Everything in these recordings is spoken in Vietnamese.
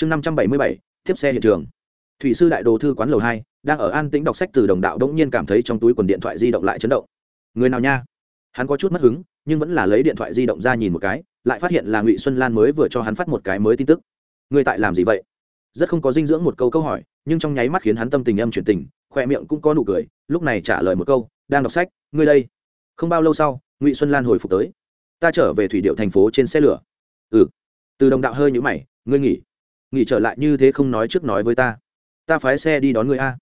chương năm trăm bảy mươi bảy, tiếp xe hiện trường. Thủy sư đại đồ thư quán lầu hai, đang ở an tĩnh đọc sách từ đồng đạo đống nhiên cảm thấy trong túi quần điện thoại di động lại chấn động. Người nào nha? Hắn có chút mất hứng, nhưng vẫn là lấy điện thoại di động ra nhìn một cái, lại phát hiện là ngụy xuân lan mới vừa cho hắn phát một cái mới tin tức. Người tại làm gì vậy? Rất không có dinh dưỡng một câu câu hỏi, nhưng trong nháy mắt khiến hắn tâm tình âm chuyển tình khoe miệng cũng có nụ cười, lúc này trả lời một câu, đang đọc sách, ngươi đây. Không bao lâu sau, ngụy xuân lan hồi phục tới. Ta trở về thủy điệu thành phố trên xe lửa. Ừ. Từ đồng đạo hơi nhũ mày, ngươi nghỉ nghỉ trở lại như thế không nói trước nói với ta. Ta phái xe đi đón ngươi a.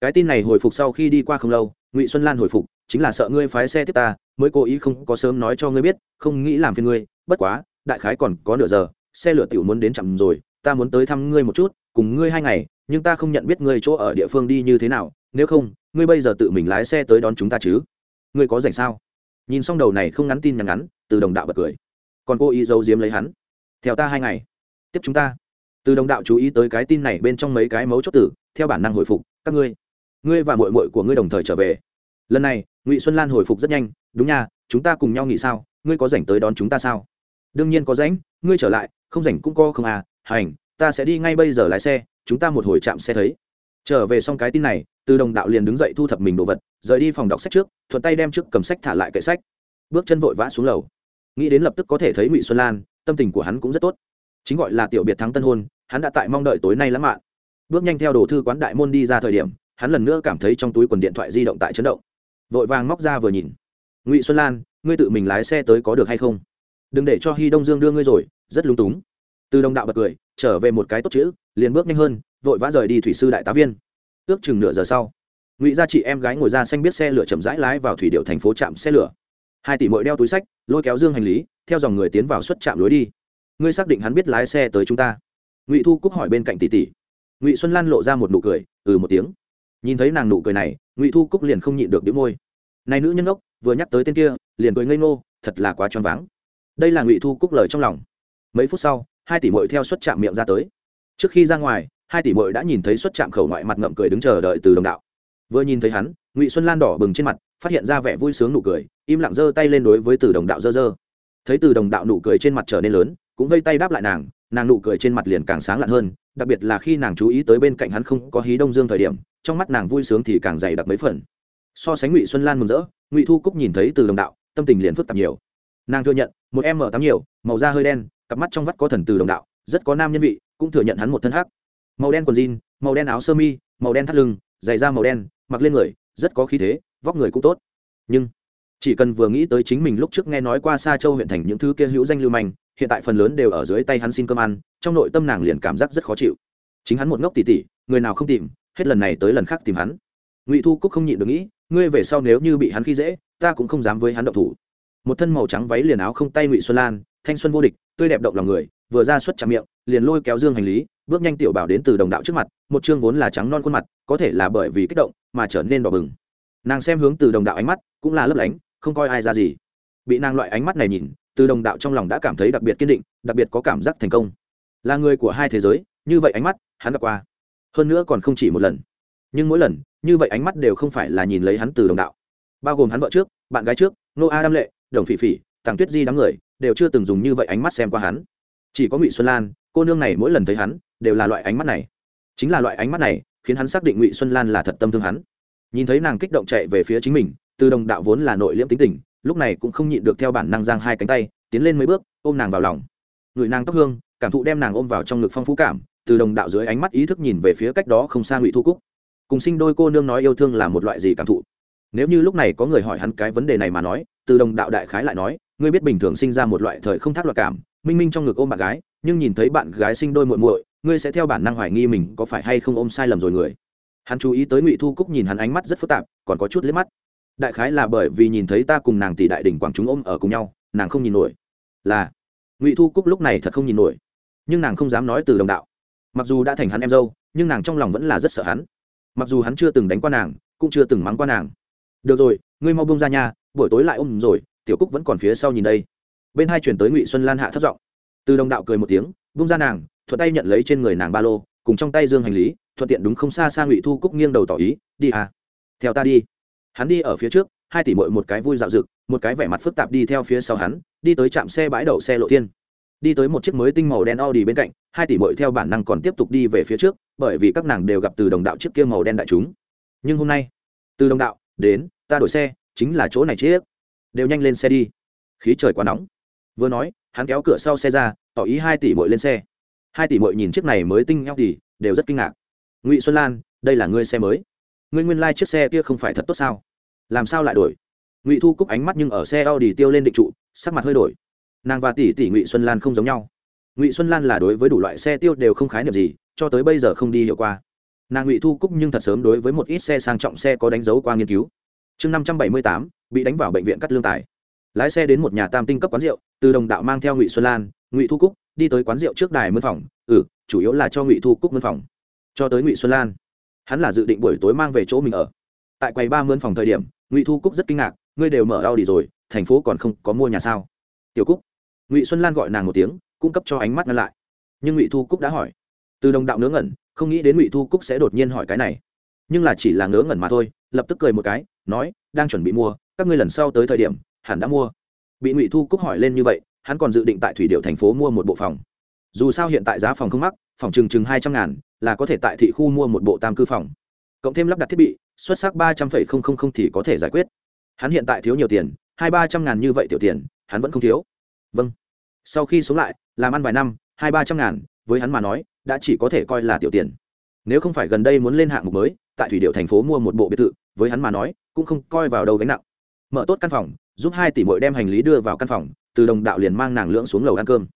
Cái tin này hồi phục sau khi đi qua không lâu, ngụy xuân lan hồi phục, chính là sợ ngươi phái xe tiếp ta, mới cố ý không có sớm nói cho ngươi biết, không nghĩ làm phiền ngươi. Bất quá, đại khái còn có nửa giờ, xe lửa tiểu muốn đến chậm rồi, ta muốn tới thăm ngươi một chút, cùng ngươi hai ngày, nhưng ta không nhận biết ngươi chỗ ở địa phương đi như thế nào, nếu không, ngươi bây giờ tự mình lái xe tới đón chúng ta chứ. Ngươi có rảnh sao? Nhìn xong đầu này không ngắn tin nhắn ngắn, từ đồng đạo bật cười. Còn cô ý giấu giếm lấy hắn. Theo ta hai ngày, tiếp chúng ta từ đồng đạo chú ý tới cái tin này bên trong mấy cái mấu chốt tử, theo bản năng hồi phục, các ngươi ngươi và mội mội của ngươi đồng thời trở về. Lần này, ngụy xuân lan hồi phục rất nhanh, đúng nha, chúng ta cùng nhau nghỉ sao, ngươi có rảnh tới đón chúng ta sao? Đương nhiên có rảnh, ngươi trở lại, không rảnh cũng co không à hành, ta sẽ đi ngay bây giờ lái xe, chúng ta một hồi chạm xe thấy. Trở về xong cái tin này, từ đồng đạo liền đứng dậy thu thập mình đồ vật, rời đi phòng đọc sách trước, thuận tay đem trước cầm sách thả lại kệ sách. Bước chân vội vã xuống lầu. Nghĩ đến lập tức có thể thấy ngụy xuân lan, tâm tình của hắn cũng rất tốt chính gọi là tiểu biệt thắng tân hôn, hắn đã tại mong đợi tối nay lãng mạn. Bước nhanh theo đồ thư quán đại môn đi ra thời điểm, hắn lần nữa cảm thấy trong túi quần điện thoại di động tại chấn động. Vội vàng móc ra vừa nhìn. Ngụy xuân lan, ngươi tự mình lái xe tới có được hay không? Đừng để cho hy đông dương đưa ngươi rồi, rất lung túng. Từ đồng đạo bật cười, trở về một cái tốt chữ, liền bước nhanh hơn, vội vã rời đi thủy sư đại tá viên. Ước chừng nửa giờ sau, ngụy gia chị em gái ngồi ra xanh biết xe lửa chậm rãi lái vào thủy điệu thành phố trạm xe lửa. Hai tỷ mội đeo túi sách, lôi kéo dương hành lý, theo dòng người tiến vào xuất trạm lối đi ngươi xác định hắn biết lái xe tới chúng ta. Ngụy thu cúc hỏi bên cạnh tỷ tỷ. Ngụy xuân lan lộ ra một nụ cười ừ một tiếng. Nhìn thấy nàng nụ cười này, ngụy thu cúc liền không nhịn được đĩu môi. Này nữ nhân ốc vừa nhắc tới tên kia, liền cười ngây ngô, thật là quá choáng váng. Đây là ngụy thu cúc lời trong lòng. Mấy phút sau, hai tỷ mội theo xuất trạm miệng ra tới. Trước khi ra ngoài, hai tỷ mội đã nhìn thấy xuất trạm khẩu ngoại mặt ngậm cười đứng chờ đợi từ đồng đạo. Vừa nhìn thấy hắn, ngụy xuân lan đỏ bừng trên mặt, phát hiện ra vẻ vui sướng nụ cười, im lặng giơ tay lên đối với từ đồng đạo dơ dơ thấy từ đồng đạo nụ cười trên mặt trở nên lớn cũng vây tay đáp lại nàng nàng nụ cười trên mặt liền càng sáng lặn hơn, đặc biệt là khi nàng chú ý tới bên cạnh hắn không có hí đông dương thời điểm, trong mắt nàng vui sướng thì càng dày đặc mấy phần. So sánh ngụy xuân lan mừng rỡ, ngụy thu cúc nhìn thấy từ đồng đạo, tâm tình liền phức tạp nhiều. Nàng thừa nhận, một em mở tắm nhiều, màu da hơi đen, cặp mắt trong vắt có thần từ đồng đạo, rất có nam nhân vị, cũng thừa nhận hắn một thân hắc. Màu đen quần jean, màu đen áo sơ mi, màu đen thắt lưng, giày da màu đen, mặc lên người, rất có khí thế, vóc người cũng tốt. Nhưng chỉ cần vừa nghĩ tới chính mình lúc trước nghe nói qua xa châu huyện thành những thứ kia hữu danh lưu manh, hiện tại phần lớn đều ở dưới tay hắn xin cơm ăn, trong nội tâm nàng liền cảm giác rất khó chịu. Chính hắn một ngốc tỉ tỉ, người nào không tìm, hết lần này tới lần khác tìm hắn. Ngụy thu cúc không nhịn được nghĩ, ngươi về sau nếu như bị hắn khi dễ, ta cũng không dám với hắn động thủ. Một thân màu trắng váy liền áo không tay ngụy xuân lan, thanh xuân vô địch, tươi đẹp động lòng người, vừa ra xuất chạm miệng, liền lôi kéo dương hành lý, bước nhanh tiểu bảo đến từ đồng đạo trước mặt, một chương vốn là trắng non khuôn mặt, có thể là bởi vì kích động mà trở nên đỏ bừng. Nàng xem hướng từ đồng đạo ánh mắt, cũng là lấp lánh không coi ai ra gì. Bị nàng loại ánh mắt này nhìn, từ đồng đạo trong lòng đã cảm thấy đặc biệt kiên định, đặc biệt có cảm giác thành công. Là người của hai thế giới, như vậy ánh mắt, hắn gặp qua. Hơn nữa còn không chỉ một lần. Nhưng mỗi lần, như vậy ánh mắt đều không phải là nhìn lấy hắn từ đồng đạo. Bao gồm hắn vợ trước, bạn gái trước, nô a đam lệ, đồng phỉ phỉ tàng tuyết di đám người, đều chưa từng dùng như vậy ánh mắt xem qua hắn. Chỉ có ngụy xuân lan, cô nương này mỗi lần thấy hắn, đều là loại ánh mắt này. Chính là loại ánh mắt này, khiến hắn xác định ngụy xuân lan là thật tâm thương hắn. Nhìn thấy nàng kích động chạy về phía chính mình từ đồng đạo vốn là nội liễm tính tình, lúc này cũng không nhịn được theo bản năng giang hai cánh tay, tiến lên mấy bước, ôm nàng vào lòng. Người nàng tóc hương, cảm thụ đem nàng ôm vào trong ngực phong phú cảm, từ đồng đạo dưới ánh mắt ý thức nhìn về phía cách đó không xa ngụy thu cúc. Cùng sinh đôi cô nương nói yêu thương là một loại gì cảm thụ? Nếu như lúc này có người hỏi hắn cái vấn đề này mà nói, từ đồng đạo đại khái lại nói, ngươi biết bình thường sinh ra một loại thời không thác loạt cảm, minh minh trong ngực ôm bạn gái, nhưng nhìn thấy bạn gái sinh đôi muội muội, ngươi sẽ theo bản năng hoài nghi mình có phải hay không ôm sai lầm rồi người. Hắn chú ý tới ngụy thu cúc nhìn hắn ánh mắt rất phức tạp, còn có chút liếc mắt đại khái là bởi vì nhìn thấy ta cùng nàng tỷ đại đỉnh quảng chúng ôm ở cùng nhau, nàng không nhìn nổi. Là, ngụy thu cúc lúc này thật không nhìn nổi. Nhưng nàng không dám nói từ đồng đạo. Mặc dù đã thành hắn em dâu, nhưng nàng trong lòng vẫn là rất sợ hắn. Mặc dù hắn chưa từng đánh qua nàng, cũng chưa từng mắng qua nàng. Được rồi, ngươi mau bông ra nhà buổi tối lại ôm rồi, tiểu cúc vẫn còn phía sau nhìn đây. Bên hai chuyển tới ngụy xuân lan hạ thất giọng. Từ đồng đạo cười một tiếng bông ra nàng, thuận tay nhận lấy trên người nàng ba lô, cùng trong tay dương hành lý, thuận tiện đúng không xa xa ngụy thu cúc nghiêng đầu tỏ ý, đi à theo ta đi hắn đi ở phía trước, hai tỷ mội một cái vui dạo rực một cái vẻ mặt phức tạp đi theo phía sau hắn, đi tới trạm xe bãi đậu xe lộ thiên. Đi tới một chiếc mới tinh màu đen audi bên cạnh, hai tỷ mội theo bản năng còn tiếp tục đi về phía trước, bởi vì các nàng đều gặp từ đồng đạo chiếc kia màu đen đại chúng. Nhưng hôm nay, từ đồng đạo đến, ta đổi xe, chính là chỗ này chiếc đều nhanh lên xe đi. Khí trời quá nóng. Vừa nói, hắn kéo cửa sau xe ra, tỏ ý hai tỷ mội lên xe. Hai tỷ mội nhìn chiếc này mới tinh nhau thì đều rất kinh ngạc. Ngụy xuân lan, đây là ngươi xe mới ngươi nguyên lai、like、chiếc xe kia không phải thật tốt sao? Làm sao lại đổi? Ngụy thu cúc ánh mắt nhưng ở xe a u d i tiêu lên định trụ, sắc mặt hơi đổi. Nàng và tỷ tỷ ngụy xuân lan không giống nhau. Ngụy xuân lan là đối với đủ loại xe tiêu đều không khái niệm gì, cho tới bây giờ không đi hiệu qua. Nàng ngụy thu cúc nhưng thật sớm đối với một ít xe sang trọng xe có đánh dấu qua nghiên cứu. Chương năm trăm bảy mươi tám, bị đánh vào bệnh viện cắt lương tài. Lái xe đến một nhà tam tinh cấp quán rượu, từ đồng đạo mang theo ngụy xuân lan, ngụy thu cúc, đi tới quán rượu trước đài mân phòng. Ừ chủ yếu là cho ngụy thu cúc mân phòng. Cho tới ngụy xuân lan hắn là dự định buổi tối mang về chỗ mình ở. Tại quầy ba mươn phòng thời điểm, ngụy thu cúc rất kinh ngạc, ngươi đều mở đau đi rồi, thành phố còn không có mua nhà sao? Tiểu cúc. Ngụy xuân lan gọi nàng một tiếng, cung cấp cho ánh mắt ngăn lại. Nhưng ngụy thu cúc đã hỏi. Từ đồng đạo ngớ ngẩn, không nghĩ đến ngụy thu cúc sẽ đột nhiên hỏi cái này. Nhưng là chỉ là ngớ ngẩn mà thôi, lập tức cười một cái, nói, đang chuẩn bị mua, các ngươi lần sau tới thời điểm, hẳn đã mua. Bị ngụy thu cúc hỏi lên như vậy, hắn còn dự định tại thủy điệu thành phố mua một bộ phòng. Dù sao hiện tại giá phòng không mắc phòng chừng chừng hai trăm ngàn, là có thể tại thị khu mua một bộ tam cư phòng. Cộng thêm lắp đặt thiết bị, xuất sắc ba trăm phẩy không không không thì có thể giải quyết. Hắn hiện tại thiếu nhiều tiền, hai ba trăm ngàn như vậy tiểu tiền, hắn vẫn không thiếu. Vâng. Sau khi sống lại, làm ăn vài năm, hai ba trăm ngàn, với hắn mà nói, đã chỉ có thể coi là tiểu tiền. Nếu không phải gần đây muốn lên hạng mục mới, tại thủy điệu thành phố mua một bộ biệt thự, với hắn mà nói, cũng không coi vào đâu gánh nặng. Mở tốt căn phòng, giúp hai tỷ mội đem hành lý đưa vào căn phòng, từ đồng đạo liền mang nàng lưỡng xuống lầu ăn cơm.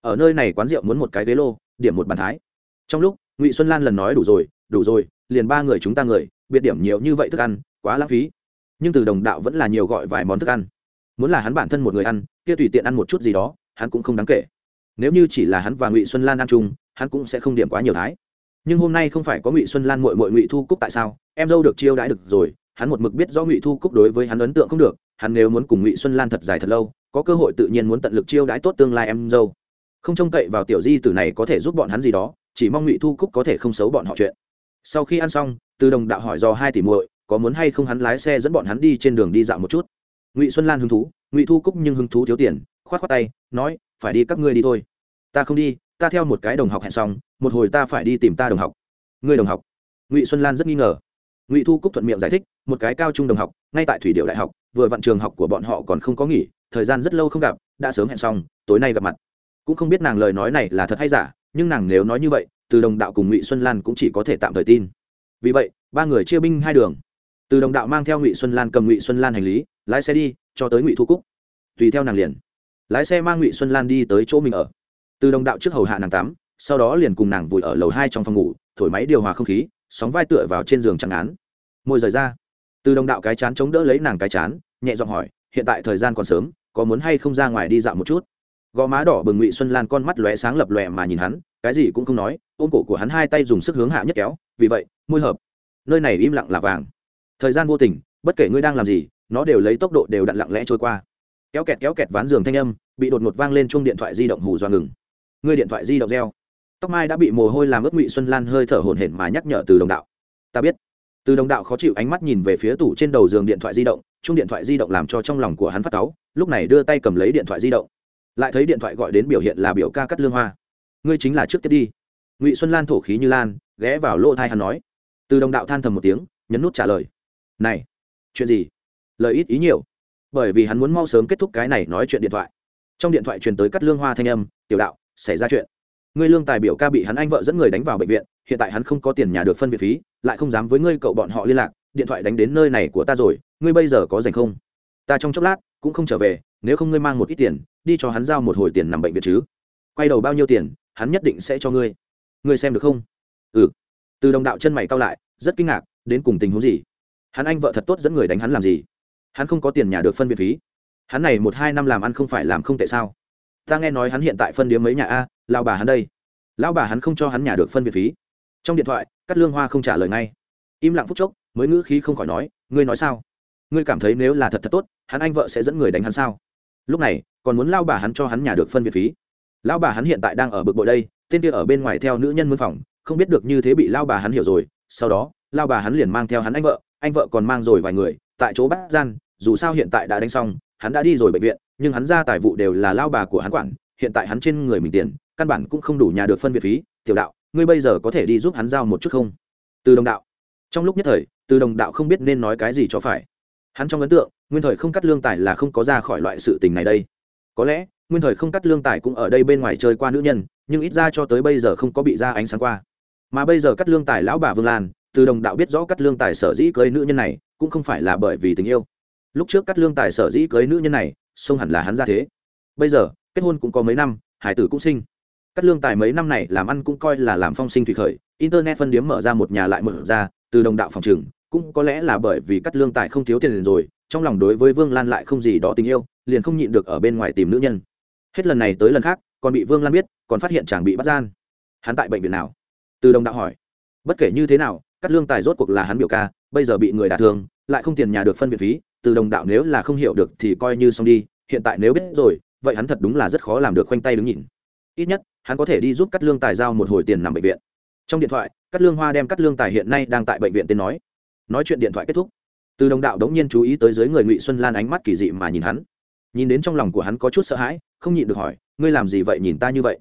Ở nơi này quán rượu muốn một cái ghế lô điểm một bàn thái. Trong lúc, ngụy xuân lan lần nói đủ rồi đủ rồi, liền ba người chúng ta người, biệt điểm nhiều như vậy thức ăn, quá lãng phí. Nhưng từ đồng đạo vẫn là nhiều gọi vài món thức ăn. Muốn là hắn bản thân một người ăn, kia tùy tiện ăn một chút gì đó, hắn cũng không đáng kể. Nếu như chỉ là hắn và ngụy xuân lan ăn chung, hắn cũng sẽ không điểm quá nhiều thái. Nhưng hôm nay không phải có ngụy xuân lan mội mội ngụy thu cúc tại sao? Em dâu được chiêu đãi được rồi, hắn một mực biết do ngụy thu cúc đối với hắn ấn tượng không được, hắn nếu muốn cùng ngụy xuân lan thật dài thật lâu, có cơ hội tự nhiên muốn tận lực chiêu đãi tốt tương lai em dâu không trông cậy vào tiểu di tử này có thể giúp bọn hắn gì đó, chỉ mong ngụy thu cúc có thể không xấu bọn họ chuyện. Sau khi ăn xong, từ đồng đạo hỏi do hai tỷ muội, có muốn hay không hắn lái xe dẫn bọn hắn đi trên đường đi dạo một chút. Ngụy xuân lan hứng thú, ngụy thu cúc nhưng hứng thú thiếu tiền, khoát khoát tay, nói, phải đi các ngươi đi thôi. Ta không đi, ta theo một cái đồng học hẹn xong, một hồi ta phải đi tìm ta đồng học. Ngươi đồng học? Ngụy xuân lan rất nghi ngờ. Ngụy thu cúc thuận miệng giải thích, một cái cao trung đồng học, ngay tại thủy điệu đại học, vừa vặn trường học của bọn họ còn không có nghỉ, thời gian rất lâu không gặp, đã sớm hẹn xong, tối nay gặp mặt cũng không biết nàng lời nói này là thật hay giả, nhưng nàng nếu nói như vậy, từ đồng đạo cùng ngụy xuân lan cũng chỉ có thể tạm thời tin. Vì vậy, ba người chia binh hai đường. Từ đồng đạo mang theo ngụy xuân lan cầm ngụy xuân lan hành lý, lái xe đi, cho tới ngụy thu cúc. Tùy theo nàng liền. Lái xe mang ngụy xuân lan đi tới chỗ mình ở. Từ đồng đạo trước hầu hạ nàng tắm, sau đó liền cùng nàng vùi ở lầu hai trong phòng ngủ, thổi máy điều hòa không khí, sóng vai tựa vào trên giường chẳng án. Môi rời ra. Từ đồng đạo cái chán chống đỡ lấy nàng cái chán, nhẹ giọng hỏi, hiện tại thời gian còn sớm, có muốn hay không ra ngoài đi dạo một chút? Gò má đỏ bừng ngụy xuân lan con mắt lóe sáng lập lòe mà nhìn hắn, cái gì cũng không nói, ôm cổ của hắn hai tay dùng sức hướng hạ nhất kéo, vì vậy, môi hợp. Nơi này im lặng là vàng. Thời gian vô tình, bất kể ngươi đang làm gì, nó đều lấy tốc độ đều đặn lặng lẽ trôi qua. Kéo kẹt kéo kẹt ván giường thanh âm, bị đột ngột vang lên chung điện thoại di động hù do ngừng. Ngươi điện thoại di động reo. Tóc mai đã bị mồ hôi làm ướt ngụy xuân lan hơi thở hổn hển mà nhắc nhở từ đồng đạo. Ta biết. Từ đồng đạo khó chịu ánh mắt nhìn về phía tủ trên đầu giường điện thoại di động chung điện thoại di động làm cho trong lòng của hắn phát cáu, lúc này đưa tay cầm lấy điện thoại di động lại thấy điện thoại gọi đến biểu hiện là biểu ca cắt lương hoa. Ngươi chính là trước tiếp đi. Ngụy xuân lan thổ khí như lan, ghé vào lỗ thai hắn nói. Từ đồng đạo than thầm một tiếng, nhấn nút trả lời. Này, chuyện gì? Lời ít ý nhiều. Bởi vì hắn muốn mau sớm kết thúc cái này nói chuyện điện thoại. Trong điện thoại truyền tới cắt lương hoa thanh âm, tiểu đạo, xảy ra chuyện. Ngươi lương tài biểu ca bị hắn anh vợ dẫn người đánh vào bệnh viện, hiện tại hắn không có tiền nhà được phân viện phí, lại không dám với ngươi cậu bọn họ liên lạc, điện thoại đánh đến nơi này của ta rồi, ngươi bây giờ có dành không? Ta trong chốc lát cũng không trở về nếu không ngươi mang một ít tiền, đi cho hắn giao một hồi tiền nằm bệnh viện chứ. Quay đầu bao nhiêu tiền, hắn nhất định sẽ cho ngươi. Ngươi xem được không? Ừ. Từ đồng đạo chân mày cao lại, rất kinh ngạc, đến cùng tình huống gì? Hắn anh vợ thật tốt dẫn người đánh hắn làm gì? Hắn không có tiền nhà được phân viện phí. Hắn này một hai năm làm ăn không phải làm không tệ sao? Ta nghe nói hắn hiện tại phân điếm mấy nhà a lao bà hắn đây. Lão bà hắn không cho hắn nhà được phân viện phí. Trong điện thoại cắt lương hoa không trả lời ngay. Im lặng phút chốc, mới ngữ khí không khỏi nói, ngươi nói sao? Ngươi cảm thấy nếu là thật thật tốt, hắn anh vợ sẽ dẫn người đánh hắn sao? Lúc này, còn muốn lao bà hắn cho hắn nhà được phân viện phí. Lao bà hắn hiện tại đang ở bực bội đây, tên kia ở bên ngoài theo nữ nhân mân phòng, không biết được như thế bị lao bà hắn hiểu rồi. Sau đó, lao bà hắn liền mang theo hắn anh vợ anh vợ còn mang rồi vài người, tại chỗ bắt gian, dù sao hiện tại đã đánh xong, hắn đã đi rồi bệnh viện, nhưng hắn ra tài vụ đều là lao bà của hắn quản, hiện tại hắn trên người mình tiền, căn bản cũng không đủ nhà được phân viện phí. Tiểu đạo, ngươi bây giờ có thể đi giúp hắn giao một chút không? Từ đồng đạo. Trong lúc nhất thời, từ đồng đạo không biết nên nói cái gì cho phải. Hắn trong ấn tượng nguyên thời không cắt lương tài là không có ra khỏi loại sự tình này đây. Có lẽ, nguyên thời không cắt lương tài cũng ở đây bên ngoài chơi qua nữ nhân, nhưng ít ra cho tới bây giờ không có bị ra ánh sáng qua. Mà bây giờ cắt lương tài lão bà vương lan, từ đồng đạo biết rõ cắt lương tài sở dĩ cưới nữ nhân này, cũng không phải là bởi vì tình yêu. Lúc trước cắt lương tài sở dĩ cưới nữ nhân này xông hẳn là hắn ra thế. Bây giờ, kết hôn cũng có mấy năm, hải tử cũng sinh. Cắt lương tài mấy năm này làm ăn cũng coi là làm phong sinh thủy khởi, internet phân điếm mở ra một nhà lại mở ra, từ đồng đạo phòng trừng cũng có lẽ là bởi vì cắt lương tài không thiếu tiền rồi, trong lòng đối với vương lan lại không gì đó tình yêu, liền không nhịn được ở bên ngoài tìm nữ nhân. Hết lần này tới lần khác, còn bị vương lan biết, còn phát hiện chàng bị bắt gian. Hắn tại bệnh viện nào? Từ đồng đạo hỏi. Bất kể như thế nào, cắt lương tài rốt cuộc là hắn biểu ca, bây giờ bị người đả thương, lại không tiền nhà được phân viện phí, từ đồng đạo nếu là không hiểu được thì coi như xong đi, hiện tại nếu biết rồi, vậy hắn thật đúng là rất khó làm được khoanh tay đứng nhìn. Ít nhất, hắn có thể đi giúp cắt lương tài giao một hồi tiền nằm bệnh viện. Trong điện thoại, cắt lương hoa đem cắt lương tài hiện nay đang tại bệnh viện tên nói nói chuyện điện thoại kết thúc. Từ đồng đạo đống nhiên chú ý tới dưới người ngụy xuân lan ánh mắt kỳ dị mà nhìn hắn. Nhìn đến trong lòng của hắn có chút sợ hãi, không nhịn được hỏi, ngươi làm gì vậy nhìn ta như vậy?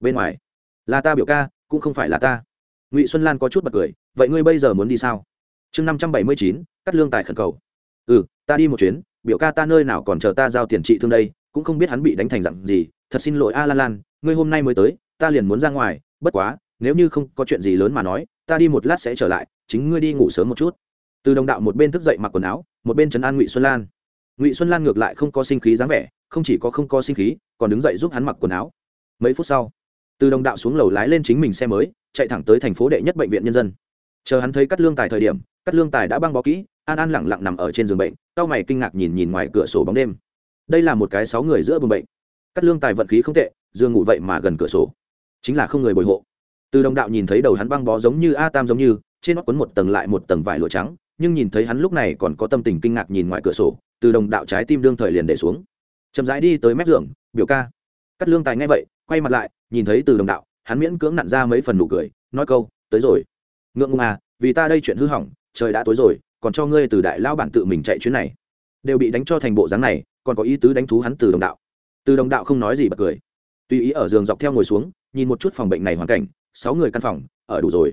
Bên ngoài. Là ta biểu ca, cũng không phải là ta. Ngụy xuân lan có chút bật cười, vậy ngươi bây giờ muốn đi sao? Chương năm trăm bảy mươi chín, cắt lương tài khẩn cầu. Ừ ta đi một chuyến, biểu ca ta nơi nào còn chờ ta giao tiền trị thương đây, cũng không biết hắn bị đánh thành dặn gì, thật xin lỗi a lan lan, ngươi hôm nay mới tới, ta liền muốn ra ngoài, bất quá, nếu như không có chuyện gì lớn mà nói, ta đi một lát sẽ trở lại, chính ngươi đi ngủ sớm một chút từ đồng đạo một bên thức dậy mặc quần áo, một bên trấn an ngụy xuân lan. Ngụy xuân lan ngược lại không có sinh khí dáng vẻ, không chỉ có không có sinh khí, còn đứng dậy giúp hắn mặc quần áo. Mấy phút sau, từ đồng đạo xuống lầu lái lên chính mình xe mới, chạy thẳng tới thành phố đệ nhất bệnh viện nhân dân. Chờ hắn thấy cắt lương tài thời điểm, cắt lương tài đã băng bó kỹ, an an lẳng lặng nằm ở trên giường bệnh, cau mày kinh ngạc nhìn nhìn ngoài cửa sổ bóng đêm. Đây là một cái sáu người giữa buồng bệnh. Cắt lương tài vận khí không tệ, giường ngủ vậy mà gần cửa sổ. Chính là không người bồi hộ. Từ đồng đạo nhìn thấy đầu hắn băng bó giống như a tam giống như, trên nó quấn một tầng lại một tầng vải lụa trắng nhưng nhìn thấy hắn lúc này còn có tâm tình kinh ngạc nhìn ngoài cửa sổ, từ đồng đạo trái tim đương thời liền để xuống. Chậm rãi đi tới mép giường, biểu ca. Cắt lương tài ngay vậy, quay mặt lại, nhìn thấy từ đồng đạo, hắn miễn cưỡng nặn ra mấy phần nụ cười, nói câu, tới rồi. Ngượng ngùng à vì ta đây chuyện hư hỏng, trời đã tối rồi, còn cho ngươi từ đại lao bản tự mình chạy chuyến này. Đều bị đánh cho thành bộ dáng này, còn có ý tứ đánh thú hắn từ đồng đạo. Từ đồng đạo không nói gì bật cười. Tùy ý ở giường dọc theo ngồi xuống, nhìn một chút phòng bệnh này hoàn cảnh, sáu người căn phòng, ở đủ rồi.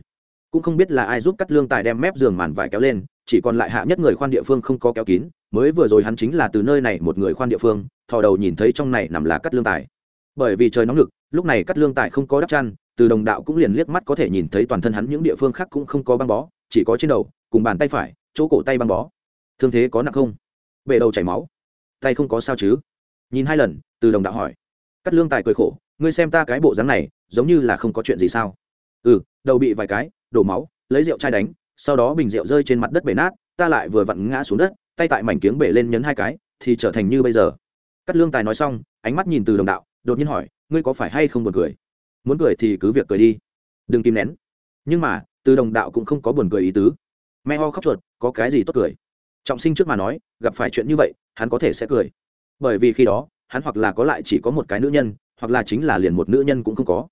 Cũng không biết là ai giúp cắt lương tài đem mép giường màn vải kéo lên chỉ còn lại hạ nhất người khoan địa phương không có kéo kín, mới vừa rồi hắn chính là từ nơi này một người khoan địa phương, thò đầu nhìn thấy trong này nằm là cắt lương tài. Bởi vì trời nóng lực, lúc này cắt lương tài không có đắp chăn, từ đồng đạo cũng liền liếc mắt có thể nhìn thấy toàn thân hắn những địa phương khác cũng không có băng bó, chỉ có trên đầu, cùng bàn tay phải, chỗ cổ tay băng bó. Thương thế có nặng không? Bể đầu chảy máu. Tay không có sao chứ? Nhìn hai lần, từ đồng đạo hỏi. Cắt lương tài cười khổ, ngươi xem ta cái bộ dáng này, giống như là không có chuyện gì sao? Ừ đầu bị vài cái, đổ máu, lấy rượu chai đánh sau đó bình rượu rơi trên mặt đất bể nát, ta lại vừa vặn ngã xuống đất, tay tại mảnh kiếng bể lên nhấn hai cái, thì trở thành như bây giờ. Cắt lương tài nói xong, ánh mắt nhìn từ đồng đạo, đột nhiên hỏi, ngươi có phải hay không buồn cười? Muốn cười thì cứ việc cười đi. Đừng kìm nén. Nhưng mà, từ đồng đạo cũng không có buồn cười ý tứ. Me ho khóc chuột, có cái gì tốt cười? Trọng sinh trước mà nói, gặp phải chuyện như vậy, hắn có thể sẽ cười. Bởi vì khi đó, hắn hoặc là có lại chỉ có một cái nữ nhân, hoặc là chính là liền một nữ nhân cũng không có.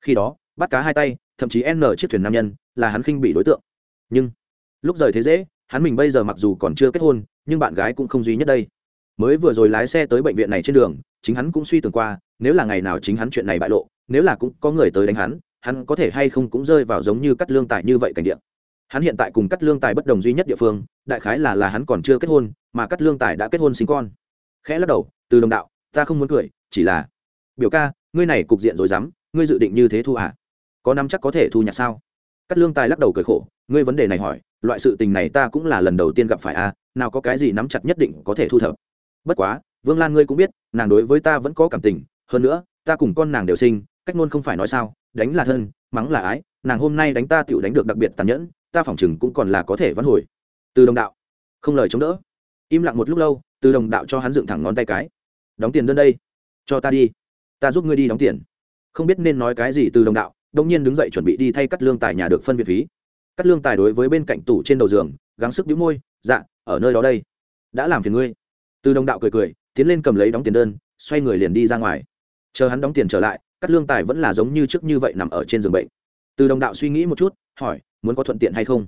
Khi đó, bắt cá hai tay, thậm chí n chiếc thuyền nam nhân, là hắn khinh bị đối tượng nhưng, lúc rời thế dễ, hắn mình bây giờ mặc dù còn chưa kết hôn, nhưng bạn gái cũng không duy nhất đây. Mới vừa rồi lái xe tới bệnh viện này trên đường, chính hắn cũng suy tưởng qua, nếu là ngày nào chính hắn chuyện này bại lộ, nếu là cũng có người tới đánh hắn hắn có thể hay không cũng rơi vào giống như cắt lương tài như vậy cảnh điện hắn hiện tại cùng cắt lương tài bất đồng duy nhất địa phương, đại khái là là hắn còn chưa kết hôn, mà cắt lương tài đã kết hôn sinh con. Khẽ lắc đầu, từ đồng đạo, ta không muốn cười, chỉ là, biểu ca, ngươi này cục diện rồi dám ngươi dự định như thế thu à? Có năm chắc có thể thu nhặt sao? Cắt lương tài lắc đầu cười khổ, ngươi vấn đề này hỏi, loại sự tình này ta cũng là lần đầu tiên gặp phải à nào có cái gì nắm chặt nhất định có thể thu thập. Bất quá, vương lan ngươi cũng biết, nàng đối với ta vẫn có cảm tình, hơn nữa, ta cùng con nàng đều sinh, cách ngôn không phải nói sao, đánh là thân, mắng là ái, nàng hôm nay đánh ta tựu đánh được đặc biệt tàn nhẫn, ta phỏng chừng cũng còn là có thể vãn hồi. Từ đồng đạo, không lời chống đỡ. Im lặng một lúc lâu, từ đồng đạo cho hắn dựng thẳng ngón tay cái. Đóng tiền đơn đây, cho ta đi, ta giúp ngươi đi đóng tiền. Không biết nên nói cái gì từ đồng đạo đông nhiên đứng dậy chuẩn bị đi thay cắt lương tài nhà được phân viện phí. Cắt lương tài đối với bên cạnh tủ trên đầu giường, gắng sức đĩu môi dạ ở nơi đó đây. Đã làm phiền ngươi. Từ đồng đạo cười cười, tiến lên cầm lấy đóng tiền đơn, xoay người liền đi ra ngoài. Chờ hắn đóng tiền trở lại, cắt lương tài vẫn là giống như trước như vậy nằm ở trên giường bệnh. Từ đồng đạo suy nghĩ một chút, hỏi, muốn có thuận tiện hay không?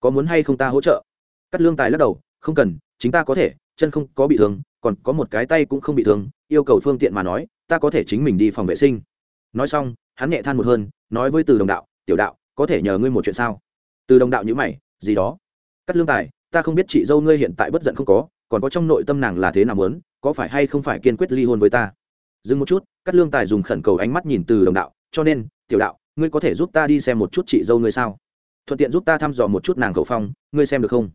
Có muốn hay không ta hỗ trợ? Cắt lương tài lắc đầu, không cần, chính ta có thể, chân không có bị thương, còn có một cái tay cũng không bị thương, yêu cầu phương tiện mà nói, ta có thể chính mình đi phòng vệ sinh. Nói xong hắn nhẹ than một hơn, nói với từ đồng đạo, tiểu đạo, có thể nhờ ngươi một chuyện sao? Từ đồng đạo nhữ mày, gì đó? Cắt lương tài, ta không biết chị dâu ngươi hiện tại bất giận không có, còn có trong nội tâm nàng là thế nào muốn, có phải hay không phải kiên quyết ly hôn với ta? Dừng một chút, cắt lương tài dùng khẩn cầu ánh mắt nhìn từ đồng đạo, cho nên, tiểu đạo, ngươi có thể giúp ta đi xem một chút chị dâu ngươi sao? Thuận tiện giúp ta thăm dò một chút nàng khẩu phong, ngươi xem được không?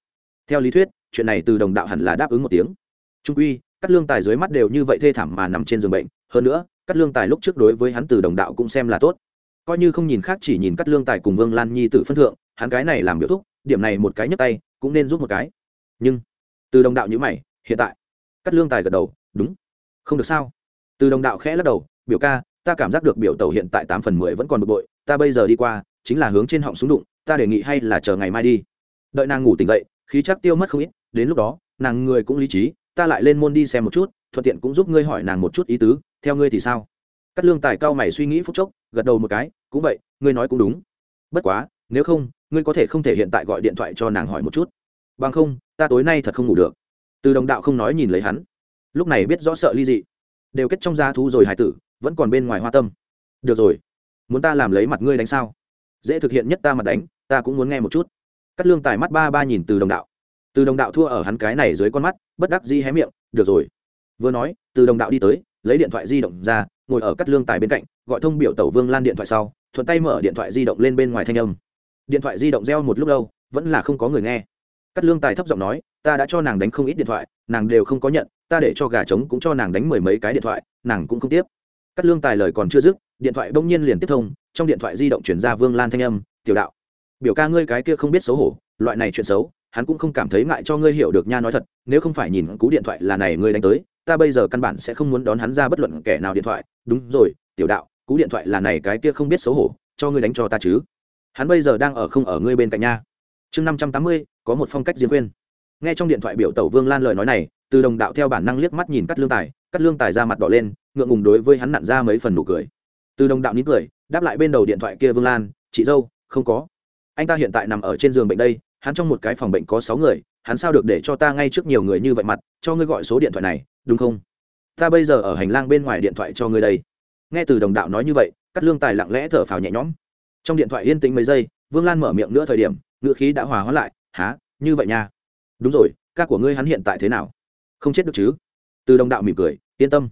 Theo lý thuyết, chuyện này từ đồng đạo hẳn là đáp ứng một tiếng. Trung quy, cắt lương tài dưới mắt đều như vậy thê thảm mà nằm trên giường bệnh, hơn nữa cắt lương tài lúc trước đối với hắn từ đồng đạo cũng xem là tốt. Coi như không nhìn khác chỉ nhìn cắt lương tài cùng vương lan nhi tử phân thượng, hắn cái này làm biểu thúc, điểm này một cái nhấp tay, cũng nên giúp một cái. Nhưng, từ đồng đạo như mày, hiện tại cắt lương tài gật đầu, đúng. Không được sao? Từ đồng đạo khẽ lắc đầu, biểu ca, ta cảm giác được biểu tàu hiện tại tám phần mười vẫn còn bực bội, ta bây giờ đi qua, chính là hướng trên họng súng đụng, ta đề nghị hay là chờ ngày mai đi. Đợi nàng ngủ tỉnh dậy, khí chắc tiêu mất không ít, đến lúc đó, nàng người cũng lý trí, ta lại lên môn đi xem một chút, thuận tiện cũng giúp ngươi hỏi nàng một chút ý tứ theo ngươi thì sao? Cắt lương tài cao mày suy nghĩ phút chốc, gật đầu một cái, cũng vậy, ngươi nói cũng đúng. Bất quá, nếu không, ngươi có thể không thể hiện tại gọi điện thoại cho nàng hỏi một chút. Bằng không, ta tối nay thật không ngủ được. Từ đồng đạo không nói nhìn lấy hắn. Lúc này biết rõ sợ ly dị. Đều kết trong gia thú rồi hải tử, vẫn còn bên ngoài hoa tâm. Được rồi, muốn ta làm lấy mặt ngươi đánh sao? Dễ thực hiện nhất ta mặt đánh, ta cũng muốn nghe một chút. Cắt lương tài mắt ba ba nhìn từ đồng đạo. Từ đồng đạo thua ở hắn cái này dưới con mắt, bất đắc di hé miệng, được rồi. Vừa nói, từ đồng đạo đi tới lấy điện thoại di động ra, ngồi ở cắt lương tài bên cạnh, gọi thông biểu tẩu vương lan điện thoại sau, thuận tay mở điện thoại di động lên bên ngoài thanh âm. Điện thoại di động reo một lúc lâu, vẫn là không có người nghe. Cắt lương tài thấp giọng nói, ta đã cho nàng đánh không ít điện thoại, nàng đều không có nhận, ta để cho gà trống cũng cho nàng đánh mười mấy cái điện thoại, nàng cũng không tiếp. Cắt lương tài lời còn chưa dứt, điện thoại bỗng nhiên liền tiếp thông, trong điện thoại di động chuyển ra vương lan thanh âm, tiểu đạo, biểu ca ngươi cái kia không biết xấu hổ, loại này chuyện xấu, hắn cũng không cảm thấy ngại cho ngươi hiểu được nha nói thật, nếu không phải nhìn cú điện thoại là này ngươi đánh tới ta bây giờ căn bản sẽ không muốn đón hắn ra bất luận kẻ nào điện thoại. Đúng rồi, tiểu đạo, cú điện thoại là này cái kia không biết xấu hổ, cho ngươi đánh cho ta chứ. Hắn bây giờ đang ở không ở ngươi bên cạnh nha. Chương năm trăm tám mươi, có một phong cách riêng khuyên. Nghe trong điện thoại biểu tẩu vương lan lời nói này, từ đồng đạo theo bản năng liếc mắt nhìn cắt lương tài cắt lương tài ra mặt đỏ lên, ngượng ngùng đối với hắn nặn ra mấy phần nụ cười. Từ đồng đạo nín cười, đáp lại bên đầu điện thoại kia vương lan, chị dâu, không có. Anh ta hiện tại nằm ở trên giường bệnh đây, hắn trong một cái phòng bệnh có sáu người hắn sao được để cho ta ngay trước nhiều người như vậy mặt, cho ngươi gọi số điện thoại này, đúng không? Ta bây giờ ở hành lang bên ngoài điện thoại cho ngươi đây. Nghe từ đồng đạo nói như vậy cắt lương tài lặng lẽ thở phào nhẹ nhõm. Trong điện thoại yên tĩnh mấy giây, vương lan mở miệng nữa thời điểm, ngữ khí đã hòa hóa lại há như vậy nha. Đúng rồi, ca của ngươi hắn hiện tại thế nào? Không chết được chứ? Từ đồng đạo mỉm cười, yên tâm.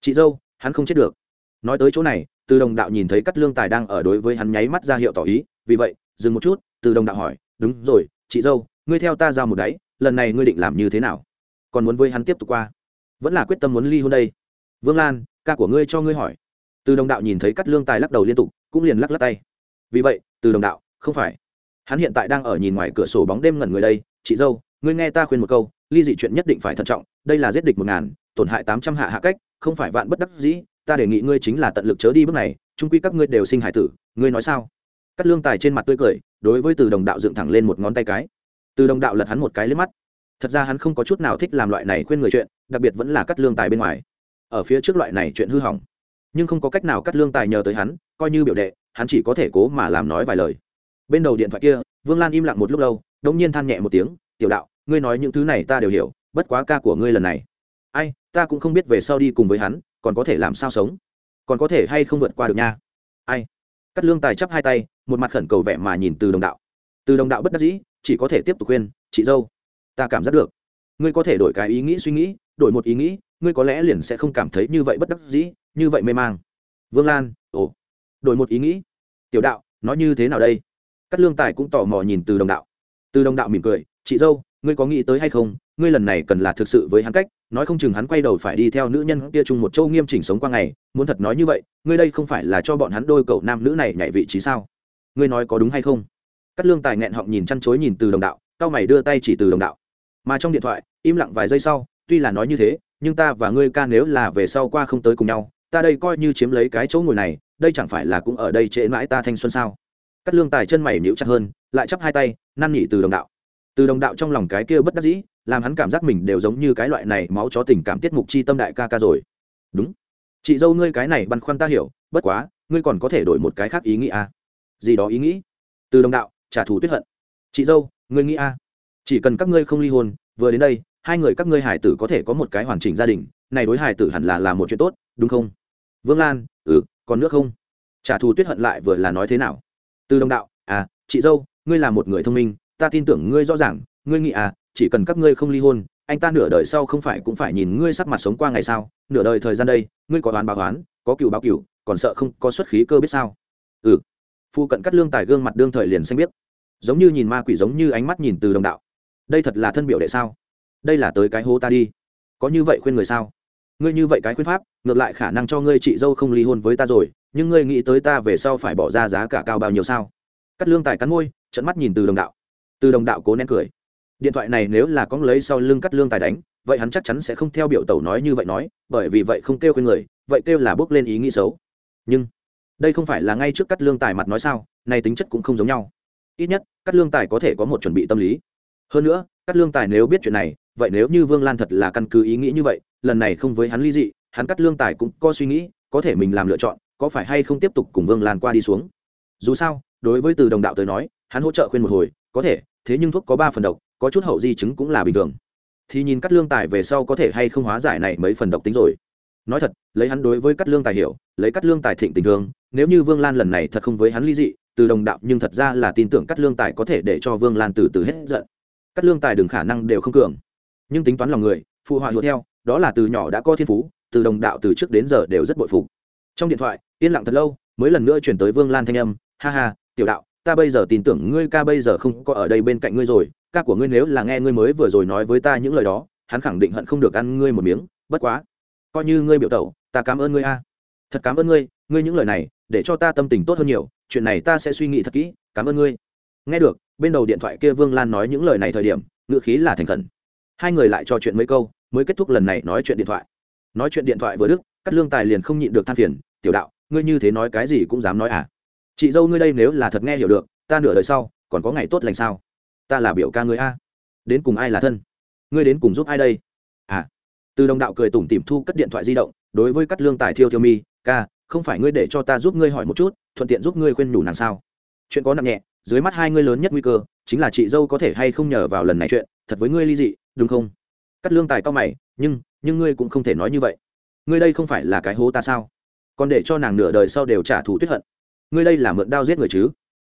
Chị dâu, hắn không chết được. Nói tới chỗ này, từ đồng đạo nhìn thấy cắt lương tài đang ở đối với hắn nháy mắt ra hiệu tỏ ý, vì vậy, dừng một chút. Từ đồng đạo hỏi, đúng rồi, chị dâu ngươi theo ta giao một đáy, lần này ngươi định làm như thế nào? Còn muốn với hắn tiếp tục qua? Vẫn là quyết tâm muốn ly hôn đây. Vương lan, ca của ngươi cho ngươi hỏi. Từ đồng đạo nhìn thấy cắt lương tài lắc đầu liên tục, cũng liền lắc lắc tay. Vì vậy, từ đồng đạo, không phải. Hắn hiện tại đang ở nhìn ngoài cửa sổ bóng đêm ngẩn người đây. Chị dâu, ngươi nghe ta khuyên một câu, ly dị chuyện nhất định phải thận trọng, đây là giết địch một ngàn, tổn hại tám trăm hạ hạ cách, không phải vạn bất đắc dĩ, ta đề nghị ngươi chính là tận lực chớ đi bước này trung quy các ngươi đều sinh hải tử, ngươi nói sao? Cắt lương tài trên mặt tươi cười, đối với từ đồng đạo dựng thẳng lên một ngón tay cái từ đồng đạo lật hắn một cái lên mắt. Thật ra hắn không có chút nào thích làm loại này khuyên người chuyện, đặc biệt vẫn là cắt lương tài bên ngoài. Ở phía trước loại này chuyện hư hỏng. Nhưng không có cách nào cắt lương tài nhờ tới hắn, coi như biểu đệ, hắn chỉ có thể cố mà làm nói vài lời. Bên đầu điện thoại kia, vương lan im lặng một lúc lâu đông nhiên than nhẹ một tiếng, tiểu đạo, ngươi nói những thứ này ta đều hiểu, bất quá ca của ngươi lần này. Ai, ta cũng không biết về sau đi cùng với hắn, còn có thể làm sao sống? Còn có thể hay không vượt qua được nha? Ai? Cắt lương tài chắp hai tay, một mặt khẩn cầu vẻ mà nhìn từ đồng đạo từ đồng đạo bất đắc dĩ, chỉ có thể tiếp tục khuyên, chị dâu, ta cảm giác được. Ngươi có thể đổi cái ý nghĩ suy nghĩ, đổi một ý nghĩ, ngươi có lẽ liền sẽ không cảm thấy như vậy bất đắc dĩ, như vậy mê mang. Vương lan, ồ, đổi một ý nghĩ. Tiểu đạo nói như thế nào đây? Cắt lương tài cũng tò mò nhìn từ đồng đạo. Từ đồng đạo mỉm cười, chị dâu, ngươi có nghĩ tới hay không, ngươi lần này cần là thực sự với hắn cách, nói không chừng hắn quay đầu phải đi theo nữ nhân kia chung một châu nghiêm chỉnh sống qua ngày, muốn thật nói như vậy, ngươi đây không phải là cho bọn hắn đôi cậu nam nữ này nhảy vị trí sao? Ngươi nói có đúng hay không? Cắt lương tài nghẹn họng nhìn chăn chối nhìn từ đồng đạo, cao mày đưa tay chỉ từ đồng đạo. Mà trong điện thoại, im lặng vài giây sau, tuy là nói như thế, nhưng ta và ngươi ca nếu là về sau qua không tới cùng nhau, ta đây coi như chiếm lấy cái chỗ ngồi này, đây chẳng phải là cũng ở đây trễ mãi ta thanh xuân sao? Cắt lương tài chân mày níu chặt hơn, lại chắp hai tay, năn nỉ từ đồng đạo. Từ đồng đạo trong lòng cái kia bất đắc dĩ, làm hắn cảm giác mình đều giống như cái loại này máu chó tình cảm tiết mục chi tâm đại ca ca rồi. Đúng. Chị dâu ngươi cái này băn khoăn ta hiểu, bất quá, ngươi còn có thể đổi một cái khác ý nghĩ à? gì đó ý nghĩ? Từ đồng đạo trả thù tuyết hận. Chị dâu, ngươi nghĩ à? chỉ cần các ngươi không ly hôn, vừa đến đây, hai người các ngươi hải tử có thể có một cái hoàn chỉnh gia đình, này đối hải tử hẳn là là một chuyện tốt, đúng không? Vương lan ừ còn nước không? Trả thù tuyết hận lại vừa là nói thế nào? Từ đồng đạo à chị dâu, ngươi là một người thông minh, ta tin tưởng ngươi rõ ràng, ngươi nghĩ à chỉ cần các ngươi không ly hôn, anh ta nửa đời sau không phải cũng phải nhìn ngươi sắc mặt sống qua ngày sau, nửa đời thời gian đây, ngươi có đoán báo đoán có cựu báo cựu, còn sợ không có xuất khí cơ biết sao? Ừ. Phu cận cắt lương tài gương mặt đương thời liền xanh biết giống như nhìn ma quỷ giống như ánh mắt nhìn từ đồng đạo. Đây thật là thân biểu đệ sao? Đây là tới cái hố ta đi. Có như vậy khuyên người sao? Ngươi như vậy cái khuyên pháp, ngược lại khả năng cho ngươi chị dâu không ly hôn với ta rồi, nhưng ngươi nghĩ tới ta về sau phải bỏ ra giá cả cao bao nhiêu sao? Cắt lương tài cắn môi trận mắt nhìn từ đồng đạo. Từ đồng đạo cố nén cười. Điện thoại này nếu là cóng lấy sau lưng cắt lương tài đánh, vậy hắn chắc chắn sẽ không theo biểu tẩu nói như vậy nói, bởi vì vậy không kêu khuyên người, vậy kêu là bước lên ý nghĩ xấu. Nhưng, đây không phải là ngay trước cắt lương tài mặt nói sao, này tính chất cũng không giống nhau ít nhất cắt lương tài có thể có một chuẩn bị tâm lý. Hơn nữa cắt lương tài nếu biết chuyện này, vậy nếu như vương lan thật là căn cứ ý nghĩ như vậy, lần này không với hắn ly dị, hắn cắt lương tài cũng có suy nghĩ, có thể mình làm lựa chọn, có phải hay không tiếp tục cùng vương lan qua đi xuống. Dù sao, đối với từ đồng đạo tới nói, hắn hỗ trợ khuyên một hồi, có thể, thế nhưng thuốc có ba phần độc, có chút hậu di chứng cũng là bình thường. Thì nhìn cắt lương tài về sau có thể hay không hóa giải này mấy phần độc tính rồi. Nói thật, lấy hắn đối với cắt lương tài hiểu, lấy cắt lương tài thịnh tình thương, nếu như vương lan lần này thật không với hắn ly dị từ đồng đạo nhưng thật ra là tin tưởng cắt lương tài có thể để cho vương lan từ từ hết giận. Cắt lương tài đừng khả năng đều không cường. Nhưng tính toán lòng người, phụ họa hùa theo, đó là từ nhỏ đã có thiên phú, từ đồng đạo từ trước đến giờ đều rất bội phục. Trong điện thoại, yên lặng thật lâu, mới lần nữa chuyển tới vương lan thanh âm, ha ha, tiểu đạo, ta bây giờ tin tưởng ngươi ca bây giờ không có ở đây bên cạnh ngươi rồi, ca của ngươi nếu là nghe ngươi mới vừa rồi nói với ta những lời đó, hắn khẳng định hận không được ăn ngươi một miếng, bất quá, coi như ngươi biểu tẩu, ta cảm ơn ngươi a thật cảm ơn ngươi ngươi những lời này, để cho ta tâm tình tốt hơn nhiều, chuyện này ta sẽ suy nghĩ thật kỹ, cảm ơn ngươi. Nghe được, bên đầu điện thoại kia vương lan nói những lời này thời điểm ngựa khí là thành khẩn. Hai người lại trò chuyện mấy câu, mới kết thúc lần này nói chuyện điện thoại. Nói chuyện điện thoại vừa đức cắt lương tài liền không nhịn được than phiền, tiểu đạo, ngươi như thế nói cái gì cũng dám nói à? Chị dâu ngươi đây nếu là thật nghe hiểu được, ta nửa đời sau, còn có ngày tốt lành sao? Ta là biểu ca ngươi a. Đến cùng ai là thân? Ngươi đến cùng giúp ai đây? À. Từ đồng đạo cười tủm tìm thu cất điện thoại di động đối với cắt lương tài thiêu thiêu mi, ca, không phải ngươi để cho ta giúp ngươi hỏi một chút, thuận tiện giúp ngươi khuyên nhủ nàng sao? Chuyện có nặng nhẹ, dưới mắt hai ngươi lớn nhất nguy cơ, chính là chị dâu có thể hay không nhờ vào lần này chuyện, thật với ngươi ly dị, đúng không? Cắt lương tài cao mày, nhưng nhưng ngươi cũng không thể nói như vậy. Ngươi đây không phải là cái hố ta sao? Còn để cho nàng nửa đời sau đều trả thù tuyết hận. Ngươi đây là mượn đao giết người chứ?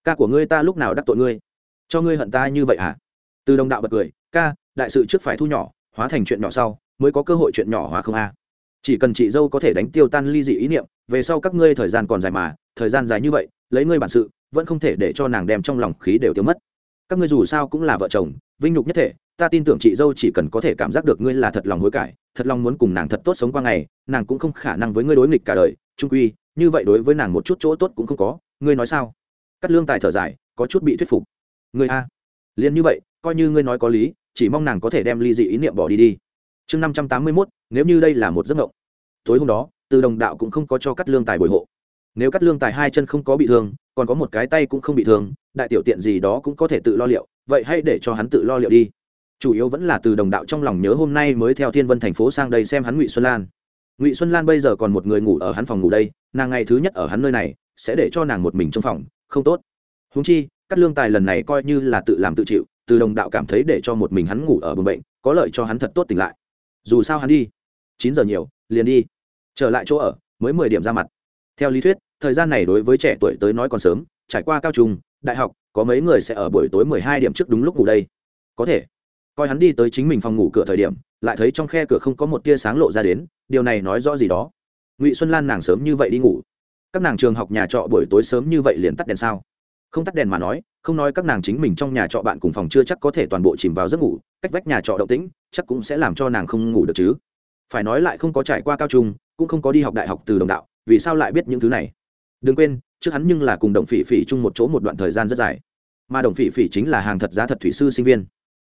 Ca của ngươi ta lúc nào đắc tội ngươi? Cho ngươi hận ta như vậy hả? Từ đồng đạo bật cười, ca, đại sự trước phải thu nhỏ, hóa thành chuyện nhỏ sau, mới có cơ hội chuyện nhỏ hóa không a chỉ cần chị dâu có thể đánh tiêu tan ly dị ý niệm, về sau các ngươi thời gian còn dài mà, thời gian dài như vậy, lấy ngươi bản sự, vẫn không thể để cho nàng đem trong lòng khí đều tiêu mất. Các ngươi dù sao cũng là vợ chồng, vinh nhục nhất thể, ta tin tưởng chị dâu chỉ cần có thể cảm giác được ngươi là thật lòng hối cải, thật lòng muốn cùng nàng thật tốt sống qua ngày, nàng cũng không khả năng với ngươi đối nghịch cả đời, trung quy, như vậy đối với nàng một chút chỗ tốt cũng không có, ngươi nói sao? Cắt lương tài thở dài, có chút bị thuyết phục. Ngươi a. Liền như vậy, coi như ngươi nói có lý, chỉ mong nàng có thể đem ly dị ý niệm bỏ đi đi chương năm trăm tám mươi mốt, nếu như đây là một giấc mộng, tối hôm đó, từ đồng đạo cũng không có cho cắt lương tài bồi hộ. Nếu cắt lương tài hai chân không có bị thương, còn có một cái tay cũng không bị thương, đại tiểu tiện gì đó cũng có thể tự lo liệu, vậy hãy để cho hắn tự lo liệu đi. Chủ yếu vẫn là từ đồng đạo trong lòng nhớ hôm nay mới theo thiên vân thành phố sang đây xem hắn ngụy xuân lan. Ngụy xuân lan bây giờ còn một người ngủ ở hắn phòng ngủ đây, nàng ngày thứ nhất ở hắn nơi này, sẽ để cho nàng một mình trong phòng, không tốt. Húng chi, cắt lương tài lần này coi như là tự làm tự chịu, từ đồng đạo cảm thấy để cho một mình hắn ngủ ở bờ bệnh, có lợi cho hắn thật tốt tỉnh lại dù sao hắn đi. Chín giờ nhiều, liền đi. Trở lại chỗ ở, mới mười điểm ra mặt. Theo lý thuyết, thời gian này đối với trẻ tuổi tới nói còn sớm, trải qua cao trung, đại học, có mấy người sẽ ở buổi tối mười hai điểm trước đúng lúc ngủ đây. Có thể. Coi hắn đi tới chính mình phòng ngủ cửa thời điểm, lại thấy trong khe cửa không có một tia sáng lộ ra đến, điều này nói rõ gì đó. Ngụy xuân lan nàng sớm như vậy đi ngủ. Các nàng trường học nhà trọ buổi tối sớm như vậy liền tắt đèn sao? Không tắt đèn mà nói, không nói các nàng chính mình trong nhà trọ bạn cùng phòng chưa chắc có thể toàn bộ chìm vào giấc ngủ, cách vách nhà trọ động tĩnh chắc cũng sẽ làm cho nàng không ngủ được chứ. Phải nói lại không có trải qua cao trung, cũng không có đi học đại học từ đồng đạo, vì sao lại biết những thứ này? Đừng quên, trước hắn nhưng là cùng đồng phỉ phỉ chung một chỗ một đoạn thời gian rất dài. Mà đồng phỉ phỉ chính là hàng thật giá thật thủy sư sinh viên.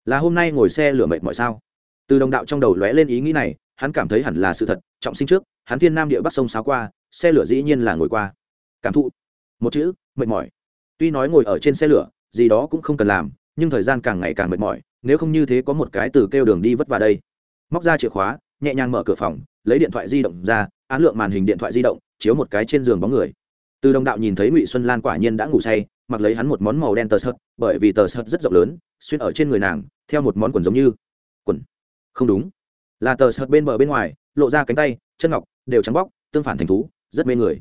Là hôm nay ngồi xe lửa mệt mọi sao? Từ đồng đạo trong đầu lóe lên ý nghĩ này, hắn cảm thấy hẳn là sự thật, trọng sinh trước, hắn thiên nam địa bắc sông sáo qua, xe lửa dĩ nhiên là ngồi qua. Cảm thụ. Một chữ, mệt mỏi. Tuy nói ngồi ở trên xe lửa, gì đó cũng không cần làm, nhưng thời gian càng ngày càng mệt mỏi nếu không như thế có một cái từ kêu đường đi vất vả đây. Móc ra chìa khóa, nhẹ nhàng mở cửa phòng, lấy điện thoại di động ra, án lượng màn hình điện thoại di động, chiếu một cái trên giường bóng người. Từ đồng đạo nhìn thấy ngụy xuân lan quả nhiên đã ngủ say, mặc lấy hắn một món màu đen tờ sợt, bởi vì tờ sợt rất rộng lớn, xuyên ở trên người nàng, theo một món quần giống như quần. Không đúng. Là tờ sợt bên bờ bên ngoài, lộ ra cánh tay, chân ngọc, đều trắng bóc, tương phản thành thú, rất mê người.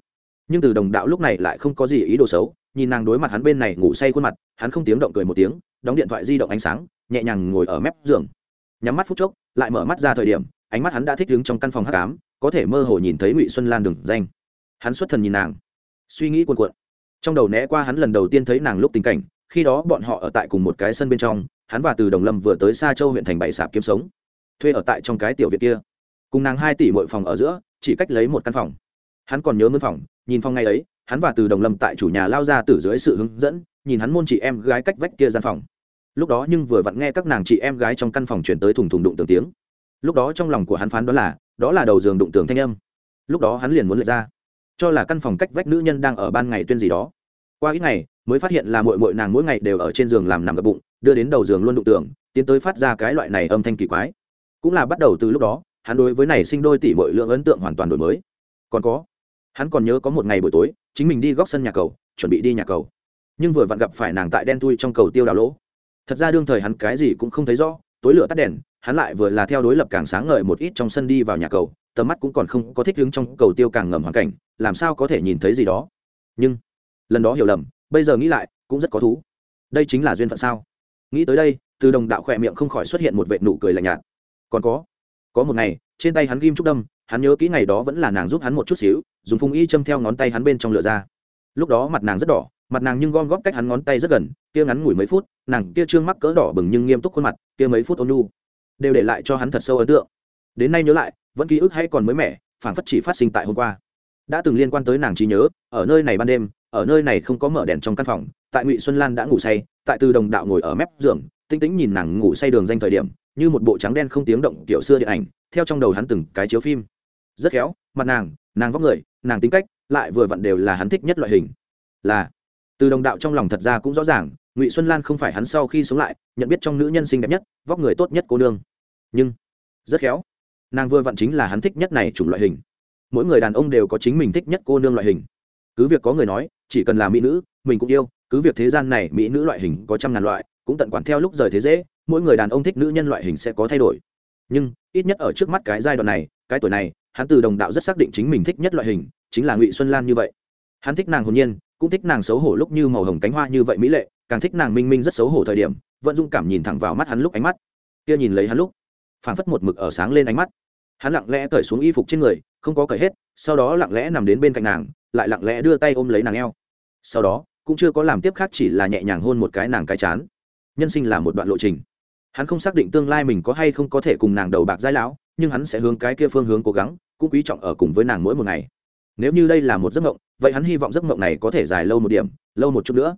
Nhưng từ đồng đạo lúc này lại không có gì ý đồ xấu, nhìn nàng đối mặt hắn bên này ngủ say khuôn mặt, hắn không tiếng động cười một tiếng, đóng điện thoại di động ánh sáng nhẹ nhàng ngồi ở mép giường. Nhắm mắt phút chốc, lại mở mắt ra thời điểm, ánh mắt hắn đã thích đứng trong căn phòng hắc ám, có thể mơ hồ nhìn thấy ngụy xuân lan đừng danh. Hắn xuất thần nhìn nàng. Suy nghĩ cuồn cuộn. Trong đầu né qua hắn lần đầu tiên thấy nàng lúc tình cảnh, khi đó bọn họ ở tại cùng một cái sân bên trong, hắn và từ đồng lâm vừa tới xa châu huyện thành bảy sạp kiếm sống. Thuê ở tại trong cái tiểu viện kia. Cùng nàng hai tỷ mỗi phòng ở giữa, chỉ cách lấy một căn phòng. Hắn còn nhớ mướn phòng, nhìn phòng ngày ấy, hắn và từ đồng lâm tại chủ nhà lao ra từ dưới sự hướng dẫn, nhìn hắn môn chị em gái cách vách kia gian phòng lúc đó nhưng vừa vặn nghe các nàng chị em gái trong căn phòng chuyển tới thùng thùng đụng tường tiếng. Lúc đó trong lòng của hắn phán đó là đó là đầu giường đụng tường thanh âm. Lúc đó hắn liền muốn lượt ra. Cho là căn phòng cách vách nữ nhân đang ở ban ngày tuyên gì đó. Qua ít ngày, mới phát hiện là mội mội nàng mỗi ngày đều ở trên giường làm nằm gập bụng, đưa đến đầu giường luôn đụng tường, tiến tới phát ra cái loại này âm thanh kỳ quái. Cũng là bắt đầu từ lúc đó, hắn đối với này sinh đôi tỷ mọi lượng ấn tượng hoàn toàn đổi mới. Còn có, hắn còn nhớ có một ngày buổi tối, chính mình đi góc sân nhà cầu, chuẩn bị đi nhà cầu. Nhưng vừa vặn gặp phải nàng tại đen thui trong cầu tiêu đào lỗ thật ra đương thời hắn cái gì cũng không thấy rõ, tối lửa tắt đèn, hắn lại vừa là theo đối lập càng sáng ngời một ít trong sân đi vào nhà cầu, tầm mắt cũng còn không có thích đứng trong cầu tiêu càng ngầm hoàn cảnh, làm sao có thể nhìn thấy gì đó. Nhưng, lần đó hiểu lầm, bây giờ nghĩ lại, cũng rất có thú. Đây chính là duyên phận sao? Nghĩ tới đây, từ đồng đạo khỏe miệng không khỏi xuất hiện một vệ nụ cười lạnh nhạt. Còn có có một ngày, trên tay hắn ghim trúc đâm, hắn nhớ kỹ ngày đó vẫn là nàng giúp hắn một chút xíu, dùng phung y châm theo ngón tay hắn bên trong lửa ra. Lúc đó mặt nàng rất đỏ mặt nàng nhưng gom góp cách hắn ngón tay rất gần, kia ngắn ngủi mấy phút, nàng kia trương mắc cỡ đỏ bừng nhưng nghiêm túc khuôn mặt, kia mấy phút ôn nu đều để lại cho hắn thật sâu ấn tượng. Đến nay nhớ lại, vẫn ký ức hay còn mới mẻ phản phất chỉ phát sinh tại hôm qua. Đã từng liên quan tới nàng trí nhớ, ở nơi này ban đêm, ở nơi này không có mở đèn trong căn phòng, tại ngụy xuân lan đã ngủ say, tại từ đồng đạo ngồi ở mép giường tinh tĩnh nhìn nàng ngủ say đường danh thời điểm, như một bộ trắng đen không tiếng động kiểu xưa điện ảnh, theo trong đầu hắn từng cái chiếu phim. Rất khéo, mặt nàng nàng vóc người, nàng tính cách, lại vừa vặn đều là hắn thích nhất loại hình. Là từ đồng đạo trong lòng thật ra cũng rõ ràng, ngụy xuân lan không phải hắn sau khi sống lại, nhận biết trong nữ nhân sinh đẹp nhất, vóc người tốt nhất cô nương. Nhưng, rất khéo, nàng vừa vặn chính là hắn thích nhất này chủng loại hình. Mỗi người đàn ông đều có chính mình thích nhất cô nương loại hình. Cứ việc có người nói, chỉ cần là mỹ nữ, mình cũng yêu, cứ việc thế gian này mỹ nữ loại hình có trăm ngàn loại, cũng tận quản theo lúc rời thế dễ, mỗi người đàn ông thích nữ nhân loại hình sẽ có thay đổi. Nhưng, ít nhất ở trước mắt cái giai đoạn này, cái tuổi này, hắn từ đồng đạo rất xác định chính mình thích nhất loại hình, chính là ngụy xuân lan như vậy hắn thích nàng hồn nhiên, cũng thích nàng xấu hổ lúc như màu hồng cánh hoa như vậy mỹ lệ, càng thích nàng minh minh rất xấu hổ thời điểm, vẫn dung cảm nhìn thẳng vào mắt hắn lúc ánh mắt. Kia nhìn lấy hắn lúc, phảng phất một mực ở sáng lên ánh mắt. Hắn lặng lẽ cởi xuống y phục trên người, không có cởi hết, sau đó lặng lẽ nằm đến bên cạnh nàng, lại lặng lẽ đưa tay ôm lấy nàng eo. Sau đó, cũng chưa có làm tiếp khác chỉ là nhẹ nhàng hôn một cái nàng cái chán. Nhân sinh là một đoạn lộ trình. Hắn không xác định tương lai mình có hay không có thể cùng nàng đầu bạc giai lão, nhưng hắn sẽ hướng cái kia phương hướng cố gắng, cũng quý trọng ở cùng với nàng mỗi một ngày nếu như đây là một giấc mộng, vậy hắn hy vọng giấc mộng này có thể dài lâu một điểm, lâu một chút nữa.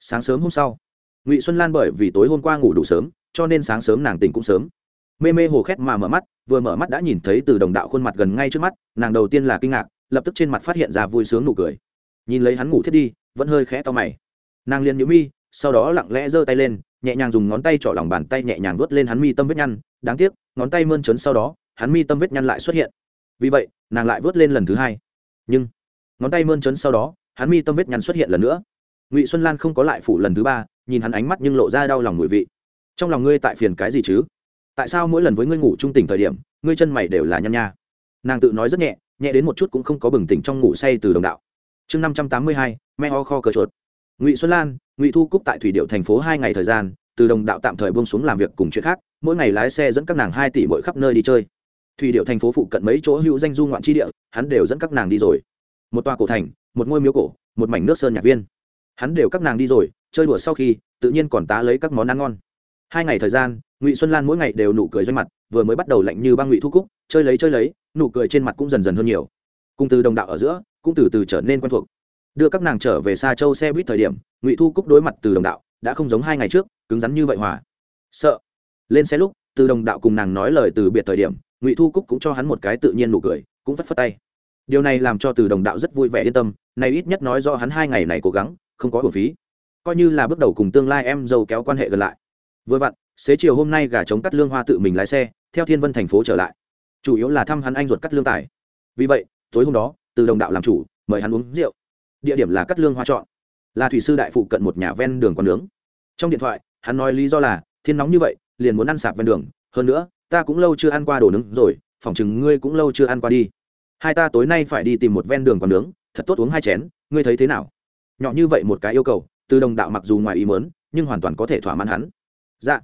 Sáng sớm hôm sau, ngụy xuân lan bởi vì tối hôm qua ngủ đủ sớm, cho nên sáng sớm nàng tỉnh cũng sớm. Mê mê hồ khét mà mở mắt, vừa mở mắt đã nhìn thấy từ đồng đạo khuôn mặt gần ngay trước mắt, nàng đầu tiên là kinh ngạc, lập tức trên mặt phát hiện ra vui sướng nụ cười. Nhìn lấy hắn ngủ thiết đi, vẫn hơi khẽ to mày. Nàng liền nhíu mi, sau đó lặng lẽ giơ tay lên, nhẹ nhàng dùng ngón tay trỏ lòng bàn tay nhẹ nhàng vớt lên hắn mi tâm vết nhăn. Đáng tiếc, ngón tay mơn trớn sau đó, hắn mi tâm vết nhăn lại xuất hiện. Vì vậy, nàng lại vớt lên lần thứ hai nhưng, ngón tay mơn trớn sau đó, hắn mi tâm vết nhăn xuất hiện lần nữa. Ngụy xuân lan không có lại phủ lần thứ ba, nhìn hắn ánh mắt nhưng lộ ra đau lòng mùi vị. Trong lòng ngươi tại phiền cái gì chứ? Tại sao mỗi lần với ngươi ngủ trung tỉnh thời điểm, ngươi chân mày đều là nhăn nha? Nàng tự nói rất nhẹ nhẹ đến một chút cũng không có bừng tỉnh trong ngủ say từ đồng đạo. Chương năm trăm tám mươi hai, me ho kho cờ chuột. Ngụy xuân lan, ngụy thu cúc tại thủy điệu thành phố hai ngày thời gian, từ đồng đạo tạm thời buông xuống làm việc cùng chuyện khác, mỗi ngày lái xe dẫn các nàng hai tỷ mỗi khắp nơi đi chơi. Thủy điệu thành phố phụ cận mấy chỗ hữu danh du ngoạn tri địa hắn đều dẫn các nàng đi rồi. Một tòa cổ thành, một ngôi miếu cổ, một mảnh nước sơn nhạc viên. Hắn đều các nàng đi rồi, chơi đùa sau khi, tự nhiên còn tá lấy các món ăn ngon. Hai ngày thời gian, ngụy xuân lan mỗi ngày đều nụ cười doanh mặt, vừa mới bắt đầu lạnh như băng ngụy thu cúc, chơi lấy chơi lấy, nụ cười trên mặt cũng dần dần hơn nhiều. Cùng từ đồng đạo ở giữa, cũng từ từ trở nên quen thuộc. Đưa các nàng trở về xa châu xe buýt thời điểm, ngụy thu cúc đối mặt từ đồng đạo, đã không giống hai ngày trước, cứng rắn như vậy hòa. Sợ. Lên xe lúc, từ đồng đạo cùng nàng nói lời từ biệt thời điểm, ngụy thu cúc cũng cho hắn một cái tự nhiên nụ cười, cũng phất phất tay điều này làm cho từ đồng đạo rất vui vẻ yên tâm này ít nhất nói do hắn hai ngày này cố gắng, không có bổ phí. Coi như là bước đầu cùng tương lai em dâu kéo quan hệ gần lại. Vừa vặn, xế chiều hôm nay gà chống cắt lương hoa tự mình lái xe, theo thiên vân thành phố trở lại. Chủ yếu là thăm hắn anh ruột cắt lương tài. Vì vậy, tối hôm đó, từ đồng đạo làm chủ, mời hắn uống rượu. Địa điểm là cắt lương hoa chọn là thủy sư đại phụ cận một nhà ven đường quán nướng. Trong điện thoại, hắn nói lý do là, thiên nóng như vậy, liền muốn ăn sạp ven đường. Hơn nữa, ta cũng lâu chưa ăn qua đồ nướng rồi, phỏng chừng ngươi cũng lâu chưa ăn qua đi hai ta tối nay phải đi tìm một ven đường còn nướng, thật tốt uống hai chén, ngươi thấy thế nào? Nhỏ như vậy một cái yêu cầu, từ đồng đạo mặc dù ngoài ý mớn nhưng hoàn toàn có thể thỏa mãn hắn. Dạ.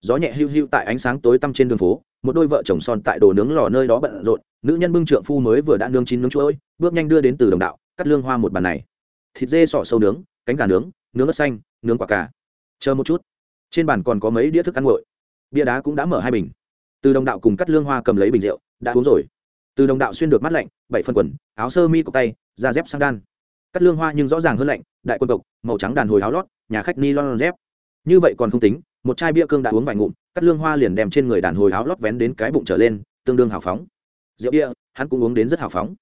Gió nhẹ hưu hưu tại ánh sáng tối tăm trên đường phố, một đôi vợ chồng son tại đồ nướng lò nơi đó bận rộn, nữ nhân bưng trượng phu mới vừa đã nướng chín nướng chuỗi bước nhanh đưa đến từ đồng đạo, cắt lương hoa một bàn này. Thịt dê sỏ sâu nướng, cánh gà nướng nướng ớt xanh, nướng quả cà. Chờ một chút. Trên bàn còn có mấy đĩa thức ăn nguội. Bia đá cũng đã mở hai bình. Từ đồng đạo cùng cắt lương hoa cầm lấy bình rượu, đã uống rồi từ đồng đạo xuyên được mắt lạnh, bảy phân quần, áo sơ mi cộc tay, da dép sang đan. Cắt lương hoa nhưng rõ ràng hơn lạnh, đại quân cộc, màu trắng đàn hồi áo lót, nhà khách ni lon dép. Như vậy còn không tính, một chai bia cương đã uống vài ngụm, cắt lương hoa liền đem trên người đàn hồi áo lót vén đến cái bụng trở lên, tương đương hào phóng. Rượu bia, hắn cũng uống đến rất hào phóng.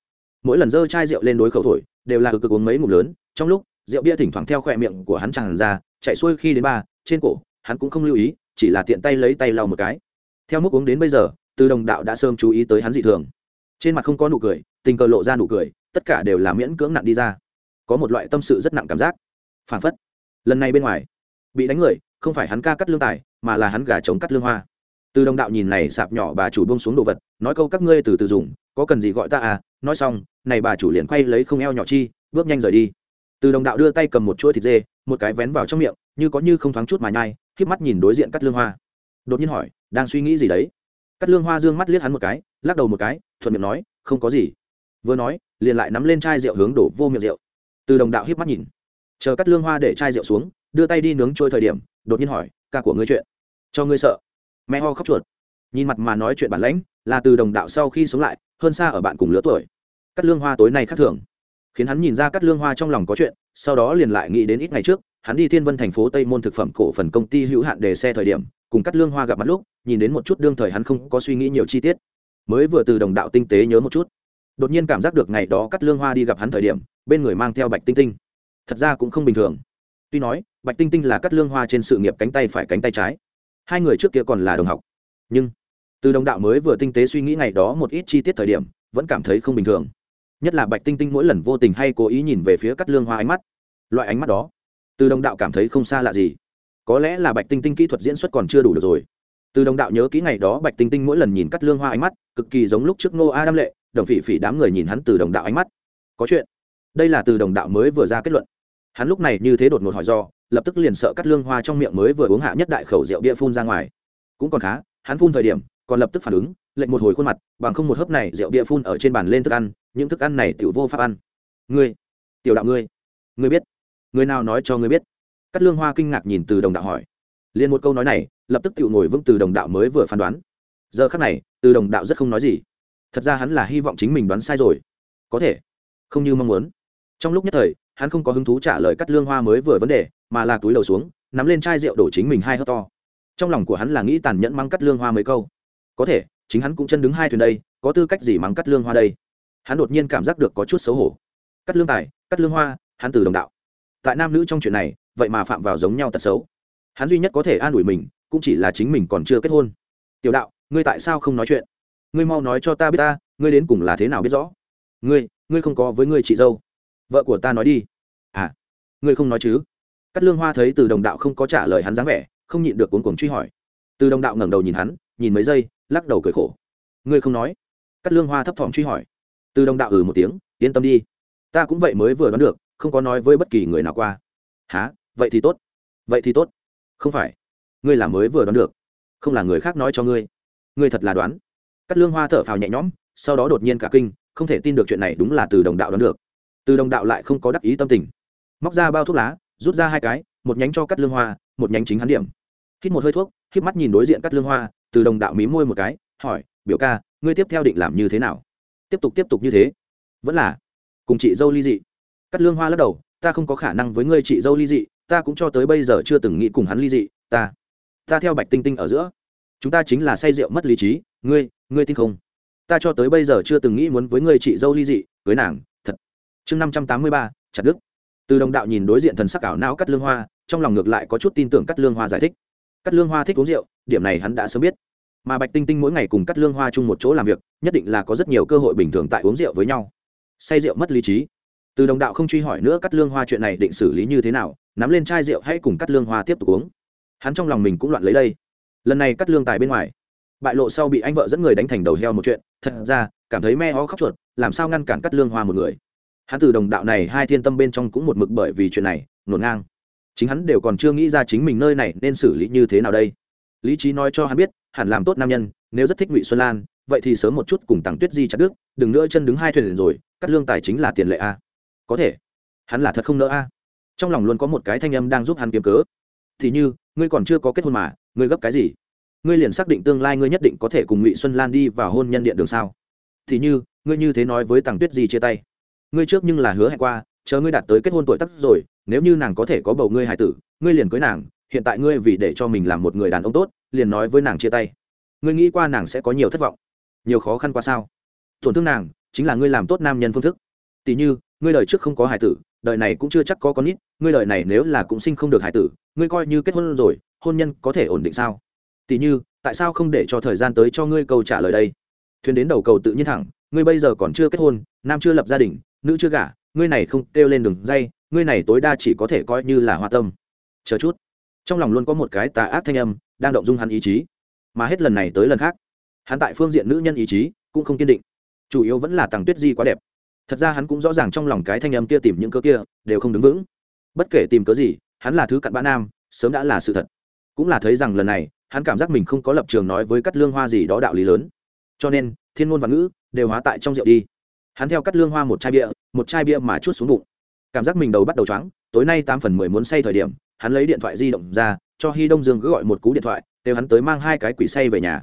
Mỗi lần dơ chai rượu lên đối khẩu thổi, đều là cực cực uống mấy ngụm lớn, trong lúc, rượu bia thỉnh thoảng theo khỏe miệng của hắn tràn ra, chạy xuôi khi đến ba, trên cổ, hắn cũng không lưu ý, chỉ là tiện tay lấy tay lau một cái. Theo mức uống đến bây giờ, từ đồng đạo đã sớm chú ý tới hắn dị thường trên mặt không có nụ cười, tình cờ lộ ra nụ cười, tất cả đều là miễn cưỡng nặng đi ra. Có một loại tâm sự rất nặng cảm giác. Phản phất, lần này bên ngoài, bị đánh người, không phải hắn ca cắt lương tài, mà là hắn gà chống cắt lương hoa. Từ đồng đạo nhìn này sạp nhỏ bà chủ bông xuống đồ vật, nói câu các ngươi từ từ dùng, có cần gì gọi ta à? Nói xong, này bà chủ liền quay lấy không eo nhỏ chi, bước nhanh rời đi. Từ đồng đạo đưa tay cầm một chuỗi thịt dê, một cái vén vào trong miệng, như có như không thoáng chút mà nhai k mắt nhìn đối diện cắt lương hoa. Đột nhiên hỏi, đang suy nghĩ gì đấy? Cắt lương hoa dương mắt liếc hắn một cái, lắc đầu một cái thuận miệng nói, không có gì. Vừa nói, liền lại nắm lên chai rượu hướng đổ vô miệng rượu. Từ đồng đạo hiếp mắt nhìn, chờ cắt lương hoa để chai rượu xuống, đưa tay đi nướng trôi thời điểm, đột nhiên hỏi, ca của ngươi chuyện? Cho ngươi sợ. Mẹ ho khóc chuột. Nhìn mặt mà nói chuyện bản lãnh, là từ đồng đạo sau khi sống lại, hơn xa ở bạn cùng lứa tuổi. Cắt lương hoa tối nay khác thường. Khiến hắn nhìn ra cắt lương hoa trong lòng có chuyện, sau đó liền lại nghĩ đến ít ngày trước, hắn đi thiên vân thành phố tây môn thực phẩm cổ phần công ty hữu hạn đề xe thời điểm, cùng cắt lương hoa gặp mặt lúc, nhìn đến một chút đương thời hắn không có suy nghĩ nhiều chi tiết mới vừa từ đồng đạo tinh tế nhớ một chút. Đột nhiên cảm giác được ngày đó cắt lương hoa đi gặp hắn thời điểm, bên người mang theo bạch tinh tinh. Thật ra cũng không bình thường. Tuy nói, bạch tinh tinh là cắt lương hoa trên sự nghiệp cánh tay phải cánh tay trái. Hai người trước kia còn là đồng học. Nhưng, từ đồng đạo mới vừa tinh tế suy nghĩ ngày đó một ít chi tiết thời điểm, vẫn cảm thấy không bình thường. Nhất là bạch tinh tinh mỗi lần vô tình hay cố ý nhìn về phía cắt lương hoa ánh mắt. Loại ánh mắt đó, từ đồng đạo cảm thấy không xa lạ gì. Có lẽ là bạch tinh tinh kỹ thuật diễn xuất còn chưa đủ được rồi. Từ đồng đạo nhớ kỹ ngày đó bạch tinh tinh mỗi lần nhìn cắt lương hoa ánh mắt cực kỳ giống lúc trước ngô a đam lệ, đồng phỉ phỉ đám người nhìn hắn từ đồng đạo ánh mắt. Có chuyện. Đây là từ đồng đạo mới vừa ra kết luận. Hắn lúc này như thế đột ngột hỏi do, lập tức liền sợ cắt lương hoa trong miệng mới vừa uống hạ nhất đại khẩu rượu bia phun ra ngoài. Cũng còn khá, hắn phun thời điểm, còn lập tức phản ứng, lệnh một hồi khuôn mặt, bằng không một hớp này rượu bia phun ở trên bàn lên thức ăn, những thức ăn này tiểu vô pháp ăn. Ngươi, tiểu đạo ngươi ngươi biết. Người nào nói cho ngươi biết? Cắt lương hoa kinh ngạc nhìn từ đồng đạo hỏi. Liền một câu nói này, lập tức tiểu ngồi vững từ đồng đạo mới vừa phán đoán giờ khắc này, từ đồng đạo rất không nói gì. Thật ra hắn là hy vọng chính mình đoán sai rồi. Có thể, không như mong muốn. Trong lúc nhất thời, hắn không có hứng thú trả lời cắt lương hoa mới vừa vấn đề, mà là túi đầu xuống, nắm lên chai rượu đổ chính mình hai hớt to. Trong lòng của hắn là nghĩ tàn nhẫn mắng cắt lương hoa mấy câu. Có thể, chính hắn cũng chân đứng hai thuyền đây, có tư cách gì mắng cắt lương hoa đây? Hắn đột nhiên cảm giác được có chút xấu hổ. Cắt lương tài, cắt lương hoa, hắn từ đồng đạo. Tại nam nữ trong chuyện này, vậy mà phạm vào giống nhau tật xấu. Hắn duy nhất có thể an ủi mình, cũng chỉ là chính mình còn chưa kết hôn. Tiểu đạo ngươi tại sao không nói chuyện? Ngươi mau nói cho ta biết ta, ngươi đến cùng là thế nào biết rõ? Ngươi ngươi không có với ngươi chị dâu. Vợ của ta nói đi. À ngươi không nói chứ? Cắt lương hoa thấy từ đồng đạo không có trả lời hắn dáng vẻ, không nhịn được cuốn cuồng truy hỏi. Từ đồng đạo ngẩng đầu nhìn hắn, nhìn mấy giây, lắc đầu cười khổ. Ngươi không nói? Cắt lương hoa thấp thỏm truy hỏi. Từ đồng đạo ừ một tiếng, yên tâm đi. Ta cũng vậy mới vừa đoán được, không có nói với bất kỳ người nào qua. Há vậy thì tốt. Vậy thì tốt. Không phải. Ngươi là mới vừa đoán được. Không là người khác nói cho ngươi ngươi thật là đoán. Cắt lương hoa thở phào nhẹ nhõm, sau đó đột nhiên cả kinh, không thể tin được chuyện này đúng là từ đồng đạo đoán được. Từ đồng đạo lại không có đắc ý tâm tình. Móc ra bao thuốc lá, rút ra hai cái, một nhánh cho cắt lương hoa, một nhánh chính hắn điểm. Hít một hơi thuốc hít mắt nhìn đối diện cắt lương hoa, từ đồng đạo mí môi một cái, hỏi, biểu ca, ngươi tiếp theo định làm như thế nào? Tiếp tục tiếp tục như thế. Vẫn là cùng chị dâu ly dị. Cắt lương hoa lắc đầu, ta không có khả năng với ngươi chị dâu ly dị, ta cũng cho tới bây giờ chưa từng nghĩ cùng hắn ly dị, ta ta theo bạch tinh tinh ở giữa chúng ta chính là say rượu mất lý trí, ngươi ngươi tin không? Ta cho tới bây giờ chưa từng nghĩ muốn với ngươi chị dâu ly dị, cưới nàng, thật. Chương năm trăm tám mươi ba, chặt đức từ đồng đạo nhìn đối diện thần sắc ảo não cắt lương hoa, trong lòng ngược lại có chút tin tưởng cắt lương hoa giải thích. Cắt lương hoa thích uống rượu, điểm này hắn đã sớm biết. Mà bạch tinh tinh mỗi ngày cùng cắt lương hoa chung một chỗ làm việc, nhất định là có rất nhiều cơ hội bình thường tại uống rượu với nhau. Say rượu mất lý trí. Từ đồng đạo không truy hỏi nữa cắt lương hoa chuyện này định xử lý như thế nào, nắm lên chai rượu hãy cùng cắt lương hoa tiếp tục uống. Hắn trong lòng mình cũng loạn lấy đây lần này cắt lương tài bên ngoài, bại lộ sau bị anh vợ dẫn người đánh thành đầu heo một chuyện, thật ra, cảm thấy me ho khóc chuột, làm sao ngăn cản cắt lương hoa một người. Hắn từ đồng đạo này hai thiên tâm bên trong cũng một mực bởi vì chuyện này nổn ngang. Chính hắn đều còn chưa nghĩ ra chính mình nơi này nên xử lý như thế nào đây. Lý trí nói cho hắn biết, hẳn làm tốt nam nhân, nếu rất thích ngụy xuân lan, vậy thì sớm một chút cùng tặng tuyết di chặt đức đừng nữa chân đứng hai thuyền rồi, cắt lương tài chính là tiền lệ a. Có thể. Hắn là thật không nỡ a. Trong lòng luôn có một cái thanh âm đang giúp hắn kiếm cớ. Thì như, ngươi còn chưa có kết hôn mà ngươi gấp cái gì? Ngươi liền xác định tương lai ngươi nhất định có thể cùng ngụy xuân lan đi vào hôn nhân điện đường sao? Thì như, ngươi như thế nói với tàng tuyết di chia tay. Ngươi trước nhưng là hứa hẹn qua, chờ ngươi đạt tới kết hôn tuổi tắc rồi, nếu như nàng có thể có bầu ngươi hài tử, ngươi liền cưới nàng, hiện tại ngươi vì để cho mình làm một người đàn ông tốt, liền nói với nàng chia tay. Ngươi nghĩ qua nàng sẽ có nhiều thất vọng, nhiều khó khăn qua sao? Tổn thương nàng chính là ngươi làm tốt nam nhân phương thức. Tỷ như, ngươi đời trước không có hài tử, đời này cũng chưa chắc có con nít, ngươi đời này nếu là cũng sinh không được hài tử, ngươi coi như kết hôn rồi hôn nhân có thể ổn định sao? Tỷ như, tại sao không để cho thời gian tới cho ngươi câu trả lời đây? Thuyền đến đầu cầu tự nhiên thẳng, ngươi bây giờ còn chưa kết hôn, nam chưa lập gia đình, nữ chưa gả, ngươi này không kêu lên đường dây, ngươi này tối đa chỉ có thể coi như là hoa tâm. Chờ chút. Trong lòng luôn có một cái tà ác thanh âm, đang động dung hắn ý chí. Mà hết lần này tới lần khác, hắn tại phương diện nữ nhân ý chí cũng không kiên định. Chủ yếu vẫn là tàng tuyết di quá đẹp. Thật ra hắn cũng rõ ràng trong lòng cái thanh âm kia tìm những cơ kia đều không đứng vững. Bất kể tìm cớ gì, hắn là thứ cặn bã nam, sớm đã là sự thật cũng là thấy rằng lần này, hắn cảm giác mình không có lập trường nói với cắt lương hoa gì đó đạo lý lớn. Cho nên, thiên ngôn và ngữ đều hóa tại trong rượu đi. Hắn theo cắt lương hoa một chai bia, một chai bia mà chút xuống bụng. Cảm giác mình đầu bắt đầu choáng, tối nay tám phần mười muốn say thời điểm, hắn lấy điện thoại di động ra, cho hy đông dương cứ gọi một cú điện thoại đều hắn tới mang hai cái quỷ say về nhà.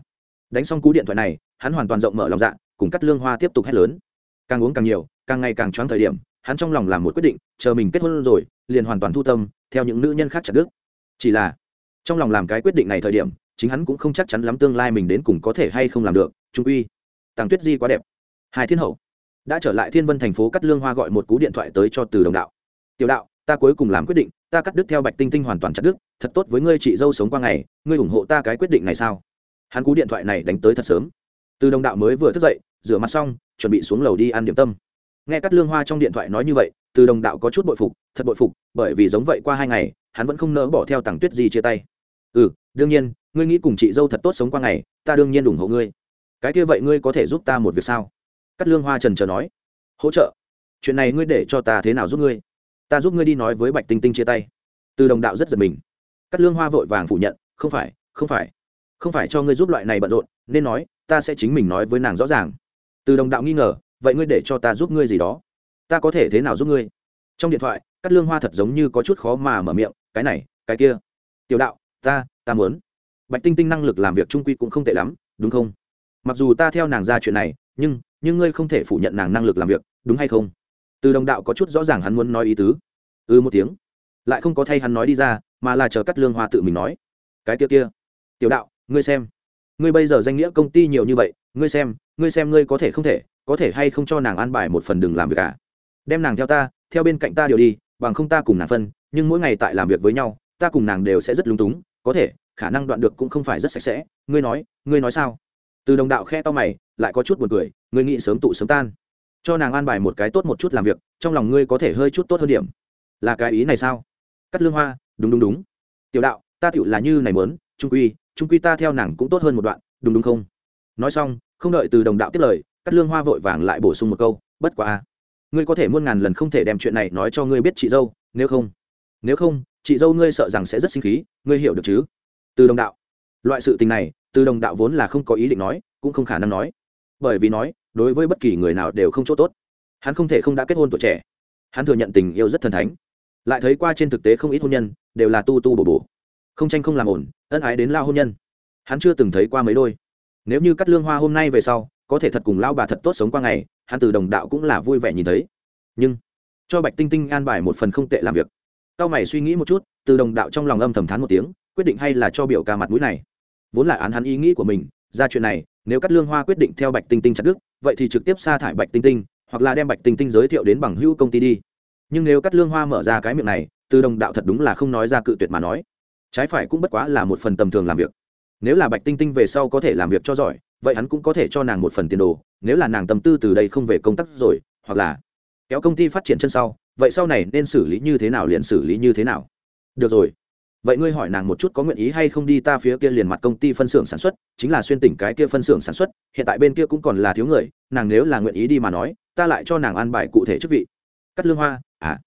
Đánh xong cú điện thoại này, hắn hoàn toàn rộng mở lòng dạ cùng cắt lương hoa tiếp tục hét lớn. Càng uống càng nhiều, càng ngày càng choáng thời điểm, hắn trong lòng làm một quyết định, chờ mình kết hôn rồi, liền hoàn toàn thu tâm, theo những nữ nhân khác chặt đức chỉ là trong lòng làm cái quyết định này thời điểm, chính hắn cũng không chắc chắn lắm tương lai mình đến cùng có thể hay không làm được, trung uy tàng tuyết di quá đẹp. Hai thiên hậu đã trở lại thiên vân thành phố cắt lương hoa gọi một cú điện thoại tới cho từ đồng đạo. Tiểu đạo, ta cuối cùng làm quyết định, ta cắt đứt theo bạch tinh tinh hoàn toàn chặt đứt, thật tốt với ngươi chị dâu sống qua ngày, ngươi ủng hộ ta cái quyết định này sao? Hắn cú điện thoại này đánh tới thật sớm. Từ đồng đạo mới vừa thức dậy, rửa mặt xong, chuẩn bị xuống lầu đi ăn điểm tâm. Nghe cắt lương hoa trong điện thoại nói như vậy, từ đồng đạo có chút bội phục, thật bội phục, bởi vì giống vậy qua hai ngày, hắn vẫn không nỡ bỏ theo tàng tuyết di chia tay ừ đương nhiên, ngươi nghĩ cùng chị dâu thật tốt sống qua ngày, ta đương nhiên ủng hộ ngươi. Cái kia vậy ngươi có thể giúp ta một việc sao? Cắt lương hoa trần trờ nói. Hỗ trợ. Chuyện này ngươi để cho ta thế nào giúp ngươi? Ta giúp ngươi đi nói với bạch tinh tinh chia tay. Từ đồng đạo rất giật mình. Cắt lương hoa vội vàng phủ nhận, không phải không phải. Không phải cho ngươi giúp loại này bận rộn, nên nói, ta sẽ chính mình nói với nàng rõ ràng. Từ đồng đạo nghi ngờ, vậy ngươi để cho ta giúp ngươi gì đó? Ta có thể thế nào giúp ngươi? Trong điện thoại cắt lương hoa thật giống như có chút khó mà mở miệng, cái này, cái kia. Tiểu đạo ta ta muốn. Bạch tinh tinh năng lực làm việc trung quy cũng không tệ lắm, đúng không? Mặc dù ta theo nàng ra chuyện này, nhưng nhưng ngươi không thể phủ nhận nàng năng lực làm việc, đúng hay không? Từ đồng đạo có chút rõ ràng hắn muốn nói ý tứ. Ừ một tiếng. Lại không có thay hắn nói đi ra, mà là chờ cắt lương hoa tự mình nói. Cái kia kia. Tiểu đạo, ngươi xem. Ngươi bây giờ danh nghĩa công ty nhiều như vậy, ngươi xem ngươi xem ngươi có thể không thể, có thể hay không cho nàng an bài một phần đừng làm việc cả đem nàng theo ta, theo bên cạnh ta điều đi, bằng không ta cùng nàng phân, nhưng mỗi ngày tại làm việc với nhau, ta cùng nàng đều sẽ rất lúng túng có thể, khả năng đoạn được cũng không phải rất sạch sẽ. Ngươi nói ngươi nói sao? Từ đồng đạo khe to mày, lại có chút buồn cười, ngươi nghĩ sớm tụ sớm tan. Cho nàng an bài một cái tốt một chút làm việc, trong lòng ngươi có thể hơi chút tốt hơn điểm. Là cái ý này sao? Cắt lương hoa, đúng đúng đúng. Tiểu đạo, ta tựu là như này mớn trung quy trung quy ta theo nàng cũng tốt hơn một đoạn, đúng đúng không? Nói xong, không đợi từ đồng đạo tiếp lời, cắt lương hoa vội vàng lại bổ sung một câu, bất quá. Ngươi có thể muôn ngàn lần không thể đem chuyện này nói cho ngươi biết chị dâu, nếu không nếu không chị dâu ngươi sợ rằng sẽ rất sinh khí, ngươi hiểu được chứ? Từ đồng đạo. Loại sự tình này, từ đồng đạo vốn là không có ý định nói, cũng không khả năng nói. Bởi vì nói, đối với bất kỳ người nào đều không chỗ tốt. Hắn không thể không đã kết hôn tuổi trẻ. Hắn thừa nhận tình yêu rất thần thánh. Lại thấy qua trên thực tế không ít hôn nhân, đều là tu tu bổ bổ. Không tranh không làm ổn, ân ái đến lao hôn nhân. Hắn chưa từng thấy qua mấy đôi. Nếu như cắt lương hoa hôm nay về sau, có thể thật cùng lao bà thật tốt sống qua ngày, hắn từ đồng đạo cũng là vui vẻ nhìn thấy. Nhưng, cho bạch tinh tinh an bài một phần không tệ làm việc cao mày suy nghĩ một chút từ đồng đạo trong lòng âm thầm thán một tiếng quyết định hay là cho biểu ca mặt mũi này. Vốn là án hắn ý nghĩ của mình ra chuyện này nếu cắt lương hoa quyết định theo bạch tinh tinh chặt đứt, vậy thì trực tiếp sa thải bạch tinh tinh hoặc là đem bạch tinh tinh giới thiệu đến bằng hữu công ty đi. Nhưng nếu cắt lương hoa mở ra cái miệng này từ đồng đạo thật đúng là không nói ra cự tuyệt mà nói. Trái phải cũng bất quá là một phần tầm thường làm việc. Nếu là bạch tinh tinh về sau có thể làm việc cho giỏi vậy hắn cũng có thể cho nàng một phần tiền đồ nếu là nàng tâm tư từ đây không về công tác rồi hoặc là kéo công ty phát triển chân sau vậy sau này nên xử lý như thế nào liền xử lý như thế nào? Được rồi. Vậy ngươi hỏi nàng một chút có nguyện ý hay không đi ta phía kia liền mặt công ty phân xưởng sản xuất, chính là xuyên tỉnh cái kia phân xưởng sản xuất, hiện tại bên kia cũng còn là thiếu người, nàng nếu là nguyện ý đi mà nói, ta lại cho nàng an bài cụ thể chức vị. Cắt lương hoa à.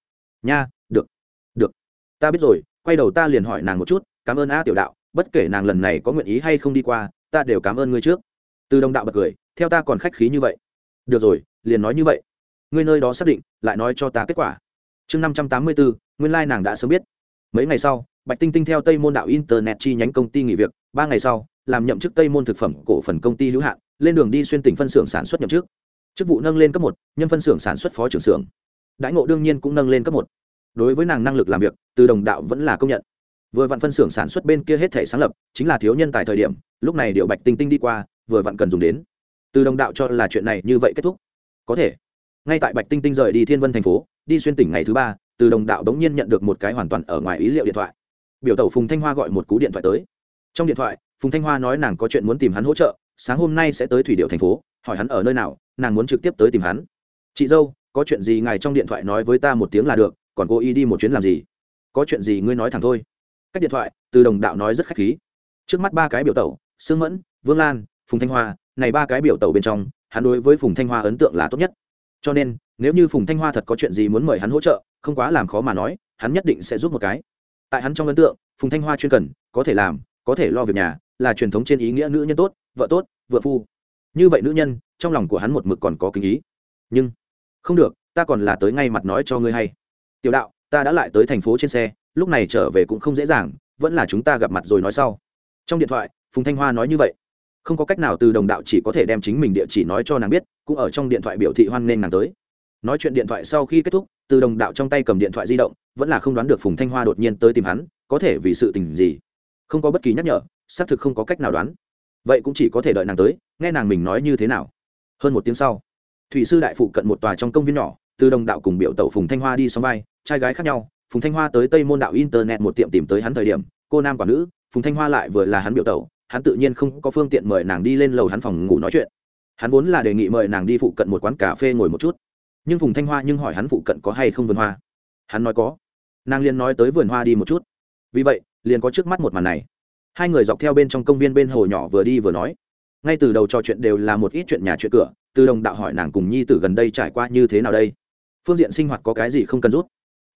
Nha, được. Được. Ta biết rồi, quay đầu ta liền hỏi nàng một chút, cảm ơn a tiểu đạo, bất kể nàng lần này có nguyện ý hay không đi qua, ta đều cảm ơn ngươi trước. Từ đồng đạo bật cười, theo ta còn khách khí như vậy. Được rồi, liền nói như vậy ngươi nơi đó xác định, lại nói cho ta kết quả. Chương năm trăm tám mươi bốn nguyên lai、like、nàng đã sớm biết. Mấy ngày sau, bạch tinh tinh theo tây môn đạo internet chi nhánh công ty nghỉ việc, ba ngày sau, làm nhậm chức tây môn thực phẩm cổ phần công ty hữu hạn, lên đường đi xuyên tỉnh phân xưởng sản xuất nhậm chức. Chức vụ nâng lên cấp một, nhân phân xưởng sản xuất phó trưởng xưởng. Đãi ngộ đương nhiên cũng nâng lên cấp một. Đối với nàng năng lực làm việc, từ đồng đạo vẫn là công nhận. Vừa vặn phân xưởng sản xuất bên kia hết thể sáng lập, chính là thiếu nhân tài thời điểm, lúc này điệu bạch tinh tinh đi qua, vừa vặn cần dùng đến. Từ đồng đạo cho là chuyện này như vậy kết thúc. Có thể ngay tại bạch tinh tinh rời đi thiên vân thành phố, đi xuyên tỉnh ngày thứ ba, từ đồng đạo bỗng nhiên nhận được một cái hoàn toàn ở ngoài ý liệu điện thoại. Biểu tẩu phùng thanh hoa gọi một cú điện thoại tới. Trong điện thoại, phùng thanh hoa nói nàng có chuyện muốn tìm hắn hỗ trợ, sáng hôm nay sẽ tới thủy điệu thành phố, hỏi hắn ở nơi nào, nàng muốn trực tiếp tới tìm hắn. Chị dâu, có chuyện gì ngài trong điện thoại nói với ta một tiếng là được, còn cô y đi một chuyến làm gì? Có chuyện gì ngươi nói thẳng thôi. Cách điện thoại, từ đồng đạo nói rất khách khí. Trước mắt ba cái biểu tẩu, sương mẫn, vương lan, phùng thanh hoa, này ba cái biểu tẩu bên trong, hắn đối với phùng thanh hoa ấn tượng là tốt nhất cho nên, nếu như phùng thanh hoa thật có chuyện gì muốn mời hắn hỗ trợ, không quá làm khó mà nói, hắn nhất định sẽ giúp một cái. Tại hắn trong ấn tượng, phùng thanh hoa chuyên cần, có thể làm, có thể lo việc nhà, là truyền thống trên ý nghĩa nữ nhân tốt, vợ tốt, vợ phu. Như vậy nữ nhân, trong lòng của hắn một mực còn có kinh ý. Nhưng, không được, ta còn là tới ngay mặt nói cho ngươi hay. Tiểu đạo, ta đã lại tới thành phố trên xe, lúc này trở về cũng không dễ dàng, vẫn là chúng ta gặp mặt rồi nói sau. Trong điện thoại, phùng thanh hoa nói như vậy không có cách nào từ đồng đạo chỉ có thể đem chính mình địa chỉ nói cho nàng biết, cũng ở trong điện thoại biểu thị hoan nghênh nàng tới. Nói chuyện điện thoại sau khi kết thúc, từ đồng đạo trong tay cầm điện thoại di động, vẫn là không đoán được phùng thanh hoa đột nhiên tới tìm hắn, có thể vì sự tình gì? Không có bất kỳ nhắc nhở, xác thực không có cách nào đoán. Vậy cũng chỉ có thể đợi nàng tới, nghe nàng mình nói như thế nào. Hơn một tiếng sau, thủy sư đại phụ cận một tòa trong công viên nhỏ, từ đồng đạo cùng biểu tẩu phùng thanh hoa đi xóm vai, trai gái khác nhau, phùng thanh hoa tới tây môn đạo internet một tiệm tìm tới hắn thời điểm, cô nam quả nữ, phùng thanh hoa lại vừa là hắn biểu tẩu hắn tự nhiên không có phương tiện mời nàng đi lên lầu hắn phòng ngủ nói chuyện. Hắn vốn là đề nghị mời nàng đi phụ cận một quán cà phê ngồi một chút. Nhưng phùng thanh hoa nhưng hỏi hắn phụ cận có hay không vườn hoa. Hắn nói có. Nàng liền nói tới vườn hoa đi một chút. Vì vậy, liền có trước mắt một màn này. Hai người dọc theo bên trong công viên bên hồ nhỏ vừa đi vừa nói. Ngay từ đầu trò chuyện đều là một ít chuyện nhà chuyện cửa, từ đồng đạo hỏi nàng cùng nhi tử gần đây trải qua như thế nào đây? Phương diện sinh hoạt có cái gì không cần rút?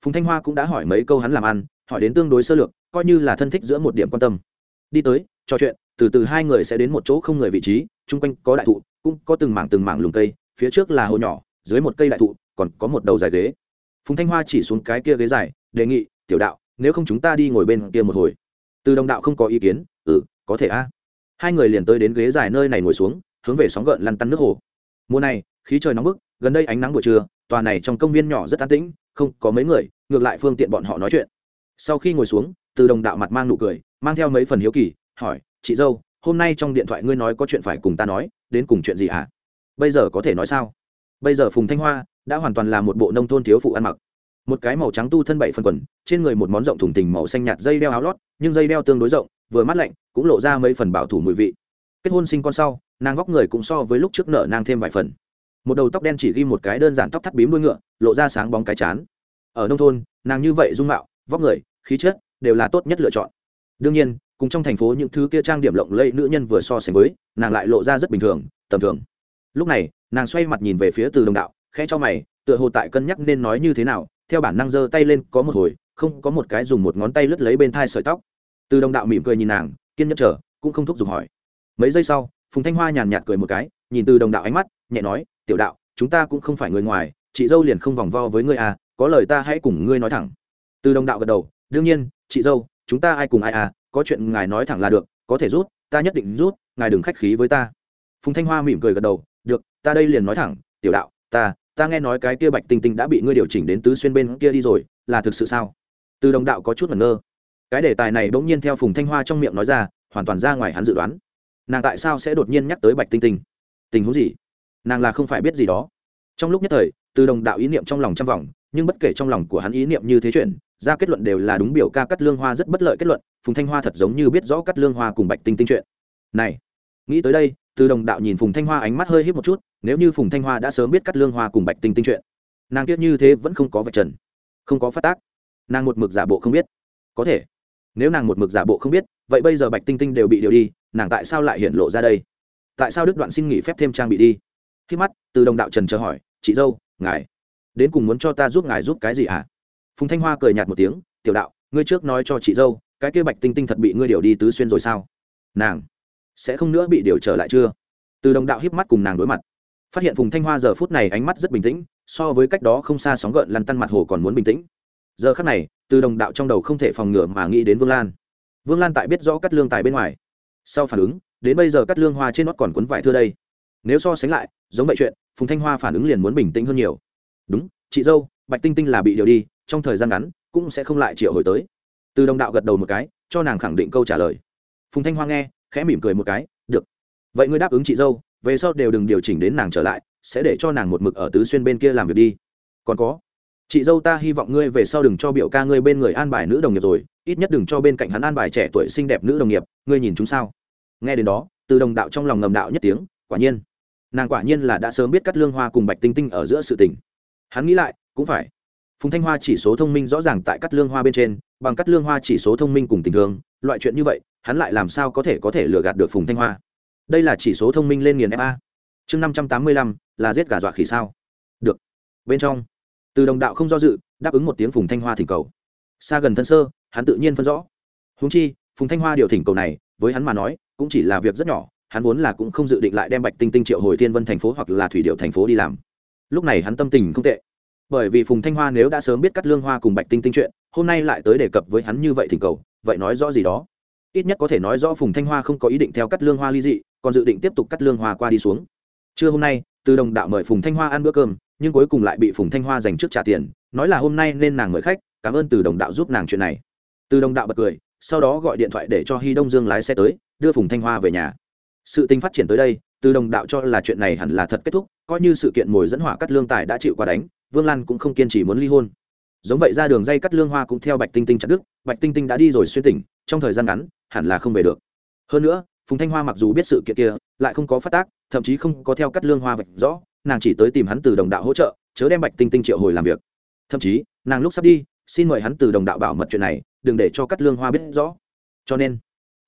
Phùng thanh hoa cũng đã hỏi mấy câu hắn làm ăn, hỏi đến tương đối sơ lược, coi như là thân thích giữa một điểm quan tâm. Đi tới, trò chuyện từ từ hai người sẽ đến một chỗ không người vị trí, chung quanh có đại thụ, cũng có từng mảng từng mảng lùm cây, phía trước là hồ nhỏ, dưới một cây đại thụ, còn có một đầu dài ghế. Phùng thanh hoa chỉ xuống cái kia ghế dài, đề nghị, tiểu đạo, nếu không chúng ta đi ngồi bên kia một hồi. Từ đồng đạo không có ý kiến ừ có thể a. Hai người liền tới đến ghế dài nơi này ngồi xuống, hướng về sóng gợn lăn tăn nước hồ. Mùa này, khí trời nóng bức, gần đây ánh nắng buổi trưa, tòa này trong công viên nhỏ rất an tĩnh, không có mấy người, ngược lại phương tiện bọn họ nói chuyện. Sau khi ngồi xuống, từ đồng đạo mặt mang nụ cười, mang theo mấy phần hiếu kỳ, hỏi chị dâu, hôm nay trong điện thoại ngươi nói có chuyện phải cùng ta nói, đến cùng chuyện gì hả? Bây giờ có thể nói sao? Bây giờ phùng thanh hoa đã hoàn toàn là một bộ nông thôn thiếu phụ ăn mặc. Một cái màu trắng tu thân bảy phần quần, trên người một món rộng thùng tình màu xanh nhạt dây đeo áo lót, nhưng dây đeo tương đối rộng, vừa mát lạnh, cũng lộ ra mấy phần bảo thủ mùi vị. Kết hôn sinh con sau, nàng vóc người cũng so với lúc trước nợ nàng thêm vài phần. Một đầu tóc đen chỉ ghi một cái đơn giản tóc thắt bím đuôi ngựa, lộ ra sáng bóng cái chán. Ở nông thôn, nàng như vậy dung mạo, vóc người, khí chất đều là tốt nhất lựa chọn. Đương nhiên cùng trong thành phố những thứ kia trang điểm lộng lẫy nữ nhân vừa so sánh với, nàng lại lộ ra rất bình thường, tầm thường. Lúc này, nàng xoay mặt nhìn về phía từ đồng đạo, khẽ cho mày, tựa hồ tại cân nhắc nên nói như thế nào, theo bản năng giơ tay lên, có một hồi, không, có một cái dùng một ngón tay lướt lấy bên thai sợi tóc. Từ đồng đạo mỉm cười nhìn nàng, kiên nhẫn chờ, cũng không thúc giục hỏi. Mấy giây sau, phùng thanh hoa nhàn nhạt cười một cái, nhìn từ đồng đạo ánh mắt, nhẹ nói, tiểu đạo, chúng ta cũng không phải người ngoài, chị dâu liền không vòng vo với ngươi à có lời ta hãy cùng ngươi nói thẳng. Từ đồng đạo gật đầu, đương nhiên, chị dâu, chúng ta ai cùng ai à có chuyện ngài nói thẳng là được, có thể rút, ta nhất định rút, ngài đừng khách khí với ta. Phùng thanh hoa mỉm cười gật đầu, được, ta đây liền nói thẳng, tiểu đạo, ta ta nghe nói cái kia bạch tinh tinh đã bị ngươi điều chỉnh đến tứ xuyên bên kia đi rồi, là thực sự sao? Từ đồng đạo có chút ngẩn ngơ. Cái đề tài này bỗng nhiên theo phùng thanh hoa trong miệng nói ra, hoàn toàn ra ngoài hắn dự đoán. Nàng tại sao sẽ đột nhiên nhắc tới bạch tinh tinh? Tình huống gì? Nàng là không phải biết gì đó. Trong lúc nhất thời, từ đồng đạo ý niệm trong lòng trăm vòng, nhưng bất kể trong lòng của hắn ý niệm như thế chuyện ra kết luận đều là đúng biểu ca cắt lương hoa rất bất lợi kết luận, phùng thanh hoa thật giống như biết rõ cắt lương hoa cùng bạch tinh tinh chuyện. Này, nghĩ tới đây, từ đồng đạo nhìn phùng thanh hoa ánh mắt hơi hít một chút, nếu như phùng thanh hoa đã sớm biết cắt lương hoa cùng bạch tinh tinh chuyện, nàng kiết như thế vẫn không có vạch trần, không có phát tác. Nàng một mực giả bộ không biết. Có thể, nếu nàng một mực giả bộ không biết, vậy bây giờ bạch tinh tinh đều bị điều đi, nàng tại sao lại hiện lộ ra đây? Tại sao đức đoạn xin nghỉ phép thêm trang bị đi? Khi mắt, từ đồng đạo trần chờ hỏi, chị dâu, ngài đến cùng muốn cho ta giúp ngài giúp cái gì ạ à? Phùng thanh hoa cười nhạt một tiếng, tiểu đạo, ngươi trước nói cho chị dâu, cái kia bạch tinh tinh thật bị ngươi điều đi tứ xuyên rồi sao? Nàng sẽ không nữa bị điều trở lại chưa? Từ đồng đạo híp mắt cùng nàng đối mặt. Phát hiện phùng thanh hoa giờ phút này ánh mắt rất bình tĩnh, so với cách đó không xa sóng gợn lăn tăn mặt hồ còn muốn bình tĩnh. Giờ khắc này, từ đồng đạo trong đầu không thể phòng ngừa mà nghĩ đến vương lan. Vương lan tại biết rõ cắt lương tài bên ngoài. Sau phản ứng, đến bây giờ cắt lương hoa trên nót còn cuốn vải thưa đây. Nếu so sánh lại, giống vậy chuyện, phùng thanh hoa phản ứng liền muốn bình tĩnh hơn nhiều. Đúng, chị dâu, bạch tinh tinh là bị điều đi trong thời gian ngắn cũng sẽ không lại triệu hồi tới. Từ đồng đạo gật đầu một cái, cho nàng khẳng định câu trả lời. Phùng thanh hoa nghe, khẽ mỉm cười một cái, được. Vậy ngươi đáp ứng chị dâu, về sau đều đừng điều chỉnh đến nàng trở lại, sẽ để cho nàng một mực ở tứ xuyên bên kia làm việc đi. Còn có, chị dâu ta hy vọng ngươi về sau đừng cho biểu ca ngươi bên người an bài nữ đồng nghiệp rồi, ít nhất đừng cho bên cạnh hắn an bài trẻ tuổi xinh đẹp nữ đồng nghiệp, ngươi nhìn chúng sao? Nghe đến đó, từ đồng đạo trong lòng ngầm đạo nhất tiếng, quả nhiên. Nàng quả nhiên là đã sớm biết cắt lương hoa cùng bạch tinh tinh ở giữa sự tình. Hắn nghĩ lại, cũng phải phùng thanh hoa chỉ số thông minh rõ ràng tại cắt lương hoa bên trên, bằng cắt lương hoa chỉ số thông minh cùng tình thương, loại chuyện như vậy, hắn lại làm sao có thể có thể lừa gạt được phùng thanh hoa? Đây là chỉ số thông minh lên nghiền fa chương năm trăm tám mươi lăm, là giết gà dọa khỉ sao? Được. Bên trong, từ đồng đạo không do dự, đáp ứng một tiếng phùng thanh hoa thỉnh cầu. Xa gần thân sơ, hắn tự nhiên phân rõ. Húng chi, phùng thanh hoa điều thỉnh cầu này, với hắn mà nói, cũng chỉ là việc rất nhỏ, hắn vốn là cũng không dự định lại đem bạch tinh tinh triệu hồi thiên vân thành phố hoặc là thủy điệu thành phố đi làm. Lúc này hắn tâm tình không tệ bởi vì phùng thanh hoa nếu đã sớm biết cắt lương hoa cùng bạch tinh tinh chuyện, hôm nay lại tới đề cập với hắn như vậy thỉnh cầu, vậy nói rõ gì đó? Ít nhất có thể nói rõ phùng thanh hoa không có ý định theo cắt lương hoa ly dị, còn dự định tiếp tục cắt lương hoa qua đi xuống. Trưa hôm nay, từ đồng đạo mời phùng thanh hoa ăn bữa cơm, nhưng cuối cùng lại bị phùng thanh hoa dành trước trả tiền, nói là hôm nay nên nàng mời khách, cảm ơn từ đồng đạo giúp nàng chuyện này. Từ đồng đạo bật cười, sau đó gọi điện thoại để cho hy đông dương lái xe tới, đưa phùng thanh hoa về nhà. Sự tình phát triển tới đây từ đồng đạo cho là chuyện này hẳn là thật kết thúc, coi như sự kiện mồi dẫn hỏa cắt lương tài đã chịu qua đánh, vương lan cũng không kiên trì muốn ly hôn. Giống vậy ra đường dây cắt lương hoa cũng theo bạch tinh tinh chặt đức bạch tinh tinh đã đi rồi xuyên tỉnh, trong thời gian ngắn, hẳn là không về được. Hơn nữa, phùng thanh hoa mặc dù biết sự kiện kia, lại không có phát tác, thậm chí không có theo cắt lương hoa vạch rõ, nàng chỉ tới tìm hắn từ đồng đạo hỗ trợ, chớ đem bạch tinh tinh triệu hồi làm việc. Thậm chí, nàng lúc sắp đi, xin mời hắn từ đồng đạo bảo mật chuyện này, đừng để cho cắt lương hoa biết rõ. Cho nên,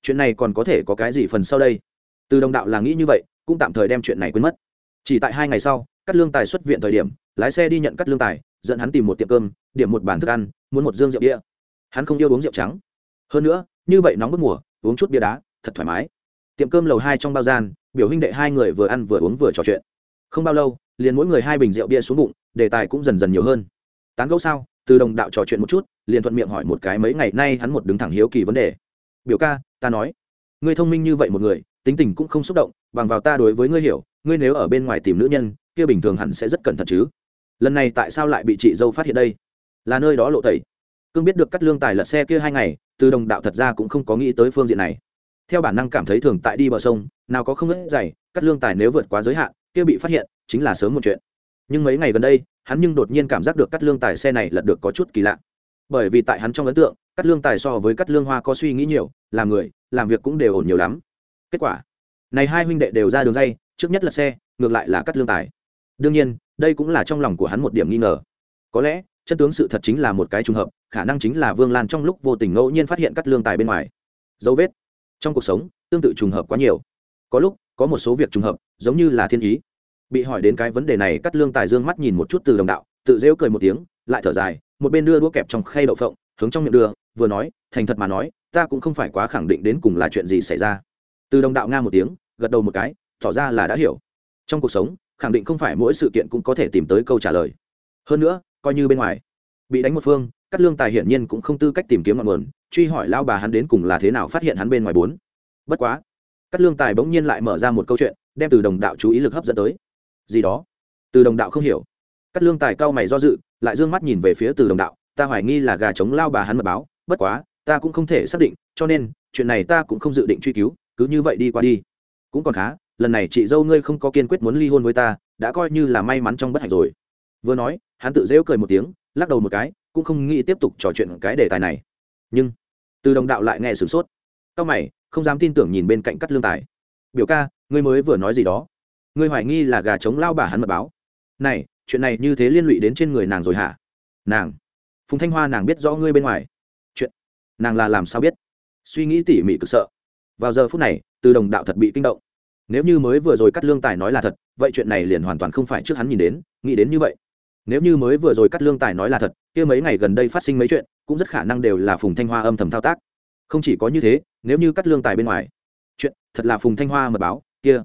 chuyện này còn có thể có cái gì phần sau đây? Từ đồng đạo là nghĩ như vậy cũng tạm thời đem chuyện này quên mất. Chỉ tại hai ngày sau, cắt lương tài xuất viện thời điểm, lái xe đi nhận cắt lương tài, dẫn hắn tìm một tiệm cơm, điểm một bàn thức ăn, muốn một dương rượu đĩa hắn không yêu uống rượu trắng. Hơn nữa, như vậy nóng bức mùa, uống chút bia đá, thật thoải mái. Tiệm cơm lầu hai trong bao gian, biểu huynh đệ hai người vừa ăn vừa uống vừa trò chuyện. Không bao lâu, liền mỗi người hai bình rượu bia xuống bụng, đề tài cũng dần dần nhiều hơn. Tán gẫu sao, từ đồng đạo trò chuyện một chút, liền thuận miệng hỏi một cái mấy ngày nay hắn một đứng thẳng hiếu kỳ vấn đề. Biểu ca, ta nói, ngươi thông minh như vậy một người tính tình cũng không xúc động, bằng vào ta đối với ngươi hiểu, ngươi nếu ở bên ngoài tìm nữ nhân, kia bình thường hẳn sẽ rất cẩn thận chứ. Lần này tại sao lại bị chị dâu phát hiện đây? Là nơi đó lộ tẩy. Cương biết được cắt lương tài lật xe kia hai ngày, từ đồng đạo thật ra cũng không có nghĩ tới phương diện này. Theo bản năng cảm thấy thường tại đi bờ sông, nào có không ớt dày, cắt lương tài nếu vượt quá giới hạn, kia bị phát hiện, chính là sớm một chuyện. Nhưng mấy ngày gần đây, hắn nhưng đột nhiên cảm giác được cắt lương tài xe này lật được có chút kỳ lạ. Bởi vì tại hắn trong ấn tượng, cắt lương tài so với cắt lương hoa có suy nghĩ nhiều, làm người, làm việc cũng đều ổn nhiều lắm kết quả, này hai huynh đệ đều ra đường dây, trước nhất là xe, ngược lại là cắt lương tài. Đương nhiên, đây cũng là trong lòng của hắn một điểm nghi ngờ. Có lẽ, chân tướng sự thật chính là một cái trùng hợp, khả năng chính là vương lan trong lúc vô tình ngẫu nhiên phát hiện cắt lương tài bên ngoài. Dấu vết trong cuộc sống tương tự trùng hợp quá nhiều. Có lúc, có một số việc trùng hợp, giống như là thiên ý. Bị hỏi đến cái vấn đề này, cắt lương tài dương mắt nhìn một chút từ đồng đạo, tự rêu cười một tiếng, lại thở dài, một bên đưa đũa kẹp trong khay đậu phộng, hướng trong miệng đưa, vừa nói, thành thật mà nói, ta cũng không phải quá khẳng định đến cùng là chuyện gì xảy ra từ đồng đạo nga một tiếng, gật đầu một cái, tỏ ra là đã hiểu. Trong cuộc sống, khẳng định không phải mỗi sự kiện cũng có thể tìm tới câu trả lời. Hơn nữa, coi như bên ngoài, bị đánh một phương, cắt lương tài hiển nhiên cũng không tư cách tìm kiếm ngọn nguồn, truy hỏi lao bà hắn đến cùng là thế nào phát hiện hắn bên ngoài bốn. Bất quá, cắt lương tài bỗng nhiên lại mở ra một câu chuyện, đem từ đồng đạo chú ý lực hấp dẫn tới. Gì đó? Từ đồng đạo không hiểu. Cắt lương tài cao mày do dự, lại d ư ơ n g mắt nhìn về phía từ đồng đạo, ta hoài nghi là gà chống lao bà hắn mật báo, bất quá, ta cũng không thể xác định, cho nên, chuyện này ta cũng không dự định truy cứu cứ như vậy đi qua đi. Cũng còn khá, lần này chị dâu ngươi không có kiên quyết muốn ly hôn với ta, đã coi như là may mắn trong bất hạnh rồi. Vừa nói, hắn tự rêu cười một tiếng, lắc đầu một cái, cũng không nghĩ tiếp tục trò chuyện cái đề tài này. Nhưng, từ đồng đạo lại nghe sửng sốt. Cao mày, không dám tin tưởng nhìn bên cạnh cắt lương tài. Biểu ca, ngươi mới vừa nói gì đó. Ngươi hoài nghi là gà chống lao bà hắn mật báo. Này, chuyện này như thế liên lụy đến trên người nàng rồi hả? Nàng. Phùng thanh hoa nàng biết rõ ngươi bên ngoài. Chuyện. Nàng là làm sao biết? Suy nghĩ tỉ mỉ cực sợ vào giờ phút này, từ đồng đạo thật bị kinh động. Nếu như mới vừa rồi cắt lương tài nói là thật, vậy chuyện này liền hoàn toàn không phải trước hắn nhìn đến, nghĩ đến như vậy. Nếu như mới vừa rồi cắt lương tài nói là thật, kia mấy ngày gần đây phát sinh mấy chuyện, cũng rất khả năng đều là phùng thanh hoa âm thầm thao tác. Không chỉ có như thế, nếu như cắt lương tài bên ngoài, chuyện thật là phùng thanh hoa mật báo, kia,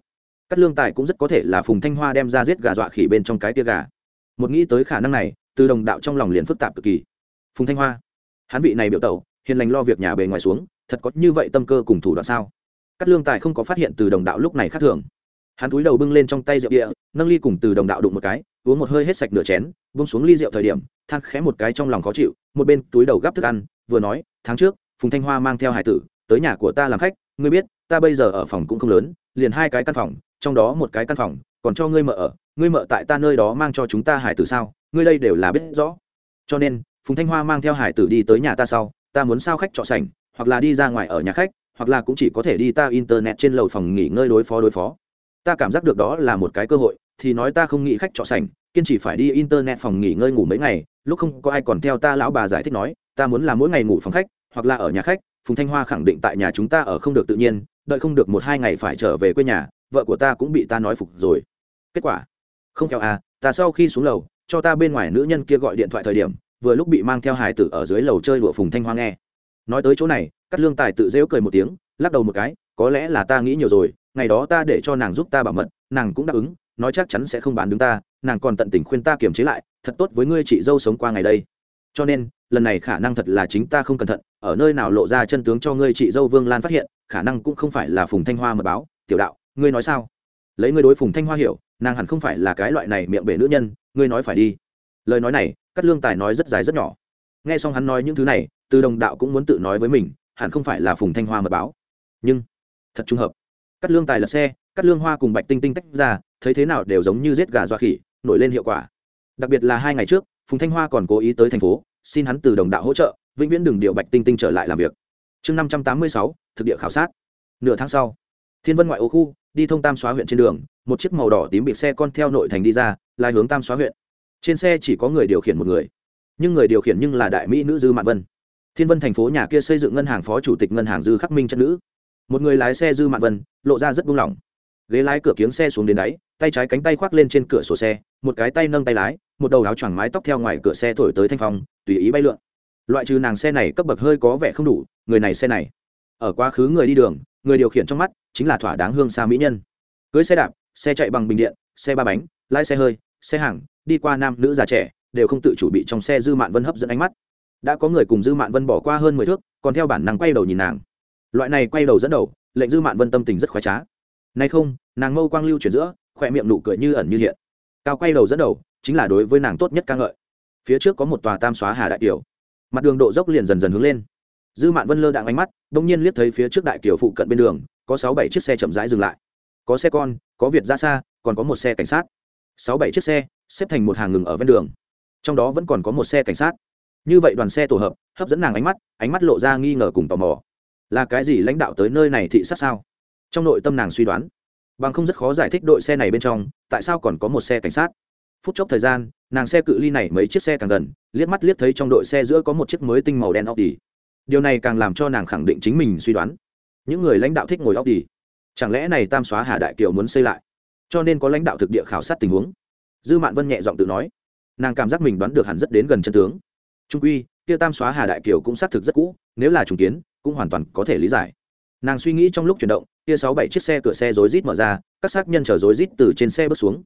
cắt lương tài cũng rất có thể là phùng thanh hoa đem ra giết gà dọa khỉ bên trong cái tia gà. Một nghĩ tới khả năng này, từ đồng đạo trong lòng liền phức tạp cực kỳ. Phùng thanh hoa, hắn vị này biểu tẩu, hiền lành lo việc nhà bề ngoài xuống thật có như vậy tâm cơ cùng thủ đoạn sao? Cắt lương tài không có phát hiện từ đồng đạo lúc này khác thường. Hắn túi đầu bưng lên trong tay rượu địa nâng ly cùng từ đồng đạo đụng một cái, uống một hơi hết sạch nửa chén bông xuống ly rượu thời điểm, than khẽ một cái trong lòng khó chịu, một bên túi đầu gắp thức ăn, vừa nói, tháng trước, phùng thanh hoa mang theo hải tử tới nhà của ta làm khách, ngươi biết, ta bây giờ ở phòng cũng không lớn, liền hai cái căn phòng, trong đó một cái căn phòng, còn cho ngươi mợ ở, ngươi mợ tại ta nơi đó mang cho chúng ta hải tử sao, ngươi đây đều là biết rõ. Cho nên, phùng thanh hoa mang theo hải tử đi tới nhà ta sau, ta muốn sao khách trọ sành hoặc là đi ra ngoài ở nhà khách, hoặc là cũng chỉ có thể đi ta internet trên lầu phòng nghỉ ngơi đối phó đối phó. Ta cảm giác được đó là một cái cơ hội, thì nói ta không nghĩ khách trọ sành kiên chỉ phải đi internet phòng nghỉ ngơi ngủ mấy ngày, lúc không có ai còn theo ta lão bà giải thích nói, ta muốn là mỗi ngày ngủ phòng khách, hoặc là ở nhà khách, phùng thanh hoa khẳng định tại nhà chúng ta ở không được tự nhiên, đợi không được một hai ngày phải trở về quê nhà, vợ của ta cũng bị ta nói phục rồi. Kết quả? Không theo à ta sau khi xuống lầu, cho ta bên ngoài nữ nhân kia gọi điện thoại thời điểm, vừa lúc bị mang theo hải tử ở dưới lầu chơi đùa phùng thanh hoa nghe nói tới chỗ này cắt lương tài tự dễu cười một tiếng, lắc đầu một cái, có lẽ là ta nghĩ nhiều rồi, ngày đó ta để cho nàng giúp ta bảo mật, nàng cũng đáp ứng, nói chắc chắn sẽ không bán đứng ta, nàng còn tận tình khuyên ta kiềm chế lại, thật tốt với ngươi chị dâu sống qua ngày đây. Cho nên, lần này khả năng thật là chính ta không cẩn thận, ở nơi nào lộ ra chân tướng cho ngươi chị dâu vương lan phát hiện, khả năng cũng không phải là phùng thanh hoa mật báo, tiểu đạo, ngươi nói sao? Lấy ngươi đối phùng thanh hoa hiểu, nàng hẳn không phải là cái loại này miệng bể nữ nhân, ngươi nói phải đi. Lời nói này cắt lương tài nói rất dài rất nhỏ. Nghe xong hắn nói những thứ này từ đồng đạo cũng muốn tự nói với mình, hẳn không phải là phùng thanh hoa mật báo. Nhưng, thật trùng hợp. Cắt lương tài lật xe, cắt lương hoa cùng bạch tinh tinh tách ra, thấy thế nào đều giống như giết gà doa khỉ, nổi lên hiệu quả. Đặc biệt là hai ngày trước, phùng thanh hoa còn cố ý tới thành phố, xin hắn từ đồng đạo hỗ trợ, vĩnh viễn đừng điều bạch tinh tinh trở lại làm việc. Chương năm trăm tám mươi sáu, thực địa khảo sát. Nửa tháng sau, thiên vân ngoại ô khu, đi thông tam xóa huyện trên đường, một chiếc màu đỏ tím bị xe con theo nội thành đi ra, lai hướng tam xóa huyện. Trên xe chỉ có người điều khiển một người. Nhưng người điều khiển nhưng là đại mỹ nữ dư mạn vân thiên vân thành phố nhà kia xây dựng ngân hàng phó chủ tịch ngân hàng dư khắc minh chất nữ. Một người lái xe dư mạn vân, lộ ra rất buông lỏng. Ghế lái cửa kiếng xe xuống đến đáy, tay trái cánh tay khoác lên trên cửa sổ xe, một cái tay nâng tay lái, một đầu áo choàng mái tóc theo ngoài cửa xe thổi tới thanh phong, tùy ý bay lượn. Loại trừ nàng xe này cấp bậc hơi có vẻ không đủ, người này xe này, ở quá khứ người đi đường, người điều khiển trong mắt chính là thỏa đáng hương xa mỹ nhân. Cưới xe đạp, xe chạy bằng bình điện, xe ba bánh, lái xe hơi, xe hàng, đi qua nam nữ già trẻ, đều không tự chủ bị trong xe dư mạn vân hấp dẫn ánh mắt đã có người cùng dư mạn vân bỏ qua hơn mười thước, còn theo bản năng quay đầu nhìn nàng. Loại này quay đầu dẫn đầu, lệnh dư mạn vân tâm tình rất khoái trá. Nay không, nàng mâu quang lưu chuyển giữa, khỏe miệng nụ cười như ẩn như hiện. Cao quay đầu dẫn đầu, chính là đối với nàng tốt nhất ca ngợi. Phía trước có một tòa tam xóa hà đại kiều. Mặt đường độ dốc liền dần dần hướng lên. Dư mạn vân lơ đạn ánh mắt đ ỗ n g nhiên liếc thấy phía trước đại kiều phụ cận bên đường, có sáu bảy chiếc xe chậm rãi dừng lại. Có xe con, có việt ra xa, còn có một xe cảnh sát. Sáu bảy chiếc xe, xếp thành một hàng ngừng ở ven đường. Trong đó vẫn còn có một xe cảnh sát như vậy đoàn xe tổ hợp hấp dẫn nàng ánh mắt ánh mắt lộ ra nghi ngờ cùng tò mò là cái gì lãnh đạo tới nơi này thị sát sao trong nội tâm nàng suy đoán bằng không rất khó giải thích đội xe này bên trong tại sao còn có một xe cảnh sát phút chốc thời gian nàng xe cự ly này mấy chiếc xe càng gần liếc mắt liếc thấy trong đội xe giữa có một chiếc mới tinh màu đen Audi. Điều này càng làm cho nàng khẳng định chính mình suy đoán. Những người lãnh đạo thích ngồi Audi. Chẳng lẽ này Tam xóa Hà Đại Kiều muốn xây lại? Cho nên có lãnh đạo thực địa khảo sát tình huống. Dư Mạn Vân nhẹ giọng tự nói, nàng cảm giác mình đoán được hẳn rất đến gần chân tướng. Trung quy, kia Tam xóa Hà Đại Kiều cũng xác thực rất cũ, nếu là trùng kiến, cũng hoàn toàn có thể lý giải. Nàng suy nghĩ trong lúc chuyển động, kia sáu bảy chiếc xe cửa xe rối rít mở ra, các xác nhân chở rối rít từ trên xe bước xuống.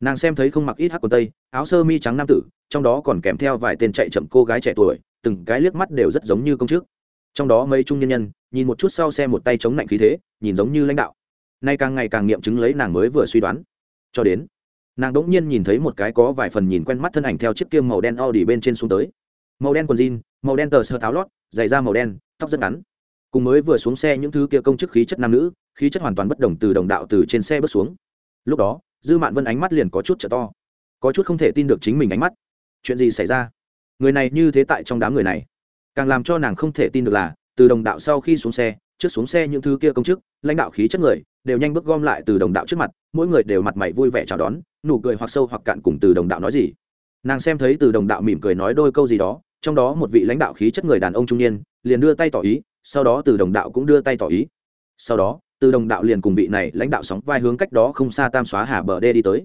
Nàng xem thấy không mặc ít hắc quần tây áo sơ mi trắng nam tử trong đó còn kèm theo vài tên chạy chậm cô gái trẻ tuổi từng cái liếc mắt đều rất giống như công chức. Trong đó mấy trung nhân nhân nhìn một chút sau xe một tay chống lạnh khí thế nhìn giống như lãnh đạo. Nay càng ngày càng nghiệm chứng lấy nàng mới vừa suy đoán. Cho đến nàng đỗng nhiên nhìn thấy một cái có vài phần nhìn quen mắt thân ảnh theo chiếc kiêm màu đen Audi bên trên xuống tới màu đen quần jean, màu đen tờ sơ tháo lót, giày da màu đen, tóc rất ngắn. Cùng mới vừa xuống xe những thứ kia công chức khí chất nam nữ, khí chất hoàn toàn bất đồng từ đồng đạo từ trên xe bước xuống. Lúc đó, dư mạn vân ánh mắt liền có chút trở to. Có chút không thể tin được chính mình ánh mắt. Chuyện gì xảy ra? Người này như thế tại trong đám người này. Càng làm cho nàng không thể tin được là, từ đồng đạo sau khi xuống xe, trước xuống xe những thứ kia công chức, lãnh đạo khí chất người, đều nhanh bước gom lại từ đồng đạo trước mặt, mỗi người đều mặt mày vui vẻ chào đón, nụ cười hoặc sâu hoặc cạn cùng từ đồng đạo nói gì. Nàng xem thấy từ đồng đạo mỉm cười nói đôi câu gì đó trong đó một vị lãnh đạo khí chất người đàn ông trung niên, liền đưa tay tỏ ý, sau đó từ đồng đạo cũng đưa tay tỏ ý. Sau đó, từ đồng đạo liền cùng vị này lãnh đạo sóng vai hướng cách đó không xa tam xóa hà bờ đê đi tới.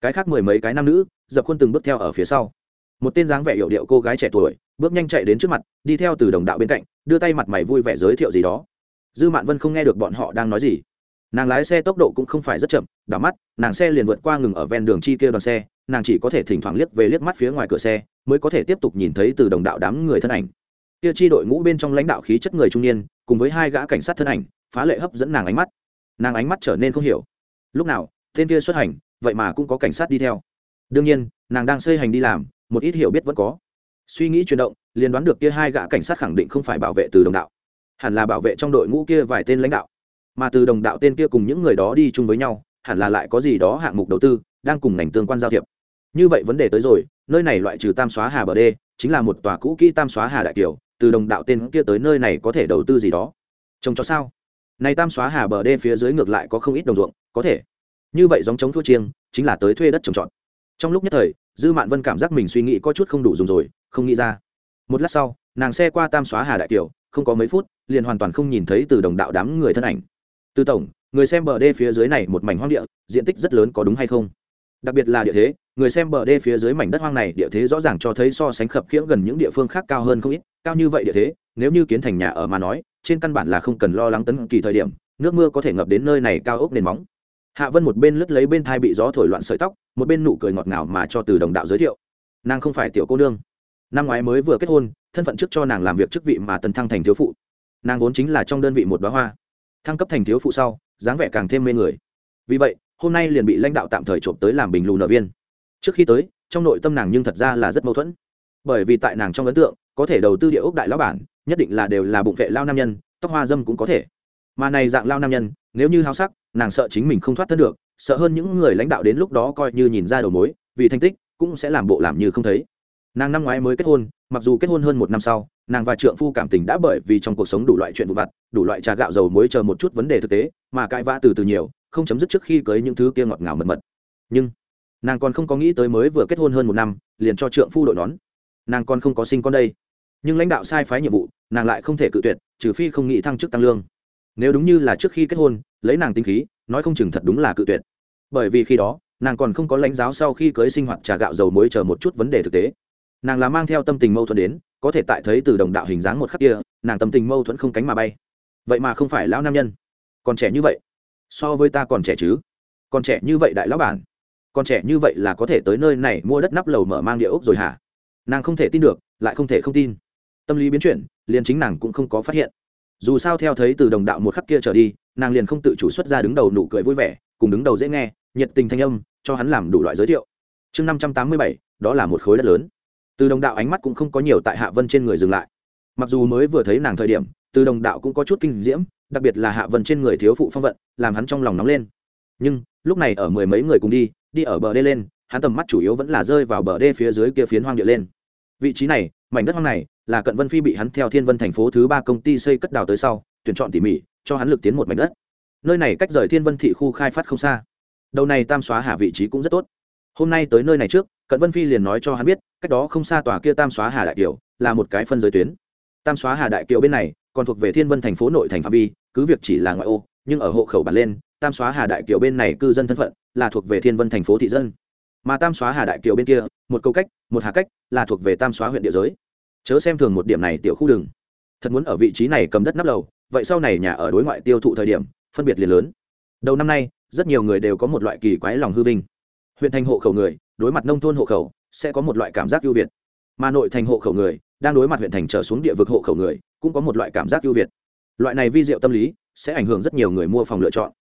Cái khác mười mấy cái nam nữ, dập khuôn từng bước theo ở phía sau. Một tên dáng vẻ hiệu điệu cô gái trẻ tuổi, bước nhanh chạy đến trước mặt, đi theo từ đồng đạo bên cạnh, đưa tay mặt mày vui vẻ giới thiệu gì đó. Dư mạn vân không nghe được bọn họ đang nói gì. Nàng lái xe tốc độ cũng không phải rất chậm, đảo mắt, nàng xe liền vượt qua ngừng ở ven đường chi kia đoàn xe nàng chỉ có thể thỉnh thoảng liếc về liếc mắt phía ngoài cửa xe, mới có thể tiếp tục nhìn thấy từ đồng đạo đám người thân ảnh. Kia chi đội ngũ bên trong lãnh đạo khí chất người trung niên, cùng với hai gã cảnh sát thân ảnh, phá lệ hấp dẫn nàng ánh mắt. Nàng ánh mắt trở nên không hiểu. Lúc nào, tên kia xuất hành, vậy mà cũng có cảnh sát đi theo. Đương nhiên, nàng đang xây hành đi làm, một ít hiểu biết vẫn có. Suy nghĩ chuyển động, liền đoán được kia hai gã cảnh sát khẳng định không phải bảo vệ từ đồng đạo. Hẳn là bảo vệ trong đội ngũ kia vài tên lãnh đạo. Mà từ đồng đạo tên kia cùng những người đó đi chung với nhau, hẳn là lại có gì đó hạng mục đầu tư, đang cùng ngành tương quan giao thiệp như vậy vấn đề tới rồi, nơi này loại trừ tam xóa hà bờ đê, chính là một tòa cũ kỹ tam xóa hà đại kiều từ đồng đạo tên kia tới nơi này có thể đầu tư gì đó. Trông cho sao? Này tam xóa hà bờ đê phía dưới ngược lại có không ít đồng ruộng, có thể. Như vậy giống chống thua chiêng, chính là tới thuê đất trồng trọt. Trong lúc nhất thời, dư mạn vân cảm giác mình suy nghĩ có chút không đủ dùng rồi, không nghĩ ra. Một lát sau, nàng xe qua tam xóa hà đại kiều không có mấy phút, liền hoàn toàn không nhìn thấy từ đồng đạo đám người thân ảnh. Từ tổng, người xem bờ đê phía dưới này một mảnh hoang địa, diện tích rất lớn có đúng hay không? Đặc biệt là địa thế, người xem bờ đê phía dưới mảnh đất hoang này, địa thế rõ ràng cho thấy so sánh khập khiễng gần những địa phương khác cao hơn không ít, cao như vậy địa thế, nếu như kiến thành nhà ở mà nói, trên căn bản là không cần lo lắng tấn kỳ thời điểm, nước mưa có thể ngập đến nơi này cao ốc nền móng. Hạ vân một bên lướt lấy bên thai bị gió thổi loạn sợi tóc, một bên nụ cười ngọt ngào mà cho từ đồng đạo giới thiệu. Nàng không phải tiểu cô nương. Năm ngoái mới vừa kết hôn, thân phận trước cho nàng làm việc chức vị mà tấn thăng thành thiếu phụ. Nàng vốn chính là trong đơn vị một bá hoa. Thăng cấp thành thiếu phụ sau, dáng vẻ càng thêm mê người. Vì vậy hôm nay liền bị lãnh đạo tạm thời trộm tới làm bình lù nợ viên. Trước khi tới, trong nội tâm nàng nhưng thật ra là rất mâu thuẫn. Bởi vì tại nàng trong ấn tượng, có thể đầu tư địa ốc đại lão bản, nhất định là đều là bụng vệ lao nam nhân, tóc hoa dâm cũng có thể. Mà này dạng lao nam nhân, nếu như hao sắc, nàng sợ chính mình không thoát thân được, sợ hơn những người lãnh đạo đến lúc đó coi như nhìn ra đầu mối, vì thành tích, cũng sẽ làm bộ làm như không thấy. Nàng năm ngoái mới kết hôn, mặc dù kết hôn hơn một năm sau, nàng và trượng phu cảm tình đã bởi vì trong cuộc sống đủ loại chuyện vụ vặt, đủ loại trà gạo dầu muối chờ một chút vấn đề thực tế mà cãi vã từ từ nhiều, không chấm dứt trước khi cưới những thứ kia ngọt ngào mật mật. Nhưng, nàng còn không có nghĩ tới mới vừa kết hôn hơn một năm, liền cho trượng phu đội nón. Nàng còn không có sinh con đây. Nhưng lãnh đạo sai phái nhiệm vụ, nàng lại không thể cự tuyệt, trừ phi không nghĩ thăng chức tăng lương. Nếu đúng như là trước khi kết hôn, lấy nàng tinh khí, nói không chừng thật đúng là cự tuyệt. Bởi vì khi đó, nàng còn không có lãnh giáo sau khi cưới sinh hoạt trà gạo dầu muối chờ một chút vấn đề thực tế. Nàng là mang theo tâm tình mâu thuẫn đến, có thể tại thấy từ đồng đạo hình dáng một khắc kia, nàng tâm tình mâu thuẫn không cánh mà bay. Vậy mà không phải lão nam nhân còn trẻ như vậy. So với ta còn trẻ chứ? Còn trẻ như vậy đại lão bản. Còn trẻ như vậy là có thể tới nơi này mua đất nắp lầu mở mang địa ốc rồi hả? Nàng không thể tin được, lại không thể không tin. Tâm lý biến chuyển, liền chính nàng cũng không có phát hiện. Dù sao theo thấy từ đồng đạo một khắc kia trở đi, nàng liền không tự chủ xuất ra đứng đầu nụ cười vui vẻ, cùng đứng đầu dễ nghe, nhiệt tình thanh âm, cho hắn làm đủ loại giới thiệu. Chương năm trăm tám mươi bảy, đó là một khối đất lớn. Từ đồng đạo ánh mắt cũng không có nhiều tại hạ vân trên người dừng lại. Mặc dù mới vừa thấy nàng thời điểm, từ đồng đạo cũng có chút kinh diễm đặc biệt là hạ vân trên người thiếu phụ phong vận, làm hắn trong lòng nóng lên. Nhưng, lúc này ở mười mấy người cùng đi đi ở bờ đê lên, hắn tầm mắt chủ yếu vẫn là rơi vào bờ đê phía dưới kia phiến hoang địa lên. Vị trí này, mảnh đất hoang này, là cận vân phi bị hắn theo thiên vân thành phố thứ ba công ty xây cất đào tới sau, tuyển chọn tỉ mỉ, cho hắn lực tiến một mảnh đất. Nơi này cách rời thiên vân thị khu khai phát không xa. Đầu này tam xóa hà vị trí cũng rất tốt. Hôm nay tới nơi này trước, cận vân phi liền nói cho hắn biết, cách đó không xa tòa kia tam xóa hà đại kiều, là một cái phân giới tuyến. Tam xóa hà đại kiều bên này, còn thuộc về thiên vân thành phố nội thành phạm vi cứ việc chỉ là ngoại ô, nhưng ở hộ khẩu bản lên, tam xóa hà đại kiều bên này cư dân thân phận là thuộc về thiên vân thành phố thị dân. Mà tam xóa hà đại kiều bên kia, một câu cách, một hà cách, là thuộc về tam xóa huyện địa giới. Chớ xem thường một điểm này tiểu khu đường. Thật muốn ở vị trí này cầm đất nắp lầu, vậy sau này nhà ở đối ngoại tiêu thụ thời điểm, phân biệt liền lớn. Đầu năm nay, rất nhiều người đều có một loại kỳ quái lòng hư vinh. Huyện thành hộ khẩu người, đối mặt nông thôn hộ khẩu, sẽ có một loại cảm giác ưu việt. Mà nội thành hộ khẩu người, đang đối mặt huyện thành trở xuống địa vực hộ khẩu người, cũng có một loại cảm giác ưu việt loại này vi diệu tâm lý sẽ ảnh hưởng rất nhiều người mua phòng lựa chọn.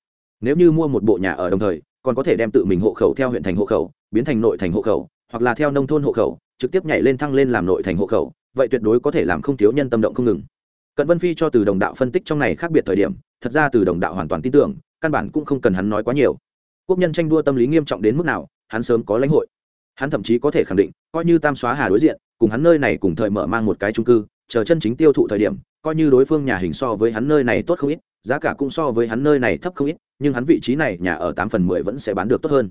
Nếu như mua một bộ nhà ở đồng thời, còn có thể đem tự mình hộ khẩu theo huyện thành hộ khẩu, biến thành nội thành hộ khẩu, hoặc là theo nông thôn hộ khẩu, trực tiếp nhảy lên thăng lên làm nội thành hộ khẩu, vậy tuyệt đối có thể làm không thiếu nhân tâm động không ngừng. Cận vân phi cho từ đồng đạo phân tích trong này khác biệt thời điểm, thật ra từ đồng đạo hoàn toàn tin tưởng, căn bản cũng không cần hắn nói quá nhiều. Quốc nhân tranh đua tâm lý nghiêm trọng đến mức nào, hắn sớm có lãnh hội. Hắn thậm chí có thể khẳng định, coi như tam xóa hà đối diện, cùng hắn nơi này cùng thời mở mang một cái trung cư, chờ chân chính tiêu thụ thời điểm coi như đối phương nhà hình so với hắn nơi này tốt không ít, giá cả cũng so với hắn nơi này thấp không ít, nhưng hắn vị trí này nhà ở tám phần mười vẫn sẽ bán được tốt hơn.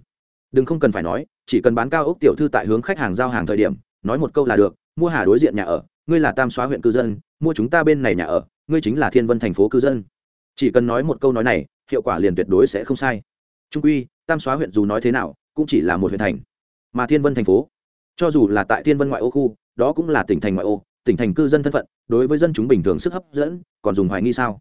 Đừng không cần phải nói, chỉ cần bán cao ốc tiểu thư tại hướng khách hàng giao hàng thời điểm, nói một câu là được, mua hà đối diện nhà ở, ngươi là tam xóa huyện cư dân, mua chúng ta bên này nhà ở, ngươi chính là thiên vân thành phố cư dân. Chỉ cần nói một câu nói này, hiệu quả liền tuyệt đối sẽ không sai. Trung quy, tam xóa huyện dù nói thế nào, cũng chỉ là một huyện thành. Mà thiên vân thành phố, cho dù là tại thiên vân ngoại ô khu, đó cũng là tỉnh thành ngoại ô tỉnh thành cư dân thân phận, đối với dân chúng bình thường sức hấp dẫn, còn dùng hoài nghi sao?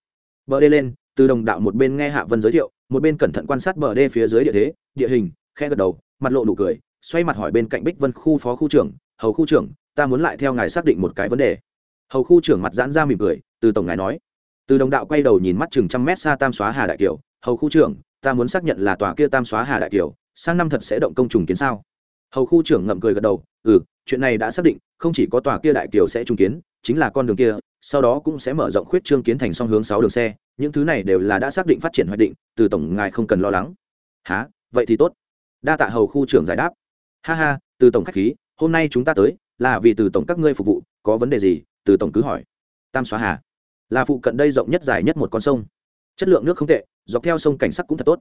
Bờ đê lên, từ đồng đạo một bên nghe hạ vân giới thiệu, một bên cẩn thận quan sát bờ đê phía dưới địa thế, địa hình khe gật đầu, mặt lộ nụ cười, xoay mặt hỏi bên cạnh bích vân khu phó khu trưởng, hầu khu trưởng, ta muốn lại theo ngài xác định một cái vấn đề. Hầu khu trưởng mặt giãn ra mỉm cười, từ tổng ngài nói. Từ đồng đạo quay đầu nhìn mắt chừng trăm mét xa tam xóa hà đại kiều, hầu khu trưởng, ta muốn xác nhận là tòa kia tam xóa hà đại kiều, sang năm thật sẽ động công trùng kiến sao? Hầu khu trưởng ngậm cười gật đầu ừ chuyện này đã xác định, không chỉ có tòa kia đại kiều sẽ trung kiến, chính là con đường kia, sau đó cũng sẽ mở rộng khuyết trương kiến thành song hướng sáu đường xe, những thứ này đều là đã xác định phát triển hoạch định, từ tổng ngài không cần lo lắng. Há vậy thì tốt. Đa tạ hầu khu trưởng giải đáp. Ha ha, từ tổng khách khí, hôm nay chúng ta tới, là vì từ tổng các ngươi phục vụ, có vấn đề gì, từ tổng cứ hỏi. Tam xóa hà. Là phụ cận đây rộng nhất dài nhất một con sông. Chất lượng nước không tệ, dọc theo sông cảnh sắc cũng thật tốt.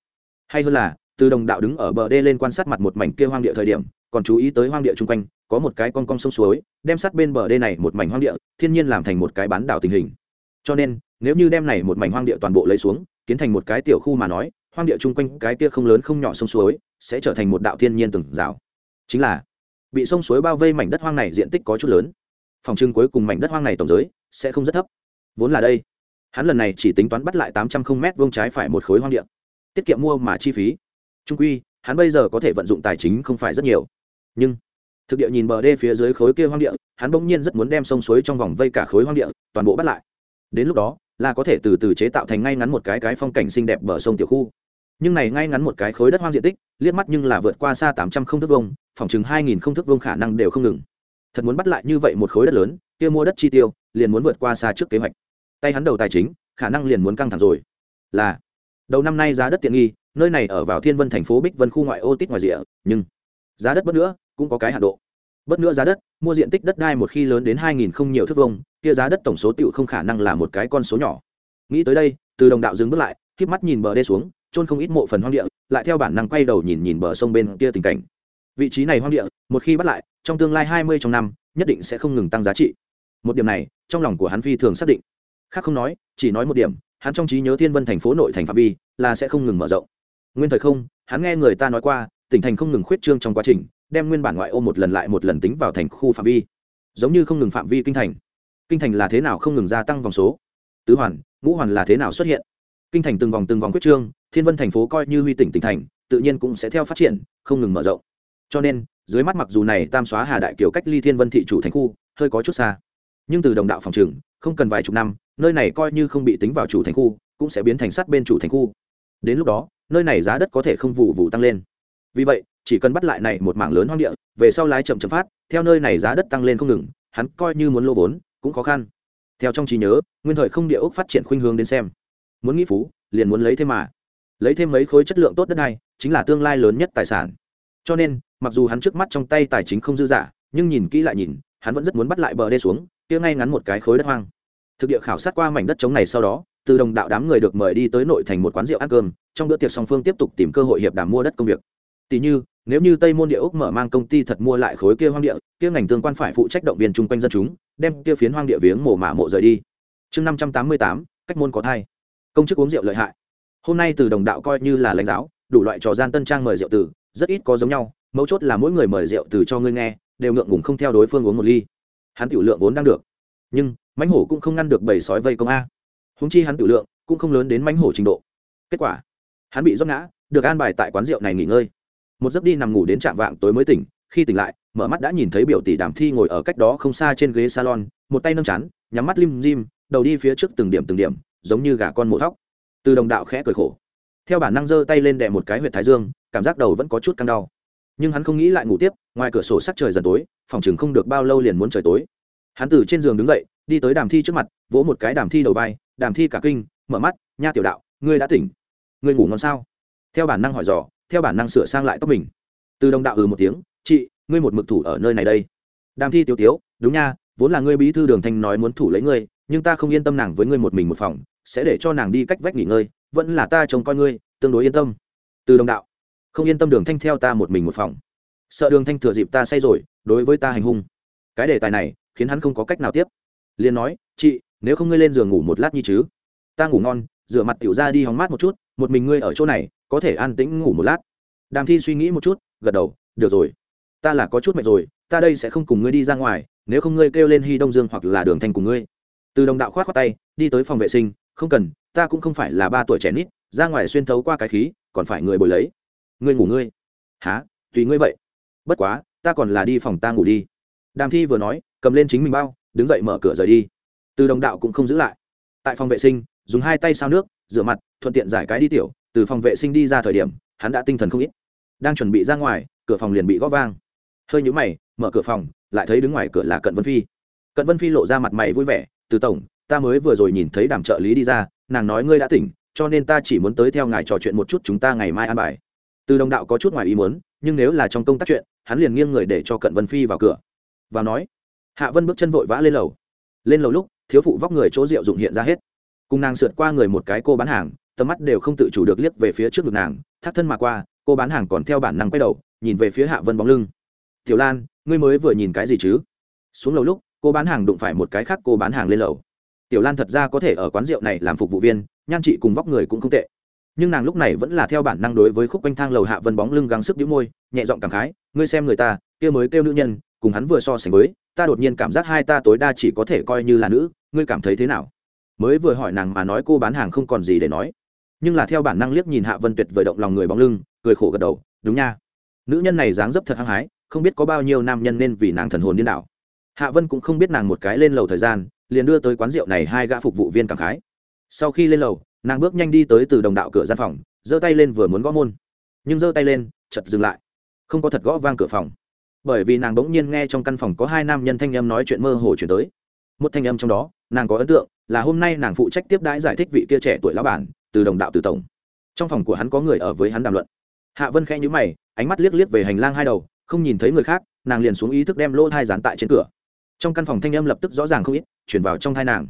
Hay hơn là, từ đồng đạo đứng ở bờ đê lên quan sát mặt một mảnh kia hoang địa thời điểm còn chú ý tới hoang địa chung quanh, có một cái con con sông suối, đem sát bên bờ đê này một mảnh hoang địa, thiên nhiên làm thành một cái bán đảo tình hình. Cho nên, nếu như đem này một mảnh hoang địa toàn bộ lấy xuống, kiến thành một cái tiểu khu mà nói, hoang địa chung quanh cái kia không lớn không nhỏ sông suối, sẽ trở thành một đạo thiên nhiên từng rào. Chính là, bị sông suối bao vây mảnh đất hoang này diện tích có chút lớn. Phòng trưng cuối cùng mảnh đất hoang này tổng giới sẽ không rất thấp. Vốn là đây, hắn lần này chỉ tính toán bắt lại tám trăm không m vông trái phải một khối hoang địa, tiết kiệm mua mà chi phí. Trung quy, hắn bây giờ có thể vận dụng tài chính không phải rất nhiều nhưng, thực địa nhìn bờ đê phía dưới khối kia hoang địa, hắn bỗng nhiên rất muốn đem sông suối trong vòng vây cả khối hoang địa, toàn bộ bắt lại. Đến lúc đó, là có thể từ từ chế tạo thành ngay ngắn một cái cái phong cảnh xinh đẹp bờ sông tiểu khu. Nhưng này ngay ngắn một cái khối đất hoang diện tích, liếc mắt nhưng là vượt qua xa tám trăm không thước vông phòng chừng hai nghìn không thước vông khả năng đều không ngừng. Thật muốn bắt lại như vậy một khối đất lớn, kia mua đất chi tiêu, liền muốn vượt qua xa trước kế hoạch. Tay hắn đầu tài chính, khả năng liền muốn căng thẳng rồi. Là, đầu năm nay giá đất tiện nghi, nơi này ở vào thiên vân thành phố bích vân khu ngoại ô tít ngoài rìa, nhưng giá đất bất nữa, cũng có cái hạ độ. Bất nữa giá đất, mua diện tích đất đai một khi lớn đến hai nghìn không nhiều thước vông kia giá đất tổng số tựu không khả năng là một cái con số nhỏ. Nghĩ tới đây, từ đồng đạo dừng bước lại k mắt nhìn bờ đê xuống trôn không ít mộ phần hoang địa, lại theo bản năng quay đầu nhìn nhìn bờ sông bên kia tình cảnh. Vị trí này hoang địa, một khi bắt lại, trong tương lai hai mươi trong năm, nhất định sẽ không ngừng tăng giá trị. Một điểm này, trong lòng của hắn phi thường xác định. Khác không nói, chỉ nói một điểm, hắn trong trí nhớ thiên vân thành phố nội thành phạm vi, là sẽ không ngừng mở rộng. Nguyên thời không, hắn nghe người ta nói qua tỉnh thành không ngừng khuyết trương trong quá trình, đem nguyên bản ngoại ô một lần lại một lần tính vào thành khu phạm vi. Giống như không ngừng phạm vi kinh thành. Kinh thành là thế nào không ngừng gia tăng vòng số? Tứ hoàn, ngũ hoàn là thế nào xuất hiện? Kinh thành từng vòng từng vòng quyết trương, thiên vân thành phố coi như huy tỉnh tỉnh thành, tự nhiên cũng sẽ theo phát triển, không ngừng mở rộng. Cho nên, dưới mắt mặc dù này tam xóa hà đại kiều cách ly thiên vân thị chủ thành khu, hơi có chút xa. Nhưng từ đồng đạo phòng trường, không cần vài chục năm, nơi này coi như không bị tính vào chủ thành khu, cũng sẽ biến thành sắt bên chủ thành khu. Đến lúc đó, nơi này giá đất có thể không vụ vụ tăng lên vì vậy, chỉ cần bắt lại này một mảng lớn hoang địa, về sau lái chậm chậm phát, theo nơi này giá đất tăng lên không ngừng, hắn coi như muốn lô vốn, cũng khó khăn. Theo trong trí nhớ, nguyên thời không địa ốc phát triển khuynh hướng đến xem. Muốn nghĩ phú, liền muốn lấy thêm mà. Lấy thêm mấy khối chất lượng tốt đất này, chính là tương lai lớn nhất tài sản. Cho nên, mặc dù hắn trước mắt trong tay tài chính không dư giả nhưng nhìn kỹ lại nhìn, hắn vẫn rất muốn bắt lại bờ đê xuống, kia ngay ngắn một cái khối đất hoang. Thực địa khảo sát qua mảnh đất trống này sau đó, từ đồng đạo đám người được mời đi tới nội thành một quán rượu ăn cơm, trong bữa tiệc song phương tiếp tục tìm cơ hội hiệp đàm mua đất công việc tỷ như, nếu như tây môn địa ốc mở mang công ty thật mua lại khối kia hoang địa, kia ngành tương quan phải phụ trách động viên chung quanh dân chúng, đem kia phiến hoang địa viếng mồ mả mộ rời đi. Chương năm trăm tám mươi tám, cách môn có thai. Công chức uống rượu lợi hại. Hôm nay từ đồng đạo coi như là lãnh giáo, đủ loại trò gian tân trang mời rượu từ rất ít có giống nhau, mấu chốt là mỗi người mời rượu từ cho ngươi nghe, đều ngượng ngùng không theo đối phương uống một ly. Hắn tiểu lượng vốn đang được. Nhưng, mãnh hổ cũng không ngăn được bầy sói vây công a. Huống chi hắn tiểu lượng cũng không lớn đến mãnh hổ trình độ. Kết quả, hắn bị rót ngã, được an bài tại quán rượu này nghỉ ngơi một giấc đi nằm ngủ đến trạm vạng tối mới tỉnh, khi tỉnh lại, mở mắt đã nhìn thấy biểu tỷ đàm thi ngồi ở cách đó không xa trên ghế salon, một tay nâng chán, nhắm mắt lim dim, đầu đi phía trước từng điểm từng điểm, giống như gà con mổ thóc. Từ đồng đạo khẽ cười khổ. Theo bản năng giơ tay lên đè một cái huyệt thái dương, cảm giác đầu vẫn có chút căng đau. Nhưng hắn không nghĩ lại ngủ tiếp, ngoài cửa sổ sắc trời dần tối, phòng chừng không được bao lâu liền muốn trời tối. Hắn từ trên giường đứng dậy, đi tới đàm thi trước mặt, vỗ một cái đàm thi đầu vai, đàm thi cả kinh, mở mắt, nha tiểu đạo, ngươi đã tỉnh. Ngươi ngủ ngon sao? Theo bản năng hỏi dò theo bản năng sửa sang lại tóc mình. Từ đồng đạo ừ một tiếng, chị, ngươi một mực thủ ở nơi này đây. Đàm thi tiêu tiếu, đúng nha, vốn là ngươi bí thư đường thanh nói muốn thủ lấy ngươi, nhưng ta không yên tâm nàng với ngươi một mình một phòng, sẽ để cho nàng đi cách vách nghỉ ngơi, vẫn là ta trông coi ngươi, tương đối yên tâm. Từ đồng đạo, không yên tâm đường thanh theo ta một mình một phòng. Sợ đường thanh thừa dịp ta say rồi, đối với ta hành hung. Cái đề tài này, khiến hắn không có cách nào tiếp. Liền nói, chị, nếu không ngươi lên giường ngủ một lát như chứ. Ta ngủ ngon, rửa mặt tiểu ra đi hóng mát một chút, một mình ngươi ở chỗ này có thể an tĩnh ngủ một lát. Đàm thi suy nghĩ một chút, gật đầu, được rồi, ta là có chút mệt rồi, ta đây sẽ không cùng ngươi đi ra ngoài, nếu không ngươi kêu lên hy đông dương hoặc là đường thành cùng ngươi. Từ đồng đạo khoát khoát tay, đi tới phòng vệ sinh, không cần, ta cũng không phải là ba tuổi trẻ nít, ra ngoài xuyên thấu qua cái khí, còn phải người bồi lấy. Ngươi ngủ ngươi. Há tùy ngươi vậy. Bất quá, ta còn là đi phòng ta ngủ đi. Đàm thi vừa nói, cầm lên chính mình bao, đứng dậy mở cửa rời đi. Từ đồng đạo cũng không giữ lại. Tại phòng vệ sinh, dùng hai tay sao nước, rửa mặt, thuận tiện giải cái đi tiểu từ phòng vệ sinh đi ra thời điểm, hắn đã tinh thần không ít. Đang chuẩn bị ra ngoài, cửa phòng liền bị góp vang. Hơi nhũ mày, mở cửa phòng, lại thấy đứng ngoài cửa là cận vân phi. Cận vân phi lộ ra mặt mày vui vẻ, từ tổng, ta mới vừa rồi nhìn thấy đàm trợ lý đi ra, nàng nói ngươi đã tỉnh, cho nên ta chỉ muốn tới theo ngài trò chuyện một chút chúng ta ngày mai ăn bài. Từ đồng đạo có chút ngoài ý muốn, nhưng nếu là trong công tác chuyện, hắn liền nghiêng người để cho cận vân phi vào cửa. Và nói, hạ vân bước chân vội vã lên lầu. Lên lầu lúc, thiếu phụ vóc người chỗ rượu dụng hiện ra hết. Cùng nàng sượt qua người một cái cô bán hàng tầm mắt đều không tự chủ được liếc về phía trước ngực nàng, thắt thân mà qua, cô bán hàng còn theo bản năng quay đầu, nhìn về phía hạ vân bóng lưng. Tiểu lan, ngươi mới vừa nhìn cái gì chứ? Xuống lầu lúc, cô bán hàng đụng phải một cái khác cô bán hàng lên lầu. Tiểu lan thật ra có thể ở quán rượu này làm phục vụ viên, nhan chị cùng vóc người cũng không tệ. Nhưng nàng lúc này vẫn là theo bản năng đối với khúc quanh thang lầu hạ vân bóng lưng gắng sức đĩu môi, nhẹ giọng cảm khái, ngươi xem người ta, kia mới kêu nữ nhân, cùng hắn vừa so sánh với, ta đột nhiên cảm giác hai ta tối đa chỉ có thể coi như là nữ, ngươi cảm thấy thế nào? Mới vừa hỏi nàng mà nói cô bán hàng không còn gì để nói nhưng là theo bản năng liếc nhìn hạ vân tuyệt vời động lòng người bóng lưng, cười khổ gật đầu, đúng nha. Nữ nhân này dáng dấp thật hăng hái, không biết có bao nhiêu nam nhân nên vì nàng thần hồn điên đảo. Hạ vân cũng không biết nàng một cái lên lầu thời gian, liền đưa tới quán rượu này hai gã phục vụ viên cảm khái. Sau khi lên lầu, nàng bước nhanh đi tới từ đồng đạo cửa gian phòng, giơ tay lên vừa muốn gõ môn. Nhưng giơ tay lên chật dừng lại. Không có thật gõ vang cửa phòng. Bởi vì nàng bỗng nhiên nghe trong căn phòng có hai nam nhân thanh âm nói chuyện mơ hồ chuyển tới. Một thanh âm trong đó, nàng có ấn tượng, là hôm nay nàng phụ trách tiếp đãi giải thích vị kia trẻ tuổi lão bản từ đồng đạo từ tổng. Trong phòng của hắn có người ở với hắn đàm luận. Hạ vân khẽ nhữ mày, ánh mắt liếc liếc về hành lang hai đầu, không nhìn thấy người khác, nàng liền xuống ý thức đem lỗ thai dán tại trên cửa. Trong căn phòng thanh âm lập tức rõ ràng không ít chuyển vào trong thai nàng.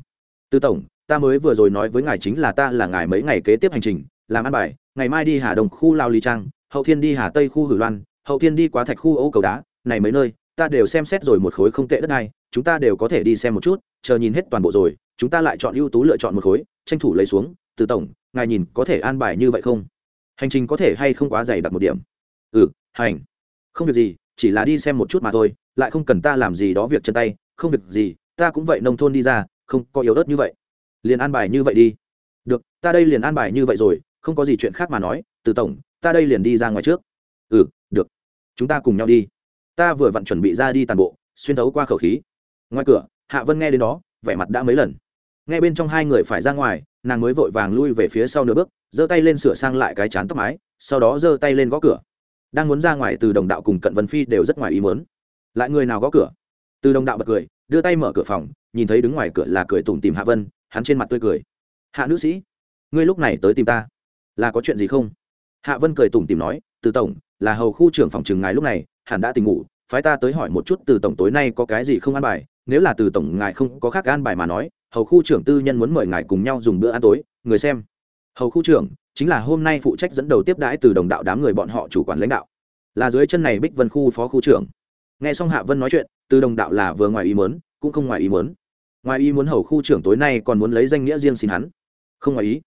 Từ tổng, ta mới vừa rồi nói với ngài chính là ta là ngài mấy ngày kế tiếp hành trình, làm ăn bài, ngày mai đi hà đông khu lao ly trang, hậu thiên đi hà tây khu hử loan, hậu thiên đi quá thạch khu ô cầu đá, này mấy nơi, ta đều xem xét rồi một khối không tệ đất này, chúng ta đều có thể đi xem một chút, chờ nhìn hết toàn bộ rồi, chúng ta lại chọn ưu tú lựa chọn một khối, tranh thủ lấy xuống từ tổng, ngài nhìn có thể an bài như vậy không? Hành trình có thể hay không quá dày đặc một điểm? Ừ hành. Không việc gì, chỉ là đi xem một chút mà thôi, lại không cần ta làm gì đó việc chân tay. Không việc gì, ta cũng vậy nông thôn đi ra, không có yếu ớt như vậy. Liền an bài như vậy đi. Được, ta đây liền an bài như vậy rồi, không có gì chuyện khác mà nói, từ tổng, ta đây liền đi ra ngoài trước. Ừ được, chúng ta cùng nhau đi. Ta vừa vặn chuẩn bị ra đi tàn bộ, xuyên thấu qua khẩu khí. Ngoài cửa, hạ vân nghe đến đó, vẻ mặt đã mấy lần nghe bên trong hai người phải ra ngoài, nàng mới vội vàng lui về phía sau nửa bước, giơ tay lên sửa sang lại cái chán tóc mái, sau đó giơ tay lên gõ cửa. Đang muốn ra ngoài từ đồng đạo cùng cận vân phi đều rất ngoài ý muốn. Lại người nào gõ cửa? Từ đồng đạo bật cười, đưa tay mở cửa phòng, nhìn thấy đứng ngoài cửa là cười tủm tìm hạ vân, hắn trên mặt tươi cười. Hạ nữ sĩ, ngươi lúc này tới tìm ta, là có chuyện gì không? Hạ vân cười tủm tìm nói, từ tổng, là hầu khu trưởng phòng trường ngài lúc này, hẳn đã tình ngủ, phái ta tới hỏi một chút từ tổng tối nay có cái gì không ăn bài, nếu là từ tổng ngài không có khác ăn bài mà nói hầu khu trưởng tư nhân muốn mời ngài cùng nhau dùng bữa ăn tối người xem. Hầu khu trưởng chính là hôm nay phụ trách dẫn đầu tiếp đãi từ đồng đạo đám người bọn họ chủ quản lãnh đạo. Là dưới chân này bích vân khu phó khu trưởng. Nghe xong hạ vân nói chuyện từ đồng đạo là vừa ngoài ý muốn, cũng không ngoài ý muốn. ngoài ý muốn hầu khu trưởng tối nay còn muốn lấy danh nghĩa riêng xin hắn. Không ngoài ý.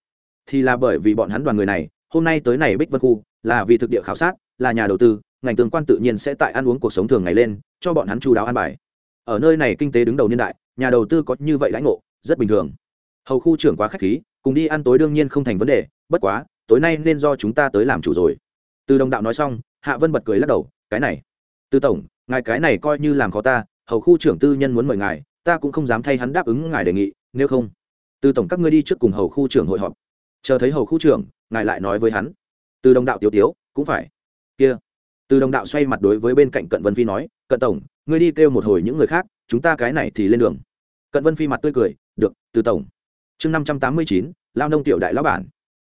Thì là bởi vì bọn hắn đoàn người này hôm nay tới này bích vân khu là vì thực địa khảo sát là nhà đầu tư ngành tương quan tự nhiên sẽ tại ăn uống cuộc sống thường ngày lên cho bọn hắn chú đáo ăn bài. Ở nơi này kinh tế đứng đầu niên đại nhà đầu tư có như vậy lãnh ngộ rất bình thường. Hầu khu trưởng quá k h á c h khí, cùng đi ăn tối đương nhiên không thành vấn đề, bất quá, tối nay nên do chúng ta tới làm chủ rồi. Từ đồng đạo nói xong, hạ vân bật cười lắc đầu, cái này, từ tổng, ngài cái này coi như làm khó ta, hầu khu trưởng tư nhân muốn mời ngài, ta cũng không dám thay hắn đáp ứng ngài đề nghị, nếu không, từ tổng các ngươi đi trước cùng hầu khu trưởng hội họp. Chờ thấy hầu khu trưởng, ngài lại nói với hắn, từ đồng đạo tiểu tiếu, cũng phải. Kia, từ đồng đạo xoay mặt đối với bên cạnh cận vân phi nói, cận tổng, ngươi đi kêu một hồi những người khác, chúng ta cái này thì lên đường. Cận vân phi mặt tươi cười được, từ tổng. Chương năm trăm tám mươi chín, lao nông tiểu đại lão bản.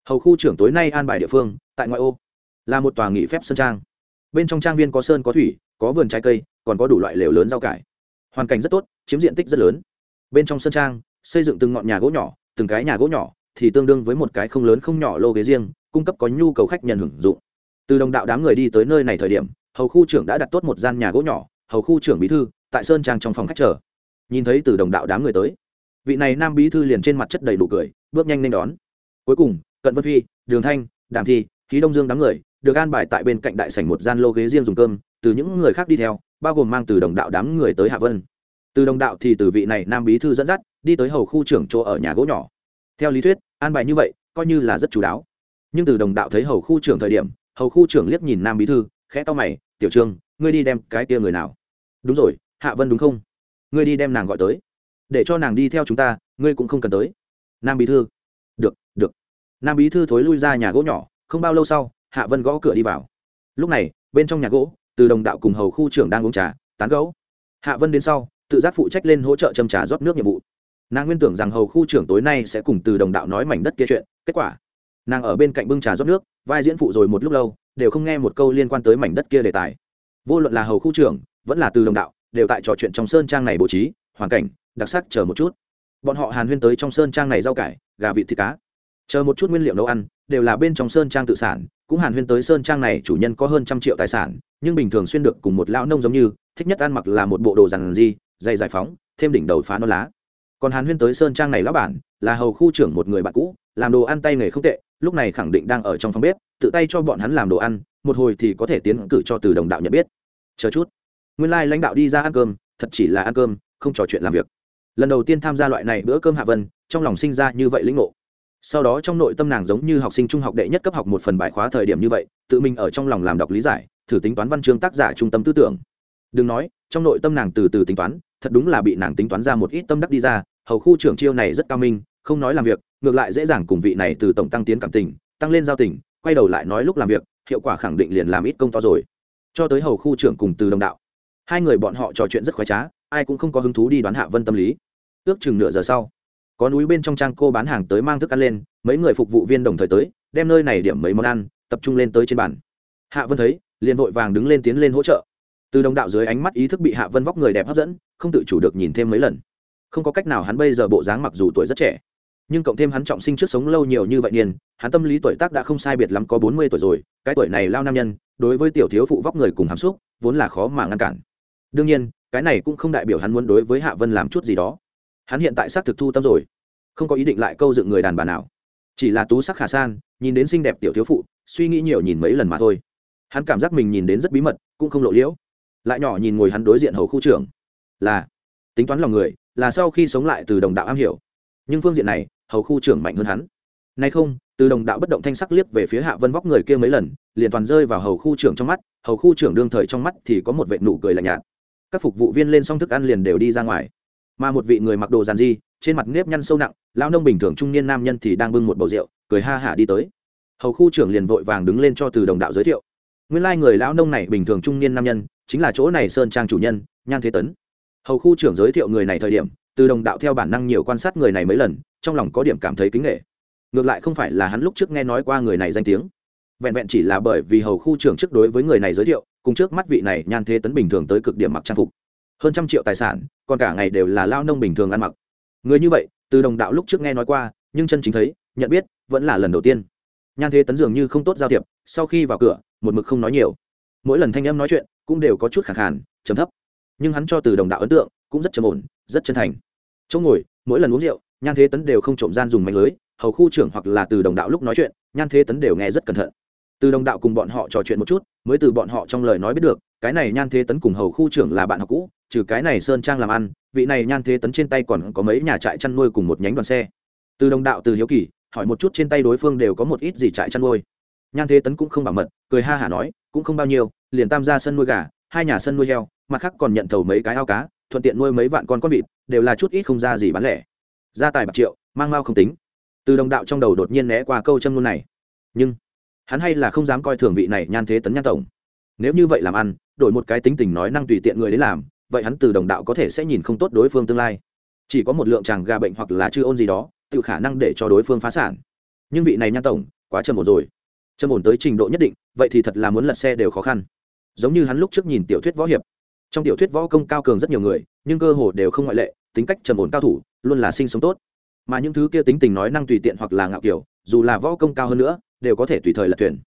Hầu khu trưởng tối nay an bài địa phương, tại ngoại ô. Là một tòa nghỉ phép sơn trang. Bên trong trang viên có sơn, có thủy, có vườn trái cây, còn có đủ loại lều lớn rau cải. Hoàn cảnh rất tốt, chiếm diện tích rất lớn. Bên trong sơn trang, xây dựng từng ngọn nhà gỗ nhỏ, từng cái nhà gỗ nhỏ, thì tương đương với một cái không lớn không nhỏ lô ghế riêng, cung cấp có nhu cầu khách nhận hưởng dụng. Từ đồng đạo đám người đi tới nơi này thời điểm, hầu khu trưởng đã đặt tốt một gian nhà gỗ nhỏ, hầu khu trưởng bí thư, tại sơn trang trong phòng khách chờ. Nhìn thấy từ đồng đạo đám người tới vị này nam bí thư liền trên mặt chất đầy đủ cười, bước nhanh lên đón. Cuối cùng, cận vân phi, đường thanh, đàm thi, khí đông dương đám người, được an bài tại bên cạnh đại sảnh một gian lô ghế riêng dùng cơm, từ những người khác đi theo, bao gồm mang từ đồng đạo đám người tới hạ vân. Từ đồng đạo thì từ vị này nam bí thư dẫn dắt, đi tới hầu khu trưởng chỗ ở nhà gỗ nhỏ. Theo lý thuyết, an bài như vậy, coi như là rất chú đáo. Nhưng từ đồng đạo thấy hầu khu trưởng thời điểm, hầu khu trưởng liếc nhìn nam bí thư, khẽ to mày, tiểu trương, ngươi đi đem cái kia người nào? Đúng rồi, hạ vân đúng không? Ngươi đi đem nàng gọi tới để cho nàng đi theo chúng ta, ngươi cũng không cần tới. Nam bí thư. Được được. Nam bí thư thối lui ra nhà gỗ nhỏ, không bao lâu sau, hạ vân gõ cửa đi vào. Lúc này, bên trong nhà gỗ, từ đồng đạo cùng hầu khu trưởng đang uống trà, tán gấu hạ vân đến sau, tự giác phụ trách lên hỗ trợ châm trà rót nước nhiệm vụ. Nàng nguyên tưởng rằng hầu khu trưởng tối nay sẽ cùng từ đồng đạo nói mảnh đất kia chuyện, kết quả, nàng ở bên cạnh bưng trà rót nước, vai diễn phụ rồi một lúc lâu, đều không nghe một câu liên quan tới mảnh đất kia đề tài. Vô luận là hầu khu trưởng, vẫn là từ đồng đạo, đều tại trò chuyện trong sơn trang này bố trí, hoàn cảnh đặc sắc chờ một chút. Bọn họ hàn huyên tới trong sơn trang này rau cải, gà vịt thịt cá. Chờ một chút nguyên liệu nấu ăn, đều là bên trong sơn trang tự sản, cũng hàn huyên tới sơn trang này chủ nhân có hơn trăm triệu tài sản, nhưng bình thường xuyên được cùng một lão nông giống như, thích nhất ăn mặc là một bộ đồ rằng gì dày giải phóng, thêm đỉnh đầu phá non lá. Còn hàn huyên tới sơn trang này lão bản, là hầu khu trưởng một người bạn cũ, làm đồ ăn tay nghề không tệ, lúc này khẳng định đang ở trong phòng bếp, tự tay cho bọn hắn làm đồ ăn, một hồi thì có thể tiến cử cho từ đồng đạo nhận biết. Chờ chút. Nguyên lai lãnh đạo đi ra ăn cơm, thật chỉ là ăn cơm, không trò chuyện làm việc lần đầu tiên tham gia loại này bữa cơm hạ vân, trong lòng sinh ra như vậy lĩnh ngộ. Sau đó trong nội tâm nàng giống như học sinh trung học đệ nhất cấp học một phần bài khóa thời điểm như vậy, tự mình ở trong lòng làm đọc lý giải, thử tính toán văn chương tác giả trung tâm tư tưởng. Đừng nói, trong nội tâm nàng từ từ tính toán, thật đúng là bị nàng tính toán ra một ít tâm đắc đi ra, hầu khu trưởng chiêu này rất cao minh, không nói làm việc, ngược lại dễ dàng cùng vị này từ tổng tăng tiến cảm tình, tăng lên giao tình, quay đầu lại nói lúc làm việc, hiệu quả khẳng định liền làm ít công to rồi. Cho tới hầu khu trưởng cùng từ đồng đạo, hai người bọn họ trò chuyện rất khoái trá ai cũng không có hứng thú đi đoán hạ vân tâm lý. Ước chừng nửa giờ sau, có núi bên trong trang cô bán hàng tới mang thức ăn lên, mấy người phục vụ viên đồng thời tới, đem nơi này điểm mấy món ăn, tập trung lên tới trên bàn. Hạ vân thấy, liền vội vàng đứng lên tiến lên hỗ trợ. Từ đồng đạo dưới ánh mắt ý thức bị hạ vân vóc người đẹp hấp dẫn, không tự chủ được nhìn thêm mấy lần. Không có cách nào hắn bây giờ bộ dáng mặc dù tuổi rất trẻ, nhưng cộng thêm hắn trọng sinh trước sống lâu nhiều như vậy niên, hắn tâm lý tuổi tác đã không sai biệt lắm có bốn mươi tuổi rồi, cái tuổi này lao nam nhân, đối với tiểu thiếu phụ vóc người cùng hàm xúc, vốn là khó mà ngăn cản. Đương nhiên cái này cũng không đại biểu hắn muốn đối với hạ vân làm chút gì đó. Hắn hiện tại xác thực thu tâm rồi, không có ý định lại câu dựng người đàn bà nào. Chỉ là tú sắc khả san, nhìn đến xinh đẹp tiểu thiếu phụ, suy nghĩ nhiều nhìn mấy lần mà thôi. Hắn cảm giác mình nhìn đến rất bí mật, cũng không lộ liễu. Lại nhỏ nhìn ngồi hắn đối diện hầu khu trưởng, là tính toán lòng người, là sau khi sống lại từ đồng đạo am hiểu. Nhưng phương diện này, hầu khu trưởng mạnh hơn hắn. Nay không, từ đồng đạo bất động thanh sắc liếc về phía hạ vân vóc người kia mấy lần, liền toàn rơi vào hầu khu trưởng trong mắt, hầu khu trưởng đương thời trong mắt thì có một vệ nụ cười lạnh nhạt các phục vụ viên lên xong thức ăn liền đều đi ra ngoài. Mà một vị người mặc đồ giàn di trên mặt nếp nhăn sâu nặng lao nông bình thường trung niên nam nhân thì đang bưng một bầu rượu, cười ha hả đi tới. Hầu khu trưởng liền vội vàng đứng lên cho từ đồng đạo giới thiệu. Nguyên lai、like、người lão nông này bình thường trung niên nam nhân, chính là chỗ này sơn trang chủ nhân, nhan thế tấn. Hầu khu trưởng giới thiệu người này thời điểm, từ đồng đạo theo bản năng nhiều quan sát người này mấy lần, trong lòng có điểm cảm thấy kính nghệ ngược lại không phải là hắn lúc trước nghe nói qua người này danh tiếng. Vẹn vẹn chỉ là bởi vì hầu khu trưởng trước đối với người này giới thiệu cùng trước mắt vị này nhan thế tấn bình thường tới cực điểm mặc trang phục. Hơn trăm triệu tài sản, còn cả ngày đều là lao nông bình thường ăn mặc. Người như vậy, từ đồng đạo lúc trước nghe nói qua, nhưng chân chính thấy, nhận biết, vẫn là lần đầu tiên. Nhan thế tấn dường như không tốt giao thiệp, sau khi vào cửa, một mực không nói nhiều. Mỗi lần thanh em nói chuyện, cũng đều có chút khẳng khàn chấm thấp. Nhưng hắn cho từ đồng đạo ấn tượng, cũng rất trầm ổn, rất chân thành. Chỗ ngồi, mỗi lần uống rượu, nhan thế tấn đều không trộm gian dùng mạnh lưới, hầu khu trưởng hoặc là từ đồng đạo lúc nói chuyện, nhan thế tấn đều nghe rất cẩn thận từ đồng đạo cùng bọn họ trò chuyện một chút, mới từ bọn họ trong lời nói biết được, cái này nhan thế tấn cùng hầu khu trưởng là bạn học cũ, trừ cái này sơn trang làm ăn, vị này nhan thế tấn trên tay còn có mấy nhà trại chăn nuôi cùng một nhánh đoàn xe. Từ đồng đạo, từ hiếu kỳ, hỏi một chút trên tay đối phương đều có một ít gì trại chăn nuôi. Nhan thế tấn cũng không bảo mật, cười ha hả nói, cũng không bao nhiêu, liền tam ra sân nuôi gà, hai nhà sân nuôi heo, mặt khác còn nhận thầu mấy cái ao cá, thuận tiện nuôi mấy vạn con con vịt, đều là chút ít không ra gì bán lẻ. Gia tài bạc triệu, mang mau không tính. Từ đồng đạo trong đầu đột nhiên né qua câu châm ngôn này. Nhưng hắn hay là không dám coi thường vị này nhan thế tấn nhan tổng. Nếu như vậy làm ăn, đổi một cái tính tình nói năng tùy tiện người đến làm, vậy hắn từ đồng đạo có thể sẽ nhìn không tốt đối phương tương lai. Chỉ có một lượng chàng gà bệnh hoặc là chưa ôn gì đó, tự khả năng để cho đối phương phá sản. Nhưng vị này nhan tổng, quá trầm ổn rồi. Trầm ổn tới trình độ nhất định, vậy thì thật là muốn lật xe đều khó khăn. Giống như hắn lúc trước nhìn tiểu thuyết võ hiệp. Trong tiểu thuyết võ công cao cường rất nhiều người, nhưng cơ hồ đều không ngoại lệ, tính cách trầm ổn cao thủ, luôn là sinh sống tốt. Mà những thứ kia tính tình nói năng tùy tiện hoặc là ngạo kiểu, dù là võ công cao hơn nữa đều có thể tùy thời lật thuyền.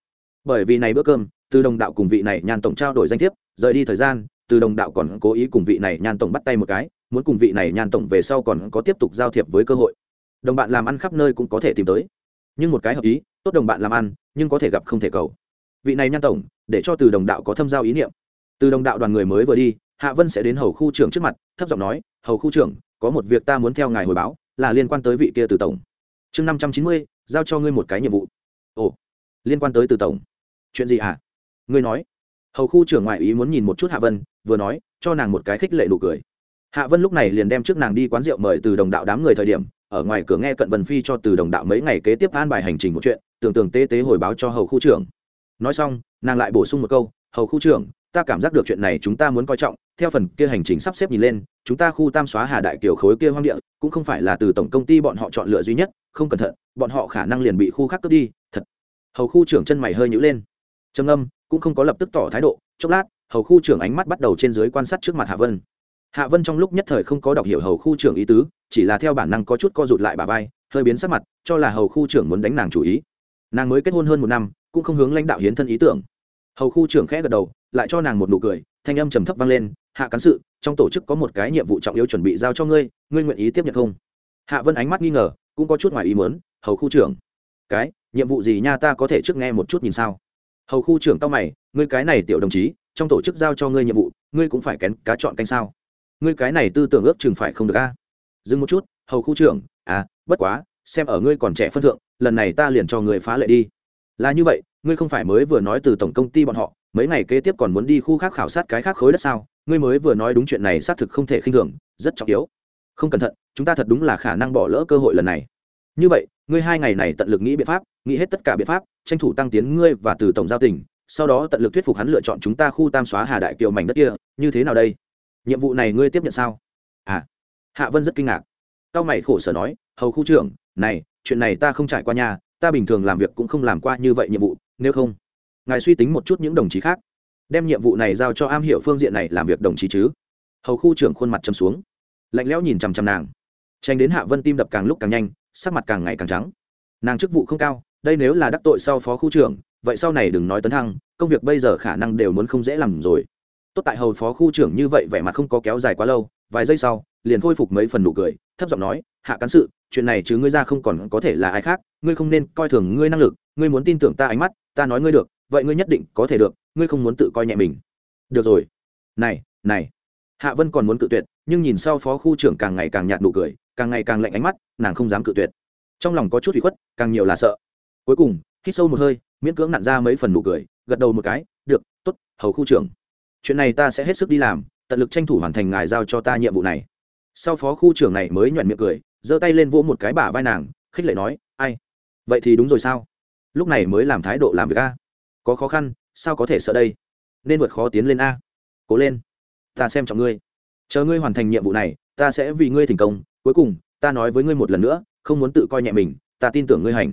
Bởi vì này bữa cơm, từ đồng đạo cùng vị này nhan tổng trao đổi danh thiếp, rời đi thời gian, từ đồng đạo còn cố ý cùng vị này nhan tổng bắt tay một cái, muốn cùng vị này nhan tổng về sau còn có tiếp tục giao thiệp với cơ hội. Đồng bạn làm ăn khắp nơi cũng có thể tìm tới. Nhưng một cái hợp ý, tốt đồng bạn làm ăn, nhưng có thể gặp không thể cầu. Vị này nhan tổng, để cho từ đồng đạo có thâm giao ý niệm. Từ đồng đạo đoàn người mới vừa đi, hạ vân sẽ đến hầu khu trưởng trước mặt, thấp giọng nói, hầu khu trưởng, có một việc ta muốn theo ngài hồi báo, là liên quan tới vị kia từ tổng. Chương năm trăm chín mươi, giao cho ngươi một cái nhiệm vụ ồ, liên quan tới từ tổng. Chuyện gì hả à? ngươi nói. Hầu khu trưởng ngoại ý muốn nhìn một chút hạ vân, vừa nói, cho nàng một cái khích lệ nụ cười. Hạ vân lúc này liền đem trước nàng đi quán rượu mời từ đồng đạo đám người thời điểm, ở ngoài cửa nghe cận vân phi cho từ đồng đạo mấy ngày kế tiếp an bài hành trình một chuyện, tưởng tưởng tế tế hồi báo cho hầu khu trưởng. Nói xong, nàng lại bổ sung một câu, hầu khu trưởng, ta cảm giác được chuyện này chúng ta muốn coi trọng, theo phần kia hành trình sắp xếp nhìn lên, chúng ta khu tam xóa hà đại kiều khối kia hoang địa, cũng không phải là từ tổng công ty bọn họ chọn lựa duy nhất, không cẩn thận, bọn họ khả năng liền bị khu khác cướp đi hầu khu trưởng chân mày hơi nhữ lên. Trầm âm cũng không có lập tức tỏ thái độ, chốc lát, hầu khu trưởng ánh mắt bắt đầu trên dưới quan sát trước mặt hạ vân. Hạ vân trong lúc nhất thời không có đọc hiểu hầu khu trưởng ý tứ, chỉ là theo bản năng có chút co rụt lại bà vai, hơi biến sắc mặt, cho là hầu khu trưởng muốn đánh nàng chủ ý. Nàng mới kết hôn hơn một năm, cũng không hướng lãnh đạo hiến thân ý tưởng. Hầu khu trưởng khẽ gật đầu, lại cho nàng một nụ cười, thanh âm trầm thấp vang lên, hạ cán sự, trong tổ chức có một cái nhiệm vụ trọng yếu chuẩn bị giao cho ngươi ngươi nguyện ý tiếp nhận không? Hạ vân ánh mắt nghi ngờ, cũng có chút ngoài ý mớn hầu khu trưởng cái, nhiệm vụ gì nha ta có thể trước nghe một chút nhìn sao? Hầu khu trưởng tao mày, ngươi cái này tiểu đồng chí, trong tổ chức giao cho ngươi nhiệm vụ, ngươi cũng phải kén cá chọn canh sao? Ngươi cái này tư tưởng ước chừng phải không được a? Dừng một chút, hầu khu trưởng à bất quá, xem ở ngươi còn trẻ phân thượng, lần này ta liền cho ngươi phá lệ đi. Là như vậy, ngươi không phải mới vừa nói từ tổng công ty bọn họ, mấy ngày kế tiếp còn muốn đi khu khác khảo sát cái khác khối đất sao? Ngươi mới vừa nói đúng chuyện này xác thực không thể khinh thường, rất trọng yếu. Không cẩn thận, chúng ta thật đúng là khả năng bỏ lỡ cơ hội lần này như vậy, ngươi hai ngày này tận lực nghĩ biện pháp, nghĩ hết tất cả biện pháp, tranh thủ tăng tiến ngươi và từ tổng giao tỉnh sau đó tận lực thuyết phục hắn lựa chọn chúng ta khu tam xóa hà đại kiều mảnh đất kia, như thế nào đây? Nhiệm vụ này ngươi tiếp nhận sao? À. Hạ vân rất kinh ngạc. Cao mày khổ sở nói, hầu khu trưởng, này, chuyện này ta không trải qua nhà ta bình thường làm việc cũng không làm qua như vậy nhiệm vụ, nếu không, ngài suy tính một chút những đồng chí khác. Đem nhiệm vụ này giao cho am hiểu phương diện này làm việc đồng chí chứ. Hầu khu trưởng khuôn mặt châm xuống, lạnh lẽo nhìn chằm chằm nàng. Tranh đến hạ vân tim đập càng lúc càng nhanh sắc mặt càng ngày càng trắng. Nàng chức vụ không cao, đây nếu là đắc tội sau phó khu trưởng, vậy sau này đừng nói tấn thăng, công việc bây giờ khả năng đều muốn không dễ làm rồi. Tốt tại hầu phó khu trưởng như vậy vẻ mặt không có kéo dài quá lâu, vài giây sau, liền khôi phục mấy phần nụ cười, thấp giọng nói, hạ cán sự, chuyện này chứ ngươi ra không còn có thể là ai khác, ngươi không nên coi thường ngươi năng lực, ngươi muốn tin tưởng ta ánh mắt, ta nói ngươi được, vậy ngươi nhất định có thể được, ngươi không muốn tự coi nhẹ mình. Được rồi. Này này. Hạ vân còn muốn cự tuyệt nhưng nhìn sau phó khu trưởng càng ngày càng nhạt nụ cười, càng ngày càng lạnh ánh mắt, nàng không dám cự tuyệt. Trong lòng có chút bị khuất, càng nhiều là sợ. Cuối cùng, hít sâu một hơi, miễn cưỡng nặn ra mấy phần nụ cười, gật đầu một cái, được t ố t hầu khu trưởng. Chuyện này ta sẽ hết sức đi làm, tận lực tranh thủ hoàn thành ngài giao cho ta nhiệm vụ này. Sau phó khu trưởng này mới nhoẹn miệng cười, giơ tay lên vỗ một cái bả vai nàng, khích lệ nói, ai? Vậy thì đúng rồi sao? Lúc này mới làm thái độ làm việc a. Có khó khăn, sao có thể sợ đây? Nên vượt khó tiến lên a. Cố lên, ta xem trọng ngươi chờ ngươi hoàn thành nhiệm vụ này, ta sẽ vì ngươi thành công, cuối cùng, ta nói với ngươi một lần nữa, không muốn tự coi nhẹ mình, ta tin tưởng ngươi hành.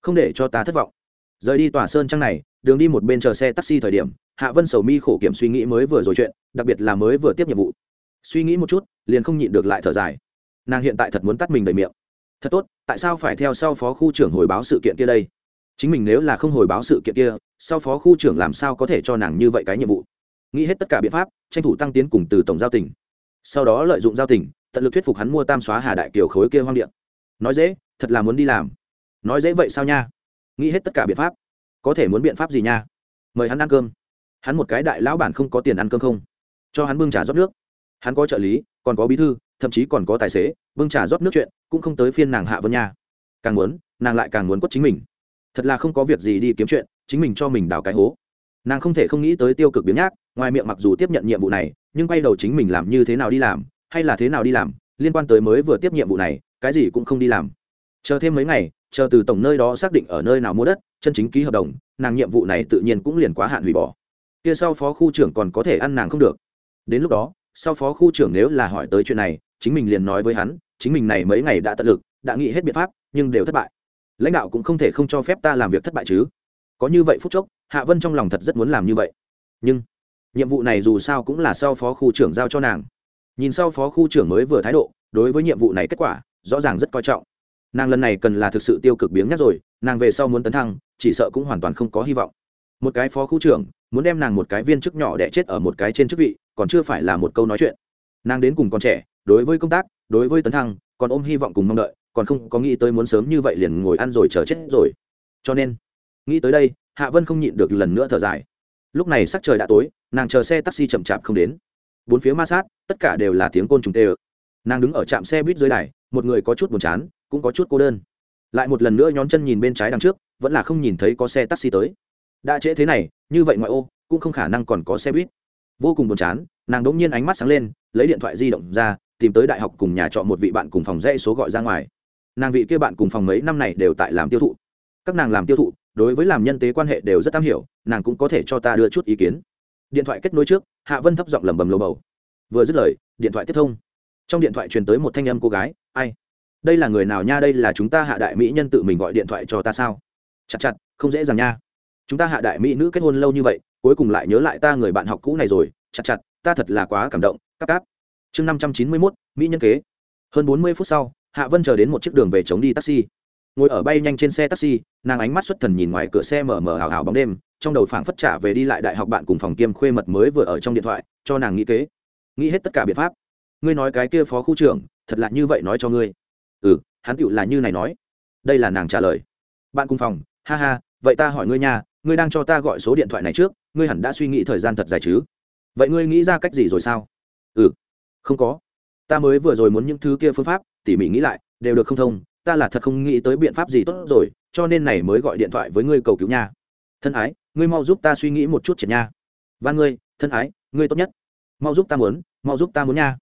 Không để cho ta thất vọng. Rời đi tòa sơn trăng này, đường đi một bên chờ xe taxi thời điểm, hạ vân sầu mi khổ kiểm suy nghĩ mới vừa rồi chuyện, đặc biệt là mới vừa tiếp nhiệm vụ. Suy nghĩ một chút, liền không nhịn được lại thở dài. Nàng hiện tại thật muốn tắt mình đầy miệng. Thật tốt, tại sao phải theo sau phó khu trưởng hồi báo sự kiện kia đây? Chính mình nếu là không hồi báo sự kiện kia, sau phó khu trưởng làm sao có thể cho nàng như vậy cái nhiệm vụ? Nghĩ hết tất cả biện pháp, tranh thủ tăng tiến cùng từ tổng giao tỉnh sau đó lợi dụng giao tỉnh tận lực thuyết phục hắn mua tam xóa hà đại kiều khối kia hoang điện nói dễ, thật là muốn đi làm. Nói dễ vậy sao nha? Nghĩ hết tất cả biện pháp. Có thể muốn biện pháp gì nha? Mời hắn ăn cơm. Hắn một cái đại lão bản không có tiền ăn cơm không? Cho hắn bưng trà rót nước. Hắn có trợ lý, còn có bí thư, thậm chí còn có tài xế, bưng trà rót nước chuyện, cũng không tới phiên nàng hạ vân nha. Càng muốn, nàng lại càng muốn quất chính mình. Thật là không có việc gì đi kiếm chuyện, chính mình cho mình đào cái hố. Nàng không thể không nghĩ tới tiêu cực biến nhác ngoài miệng mặc dù tiếp nhận nhiệm vụ này, nhưng quay đầu chính mình làm như thế nào đi làm, hay là thế nào đi làm, liên quan tới mới vừa tiếp nhiệm vụ này, cái gì cũng không đi làm. Chờ thêm mấy ngày, chờ từ tổng nơi đó xác định ở nơi nào mua đất, chân chính ký hợp đồng, nàng nhiệm vụ này tự nhiên cũng liền quá hạn hủy bỏ. Kia sau phó khu trưởng còn có thể ăn nàng không được. Đến lúc đó, sau phó khu trưởng nếu là hỏi tới chuyện này, chính mình liền nói với hắn, chính mình này mấy ngày đã tận lực, đã nghĩ hết biện pháp, nhưng đều thất bại. Lãnh đạo cũng không thể không cho phép ta làm việc thất bại chứ. Có như vậy phút chốc, hạ vân trong lòng thật rất muốn làm như vậy. Nhưng nhiệm vụ này dù sao cũng là sau phó khu trưởng giao cho nàng. Nhìn sau phó khu trưởng mới vừa thái độ, đối với nhiệm vụ này kết quả, rõ ràng rất coi trọng. Nàng lần này cần là thực sự tiêu cực biếng nhắc rồi, nàng về sau muốn tấn thăng, chỉ sợ cũng hoàn toàn không có hy vọng. Một cái phó khu trưởng, muốn đem nàng một cái viên chức nhỏ đẻ chết ở một cái trên chức vị, còn chưa phải là một câu nói chuyện. Nàng đến cùng còn trẻ, đối với công tác, đối với tấn thăng, còn ôm hy vọng cùng mong đợi, còn không có nghĩ tới muốn sớm như vậy liền ngồi ăn rồi chờ chết rồi. Cho nên, nghĩ tới đây, hạ vân không nhịn được lần nữa thở dài lúc này sắc trời đã tối, nàng chờ xe taxi chậm chạp không đến. Bốn phía ma sát, tất cả đều là tiếng côn trùng tê ơ. Nàng đứng ở trạm xe buýt dưới đài, một người có chút buồn chán, cũng có chút cô đơn. Lại một lần nữa nhón chân nhìn bên trái đằng trước, vẫn là không nhìn thấy có xe taxi tới. Đã trễ thế này, như vậy ngoại ô, cũng không khả năng còn có xe buýt. Vô cùng buồn chán, nàng đỗng nhiên ánh mắt sáng lên, lấy điện thoại di động ra, tìm tới đại học cùng nhà trọ một vị bạn cùng phòng dây số gọi ra ngoài. Nàng vị kia bạn cùng phòng mấy năm này đều tại làm tiêu thụ. Các nàng làm tiêu thụ đối với làm nhân tế quan hệ đều rất am hiểu, nàng cũng có thể cho ta đưa chút ý kiến. Điện thoại kết nối trước, hạ vân thấp giọng lẩm bẩm lầu bầu. Vừa dứt lời, điện thoại tiếp thông. Trong điện thoại truyền tới một thanh âm cô gái, ai? Đây là người nào nha? Đây là chúng ta hạ đại mỹ nhân tự mình gọi điện thoại cho ta sao? Chặt chặt, không dễ dàng nha. Chúng ta hạ đại mỹ nữ kết hôn lâu như vậy, cuối cùng lại nhớ lại ta người bạn học cũ này rồi. Chặt chặt, ta thật là quá cảm động cắp cáp. Chương năm trăm chín mươi mốt, mỹ nhân kế. Hơn bốn mươi phút sau, hạ vân chờ đến một chiếc đường về chống đi taxi ngồi ở bay nhanh trên xe taxi, nàng ánh mắt xuất thần nhìn ngoài cửa xe mở mở hào hào bóng đêm, trong đầu phảng phất trả về đi lại đại học bạn cùng phòng kiêm khuê mật mới vừa ở trong điện thoại, cho nàng nghĩ kế. Nghĩ hết tất cả biện pháp. Ngươi nói cái kia phó khu trưởng, thật là như vậy nói cho ngươi. Ừ hắn tựu là như này nói. Đây là nàng trả lời. Bạn cùng phòng, ha ha, vậy ta hỏi ngươi nha, ngươi đang cho ta gọi số điện thoại này trước, ngươi hẳn đã suy nghĩ thời gian thật dài chứ? Vậy ngươi nghĩ ra cách gì rồi sao? Ừ không có. Ta mới vừa rồi muốn những thứ kia phương pháp, tỉ mỉ nghĩ lại, đều được không thông ta là thật không nghĩ tới biện pháp gì tốt rồi, cho nên này mới gọi điện thoại với ngươi cầu cứu nha. Thân ái, ngươi mau giúp ta suy nghĩ một chút triệt nha. Van ngươi, thân ái, ngươi tốt nhất. Mau giúp ta muốn, mau giúp ta muốn nha.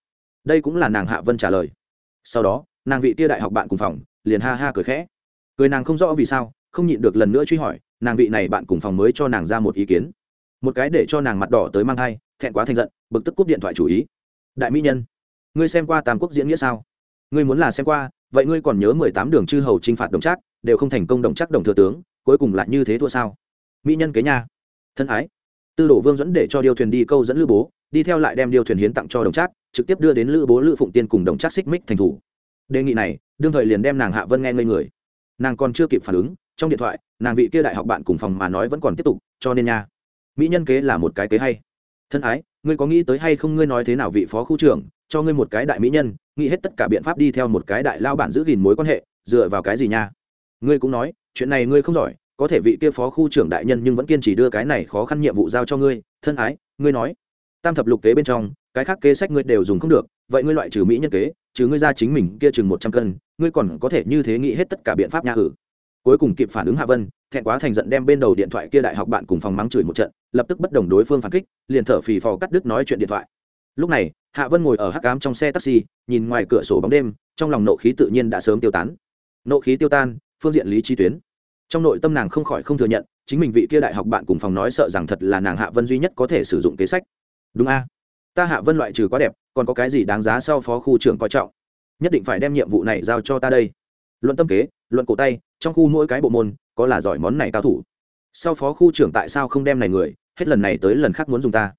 Đây cũng là nàng hạ vân trả lời. Sau đó, nàng vị tia đại học bạn cùng phòng, liền ha ha cười khẽ. Cười nàng không rõ vì sao, không nhịn được lần nữa truy hỏi, nàng vị này bạn cùng phòng mới cho nàng ra một ý kiến. Một cái để cho nàng mặt đỏ tới mang thai, thẹn quá thành giận, bực tức cúp điện thoại chủ ý. Đại mỹ nhân, ngươi xem qua tam quốc diễn nghĩa sao? Ngươi muốn là xem qua vậy ngươi còn nhớ mười tám đường chư hầu chinh phạt đồng trác, đều không thành công đồng trác đồng thừa tướng, cuối cùng lại như thế thua sao? Mỹ nhân kế nha. Thân ái. Tư đổ vương dẫn để cho điêu thuyền đi câu dẫn lữ bố, đi theo lại đem điêu thuyền hiến tặng cho đồng trác, trực tiếp đưa đến lữ bố lữ phụng tiên cùng đồng trác xích mích thành thủ. Đề nghị này, đương thời liền đem nàng hạ vân nghe ngây người. Nàng còn chưa kịp phản ứng, trong điện thoại, nàng vị kia đại học bạn cùng phòng mà nói vẫn còn tiếp tục, cho nên nha. Mỹ nhân kế là một cái kế hay. Thân ái, ngươi có nghĩ tới hay không? Ngươi nói thế nào vị phó khu trưởng, cho ngươi một cái đại mỹ nhân nghĩ hết tất cả biện pháp đi theo một cái đại lao bản giữ gìn mối quan hệ, dựa vào cái gì nha? Ngươi cũng nói, chuyện này ngươi không giỏi, có thể vị kia phó khu trưởng đại nhân nhưng vẫn kiên trì đưa cái này khó khăn nhiệm vụ giao cho ngươi, thân ái, ngươi nói. Tam thập lục kế bên trong, cái khác kế sách ngươi đều dùng không được, vậy ngươi loại trừ mỹ nhân kế, trừ ngươi ra chính mình kia chừng một trăm cân, ngươi còn có thể như thế nghĩ hết tất cả biện pháp nhà hử. Cuối cùng kịp phản ứng hạ vân, thẹn quá thành giận đem bên đầu điện thoại kia đại học bạn cùng phòng mắng chửi một trận, lập tức bất đồng đối phương phản kích, liền thở phì phò cắt đứt nói chuyện điện thoại. Lúc này hạ vân ngồi ở hắc cám trong xe taxi, nhìn ngoài cửa sổ bóng đêm, trong lòng nộ khí tự nhiên đã sớm tiêu tán. Nộ khí tiêu tan, phương diện lý trí tuyến. Trong nội tâm nàng không khỏi không thừa nhận, chính mình vị kia đại học bạn cùng phòng nói sợ rằng thật là nàng hạ vân duy nhất có thể sử dụng kế sách. Đúng a? Ta hạ vân loại trừ quá đẹp, còn có cái gì đáng giá sau phó khu trưởng coi trọng? Nhất định phải đem nhiệm vụ này giao cho ta đây. Luận tâm kế, luận cổ tay, trong khu mỗi cái bộ môn, có là giỏi món này cao thủ. Sau phó khu trưởng tại sao không đem này người, hết lần này tới lần khác muốn dùng ta?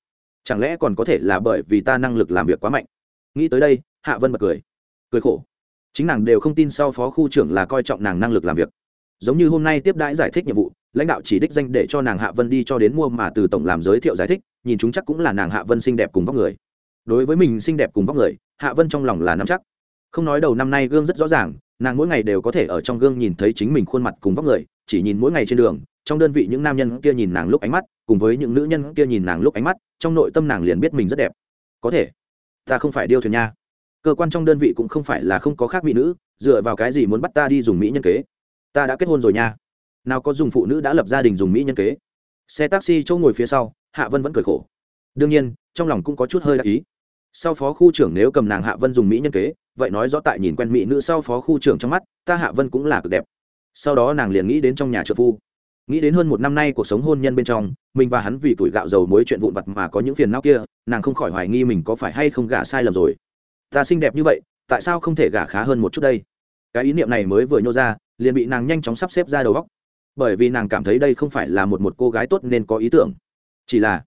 Chẳng lẽ còn có thể là bởi vì ta năng lực làm việc quá mạnh? Nghĩ tới đây, hạ vân bật cười. Cười khổ. Chính nàng đều không tin sau phó khu trưởng là coi trọng nàng năng lực làm việc. Giống như hôm nay tiếp đãi giải thích nhiệm vụ, lãnh đạo chỉ đích danh để cho nàng hạ vân đi cho đến mua mà từ tổng làm giới thiệu giải thích, nhìn chúng chắc cũng là nàng hạ vân xinh đẹp cùng vóc người. Đối với mình xinh đẹp cùng vóc người, hạ vân trong lòng là nắm chắc. Không nói đầu năm nay gương rất rõ ràng, nàng mỗi ngày đều có thể ở trong gương nhìn thấy chính mình khuôn mặt cùng vóc người, chỉ nhìn mỗi ngày trên đường, trong đơn vị những nam nhân kia nhìn nàng lúc ánh mắt cùng với những nữ nhân kia nhìn nàng lúc ánh mắt, trong nội tâm nàng liền biết mình rất đẹp. Có thể, ta không phải điêu thuyền nha. Cơ quan trong đơn vị cũng không phải là không có khác mỹ nữ, dựa vào cái gì muốn bắt ta đi dùng mỹ nhân kế? Ta đã kết hôn rồi nha. Nào có dùng phụ nữ đã lập gia đình dùng mỹ nhân kế? Xe taxi chỗ ngồi phía sau, hạ vân vẫn cười khổ. Đương nhiên, trong lòng cũng có chút hơi đắc ý. Sau phó khu trưởng nếu cầm nàng hạ vân dùng mỹ nhân kế, vậy nói rõ tại nhìn quen mỹ nữ sau phó khu trưởng trong mắt, ta hạ vân cũng là cực đẹp. Sau đó nàng liền nghĩ đến trong nhà trợ phu. Nghĩ đến hơn một năm nay cuộc sống hôn nhân bên trong mình và hắn vì tuổi gạo dầu mối chuyện vụn vặt mà có những phiền não kia, nàng không khỏi hoài nghi mình có phải hay không gả sai lầm rồi. Ta xinh đẹp như vậy, tại sao không thể gả khá hơn một chút đây? Cái ý niệm này mới vừa nhô ra, liền bị nàng nhanh chóng sắp xếp ra đầu góc bởi vì nàng cảm thấy đây không phải là một một cô gái tốt nên có ý tưởng. Chỉ là,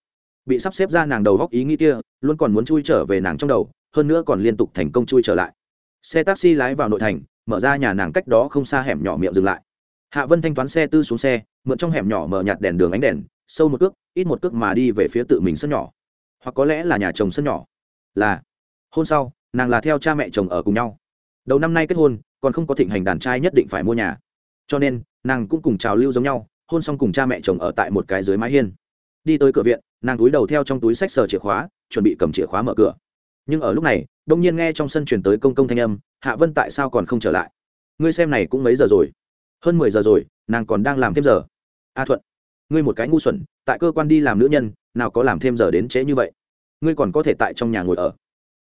bị sắp xếp ra nàng đầu góc ý nghĩ kia, luôn còn muốn chui trở về nàng trong đầu, hơn nữa còn liên tục thành công chui trở lại. Xe taxi lái vào nội thành, mở ra nhà nàng cách đó không xa hẻm nhỏ miệng dừng lại. Hạ vân thanh toán xe tư xuống xe, mượn trong hẻm nhỏ mở nhạt đèn đường ánh đèn sâu một cước, ít một cước mà đi về phía tự mình sân nhỏ. Hoặc có lẽ là nhà chồng sân nhỏ. Là, hôn sau, nàng là theo cha mẹ chồng ở cùng nhau. Đầu năm nay kết hôn, còn không có thịnh hành đàn trai nhất định phải mua nhà. Cho nên, nàng cũng cùng trào lưu giống nhau, hôn xong cùng cha mẹ chồng ở tại một cái dưới mái hiên. Đi tới cửa viện, nàng túi đầu theo trong túi sách sờ chìa khóa, chuẩn bị cầm chìa khóa mở cửa. Nhưng ở lúc này, đông nhiên nghe trong sân chuyển tới công công thanh âm, hạ vân tại sao còn không trở lại? Ngươi xem này cũng mấy giờ rồi? Hơn mười giờ rồi, nàng còn đang làm thêm giờ. A thuận ngươi một cái ngu xuẩn, tại cơ quan đi làm nữ nhân, nào có làm thêm giờ đến trễ như vậy? Ngươi còn có thể tại trong nhà ngồi ở.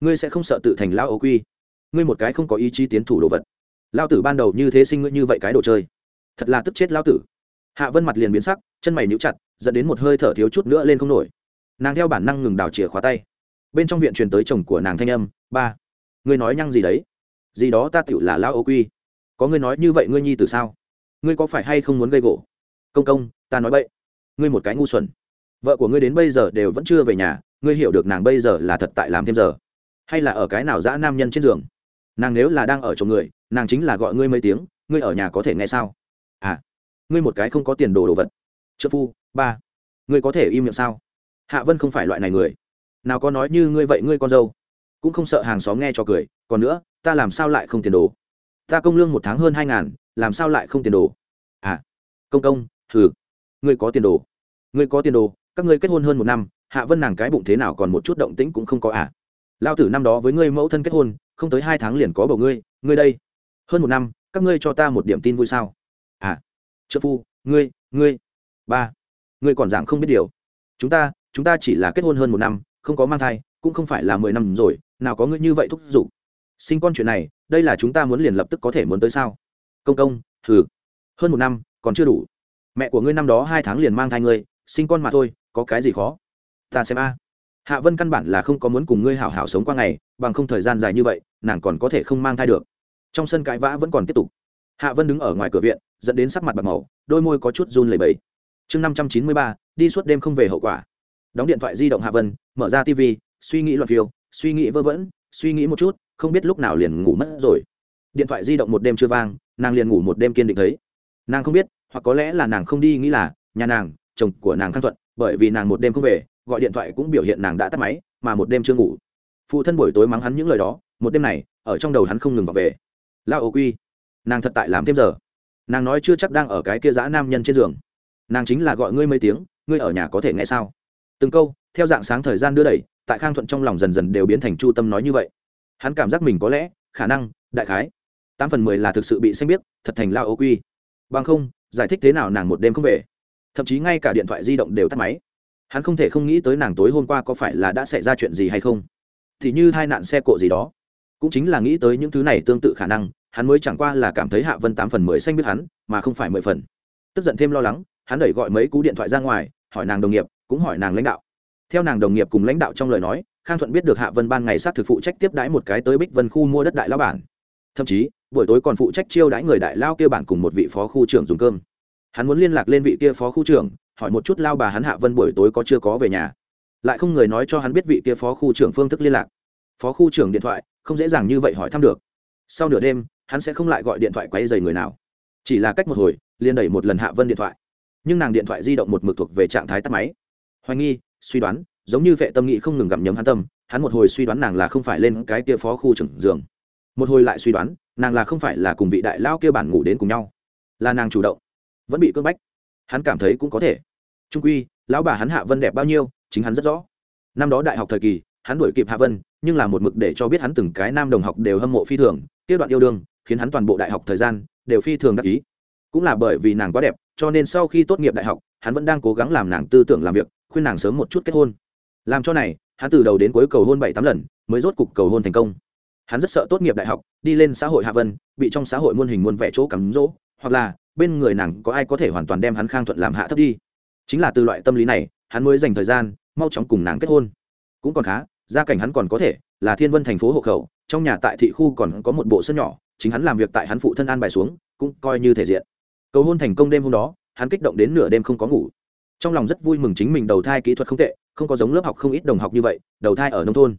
Ngươi sẽ không sợ tự thành lao ấu quy. Ngươi một cái không có ý chí tiến thủ đồ vật. Lao tử ban đầu như thế sinh ngươi như vậy cái đồ chơi. Thật là tức chết lao tử. Hạ vân mặt liền biến sắc, chân mày níu chặt, dẫn đến một hơi thở thiếu chút nữa lên không nổi. Nàng theo bản năng ngừng đào chìa khóa tay. Bên trong viện truyền tới chồng của nàng thanh âm, ba, ngươi nói nhăng gì đấy? Gì đó ta tựu là lao ấu quy. Có ngươi nói như vậy ngươi nhi từ sao? Ngươi có phải hay không muốn gây gỗ? Công công ta nói bậy. Ngươi một cái ngu xuẩn. Vợ của ngươi đến bây giờ đều vẫn chưa về nhà, ngươi hiểu được nàng bây giờ là thật tại làm thêm giờ. Hay là ở cái nào dã nam nhân trên giường? Nàng nếu là đang ở chỗ người, nàng chính là gọi ngươi mấy tiếng, ngươi ở nhà có thể nghe sao? À ngươi một cái không có tiền đồ đồ vật. Trợ phu, ba, ngươi có thể im miệng sao? Hạ vân không phải loại này người. Nào có nói như ngươi vậy ngươi con dâu. Cũng không sợ hàng xóm nghe cho cười, còn nữa, ta làm sao lại không tiền đồ? Ta công lương một tháng hơn hai ngàn, làm sao lại không tiền đồ? À công công thử ngươi có tiền đồ. Ngươi có tiền đồ, các ngươi kết hôn hơn một năm, hạ vân nàng cái bụng thế nào còn một chút động tĩnh cũng không có à. Lao tử năm đó với ngươi mẫu thân kết hôn, không tới hai tháng liền có bầu ngươi ngươi đây. Hơn một năm, các ngươi cho ta một điểm tin vui sao? À trợ phu, ngươi ngươi. Ba, ngươi còn giảng không biết điều. Chúng ta chúng ta chỉ là kết hôn hơn một năm, không có mang thai, cũng không phải là mười năm rồi, nào có ngươi như vậy thúc giục. Sinh con chuyện này, đây là chúng ta muốn liền lập tức có thể muốn tới sao? Công công thử hơn một năm, còn chưa đủ mẹ của ngươi năm đó hai tháng liền mang thai ngươi, sinh con mà thôi, có cái gì khó? Ta xem a. Hạ vân căn bản là không có muốn cùng ngươi hảo hảo sống qua ngày, bằng không thời gian dài như vậy, nàng còn có thể không mang thai được. Trong sân cãi vã vẫn còn tiếp tục. Hạ vân đứng ở ngoài cửa viện, dẫn đến sắc mặt bạc màu, đôi môi có chút run lẩy bẩy. Chương năm trăm chín mươi ba, đi suốt đêm không về hậu quả. Đóng điện thoại di động hạ vân, mở ra tv suy nghĩ loạt phiêu, suy nghĩ vơ vẩn, suy nghĩ một chút, không biết lúc nào liền ngủ mất rồi. Điện thoại di động một đêm chưa vang, nàng liền ngủ một đêm kiên định thấy. Nàng không biết hoặc có lẽ là nàng không đi nghĩ là nhà nàng, chồng của nàng khang thuận, bởi vì nàng một đêm không về, gọi điện thoại cũng biểu hiện nàng đã tắt máy, mà một đêm chưa ngủ. Phụ thân buổi tối mắng hắn những lời đó, một đêm này, ở trong đầu hắn không ngừng vào về. Lao ô quy, nàng thật tại làm thêm giờ. Nàng nói chưa chắc đang ở cái kia dã nam nhân trên giường. Nàng chính là gọi ngươi mấy tiếng, ngươi ở nhà có thể nghe sao? Từng câu, theo dạng sáng thời gian đưa đẩy, tại khang thuận trong lòng dần dần đều biến thành chu tâm nói như vậy. Hắn cảm giác mình có lẽ, khả năng, đại khái, tám phần mười là thực sự bị xanh biết, thật thành lao ô quy. Bằng không giải thích thế nào nàng một đêm không về. Thậm chí ngay cả điện thoại di động đều tắt máy. Hắn không thể không nghĩ tới nàng tối hôm qua có phải là đã xảy ra chuyện gì hay không. Thì như tai nạn xe cộ gì đó. Cũng chính là nghĩ tới những thứ này tương tự khả năng, hắn mới chẳng qua là cảm thấy hạ vân tám phần mười xanh biết hắn, mà không phải mười phần. Tức giận thêm lo lắng, hắn đẩy gọi mấy cú điện thoại ra ngoài, hỏi nàng đồng nghiệp, cũng hỏi nàng lãnh đạo. Theo nàng đồng nghiệp cùng lãnh đạo trong lời nói, khang thuận biết được hạ vân ban ngày sát thực phụ trách tiếp đãi một cái tới bích vân khu mua đất đại lao bản thậm chí, buổi tối còn phụ trách chiêu đãi người đại lao kia bản cùng một vị phó khu trưởng dùng cơm. Hắn muốn liên lạc lên vị kia phó khu trưởng, hỏi một chút lao bà hắn hạ vân buổi tối có chưa có về nhà. Lại không người nói cho hắn biết vị kia phó khu trưởng phương thức liên lạc. Phó khu trưởng điện thoại, không dễ dàng như vậy hỏi thăm được. Sau nửa đêm, hắn sẽ không lại gọi điện thoại quay dày người nào. Chỉ là cách một hồi, liền đẩy một lần hạ vân điện thoại. Nhưng nàng điện thoại di động một mực thuộc về trạng thái tắt máy. Hoài nghi, suy đoán, giống như vệ tâm nghị không ngừng gặm nhấm hắn tâm, hắn một hồi suy đoán nàng là không phải lên cái kia phó khu trưởng giường một hồi lại suy đoán, nàng là không phải là cùng vị đại lao kia bản ngủ đến cùng nhau. Là nàng chủ động. Vẫn bị cưỡng bách. Hắn cảm thấy cũng có thể. Trung quy, lão bà hắn hạ vân đẹp bao nhiêu, chính hắn rất rõ. Năm đó đại học thời kỳ, hắn đuổi kịp hạ vân, nhưng là một mực để cho biết hắn từng cái nam đồng học đều hâm mộ phi thường kết đoạn yêu đương, khiến hắn toàn bộ đại học thời gian, đều phi thường đắc ý. Cũng là bởi vì nàng quá đẹp, cho nên sau khi tốt nghiệp đại học, hắn vẫn đang cố gắng làm nàng tư tưởng làm việc, khuyên nàng sớm một chút kết hôn. Làm cho này, hắn từ đầu đến cuối cầu hôn bảy tám lần, mới rốt cục cầu hôn thành công hắn rất sợ tốt nghiệp đại học, đi lên xã hội hạ vân, bị trong xã hội muôn hình muôn vẻ chỗ cắm rỗ, hoặc là bên người nàng có ai có thể hoàn toàn đem hắn khang thuận làm hạ thấp đi. Chính là từ loại tâm lý này, hắn mới dành thời gian, mau chóng cùng nàng kết hôn. Cũng còn khá, gia cảnh hắn còn có thể, là thiên vân thành phố hộ khẩu, trong nhà tại thị khu còn có một bộ sân nhỏ, chính hắn làm việc tại hắn phụ thân an bài xuống, cũng coi như thể diện. Cầu hôn thành công đêm hôm đó, hắn kích động đến nửa đêm không có ngủ. Trong lòng rất vui mừng chính mình đầu thai kỹ thuật không tệ, không có giống lớp học không ít đồng học như vậy, đầu thai ở nông thôn.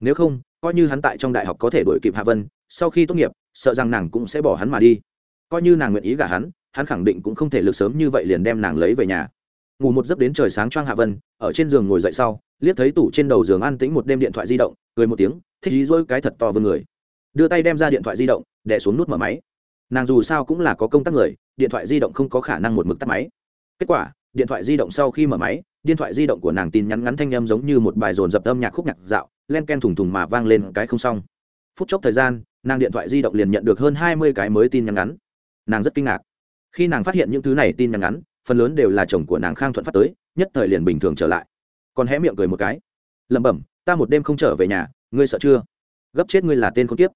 Nếu không coi như hắn tại trong đại học có thể đổi kịp hạ vân, sau khi tốt nghiệp, sợ rằng nàng cũng sẽ bỏ hắn mà đi. Coi như nàng nguyện ý gả hắn hắn khẳng định cũng không thể lực sớm như vậy liền đem nàng lấy về nhà. Ngủ một giấc đến trời sáng choang hạ vân, ở trên giường ngồi dậy sau, liếc thấy tủ trên đầu giường an tĩnh một đêm điện thoại di động, cười một tiếng, thích ý dỗi cái thật to vươn người. Đưa tay đem ra điện thoại di động đẻ xuống nút mở máy. Nàng dù sao cũng là có công tác người, điện thoại di động không có khả năng một mực tắt máy. Kết quả điện thoại di động sau khi mở máy, điện thoại di động của nàng tin nhắn ngắn thanh âm giống như một bài dồn dập âm nhạc khúc nhạc dạo, len ken thùng thùng mà vang lên cái không xong. Phút chốc thời gian, nàng điện thoại di động liền nhận được hơn hai mươi cái mới tin nhắn ngắn. Nàng rất kinh ngạc. Khi nàng phát hiện những thứ này tin nhắn ngắn, phần lớn đều là chồng của nàng khang thuận phát tới, nhất thời liền bình thường trở lại. Còn hé miệng cười một cái. Lẩm bẩm, ta một đêm không trở về nhà, ngươi sợ chưa? Gấp chết ngươi là tên không tiếp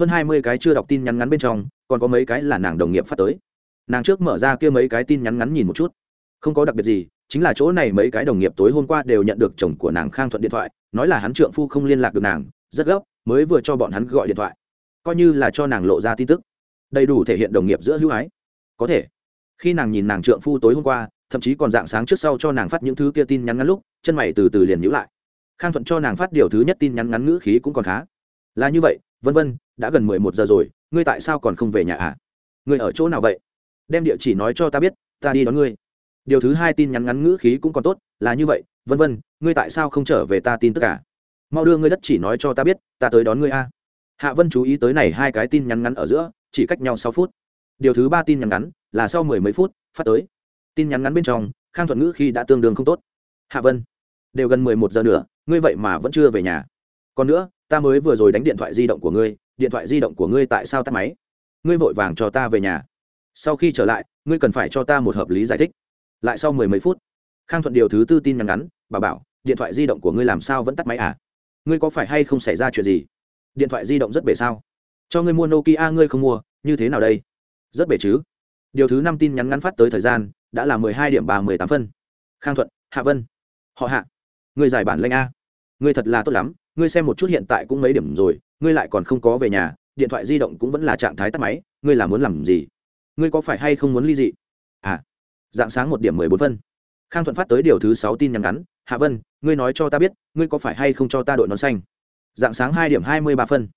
hơn hai mươi cái chưa đọc tin nhắn ngắn bên trong, còn có mấy cái là nàng đồng nghiệp phát tới. Nàng trước mở ra kia mấy cái tin nhắn ngắn nhìn một chút không có đặc biệt gì, chính là chỗ này mấy cái đồng nghiệp tối hôm qua đều nhận được chồng của nàng khang thuận điện thoại, nói là hắn trượng phu không liên lạc được nàng, rất gấp, mới vừa cho bọn hắn gọi điện thoại. Coi như là cho nàng lộ ra tin tức. Đầy đủ thể hiện đồng nghiệp giữa hữu ái. Có thể. Khi nàng nhìn nàng trượng phu tối hôm qua, thậm chí còn dạng sáng trước sau cho nàng phát những thứ kia tin nhắn ngắn lúc, chân mày từ từ liền nhữ lại. Khang thuận cho nàng phát điều thứ nhất tin nhắn ngắn ngữ khí cũng còn khá. Là như vậy, vân vân, đã gần mười một giờ rồi, ngươi tại sao còn không về nhà à? Ngươi ở chỗ nào vậy? Đem địa chỉ nói cho ta biết, ta đi đón ngươi điều thứ hai tin nhắn ngắn ngữ khí cũng còn tốt, là như vậy, vân vân, ngươi tại sao không trở về ta tin tất cả à? mau đưa ngươi đất chỉ nói cho ta biết, ta tới đón ngươi a. Hạ vân chú ý tới này hai cái tin nhắn ngắn ở giữa, chỉ cách nhau sáu phút. Điều thứ ba tin nhắn ngắn, là sau mười mấy phút, phát tới. Tin nhắn ngắn bên trong, khang thuận ngữ khi đã tương đương không tốt. Hạ vân, đều gần mười một giờ nữa, ngươi vậy mà vẫn chưa về nhà. Còn nữa, ta mới vừa rồi đánh điện thoại di động của ngươi, điện thoại di động của ngươi tại sao tắt máy? Ngươi vội vàng cho ta về nhà. Sau khi trở lại, ngươi cần phải cho ta một hợp lý giải thích lại sau mười mấy phút, khang thuận điều thứ tư tin nhắn ngắn bà bảo, điện thoại di động của ngươi làm sao vẫn tắt máy à? Ngươi có phải hay không xảy ra chuyện gì? Điện thoại di động rất bể sao? Cho ngươi mua nokia, ngươi không mua, như thế nào đây? Rất bể chứ? Điều thứ năm tin nhắn ngắn phát tới thời gian, đã là mười hai điểm ba mười tám phân. Khang thuận, hạ vân, họ hạ. Ngươi giải bản lanh a. Ngươi thật là tốt lắm, ngươi xem một chút hiện tại cũng mấy điểm rồi, ngươi lại còn không có về nhà, điện thoại di động cũng vẫn là trạng thái tắt máy, ngươi là muốn làm gì? Ngươi có phải hay không muốn ly dị? À dạng sáng một điểm mười bốn phân. Khang thuận phát tới điều thứ sáu tin nhắn ngắn, hạ vân, ngươi nói cho ta biết, ngươi có phải hay không cho ta đội nón xanh? Dạng sáng hai điểm hai mươi ba phân.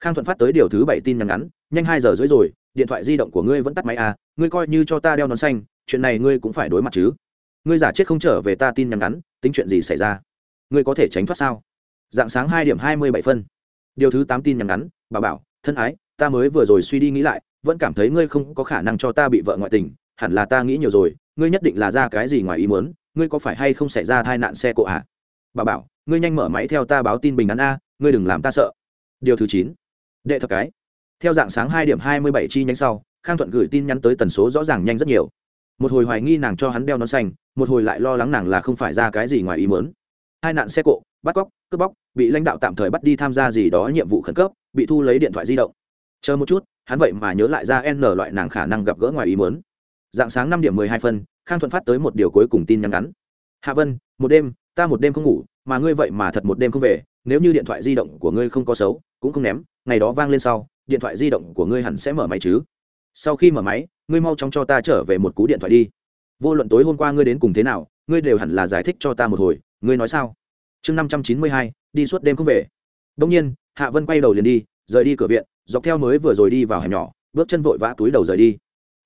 Khang thuận phát tới điều thứ bảy tin nhắn ngắn, nhanh hai giờ rưỡi rồi, điện thoại di động của ngươi vẫn tắt máy à ngươi coi như cho ta đeo nón xanh, chuyện này ngươi cũng phải đối mặt chứ. Ngươi giả chết không trở về ta tin nhắn ngắn, tính chuyện gì xảy ra? Ngươi có thể tránh thoát sao? Dạng sáng hai điểm hai mươi bảy phân. Điều thứ tám tin nhắn ngắn, bà bảo, thân ái, ta mới vừa rồi suy đi nghĩ lại, vẫn cảm thấy ngươi không có khả năng cho ta bị vợ ngoại tình hẳn là ta nghĩ nhiều rồi, ngươi nhất định là ra cái gì ngoài ý muốn, ngươi có phải hay không xảy ra tai nạn xe cộ à? bà bảo, ngươi nhanh mở máy theo ta báo tin bình án a, ngươi đừng làm ta sợ. Điều thứ chín, đệ thập cái. Theo dạng sáng hai điểm hai mươi bảy chi nhánh sau, khang thuận gửi tin nhắn tới tần số rõ ràng nhanh rất nhiều. Một hồi hoài nghi nàng cho hắn đeo nón xanh, một hồi lại lo lắng nàng là không phải ra cái gì ngoài ý muốn. Hai nạn xe cộ, bắt cóc, cướp bóc, bị lãnh đạo tạm thời bắt đi tham gia gì đó nhiệm vụ khẩn cấp, bị thu lấy điện thoại di động. Chờ một chút, hắn vậy mà nhớ lại ra n loại nàng khả năng gặp gỡ ngoài ý muốn dạng sáng năm điểm mười hai phân, khang thuận phát tới một điều cuối cùng tin nhắn ngắn. Hạ vân, một đêm, ta một đêm không ngủ, mà ngươi vậy mà thật một đêm không về, nếu như điện thoại di động của ngươi không có xấu, cũng không ném, ngày đó vang lên sau, điện thoại di động của ngươi hẳn sẽ mở máy chứ. Sau khi mở máy, ngươi mau chóng cho ta trở về một cú điện thoại đi. Vô luận tối hôm qua ngươi đến cùng thế nào, ngươi đều hẳn là giải thích cho ta một hồi, ngươi nói sao? Chương năm trăm chín mươi hai, đi suốt đêm không về. Đông nhiên, hạ vân quay đầu liền đi, rời đi cửa viện, dọc theo mới vừa rồi đi vào hẻm nhỏ, bước chân vội vã túi đầu rời đi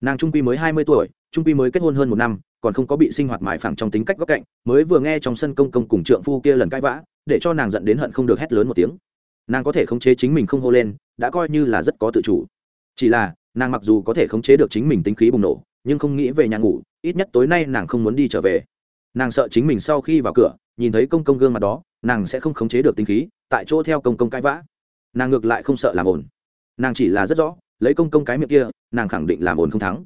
nàng trung quy mới hai mươi tuổi, trung quy mới kết hôn hơn một năm, còn không có bị sinh hoạt mại phẳng trong tính cách góc cạnh, mới vừa nghe trong sân công công cùng trượng phu kia lần cãi vã, để cho nàng giận đến hận không được hét lớn một tiếng. Nàng có thể khống chế chính mình không hô lên, đã coi như là rất có tự chủ. Chỉ là, nàng mặc dù có thể khống chế được chính mình tính khí bùng nổ, nhưng không nghĩ về nhà ngủ, ít nhất tối nay nàng không muốn đi trở về. Nàng sợ chính mình sau khi vào cửa, nhìn thấy công công gương mặt đó, nàng sẽ không khống chế được tính khí, tại chỗ theo công công cãi vã. Nàng ngược lại không sợ làm ổn nàng chỉ là rất rõ lấy công công cái miệng kia, nàng khẳng định làm ồn không thắng.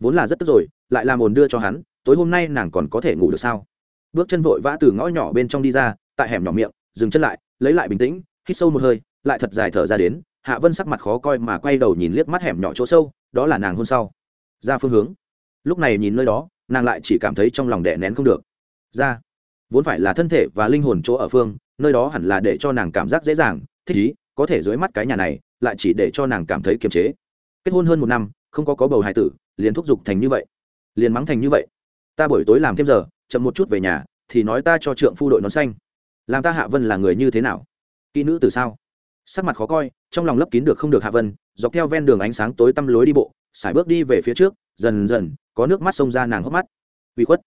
Vốn là rất tức rồi, lại làm ồn đưa cho hắn, tối hôm nay nàng còn có thể ngủ được sao? Bước chân vội vã từ ngõ nhỏ bên trong đi ra, tại hẻm nhỏ miệng, dừng chân lại, lấy lại bình tĩnh, hít sâu một hơi, lại thật dài thở ra đến, hạ vân sắc mặt khó coi mà quay đầu nhìn liếc mắt hẻm nhỏ chỗ sâu, đó là nàng hôn sau. Ra phương hướng. Lúc này nhìn nơi đó, nàng lại chỉ cảm thấy trong lòng đè nén không được. Ra. Vốn phải là thân thể và linh hồn chỗ ở phương, nơi đó hẳn là để cho nàng cảm giác dễ dàng, thích ý, có thể dưới mắt cái nhà này lại chỉ để cho nàng cảm thấy kiềm chế. Kết hôn hơn một năm, không có có bầu hài tử, liền thúc giục thành như vậy. Liền mắng thành như vậy. Ta buổi tối làm thêm giờ, chậm một chút về nhà, thì nói ta cho trượng phu đội nón xanh. Làm ta hạ vân là người như thế nào? Kỹ nữ từ sao? Sắc mặt khó coi, trong lòng lấp kín được không được hạ vân, dọc theo ven đường ánh sáng tối tăm lối đi bộ sải bước đi về phía trước, dần dần, có nước mắt xông ra nàng hốc mắt. Bị khuất.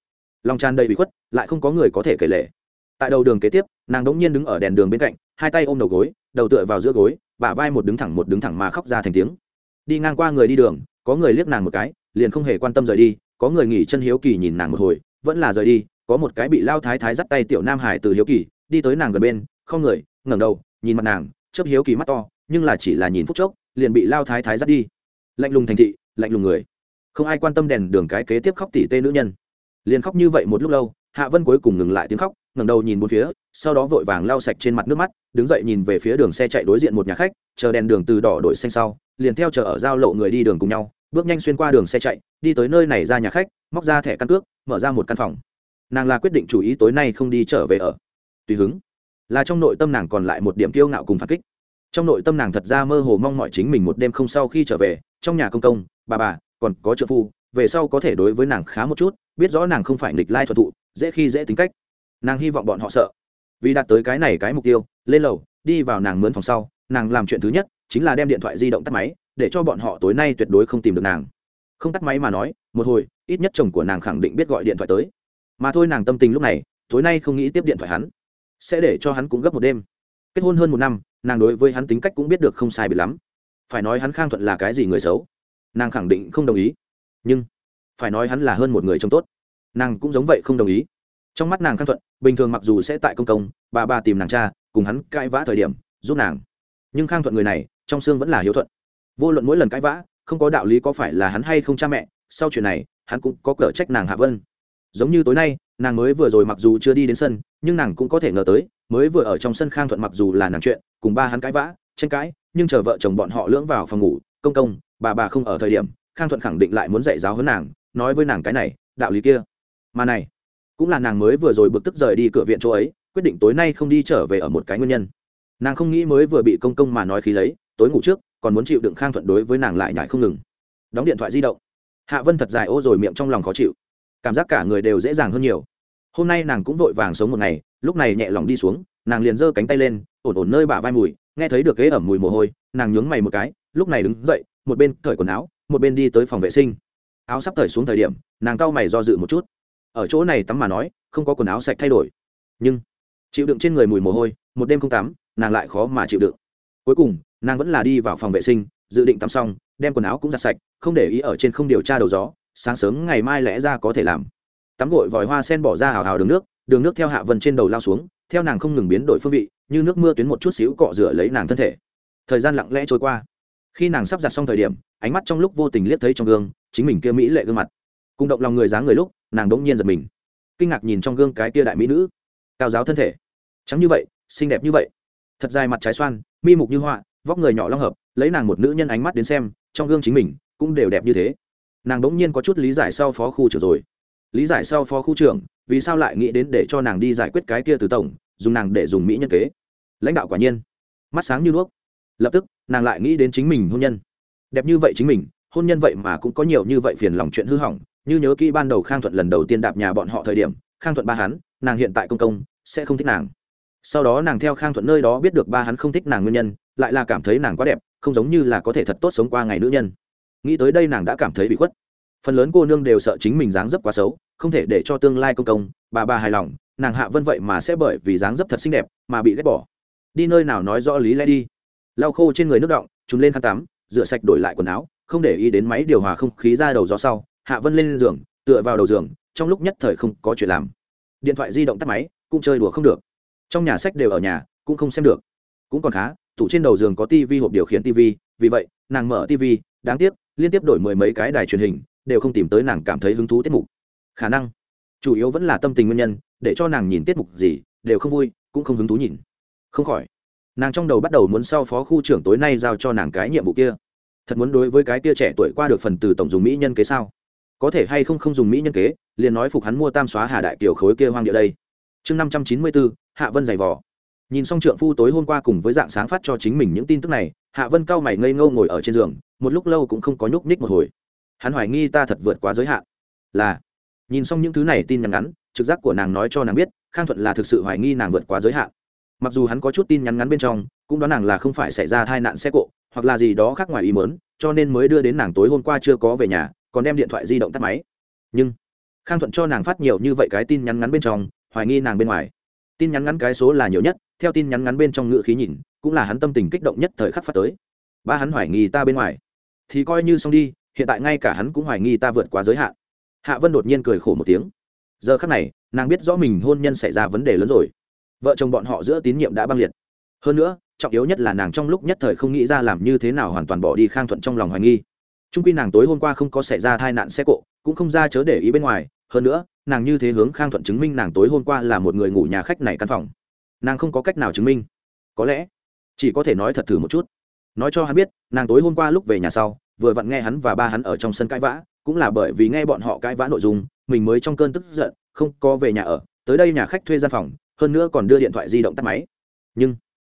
Lòng tràn đầy bị khuất, lại không có người có thể kể lệ tại đầu đường kế tiếp, nàng đ ỗ n g nhiên đứng ở đèn đường bên cạnh hai tay ôm đầu gối, đầu tựa vào giữa gối, bả vai một đứng thẳng một đứng thẳng mà khóc ra thành tiếng. Đi ngang qua người đi đường, có người liếc nàng một cái, liền không hề quan tâm rời đi, có người nghỉ chân hiếu kỳ nhìn nàng một hồi, vẫn là rời đi, có một cái bị lao thái thái dắt tay tiểu nam hải từ hiếu kỳ, đi tới nàng gần bên, không người, ngẩng đầu, nhìn mặt nàng, chớp hiếu kỳ mắt to, nhưng là chỉ là nhìn phút chốc, liền bị lao thái thái dắt đi. Lạnh lùng thành thị, lạnh lùng người. Không ai quan tâm đèn đường cái kế tiếp khóc tỉ tê nữ nhân. Liền khóc như vậy một lúc lâu, hạ vân cuối cùng ngừng lại tiếng khóc, ngẩng đầu nhìn bốn phía sau đó vội vàng lau sạch trên mặt nước mắt, đứng dậy nhìn về phía đường xe chạy đối diện một nhà khách, chờ đèn đường từ đỏ đổi xanh sau, liền theo chờ ở giao lộ người đi đường cùng nhau, bước nhanh xuyên qua đường xe chạy, đi tới nơi này ra nhà khách, móc ra thẻ căn cước, mở ra một căn phòng. Nàng là quyết định chủ ý tối nay không đi trở về ở. Tùy hứng. Là trong nội tâm nàng còn lại một điểm kiêu ngạo cùng phản kích. Trong nội tâm nàng thật ra mơ hồ mong mọi chính mình một đêm không sau khi trở về, trong nhà công công, bà bà, còn có trợ phu, về sau có thể đối với nàng khá một chút, biết rõ nàng không phải nghịch lai thuật thụ, dễ khi dễ tính cách. Nàng hy vọng bọn họ sợ vì đạt tới cái này cái mục tiêu, lên lầu, đi vào nàng mướn phòng sau, nàng làm chuyện thứ nhất chính là đem điện thoại di động tắt máy, để cho bọn họ tối nay tuyệt đối không tìm được nàng. Không tắt máy mà nói, một hồi, ít nhất chồng của nàng khẳng định biết gọi điện thoại tới. Mà thôi nàng tâm tình lúc này, tối nay không nghĩ tiếp điện thoại hắn. Sẽ để cho hắn cũng gấp một đêm. Kết hôn hơn một năm, nàng đối với hắn tính cách cũng biết được không sai bị lắm. Phải nói hắn khang thuận là cái gì người xấu? Nàng khẳng định không đồng ý. Nhưng, phải nói hắn là hơn một người trông tốt. Nàng cũng giống vậy không đồng ý trong mắt nàng khang thuận, bình thường mặc dù sẽ tại công công, bà bà tìm nàng cha, cùng hắn cãi vã thời điểm, giúp nàng. Nhưng khang thuận người này, trong xương vẫn là hiếu thuận. Vô luận mỗi lần cãi vã, không có đạo lý có phải là hắn hay không cha mẹ, sau chuyện này, hắn cũng có cở trách nàng hạ vân. Giống như tối nay, nàng mới vừa rồi mặc dù chưa đi đến sân, nhưng nàng cũng có thể ngờ tới, mới vừa ở trong sân khang thuận mặc dù là nàng chuyện, cùng ba hắn cãi vã, tranh cãi, nhưng chờ vợ chồng bọn họ lưỡng vào phòng ngủ, công công, bà bà không ở thời điểm, khang thuận khẳng định lại muốn dạy giáo hơn nàng, nói với nàng cái này, đạo lý kia. Mà này cũng là nàng mới vừa rồi bực tức rời đi cửa viện chỗ ấy, quyết định tối nay không đi trở về ở một cái nguyên nhân. Nàng không nghĩ mới vừa bị công công mà nói khí lấy, tối ngủ trước, còn muốn chịu đựng khang thuận đối với nàng lại nhải không ngừng. Đóng điện thoại di động. Hạ vân thật dài ô rồi miệng trong lòng khó chịu. Cảm giác cả người đều dễ dàng hơn nhiều. Hôm nay nàng cũng vội vàng sống một ngày, lúc này nhẹ lòng đi xuống, nàng liền giơ cánh tay lên, ổn ổn nơi bả vai mùi, nghe thấy được ghế ẩm mùi mồ hôi, nàng nhướng mày một cái, lúc này đứng dậy, một bên cởi quần áo, một bên đi tới phòng vệ sinh. Áo sắp thời xuống thời điểm, nàng cau mày do dự một chút ở chỗ này tắm mà nói, không có quần áo sạch thay đổi. Nhưng, chịu đựng trên người mùi mồ hôi, một đêm không tắm, nàng lại khó mà chịu đựng. Cuối cùng, nàng vẫn là đi vào phòng vệ sinh, dự định tắm xong, đem quần áo cũng giặt sạch, không để ý ở trên không điều tra đầu gió, sáng sớm ngày mai lẽ ra có thể làm. Tắm gội vòi hoa sen bỏ ra hào hào đường nước đường nước theo hạ vân trên đầu lao xuống, theo nàng không ngừng biến đổi phương vị, như nước mưa tuyến một chút xíu cọ rửa lấy nàng thân thể. Thời gian lặng lẽ trôi qua. Khi nàng sắp giặt xong thời điểm, ánh mắt trong lúc vô tình liếc thấy trong gương, chính mình kia mỹ lệ gương mặt. Cùng động lòng người dáng người lúc nàng đỗng nhiên giật mình. Kinh ngạc nhìn trong gương cái kia đại mỹ nữ. Cao giáo thân thể. Trắng như vậy, xinh đẹp như vậy. Thật dài mặt trái xoan, mi mục như họa, vóc người nhỏ long hợp, lấy nàng một nữ nhân ánh mắt đến xem, trong gương chính mình cũng đều đẹp như thế. Nàng đỗng nhiên có chút lý giải sau phó khu trưởng rồi. Lý giải sau phó khu trưởng, vì sao lại nghĩ đến để cho nàng đi giải quyết cái kia từ tổng, dùng nàng để dùng mỹ nhân kế. Lãnh đạo quả nhiên. Mắt sáng như đuốc. Lập tức, nàng lại nghĩ đến chính mình hôn nhân. Đẹp như vậy chính mình, hôn nhân vậy mà cũng có nhiều như vậy phiền lòng chuyện hư hỏng như nhớ kỹ ban đầu khang thuận lần đầu tiên đạp nhà bọn họ thời điểm, khang thuận ba hắn, nàng hiện tại công công, sẽ không thích nàng. Sau đó nàng theo khang thuận nơi đó biết được ba hắn không thích nàng nguyên nhân, lại là cảm thấy nàng quá đẹp, không giống như là có thể thật tốt sống qua ngày nữ nhân. Nghĩ tới đây nàng đã cảm thấy bị khuất. Phần lớn cô nương đều sợ chính mình dáng dấp quá xấu, không thể để cho tương lai công công, bà bà hài lòng, nàng hạ vân vậy mà sẽ bởi vì dáng dấp thật xinh đẹp mà bị ghét bỏ. Đi nơi nào nói rõ lý lẽ đi. Lau khô trên người nước động chúng lên khăn tắm, rửa sạch đổi lại quần áo, không để ý đến máy điều hòa không khí ra đầu gió sau hạ vân lên giường, tựa vào đầu giường, trong lúc nhất thời không có chuyện làm. Điện thoại di động tắt máy, cũng chơi đùa không được. Trong nhà sách đều ở nhà, cũng không xem được. Cũng còn khá, tủ trên đầu giường có tivi hộp điều khiển tivi vì vậy, nàng mở tivi đáng tiếc, liên tiếp đổi mười mấy cái đài truyền hình, đều không tìm tới nàng cảm thấy hứng thú tiết mục. Khả năng, chủ yếu vẫn là tâm tình nguyên nhân, để cho nàng nhìn tiết mục gì, đều không vui, cũng không hứng thú nhìn. Không khỏi, nàng trong đầu bắt đầu muốn sau phó khu trưởng tối nay giao cho nàng cái nhiệm vụ kia. Thật muốn đối với cái kia trẻ tuổi qua được phần từ tổng dùng mỹ nhân kế sao? Có thể hay không không dùng mỹ nhân kế, liền nói phục hắn mua tam xóa hà đại kiều khối kia hoang địa đây. Chương năm trăm chín mươi bốn hạ vân giày vò. Nhìn xong trượng phu tối hôm qua cùng với dạng sáng phát cho chính mình những tin tức này, hạ vân cao mày ngây ngâu ngồi ở trên giường, một lúc lâu cũng không có nhúc ních một hồi. Hắn hoài nghi ta thật vượt quá giới hạn. Là, nhìn xong những thứ này tin nhắn ngắn, trực giác của nàng nói cho nàng biết, khang thuận là thực sự hoài nghi nàng vượt quá giới hạn. Mặc dù hắn có chút tin nhắn ngắn bên trong, cũng đoán nàng là không phải xảy ra tai nạn xe cộ, hoặc là gì đó khác ngoài ý mớn cho nên mới đưa đến nàng tối hôm qua chưa có về nhà còn đem điện thoại di động tắt máy. Nhưng, khang thuận cho nàng phát nhiều như vậy cái tin nhắn ngắn bên trong, hoài nghi nàng bên ngoài. Tin nhắn ngắn cái số là nhiều nhất, theo tin nhắn ngắn bên trong ngựa khí nhìn, cũng là hắn tâm tình kích động nhất thời khắc phát tới. Ba hắn hoài nghi ta bên ngoài. Thì coi như xong đi, hiện tại ngay cả hắn cũng hoài nghi ta vượt quá giới hạn. Hạ vân đột nhiên cười khổ một tiếng. Giờ khắc này, nàng biết rõ mình hôn nhân xảy ra vấn đề lớn rồi. Vợ chồng bọn họ giữa tín nhiệm đã băng liệt. Hơn nữa, trọng yếu nhất là nàng trong lúc nhất thời không nghĩ ra làm như thế nào hoàn toàn bỏ đi khang thuận trong lòng hoài nghi trung quy nàng tối hôm qua không có xảy ra tai nạn xe cộ, cũng không ra chớ để ý bên ngoài, hơn nữa, nàng như thế hướng khang thuận chứng minh nàng tối hôm qua là một người ngủ nhà khách này căn phòng. Nàng không có cách nào chứng minh. Có lẽ, chỉ có thể nói thật thử một chút. Nói cho hắn biết, nàng tối hôm qua lúc về nhà sau, vừa vặn nghe hắn và ba hắn ở trong sân cãi vã, cũng là bởi vì nghe bọn họ cãi vã nội dung, mình mới trong cơn tức giận, không có về nhà ở, tới đây nhà khách thuê gian phòng, hơn nữa còn đưa điện thoại di động tắt máy. Nhưng,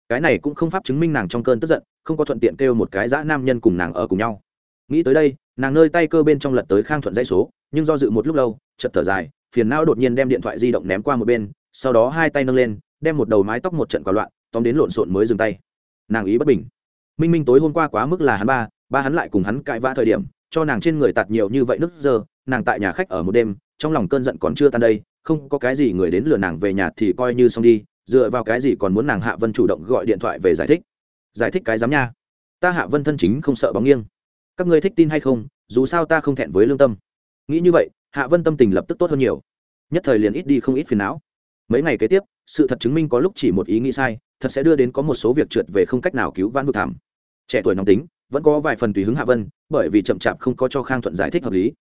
cái này cũng không pháp chứng minh nàng trong cơn tức giận, không có thuận tiện kêu một cái dã nam nhân cùng nàng ở cùng nhau nghĩ tới đây, nàng nơi tay cơ bên trong lật tới khang thuận dây số, nhưng do dự một lúc lâu chật thở dài, phiền não đột nhiên đem điện thoại di động ném qua một bên, sau đó hai tay nâng lên, đem một đầu mái tóc một trận quả loạn, tóm đến lộn xộn mới dừng tay. Nàng ý bất bình. Minh minh tối hôm qua quá mức là hắn ba ba hắn lại cùng hắn cãi vã thời điểm, cho nàng trên người tạt nhiều như vậy nức giờ nàng tại nhà khách ở một đêm, trong lòng cơn giận còn chưa tan đây, không có cái gì người đến lừa nàng về nhà thì coi như xong đi, dựa vào cái gì còn muốn nàng hạ vân chủ động gọi điện thoại về giải thích. Giải thích cái dám nha. Ta hạ vân thân chính không sợ bóng nghiêng các ngươi thích tin hay không, dù sao ta không thẹn với lương tâm. Nghĩ như vậy, hạ vân tâm tình lập tức tốt hơn nhiều. Nhất thời liền ít đi không ít phiền não. Mấy ngày kế tiếp, sự thật chứng minh có lúc chỉ một ý nghĩ sai, thật sẽ đưa đến có một số việc trượt về không cách nào cứu vãn vực thảm. Trẻ tuổi nóng tính, vẫn có vài phần tùy hứng hạ vân, bởi vì chậm chạp không có cho khang thuận giải thích hợp lý.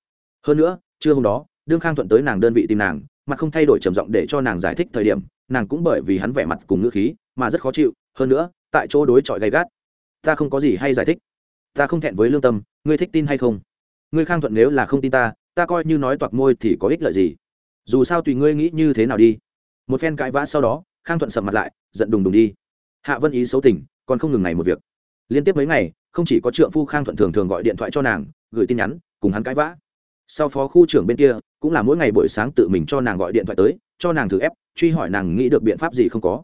Hơn nữa, trưa hôm đó, đương khang thuận tới nàng đơn vị tìm nàng mà không thay đổi trầm giọng để cho nàng giải thích thời điểm, nàng cũng bởi vì hắn vẻ mặt cùng ngữ khí mà rất khó chịu. Hơn nữa, tại chỗ đối chọi gay gắt. Ta không có gì hay giải thích ta không thẹn với lương tâm, ngươi thích tin hay không? Ngươi khang thuận nếu là không tin ta ta coi như nói toạc môi thì có ích lợi gì? Dù sao tùy ngươi nghĩ như thế nào đi. Một phen cãi vã sau đó, khang thuận sầm mặt lại, giận đùng đùng đi. Hạ vân ý xấu tình, còn không ngừng ngày một việc. Liên tiếp mấy ngày, không chỉ có trượng phu khang thuận thường thường gọi điện thoại cho nàng, gửi tin nhắn, cùng hắn cãi vã. Sau phó khu trưởng bên kia, cũng là mỗi ngày buổi sáng tự mình cho nàng gọi điện thoại tới, cho nàng thử ép, truy hỏi nàng nghĩ được biện pháp gì không có,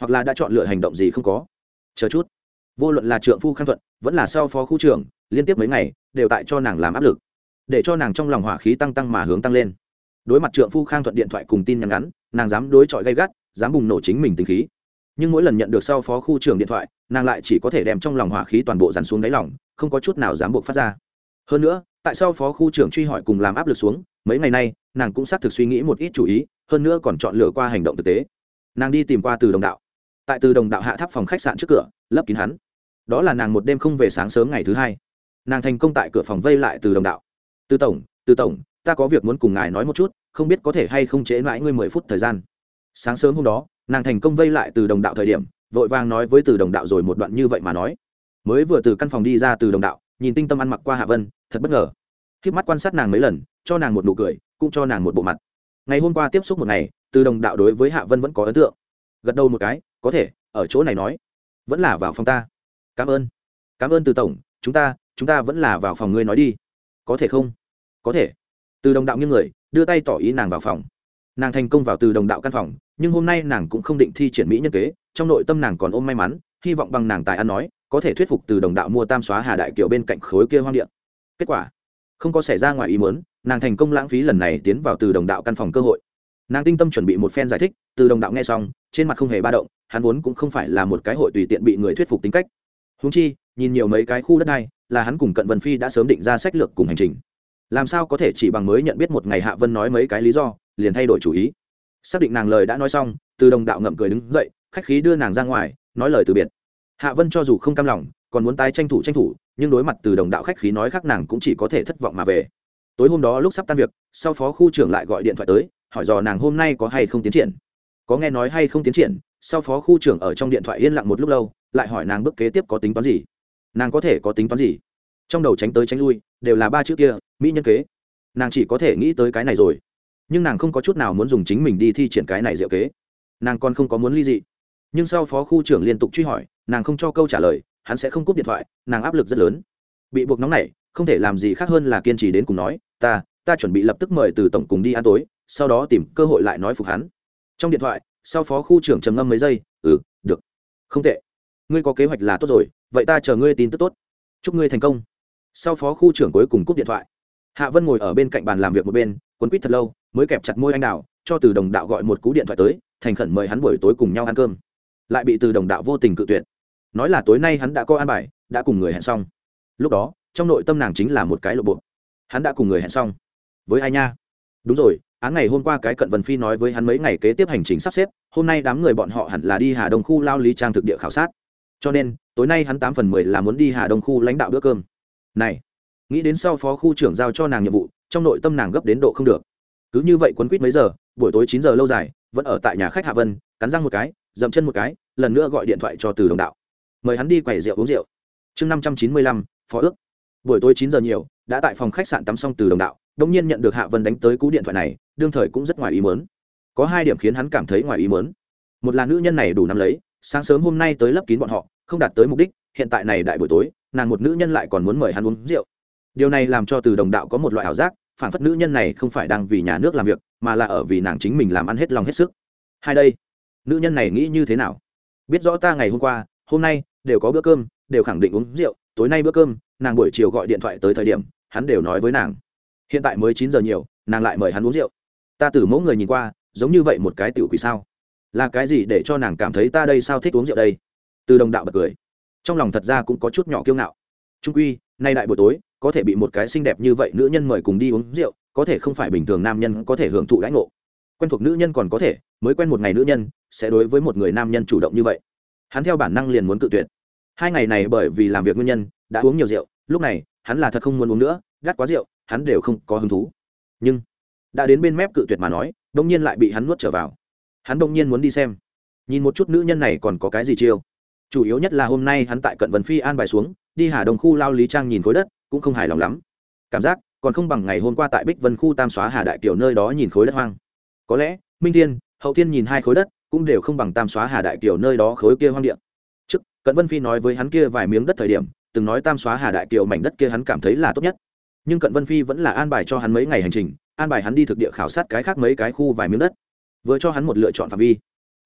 hoặc là đã chọn lựa hành động gì không có. Chờ chút. Vô luận là trượng phu khang thuận vẫn là sau phó khu trưởng, liên tiếp mấy ngày, đều tại cho nàng làm áp lực, để cho nàng trong lòng hỏa khí tăng tăng mà hướng tăng lên. Đối mặt trượng phu khang thuận điện thoại cùng tin nhắn ngắn, nàng dám đối chọi gay gắt, dám bùng nổ chính mình tình khí. Nhưng mỗi lần nhận được sau phó khu trưởng điện thoại, nàng lại chỉ có thể đem trong lòng hỏa khí toàn bộ dàn xuống đáy lòng, không có chút nào dám buộc phát ra. Hơn nữa, tại sao phó khu trưởng truy hỏi cùng làm áp lực xuống, mấy ngày nay, nàng cũng xác thực suy nghĩ một ít chủ ý, hơn nữa còn chọn lựa qua hành động thực tế. Nàng đi tìm qua từ đồng đạo. Tại từ đồng đạo hạ tháp phòng khách sạn trước cửa, lấp kín hắn đó là nàng một đêm không về sáng sớm ngày thứ hai. Nàng thành công tại cửa phòng vây lại từ đồng đạo. Từ tổng từ tổng, ta có việc muốn cùng ngài nói một chút, không biết có thể hay không chế mãi ngươi mười phút thời gian. Sáng sớm hôm đó, nàng thành công vây lại từ đồng đạo thời điểm, vội vàng nói với từ đồng đạo rồi một đoạn như vậy mà nói. Mới vừa từ căn phòng đi ra từ đồng đạo, nhìn tinh tâm ăn mặc qua hạ vân, thật bất ngờ. Khiếp mắt quan sát nàng mấy lần, cho nàng một nụ cười, cũng cho nàng một bộ mặt. Ngày hôm qua tiếp xúc một ngày, từ đồng đạo đối với hạ vân vẫn có ấn tượng. Gật đầu một cái, có thể, ở chỗ này nói. Vẫn là vào phòng ta cảm ơn. Cảm ơn từ tổng, chúng ta chúng ta vẫn là vào phòng ngươi nói đi. Có thể không? Có thể. Từ đồng đạo nghiêng người, đưa tay tỏ ý nàng vào phòng. Nàng thành công vào từ đồng đạo căn phòng, nhưng hôm nay nàng cũng không định thi triển mỹ nhân kế, trong nội tâm nàng còn ôm may mắn, hy vọng bằng nàng tài ăn nói, có thể thuyết phục từ đồng đạo mua tam xóa hà đại kiều bên cạnh khối kia hoang điện kết quả, không có xảy ra ngoài ý muốn, nàng thành công lãng phí lần này tiến vào từ đồng đạo căn phòng cơ hội. Nàng tinh tâm chuẩn bị một phen giải thích, từ đồng đạo nghe xong, trên mặt không hề ba động, hắn vốn cũng không phải là một cái hội tùy tiện bị người thuyết phục tính cách húng chi, nhìn nhiều mấy cái khu đất này, là hắn cùng cận vân phi đã sớm định ra sách lược cùng hành trình. Làm sao có thể chỉ bằng mới nhận biết một ngày hạ vân nói mấy cái lý do, liền thay đổi chủ ý? Xác định nàng lời đã nói xong, từ đồng đạo ngậm cười đứng dậy, khách khí đưa nàng ra ngoài, nói lời từ biệt. Hạ vân cho dù không cam lòng, còn muốn tái tranh thủ tranh thủ, nhưng đối mặt từ đồng đạo khách khí nói khác nàng cũng chỉ có thể thất vọng mà về. Tối hôm đó lúc sắp tan việc, sau phó khu trưởng lại gọi điện thoại tới, hỏi dò nàng hôm nay có hay không tiến triển. Có nghe nói hay không tiến triển sau phó khu trưởng ở trong điện thoại yên lặng một lúc lâu, lại hỏi nàng bước kế tiếp có tính toán gì. Nàng có thể có tính toán gì? Trong đầu tránh tới tránh lui, đều là ba chữ kia, mỹ nhân kế. Nàng chỉ có thể nghĩ tới cái này rồi. Nhưng nàng không có chút nào muốn dùng chính mình đi thi triển cái này diệu kế. Nàng còn không có muốn ly dị. Nhưng sau phó khu trưởng liên tục truy hỏi, nàng không cho câu trả lời, hắn sẽ không cúp điện thoại, nàng áp lực rất lớn. Bị buộc nóng này không thể làm gì khác hơn là kiên trì đến cùng nói, ta ta chuẩn bị lập tức mời từ tổng cùng đi ăn tối, sau đó tìm cơ hội lại nói phục hắn. Trong điện thoại sau phó khu trưởng trầm ngâm mấy giây ừ được. Không tệ. Ngươi có kế hoạch là tốt rồi, vậy ta chờ ngươi tin tức tốt. Chúc ngươi thành công. Sau phó khu trưởng cuối cùng cúp điện thoại. Hạ vân ngồi ở bên cạnh bàn làm việc một bên, quấn quýt thật lâu, mới kẹp chặt môi anh đào, cho từ đồng đạo gọi một cú điện thoại tới, thành khẩn mời hắn buổi tối cùng nhau ăn cơm. Lại bị từ đồng đạo vô tình cự tuyệt. Nói là tối nay hắn đã có an bài, đã cùng người hẹn xong. Lúc đó, trong nội tâm nàng chính là một cái lộ bộ. Hắn đã cùng người hẹn xong. Với ai nha? Đúng rồi án ngày hôm qua cái cận vân phi nói với hắn mấy ngày kế tiếp hành trình sắp xếp, hôm nay đám người bọn họ hẳn là đi hà đông khu lao lý trang thực địa khảo sát. Cho nên, tối nay hắn tám phần mười là muốn đi hà đông khu lãnh đạo bữa cơm. Này, nghĩ đến sau phó khu trưởng giao cho nàng nhiệm vụ, trong nội tâm nàng gấp đến độ không được. Cứ như vậy quấn quýt mấy giờ, buổi tối chín giờ lâu dài, vẫn ở tại nhà khách hạ vân, cắn răng một cái, dậm chân một cái, lần nữa gọi điện thoại cho từ đồng đạo. Mời hắn đi quầy rượu uống rượu. Chương năm trăm chín mươi lăm, phó ước. Buổi tối chín giờ nhiều, đã tại phòng khách sạn tắm xong từ đồng đạo, đông nhiên nhận được hạ vân đánh tới cú điện thoại này đương thời cũng rất ngoài ý mớn có hai điểm khiến hắn cảm thấy ngoài ý mớn một là nữ nhân này đủ năm lấy, sáng sớm hôm nay tới lấp kín bọn họ, không đạt tới mục đích, hiện tại này đại buổi tối, nàng một nữ nhân lại còn muốn mời hắn uống rượu. Điều này làm cho từ đồng đạo có một loại ảo giác, phản phất nữ nhân này không phải đang vì nhà nước làm việc, mà là ở vì nàng chính mình làm ăn hết lòng hết sức. Hai đây, nữ nhân này nghĩ như thế nào? Biết rõ ta ngày hôm qua, hôm nay, đều có bữa cơm, đều khẳng định uống rượu, tối nay bữa cơm, nàng buổi chiều gọi điện thoại tới thời điểm, hắn đều nói với nàng. Hiện tại mới chín giờ nhiều, nàng lại mời hắn uống rượu ta từ mẫu người nhìn qua, giống như vậy một cái tiểu quỷ sao? Là cái gì để cho nàng cảm thấy ta đây sao thích uống rượu đây? Từ đồng đạo bật cười. Trong lòng thật ra cũng có chút nhỏ kiêu ngạo. Trung quy, nay đại buổi tối, có thể bị một cái xinh đẹp như vậy nữ nhân mời cùng đi uống rượu, có thể không phải bình thường nam nhân có thể hưởng thụ lãnh ngộ. Quen thuộc nữ nhân còn có thể, mới quen một ngày nữ nhân, sẽ đối với một người nam nhân chủ động như vậy. Hắn theo bản năng liền muốn cự tuyệt. Hai ngày này bởi vì làm việc nguyên nhân, đã uống nhiều rượu, lúc này, hắn là thật không muốn uống nữa, gắt quá rượu, hắn đều không có hứng thú. Nhưng đã đến bên mép cự tuyệt mà nói đông nhiên lại bị hắn nuốt trở vào. Hắn đông nhiên muốn đi xem. Nhìn một chút nữ nhân này còn có cái gì chiêu. Chủ yếu nhất là hôm nay hắn tại cận vân phi an bài xuống, đi hà đồng khu lao lý trang nhìn khối đất, cũng không hài lòng lắm. Cảm giác, còn không bằng ngày hôm qua tại bích vân khu tam xóa hà đại kiều nơi đó nhìn khối đất hoang. Có lẽ, minh thiên, hậu thiên nhìn hai khối đất, cũng đều không bằng tam xóa hà đại kiều nơi đó khối kia hoang điện trước, cận vân phi nói với hắn kia vài miếng đất thời điểm, từng nói tam xóa hà đại kiều mảnh đất kia hắn cảm thấy là tốt nhất. Nhưng cận vân phi vẫn là an bài cho hắn mấy ngày hành trình an bài hắn đi thực địa khảo sát cái khác mấy cái khu vài miếng đất. Vừa cho hắn một lựa chọn phạm vi.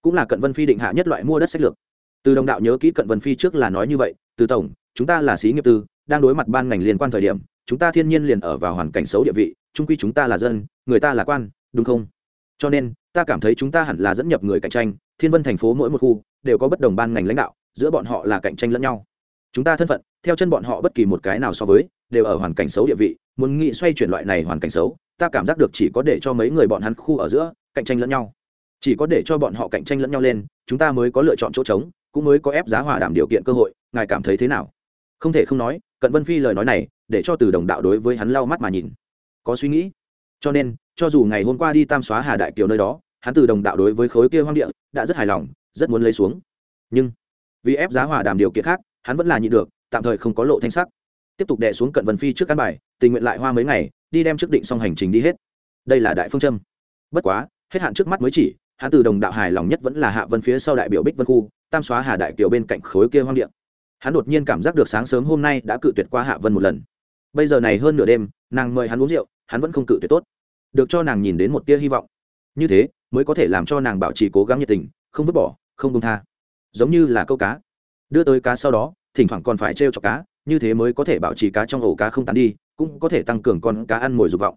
Cũng là cận vân phi định hạ nhất loại mua đất sách lược. Từ đồng đạo nhớ kỹ cận vân phi trước là nói như vậy, từ tổng, chúng ta là sĩ nghiệp tư, đang đối mặt ban ngành liên quan thời điểm, chúng ta thiên nhiên liền ở vào hoàn cảnh xấu địa vị trung quy chúng ta là dân, người ta là quan, đúng không? Cho nên, ta cảm thấy chúng ta hẳn là dẫn nhập người cạnh tranh, thiên vân thành phố mỗi một khu đều có bất đồng ban ngành lãnh đạo, giữa bọn họ là cạnh tranh lẫn nhau. Chúng ta thân phận, theo chân bọn họ bất kỳ một cái nào so với, đều ở hoàn cảnh xấu địa vị, muốn nghĩ xoay chuyển loại này hoàn cảnh xấu ta cảm giác được chỉ có để cho mấy người bọn hắn khu ở giữa, cạnh tranh lẫn nhau. Chỉ có để cho bọn họ cạnh tranh lẫn nhau lên, chúng ta mới có lựa chọn chỗ trống, cũng mới có ép giá hòa đảm điều kiện cơ hội, ngài cảm thấy thế nào? Không thể không nói, cận vân phi lời nói này, để cho từ đồng đạo đối với hắn lau mắt mà nhìn. Có suy nghĩ. Cho nên, cho dù ngày hôm qua đi tam xóa hà đại kiều nơi đó, hắn từ đồng đạo đối với khối kia hoang địa, đã rất hài lòng, rất muốn lấy xuống. Nhưng, vì ép giá hòa đàm điều kiện khác, hắn vẫn là nhịn được, tạm thời không có lộ thanh sắc. Tiếp tục đè xuống cận vân phi trước căn bài, tình nguyện lại hoa mấy ngày đi đem trước định xong hành trình đi hết. Đây là đại phương châm. Bất quá, hết hạn trước mắt mới chỉ, hắn từ đồng đạo hài lòng nhất vẫn là hạ vân phía sau đại biểu bích vân khu, tam xóa hà đại kiều bên cạnh khối kia hoang điện. hắn đột nhiên cảm giác được sáng sớm hôm nay đã cự tuyệt qua hạ vân một lần. Bây giờ này hơn nửa đêm, nàng mời hắn uống rượu, hắn vẫn không cự tuyệt tốt. Được cho nàng nhìn đến một tia hy vọng. Như thế, mới có thể làm cho nàng bảo trì cố gắng nhiệt tình, không vứt bỏ, không công tha. Giống như là câu cá. Đưa tới cá sau đó, thỉnh thoảng còn phải t r e o cho cá, như thế mới có thể bảo trì cá trong ổ cá không tàn đi cũng có thể tăng cường con cá ăn mồi dục vọng.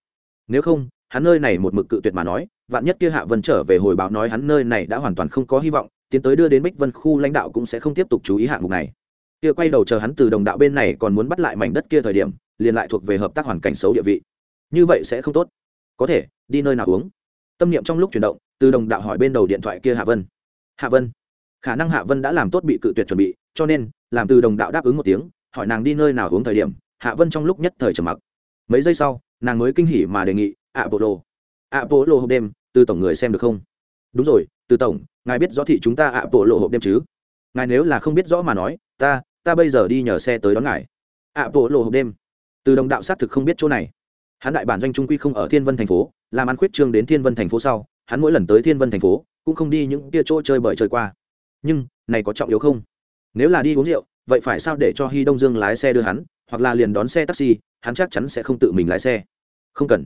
Nếu không, hắn nơi này một mực cự tuyệt mà nói, vạn nhất kia hạ vân trở về hồi báo nói hắn nơi này đã hoàn toàn không có hy vọng, tiến tới đưa đến bích vân khu lãnh đạo cũng sẽ không tiếp tục chú ý hạng mục này. Kia quay đầu chờ hắn từ đồng đạo bên này còn muốn bắt lại mảnh đất kia thời điểm, liền lại thuộc về hợp tác hoàn cảnh xấu địa vị. Như vậy sẽ không tốt. Có thể, đi nơi nào uống? Tâm niệm trong lúc chuyển động, từ đồng đạo hỏi bên đầu điện thoại kia hạ vân. Hạ vân. Khả năng hạ vân đã làm tốt bị cự tuyệt chuẩn bị, cho nên, làm từ đồng đạo đáp ứng một tiếng, hỏi nàng đi nơi nào uống thời điểm hạ vân trong lúc nhất thời trầm mặc. Mấy giây sau, nàng mới kinh hỉ mà đề nghị ạ bộ lô ạ bộ lô hộp đêm, từ tổng người xem được không? Đúng rồi, từ tổng, ngài biết rõ thị chúng ta ạ bộ lộ hộp đêm chứ? Ngài nếu là không biết rõ mà nói, ta ta bây giờ đi nhờ xe tới đón ngài. Ạ bộ lộ hộp đêm? Từ đồng đạo xác thực không biết chỗ này. Hắn đại bản doanh trung quy không ở thiên vân thành phố, làm ăn khuyết trương đến thiên vân thành phố sau, hắn mỗi lần tới thiên vân thành phố, cũng không đi những kia chỗ chơi bời chơi qua. Nhưng, này có trọng yếu không? Nếu là đi uống rượu, vậy phải sao để cho hy đông dương lái xe đưa hắn? Hoặc là liền đón xe taxi, hắn chắc chắn sẽ không tự mình lái xe. Không cần.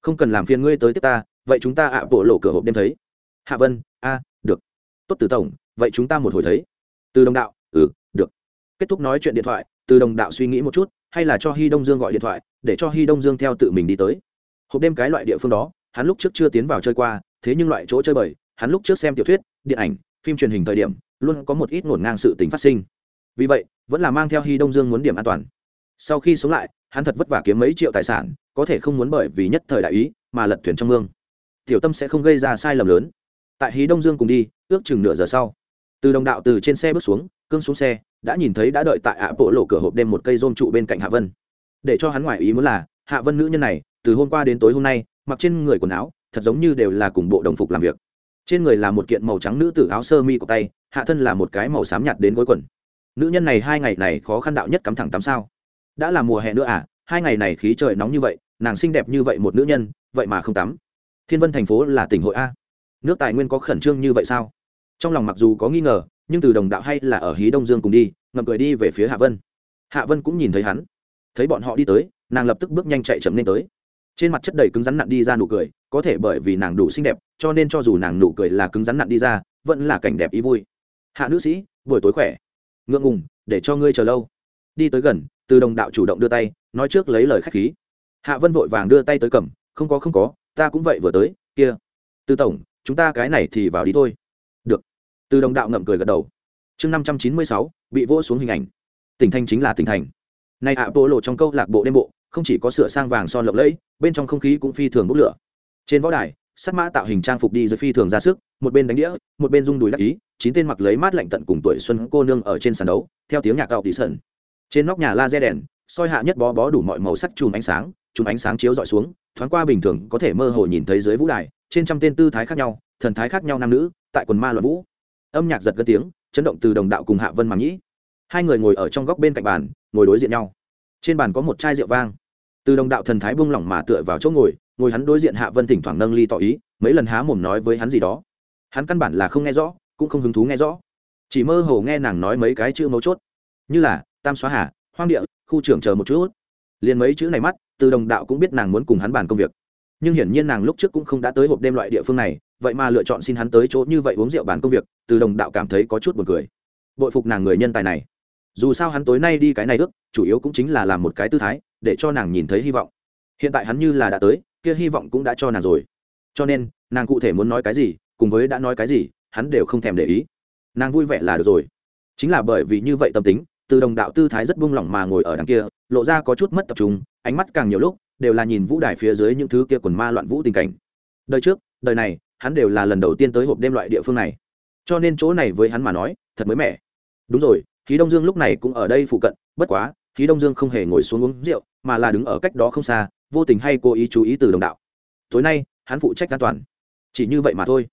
Không cần làm phiền ngươi tới tiếp ta, vậy chúng ta ạ bộ lộ cửa hộp đêm thấy. Hạ vân, a, được. Tốt từ tổng, vậy chúng ta một hồi thấy. Từ đồng đạo ừ được. Kết thúc nói chuyện điện thoại, từ đồng đạo suy nghĩ một chút, hay là cho Hi đông dương gọi điện thoại, để cho Hi đông dương theo tự mình đi tới. Hộp đêm cái loại địa phương đó, hắn lúc trước chưa tiến vào chơi qua, thế nhưng loại chỗ chơi bời, hắn lúc trước xem tiểu thuyết, điện ảnh, phim truyền hình thời điểm, luôn có một ít ngổn ngang sự tình phát sinh. Vì vậy, vẫn là mang theo Hi đông dương muốn điểm an toàn sau khi sống lại, hắn thật vất vả kiếm mấy triệu tài sản, có thể không muốn bởi vì nhất thời đại ý mà lật thuyền trong mương. Tiểu tâm sẽ không gây ra sai lầm lớn. Tại hí đông dương cùng đi, ước chừng nửa giờ sau, từ đồng đạo từ trên xe bước xuống, cương xuống xe, đã nhìn thấy đã đợi tại ạ bộ lộ cửa hộp đêm một cây rôm trụ bên cạnh hạ vân. Để cho hắn ngoại ý muốn là, hạ vân nữ nhân này, từ hôm qua đến tối hôm nay, mặc trên người quần áo, thật giống như đều là cùng bộ đồng phục làm việc. Trên người là một kiện màu trắng nữ tử áo sơ mi của tay, hạ thân là một cái màu xám nhạt đến gối quần. Nữ nhân này hai ngày này khó khăn đạo nhất cắm thẳng tắm sao? Đã là mùa hè nữa à? Hai ngày này khí trời nóng như vậy, nàng xinh đẹp như vậy một nữ nhân, vậy mà không tắm. Thiên vân thành phố là tỉnh hội a. Nước tài nguyên có khẩn trương như vậy sao? Trong lòng mặc dù có nghi ngờ, nhưng từ đồng đạo hay là ở hí đông dương cùng đi, ngậm cười đi về phía hạ vân. Hạ vân cũng nhìn thấy hắn. Thấy bọn họ đi tới, nàng lập tức bước nhanh chạy chậm lên tới. Trên mặt chất đầy cứng rắn nặn đi ra nụ cười, có thể bởi vì nàng đủ xinh đẹp, cho nên cho dù nàng nụ cười là cứng rắn nặn đi ra, vẫn là cảnh đẹp ý vui. Hạ nữ sĩ, buổi tối khỏe. Ngượng ngùng, để cho ngươi chờ lâu. Đi tới gần từ đồng đạo chủ động đưa tay, nói trước lấy lời khách khí. Hạ vân vội vàng đưa tay tới cầm, không có không có, ta cũng vậy vừa tới, kia. Từ tổng, chúng ta cái này thì vào đi thôi. Được. Từ đồng đạo ngậm cười gật đầu. Chương năm trăm chín mươi sáu, bị vỗ xuống hình ảnh. Tỉnh thành chính là tỉnh thành. Nay ạ, bộ lộ trong câu lạc bộ đêm bộ, không chỉ có sửa sang vàng son lộng lẫy, bên trong không khí cũng phi thường bốc lửa. Trên võ đài sắt mã tạo hình trang phục đi dưới phi thường ra sức, một bên đánh đĩa, một bên rung đùi đắc ý, chín tên mặc lấy mát lạnh tận cùng tuổi xuân cô nương ở trên sàn đấu, theo tiếng nhạc gạo tỷ sần trên nóc nhà laser đèn, soi hạ nhất bó bó đủ mọi màu sắc chùm ánh sáng, chùm ánh sáng chiếu dọi xuống, thoáng qua bình thường có thể mơ hồ nhìn thấy dưới vũ đài, trên trăm tên tư thái khác nhau, thần thái khác nhau nam nữ, tại quần ma luận vũ. Âm nhạc giật gân tiếng, chấn động từ đồng đạo cùng hạ vân màng nhĩ hai người ngồi ở trong góc bên cạnh bàn, ngồi đối diện nhau. Trên bàn có một chai rượu vang. Từ đồng đạo thần thái buông lỏng mà tựa vào chỗ ngồi ngồi hắn đối diện hạ vân thỉnh thoảng nâng ly tỏ ý, mấy lần há mồm nói với hắn gì đó. Hắn căn bản là không nghe rõ, cũng không hứng thú nghe rõ. Chỉ mơ hồ nghe nàng nói mấy cái chữ mấu chốt. Như là tam xóa hà, hoang địa, khu trưởng chờ một chút. Liền mấy chữ này mắt, từ đồng đạo cũng biết nàng muốn cùng hắn bàn công việc. Nhưng hiển nhiên nàng lúc trước cũng không đã tới hộp đêm loại địa phương này, vậy mà lựa chọn xin hắn tới chỗ như vậy uống rượu bàn công việc, từ đồng đạo cảm thấy có chút buồn cười. Bội phục nàng người nhân tài này. Dù sao hắn tối nay đi cái này ước, chủ yếu cũng chính là làm một cái tư thái, để cho nàng nhìn thấy hy vọng. Hiện tại hắn như là đã tới, kia hy vọng cũng đã cho nàng rồi. Cho nên, nàng cụ thể muốn nói cái gì, cùng với đã nói cái gì, hắn đều không thèm để ý. Nàng vui vẻ là được rồi. Chính là bởi vì như vậy tâm tính từ đồng đạo tư thái rất buông lỏng mà ngồi ở đằng kia, lộ ra có chút mất tập trung, ánh mắt càng nhiều lúc, đều là nhìn vũ đài phía dưới những thứ kia quần ma loạn vũ tình cảnh. Đời trước, đời này, hắn đều là lần đầu tiên tới hộp đêm loại địa phương này. Cho nên chỗ này với hắn mà nói, thật mới mẻ. Đúng rồi, khí đông dương lúc này cũng ở đây phụ cận, bất quá, khí đông dương không hề ngồi xuống uống rượu, mà là đứng ở cách đó không xa, vô tình hay cố ý chú ý từ đồng đạo. Tối nay, hắn phụ trách an toàn. Chỉ như vậy mà thôi.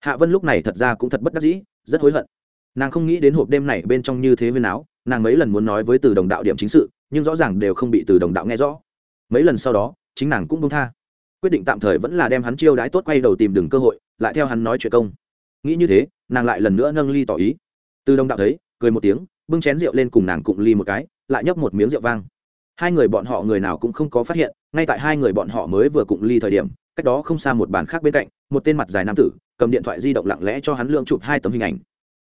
Hạ vân lúc này thật ra cũng thật bất đắc dĩ, rất hối hận. Nàng không nghĩ đến hộp đêm này bên trong như thế huyên áo nàng mấy lần muốn nói với từ đồng đạo điểm chính sự, nhưng rõ ràng đều không bị từ đồng đạo nghe rõ. Mấy lần sau đó, chính nàng cũng bông tha. Quyết định tạm thời vẫn là đem hắn chiêu đãi tốt quay đầu tìm đừng cơ hội, lại theo hắn nói chuyện công. Nghĩ như thế, nàng lại lần nữa nâng ly tỏ ý. Từ đồng đạo thấy, cười một tiếng, bưng chén rượu lên cùng nàng cụng ly một cái, lại nhấp một miếng rượu vang. Hai người bọn họ người nào cũng không có phát hiện, ngay tại hai người bọn họ mới vừa cụng ly thời điểm, cách đó không xa một bàn khác bên cạnh, một tên mặt dài nam tử, cầm điện thoại di động lặng lẽ cho hắn lượng chụp hai tấm hình ảnh.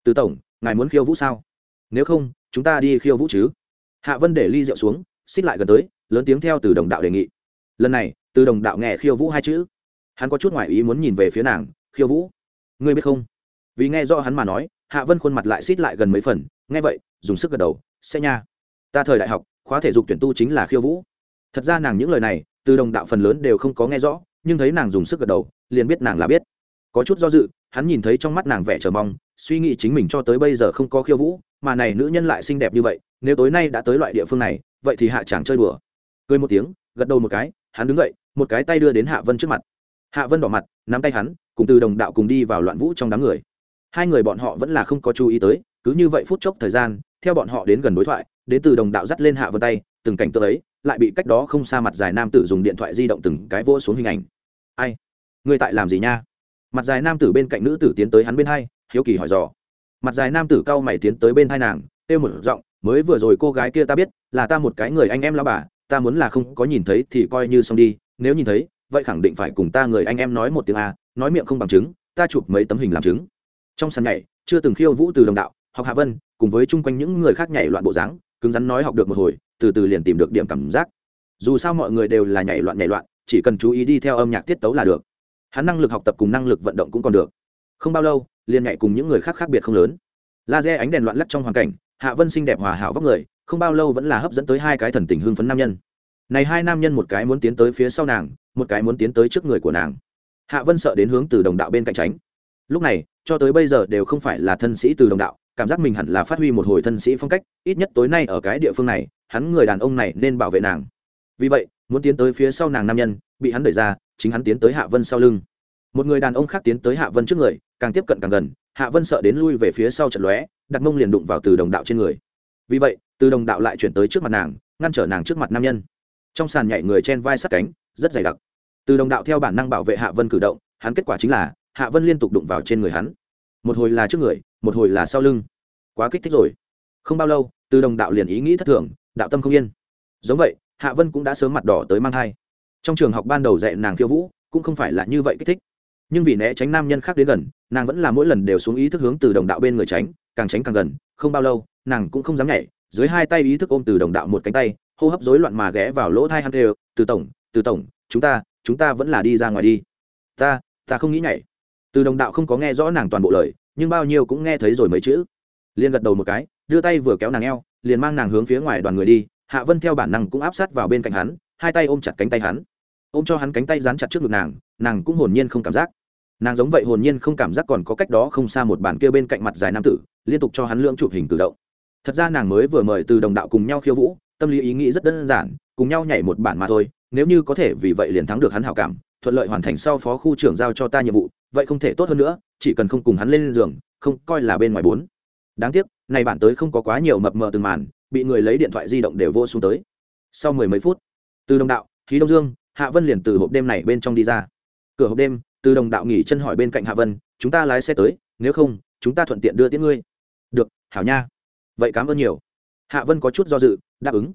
Từ tổng, ngài muốn khiêu vũ sao? Nếu không, chúng ta đi khiêu vũ chứ? Hạ vân để ly rượu xuống, xích lại gần tới, lớn tiếng theo từ đồng đạo đề nghị. Lần này, từ đồng đạo nghe khiêu vũ hai chữ. Hắn có chút ngoại ý muốn nhìn về phía nàng, khiêu vũ. Ngươi biết không? Vì nghe do hắn mà nói, hạ vân khuôn mặt lại xít lại gần mấy phần. Nghe vậy, dùng sức gật đầu, sẽ nha. Ta thời đại học, khóa thể dục tuyển tu chính là khiêu vũ. Thật ra nàng những lời này, từ đồng đạo phần lớn đều không có nghe rõ, nhưng thấy nàng dùng sức gật đầu, liền biết nàng là biết. Có chút do dự hắn nhìn thấy trong mắt nàng vẻ chờ mong, suy nghĩ chính mình cho tới bây giờ không có khiêu vũ, mà này nữ nhân lại xinh đẹp như vậy, nếu tối nay đã tới loại địa phương này, vậy thì hạ chẳng chơi đùa. Cười một tiếng, gật đầu một cái, hắn đứng dậy, một cái tay đưa đến hạ vân trước mặt. Hạ vân đỏ mặt, nắm tay hắn, cùng từ đồng đạo cùng đi vào loạn vũ trong đám người. Hai người bọn họ vẫn là không có chú ý tới, cứ như vậy phút chốc thời gian, theo bọn họ đến gần đối thoại, đến từ đồng đạo dắt lên hạ vân tay, từng cảnh tượng ấy, lại bị cách đó không xa mặt dài nam tử dùng điện thoại di động từng cái vỗ xuống hình ảnh. Ai? Người tại làm gì nha? Mặt dài nam tử bên cạnh nữ tử tiến tới hắn bên hai, hiếu kỳ hỏi dò. Mặt dài nam tử cao mày tiến tới bên hai nàng têu một giọng, mới vừa rồi cô gái kia ta biết, là ta một cái người anh em lao bà, ta muốn là không có nhìn thấy thì coi như xong đi, nếu nhìn thấy, vậy khẳng định phải cùng ta người anh em nói một tiếng a, nói miệng không bằng chứng, ta chụp mấy tấm hình làm chứng. Trong sàn nhảy, chưa từng khiêu vũ từ đồng đạo, học hạ vân, cùng với chung quanh những người khác nhảy loạn bộ dáng, cứng rắn nói học được một hồi, từ từ liền tìm được điểm cảm giác. Dù sao mọi người đều là nhảy loạn nhảy loạn, chỉ cần chú ý đi theo âm nhạc tiết tấu là được hắn năng lực học tập cùng năng lực vận động cũng còn được. Không bao lâu, liền nhảy cùng những người khác khác biệt không lớn. Laser ánh đèn loạn lắc trong hoàn cảnh, hạ vân xinh đẹp hòa hảo vóc người, không bao lâu vẫn là hấp dẫn tới hai cái thần tình hưng phấn nam nhân. Này hai nam nhân một cái muốn tiến tới phía sau nàng, một cái muốn tiến tới trước người của nàng. Hạ vân sợ đến hướng từ đồng đạo bên cạnh tránh. Lúc này, cho tới bây giờ đều không phải là thân sĩ từ đồng đạo, cảm giác mình hẳn là phát huy một hồi thân sĩ phong cách, ít nhất tối nay ở cái địa phương này, hắn người đàn ông này nên bảo vệ nàng. Vì vậy, muốn tiến tới phía sau nàng nam nhân, bị hắn đẩy ra chính hắn tiến tới hạ vân sau lưng. Một người đàn ông khác tiến tới hạ vân trước người, càng tiếp cận càng gần, hạ vân sợ đến lui về phía sau trận lóe, đặt mông liền đụng vào từ đồng đạo trên người. Vì vậy, từ đồng đạo lại chuyển tới trước mặt nàng, ngăn trở nàng trước mặt nam nhân. Trong sàn nhảy người trên vai sát cánh, rất dày đặc. Từ đồng đạo theo bản năng bảo vệ hạ vân cử động, hắn kết quả chính là, hạ vân liên tục đụng vào trên người hắn. Một hồi là trước người, một hồi là sau lưng. Quá kích thích rồi. Không bao lâu, từ đồng đạo liền ý nghĩ thất thường, đạo tâm không yên. Giống vậy, hạ vân cũng đã sớm mặt đỏ tới mang thai trong trường học ban đầu dạy nàng khiêu vũ, cũng không phải là như vậy kích thích. Nhưng vì né tránh nam nhân khác đến gần, nàng vẫn là mỗi lần đều xuống ý thức hướng từ đồng đạo bên người tránh, càng tránh càng gần, không bao lâu, nàng cũng không dám nhảy, dưới hai tay ý thức ôm từ đồng đạo một cánh tay, hô hấp rối loạn mà ghé vào lỗ thai hắn đều từ tổng từ tổng, chúng ta chúng ta vẫn là đi ra ngoài đi. Ta ta không nghĩ nhảy. Từ đồng đạo không có nghe rõ nàng toàn bộ lời, nhưng bao nhiêu cũng nghe thấy rồi mấy chữ. Liền gật đầu một cái, đưa tay vừa kéo nàng eo, liền mang nàng hướng phía ngoài đoàn người đi, hạ vân theo bản năng cũng áp sát vào bên cạnh hắn, hai tay ôm chặt cánh tay hắn ôm cho hắn cánh tay dán chặt trước ngực nàng nàng cũng hồn nhiên không cảm giác. Nàng giống vậy hồn nhiên không cảm giác còn có cách đó không xa một bàn kia bên cạnh mặt dài nam tử, liên tục cho hắn lưỡng chụp hình tự động. Thật ra nàng mới vừa mời từ đồng đạo cùng nhau khiêu vũ, tâm lý ý nghĩ rất đơn giản, cùng nhau nhảy một bản mà thôi, nếu như có thể vì vậy liền thắng được hắn hảo cảm, thuận lợi hoàn thành sau phó khu trưởng giao cho ta nhiệm vụ, vậy không thể tốt hơn nữa, chỉ cần không cùng hắn lên giường, không coi là bên ngoài bốn. Đáng tiếc, này bản tới không có quá nhiều mập mờ từng màn, bị người lấy điện thoại di động đều vô xuống tới. Sau mười mấy phút, từ đồng đạo, khí đông dương hạ vân liền từ hộp đêm này bên trong đi ra. Cửa hộp đêm, từ đồng đạo nghỉ chân hỏi bên cạnh hạ vân, chúng ta lái xe tới, nếu không, chúng ta thuận tiện đưa tiễn ngươi. Được, hảo nha. Vậy cảm ơn nhiều. Hạ vân có chút do dự, đáp ứng.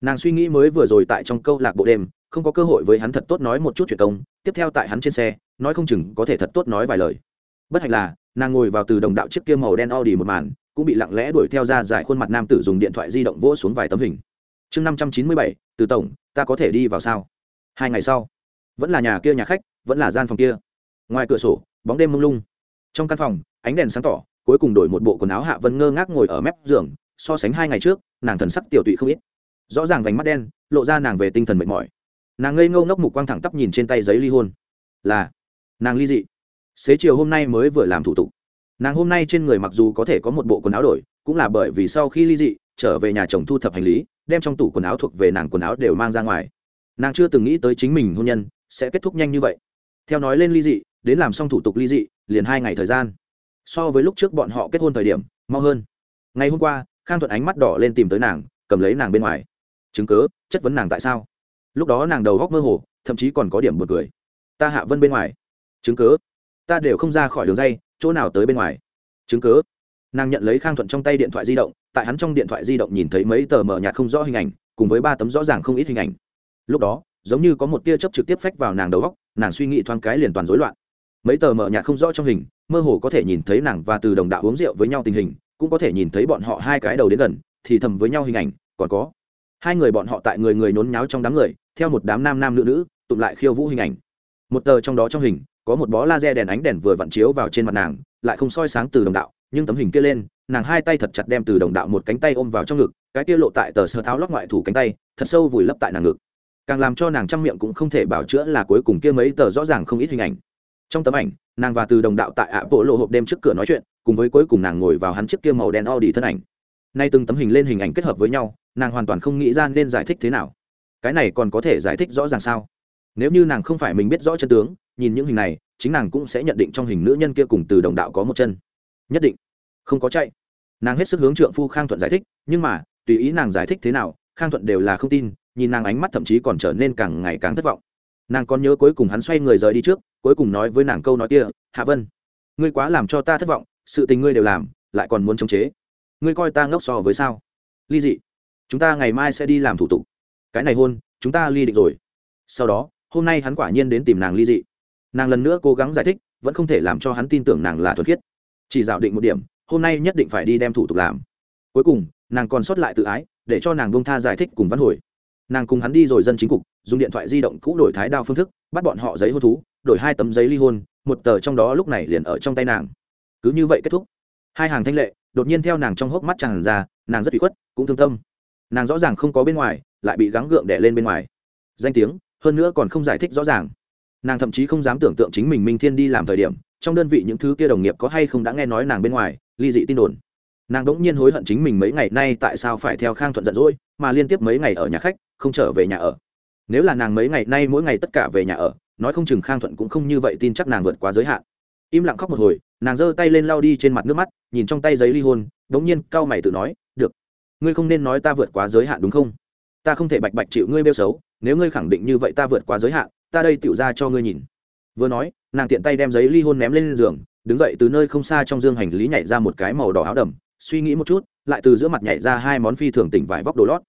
Nàng suy nghĩ mới vừa rồi tại trong câu lạc bộ đêm, không có cơ hội với hắn thật tốt nói một chút chuyện công, tiếp theo tại hắn trên xe, nói không chừng có thể thật tốt nói vài lời. Bất hạnh là, nàng ngồi vào từ đồng đạo chiếc kia màu đen Audi một màn, cũng bị lặng lẽ đuổi theo ra giải khuôn mặt nam tử dùng điện thoại di động vỗ xuống vài tấm hình. Chương năm trăm chín mươi bảy, từ tổng, ta có thể đi vào sao? Hai ngày sau, vẫn là nhà kia nhà khách, vẫn là gian phòng kia. Ngoài cửa sổ, bóng đêm mông lung. Trong căn phòng, ánh đèn sáng tỏ, cuối cùng đổi một bộ quần áo hạ vân ngơ ngác ngồi ở mép giường, so sánh hai ngày trước, nàng thần sắc tiểu tụy không ít. Rõ ràng vành mắt đen, lộ ra nàng về tinh thần mệt mỏi. Nàng ngây ngâu ngốc mục quang thẳng tắp nhìn trên tay giấy ly hôn. Là, nàng ly dị. Xế chiều hôm nay mới vừa làm thủ tục. Nàng hôm nay trên người mặc dù có thể có một bộ quần áo đổi, cũng là bởi vì sau khi ly dị, trở về nhà chồng thu thập hành lý, đem trong tủ quần áo thuộc về nàng quần áo đều mang ra ngoài nàng chưa từng nghĩ tới chính mình hôn nhân sẽ kết thúc nhanh như vậy. Theo nói lên ly dị, đến làm xong thủ tục ly dị, liền hai ngày thời gian. So với lúc trước bọn họ kết hôn thời điểm, mau hơn. Ngày hôm qua, khang thuận ánh mắt đỏ lên tìm tới nàng, cầm lấy nàng bên ngoài. Chứng cớ chất vấn nàng tại sao? Lúc đó nàng đầu góc mơ hồ, thậm chí còn có điểm buồn cười. Ta hạ vân bên ngoài. Chứng cớ ta đều không ra khỏi đường dây, chỗ nào tới bên ngoài? Chứng cớ nàng nhận lấy khang thuận trong tay điện thoại di động, tại hắn trong điện thoại di động nhìn thấy mấy tờ mở nhạt không rõ hình ảnh, cùng với ba tấm rõ ràng không ít hình ảnh lúc đó, giống như có một tia chớp trực tiếp phách vào nàng đầu góc, nàng suy nghĩ thoáng cái liền toàn rối loạn. Mấy tờ mở nhạt không rõ trong hình, mơ hồ có thể nhìn thấy nàng và từ đồng đạo uống rượu với nhau tình hình, cũng có thể nhìn thấy bọn họ hai cái đầu đến gần, thì thầm với nhau hình ảnh, còn có hai người bọn họ tại người người nhốn nháo trong đám người, theo một đám nam nam nữ nữ tụm lại khiêu vũ hình ảnh. Một tờ trong đó trong hình, có một bó laser đèn ánh đèn vừa vặn chiếu vào trên mặt nàng, lại không soi sáng từ đồng đạo, nhưng tấm hình kia lên, nàng hai tay thật chặt đem từ đồng đạo một cánh tay ôm vào trong ngực, cái kia lộ tại tờ sơ tháo lót ngoại thủ cánh tay, thật sâu vùi lấp tại nàng ngực càng làm cho nàng trăm miệng cũng không thể bảo chữa là cuối cùng kia mấy tờ rõ ràng không ít hình ảnh. Trong tấm ảnh, nàng và từ đồng đạo tại ạ bộ lộ hộp đêm trước cửa nói chuyện, cùng với cuối cùng nàng ngồi vào hắn chiếc kia màu đen Audi thân ảnh. Nay từng tấm hình lên hình ảnh kết hợp với nhau, nàng hoàn toàn không nghĩ ra nên giải thích thế nào. Cái này còn có thể giải thích rõ ràng sao? Nếu như nàng không phải mình biết rõ chân tướng, nhìn những hình này, chính nàng cũng sẽ nhận định trong hình nữ nhân kia cùng từ đồng đạo có một chân. Nhất định. Không có chạy. Nàng hết sức hướng trượng phu khang thuận giải thích, nhưng mà, tùy ý nàng giải thích thế nào, khang thuận đều là không tin nhìn nàng ánh mắt thậm chí còn trở nên càng ngày càng thất vọng. Nàng còn nhớ cuối cùng hắn xoay người rời đi trước, cuối cùng nói với nàng câu nói kia, hạ vân, ngươi quá làm cho ta thất vọng, sự tình ngươi đều làm, lại còn muốn chống chế. Ngươi coi ta ngốc so với sao? Ly dị, chúng ta ngày mai sẽ đi làm thủ tục. Cái này hôn, chúng ta ly định rồi. Sau đó, hôm nay hắn quả nhiên đến tìm nàng ly dị. Nàng lần nữa cố gắng giải thích, vẫn không thể làm cho hắn tin tưởng nàng là thuật khiết. Chỉ dạo định một điểm, hôm nay nhất định phải đi đem thủ tục làm. Cuối cùng, nàng còn sót lại tự ái, để cho nàng bông tha giải thích cùng văn hồi nàng cùng hắn đi rồi dân chính cục, dùng điện thoại di động cũ đổi thái đao phương thức, bắt bọn họ giấy hôn thú, đổi hai tấm giấy ly hôn, một tờ trong đó lúc này liền ở trong tay nàng. Cứ như vậy kết thúc. Hai hàng thanh lệ, đột nhiên theo nàng trong hốc mắt tràn ra, nàng rất bị khuất, cũng thương tâm. Nàng rõ ràng không có bên ngoài, lại bị gắng gượng đẻ lên bên ngoài. Danh tiếng, hơn nữa còn không giải thích rõ ràng. Nàng thậm chí không dám tưởng tượng chính mình minh thiên đi làm thời điểm, trong đơn vị những thứ kia đồng nghiệp có hay không đã nghe nói nàng bên ngoài, ly dị tin đồn nàng đỗng nhiên hối hận chính mình mấy ngày nay tại sao phải theo khang thuận giận dỗi, mà liên tiếp mấy ngày ở nhà khách, không trở về nhà ở. Nếu là nàng mấy ngày nay mỗi ngày tất cả về nhà ở, nói không chừng khang thuận cũng không như vậy tin chắc nàng vượt quá giới hạn. Im lặng khóc một hồi, nàng giơ tay lên lao đi trên mặt nước mắt, nhìn trong tay giấy ly hôn, đống nhiên cau mày tự nói, được, ngươi không nên nói ta vượt quá giới hạn đúng không? Ta không thể bạch bạch chịu ngươi bêu xấu, nếu ngươi khẳng định như vậy ta vượt quá giới hạn, ta đây tựu ra cho ngươi nhìn. Vừa nói, nàng tiện tay đem giấy ly hôn ném lên giường, đứng dậy từ nơi không xa trong dương hành lý nhảy ra một cái màu đỏ áo đầm suy nghĩ một chút, lại từ giữa mặt nhảy ra hai món phi thường tỉnh vải vóc đồ lót.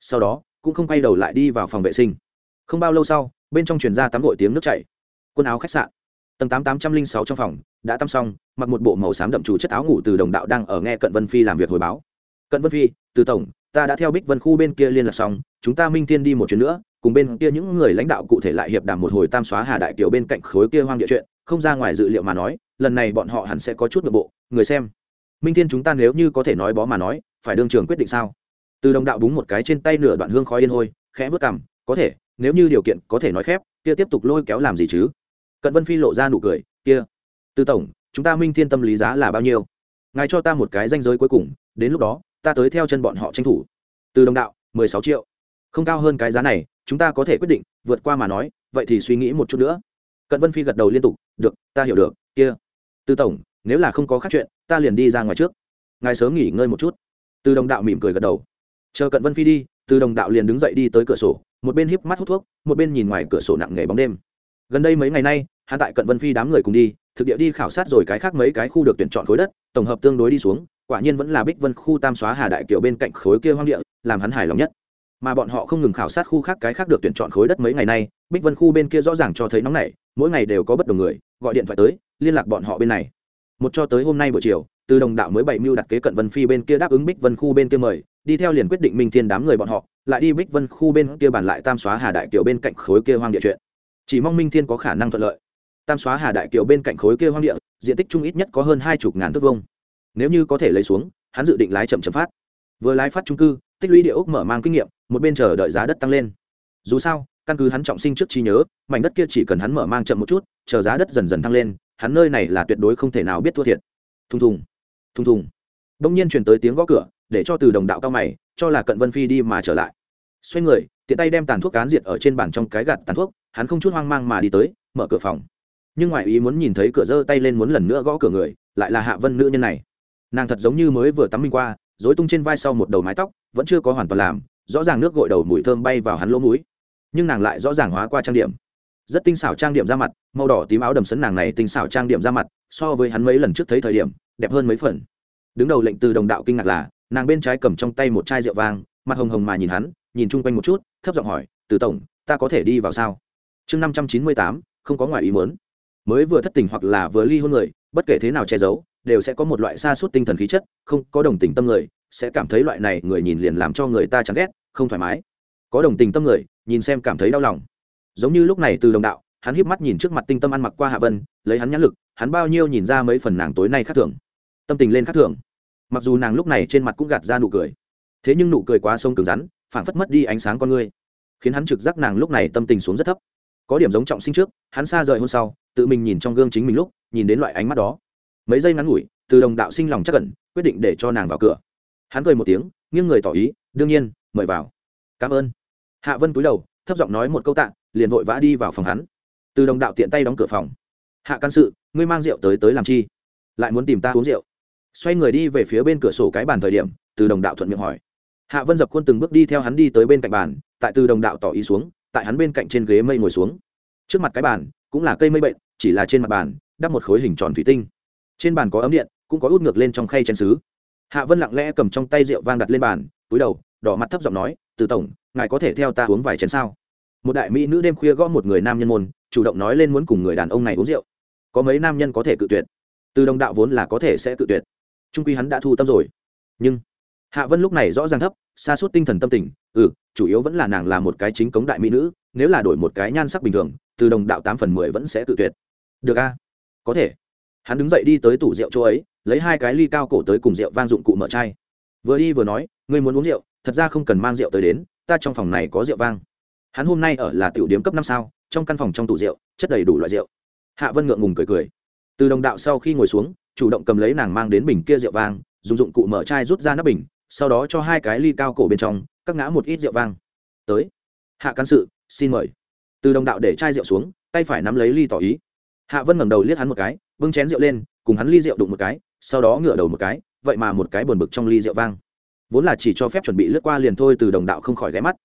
Sau đó, cũng không quay đầu lại đi vào phòng vệ sinh. Không bao lâu sau, bên trong truyền ra tắm gội tiếng nước chảy. Quần áo khách sạn. Tầng tám tám trăm linh sáu trong phòng, đã tắm xong, mặc một bộ màu xám đậm chủ chất áo ngủ từ đồng đạo đang ở nghe cận vân phi làm việc hồi báo. Cận vân phi, từ tổng, ta đã theo bích vân khu bên kia liên lạc xong, chúng ta minh thiên đi một chuyến nữa, cùng bên kia những người lãnh đạo cụ thể lại hiệp đàm một hồi tam xóa hà đại kiều bên cạnh khối kia hoang địa chuyện, không ra ngoài dự liệu mà nói, lần này bọn họ hẳn sẽ có chút nội bộ, người xem minh thiên chúng ta nếu như có thể nói bó mà nói, phải đương trường quyết định sao? Từ đồng đạo búng một cái trên tay nửa đoạn hương khói yên hôi, khẽ vớt cằm, có thể, nếu như điều kiện có thể nói khép, kia tiếp tục lôi kéo làm gì chứ? Cận vân phi lộ ra nụ cười, kia, từ tổng, chúng ta minh thiên tâm lý giá là bao nhiêu? Ngài cho ta một cái danh giới cuối cùng, đến lúc đó, ta tới theo chân bọn họ tranh thủ. Từ đồng đạo, mười sáu triệu. Không cao hơn cái giá này, chúng ta có thể quyết định, vượt qua mà nói, vậy thì suy nghĩ một chút nữa. Cận vân phi gật đầu liên tục, được, ta hiểu được, kia. Từ tổng nếu là không có khác chuyện, ta liền đi ra ngoài trước. Ngài sớm nghỉ ngơi một chút. Từ đồng đạo mỉm cười gật đầu. Chờ cận vân phi đi, từ đồng đạo liền đứng dậy đi tới cửa sổ, một bên híp mắt hút thuốc, một bên nhìn ngoài cửa sổ nặng nghề bóng đêm. Gần đây mấy ngày nay, hắn tại cận vân phi đám người cùng đi, thực địa đi khảo sát rồi cái khác mấy cái khu được tuyển chọn khối đất, tổng hợp tương đối đi xuống, quả nhiên vẫn là bích vân khu tam xóa hà đại kiểu bên cạnh khối kia hoang địa, làm hắn hài lòng nhất. Mà bọn họ không ngừng khảo sát khu khác cái khác được tuyển chọn khối đất mấy ngày nay, bích vân khu bên kia rõ ràng cho thấy nóng này mỗi ngày đều có bất đồng người, gọi điện thoại tới, liên lạc bọn họ bên này một cho tới hôm nay buổi chiều, từ đồng đạo mới bảy mưu đặt kế cận vân phi bên kia đáp ứng bích vân khu bên kia mời, đi theo liền quyết định minh thiên đám người bọn họ, lại đi bích vân khu bên kia bàn lại tam xóa hà đại kiều bên cạnh khối kia hoang địa chuyện. Chỉ mong minh thiên có khả năng thuận lợi. Tam xóa hà đại kiều bên cạnh khối kia hoang địa, diện tích chung ít nhất có hơn hai chục ngàn thước vông nếu như có thể lấy xuống, hắn dự định lái chậm chậm phát. Vừa lái phát trung cư, tích lũy địa ốc mở mang kinh nghiệm, một bên chờ đợi giá đất tăng lên. Dù sao, căn cứ hắn trọng sinh trước trí nhớ, mảnh đất kia chỉ cần hắn mở mang chậm một chút, chờ giá đất dần dần tăng lên hắn nơi này là tuyệt đối không thể nào biết thua thiệt. Thùng thùng thùng thùng. Đông nhiên truyền tới tiếng gõ cửa, để cho từ đồng đạo cao mày, cho là cận vân phi đi mà trở lại. Xoay người, tiện tay đem tàn thuốc cán diệt ở trên bàn trong cái gạt tàn thuốc, hắn không chút hoang mang mà đi tới, mở cửa phòng. Nhưng ngoại ý muốn nhìn thấy cửa giơ tay lên muốn lần nữa gõ cửa người, lại là hạ vân nữ nhân này. Nàng thật giống như mới vừa tắm minh qua dối tung trên vai sau một đầu mái tóc, vẫn chưa có hoàn toàn làm, rõ ràng nước gội đầu mùi thơm bay vào hắn lỗ mũi. Nhưng nàng lại rõ ràng hóa qua trang điểm rất tinh xảo trang điểm ra mặt, màu đỏ tím áo đầm sấn nàng này tinh xảo trang điểm ra mặt, so với hắn mấy lần trước thấy thời điểm, đẹp hơn mấy phần. Đứng đầu lệnh từ đồng đạo kinh ngạc là, nàng bên trái cầm trong tay một chai rượu vang, mặt hồng hồng mà nhìn hắn, nhìn chung quanh một chút, thấp giọng hỏi, từ tổng, ta có thể đi vào sao? Chương năm trăm chín mươi tám, không có ngoài ý muốn. Mới vừa thất tình hoặc là vừa ly hôn người, bất kể thế nào che giấu, đều sẽ có một loại xa suốt tinh thần khí chất, không có đồng tình tâm người, sẽ cảm thấy loại này người nhìn liền làm cho người ta chán ghét, không thoải mái. Có đồng tình tâm người, nhìn xem cảm thấy đau lòng giống như lúc này từ đồng đạo, hắn híp mắt nhìn trước mặt tinh tâm ăn mặc qua hạ vân, lấy hắn nhãn lực, hắn bao nhiêu nhìn ra mấy phần nàng tối nay khác thường. Tâm tình lên khác thường. Mặc dù nàng lúc này trên mặt cũng gạt ra nụ cười, thế nhưng nụ cười quá sông cứng rắn, phảng phất mất đi ánh sáng con ngươi khiến hắn trực giác nàng lúc này tâm tình xuống rất thấp. Có điểm giống trọng sinh trước, hắn xa rời hôm sau, tự mình nhìn trong gương chính mình lúc, nhìn đến loại ánh mắt đó. Mấy giây ngắn ngủi, từ đồng đạo sinh lòng chắc cẩn quyết định để cho nàng vào cửa. Hắn cười một tiếng, nghiêng người tỏ ý, đương nhiên, mời vào. Cảm ơn. Hạ vân cúi đầu, thấp giọng nói một câu tạ liền vội vã đi vào phòng hắn. Từ đồng đạo tiện tay đóng cửa phòng. Hạ can sự, ngươi mang rượu tới tới làm chi? Lại muốn tìm ta uống rượu? Xoay người đi về phía bên cửa sổ cái bàn thời điểm, từ đồng đạo thuận miệng hỏi. Hạ vân dập khuôn từng bước đi theo hắn đi tới bên cạnh bàn, tại từ đồng đạo tỏ ý xuống, tại hắn bên cạnh trên ghế mây ngồi xuống. Trước mặt cái bàn, cũng là cây mây bệnh, chỉ là trên mặt bàn, đắp một khối hình tròn thủy tinh. Trên bàn có ấm điện, cũng có út ngược lên trong khay chén xứ hạ vân lặng lẽ cầm trong tay rượu vang đặt lên bàn, túi đầu, đỏ mặt thấp giọng nói, từ tổng, ngài có thể theo ta uống vài chén sao? Một đại mỹ nữ đêm khuya gõ một người nam nhân môn, chủ động nói lên muốn cùng người đàn ông này uống rượu. Có mấy nam nhân có thể cự tuyệt. Từ đồng đạo vốn là có thể sẽ cự tuyệt. Trung quy hắn đã thu tâm rồi. Nhưng, hạ vân lúc này rõ ràng thấp, xa suốt tinh thần tâm tình ừ chủ yếu vẫn là nàng là một cái chính cống đại mỹ nữ, nếu là đổi một cái nhan sắc bình thường, từ đồng đạo tám phần mười vẫn sẽ tự tuyệt. Được a? Có thể. Hắn đứng dậy đi tới tủ rượu chỗ ấy, lấy hai cái ly cao cổ tới cùng rượu vang dụng cụ mở chai. Vừa đi vừa nói, ngươi muốn uống rượu, thật ra không cần mang rượu tới đến, ta trong phòng này có rượu vang hắn hôm nay ở là tiểu điếm cấp năm sao, trong căn phòng trong tủ rượu, chất đầy đủ loại rượu. Hạ vân ngượng ngùng cười cười. Từ đồng đạo sau khi ngồi xuống, chủ động cầm lấy nàng mang đến bình kia rượu vang, dùng dụng cụ mở chai rút ra nắp bình, sau đó cho hai cái ly cao cổ bên trong cắt ngã một ít rượu vang. Tới. Hạ cán sự, xin mời. Từ đồng đạo để chai rượu xuống, tay phải nắm lấy ly tỏ ý. Hạ vân ngẩng đầu liếc hắn một cái, bưng chén rượu lên, cùng hắn ly rượu đụng một cái, sau đó ngửa đầu một cái, vậy mà một cái buồn bực trong ly rượu vang. Vốn là chỉ cho phép chuẩn bị lướt qua liền thôi, từ đồng đạo không khỏi ghé mắt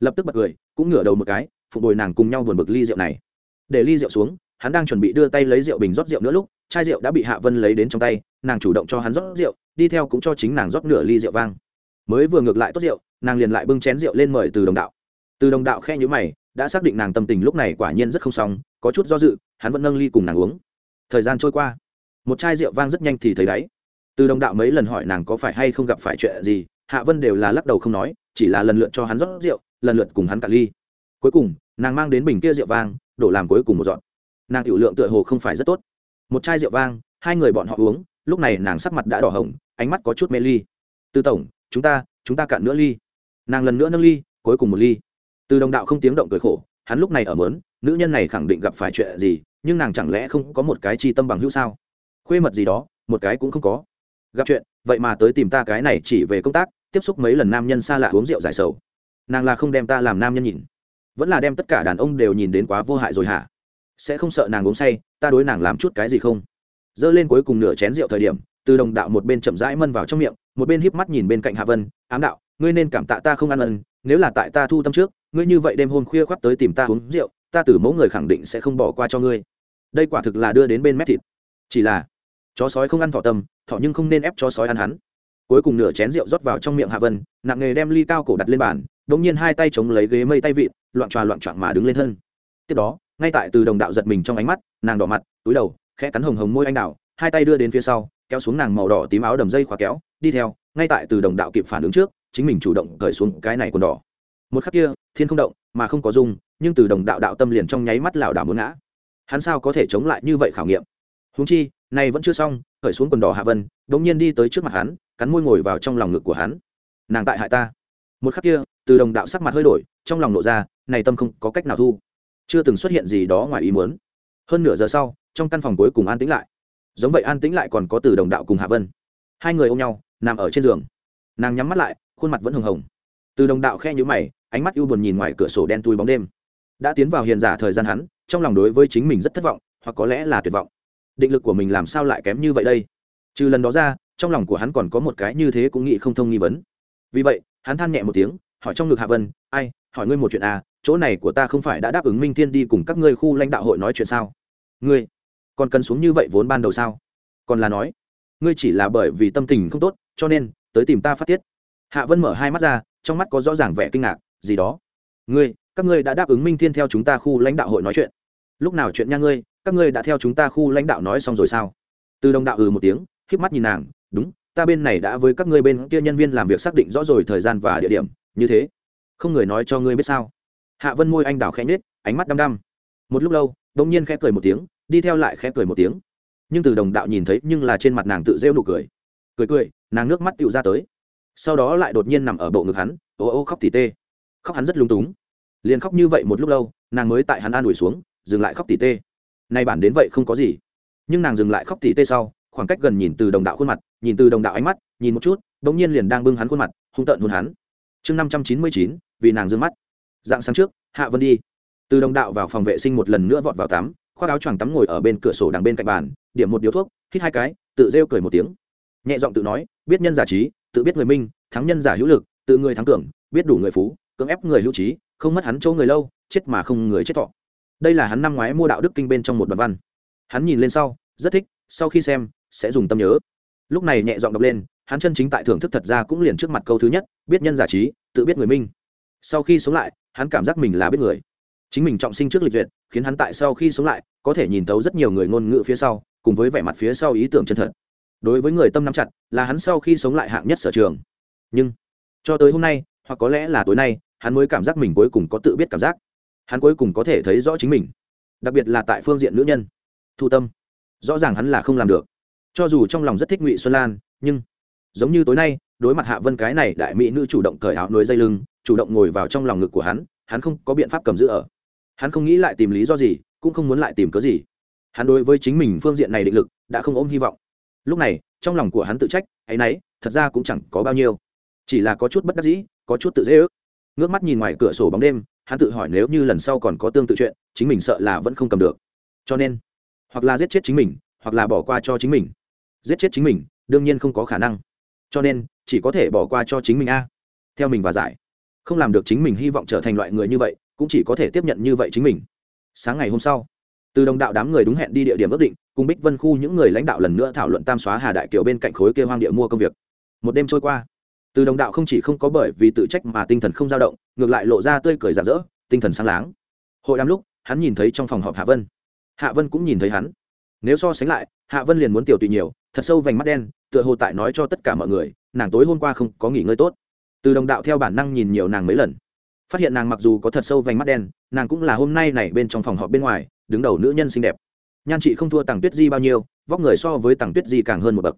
lập tức bật cười, cũng ngửa đầu một cái, phụng bồi nàng cùng nhau buồn bực ly rượu này. Để ly rượu xuống, hắn đang chuẩn bị đưa tay lấy rượu bình rót rượu nữa lúc, chai rượu đã bị hạ vân lấy đến trong tay, nàng chủ động cho hắn rót rượu, đi theo cũng cho chính nàng rót nửa ly rượu vang. Mới vừa ngược lại tốt rượu, nàng liền lại bưng chén rượu lên mời từ đồng đạo. Từ đồng đạo khe nhữ mày, đã xác định nàng tâm tình lúc này quả nhiên rất không xong, có chút do dự, hắn vẫn nâng ly cùng nàng uống. Thời gian trôi qua, một chai rượu vang rất nhanh thì thấy đáy. Từ đồng đạo mấy lần hỏi nàng có phải hay không gặp phải chuyện gì, hạ vân đều là lắc đầu không nói, chỉ là lần lượt cho hắn rót rượu lần lượt cùng hắn cả ly. Cuối cùng, nàng mang đến bình kia rượu vang, đổ làm cuối cùng một dọn nàng tiểu lượng tựa hồ không phải rất tốt. Một chai rượu vang, hai người bọn họ uống, lúc này nàng sắc mặt đã đỏ hồng, ánh mắt có chút mê ly. Tư tổng, chúng ta chúng ta cạn nữa ly. Nàng lần nữa nâng ly, cuối cùng một ly. Từ đồng đạo không tiếng động cười khổ, hắn lúc này ở mớn, nữ nhân này khẳng định gặp phải chuyện gì, nhưng nàng chẳng lẽ không có một cái chi tâm bằng hữu sao? Khuê mật gì đó, một cái cũng không có. Gặp chuyện, vậy mà tới tìm ta cái này chỉ về công tác, tiếp xúc mấy lần nam nhân xa lạ uống rượu giải sầu nàng là không đem ta làm nam nhân nhìn. Vẫn là đem tất cả đàn ông đều nhìn đến quá vô hại rồi hả? Sẽ không sợ nàng uống say, ta đối nàng làm chút cái gì không? Dơ lên cuối cùng nửa chén rượu thời điểm, từ đồng đạo một bên chậm rãi mân vào trong miệng, một bên híp mắt nhìn bên cạnh hạ vân, ám đạo, ngươi nên cảm tạ ta không ăn ân, nếu là tại ta thu tâm trước, ngươi như vậy đêm hôm khuya khoắt tới tìm ta uống rượu, ta từ mẫu người khẳng định sẽ không bỏ qua cho ngươi. Đây quả thực là đưa đến bên mép thịt. Chỉ là, chó sói không ăn thọ tâm thọ nhưng không nên ép chó sói ăn hắn. Cuối cùng nửa chén rượu rót vào trong miệng hạ vân, nặng nghề đem ly cao cổ đặt lên bàn đột nhiên hai tay chống lấy ghế mây tay vịn, loạn trò loạn choạng mà đứng lên thân. Tiếp đó, ngay tại từ đồng đạo giật mình trong ánh mắt, nàng đỏ mặt, túi đầu, khẽ cắn hồng hồng môi anh đạo hai tay đưa đến phía sau, kéo xuống nàng màu đỏ tím áo đầm dây khóa kéo, đi theo, ngay tại từ đồng đạo kịp phản ứng trước, chính mình chủ động cởi xuống cái này quần đỏ. Một khắc kia, thiên không động, mà không có dung nhưng từ đồng đạo đạo tâm liền trong nháy mắt lảo đảo muốn ngã. Hắn sao có thể chống lại như vậy khảo nghiệm? Huống chi, này vẫn chưa xong, cởi xuống quần đỏ hạ vân, đột nhiên đi tới trước mặt hắn, cắn môi ngồi vào trong lòng ngực của hắn. Nàng tại hại ta. Một khắc kia từ đồng đạo sắc mặt hơi đổi, trong lòng nộ ra, này tâm không có cách nào thu. Chưa từng xuất hiện gì đó ngoài ý muốn. Hơn nửa giờ sau, trong căn phòng cuối cùng an tĩnh lại. Giống vậy an tĩnh lại còn có từ đồng đạo cùng hạ vân. Hai người ôm nhau, nằm ở trên giường. Nàng nhắm mắt lại, khuôn mặt vẫn hồng hồng. Từ đồng đạo khe nhữ mày, ánh mắt ưu buồn nhìn ngoài cửa sổ đen tui bóng đêm. Đã tiến vào hiền giả thời gian hắn, trong lòng đối với chính mình rất thất vọng, hoặc có lẽ là tuyệt vọng. Định lực của mình làm sao lại kém như vậy đây? Trừ lần đó ra, trong lòng của hắn còn có một cái như thế cũng nghĩ không thông nghi vấn. Vì vậy, hắn than nhẹ một tiếng hỏi trong ngực hạ vân, ai, hỏi ngươi một chuyện à chỗ này của ta không phải đã đáp ứng minh thiên đi cùng các ngươi khu lãnh đạo hội nói chuyện sao? Ngươi, còn cần xuống như vậy vốn ban đầu sao? Còn là nói, ngươi chỉ là bởi vì tâm tình không tốt, cho nên tới tìm ta phát tiết. Hạ vân mở hai mắt ra, trong mắt có rõ ràng vẻ kinh ngạc, gì đó? Ngươi, các ngươi đã đáp ứng minh thiên theo chúng ta khu lãnh đạo hội nói chuyện. Lúc nào chuyện nha ngươi, các ngươi đã theo chúng ta khu lãnh đạo nói xong rồi sao? Từ đồng đạo ừ một tiếng híp mắt nhìn nàng, đúng, ta bên này đã với các ngươi bên kia nhân viên làm việc xác định rõ rồi thời gian và địa điểm như thế, không người nói cho ngươi biết sao? Hạ vân môi anh đào khẽ nhết ánh mắt đăm đăm. Một lúc lâu đ ỗ n g nhiên khẽ cười một tiếng, đi theo lại khẽ cười một tiếng. Nhưng từ đồng đạo nhìn thấy nhưng là trên mặt nàng tự rêu nụ cười. Cười cười, nàng nước mắt tựu ra tới. Sau đó lại đột nhiên nằm ở bộ ngực hắn, ô ô khóc tỉ tê. Khóc hắn rất lung túng. Liền khóc như vậy một lúc lâu, nàng mới tại hắn an ủi xuống, dừng lại khóc tỉ tê. Nay bản đến vậy không có gì. Nhưng nàng dừng lại khóc tỉ tê sau, khoảng cách gần nhìn từ đồng đạo khuôn mặt, nhìn từ đồng đạo ánh mắt, nhìn một chút đ ỗ n g nhiên liền đang bưng hắn khuôn mặt, hung tợn hôn hắn chương năm trăm chín mươi chín, vì nàng dương mắt. Dạng sáng trước, hạ vân đi. Từ đồng đạo vào phòng vệ sinh một lần nữa vọt vào tắm, khoác áo choàng tắm ngồi ở bên cửa sổ đằng bên cạnh bàn, điểm một điếu thuốc, hít hai cái, tự rêu cười một tiếng. Nhẹ giọng tự nói, biết nhân giả trí, tự biết người minh, thắng nhân giả hữu lực, tự người thắng tưởng, biết đủ người phú, cưỡng ép người hữu trí, không mất hắn chỗ người lâu, chết mà không người chết thọ. Đây là hắn năm ngoái mua đạo đức kinh bên trong một đoạn văn. Hắn nhìn lên sau, rất thích, sau khi xem, sẽ dùng tâm nhớ. Lúc này nhẹ giọng đọc lên hắn chân chính tại thưởng thức thật ra cũng liền trước mặt câu thứ nhất, biết nhân giả trí, tự biết người minh. Sau khi sống lại, hắn cảm giác mình là biết người. Chính mình trọng sinh trước lịch duyệt, khiến hắn tại sau khi sống lại, có thể nhìn thấu rất nhiều người ngôn ngữ phía sau, cùng với vẻ mặt phía sau ý tưởng chân thật. Đối với người tâm nắm chặt, là hắn sau khi sống lại hạng nhất sở trường. Nhưng, cho tới hôm nay, hoặc có lẽ là tối nay, hắn mới cảm giác mình cuối cùng có tự biết cảm giác. Hắn cuối cùng có thể thấy rõ chính mình. Đặc biệt là tại phương diện nữ nhân. Thu tâm. Rõ ràng hắn là không làm được. Cho dù trong lòng rất thích ngụy xuân lan, nhưng giống như tối nay, đối mặt hạ vân cái này đại mỹ nữ chủ động cởi áo núi dây lưng, chủ động ngồi vào trong lòng ngực của hắn hắn không có biện pháp cầm giữ ở. Hắn không nghĩ lại tìm lý do gì, cũng không muốn lại tìm cớ gì. Hắn đối với chính mình phương diện này định lực, đã không ôm hy vọng. Lúc này, trong lòng của hắn tự trách hay nấy, thật ra cũng chẳng có bao nhiêu. Chỉ là có chút bất đắc dĩ, có chút tự dễ ước. Ngước mắt nhìn ngoài cửa sổ bóng đêm, hắn tự hỏi nếu như lần sau còn có tương tự chuyện, chính mình sợ là vẫn không cầm được. Cho nên, hoặc là giết chết chính mình, hoặc là bỏ qua cho chính mình. Giết chết chính mình, đương nhiên không có khả năng cho nên chỉ có thể bỏ qua cho chính mình a. Theo mình và giải, không làm được chính mình hy vọng trở thành loại người như vậy, cũng chỉ có thể tiếp nhận như vậy chính mình. Sáng ngày hôm sau, từ đồng đạo đám người đúng hẹn đi địa điểm ước định, cùng bích vân khu những người lãnh đạo lần nữa thảo luận tam xóa hà đại kiều bên cạnh khối kia hoang địa mua công việc. Một đêm trôi qua, từ đồng đạo không chỉ không có bởi vì tự trách mà tinh thần không dao động, ngược lại lộ ra tươi cười rạng rỡ, tinh thần sáng láng. Hội đám lúc, hắn nhìn thấy trong phòng họp hạ vân. Hạ vân cũng nhìn thấy hắn. Nếu so sánh lại, hạ vân liền muốn tiểu tùy nhiều thật sâu vành mắt đen, tựa hồ tại nói cho tất cả mọi người, nàng tối hôm qua không có nghỉ ngơi tốt. Từ đồng đạo theo bản năng nhìn nhiều nàng mấy lần. Phát hiện nàng mặc dù có thật sâu vành mắt đen, nàng cũng là hôm nay này bên trong phòng họp bên ngoài, đứng đầu nữ nhân xinh đẹp. Nhan chị không thua tàng tuyết di bao nhiêu, vóc người so với tàng tuyết di càng hơn một bậc.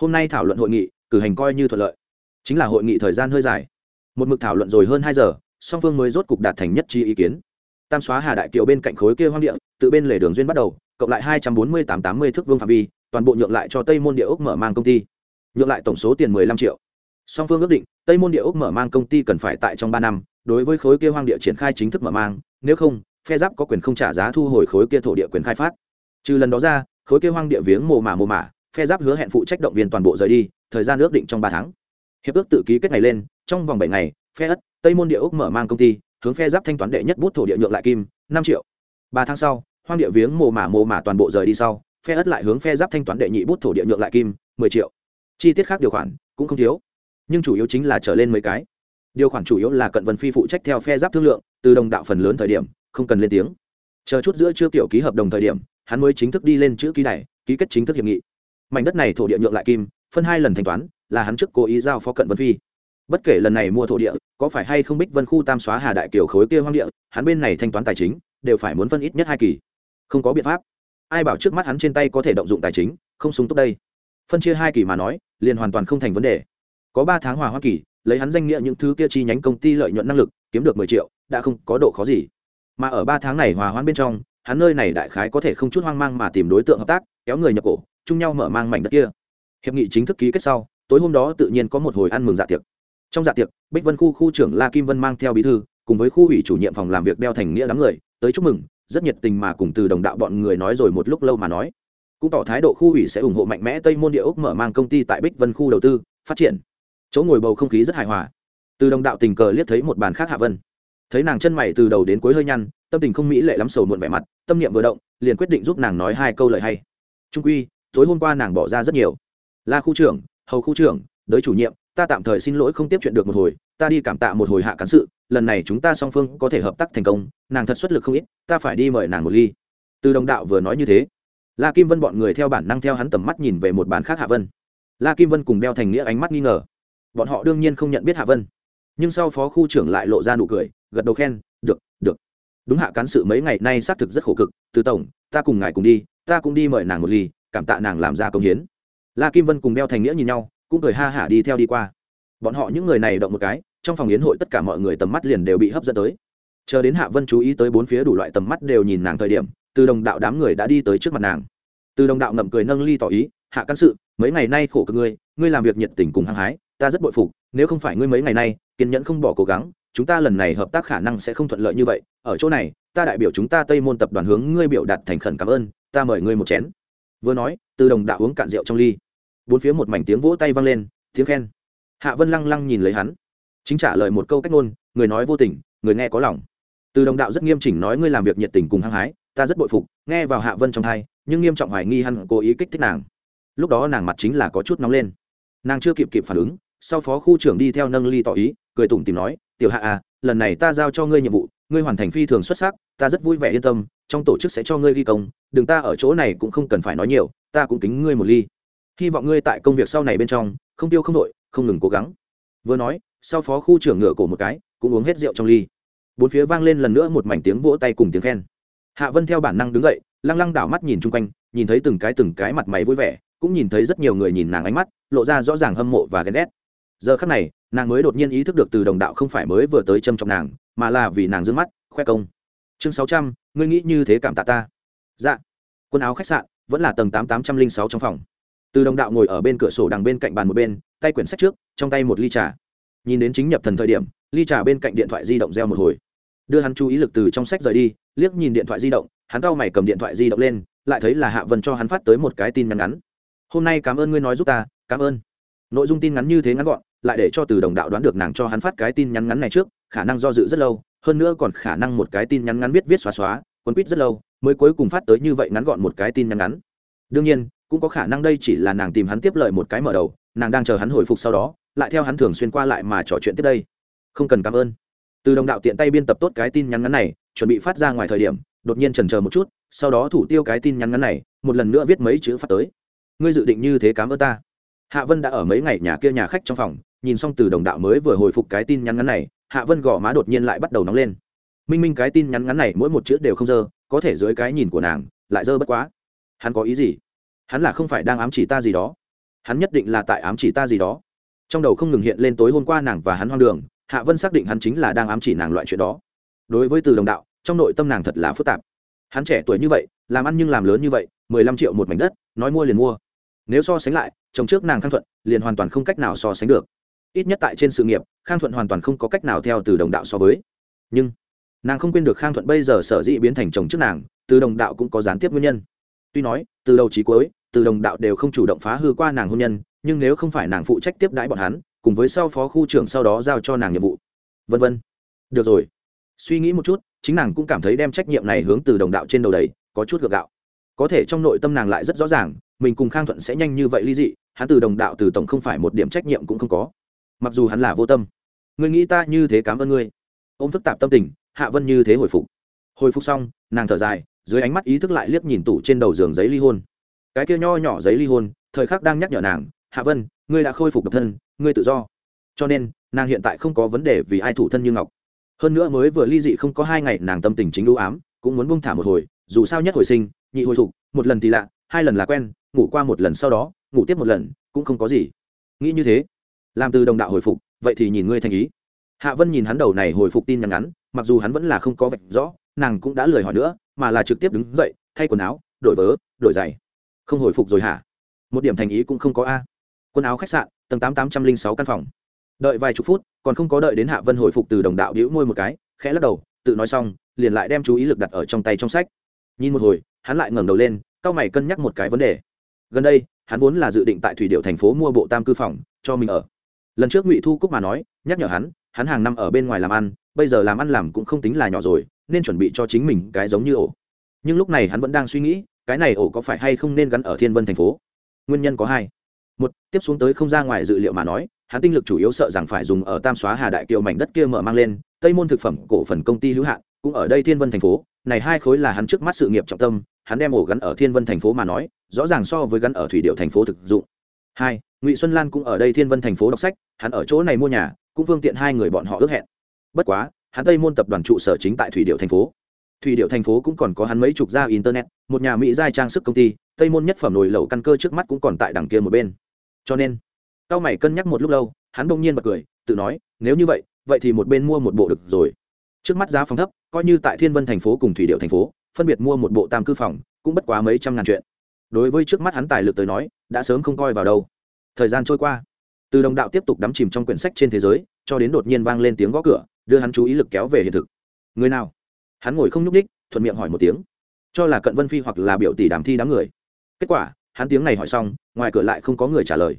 Hôm nay thảo luận hội nghị, cử hành coi như thuận lợi. Chính là hội nghị thời gian hơi dài. Một mực thảo luận rồi hơn hai giờ, song phương mới rốt cục đạt thành nhất trí ý kiến. Tam xóa hà đại kiều bên cạnh khối kia hoang địa, tự bên lề đường duyên bắt đầu, cộng lại hai trăm bốn mươi tám tám mươi thước vương phạm vi toàn bộ nhượng lại cho tây môn địa ốc mở mang công ty. Nhượng lại tổng số tiền mười lăm triệu. Song phương ước định, tây môn địa ốc mở mang công ty cần phải tại trong ba năm, đối với khối kia hoang địa triển khai chính thức mở mang, nếu không, phe giáp có quyền không trả giá thu hồi khối kia thổ địa quyền khai phát. Trừ lần đó ra, khối kia hoang địa viếng mồ mả mồ mả, phe giáp hứa hẹn phụ trách động viên toàn bộ rời đi, thời gian ước định trong ba tháng. Hiệp ước tự ký kết ngày lên, trong vòng bảy ngày, phe ất, tây môn địa ốc mở mang công ty, hướng phe giáp thanh toán đệ nhất bút thổ địa nhượng lại kim, năm triệu. Ba tháng sau, hoang địa viếng mồ mả mồ mả toàn bộ rời đi sau phe ất lại hướng phe giáp thanh toán đệ nhị bút thổ địa nhượng lại kim, mười triệu. Chi tiết khác điều khoản cũng không thiếu, nhưng chủ yếu chính là trở lên mấy cái. Điều khoản chủ yếu là cận vân phi phụ trách theo phe giáp thương lượng, từ đồng đạo phần lớn thời điểm, không cần lên tiếng. Chờ chút giữa chưa kiểu ký hợp đồng thời điểm, hắn mới chính thức đi lên chữ ký này, ký kết chính thức hiệp nghị. Mảnh đất này thổ địa nhượng lại kim, phân hai lần thanh toán, là hắn trước cố ý giao phó cận vân phi. Bất kể lần này mua thổ địa, có phải hay không bích vân khu tam xóa hà đại kiều khối kia hoang địa, hắn bên này thanh toán tài chính, đều phải muốn phân ít nhất hai kỳ. Không có biện pháp ai bảo trước mắt hắn trên tay có thể động dụng tài chính, không súng tốt đây. Phân chia hai kỳ mà nói, liền hoàn toàn không thành vấn đề. Có ba tháng hòa hoa kỳ, lấy hắn danh nghĩa những thứ kia chi nhánh công ty lợi nhuận năng lực, kiếm được mười triệu, đã không có độ khó gì. Mà ở ba tháng này hòa hoãn bên trong, hắn nơi này đại khái có thể không chút hoang mang mà tìm đối tượng hợp tác, kéo người nhập cổ, chung nhau mở mang mảnh đất kia. Hiệp nghị chính thức ký kết sau, tối hôm đó tự nhiên có một hồi ăn mừng dạ tiệc. Trong dạ tiệc, bích vân khu khu trưởng la kim vân mang theo bí thư, cùng với khu ủy chủ nhiệm phòng làm việc đeo thành nghĩa đám người, tới chúc mừng rất nhiệt tình mà cùng từ đồng đạo bọn người nói rồi một lúc lâu mà nói. Cũng tỏ thái độ khu ủy sẽ ủng hộ mạnh mẽ tây môn địa ốc mở mang công ty tại bích vân khu đầu tư, phát triển. Chỗ ngồi bầu không khí rất hài hòa. Từ đồng đạo tình cờ liếc thấy một bàn khác hạ vân. Thấy nàng chân mày từ đầu đến cuối hơi nhăn, tâm tình không mỹ lệ lắm sầu muộn vẻ mặt, tâm niệm vừa động, liền quyết định giúp nàng nói hai câu lời hay. Trung quy, tối hôm qua nàng bỏ ra rất nhiều. La khu trưởng, hầu khu trưởng, đới chủ nhiệm ta tạm thời xin lỗi không tiếp chuyện được một hồi, ta đi cảm tạ một hồi hạ cán sự, lần này chúng ta song phương có thể hợp tác thành công, nàng thật xuất lực không ít, ta phải đi mời nàng một ly. Từ đồng đạo vừa nói như thế, la kim vân bọn người theo bản năng theo hắn tầm mắt nhìn về một bàn khác hạ vân. La kim vân cùng đeo thành nghĩa ánh mắt nghi ngờ. Bọn họ đương nhiên không nhận biết hạ vân. Nhưng sau phó khu trưởng lại lộ ra nụ cười, gật đầu khen, được được. Đúng hạ cán sự mấy ngày nay xác thực rất khổ cực, từ tổng, ta cùng ngài cùng đi, ta cũng đi mời nàng một ly, cảm tạ nàng làm ra công hiến. La kim vân cùng đeo thành nghĩa nhìn nhau cũng cười ha hả đi theo đi qua. Bọn họ những người này động một cái, trong phòng yến hội tất cả mọi người tầm mắt liền đều bị hấp dẫn tới. Chờ đến hạ vân chú ý tới bốn phía đủ loại tầm mắt đều nhìn nàng thời điểm, từ đồng đạo đám người đã đi tới trước mặt nàng. Từ đồng đạo ngậm cười nâng ly tỏ ý, hạ cán sự, mấy ngày nay khổ cực ngươi ngươi làm việc nhiệt tình cùng hăng hái, ta rất bội phục, nếu không phải ngươi mấy ngày nay kiên nhẫn không bỏ cố gắng, chúng ta lần này hợp tác khả năng sẽ không thuận lợi như vậy. Ở chỗ này, ta đại biểu chúng ta tây môn tập đoàn hướng ngươi biểu đạt thành khẩn cảm ơn, ta mời ngươi một chén. Vừa nói, từ đồng đạo uống cạn rượu trong ly bốn phía một mảnh tiếng vỗ tay vang lên, tiếng khen. Hạ vân lăng lăng nhìn lấy hắn, chính trả lời một câu cách ngôn, người nói vô tình, người nghe có lòng. Từ đồng đạo rất nghiêm chỉnh nói ngươi làm việc nhiệt tình cùng hăng hái, ta rất bội phục, nghe vào hạ vân trong thai, nhưng nghiêm trọng hoài nghi hắn cố ý kích thích nàng. Lúc đó nàng mặt chính là có chút nóng lên. Nàng chưa kịp kịp phản ứng, sau phó khu trưởng đi theo nâng ly tỏ ý, cười tủm tìm nói, tiểu hạ à lần này ta giao cho ngươi nhiệm vụ, ngươi hoàn thành phi thường xuất sắc, ta rất vui vẻ yên tâm, trong tổ chức sẽ cho ngươi ghi công, đừng ta ở chỗ này cũng không cần phải nói nhiều, ta cũng kính ngươi một ly hy vọng ngươi tại công việc sau này bên trong, không tiêu không đội, không ngừng cố gắng. Vừa nói, sau phó khu trưởng ngựa cổ một cái, cũng uống hết rượu trong ly. Bốn phía vang lên lần nữa một mảnh tiếng vỗ tay cùng tiếng khen. Hạ vân theo bản năng đứng dậy, lăng lăng đảo mắt nhìn chung quanh, nhìn thấy từng cái từng cái mặt mày vui vẻ, cũng nhìn thấy rất nhiều người nhìn nàng ánh mắt, lộ ra rõ ràng hâm mộ và ghen ghét. Giờ khắc này, nàng mới đột nhiên ý thức được từ đồng đạo không phải mới vừa tới châm trọng nàng, mà là vì nàng d mắt, khoe công. Chương sáu trăm, ngươi nghĩ như thế cảm tạ ta? Dạ. Quần áo khách sạn vẫn là tầng tám tám trăm linh sáu trong phòng từ đồng đạo ngồi ở bên cửa sổ đằng bên cạnh bàn một bên, tay quyển sách trước, trong tay một ly trà. Nhìn đến chính nhập thần thời điểm, ly trà bên cạnh điện thoại di động reo một hồi. Đưa hắn chú ý lực từ trong sách rời đi, liếc nhìn điện thoại di động, hắn cau mày cầm điện thoại di động lên, lại thấy là hạ vân cho hắn phát tới một cái tin nhắn ngắn. Hôm nay cảm ơn ngươi nói giúp ta, cảm ơn. Nội dung tin ngắn như thế ngắn gọn, lại để cho từ đồng đạo đoán được nàng cho hắn phát cái tin nhắn ngắn này trước, khả năng do dự rất lâu, hơn nữa còn khả năng một cái tin nhắn ngắn viết viết xóa xóa quấn quýt rất lâu, mới cuối cùng phát tới như vậy ngắn gọn một cái tin nhắn ngắn. Đương nhiên cũng có khả năng đây chỉ là nàng tìm hắn tiếp lời một cái mở đầu, nàng đang chờ hắn hồi phục sau đó, lại theo hắn thường xuyên qua lại mà trò chuyện tiếp đây. Không cần cảm ơn. Từ đồng đạo tiện tay biên tập tốt cái tin nhắn ngắn này, chuẩn bị phát ra ngoài thời điểm, đột nhiên trần chờ một chút, sau đó thủ tiêu cái tin nhắn ngắn này, một lần nữa viết mấy chữ phát tới. Ngươi dự định như thế cảm ơn ta. Hạ vân đã ở mấy ngày nhà kia nhà khách trong phòng, nhìn xong từ đồng đạo mới vừa hồi phục cái tin nhắn ngắn này, hạ vân gõ má đột nhiên lại bắt đầu nóng lên. Minh minh cái tin nhắn ngắn này mỗi một chữ đều không dơ, có thể dưới cái nhìn của nàng, lại dơ bất quá. Hắn có ý gì? Hắn là không phải đang ám chỉ ta gì đó. Hắn nhất định là tại ám chỉ ta gì đó. Trong đầu không ngừng hiện lên tối hôm qua nàng và hắn hoang đường, hạ vân xác định hắn chính là đang ám chỉ nàng loại chuyện đó. Đối với từ đồng đạo, trong nội tâm nàng thật là phức tạp. Hắn trẻ tuổi như vậy, làm ăn nhưng làm lớn như vậy, mười lăm triệu một mảnh đất, nói mua liền mua. Nếu so sánh lại, chồng trước nàng khang thuận, liền hoàn toàn không cách nào so sánh được. Ít nhất tại trên sự nghiệp, khang thuận hoàn toàn không có cách nào theo từ đồng đạo so với. Nhưng, nàng không quên được khang thuận bây giờ sở dĩ biến thành chồng trước nàng, từ đồng đạo cũng có gián tiếp nguyên nhân. Tuy nói, từ đầu trí cuối từ đồng đạo đều không chủ động phá hư qua nàng hôn nhân, nhưng nếu không phải nàng phụ trách tiếp đãi bọn hắn, cùng với sau phó khu trưởng sau đó giao cho nàng nhiệm vụ. Vân vân. Được rồi. Suy nghĩ một chút, chính nàng cũng cảm thấy đem trách nhiệm này hướng từ đồng đạo trên đầu đầy, có chút gượng gạo. Có thể trong nội tâm nàng lại rất rõ ràng, mình cùng khang thuận sẽ nhanh như vậy ly dị, hắn từ đồng đạo từ tổng không phải một điểm trách nhiệm cũng không có. Mặc dù hắn là vô tâm. Ngươi nghĩ ta như thế cảm ơn ngươi? Ô m phức tạp tâm tình, hạ vân như thế hồi phục. Hồi phục xong, nàng thở dài, dưới ánh mắt ý thức lại liếc nhìn tủ trên đầu giường giấy ly hôn cái kia nho nhỏ giấy ly hôn, thời khắc đang nhắc nhở nàng, hạ vân, ngươi đã khôi phục độc thân, ngươi tự do. Cho nên, nàng hiện tại không có vấn đề vì ai thủ thân như ngọc. Hơn nữa mới vừa ly dị không có hai ngày, nàng tâm tình chính ưu ám, cũng muốn buông thả một hồi, dù sao nhất hồi sinh, nhị hồi thục, một lần thì lạ, hai lần là quen, ngủ qua một lần sau đó, ngủ tiếp một lần, cũng không có gì. Nghĩ như thế, làm từ đồng đạo hồi phục, vậy thì nhìn ngươi thành ý. Hạ vân nhìn hắn đầu này hồi phục tin nhắn ngắn, mặc dù hắn vẫn là không có vạch rõ, nàng cũng đã lười hỏi nữa, mà là trực tiếp đứng dậy, thay quần áo, đổi vớ, đổi giày không hồi phục rồi hả? Một điểm thành ý cũng không có a. Quần áo khách sạn, tầng tám tám trăm linh sáu căn phòng. Đợi vài chục phút, còn không có đợi đến hạ vân hồi phục từ đồng đạo đĩu môi một cái, khẽ lắc đầu, tự nói xong, liền lại đem chú ý lực đặt ở trong tay trong sách. Nhìn một hồi, hắn lại ngẩng đầu lên, cao mày cân nhắc một cái vấn đề. Gần đây, hắn vốn là dự định tại thủy điệu thành phố mua bộ tam cư phòng, cho mình ở. Lần trước ngụy thu cúc mà nói, nhắc nhở hắn hắn hàng năm ở bên ngoài làm ăn, bây giờ làm ăn làm cũng không tính là nhỏ rồi, nên chuẩn bị cho chính mình cái giống như ổ. Nhưng lúc này hắn vẫn đang suy nghĩ cái này ổ có phải hay không nên gắn ở thiên vân thành phố? Nguyên nhân có hai. Một, tiếp xuống tới không ra ngoài dự liệu mà nói, hắn tinh lực chủ yếu sợ rằng phải dùng ở tam xóa hà đại kiều mảnh đất kia mở mang lên, tây môn thực phẩm cổ phần công ty hữu hạn, cũng ở đây thiên vân thành phố. Này hai khối là hắn trước mắt sự nghiệp trọng tâm, hắn đem ổ gắn ở thiên vân thành phố mà nói, rõ ràng so với gắn ở thủy điệu thành phố thực dụng. Hai, ngụy xuân lan cũng ở đây thiên vân thành phố đọc sách, hắn ở chỗ này mua nhà, cũng phương tiện hai người bọn họ ước hẹn. Bất quá, hắn tây môn tập đoàn trụ sở chính tại thủy điệu thành phố thủy điệu thành phố cũng còn có hắn mấy chục gia internet, một nhà mỹ giai trang sức công ty, tây môn nhất phẩm nồi lẩu căn cơ trước mắt cũng còn tại đằng kia một bên. Cho nên, cao mày cân nhắc một lúc lâu, hắn bỗng nhiên bật cười, tự nói, nếu như vậy vậy thì một bên mua một bộ được rồi. Trước mắt giá phòng thấp, coi như tại thiên vân thành phố cùng thủy điệu thành phố, phân biệt mua một bộ tam cư phòng, cũng bất quá mấy trăm ngàn chuyện. Đối với trước mắt hắn tài lực tới nói, đã sớm không coi vào đâu. Thời gian trôi qua, từ đồng đạo tiếp tục đắm chìm trong quyển sách trên thế giới, cho đến đột nhiên vang lên tiếng gõ cửa, đưa hắn chú ý lực kéo về hiện thực. Người nào? Hắn ngồi không nhúc ních thuận miệng hỏi một tiếng. Cho là cận vân phi hoặc là biểu tỷ đàm thi đám người. Kết quả, hắn tiếng này hỏi xong, ngoài cửa lại không có người trả lời.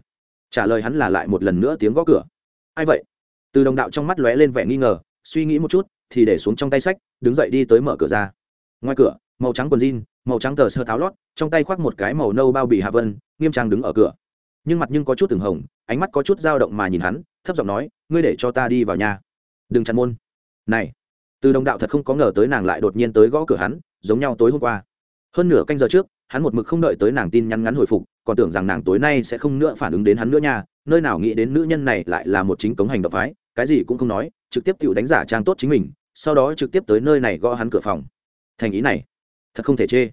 Trả lời hắn là lại một lần nữa tiếng gõ cửa. Ai vậy? Từ đồng đạo trong mắt lóe lên vẻ nghi ngờ, suy nghĩ một chút, thì để xuống trong tay sách, đứng dậy đi tới mở cửa ra. Ngoài cửa, màu trắng quần jean, màu trắng tờ sơ tháo lót, trong tay khoác một cái màu nâu bao bì hạ vân, nghiêm trang đứng ở cửa. Nhưng mặt nhưng có chút từng hồng, ánh mắt có chút dao động mà nhìn hắn, thấp giọng nói, ngươi để cho ta đi vào nhà. Đừng chặn môn. Này từ đồng đạo thật không có ngờ tới nàng lại đột nhiên tới gõ cửa hắn, giống nhau tối hôm qua. Hơn nửa canh giờ trước, hắn một mực không đợi tới nàng tin nhắn ngắn hồi phục, còn tưởng rằng nàng tối nay sẽ không nữa phản ứng đến hắn nữa nha, nơi nào nghĩ đến nữ nhân này lại là một chính cống hành động phái, cái gì cũng không nói, trực tiếp tự đánh giả trang tốt chính mình, sau đó trực tiếp tới nơi này gõ hắn cửa phòng. Thành ý này, thật không thể chê.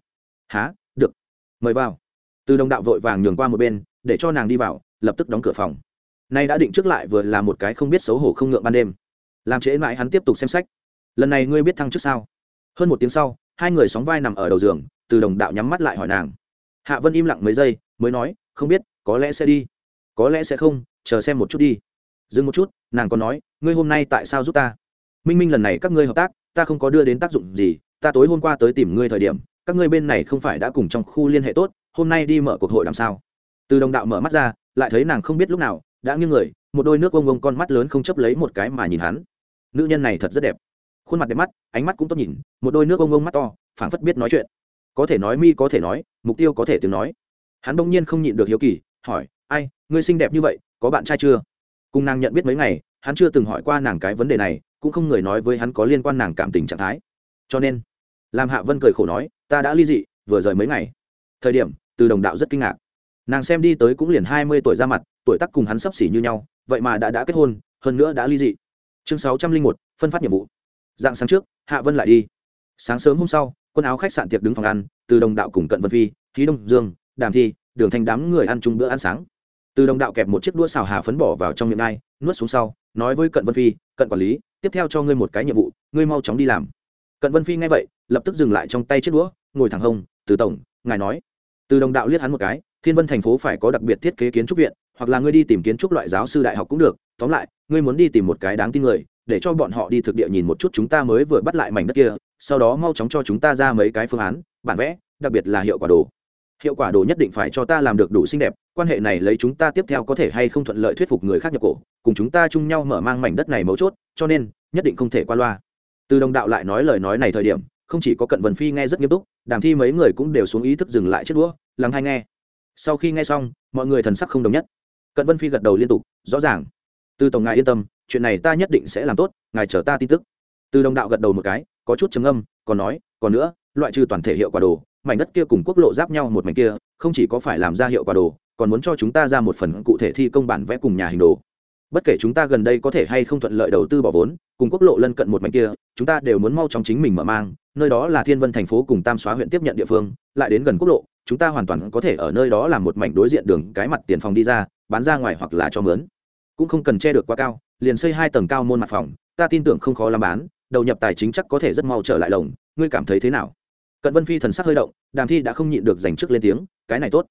Há được, mời vào. Từ đồng đạo vội vàng nhường qua một bên, để cho nàng đi vào, lập tức đóng cửa phòng. Nay đã định trước lại vừa là một cái không biết xấu hổ không ngượng ban đêm. Làm trễ mãi hắn tiếp tục xem sách lần này ngươi biết thăng trước sao? Hơn một tiếng sau, hai người sóng vai nằm ở đầu giường, từ đồng đạo nhắm mắt lại hỏi nàng. Hạ vân im lặng mấy giây, mới nói, không biết, có lẽ sẽ đi. Có lẽ sẽ không, chờ xem một chút đi. Dừng một chút, nàng còn nói, ngươi hôm nay tại sao giúp ta? Minh minh lần này các ngươi hợp tác, ta không có đưa đến tác dụng gì, ta tối hôm qua tới tìm ngươi thời điểm, các ngươi bên này không phải đã cùng trong khu liên hệ tốt, hôm nay đi mở cuộc hội làm sao? Từ đồng đạo mở mắt ra, lại thấy nàng không biết lúc nào, đã nghiêng người, một đôi nước ông ông con mắt lớn không chấp lấy một cái mà nhìn hắn. Nữ nhân này thật rất đẹp khuôn mặt đẹp mắt, ánh mắt cũng tốt nhìn, một đôi nước ông ông mắt to, phảng phất biết nói chuyện. Có thể nói mi, có thể nói, mục tiêu có thể tiếng nói. Hắn bỗng nhiên không nhịn được hiếu kỳ, hỏi, ai, ngươi xinh đẹp như vậy, có bạn trai chưa? Cùng nàng nhận biết mấy ngày, hắn chưa từng hỏi qua nàng cái vấn đề này, cũng không người nói với hắn có liên quan nàng cảm tình trạng thái. Cho nên làm hạ vân cười khổ nói, ta đã ly dị, vừa rời mấy ngày. Thời điểm, từ đồng đạo rất kinh ngạc. Nàng xem đi tới cũng liền hai mươi tuổi ra mặt, tuổi tác cùng hắn sấp xỉ như nhau, vậy mà đã đã kết hôn, hơn nữa đã ly dị. Chương sáu trăm linh một, phân phát nhiệm vụ dạng sáng trước, hạ vân lại đi. Sáng sớm hôm sau, quần áo khách sạn tiệc đứng phòng ăn, từ đồng đạo cùng cận vân phi khí đông dương, đàm thi, đường thành đám người ăn chung bữa ăn sáng. Từ đồng đạo kẹp một chiếc đũa xào hà phấn bỏ vào trong miệng ngai nuốt xuống sau, nói với cận vân phi, cận quản lý, tiếp theo cho ngươi một cái nhiệm vụ, ngươi mau chóng đi làm. Cận vân phi nghe vậy, lập tức dừng lại trong tay chiếc đũa, ngồi thẳng hông, từ tổng, ngài nói. Từ đồng đạo liếc hắn một cái, thiên vân thành phố phải có đặc biệt thiết kế kiến trúc viện, hoặc là ngươi đi tìm kiến trúc loại giáo sư đại học cũng được, tóm lại, ngươi muốn đi tìm một cái đáng tin người để cho bọn họ đi thực địa nhìn một chút chúng ta mới vừa bắt lại mảnh đất kia, sau đó mau chóng cho chúng ta ra mấy cái phương án, bản vẽ, đặc biệt là hiệu quả đồ. Hiệu quả đồ nhất định phải cho ta làm được đủ xinh đẹp, quan hệ này lấy chúng ta tiếp theo có thể hay không thuận lợi thuyết phục người khác nhập cổ, cùng chúng ta chung nhau mở mang mảnh đất này mấu chốt, cho nên, nhất định không thể qua loa. Từ đồng đạo lại nói lời nói này thời điểm, không chỉ có cận vân phi nghe rất nghiêm túc, đàm thi mấy người cũng đều xuống ý thức dừng lại chiếc đũa, lắng hay nghe. Sau khi nghe xong, mọi người thần sắc không đồng nhất. Cận vân phi gật đầu liên tục, rõ ràng. Từ tổng ngài yên tâm chuyện này ta nhất định sẽ làm tốt, ngài chờ ta tin tức. Từ đồng đạo gật đầu một cái, có chút trầm âm còn nói, còn nữa, loại trừ toàn thể hiệu quả đồ, mảnh đất kia cùng quốc lộ giáp nhau một mảnh kia, không chỉ có phải làm ra hiệu quả đồ, còn muốn cho chúng ta ra một phần cụ thể thi công bản vẽ cùng nhà hình đồ. Bất kể chúng ta gần đây có thể hay không thuận lợi đầu tư bỏ vốn, cùng quốc lộ lân cận một mảnh kia, chúng ta đều muốn mau chóng chính mình mở mang, nơi đó là thiên vân thành phố cùng tam xóa huyện tiếp nhận địa phương, lại đến gần quốc lộ, chúng ta hoàn toàn có thể ở nơi đó làm một mảnh đối diện đường, cái mặt tiền phòng đi ra, bán ra ngoài hoặc là cho mướn cũng không cần che được quá cao, liền xây hai tầng cao môn mặt phòng, ta tin tưởng không khó làm bán, đầu nhập tài chính chắc có thể rất mau trở lại lồng, ngươi cảm thấy thế nào? Cận vân phi thần sắc hơi động, đàm thi đã không nhịn được dành trước lên tiếng, cái này tốt.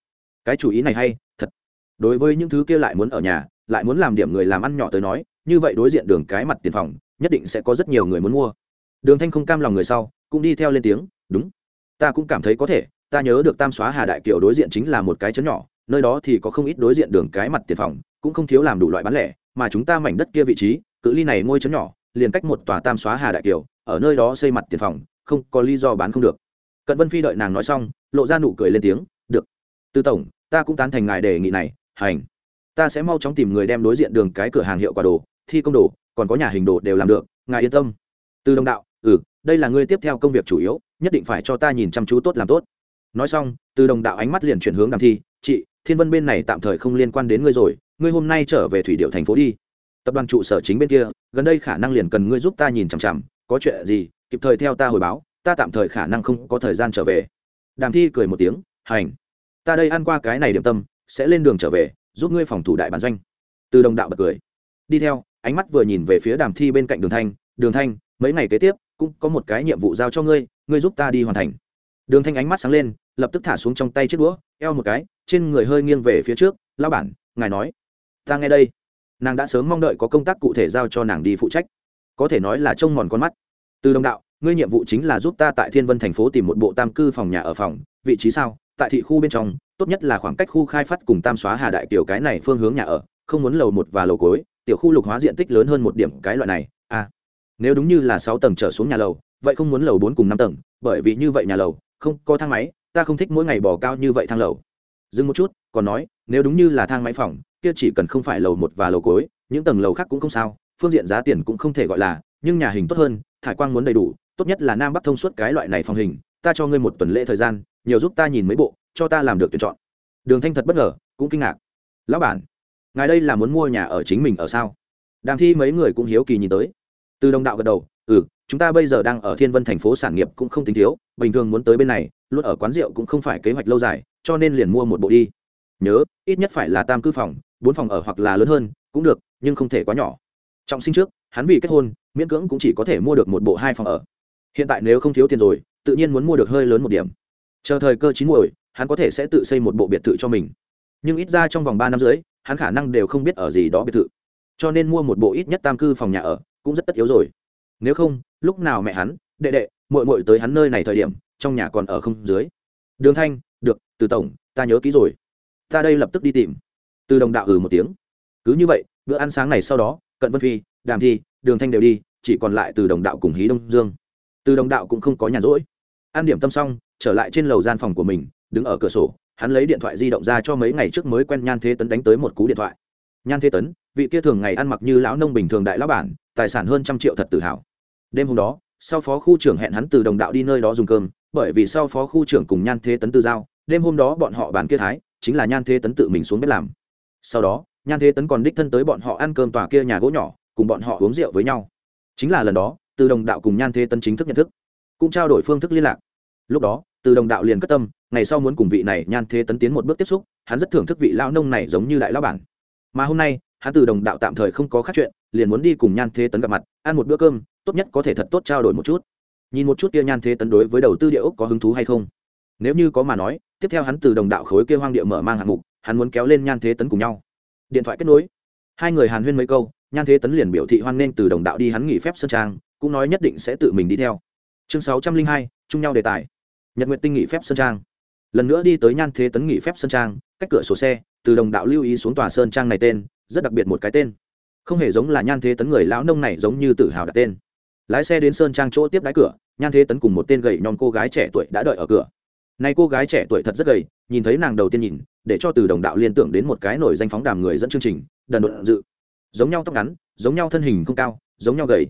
Cái chủ ý này hay, thật. Đối với những thứ kia lại muốn ở nhà, lại muốn làm điểm người làm ăn nhỏ tới nói, như vậy đối diện đường cái mặt tiền phòng, nhất định sẽ có rất nhiều người muốn mua. Đường thanh không cam lòng người sau, cũng đi theo lên tiếng, đúng. Ta cũng cảm thấy có thể, ta nhớ được tam xóa hà đại kiều đối diện chính là một cái chấn nhỏ nơi đó thì có không ít đối diện đường cái mặt tiền phòng, cũng không thiếu làm đủ loại bán lẻ, mà chúng ta mảnh đất kia vị trí, cự ly này ngôi chấn nhỏ, liền cách một tòa tam xóa hà đại kiều, ở nơi đó xây mặt tiền phòng, không có lý do bán không được. Cận vân phi đợi nàng nói xong, lộ ra nụ cười lên tiếng, được. Tư tổng, ta cũng tán thành ngài đề nghị này, hành. Ta sẽ mau chóng tìm người đem đối diện đường cái cửa hàng hiệu quả đồ, thi công đồ, còn có nhà hình đồ đều làm được, ngài yên tâm. Từ đồng đạo ừ đây là ngươi tiếp theo công việc chủ yếu, nhất định phải cho ta nhìn chăm chú tốt làm tốt. Nói xong từ đồng đạo ánh mắt liền chuyển hướng đàm thi chị, thiên vân bên này tạm thời không liên quan đến ngươi rồi, ngươi hôm nay trở về thủy điệu thành phố đi. Tập đoàn trụ sở chính bên kia, gần đây khả năng liền cần ngươi giúp ta nhìn chằm chằm, có chuyện gì, kịp thời theo ta hồi báo, ta tạm thời khả năng không có thời gian trở về. Đàm thi cười một tiếng, hành. Ta đây ăn qua cái này điểm tâm, sẽ lên đường trở về, giúp ngươi phòng thủ đại bản doanh. Từ đồng đạo bật cười. Đi theo, ánh mắt vừa nhìn về phía đàm thi bên cạnh đường thanh đường thanh, mấy ngày kế tiếp, cũng có một cái nhiệm vụ giao cho ngươi ngươi giúp ta đi hoàn thành. Đường thanh ánh mắt sáng lên, lập tức thả xuống trong tay chiếc đũa, eo một cái trên người hơi nghiêng về phía trước lao bản, ngài nói, ta nghe đây. Nàng đã sớm mong đợi có công tác cụ thể giao cho nàng đi phụ trách. Có thể nói là trông mòn con mắt. Từ đồng đạo, ngươi nhiệm vụ chính là giúp ta tại thiên vân thành phố tìm một bộ tam cư phòng nhà ở phòng, vị trí sao? Tại thị khu bên trong, tốt nhất là khoảng cách khu khai phát cùng tam xóa hà đại tiểu cái này phương hướng nhà ở, không muốn lầu một và lầu cối tiểu khu lục hóa diện tích lớn hơn một điểm cái loại này. À nếu đúng như là sáu tầng trở xuống nhà lầu, vậy không muốn lầu bốn cùng năm tầng, bởi vì như vậy nhà lầu, không có thang máy, ta không thích mỗi ngày bỏ cao như vậy thang lầu dừng một chút, còn nói, nếu đúng như là thang máy phòng, kia chỉ cần không phải lầu một và lầu cối những tầng lầu khác cũng không sao, phương diện giá tiền cũng không thể gọi là, nhưng nhà hình tốt hơn, thải quang muốn đầy đủ, tốt nhất là nam bắc thông suốt cái loại này phòng hình, ta cho ngươi một tuần lễ thời gian, nhiều giúp ta nhìn mấy bộ, cho ta làm được tuyển chọn. Đường thanh thật bất ngờ, cũng kinh ngạc. Lão bản, ngài đây là muốn mua nhà ở chính mình ở sao? Đàm thi mấy người cũng hiếu kỳ nhìn tới. Từ đồng đạo gật đầu ừ chúng ta bây giờ đang ở thiên vân thành phố sản nghiệp cũng không tính thiếu, bình thường muốn tới bên này, luôn ở quán rượu cũng không phải kế hoạch lâu dài cho nên liền mua một bộ đi. Nhớ, ít nhất phải là tam cư phòng, bốn phòng ở hoặc là lớn hơn, cũng được, nhưng không thể quá nhỏ. Trọng sinh trước, hắn vì kết hôn, miễn cưỡng cũng chỉ có thể mua được một bộ hai phòng ở. Hiện tại nếu không thiếu tiền rồi, tự nhiên muốn mua được hơi lớn một điểm. Chờ thời cơ chín muồi, hắn có thể sẽ tự xây một bộ biệt thự cho mình. Nhưng ít ra trong vòng ba năm dưới hắn khả năng đều không biết ở gì đó biệt thự. Cho nên mua một bộ ít nhất tam cư phòng nhà ở, cũng rất tất yếu rồi. Nếu không, lúc nào mẹ hắn, đệ đệ mội mội tới hắn nơi này thời điểm, trong nhà còn ở không dưới. Đường thanh được, từ tổng, ta nhớ kỹ rồi. Ta đây lập tức đi tìm. Từ đồng đạo ừ một tiếng. Cứ như vậy, bữa ăn sáng này sau đó, cận vân phi, đàm thi, đường thanh đều đi, chỉ còn lại từ đồng đạo cùng hí đông dương. Từ đồng đạo cũng không có nhàn rỗi. Ăn điểm tâm xong, trở lại trên lầu gian phòng của mình, đứng ở cửa sổ, hắn lấy điện thoại di động ra cho mấy ngày trước mới quen nhan thế tấn đánh tới một cú điện thoại. Nhan thế tấn, vị kia thường ngày ăn mặc như lão nông bình thường đại lão bản, tài sản hơn trăm triệu thật tự hào. Đêm hôm đó, sau phó khu trưởng hẹn hắn từ đồng đạo đi nơi đó dùng cơm, bởi vì sau phó khu trưởng cùng nhan thế tấn tư giao đêm hôm đó bọn họ bàn kia thái, chính là nhan thế tấn tự mình xuống bếp làm. Sau đó, nhan thế tấn còn đích thân tới bọn họ ăn cơm tòa kia nhà gỗ nhỏ, cùng bọn họ uống rượu với nhau. Chính là lần đó, từ đồng đạo cùng nhan thế tấn chính thức nhận thức, cũng trao đổi phương thức liên lạc. Lúc đó, từ đồng đạo liền cất tâm, ngày sau muốn cùng vị này nhan thế tấn tiến một bước tiếp xúc, hắn rất thưởng thức vị lão nông này giống như đại lão bản. Mà hôm nay, hắn từ đồng đạo tạm thời không có khác chuyện, liền muốn đi cùng nhan thế tấn gặp mặt, ăn một bữa cơm, tốt nhất có thể thật tốt trao đổi một chút. Nhìn một chút kia nhan thế tấn đối với đầu tư địa ốc có hứng thú hay không? Nếu như có mà nói, tiếp theo hắn từ đồng đạo khối kia hoang địa mở mang hạng mục, hắn muốn kéo lên nhan thế tấn cùng nhau. Điện thoại kết nối. Hai người hàn huyên mấy câu, nhan thế tấn liền biểu thị hoan nghênh từ đồng đạo đi hắn nghỉ phép sơn trang, cũng nói nhất định sẽ tự mình đi theo. Chương sáu trăm linh hai, chung nhau đề tài. Nhật nguyện tinh nghỉ phép sơn trang. Lần nữa đi tới nhan thế tấn nghỉ phép sơn trang, cách cửa sổ xe, từ đồng đạo lưu ý xuống tòa sơn trang này tên, rất đặc biệt một cái tên. Không hề giống là nhan thế tấn người lão nông này giống như tự hào đặt tên. Lái xe đến sơn trang chỗ tiếp đái cửa, nhan thế tấn cùng một tên gầy nhon cô gái trẻ tuổi đã đợi ở cửa nay cô gái trẻ tuổi thật rất gầy, nhìn thấy nàng đầu tiên nhìn, để cho từ đồng đạo liên tưởng đến một cái nổi danh phóng đàm người dẫn chương trình, đần độn dự. Giống nhau tóc ngắn, giống nhau thân hình không cao, giống nhau gầy.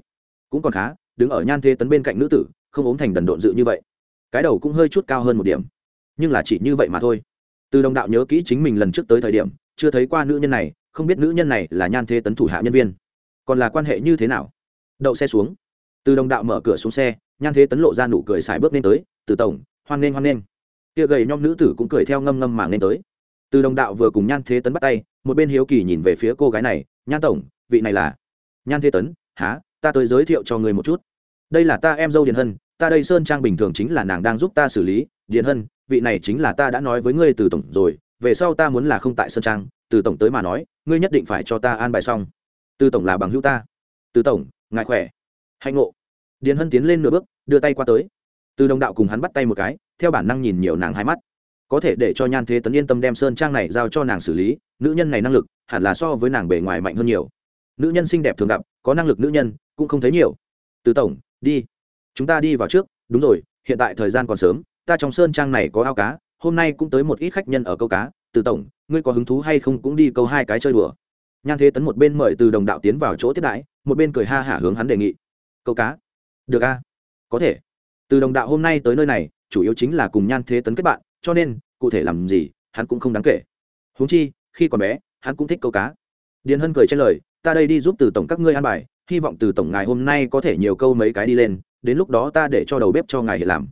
Cũng còn khá, đứng ở nhan thế tấn bên cạnh nữ tử, không ốm thành đần độn dự như vậy. Cái đầu cũng hơi chút cao hơn một điểm. Nhưng là chỉ như vậy mà thôi. Từ đồng đạo nhớ kỹ chính mình lần trước tới thời điểm, chưa thấy qua nữ nhân này, không biết nữ nhân này là nhan thế tấn thủ hạ nhân viên. Còn là quan hệ như thế nào? Đậu xe xuống. Từ đồng đạo mở cửa xuống xe, nhan thế tấn lộ ra nụ cười xài bước lên tới, từ tổng, hoan nghênh hoan nghênh kia gầy nhom nữ tử cũng cười theo ngâm ngâm mà lên tới. Từ đồng đạo vừa cùng nhan thế tấn bắt tay, một bên hiếu kỳ nhìn về phía cô gái này, nhan tổng, vị này là? Nhan thế tấn há ta tới giới thiệu cho người một chút. Đây là ta em dâu điền hân, ta đây sơn trang bình thường chính là nàng đang giúp ta xử lý. Điền hân, vị này chính là ta đã nói với ngươi từ tổng rồi, về sau ta muốn là không tại sơn trang, từ tổng tới mà nói, ngươi nhất định phải cho ta an bài xong. Từ tổng là bằng hữu ta. Từ tổng ngại khỏe? Hạnh ngộ. Điền hân tiến lên nửa bước, đưa tay qua tới. Từ đồng đạo cùng hắn bắt tay một cái theo bản năng nhìn nhiều nàng hai mắt. Có thể để cho nhan thế tấn yên tâm đem sơn trang này giao cho nàng xử lý, nữ nhân này năng lực hẳn là so với nàng bề ngoài mạnh hơn nhiều. Nữ nhân xinh đẹp thường gặp, có năng lực nữ nhân cũng không thấy nhiều. Từ tổng, đi. Chúng ta đi vào trước. Đúng rồi, hiện tại thời gian còn sớm, ta trong sơn trang này có ao cá, hôm nay cũng tới một ít khách nhân ở câu cá. Từ tổng, ngươi có hứng thú hay không cũng đi câu hai cái chơi đùa. Nhan thế tấn một bên mời từ đồng đạo tiến vào chỗ tiếp đãi, một bên cười ha hả hướng hắn đề nghị. Câu cá. Được a. Có thể. Từ đồng đạo hôm nay tới nơi này chủ yếu chính là cùng nhan thế tấn kết bạn, cho nên, cụ thể làm gì, hắn cũng không đáng kể. Huống chi, khi còn bé, hắn cũng thích câu cá. Điền hân cười trên lời, ta đây đi giúp từ tổng các ngươi an bài, hy vọng từ tổng ngài hôm nay có thể nhiều câu mấy cái đi lên, đến lúc đó ta để cho đầu bếp cho ngài hiện làm.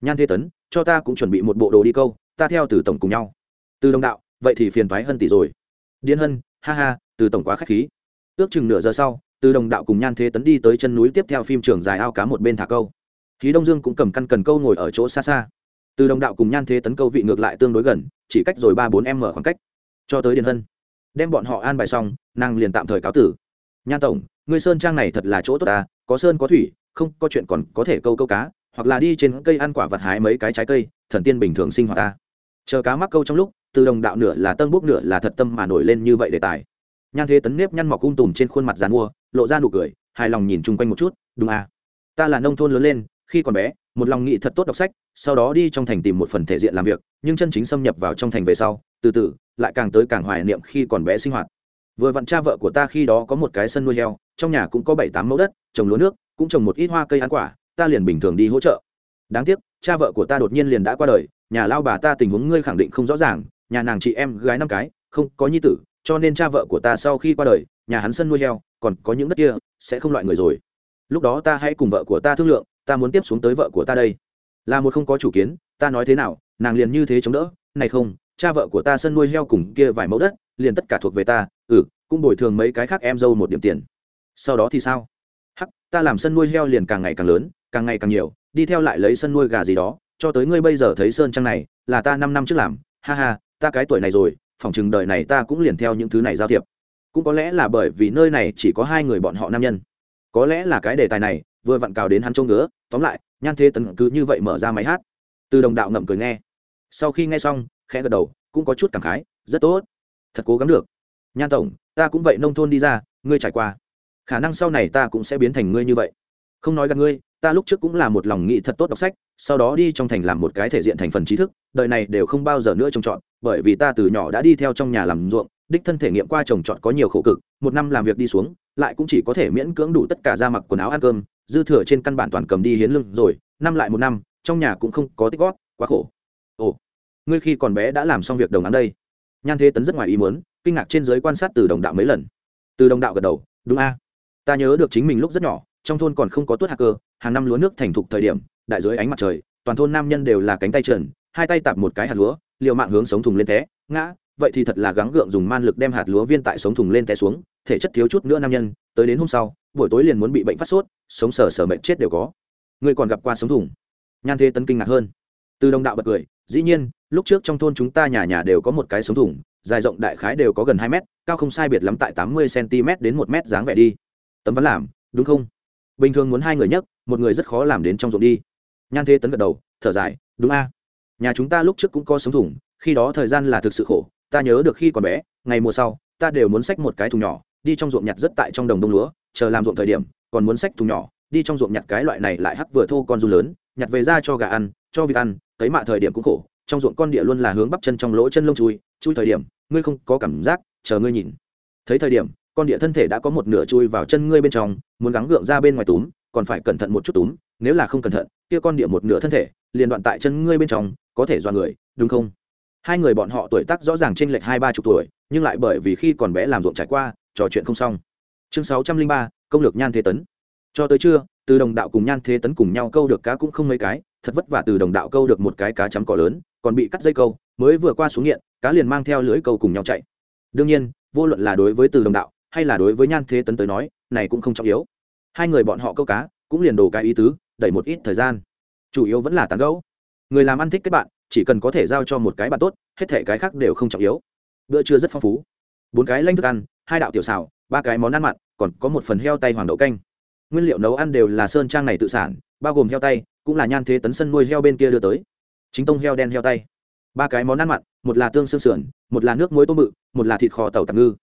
Nhan thế tấn, cho ta cũng chuẩn bị một bộ đồ đi câu, ta theo từ tổng cùng nhau. Từ đồng đạo, vậy thì phiền thoái hân tỷ rồi. Điền hân, ha ha, từ tổng quá k h á c h khí. Ước chừng nửa giờ sau, từ đồng đạo cùng nhan thế tấn đi tới chân núi tiếp theo phim trường dài ao cá một bên thả câu khí đông dương cũng cầm căn cần câu ngồi ở chỗ xa xa. Từ đồng đạo cùng nhan thế tấn câu vị ngược lại tương đối gần, chỉ cách rồi ba bốn em mở khoảng cách. Cho tới điền hân. Đem bọn họ an bài xong, nàng liền tạm thời cáo tử. Nhan tổng người sơn trang này thật là chỗ tốt ta có sơn có thủy, không, có chuyện còn có thể câu câu cá, hoặc là đi trên cây ăn quả vật hái mấy cái trái cây, thần tiên bình thường sinh hoạt ta. Chờ cá mắc câu trong lúc, từ đồng đạo nửa là tân bốc nửa là thật tâm mà nổi lên như vậy đề tài. Nhan thế tấn nếp nhăn mọc ung tùm trên khuôn mặt giàn mua lộ ra nụ cười, hài lòng nhìn chung quanh một chút, đúng à ta là nông thôn lớn lên khi còn bé, một lòng nghị thật tốt đọc sách, sau đó đi trong thành tìm một phần thể diện làm việc, nhưng chân chính xâm nhập vào trong thành về sau, từ từ, lại càng tới càng hoài niệm khi còn bé sinh hoạt. Vừa vặn cha vợ của ta khi đó có một cái sân nuôi heo, trong nhà cũng có bảy tám mẫu đất, trồng lúa nước, cũng trồng một ít hoa cây ăn quả, ta liền bình thường đi hỗ trợ. Đáng tiếc, cha vợ của ta đột nhiên liền đã qua đời, nhà lao bà ta tình huống ngươi khẳng định không rõ ràng, nhà nàng chị em gái năm cái, không có nhi tử, cho nên cha vợ của ta sau khi qua đời, nhà hắn sân nuôi heo, còn có những đất kia, sẽ không loại người rồi. Lúc đó ta hãy cùng vợ của ta thương lượng ta muốn tiếp xuống tới vợ của ta đây. Là một không có chủ kiến, ta nói thế nào, nàng liền như thế chống đỡ. Này không, cha vợ của ta sân nuôi heo cùng kia vài mẫu đất, liền tất cả thuộc về ta. Ừ cũng bồi thường mấy cái khác em dâu một điểm tiền. Sau đó thì sao? Hắc, ta làm sân nuôi heo liền càng ngày càng lớn, càng ngày càng nhiều, đi theo lại lấy sân nuôi gà gì đó. Cho tới ngươi bây giờ thấy sơn trang này, là ta năm năm trước làm. Ha ha, ta cái tuổi này rồi, phòng chừng đời này ta cũng liền theo những thứ này giao thiệp. Cũng có lẽ là bởi vì nơi này chỉ có hai người bọn họ nam nhân. Có lẽ là cái đề tài này vừa vặn cào đến hắn trông ngứa, tóm lại, nhan thế tấn cứ như vậy mở ra máy hát. Từ đồng đạo ngậm cười nghe. Sau khi nghe xong, khẽ gật đầu, cũng có chút cảm khái, rất tốt. Thật cố gắng được. Nhan tổng, ta cũng vậy nông thôn đi ra, ngươi trải qua. Khả năng sau này ta cũng sẽ biến thành ngươi như vậy. Không nói gặp ngươi ta lúc trước cũng là một lòng nghĩ thật tốt đọc sách, sau đó đi trong thành làm một cái thể diện thành phần trí thức, đời này đều không bao giờ nữa trồng trọt, bởi vì ta từ nhỏ đã đi theo trong nhà làm ruộng, đích thân thể nghiệm qua trồng trọt có nhiều khổ cực, một năm làm việc đi xuống, lại cũng chỉ có thể miễn cưỡng đủ tất cả ra mặc quần áo ăn cơm, dư thừa trên căn bản toàn cầm đi hiến lương rồi, năm lại một năm, trong nhà cũng không có tích góp, quá khổ. Ồ, ngươi khi còn bé đã làm xong việc đồng án đây. Nhan thế tấn rất ngoài ý muốn, kinh ngạc trên giới quan sát từ đồng đạo mấy lần. Từ đồng đạo gật đầu, đúng a. Ta nhớ được chính mình lúc rất nhỏ, trong thôn còn không có tuốt hạt cơ hàng năm lúa nước thành thục thời điểm, đại dưới ánh mặt trời, toàn thôn nam nhân đều là cánh tay trần, hai tay tạp một cái hạt lúa, liều mạng hướng sống thùng lên té. Ngã, vậy thì thật là gắng gượng dùng man lực đem hạt lúa viên tại sống thùng lên té xuống, thể chất thiếu chút nữa nam nhân, tới đến hôm sau, buổi tối liền muốn bị bệnh phát sốt, sống sờ sờ mệnh chết đều có. Người còn gặp qua sống thùng? Nhan thế tấn kinh ngạc hơn. Từ đồng đạo bật cười, dĩ nhiên, lúc trước trong thôn chúng ta nhà nhà đều có một cái sống thùng, dài rộng đại khái đều có gần hai mét, cao không sai biệt lắm tại tám mươi cm đến một mét dáng vẻ đi. Tấm ván làm, đúng không? Bình thường muốn hai người nhấc một người rất khó làm đến trong ruộng đi. Nhan thế tấn gật đầu, thở dài, đúng a. Nhà chúng ta lúc trước cũng có sống thủng, khi đó thời gian là thực sự khổ, ta nhớ được khi còn bé, ngày mùa sau, ta đều muốn xách một cái thùng nhỏ, đi trong ruộng nhặt rất tại trong đồng đông lúa, chờ làm ruộng thời điểm, còn muốn xách thùng nhỏ, đi trong ruộng nhặt cái loại này lại hắc vừa thô con du lớn, nhặt về ra cho gà ăn, cho vịt ăn thấy mạ thời điểm cũng khổ, trong ruộng con địa luôn là hướng bắp chân trong lỗ chân lông chui chui thời điểm, ngươi không có cảm giác, chờ ngươi nhìn. Thấy thời điểm, con địa thân thể đã có một nửa chui vào chân ngươi bên trong, muốn gắng gượng ra bên ngoài túm còn phải cẩn thận một chút túm, nếu là không cẩn thận, kia con địa một nửa thân thể, liền đoạn tại chân ngươi bên trong, có thể do người, đúng không? Hai người bọn họ tuổi tác rõ ràng trên lệch hai ba chục tuổi, nhưng lại bởi vì khi còn bé làm ruộng trải qua, trò chuyện không xong. Chương sáu trăm linh ba, công lược nhan thế tấn. Cho tới trưa, từ đồng đạo cùng nhan thế tấn cùng nhau câu được cá cũng không mấy cái, thật vất vả từ đồng đạo câu được một cái cá chấm cỏ lớn, còn bị cắt dây câu, mới vừa qua xuống nghiện, cá liền mang theo lưới câu cùng nhau chạy. Đương nhiên, vô luận là đối với từ đồng đạo, hay là đối với nhan thế tấn tới nói, này cũng không trọng yếu hai người bọn họ câu cá, cũng liền đổ cái ý tứ, đẩy một ít thời gian. Chủ yếu vẫn là tán gẫu. Người làm ăn thích kết bạn, chỉ cần có thể giao cho một cái bạn tốt, hết thể cái khác đều không trọng yếu. Bữa trưa rất phong phú. Bốn cái lanh thức ăn, hai đạo tiểu xào, ba cái món ăn mặn, còn có một phần heo tay hoàng đậu canh. Nguyên liệu nấu ăn đều là sơn trang này tự sản, bao gồm heo tay, cũng là nhan thế tấn sân nuôi heo bên kia đưa tới. Chính tông heo đen heo tay. Ba cái món ăn mặn, một là tương xương sườn, một là nước muối tôm bự, một là thịt kho tàu tạm ngư.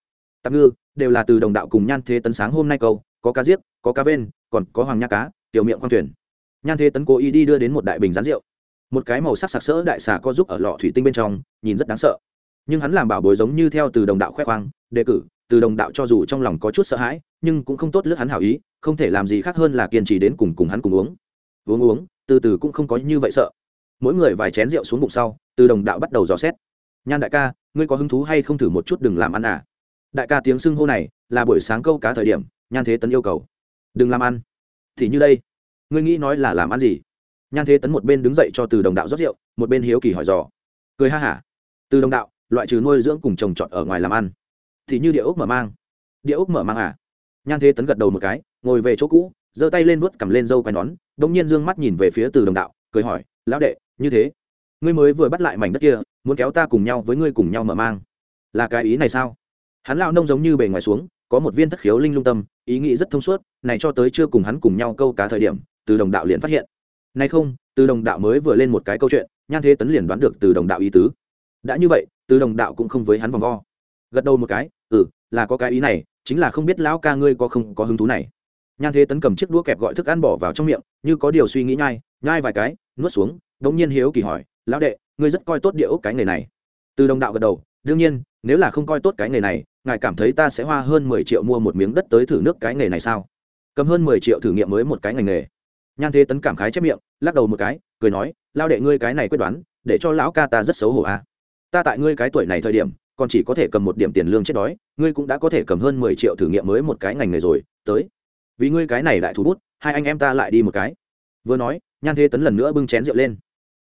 Tạm ngư đều là từ đồng đạo cùng nhan thế tấn sáng hôm nay câu có cá giết có cá ven, còn có hoàng nha cá tiểu miệng khoang thuyền. Nhan thế tấn cố ý đi đưa đến một đại bình rán rượu. Một cái màu sắc sặc sỡ đại xà có giúp ở lọ thủy tinh bên trong nhìn rất đáng sợ. Nhưng hắn làm bảo bối giống như theo từ đồng đạo khoe khoang đề cử từ đồng đạo cho dù trong lòng có chút sợ hãi nhưng cũng không tốt lướt hắn hảo ý không thể làm gì khác hơn là kiên trì đến cùng cùng hắn cùng uống. Uống uống từ từ cũng không có như vậy sợ. Mỗi người vài chén rượu xuống bụng sau từ đồng đạo bắt đầu dò xét. Nhan đại ca ngươi có hứng thú hay không thử một chút đừng làm ăn à? Đại ca tiếng xưng hô này là buổi sáng câu cá thời điểm nhan thế tấn yêu cầu. Đừng làm ăn. Thì như đây. Ngươi nghĩ nói là làm ăn gì? Nhan thế tấn một bên đứng dậy cho từ đồng đạo rót rượu, một bên hiếu kỳ hỏi dò. Cười ha hả. Từ đồng đạo, loại trừ nuôi dưỡng cùng trồng trọt ở ngoài làm ăn. Thì như địa ốc mở mang. Địa ốc mở mang à? Nhan thế tấn gật đầu một cái, ngồi về chỗ cũ, giơ tay lên vuốt cầm lên dâu quai nón đ ỗ n g nhiên d ư ơ n g mắt nhìn về phía từ đồng đạo, cười hỏi, lão đệ, như thế, ngươi mới vừa bắt lại mảnh đất kia, muốn kéo ta cùng nhau với ngươi cùng nhau mở mang. Là cái ý này sao? Hắn lao nông giống như bề ngoài xuống, có một viên thất khiếu linh lung tâm ý nghĩ rất thông suốt, này cho tới chưa cùng hắn cùng nhau câu cá thời điểm, từ đồng đạo liền phát hiện. Nay không, từ đồng đạo mới vừa lên một cái câu chuyện, nhan thế tấn liền đoán được từ đồng đạo ý tứ. Đã như vậy, từ đồng đạo cũng không với hắn vòng vo. Gật đầu một cái ừ là có cái ý này, chính là không biết lão ca ngươi có không có hứng thú này. Nhan thế tấn cầm chiếc đũa kẹp gọi thức ăn bỏ vào trong miệng, như có điều suy nghĩ nhai nhai vài cái, nuốt xuống đ ỗ n g nhiên hiếu kỳ hỏi, lão đệ, ngươi rất coi tốt địa ốc cái nghề này. Từ đồng đạo gật đầu đương nhiên, nếu là không coi tốt cái nghề này, ngài cảm thấy ta sẽ hoa hơn mười triệu mua một miếng đất tới thử nước cái nghề này sao? Cầm hơn mười triệu thử nghiệm mới một cái ngành nghề. Nhan thế tấn cảm khái chép miệng, lắc đầu một cái, cười nói, lao đệ ngươi cái này quyết đoán, để cho lão ca ta rất xấu hổ à. ta tại ngươi cái tuổi này thời điểm, còn chỉ có thể cầm một điểm tiền lương chết đói, ngươi cũng đã có thể cầm hơn mười triệu thử nghiệm mới một cái ngành nghề rồi, tới. Vì ngươi cái này đại thú bút, hai anh em ta lại đi một cái. Vừa nói, nhan thế tấn lần nữa bưng chén rượu lên.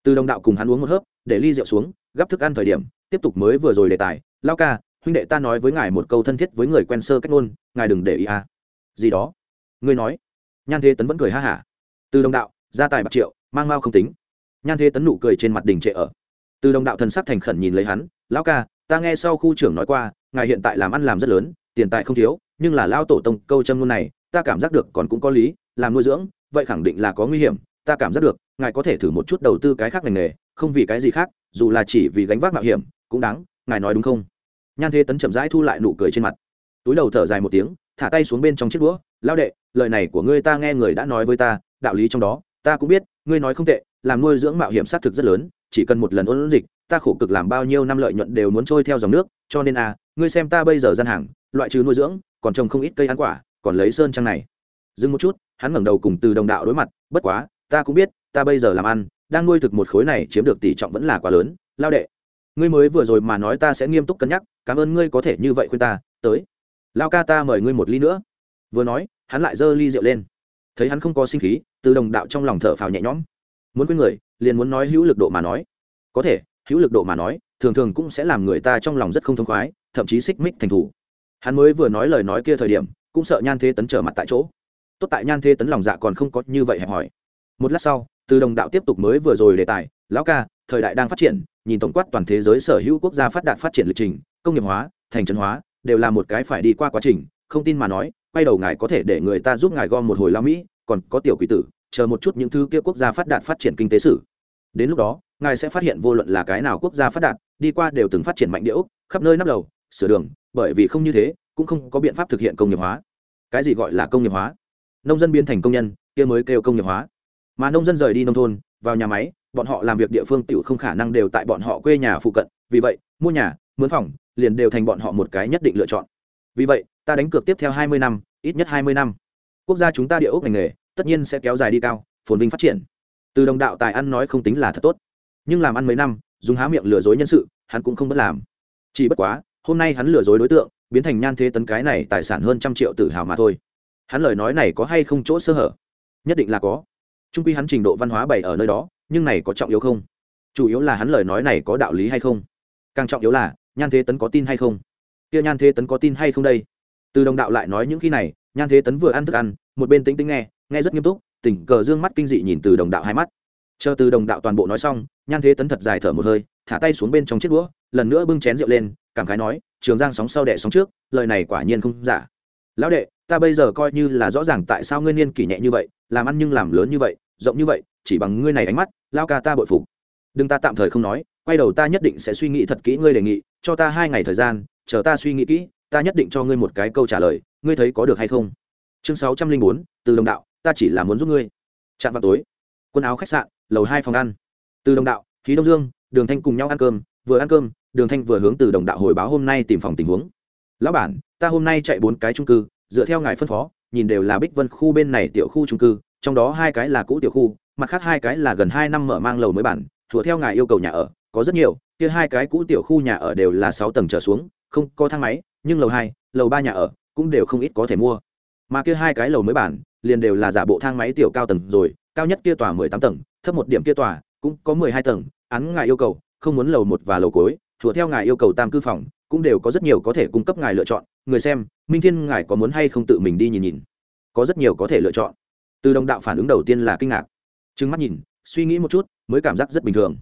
Từ đồng đạo cùng hắn uống một hớp, để ly rượu xuống, gắp thức ăn thời điểm tiếp tục mới vừa rồi đề tài, lao ca, huynh đệ ta nói với ngài một câu thân thiết với người quen sơ cách ngôn, ngài đừng để ý à. gì đó? Ngươi nói. Nhan thế tấn vẫn cười ha hả. Từ đồng đạo, gia tài bạc triệu, mang mau không tính. Nhan thế tấn nụ cười trên mặt đình trệ ở. Từ đồng đạo thần sắc thành khẩn nhìn lấy hắn lão ca, ta nghe sau khu trưởng nói qua, ngài hiện tại làm ăn làm rất lớn, tiền tài không thiếu, nhưng là lao tổ tông câu châm ngôn này, ta cảm giác được còn cũng có lý, làm nuôi dưỡng, vậy khẳng định là có nguy hiểm, ta cảm giác được, ngài có thể thử một chút đầu tư cái khác ngành nghề, không vì cái gì khác, dù là chỉ vì gánh vác mạo hiểm cũng đáng, ngài nói đúng không? Nhan thế tấn chậm rãi thu lại nụ cười trên mặt. Túi đầu thở dài một tiếng, thả tay xuống bên trong chiếc đũa lao đệ, lời này của ngươi ta nghe người đã nói với ta, đạo lý trong đó, ta cũng biết, ngươi nói không tệ, làm nuôi dưỡng mạo hiểm xác thực rất lớn, chỉ cần một lần ôn dịch, ta khổ cực làm bao nhiêu năm lợi nhuận đều muốn trôi theo dòng nước, cho nên à ngươi xem ta bây giờ gian hàng, loại trừ nuôi dưỡng, còn trồng không ít cây ăn quả, còn lấy sơn trang này. Dừng một chút, hắn ngẩng đầu cùng từ đồng đạo đối mặt, bất quá, ta cũng biết, ta bây giờ làm ăn, đang nuôi thực một khối này chiếm được tỷ trọng vẫn là quá lớn lao đệ ngươi mới vừa rồi mà nói ta sẽ nghiêm túc cân nhắc, cảm ơn ngươi có thể như vậy khuyên ta, tới. Lao ca ta mời ngươi một ly nữa. Vừa nói, hắn lại giơ ly rượu lên. Thấy hắn không có sinh khí, từ đồng đạo trong lòng thở phào nhẹ nhõm. Muốn quên người, liền muốn nói hữu lực độ mà nói. Có thể, hữu lực độ mà nói, thường thường cũng sẽ làm người ta trong lòng rất không thông khoái, thậm chí xích mích thành thủ. Hắn mới vừa nói lời nói kia thời điểm, cũng sợ nhan thế tấn trở mặt tại chỗ. Tốt tại nhan thế tấn lòng dạ còn không có như vậy hẹp hỏi một lát sau, từ đồng đạo tiếp tục mới vừa rồi đề tài, lão ca thời đại đang phát triển nhìn tổng quát toàn thế giới sở hữu quốc gia phát đạt phát triển lịch trình công nghiệp hóa thành trấn hóa đều là một cái phải đi qua quá trình. Không tin mà nói quay đầu ngài có thể để người ta giúp ngài gom một hồi lao mỹ còn có tiểu quỷ tử chờ một chút những thứ kia quốc gia phát đạt phát triển kinh tế sử. Đến lúc đó ngài sẽ phát hiện vô luận là cái nào quốc gia phát đạt đi qua đều từng phát triển mạnh điệu khắp nơi nắp đầu, sửa đường bởi vì không như thế cũng không có biện pháp thực hiện công nghiệp hóa. Cái gì gọi là công nghiệp hóa? Nông dân biến thành công nhân kia mới kêu công nghiệp hóa. Mà nông dân rời đi nông thôn vào nhà máy bọn họ làm việc địa phương tiểu không khả năng đều tại bọn họ quê nhà phụ cận, vì vậy, mua nhà, mướn phòng, liền đều thành bọn họ một cái nhất định lựa chọn. Vì vậy, ta đánh cược tiếp theo hai mươi năm, ít nhất hai mươi năm. Quốc gia chúng ta địa ốc ngành nghề, tất nhiên sẽ kéo dài đi cao, phồn vinh phát triển. Từ đồng đạo tài ăn nói không tính là thật tốt. Nhưng làm ăn mấy năm, dùng há miệng lừa dối nhân sự, hắn cũng không bất làm. Chỉ bất quá, hôm nay hắn lừa dối đối tượng, biến thành nhan thế tấn cái này tài sản hơn trăm triệu tự hào mà thôi. Hắn lời nói này có hay không chỗ sơ hở? Nhất định là có. Trung quy hắn trình độ văn hóa bày ở nơi đó nhưng này có trọng yếu không? Chủ yếu là hắn lời nói này có đạo lý hay không? Càng trọng yếu là, nhan thế tấn có tin hay không? Kia nhan thế tấn có tin hay không đây? Từ đồng đạo lại nói những khi này, nhan thế tấn vừa ăn thức ăn, một bên tính tính nghe nghe rất nghiêm túc, tỉnh cờ dương mắt kinh dị nhìn từ đồng đạo hai mắt. Chờ từ đồng đạo toàn bộ nói xong, nhan thế tấn thật dài thở một hơi, thả tay xuống bên trong chiếc đũa, lần nữa bưng chén rượu lên, cảm khái nói, trường giang sóng sau đẻ sóng trước, lời này quả nhiên không giả. Lão đệ, ta bây giờ coi như là rõ ràng tại sao ngươi niên kỷ nhẹ như vậy, làm ăn nhưng làm lớn như vậy, rộng như vậy, chỉ bằng ngươi này ánh mắt lao ca ta bội phục. Đừng ta tạm thời không nói, quay đầu ta nhất định sẽ suy nghĩ thật kỹ ngươi đề nghị, cho ta hai ngày thời gian, chờ ta suy nghĩ kỹ, ta nhất định cho ngươi một cái câu trả lời, ngươi thấy có được hay không? Chương sáu trăm linh bốn, từ đồng đạo, ta chỉ là muốn giúp ngươi. Chạm vào tối, quần áo khách sạn, lầu hai phòng ăn. Từ đồng đạo, khí đông dương, đường thanh cùng nhau ăn cơm, vừa ăn cơm, đường thanh vừa hướng từ đồng đạo hồi báo hôm nay tìm phòng tình huống. Lão bản, ta hôm nay chạy bốn cái trung cư, dựa theo ngài phân phó, nhìn đều là bích vân khu bên này tiểu khu trung cư, trong đó hai cái là cũ tiểu khu mặt khác hai cái là gần hai năm mở mang lầu mới bản thủa theo ngài yêu cầu nhà ở, có rất nhiều, kia hai cái cũ tiểu khu nhà ở đều là sáu tầng trở xuống, không có thang máy, nhưng lầu hai, lầu ba nhà ở cũng đều không ít có thể mua. Mà kia hai cái lầu mới bản liền đều là giả bộ thang máy tiểu cao tầng rồi, cao nhất kia tòa mười tám tầng, thấp một điểm kia tòa cũng có mười hai tầng, án ngài yêu cầu, không muốn lầu một và lầu cuối thủa theo ngài yêu cầu tam cư phòng cũng đều có rất nhiều có thể cung cấp ngài lựa chọn. Người xem, minh thiên ngài có muốn hay không tự mình đi nhìn nhìn? Có rất nhiều có thể lựa chọn. Từ đồng đạo phản ứng đầu tiên là kinh ngạc trừng mắt nhìn suy nghĩ một chút mới cảm giác rất bình thường.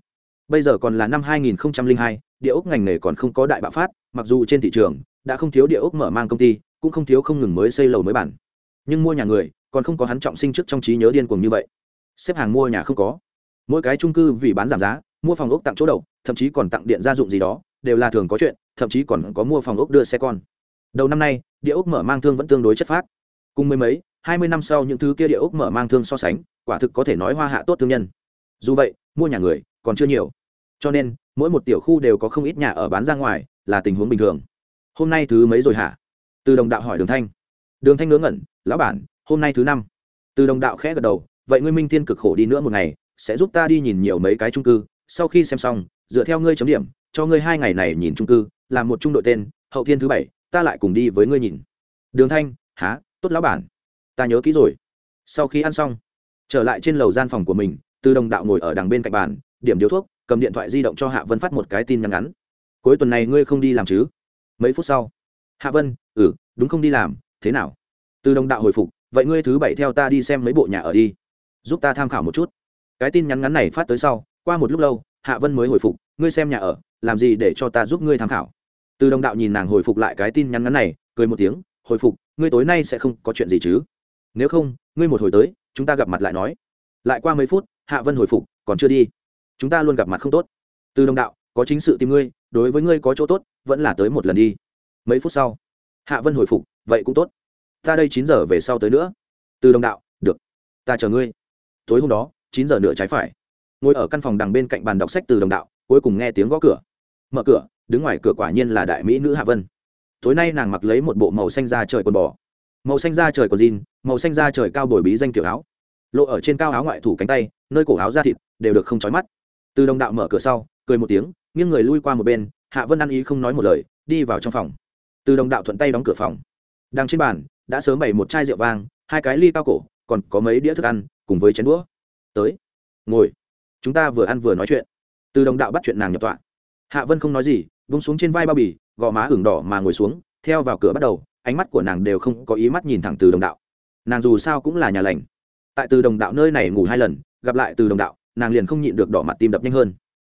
Bây giờ còn là năm 2002, địa ốc ngành nghề còn không có đại bạo phát mặc dù trên thị trường đã không thiếu địa ốc mở mang công ty cũng không thiếu không ngừng mới xây lầu mới bản. Nhưng mua nhà người còn không có hắn trọng sinh trước trong trí nhớ điên cuồng như vậy. Xếp hàng mua nhà không có. Mỗi cái trung cư vì bán giảm giá mua phòng ốc tặng chỗ đậu thậm chí còn tặng điện gia dụng gì đó đều là thường có chuyện thậm chí còn có mua phòng ốc đưa xe con. Đầu năm nay địa ốc mở mang thương vẫn tương đối chất phát cùng mấy mấy hai mươi năm sau những thứ kia địa ốc mở mang thương so sánh, quả thực có thể nói hoa hạ tốt thương nhân. Dù vậy, mua nhà người còn chưa nhiều. Cho nên, mỗi một tiểu khu đều có không ít nhà ở bán ra ngoài, là tình huống bình thường. Hôm nay thứ mấy rồi hả? Từ đồng đạo hỏi đường thanh. Đường thanh ngớ ngẩn, lão bản, hôm nay thứ năm. Từ đồng đạo khẽ gật đầu, vậy ngươi minh thiên cực khổ đi nữa một ngày, sẽ giúp ta đi nhìn nhiều mấy cái trung cư. Sau khi xem xong, dựa theo ngươi chấm điểm, cho ngươi hai ngày này nhìn trung cư, làm một trung đội tên, hậu thiên thứ bảy, ta lại cùng đi với ngươi nhìn. Đường thanh há tốt lão bản ta nhớ kỹ rồi. Sau khi ăn xong, trở lại trên lầu gian phòng của mình, từ đồng đạo ngồi ở đằng bên cạnh bàn, điểm điếu thuốc, cầm điện thoại di động cho hạ vân phát một cái tin nhắn ngắn. Cuối tuần này ngươi không đi làm chứ? Mấy phút sau, hạ vân ừ đúng không đi làm, thế nào? Từ đồng đạo hồi phục, vậy ngươi thứ bảy theo ta đi xem mấy bộ nhà ở đi, giúp ta tham khảo một chút. Cái tin nhắn ngắn này phát tới sau, qua một lúc lâu, hạ vân mới hồi phục, ngươi xem nhà ở, làm gì để cho ta giúp ngươi tham khảo? Từ đồng đạo nhìn nàng hồi phục lại cái tin nhắn ngắn này, cười một tiếng, hồi phục, ngươi tối nay sẽ không có chuyện gì chứ? Nếu không, ngươi một hồi tới, chúng ta gặp mặt lại nói. Lại qua mấy phút, hạ vân hồi phục, còn chưa đi. Chúng ta luôn gặp mặt không tốt. Từ đồng đạo, có chính sự tìm ngươi, đối với ngươi có chỗ tốt, vẫn là tới một lần đi. Mấy phút sau, hạ vân hồi phục, vậy cũng tốt. Ta đây chín giờ về sau tới nữa. Từ đồng đạo, được. Ta chờ ngươi. Tối hôm đó, chín giờ nửa trái phải. Ngồi ở căn phòng đằng bên cạnh bàn đọc sách từ đồng đạo, cuối cùng nghe tiếng gõ cửa. Mở cửa, đứng ngoài cửa quả nhiên là đại mỹ nữ hạ vân. Tối nay nàng mặc lấy một bộ màu xanh da trời quần bò màu xanh da trời còn jean, màu xanh da trời cao bồi bí danh kiểu áo. Lộ ở trên cao áo ngoại thủ cánh tay, nơi cổ áo da thịt, đều được không trói mắt. Từ đồng đạo mở cửa sau, cười một tiếng, nghiêng người lui qua một bên, hạ vân ăn ý không nói một lời, đi vào trong phòng. Từ đồng đạo thuận tay đóng cửa phòng. Đang trên bàn, đã sớm bày một chai rượu vang, hai cái ly cao cổ, còn có mấy đĩa thức ăn, cùng với chén đũa. Tới, ngồi. Chúng ta vừa ăn vừa nói chuyện. Từ đồng đạo bắt chuyện nàng nhập tọa. Hạ vân không nói gì, vung xuống trên vai bao bì, gò má ửng đỏ mà ngồi xuống, theo vào cửa bắt đầu ánh mắt của nàng đều không có ý mắt nhìn thẳng từ đồng đạo. Nàng dù sao cũng là nhà lành. Tại từ đồng đạo nơi này ngủ hai lần, gặp lại từ đồng đạo, nàng liền không nhịn được đỏ mặt tim đập nhanh hơn.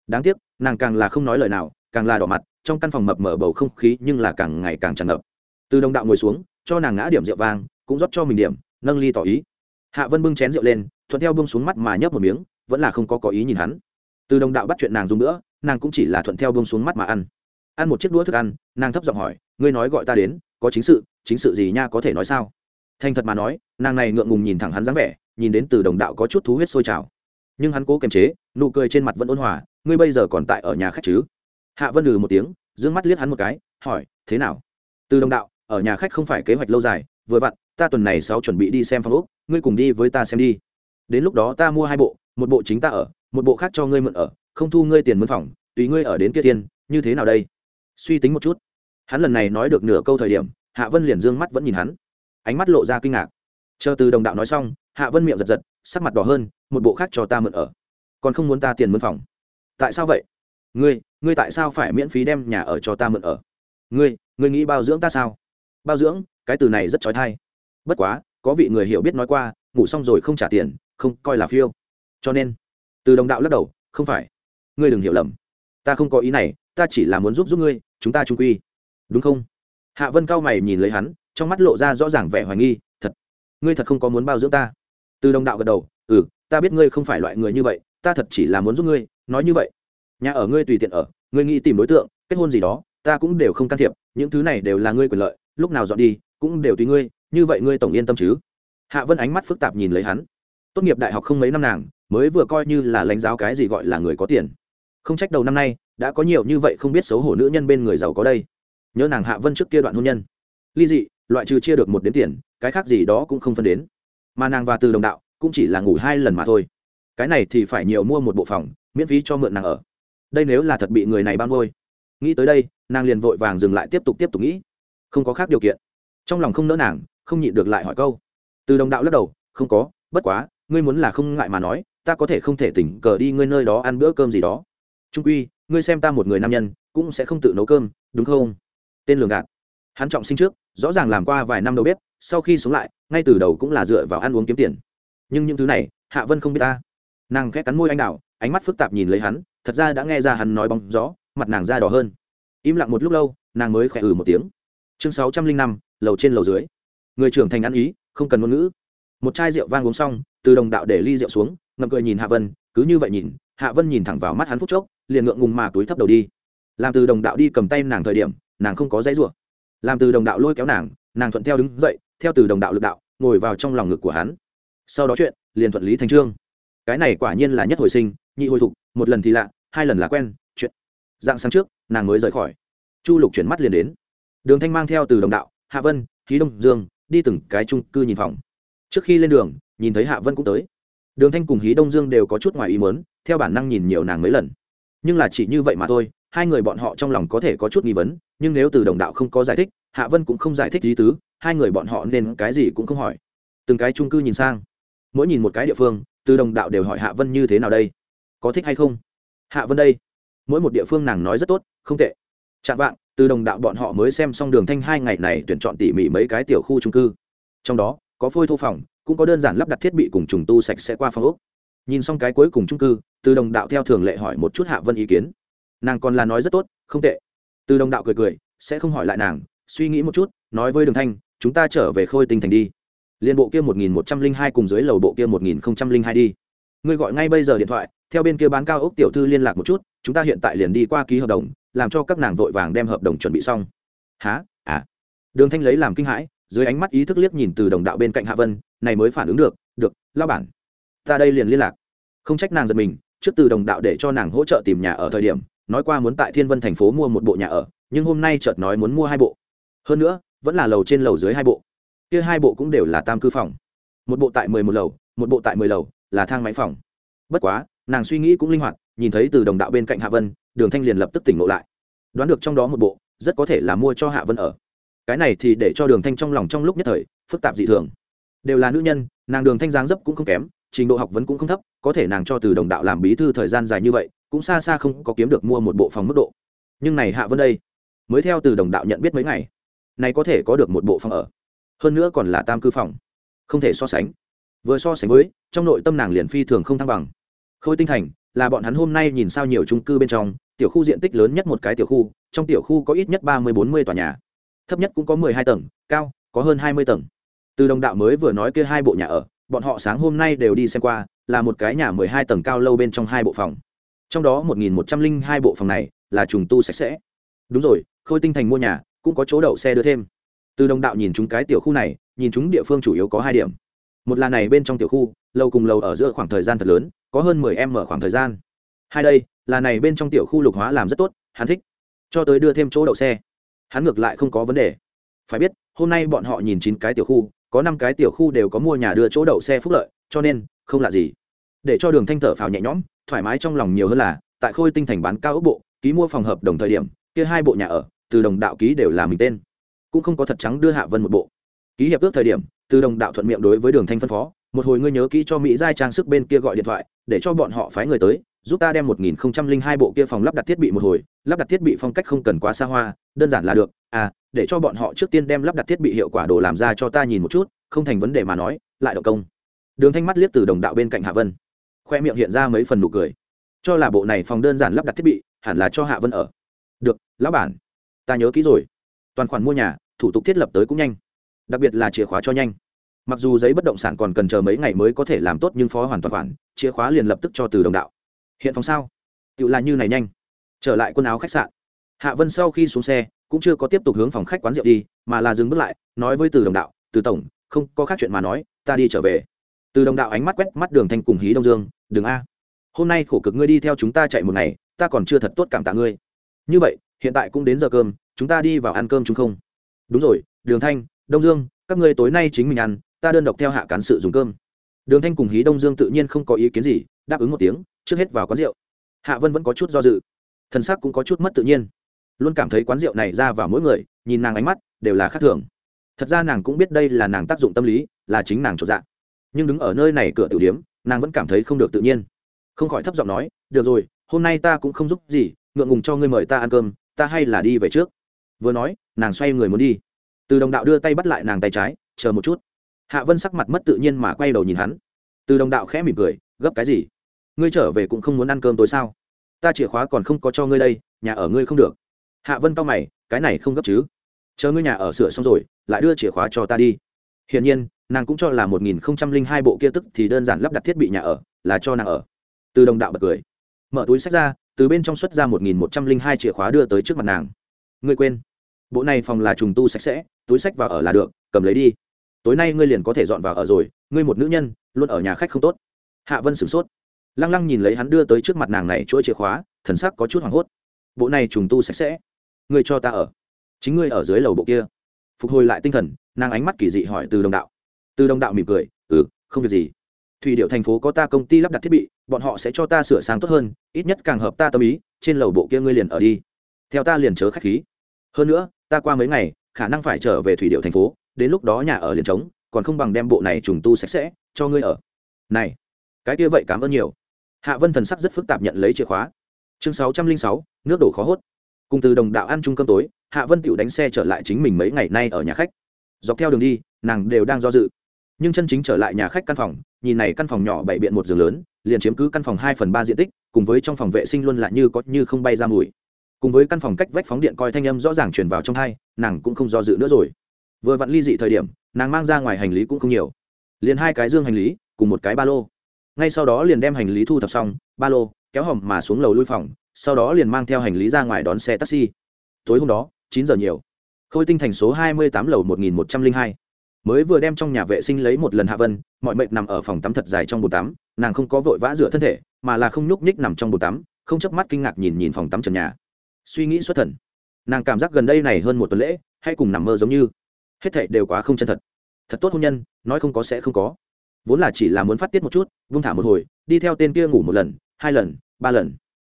Đáng tiếc, nàng càng là không nói lời nào, càng là đỏ mặt, trong căn phòng mập mở bầu không khí nhưng là càng ngày càng tràn ngập. Từ đồng đạo ngồi xuống, cho nàng ngã điểm rượu vang, cũng rót cho mình điểm, nâng ly tỏ ý. Hạ vân bưng chén rượu lên, thuận theo bưng xuống mắt mà nhấp một miếng, vẫn là không có có ý nhìn hắn. Từ đồng đạo bắt chuyện nàng dùng nữa nàng cũng chỉ là thuận theo bưng xuống mắt mà ăn. Ăn một chiếc đũa thức ăn, nàng thấp giọng hỏi, ngươi nói gọi ta đến có chính sự chính sự gì nha có thể nói sao? Thành thật mà nói, nàng này ngượng ngùng nhìn thẳng hắn dáng vẻ, nhìn đến từ đồng đạo có chút thú huyết sôi trào. Nhưng hắn cố kiềm chế, nụ cười trên mặt vẫn ôn hòa, ngươi bây giờ còn tại ở nhà khách chứ? Hạ vân lừ một tiếng d ư ơ n g mắt liếc hắn một cái, hỏi, thế nào? Từ đồng đạo, ở nhà khách không phải kế hoạch lâu dài, vừa vặn, ta tuần này sáu chuẩn bị đi xem phong úc ngươi cùng đi với ta xem đi. Đến lúc đó ta mua hai bộ, một bộ chính ta ở, một bộ khác cho ngươi mượn ở, không thu ngươi tiền mướn phòng, tùy ngươi ở đến kia tiên như thế nào đây? Suy tính một chút hắn lần này nói được nửa câu thời điểm, hạ vân liền d ư ơ n g mắt vẫn nhìn hắn. Ánh mắt lộ ra kinh ngạc. Chờ từ đồng đạo nói xong, hạ vân miệng giật giật, sắc mặt đỏ hơn, một bộ khác cho ta mượn ở. Còn không muốn ta tiền mướn phòng. Tại sao vậy? Ngươi ngươi tại sao phải miễn phí đem nhà ở cho ta mượn ở? Ngươi ngươi nghĩ bao dưỡng ta sao? Bao dưỡng? Cái từ này rất trói thai. Bất quá, có vị người hiểu biết nói qua, ngủ xong rồi không trả tiền, không coi là phiêu. Cho nên, từ đồng đạo lắc đầu, không phải. Ngươi đừng hiểu lầm. Ta không có ý này, ta chỉ là muốn giúp giúp ngươi, chúng ta trung quy đúng không? Hạ vân cao mày nhìn lấy hắn, trong mắt lộ ra rõ ràng vẻ hoài nghi, thật, ngươi thật không có muốn bao dưỡng ta? Từ đồng đạo gật đầu ừ ta biết ngươi không phải loại người như vậy, ta thật chỉ là muốn giúp ngươi, nói như vậy. Nhà ở ngươi tùy tiện ở, ngươi nghĩ tìm đối tượng, kết hôn gì đó, ta cũng đều không can thiệp, những thứ này đều là ngươi quyền lợi, lúc nào dọn đi, cũng đều tùy ngươi, như vậy ngươi tổng yên tâm chứ? Hạ vân ánh mắt phức tạp nhìn lấy hắn. Tốt nghiệp đại học không mấy năm nàng, mới vừa coi như là lãnh giáo cái gì gọi là người có tiền. Không trách đầu năm nay, đã có nhiều như vậy không biết xấu hổ nữ nhân bên người giàu có đây nhớ nàng hạ vân trước kia đoạn hôn nhân. Ly dị, loại trừ chia được một đến tiền, cái khác gì đó cũng không phân đến. Mà nàng và từ đồng đạo cũng chỉ là ngủ hai lần mà thôi. Cái này thì phải nhiều mua một bộ phòng, miễn phí cho mượn nàng ở. Đây nếu là thật bị người này ban ngôi nghĩ tới đây, nàng liền vội vàng dừng lại tiếp tục tiếp tục nghĩ. Không có khác điều kiện. Trong lòng không nỡ nàng, không nhịn được lại hỏi câu. Từ đồng đạo lắc đầu, không có, bất quá, ngươi muốn là không ngại mà nói, ta có thể không thể tỉnh cờ đi ngươi nơi đó ăn bữa cơm gì đó. Trung quy, ngươi xem ta một người nam nhân, cũng sẽ không tự nấu cơm, đúng không? Tên lường gạt. Hắn trọng sinh trước, rõ ràng làm qua vài năm đầu bếp, sau khi sống lại, ngay từ đầu cũng là dựa vào ăn uống kiếm tiền. Nhưng những thứ này, hạ vân không biết ta. Nàng khẽ cắn môi anh đào, ánh mắt phức tạp nhìn lấy hắn, thật ra đã nghe ra hắn nói bóng gió, mặt nàng da đỏ hơn. Im lặng một lúc lâu, nàng mới khẽ ừ một tiếng. Chương sáu trăm linh năm, lầu trên lầu dưới. Người trưởng thành ăn ý, không cần ngôn ngữ. Một chai rượu vang uống xong, từ đồng đạo để ly rượu xuống, ngậm cười nhìn hạ vân, cứ như vậy nhìn, hạ vân nhìn thẳng vào mắt hắn phút chốc, liền ngượng ngùng mà túi thấp đầu đi. Làm từ đồng đạo đi cầm tay nàng thời điểm nàng không có dãy rủa. Làm từ đồng đạo lôi kéo nàng nàng thuận theo đứng dậy theo từ đồng đạo lực đạo ngồi vào trong lòng ngực của hắn. Sau đó chuyện liền thuận lý thành trương. Cái này quả nhiên là nhất hồi sinh nhị hồi thục một lần thì lạ hai lần là quen chuyện. Dạng sáng trước nàng mới rời khỏi. Chu lục chuyển mắt liền đến. Đường thanh mang theo từ đồng đạo hạ vân khí đông dương đi từng cái trung cư nhìn phòng. Trước khi lên đường nhìn thấy hạ vân cũng tới. Đường thanh cùng hí đông dương đều có chút ngoài ý muốn, theo bản năng nhìn nhiều nàng mấy lần. Nhưng là chỉ như vậy mà thôi hai người bọn họ trong lòng có thể có chút nghi vấn, nhưng nếu từ đồng đạo không có giải thích, hạ vân cũng không giải thích lý tứ, hai người bọn họ nên cái gì cũng không hỏi. Từng cái trung cư nhìn sang, mỗi nhìn một cái địa phương, từ đồng đạo đều hỏi hạ vân như thế nào đây, có thích hay không? Hạ vân đây, mỗi một địa phương nàng nói rất tốt, không tệ. Chạm vạng, từ đồng đạo bọn họ mới xem xong đường thanh hai ngày này tuyển chọn tỉ mỉ mấy cái tiểu khu trung cư. Trong đó, có phôi thô phòng, cũng có đơn giản lắp đặt thiết bị cùng trùng tu sạch sẽ qua phòng ốc. Nhìn xong cái cuối cùng trung cư, từ đồng đạo theo thường lệ hỏi một chút hạ vân ý kiến nàng còn là nói rất tốt, không tệ. Từ đồng đạo cười cười, sẽ không hỏi lại nàng, suy nghĩ một chút, nói với đường thanh, chúng ta trở về khôi tinh thành đi. Liên bộ kia một nghìn một trăm linh hai cùng dưới lầu bộ kia một nghìn không trăm linh hai đi. Ngươi gọi ngay bây giờ điện thoại, theo bên kia bán cao ốc tiểu thư liên lạc một chút, chúng ta hiện tại liền đi qua ký hợp đồng, làm cho các nàng vội vàng đem hợp đồng chuẩn bị xong. Há à. Đường thanh lấy làm kinh hãi, dưới ánh mắt ý thức liếc nhìn từ đồng đạo bên cạnh hạ vân, này mới phản ứng được được lao bản, ta đây liền liên lạc. Không trách nàng giật mình, trước từ đồng đạo để cho nàng hỗ trợ tìm nhà ở thời điểm nói qua muốn tại thiên vân thành phố mua một bộ nhà ở, nhưng hôm nay chợt nói muốn mua hai bộ. Hơn nữa, vẫn là lầu trên lầu dưới hai bộ. Kia hai bộ cũng đều là tam cư phòng. Một bộ tại mười một lầu, một bộ tại mười lầu, là thang máy phòng. Bất quá, nàng suy nghĩ cũng linh hoạt, nhìn thấy từ đồng đạo bên cạnh hạ vân, đường thanh liền lập tức tỉnh ngộ lại. Đoán được trong đó một bộ, rất có thể là mua cho hạ vân ở. Cái này thì để cho đường thanh trong lòng trong lúc nhất thời, phức tạp dị thường. Đều là nữ nhân, nàng đường thanh giáng dấp cũng không kém, trình độ học vấn cũng không thấp, có thể nàng cho từ đồng đạo làm bí thư thời gian dài như vậy cũng xa xa không có kiếm được mua một bộ phòng mức độ. Nhưng này hạ vân đây, mới theo từ đồng đạo nhận biết mấy ngày này có thể có được một bộ phòng ở. Hơn nữa còn là tam cư phòng, không thể so sánh. Vừa so sánh với, trong nội tâm nàng liền phi thường không thăng bằng. Khôi tinh thành, là bọn hắn hôm nay nhìn sao nhiều trung cư bên trong, tiểu khu diện tích lớn nhất một cái tiểu khu, trong tiểu khu có ít nhất ba mươi, bốn mươi tòa nhà. Thấp nhất cũng có mười hai tầng, cao có hơn hai mươi tầng. Từ đồng đạo mới vừa nói kia hai bộ nhà ở, bọn họ sáng hôm nay đều đi xem qua, là một cái nhà mười hai tầng cao lâu bên trong hai bộ phòng trong đó một nghìn một trăm linh hai bộ phòng này là trùng tu sạch sẽ. Đúng rồi, khôi tinh thành mua nhà, cũng có chỗ đậu xe đưa thêm. Từ đồng đạo nhìn chúng cái tiểu khu này, nhìn chúng địa phương chủ yếu có hai điểm. Một là này bên trong tiểu khu lâu cùng lâu ở giữa khoảng thời gian thật lớn, có hơn mười em mở khoảng thời gian. Hai đây, là này bên trong tiểu khu lục hóa làm rất tốt, hắn thích. Cho tới đưa thêm chỗ đậu xe. Hắn ngược lại không có vấn đề. Phải biết, hôm nay bọn họ nhìn chín cái tiểu khu, có năm cái tiểu khu đều có mua nhà đưa chỗ đậu xe phúc lợi, cho nên, không lạ gì. Để cho đường thanh thở phào nhẹ nhõm thoải mái trong lòng nhiều hơn là, tại khôi tinh thành bán cao ốc bộ, ký mua phòng hợp đồng thời điểm, kia hai bộ nhà ở, từ đồng đạo ký đều là mình tên. Cũng không có thật trắng đưa hạ vân một bộ. Ký hiệp ước thời điểm, từ đồng đạo thuận miệng đối với đường thanh phân phó, một hồi ngươi nhớ kỹ cho mỹ giai trang sức bên kia gọi điện thoại, để cho bọn họ phái người tới, giúp ta đem một nghìn không trăm linh hai bộ kia phòng lắp đặt thiết bị một hồi, lắp đặt thiết bị phong cách không cần quá xa hoa, đơn giản là được. À để cho bọn họ trước tiên đem lắp đặt thiết bị hiệu quả đồ làm ra cho ta nhìn một chút, không thành vấn đề mà nói, lại động công. Đường thanh mắt liếc từ đồng đạo bên cạnh hạ vân khoe miệng hiện ra mấy phần nụ cười. Cho là bộ này phòng đơn giản lắp đặt thiết bị, hẳn là cho hạ vân ở. Được, lão bản. Ta nhớ kỹ rồi. Toàn khoản mua nhà, thủ tục thiết lập tới cũng nhanh. Đặc biệt là chìa khóa cho nhanh. Mặc dù giấy bất động sản còn cần chờ mấy ngày mới có thể làm tốt nhưng phó hoàn toàn khoản, chìa khóa liền lập tức cho từ đồng đạo. Hiện phòng sao? Tự là như này nhanh. Trở lại quần áo khách sạn. Hạ vân sau khi xuống xe, cũng chưa có tiếp tục hướng phòng khách quán rượu đi, mà là dừng bước lại, nói với từ đồng đạo, từ tổng, không có khác chuyện mà nói, ta đi trở về từ đồng đạo ánh mắt quét mắt đường thanh cùng hí đông dương đường a. Hôm nay khổ cực ngươi đi theo chúng ta chạy một ngày, ta còn chưa thật tốt cảm tạ ngươi. Như vậy, hiện tại cũng đến giờ cơm, chúng ta đi vào ăn cơm chúng không? Đúng rồi, đường thanh, đông dương, các ngươi tối nay chính mình ăn, ta đơn độc theo hạ cán sự dùng cơm. Đường thanh cùng hí đông dương tự nhiên không có ý kiến gì, đáp ứng một tiếng, trước hết vào quán rượu. Hạ vân vẫn có chút do dự. Thân xác cũng có chút mất tự nhiên. Luôn cảm thấy quán rượu này ra vào mỗi người, nhìn nàng ánh mắt, đều là khác thường. Thật ra nàng cũng biết đây là nàng tác dụng tâm lý, là chính nàng trộn dạng nhưng đứng ở nơi này cửa tiểu điếm, nàng vẫn cảm thấy không được tự nhiên. Không khỏi thấp giọng nói, được rồi, hôm nay ta cũng không giúp gì, ngượng ngùng cho ngươi mời ta ăn cơm, ta hay là đi về trước. Vừa nói, nàng xoay người muốn đi. Từ đồng đạo đưa tay bắt lại nàng tay trái, chờ một chút. Hạ vân sắc mặt mất tự nhiên mà quay đầu nhìn hắn. Từ đồng đạo khẽ mỉm cười, gấp cái gì? Ngươi trở về cũng không muốn ăn cơm tối sao? Ta chìa khóa còn không có cho ngươi đây, nhà ở ngươi không được. Hạ vân cao mày, cái này không gấp chứ? Chờ ngươi nhà ở sửa xong rồi, lại đưa chìa khóa cho ta đi. Hiển nhiên nàng cũng cho là một nghìn không trăm linh hai bộ kia tức thì đơn giản lắp đặt thiết bị nhà ở, là cho nàng ở. Từ đồng đạo bật cười. Mở túi sách ra, từ bên trong xuất ra một nghìn một trăm linh hai chìa khóa đưa tới trước mặt nàng. Ngươi quên. Bộ này phòng là trùng tu sạch sẽ, túi sách vào ở là được, cầm lấy đi. Tối nay ngươi liền có thể dọn vào ở rồi, ngươi một nữ nhân, luôn ở nhà khách không tốt. Hạ vân sửng sốt. Lăng lăng nhìn lấy hắn đưa tới trước mặt nàng này chuỗi chìa khóa, thần sắc có chút hoảng hốt. Bộ này trùng tu sạch sẽ. Ngươi cho ta ở. Chính ngươi ở dưới lầu bộ kia. Phục hồi lại tinh thần, nàng ánh mắt kỳ dị hỏi từ đồng đạo từ đồng đạo mỉm cười ừ không việc gì. Thủy điệu thành phố có ta công ty lắp đặt thiết bị, bọn họ sẽ cho ta sửa sáng tốt hơn, ít nhất càng hợp ta tâm ý, trên lầu bộ kia ngươi liền ở đi. Theo ta liền chớ khách khí. Hơn nữa, ta qua mấy ngày, khả năng phải trở về thủy điệu thành phố, đến lúc đó nhà ở liền trống, còn không bằng đem bộ này trùng tu sạch sẽ, cho ngươi ở. Này, cái kia vậy cảm ơn nhiều. Hạ vân thần sắc rất phức tạp nhận lấy chìa khóa. Chương sáu trăm linh sáu, nước đổ khó hốt. Cùng từ đồng đạo ăn chung cơm tối, hạ vân tựu đánh xe trở lại chính mình mấy ngày nay ở nhà khách. Dọc theo đường đi, nàng đều đang do dự nhưng chân chính trở lại nhà khách căn phòng, nhìn này căn phòng nhỏ bảy biện một giường lớn, liền chiếm cứ căn phòng hai phần ba diện tích, cùng với trong phòng vệ sinh luôn lại như có như không bay ra mùi. Cùng với căn phòng cách vách phóng điện coi thanh âm rõ ràng truyền vào trong thai nàng cũng không do dự nữa rồi. Vừa vặn ly dị thời điểm, nàng mang ra ngoài hành lý cũng không nhiều. Liền hai cái dương hành lý, cùng một cái ba lô. Ngay sau đó liền đem hành lý thu thập xong, ba lô, kéo hòm mà xuống lầu lui phòng, sau đó liền mang theo hành lý ra ngoài đón xe taxi. Tối hôm đó, chín giờ nhiều. Khôi tinh thành số hai mươi tám lầu một nghìn một trăm linh hai mới vừa đem trong nhà vệ sinh lấy một lần hạ vân, mọi mệt nằm ở phòng tắm thật dài trong bồn tắm, nàng không có vội vã rửa thân thể, mà là không nhúc nhích nằm trong bồn tắm, không chớp mắt kinh ngạc nhìn nhìn phòng tắm trần nhà. Suy nghĩ xuất thần, nàng cảm giác gần đây này hơn một tuần lễ, hay cùng nằm mơ giống như. Hết thảy đều quá không chân thật. Thật tốt hôn nhân, nói không có sẽ không có. Vốn là chỉ là muốn phát tiết một chút, vung thả một hồi, đi theo tên kia ngủ một lần, hai lần, ba lần.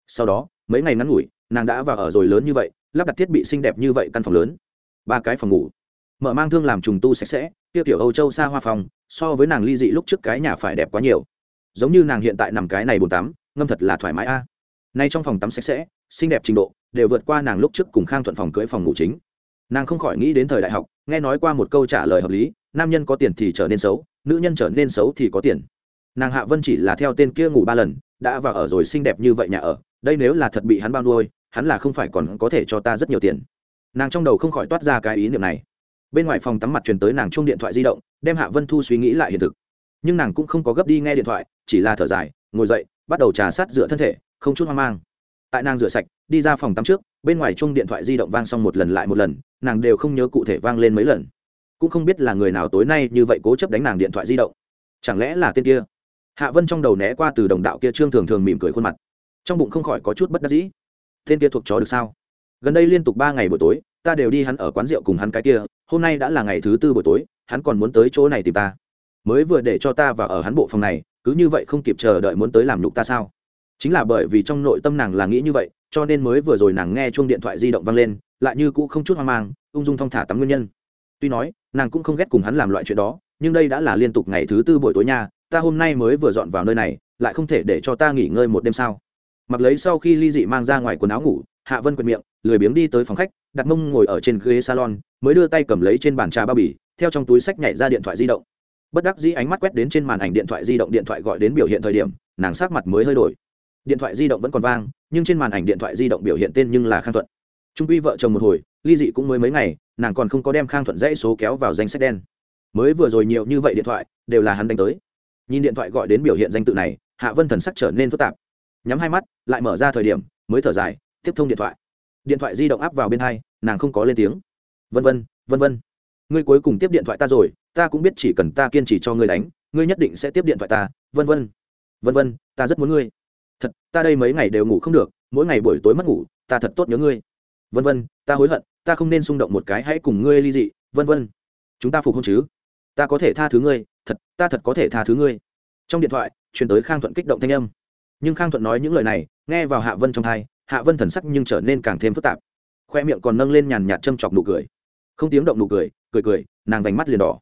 Sau đó, mấy ngày ngắn ngủi, nàng đã vào ở rồi lớn như vậy, lắp đặt thiết bị xinh đẹp như vậy căn phòng lớn. Ba cái phòng ngủ. Mở mang thương làm trùng tu sạch sẽ tiêu tiểu âu châu xa hoa phòng so với nàng ly dị lúc trước cái nhà phải đẹp quá nhiều. Giống như nàng hiện tại nằm cái này bồn tắm, ngâm thật là thoải mái a. Nay trong phòng tắm sạch sẽ, xinh đẹp trình độ, đều vượt qua nàng lúc trước cùng khang thuận phòng cưới phòng ngủ chính. Nàng không khỏi nghĩ đến thời đại học, nghe nói qua một câu trả lời hợp lý, nam nhân có tiền thì trở nên xấu, nữ nhân trở nên xấu thì có tiền. Nàng hạ vân chỉ là theo tên kia ngủ ba lần, đã vào ở rồi xinh đẹp như vậy nhà ở, đây nếu là thật bị hắn bao nuôi, hắn là không phải còn có thể cho ta rất nhiều tiền. Nàng trong đầu không khỏi toát ra cái ý niệm này bên ngoài phòng tắm mặt truyền tới nàng chung điện thoại di động, đem hạ vân thu suy nghĩ lại hiện thực. Nhưng nàng cũng không có gấp đi nghe điện thoại, chỉ là thở dài, ngồi dậy, bắt đầu trà sát rửa thân thể, không chút hoang mang. Tại nàng rửa sạch, đi ra phòng tắm trước, bên ngoài chung điện thoại di động vang xong một lần lại một lần, nàng đều không nhớ cụ thể vang lên mấy lần. Cũng không biết là người nào tối nay như vậy cố chấp đánh nàng điện thoại di động. Chẳng lẽ là tên kia? Hạ vân trong đầu né qua từ đồng đạo kia trương thường thường mỉm cười khuôn mặt. Trong bụng không khỏi có chút bất đắc dĩ. Tên kia thuộc chó được sao? Gần đây liên tục ba ngày buổi tối, ta đều đi hắn ở quán rượu cùng hắn cái kia, hôm nay đã là ngày thứ tư buổi tối, hắn còn muốn tới chỗ này tìm ta. Mới vừa để cho ta vào ở hắn bộ phòng này, cứ như vậy không kịp chờ đợi muốn tới làm nhục ta sao? Chính là bởi vì trong nội tâm nàng là nghĩ như vậy, cho nên mới vừa rồi nàng nghe chuông điện thoại di động vang lên, lại như cũ không chút hoang mang, ung dung thong thả tắm nguyên nhân. Tuy nói, nàng cũng không ghét cùng hắn làm loại chuyện đó, nhưng đây đã là liên tục ngày thứ tư buổi tối nha, ta hôm nay mới vừa dọn vào nơi này, lại không thể để cho ta nghỉ ngơi một đêm sao? Mặc lấy sau khi ly dị mang ra ngoài quần áo ngủ hạ vân quệt miệng, lười biếng đi tới phòng khách, đặt mông ngồi ở trên ghế salon, mới đưa tay cầm lấy trên bàn trà bao bì, theo trong túi sách nhảy ra điện thoại di động. Bất đắc dĩ ánh mắt quét đến trên màn ảnh điện thoại di động điện thoại gọi đến biểu hiện thời điểm, nàng sát mặt mới hơi đổi. Điện thoại di động vẫn còn vang, nhưng trên màn ảnh điện thoại di động biểu hiện tên nhưng là khang thuận. Trung quy vợ chồng một hồi, ly dị cũng mới mấy ngày, nàng còn không có đem khang thuận dãy số kéo vào danh sách đen. Mới vừa rồi nhiều như vậy điện thoại, đều là hắn đánh tới. Nhìn điện thoại gọi đến biểu hiện danh tự này, hạ vân thần sắc trở nên phức tạp. Nhắm hai mắt, lại mở ra thời điểm, mới thở dài tiếp thông điện thoại. Điện thoại di động áp vào bên hai, nàng không có lên tiếng. Vân vân vân vân, ngươi cuối cùng tiếp điện thoại ta rồi, ta cũng biết chỉ cần ta kiên trì cho ngươi đánh, ngươi nhất định sẽ tiếp điện thoại ta. Vân vân vân vân, ta rất muốn ngươi. Thật, ta đây mấy ngày đều ngủ không được, mỗi ngày buổi tối mất ngủ, ta thật tốt nhớ ngươi. Vân vân, ta hối hận, ta không nên xung động một cái, hãy cùng ngươi ly dị. Vân vân, chúng ta phục hôn chứ? Ta có thể tha thứ ngươi, thật, ta thật có thể tha thứ ngươi. Trong điện thoại chuyển tới khang thuận kích động thanh âm. Nhưng khang thuận nói những lời này, nghe vào hạ vân trong thai hạ vân thần sắc nhưng trở nên càng thêm phức tạp. Khoe miệng còn nâng lên nhàn nhạt châm chọc nụ cười. Không tiếng động nụ cười cười cười, nàng vành mắt liền đỏ.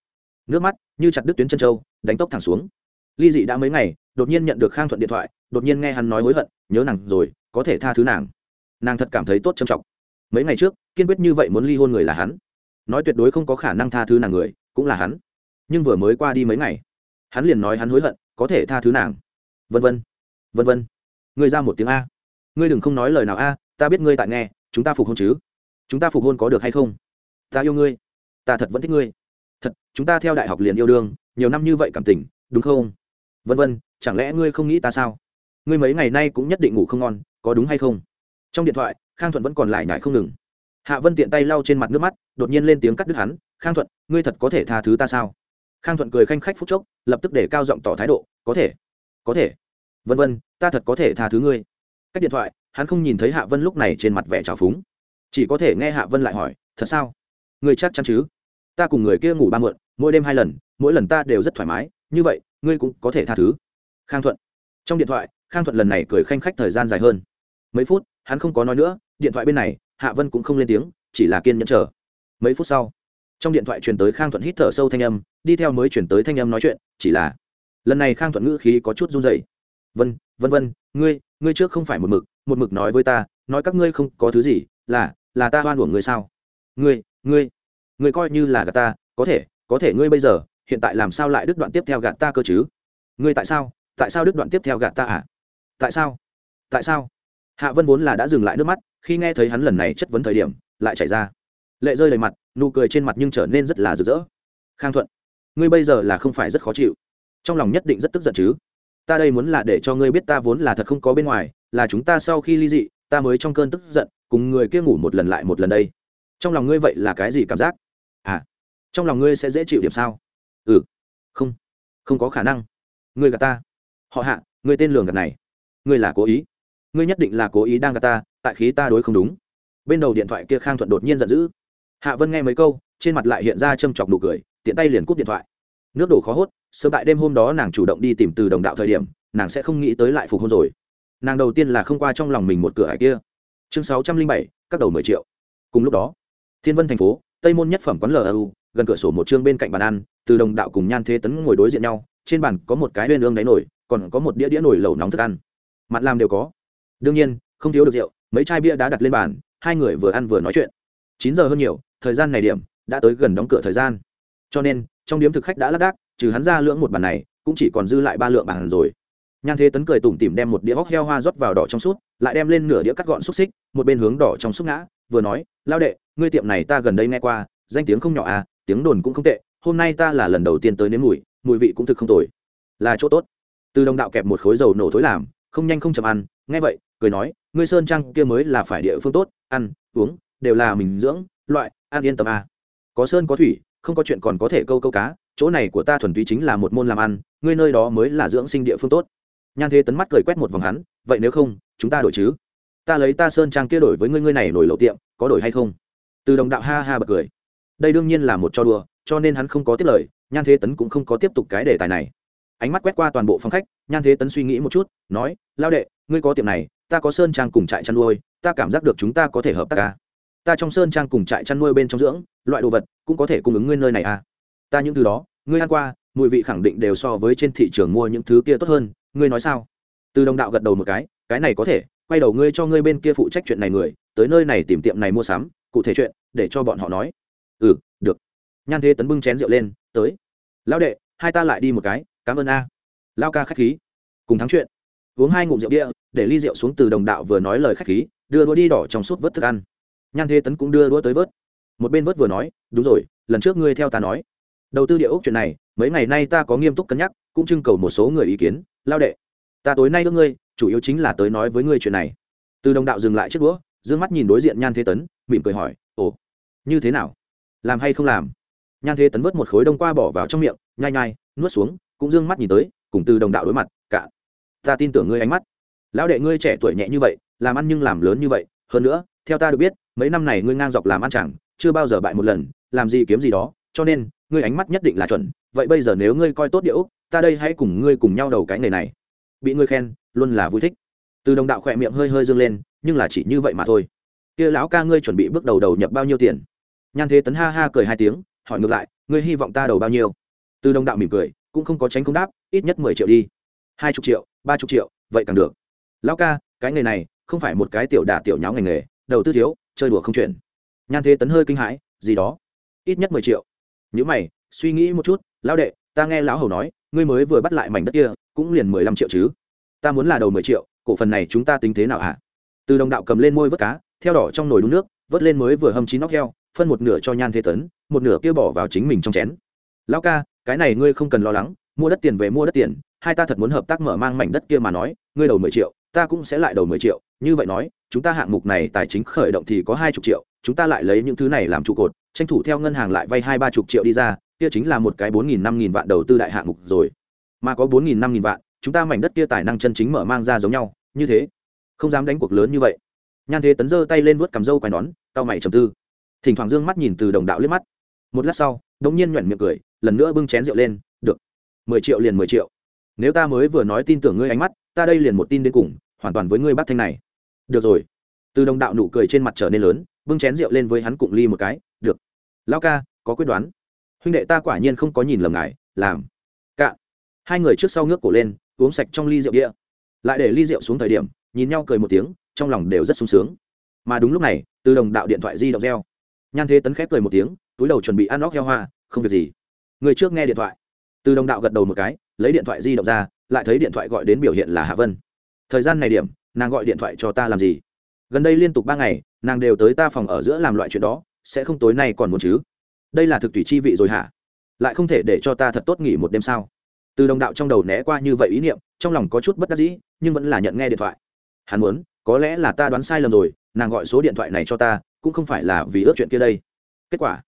Nước mắt như chặt đứt tuyến chân trâu đánh tốc thẳng xuống. Ly dị đã mấy ngày, đột nhiên nhận được khang thuận điện thoại, đột nhiên nghe hắn nói hối hận, nhớ nàng rồi, có thể tha thứ nàng. Nàng thật cảm thấy tốt trầm trọng mấy ngày trước, kiên quyết như vậy muốn ly hôn người là hắn. Nói tuyệt đối không có khả năng tha thứ nàng người, cũng là hắn. Nhưng vừa mới qua đi mấy ngày, hắn liền nói hắn hối hận, có thể tha thứ nàng. Vân vân vân vân. Người ra một tiếng a ngươi đừng không nói lời nào a, ta biết ngươi tại nghe, chúng ta phục hôn chứ? Chúng ta phục hôn có được hay không? Ta yêu ngươi. Ta thật vẫn thích ngươi. Thật, chúng ta theo đại học liền yêu đương, nhiều năm như vậy cảm tình, đúng không? Vân vân, chẳng lẽ ngươi không nghĩ ta sao? Ngươi mấy ngày nay cũng nhất định ngủ không ngon, có đúng hay không? Trong điện thoại, khang thuận vẫn còn lại nhải không ngừng. Hạ vân tiện tay lau trên mặt nước mắt, đột nhiên lên tiếng cắt đứt hắn, khang thuận, ngươi thật có thể tha thứ ta sao? Khang thuận cười khanh khách phút chốc, lập tức để cao giọng tỏ thái độ, có thể có thể. Vân vân, ta thật có thể tha thứ ngươi cách điện thoại hắn không nhìn thấy hạ vân lúc này trên mặt vẻ trào phúng. Chỉ có thể nghe hạ vân lại hỏi thật sao? Ngươi chắc chắn chứ? Ta cùng người kia ngủ ba mượn, mỗi đêm hai lần mỗi lần ta đều rất thoải mái như vậy ngươi cũng có thể tha thứ. Khang thuận. Trong điện thoại khang thuận lần này cười khanh khách thời gian dài hơn. Mấy phút hắn không có nói nữa điện thoại bên này hạ vân cũng không lên tiếng chỉ là kiên nhẫn chờ. Mấy phút sau trong điện thoại truyền tới khang thuận hít thở sâu thanh âm đi theo mới chuyển tới thanh âm nói chuyện chỉ là lần này khang thuận ngữ khí có chút run dày vân vân vân ngươi ngươi trước không phải một mực một mực nói với ta, nói các ngươi không có thứ gì, là là ta oan uổng ngươi sao? Ngươi ngươi ngươi coi như là gạt ta, có thể có thể ngươi bây giờ, hiện tại làm sao lại đứt đoạn tiếp theo gạt ta cơ chứ? Ngươi tại sao tại sao đứt đoạn tiếp theo gạt ta à? Tại sao tại sao? Hạ vân vốn là đã dừng lại nước mắt, khi nghe thấy hắn lần này chất vấn thời điểm, lại chảy ra. Lệ rơi đầy mặt, nụ cười trên mặt nhưng trở nên rất là rực rỡ. Khang thuận, ngươi bây giờ là không phải rất khó chịu. Trong lòng nhất định rất tức giận chứ? Ta đây muốn là để cho ngươi biết ta vốn là thật không có bên ngoài, là chúng ta sau khi ly dị, ta mới trong cơn tức giận, cùng người kia ngủ một lần lại một lần đây. Trong lòng ngươi vậy là cái gì cảm giác? À trong lòng ngươi sẽ dễ chịu điểm sao? Ừ không không có khả năng. Ngươi gạt ta. Họ hạ, ngươi tên lường gạt này. Ngươi là cố ý. Ngươi nhất định là cố ý đang gạt ta, tại khí ta đối không đúng. Bên đầu điện thoại kia khang thuận đột nhiên giận dữ. Hạ vân nghe mấy câu, trên mặt lại hiện ra châm chọc nụ cười, tiện tay liền cúp điện thoại nước đổ khó hốt, sớm tại đêm hôm đó nàng chủ động đi tìm từ đồng đạo thời điểm, nàng sẽ không nghĩ tới lại phục hôn rồi. Nàng đầu tiên là không qua trong lòng mình một cửa hải kia. Chương sáu trăm linh bảy, các đầu mười triệu. Cùng lúc đó, thiên vân thành phố, tây môn nhất phẩm quán lu gần cửa sổ một chương bên cạnh bàn ăn, từ đồng đạo cùng nhan thế tấn ngồi đối diện nhau, trên bàn có một cái huyên ương đáy nổi còn có một đĩa đĩa nổi lẩu nóng thức ăn. Mặt làm đều có. Đương nhiên, không thiếu được rượu, mấy chai bia đã đặt lên bàn, hai người vừa ăn vừa nói chuyện. Chín giờ hơn nhiều, thời gian này điểm, đã tới gần đóng cửa thời gian. Cho nên trong điếm thực khách đã lác đác, trừ hắn ra lưỡng một bàn này, cũng chỉ còn dư lại ba lượng bàn rồi. Nhan thế tấn cười tủm tỉm đem một đĩa hóc heo hoa rót vào đỏ trong suốt, lại đem lên nửa đĩa cắt gọn xúc xích, một bên hướng đỏ trong xúc ngã, vừa nói, lao đệ, ngươi tiệm này ta gần đây nghe qua, danh tiếng không nhỏ à tiếng đồn cũng không tệ, hôm nay ta là lần đầu tiên tới nếm mùi mùi vị cũng thực không tồi. Là chỗ tốt. Từ đồng đạo kẹp một khối dầu nổ thối làm, không nhanh không chậm ăn, nghe vậy, cười nói, ngươi sơn trang kia mới là phải địa phương tốt, ăn, uống, đều là mình dưỡng, loại, ăn yên tâm à. có sơn có thủy không có chuyện còn có thể câu câu cá, chỗ này của ta thuần túy chính là một môn làm ăn, ngươi nơi đó mới là dưỡng sinh địa phương tốt. Nhan thế tấn mắt cười quét một vòng hắn, vậy nếu không, chúng ta đổi chứ? Ta lấy ta sơn trang kia đổi với ngươi ngươi này nổi lậu tiệm, có đổi hay không? Từ đồng đạo ha ha bật cười. Đây đương nhiên là một cho đùa, cho nên hắn không có tiếp lời, nhan thế tấn cũng không có tiếp tục cái đề tài này. Ánh mắt quét qua toàn bộ phòng khách, nhan thế tấn suy nghĩ một chút, nói, lao đệ, ngươi có tiệm này, ta có sơn trang cùng trại chăn nuôi, ta cảm giác được chúng ta có thể hợp tác ca ta trong sơn trang cùng trại chăn nuôi bên trong dưỡng, loại đồ vật cũng có thể cung ứng ngươi nơi này à. Ta những thứ đó, ngươi ăn qua, mùi vị khẳng định đều so với trên thị trường mua những thứ kia tốt hơn, ngươi nói sao? Từ đồng đạo gật đầu một cái cái này có thể, quay đầu ngươi cho ngươi bên kia phụ trách chuyện này người, tới nơi này tìm tiệm này mua sắm, cụ thể chuyện, để cho bọn họ nói. Ừ được. Nhan thế tấn bưng chén rượu lên, tới. Lão đệ, hai ta lại đi một cái, cảm ơn a. À. lao ca k h á c h khí. Cùng thắng chuyện. Uống hai ngụm rượu đĩa để ly rượu xuống từ đồng đạo vừa nói lời k h á c h khí, đưa đũa đi đỏ trong suốt vớt thức ăn nhan thế tấn cũng đưa đũa tới vớt. Một bên vớt vừa nói, đúng rồi, lần trước ngươi theo ta nói, đầu tư địa ốc chuyện này, mấy ngày nay ta có nghiêm túc cân nhắc, cũng trưng cầu một số người ý kiến, lao đệ. Ta tối nay ước ngươi, chủ yếu chính là tới nói với ngươi chuyện này. Từ đồng đạo dừng lại chiếc đũa d ư ơ n g mắt nhìn đối diện nhan thế tấn, mỉm cười hỏi, ồ, như thế nào? Làm hay không làm? Nhan thế tấn vớt một khối đông qua bỏ vào trong miệng, nhai nhai, nuốt xuống, cũng d ư ơ n g mắt nhìn tới, cùng từ đồng đạo đối mặt, cả, ta tin tưởng ngươi ánh mắt. Lão đệ ngươi trẻ tuổi nhẹ như vậy, làm ăn nhưng làm lớn như vậy hơn nữa, theo ta được biết, mấy năm này ngươi ngang dọc làm ăn chẳng, chưa bao giờ bại một lần, làm gì kiếm gì đó, cho nên, ngươi ánh mắt nhất định là chuẩn. Vậy bây giờ nếu ngươi coi tốt địa úc ta đây hãy cùng ngươi cùng nhau đầu cái nghề này. Bị ngươi khen, luôn là vui thích. Từ đồng đạo khỏe miệng hơi hơi dương lên, nhưng là chỉ như vậy mà thôi. Kia lão ca ngươi chuẩn bị bước đầu đầu nhập bao nhiêu tiền? Nhan thế tấn ha ha cười hai tiếng, hỏi ngược lại, ngươi hy vọng ta đầu bao nhiêu? Từ đồng đạo mỉm cười, cũng không có tránh không đáp, ít nhất mười triệu đi. Hai chục triệu, ba chục triệu, vậy càng được. Lão ca, cái nghề này không phải một cái tiểu đả tiểu nháo ngành nghề, đầu tư thiếu, chơi đùa không chuyển. Nhan thế tấn hơi kinh hãi, gì đó? Ít nhất mười triệu. Nhữ mày, suy nghĩ một chút, lão đệ, ta nghe lão hầu nói, ngươi mới vừa bắt lại mảnh đất kia, cũng liền mười lăm triệu chứ. Ta muốn là đầu mười triệu, cổ phần này chúng ta tính thế nào hả? Từ đồng đạo cầm lên môi vớt cá, theo đỏ trong nồi đun nước, vớt lên mới vừa hâm chín nóc heo, phân một nửa cho nhan thế tấn, một nửa kia bỏ vào chính mình trong chén. Lão ca, cái này ngươi không cần lo lắng, mua đất tiền về mua đất tiền, hai ta thật muốn hợp tác mở mang mảnh đất kia mà nói, ngươi đầu mười triệu ta cũng sẽ lại đầu mười triệu, như vậy nói, chúng ta hạng mục này tài chính khởi động thì có hai chục triệu, chúng ta lại lấy những thứ này làm trụ cột, tranh thủ theo ngân hàng lại vay hai ba chục triệu đi ra, kia chính là một cái bốn nghìn năm nghìn vạn đầu tư đại hạng mục rồi. Mà có bốn nghìn năm nghìn vạn, chúng ta mảnh đất kia tài năng chân chính mở mang ra giống nhau, như thế. Không dám đánh cuộc lớn như vậy. Nhan thế tấn giơ tay lên vuốt cầm râu quai nón tao mày trầm tư. Thỉnh thoảng dương mắt nhìn từ đồng đạo liếc mắt. Một lát sau, đống nhiên nhoẻn miệng cười, lần nữa bưng chén rượu lên, được. Mười triệu liền mười triệu. Nếu ta mới vừa nói tin tưởng ngươi ánh mắt, ta đây liền một tin đến cùng hoàn toàn với ngươi bác thanh này. Được rồi. Từ đồng đạo nụ cười trên mặt trở nên lớn, bưng chén rượu lên với hắn cụng ly một cái, được. Lao ca, có quyết đoán. Huynh đệ ta quả nhiên không có nhìn lầm ngài, làm. Cạn. Hai người trước sau ngước cổ lên, uống sạch trong ly rượu đĩa lại để ly rượu xuống thời điểm, nhìn nhau cười một tiếng, trong lòng đều rất sung sướng. Mà đúng lúc này, từ đồng đạo điện thoại di động reo. Nhan thế tấn khép cười một tiếng, túi đầu chuẩn bị ăn óc heo hoa, không việc gì. Người trước nghe điện thoại. Từ đồng đạo gật đầu một cái, lấy điện thoại di động ra, lại thấy điện thoại gọi đến biểu hiện là hạ vân thời gian này điểm, nàng gọi điện thoại cho ta làm gì? Gần đây liên tục ba ngày, nàng đều tới ta phòng ở giữa làm loại chuyện đó, sẽ không tối nay còn muốn chứ? Đây là thực tùy chi vị rồi hả? Lại không thể để cho ta thật tốt nghỉ một đêm sao? Từ đồng đạo trong đầu né qua như vậy ý niệm, trong lòng có chút bất đắc dĩ, nhưng vẫn là nhận nghe điện thoại. Hắn muốn, có lẽ là ta đoán sai lầm rồi, nàng gọi số điện thoại này cho ta, cũng không phải là vì ước chuyện kia đây. Kết quả,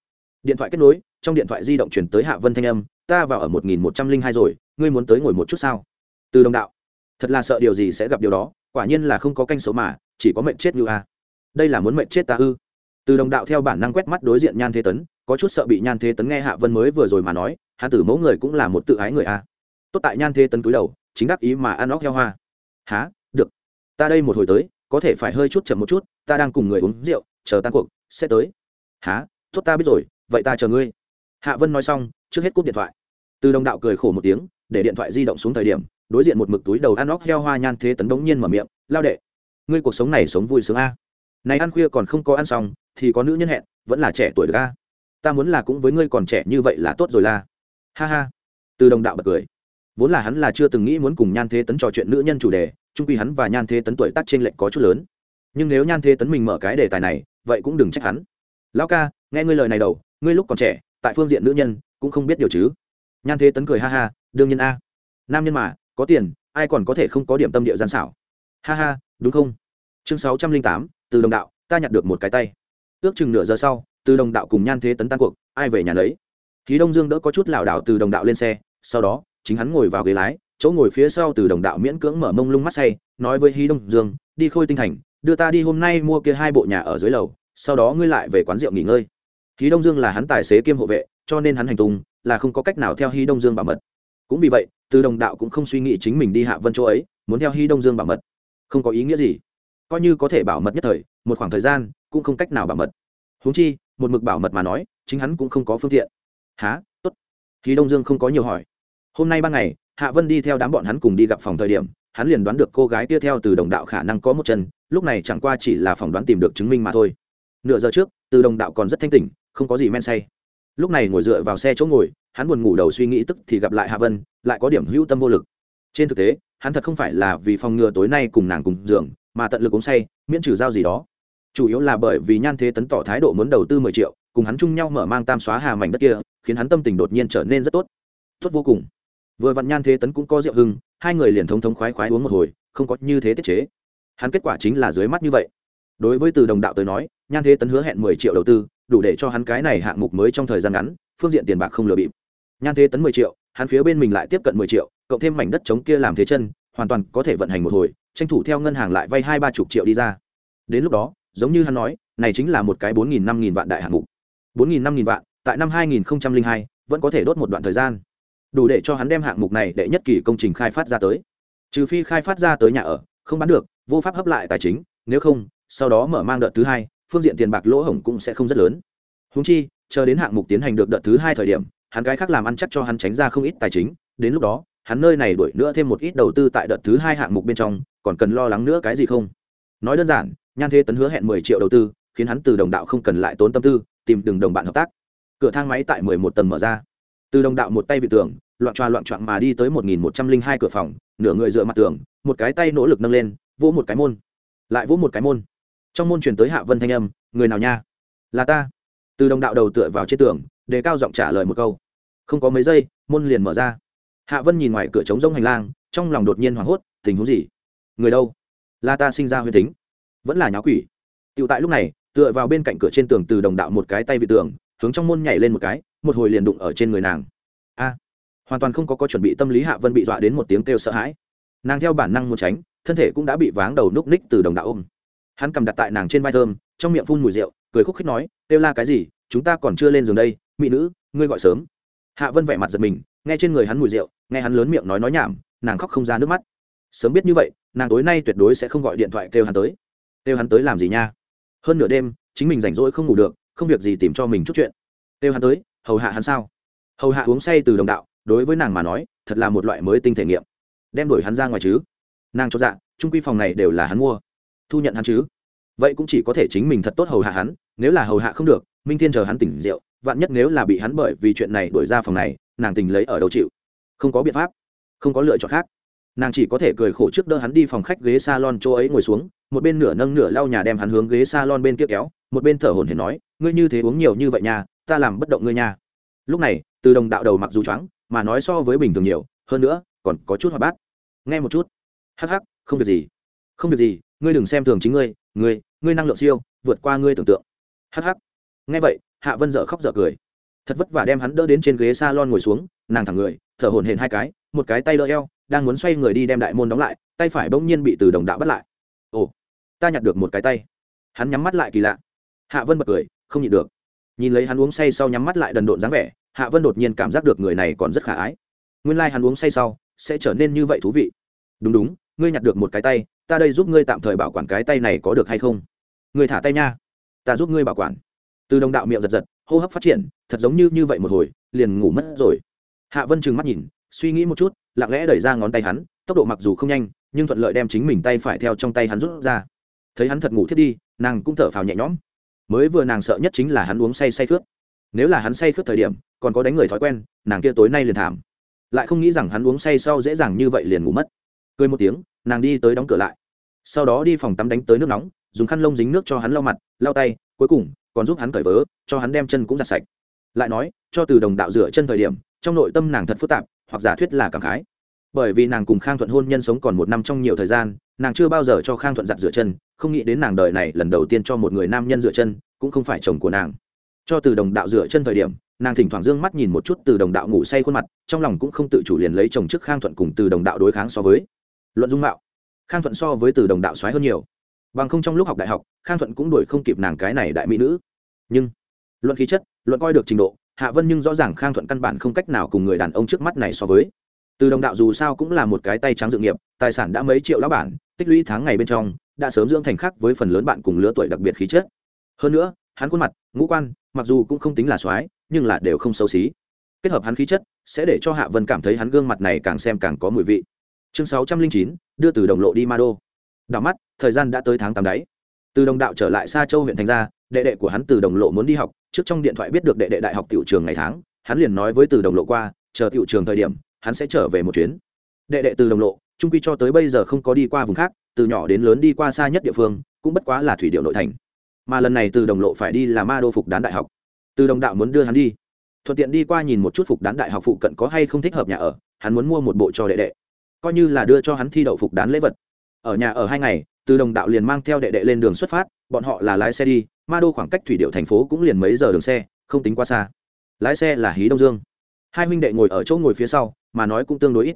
điện thoại kết nối, trong điện thoại di động chuyển tới hạ vân thanh âm, ta vào ở một nghìn một trăm linh hai rồi, ngươi muốn tới ngồi một chút sao? Từ đồng đạo thật là sợ điều gì sẽ gặp điều đó, quả nhiên là không có canh số mà, chỉ có mệnh chết như a. Đây là muốn mệnh chết ta ư? Từ đồng đạo theo bản năng quét mắt đối diện nhan thế tấn, có chút sợ bị nhan thế tấn nghe hạ vân mới vừa rồi mà nói hạ tử mẫu người cũng là một tự ái người a. Tốt tại nhan thế tấn cúi đầu, chính đắc ý mà ăn óc heo hoa. Há, được. Ta đây một hồi tới, có thể phải hơi chút chậm một chút, ta đang cùng người uống rượu, chờ tan cuộc, sẽ tới. Há, tốt ta biết rồi, vậy ta chờ ngươi. Hạ vân nói xong, trước hết cúp điện thoại. Từ đồng đạo cười khổ một tiếng, để điện thoại di động xuống thời điểm đối diện một mực túi đầu ăn óc heo hoa nhan thế tấn bỗng nhiên mở miệng, lao đệ, ngươi cuộc sống này sống vui sướng a. Này ăn khuya còn không có ăn xong, thì có nữ nhân hẹn, vẫn là trẻ tuổi được a. Ta muốn là cũng với ngươi còn trẻ như vậy là tốt rồi la. Ha ha. Từ đồng đạo bật cười. Vốn là hắn là chưa từng nghĩ muốn cùng nhan thế tấn trò chuyện nữ nhân chủ đề trung quy hắn và nhan thế tấn tuổi tác trên lệnh có chút lớn. Nhưng nếu nhan thế tấn mình mở cái đề tài này, vậy cũng đừng trách hắn. Lão ca, nghe ngươi lời này đầu, ngươi lúc còn trẻ, tại phương diện nữ nhân, cũng không biết điều chứ. Nhan thế tấn cười ha ha, đương nhiên a. Nam nhân mà có tiền, ai còn có thể không có điểm tâm địa gian xảo. Ha ha, đúng không? Chương sáu trăm linh tám, từ đồng đạo, ta nhặt được một cái tay. Ước chừng nửa giờ sau, từ đồng đạo cùng nhan thế tấn tan cuộc, ai về nhà lấy? Khí đông dương đỡ có chút lảo đảo từ đồng đạo lên xe, sau đó, chính hắn ngồi vào ghế lái, chỗ ngồi phía sau từ đồng đạo miễn cưỡng mở mông lung mắt say, nói với hí đông dương, đi khôi tinh thành, đưa ta đi hôm nay mua kia hai bộ nhà ở dưới lầu, sau đó ngươi lại về quán rượu nghỉ ngơi. Hí đông dương là hắn tài xế kiêm hộ vệ, cho nên hắn hành tung là không có cách nào theo hí đông dương bảo mật cũng vì vậy, từ đồng đạo cũng không suy nghĩ chính mình đi hạ vân chỗ ấy, muốn theo hí đông dương bảo mật. Không có ý nghĩa gì. Coi như có thể bảo mật nhất thời, một khoảng thời gian cũng không cách nào bảo mật. Huống chi, một mực bảo mật mà nói, chính hắn cũng không có phương tiện. Há tốt. Hí đông dương không có nhiều hỏi. Hôm nay ban ngày, hạ vân đi theo đám bọn hắn cùng đi gặp phòng thời điểm, hắn liền đoán được cô gái tiếp theo từ đồng đạo khả năng có một chân, lúc này chẳng qua chỉ là phỏng đoán tìm được chứng minh mà thôi. Nửa giờ trước, từ đồng đạo còn rất thanh tỉnh, không có gì men say. Lúc này ngồi dựa vào xe chỗ ngồi hắn buồn ngủ đầu suy nghĩ tức thì gặp lại hạ vân, lại có điểm hữu tâm vô lực. Trên thực tế, hắn thật không phải là vì phòng ngừa tối nay cùng nàng cùng giường, mà tận lực uống say, miễn trừ giao gì đó. Chủ yếu là bởi vì nhan thế tấn tỏ thái độ muốn đầu tư mười triệu, cùng hắn chung nhau mở mang tam xóa hà mảnh đất kia, khiến hắn tâm tình đột nhiên trở nên rất tốt. Tốt vô cùng. Vừa vặn nhan thế tấn cũng có rượu hưng, hai người liền thống thống khoái khoái uống một hồi, không có như thế tiết chế. Hắn kết quả chính là dưới mắt như vậy. Đối với từ đồng đạo tới nói, nhan thế tấn hứa hẹn mười triệu đầu tư, đủ để cho hắn cái này hạng mục mới trong thời gian ngắn, phương diện tiền bạc không lừa bịp nhan thế tấn mười triệu, hắn phía bên mình lại tiếp cận mười triệu, cộng thêm mảnh đất trống kia làm thế chân, hoàn toàn có thể vận hành một hồi, tranh thủ theo ngân hàng lại vay hai ba chục triệu đi ra. Đến lúc đó, giống như hắn nói, này chính là một cái bốn nghìn năm nghìn vạn đại hạng mục. Bốn nghìn năm nghìn vạn, tại năm hai nghìn hai, vẫn có thể đốt một đoạn thời gian. Đủ để cho hắn đem hạng mục này để nhất kỳ công trình khai phát ra tới. Trừ phi khai phát ra tới nhà ở, không bán được, vô pháp hấp lại tài chính, nếu không, sau đó mở mang đợt thứ hai, phương diện tiền bạc lỗ hổng cũng sẽ không rất lớn. Húng chi, chờ đến hạng mục tiến hành được đợt thứ hai thời điểm hắn cái khác làm ăn chắc cho hắn tránh ra không ít tài chính, đến lúc đó, hắn nơi này đổi nữa thêm một ít đầu tư tại đợt thứ hai hạng mục bên trong, còn cần lo lắng nữa cái gì không? Nói đơn giản, nhan thế tấn hứa hẹn mười triệu đầu tư, khiến hắn từ đồng đạo không cần lại tốn tâm tư, tìm đường đồng bạn hợp tác. Cửa thang máy tại mười một tầng mở ra. Từ đồng đạo một tay vị tường, loạn tròa loạn trọn mà đi tới một nghìn một trăm linh hai cửa phòng, nửa người dựa mặt tường, một cái tay nỗ lực nâng lên, vỗ một cái môn. Lại vỗ một cái môn. Trong môn truyền tới hạ vân thanh âm, người nào nha? Là ta. Từ đồng đạo đầu tựa vào trên tường đề cao giọng trả lời một câu. Không có mấy giây, môn liền mở ra. Hạ vân nhìn ngoài cửa trống rông hành lang, trong lòng đột nhiên hoảng hốt, tình huống gì? Người đâu? Là ta sinh ra huyết tính. Vẫn là nháo quỷ. Tựu tại lúc này, tựa vào bên cạnh cửa trên tường từ đồng đạo một cái tay vị tường, hướng trong môn nhảy lên một cái, một hồi liền đụng ở trên người nàng. A! Hoàn toàn không có có chuẩn bị tâm lý hạ vân bị dọa đến một tiếng kêu sợ hãi. Nàng theo bản năng muốn tránh, thân thể cũng đã bị váng đầu núc ních từ đồng đạo ôm. Hắn cầm đặt tại nàng trên vai thơm, trong miệng phun mùi rượu, cười khúc khích nói kêu la cái gì? Chúng ta còn chưa lên giường đây mỹ nữ, ngươi gọi sớm. Hạ vân vẻ mặt giật mình, nghe trên người hắn mùi rượu, nghe hắn lớn miệng nói nói nhảm, nàng khóc không ra nước mắt. Sớm biết như vậy, nàng tối nay tuyệt đối sẽ không gọi điện thoại kêu hắn tới. Kêu hắn tới làm gì nha? Hơn nửa đêm, chính mình rảnh rỗi không ngủ được, không việc gì tìm cho mình chút chuyện. Kêu hắn tới, hầu hạ hắn sao? Hầu hạ uống say từ đồng đạo, đối với nàng mà nói, thật là một loại mới tinh thể nghiệm. Đem đổi hắn ra ngoài chứ? Nàng cho dạ trung quy phòng này đều là hắn mua. Thu nhận hắn chứ? Vậy cũng chỉ có thể chính mình thật tốt hầu hạ hắn, nếu là hầu hạ không được, minh thiên chờ hắn tỉnh rượu vạn nhất nếu là bị hắn bởi vì chuyện này đuổi ra phòng này, nàng tình lấy ở đâu chịu? Không có biện pháp, không có lựa chọn khác. Nàng chỉ có thể cười khổ trước đỡ hắn đi phòng khách ghế salon chỗ ấy ngồi xuống, một bên nửa nâng nửa lau nhà đem hắn hướng ghế salon bên kia kéo, một bên thở hổn hển nói, ngươi như thế uống nhiều như vậy nha, ta làm bất động ngươi nha. Lúc này, từ đồng đạo đầu mặc dù choáng, mà nói so với bình thường nhiều, hơn nữa, còn có chút hoạt bát. Nghe một chút. Hắc hắc, không việc gì. Không việc gì, ngươi đừng xem thường chính ngươi ngươi ngươi năng lượng siêu, vượt qua ngươi tưởng tượng. Hắc hắc. Nghe vậy hạ vân dở khóc dở cười. Thật vất vả đem hắn đỡ đến trên ghế s a lon ngồi xuống, nàng thẳng người, thở hổn hển hai cái, một cái tay đỡ eo, đang muốn xoay người đi đem đại môn đóng lại, tay phải bỗng nhiên bị từ đồng đạo bắt lại. Ồ, ta nhặt được một cái tay. Hắn nhắm mắt lại kỳ lạ. Hạ vân bật cười, không nhịn được. Nhìn lấy hắn uống say sau nhắm mắt lại đần độn dáng vẻ, hạ vân đột nhiên cảm giác được người này còn rất khả ái. Nguyên lai、like、hắn uống say sau, sẽ trở nên như vậy thú vị. Đúng đúng, ngươi nhặt được một cái tay, ta đây giúp ngươi tạm thời bảo quản cái tay này có được hay không? Ngươi thả tay nha. Ta giúp ngươi bảo quản từ đồng đạo miệng giật giật, hô hấp phát triển, thật giống như như vậy một hồi, liền ngủ mất rồi. Hạ vân trừng mắt nhìn, suy nghĩ một chút, lặng lẽ đẩy ra ngón tay hắn, tốc độ mặc dù không nhanh, nhưng thuận lợi đem chính mình tay phải theo trong tay hắn rút ra. Thấy hắn thật ngủ thiết đi, nàng cũng thở phào nhẹ nhõm. Mới vừa nàng sợ nhất chính là hắn uống say say khướt. Nếu là hắn say khướt thời điểm, còn có đánh người thói quen, nàng kia tối nay liền thảm. Lại không nghĩ rằng hắn uống say sau dễ dàng như vậy liền ngủ mất. Cười một tiếng, nàng đi tới đóng cửa lại. Sau đó đi phòng tắm đánh tới nước nóng, dùng khăn lông dính nước cho hắn lau mặt, lau tay, cuối cùng còn giúp hắn cởi vớ, cho hắn đem chân cũng giặt sạch. Lại nói, cho từ đồng đạo rửa chân thời điểm, trong nội tâm nàng thật phức tạp, hoặc giả thuyết là cảm khái. Bởi vì nàng cùng khang thuận hôn nhân sống còn một năm trong nhiều thời gian, nàng chưa bao giờ cho khang thuận giặt rửa chân, không nghĩ đến nàng đời này lần đầu tiên cho một người nam nhân rửa chân, cũng không phải chồng của nàng. Cho từ đồng đạo rửa chân thời điểm, nàng thỉnh thoảng d ư ơ n g mắt nhìn một chút từ đồng đạo ngủ say khuôn mặt, trong lòng cũng không tự chủ liền lấy chồng trước khang thuận cùng từ đồng đạo đối kháng so với. Luận dung mạo, khang thuận so với từ đồng đạo x o á i hơn nhiều. Bằng không trong lúc học đại học, khang thuận cũng đuổi không kịp nàng cái này đại mỹ nữ nhưng, luận khí chất, luận coi được trình độ, hạ vân nhưng rõ ràng khang thuận căn bản không cách nào cùng người đàn ông trước mắt này so với. Từ đồng đạo dù sao cũng là một cái tay trắng dự nghiệp, tài sản đã mấy triệu lão bản, tích lũy tháng ngày bên trong, đã sớm dưỡng thành khác với phần lớn bạn cùng lứa tuổi đặc biệt khí chất. Hơn nữa, hắn khuôn mặt, ngũ quan, mặc dù cũng không tính là soái, nhưng là đều không xấu xí. Kết hợp hắn khí chất, sẽ để cho hạ vân cảm thấy hắn gương mặt này càng xem càng có mùi vị. Chương sáu trăm linh chín, đưa từ đồng lộ đi ma đô đảo mắt, thời gian đã tới tháng tám đấy từ đồng đạo trở lại xa châu huyện thành ra, đệ đệ của hắn từ đồng lộ muốn đi học, trước trong điện thoại biết được đệ đệ đại học tiểu trường ngày tháng, hắn liền nói với từ đồng lộ qua, chờ tiểu trường thời điểm, hắn sẽ trở về một chuyến. Đệ đệ từ đồng lộ, trung quy cho tới bây giờ không có đi qua vùng khác, từ nhỏ đến lớn đi qua xa nhất địa phương, cũng bất quá là thủy điệu nội thành. Mà lần này từ đồng lộ phải đi là ma đô phục đán đại học. Từ đồng đạo muốn đưa hắn đi. Thuận tiện đi qua nhìn một chút phục đán đại học phụ cận có hay không thích hợp nhà ở, hắn muốn mua một bộ cho đệ đệ. Coi như là đưa cho hắn thi đậu phục đán lễ vật. Ở nhà ở hai ngày từ đồng đạo liền mang theo đệ đệ lên đường xuất phát, bọn họ là lái xe đi, ma đô khoảng cách thủy điệu thành phố cũng liền mấy giờ đường xe, không tính quá xa. Lái xe là hí đông dương. Hai huynh đệ ngồi ở chỗ ngồi phía sau, mà nói cũng tương đối ít.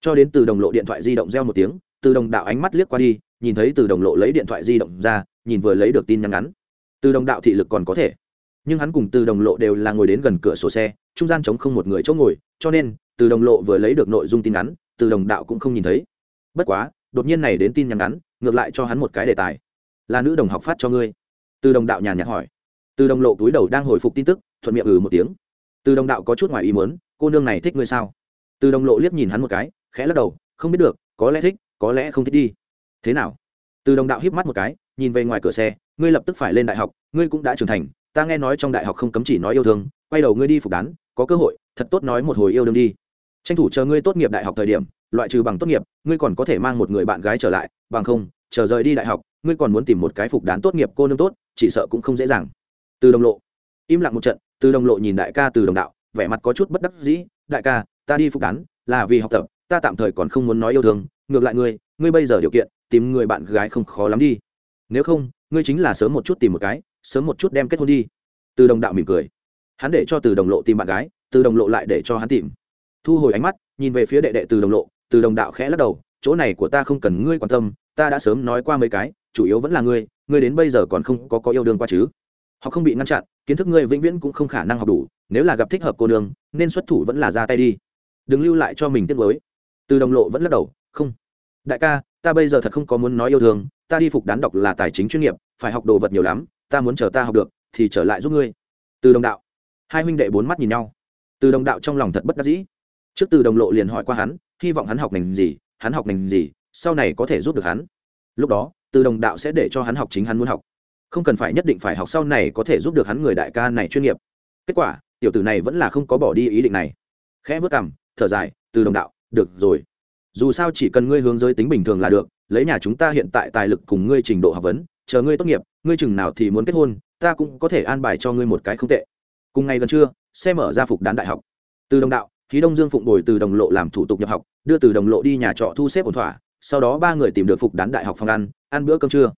Cho đến từ đồng lộ điện thoại di động reo một tiếng, từ đồng đạo ánh mắt liếc qua đi, nhìn thấy từ đồng lộ lấy điện thoại di động ra, nhìn vừa lấy được tin nhắn ngắn. Từ đồng đạo thị lực còn có thể, nhưng hắn cùng từ đồng lộ đều là ngồi đến gần cửa sổ xe, trung gian chống không một người chỗ ngồi, cho nên, từ đồng lộ vừa lấy được nội dung tin nhắn, từ đồng đạo cũng không nhìn thấy. Bất quá đột nhiên này đến tin nhắn ngắn, ngược lại cho hắn một cái đề tài. Là nữ đồng học phát cho ngươi. Từ đồng đạo nhàn nhạt hỏi. Từ đồng lộ túi đầu đang hồi phục tin tức, thuận miệng ừ một tiếng. Từ đồng đạo có chút ngoài ý muốn, cô nương này thích ngươi sao? Từ đồng lộ liếc nhìn hắn một cái, khẽ lắc đầu, không biết được, có lẽ thích, có lẽ không thích đi. Thế nào? Từ đồng đạo híp mắt một cái, nhìn về ngoài cửa xe, ngươi lập tức phải lên đại học, ngươi cũng đã trưởng thành, ta nghe nói trong đại học không cấm chỉ nói yêu thương, quay đầu ngươi đi phục đán, có cơ hội, thật tốt nói một hồi yêu đương đi. Tranh thủ chờ ngươi tốt nghiệp đại học thời điểm loại trừ bằng tốt nghiệp, ngươi còn có thể mang một người bạn gái trở lại, bằng không, chờ rời đi đại học, ngươi còn muốn tìm một cái phục đán tốt nghiệp cô nương tốt, chỉ sợ cũng không dễ dàng. Từ đồng lộ. Im lặng một trận, từ đồng lộ nhìn đại ca từ đồng đạo, vẻ mặt có chút bất đắc dĩ, đại ca, ta đi phục đán, là vì học tập, ta tạm thời còn không muốn nói yêu thương, ngược lại ngươi ngươi bây giờ điều kiện, tìm người bạn gái không khó lắm đi. Nếu không, ngươi chính là sớm một chút tìm một cái, sớm một chút đem kết hôn đi. Từ đồng đạo mỉm cười. Hắn để cho từ đồng lộ tìm bạn gái, từ đồng lộ lại để cho hắn tìm. Thu hồi ánh mắt, nhìn về phía đệ đệ từ đồng lộ từ đồng đạo khẽ lắc đầu, chỗ này của ta không cần ngươi quan tâm, ta đã sớm nói qua mấy cái, chủ yếu vẫn là ngươi ngươi đến bây giờ còn không có có yêu đương qua chứ. Họ không bị ngăn chặn, kiến thức ngươi vĩnh viễn cũng không khả năng học đủ, nếu là gặp thích hợp cô nương, nên xuất thủ vẫn là ra tay đi. Đừng lưu lại cho mình tiết mới từ đồng lộ vẫn lắc đầu, không. Đại ca, ta bây giờ thật không có muốn nói yêu thương, ta đi phục đán đọc là tài chính chuyên nghiệp, phải học đồ vật nhiều lắm, ta muốn chờ ta học được, thì trở lại giúp ngươi. Từ đồng đạo. Hai huynh đệ bốn mắt nhìn nhau. Từ đồng đạo trong lòng thật bất đắc dĩ. Trước từ đồng lộ liền hỏi qua hắn hy vọng hắn học ngành gì, hắn học ngành gì, sau này có thể giúp được hắn. Lúc đó, từ đồng đạo sẽ để cho hắn học chính hắn muốn học. Không cần phải nhất định phải học sau này có thể giúp được hắn người đại ca này chuyên nghiệp. Kết quả, tiểu tử này vẫn là không có bỏ đi ý định này. Khẽ vớt cằm, thở dài, từ đồng đạo, được rồi. Dù sao chỉ cần ngươi hướng giới tính bình thường là được, lấy nhà chúng ta hiện tại tài lực cùng ngươi trình độ học vấn, chờ ngươi tốt nghiệp, ngươi chừng nào thì muốn kết hôn, ta cũng có thể an bài cho ngươi một cái không tệ. Cùng ngày gần trưa, xe mở ra phục đán đại học. Từ đồng đạo khí đông dương phụng bồi từ đồng lộ làm thủ tục nhập học, đưa từ đồng lộ đi nhà trọ thu xếp ổn thỏa, sau đó ba người tìm được phục đán đại học phòng ăn ăn bữa cơm trưa.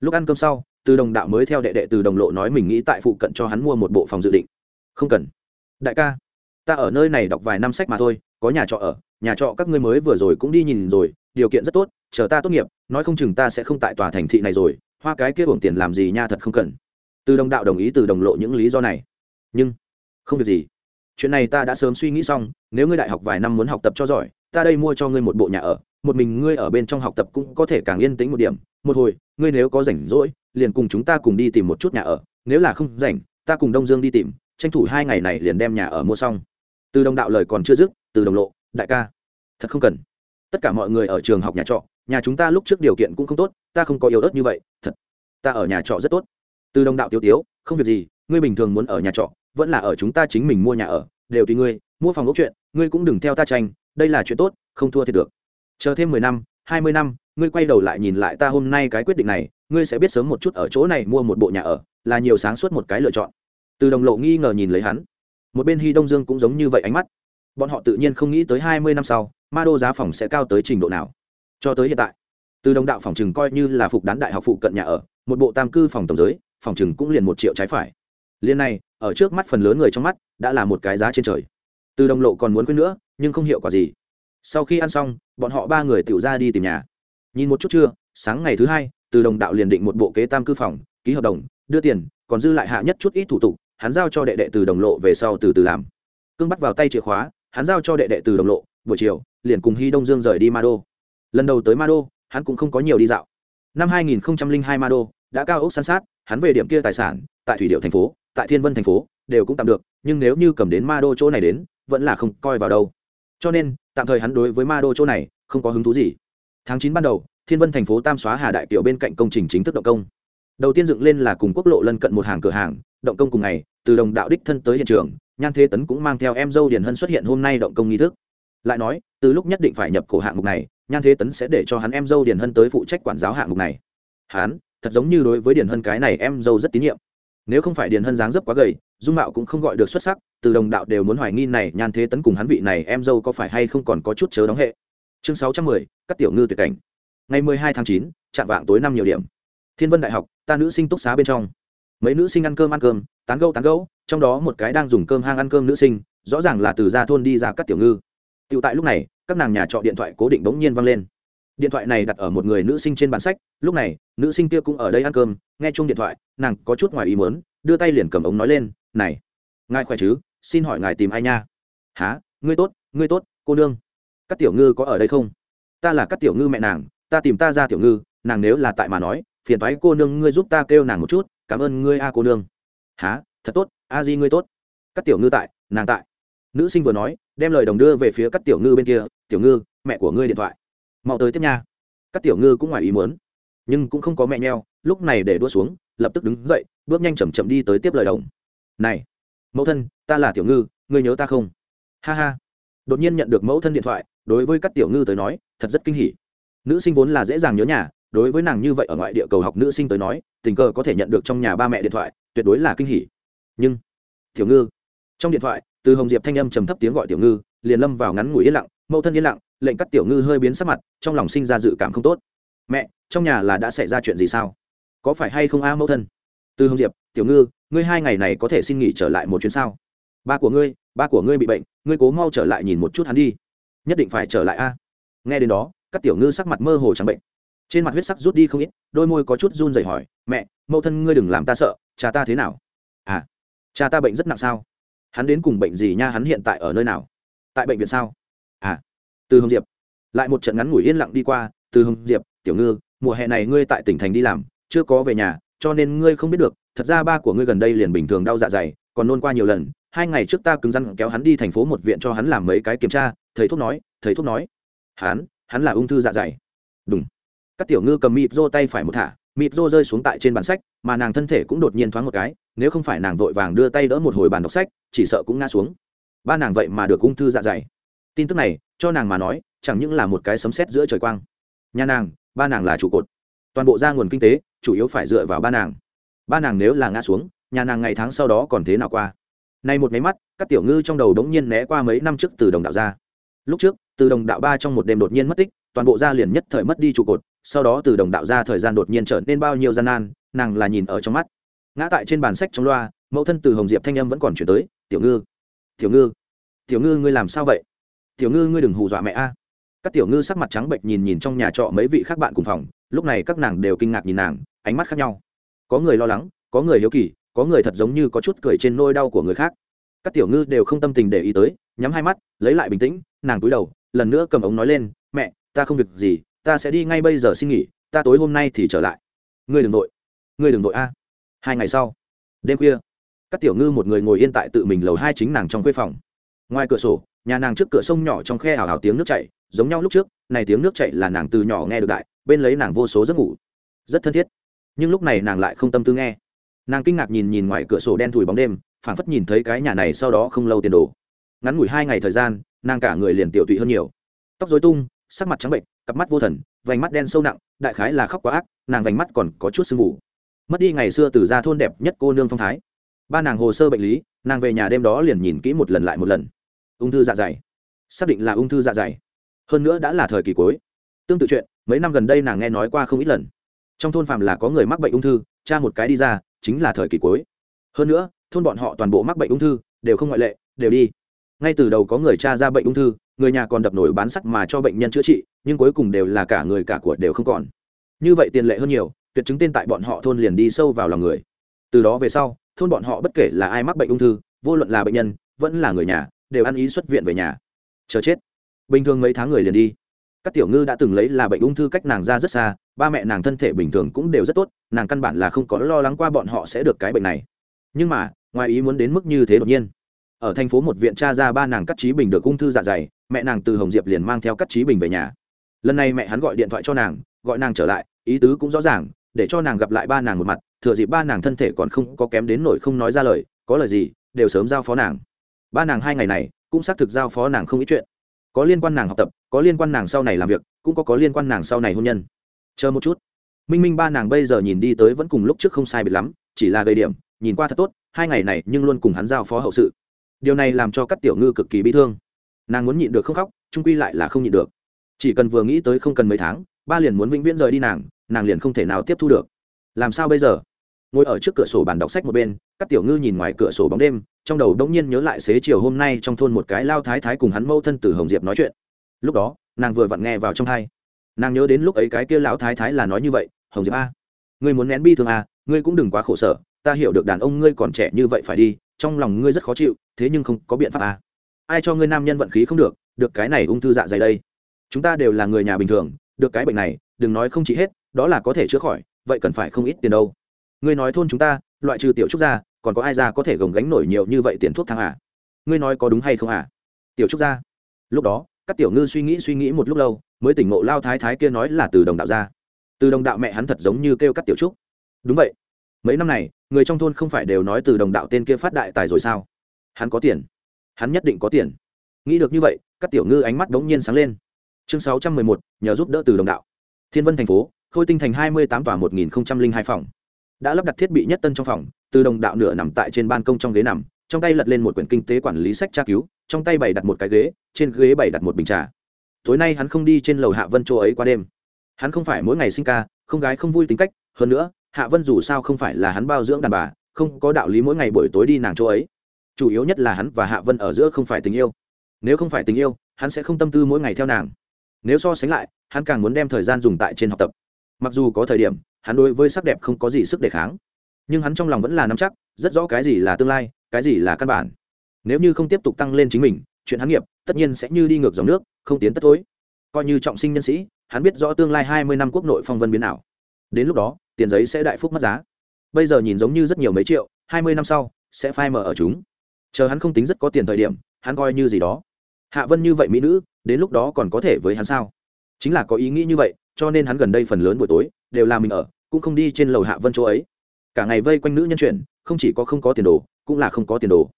Lúc ăn cơm sau, từ đồng đạo mới theo đệ đệ từ đồng lộ nói mình nghĩ tại phụ cận cho hắn mua một bộ phòng dự định. Không cần. Đại ca, ta ở nơi này đọc vài năm sách mà thôi, có nhà trọ ở, nhà trọ các ngươi mới vừa rồi cũng đi nhìn rồi, điều kiện rất tốt, chờ ta tốt nghiệp, nói không chừng ta sẽ không tại tòa thành thị này rồi, hoa cái kia bổng tiền làm gì nha, thật không cần. Từ đồng đạo đồng ý từ đồng lộ những lý do này. Nhưng, không việc gì chuyện này ta đã sớm suy nghĩ xong, nếu ngươi đại học vài năm muốn học tập cho giỏi, ta đây mua cho ngươi một bộ nhà ở, một mình ngươi ở bên trong học tập cũng có thể càng yên tĩnh một điểm. Một hồi, ngươi nếu có rảnh rỗi, liền cùng chúng ta cùng đi tìm một chút nhà ở, nếu là không rảnh, ta cùng đông dương đi tìm, tranh thủ hai ngày này liền đem nhà ở mua xong. Từ đồng đạo lời còn chưa dứt, từ đồng lộ, đại ca, thật không cần. Tất cả mọi người ở trường học nhà trọ, nhà chúng ta lúc trước điều kiện cũng không tốt, ta không có yếu ớt như vậy, thật, ta ở nhà trọ rất tốt. Từ đồng đạo tiêu tiếu, không việc gì, ngươi bình thường muốn ở nhà trọ vẫn là ở chúng ta chính mình mua nhà ở, đều tùy ngươi, mua phòng ốc chuyện, ngươi cũng đừng theo ta tranh, đây là chuyện tốt, không thua thiệt được. Chờ thêm mười năm, hai mươi năm, ngươi quay đầu lại nhìn lại ta hôm nay cái quyết định này, ngươi sẽ biết sớm một chút ở chỗ này mua một bộ nhà ở, là nhiều sáng suốt một cái lựa chọn. Từ đồng lộ nghi ngờ nhìn lấy hắn. Một bên hy đông dương cũng giống như vậy ánh mắt. Bọn họ tự nhiên không nghĩ tới hai mươi năm sau, ma đô giá phòng sẽ cao tới trình độ nào. Cho tới hiện tại, từ đồng đạo phòng chừng coi như là phục đán đại học phụ cận nhà ở, một bộ tam cư phòng tổng giới, phòng chừng cũng liền một triệu trái phải liên này, ở trước mắt phần lớn người trong mắt, đã là một cái giá trên trời. Từ đồng lộ còn muốn quên nữa, nhưng không hiệu quả gì. Sau khi ăn xong, bọn họ ba người tự ra đi tìm nhà. Nhìn một chút trưa, sáng ngày thứ hai, từ đồng đạo liền định một bộ kế tam cư phòng, ký hợp đồng, đưa tiền, còn dư lại hạ nhất chút ít thủ tục, hắn giao cho đệ đệ từ đồng lộ về sau từ từ làm. Cương bắt vào tay chìa khóa, hắn giao cho đệ đệ từ đồng lộ, buổi chiều, liền cùng hy đông dương rời đi ma đô lần đầu tới ma đô hắn cũng không có nhiều đi dạo. Năm 2002 ma đô đã cao ốc san sát, hắn về điểm kia tài sản, tại thủy điệu thành phố tại thiên vân thành phố, đều cũng tạm được, nhưng nếu như cầm đến ma đô chỗ này đến, vẫn là không coi vào đâu. Cho nên, tạm thời hắn đối với ma đô chỗ này, không có hứng thú gì. Tháng chín ban đầu, thiên vân thành phố tam xóa hà đại kiểu bên cạnh công trình chính thức động công. Đầu tiên dựng lên là cùng quốc lộ lân cận một hàng cửa hàng, động công cùng ngày, từ đồng đạo đích thân tới hiện trường, nhan thế tấn cũng mang theo em dâu điền hân xuất hiện hôm nay động công nghi thức. Lại nói, từ lúc nhất định phải nhập cổ hạng mục này, nhan thế tấn sẽ để cho hắn em dâu điền hân tới phụ trách quản giáo hạng mục này. Hắn, thật giống như đối với điền hân cái này em dâu rất tín nhiệm nếu không phải điền hân dáng dấp quá gầy, dung mạo cũng không gọi được xuất sắc, từ đồng đạo đều muốn hoài nghi này nhan thế tấn cùng hắn vị này em dâu có phải hay không còn có chút chớ đóng hệ. Chương sáu trăm mười, các tiểu ngư tuyệt cảnh. Ngày mười hai tháng chín, chạm vạng tối năm nhiều điểm. Thiên vân đại học, ta nữ sinh túc xá bên trong. Mấy nữ sinh ăn cơm ăn cơm, tán gâu tán gâu trong đó một cái đang dùng cơm hang ăn cơm nữ sinh, rõ ràng là từ ra thôn đi ra các tiểu ngư. Tựu tại lúc này, các nàng nhà trọ điện thoại cố định bỗng nhiên văng lên điện thoại này đặt ở một người nữ sinh trên bàn sách, lúc này, nữ sinh kia cũng ở đây ăn cơm, nghe chung điện thoại, nàng có chút ngoài ý muốn, đưa tay liền cầm ống nói lên, này, ngài khỏe chứ? Xin hỏi ngài tìm ai nha? Há ngươi tốt ngươi tốt, cô nương. Các tiểu ngư có ở đây không? Ta là các tiểu ngư mẹ nàng, ta tìm ta ra tiểu ngư, nàng nếu là tại mà nói, phiền thoái cô nương ngươi giúp ta kêu nàng một chút, cảm ơn ngươi a cô nương. Há thật tốt, a di ngươi tốt. Các tiểu ngư tại, nàng tại. Nữ sinh vừa nói, đem lời đồng đưa về phía các tiểu ngư bên kia, tiểu ngư, mẹ của ngươi điện thoại mau tới tiếp nha. Các tiểu ngư cũng ngoài ý muốn, nhưng cũng không có mẹ nheo, lúc này để đua xuống, lập tức đứng dậy, bước nhanh chầm chậm đi tới tiếp lời đồng. Này, mẫu thân, ta là tiểu ngư, ngươi nhớ ta không? Ha ha. Đột nhiên nhận được mẫu thân điện thoại, đối với các tiểu ngư tới nói, thật rất kinh hỉ. Nữ sinh vốn là dễ dàng nhớ nhà, đối với nàng như vậy ở ngoại địa cầu học nữ sinh tới nói, tình cờ có thể nhận được trong nhà ba mẹ điện thoại, tuyệt đối là kinh hỉ. Nhưng, tiểu ngư, trong điện thoại, từ hồng diệp thanh âm trầm thấp tiếng gọi tiểu ngư, liền lâm vào ngắn ngủi yên lặng, mẫu thân yên lặng lệnh cắt tiểu ngư hơi biến sắc mặt, trong lòng sinh ra dự cảm không tốt. Mẹ, trong nhà là đã xảy ra chuyện gì sao? Có phải hay không a mẫu thân? Từ hồng diệp, tiểu ngư, ngươi hai ngày này có thể xin nghỉ trở lại một chuyến sao? Ba của ngươi, ba của ngươi bị bệnh, ngươi cố mau trở lại nhìn một chút hắn đi. Nhất định phải trở lại a. Nghe đến đó, các tiểu ngư sắc mặt mơ hồ trắng bệnh. Trên mặt huyết sắc rút đi không ít, đôi môi có chút run rẩy hỏi, mẹ, mẫu thân ngươi đừng làm ta sợ, cha ta thế nào? À cha ta bệnh rất nặng sao? Hắn đến cùng bệnh gì nha, hắn hiện tại ở nơi nào? Tại bệnh viện sao? Từ hồng diệp. Lại một trận ngắn ngủi yên lặng đi qua, từ hồng diệp, tiểu ngư, mùa hè này ngươi tại tỉnh thành đi làm, chưa có về nhà, cho nên ngươi không biết được, thật ra ba của ngươi gần đây liền bình thường đau dạ dày, còn nôn qua nhiều lần, hai ngày trước ta cứng rắn kéo hắn đi thành phố một viện cho hắn làm mấy cái kiểm tra, thầy thuốc nói, thầy thuốc nói, hắn hắn là ung thư dạ dày. Đúng các tiểu ngư cầm mịp rô tay phải một thả, mịp rô rơi xuống tại trên bàn sách, mà nàng thân thể cũng đột nhiên thoáng một cái, nếu không phải nàng vội vàng đưa tay đỡ một hồi bàn đọc sách, chỉ sợ cũng ngã xuống. Ba nàng vậy mà được ung thư dạ dày. Tin tức này cho nàng mà nói, chẳng những là một cái sấm sét giữa trời quang. Nhà nàng, ba nàng là trụ cột. Toàn bộ ra nguồn kinh tế, chủ yếu phải dựa vào ba nàng. Ba nàng nếu là ngã xuống, nhà nàng ngày tháng sau đó còn thế nào qua? Nay một máy mắt, các tiểu ngư trong đầu đống nhiên né qua mấy năm trước từ đồng đạo ra. Lúc trước, từ đồng đạo ba trong một đêm đột nhiên mất tích, toàn bộ gia liền nhất thời mất đi trụ cột, sau đó từ đồng đạo ra thời gian đột nhiên trở nên bao nhiêu gian nan, nàng là nhìn ở trong mắt. Ngã tại trên bàn sách trong loa, mẫu thân từ hồng diệp thanh âm vẫn còn chuyển tới, tiểu ngư tiểu ngư tiểu ngư ngươi làm sao vậy? Tiểu ngư ngươi đừng hù dọa mẹ a. Các tiểu ngư sắc mặt trắng bệnh nhìn nhìn trong nhà trọ mấy vị khác bạn cùng phòng, lúc này các nàng đều kinh ngạc nhìn nàng, ánh mắt khác nhau. Có người lo lắng, có người hiếu kỳ, có người thật giống như có chút cười trên nôi đau của người khác. Các tiểu ngư đều không tâm tình để ý tới, nhắm hai mắt, lấy lại bình tĩnh, nàng cúi đầu, lần nữa cầm ống nói lên, mẹ, ta không việc gì, ta sẽ đi ngay bây giờ xin nghỉ, ta tối hôm nay thì trở lại. Ngươi đừng vội, ngươi đừng vội a. Hai ngày sau, đêm khuya, các tiểu ngư một người ngồi yên tại tự mình lầu hai chính nàng trong khuê phòng. Ngoài cửa sổ nhà nàng trước cửa sông nhỏ trong khe hào hào tiếng nước chảy, giống nhau lúc trước, này tiếng nước chảy là nàng từ nhỏ nghe được đại, bên lấy nàng vô số giấc ngủ. Rất thân thiết. Nhưng lúc này nàng lại không tâm tư nghe. Nàng kinh ngạc nhìn nhìn ngoài cửa sổ đen thùi bóng đêm, phảng phất nhìn thấy cái nhà này sau đó không lâu tiền đồ. Ngắn ngủi hai ngày thời gian, nàng cả người liền tiểu tụy hơn nhiều. Tóc dối tung, sắc mặt trắng bệnh, cặp mắt vô thần, vành mắt đen sâu nặng, đại khái là khóc quá ác, nàng vành mắt còn có chút sưng vụ mất đi ngày xưa từ gia thôn đẹp nhất cô nương phong thái. Ba nàng hồ sơ bệnh lý, nàng về nhà đêm đó liền nhìn kỹ một lần lại một lần ung thư dạ dày. Xác định là ung thư dạ dày. Hơn nữa đã là thời kỳ cuối. Tương tự chuyện, mấy năm gần đây nàng nghe nói qua không ít lần. Trong thôn phàm là có người mắc bệnh ung thư cha một cái đi ra, chính là thời kỳ cuối. Hơn nữa, thôn bọn họ toàn bộ mắc bệnh ung thư, đều không ngoại lệ, đều đi. Ngay từ đầu có người cha ra bệnh ung thư, người nhà còn đập nổi bán sắt mà cho bệnh nhân chữa trị, nhưng cuối cùng đều là cả người cả của đều không còn. Như vậy tiền lệ hơn nhiều, tuyệt chứng tên tại bọn họ thôn liền đi sâu vào lòng người. Từ đó về sau, thôn bọn họ bất kể là ai mắc bệnh ung thư, vô luận là bệnh nhân, vẫn là người nhà đều ăn ý xuất viện về nhà. Chờ chết. Bình thường mấy tháng người liền đi. Các tiểu ngư đã từng lấy là bệnh ung thư cách nàng ra rất xa, ba mẹ nàng thân thể bình thường cũng đều rất tốt, nàng căn bản là không có lo lắng qua bọn họ sẽ được cái bệnh này. Nhưng mà, ngoài ý muốn đến mức như thế đột nhiên. Ở thành phố một viện cha ra ba nàng cắt trí bình được ung thư dạ dày, mẹ nàng từ hồng diệp liền mang theo cắt trí bình về nhà. Lần này mẹ hắn gọi điện thoại cho nàng, gọi nàng trở lại, ý tứ cũng rõ ràng, để cho nàng gặp lại ba nàng một mặt, thừa dịp ba nàng thân thể còn không có kém đến nổi không nói ra lời, có lời gì, đều sớm giao phó nàng ba nàng hai ngày này cũng xác thực giao phó nàng không ít chuyện. Có liên quan nàng học tập, có liên quan nàng sau này làm việc, cũng có có liên quan nàng sau này hôn nhân. Chờ một chút. Minh minh ba nàng bây giờ nhìn đi tới vẫn cùng lúc trước không sai biệt lắm, chỉ là gây điểm, nhìn qua thật tốt, hai ngày này nhưng luôn cùng hắn giao phó hậu sự. Điều này làm cho các tiểu ngư cực kỳ bi thương. Nàng muốn nhịn được không khóc trung quy lại là không nhịn được. Chỉ cần vừa nghĩ tới không cần mấy tháng, ba liền muốn vĩnh viễn rời đi nàng nàng liền không thể nào tiếp thu được. Làm sao bây giờ? Ngồi ở trước cửa sổ bàn đọc sách một bên, các tiểu ngư nhìn ngoài cửa sổ bóng đêm trong đầu đống nhiên nhớ lại xế chiều hôm nay trong thôn một cái lao thái thái cùng hắn mâu thân từ hồng diệp nói chuyện. Lúc đó, nàng vừa vặn nghe vào trong thai. Nàng nhớ đến lúc ấy cái kia lão thái thái là nói như vậy, hồng diệp a, ngươi muốn nén bi thương a ngươi cũng đừng quá khổ sở, ta hiểu được đàn ông ngươi còn trẻ như vậy phải đi, trong lòng ngươi rất khó chịu, thế nhưng không có biện pháp a ai cho ngươi nam nhân vận khí không được được cái này ung thư dạ dày đây. Chúng ta đều là người nhà bình thường, được cái bệnh này, đừng nói không trị hết, đó là có thể chữa khỏi, vậy cần phải không ít tiền đâu. Ngươi nói thôn chúng ta, loại trừ tiểu trúc gia còn có ai ra có thể gồng gánh nổi nhiều như vậy tiền thuốc thang à? Ngươi nói có đúng hay không à? Tiểu trúc gia lúc đó, các tiểu ngư suy nghĩ suy nghĩ một lúc lâu, mới tỉnh ngộ lao thái thái kia nói là từ đồng đạo ra. Từ đồng đạo mẹ hắn thật giống như kêu các tiểu trúc. Đúng vậy. Mấy năm này, người trong thôn không phải đều nói từ đồng đạo tên kia phát đại tài rồi sao? Hắn có tiền. Hắn nhất định có tiền. Nghĩ được như vậy, các tiểu ngư ánh mắt đ ố n g nhiên sáng lên. Chương sáu trăm mười một, nhờ giúp đỡ từ đồng đạo. Thiên vân thành phố, khôi tinh thành hai mươi tám tòa một nghìn hai phòng. Đã lắp đặt thiết bị nhất tân trong phòng từ đồng đạo nửa nằm tại trên ban công trong ghế nằm, trong tay lật lên một quyển kinh tế quản lý sách tra cứu, trong tay bày đặt một cái ghế, trên ghế bày đặt một bình trà. Tối nay hắn không đi trên lầu hạ vân chỗ ấy qua đêm. Hắn không phải mỗi ngày sinh ca, không gái không vui tính cách, hơn nữa, hạ vân dù sao không phải là hắn bao dưỡng đàn bà, không có đạo lý mỗi ngày buổi tối đi nàng chỗ ấy. Chủ yếu nhất là hắn và hạ vân ở giữa không phải tình yêu. Nếu không phải tình yêu, hắn sẽ không tâm tư mỗi ngày theo nàng. Nếu so sánh lại, hắn càng muốn đem thời gian dùng tại trên học tập. Mặc dù có thời điểm, hắn đối với sắc đẹp không có gì sức đề kháng nhưng hắn trong lòng vẫn là nắm chắc, rất rõ cái gì là tương lai, cái gì là căn bản. Nếu như không tiếp tục tăng lên chính mình, chuyện hắn nghiệp, tất nhiên sẽ như đi ngược dòng nước, không tiến tất thối. Coi như trọng sinh nhân sĩ, hắn biết rõ tương lai hai mươi năm quốc nội phong vân biến ảo. Đến lúc đó, tiền giấy sẽ đại phúc mất giá. Bây giờ nhìn giống như rất nhiều mấy triệu, hai mươi năm sau, sẽ phai mở ở chúng. Chờ hắn không tính rất có tiền thời điểm, hắn coi như gì đó. Hạ vân như vậy mỹ nữ, đến lúc đó còn có thể với hắn sao? Chính là có ý nghĩ như vậy, cho nên hắn gần đây phần lớn buổi tối, đều là mình ở, cũng không đi trên lầu hạ vân chỗ ấy cả ngày vây quanh nữ nhân chuyện, không chỉ có không có tiền đồ cũng là không có tiền đồ.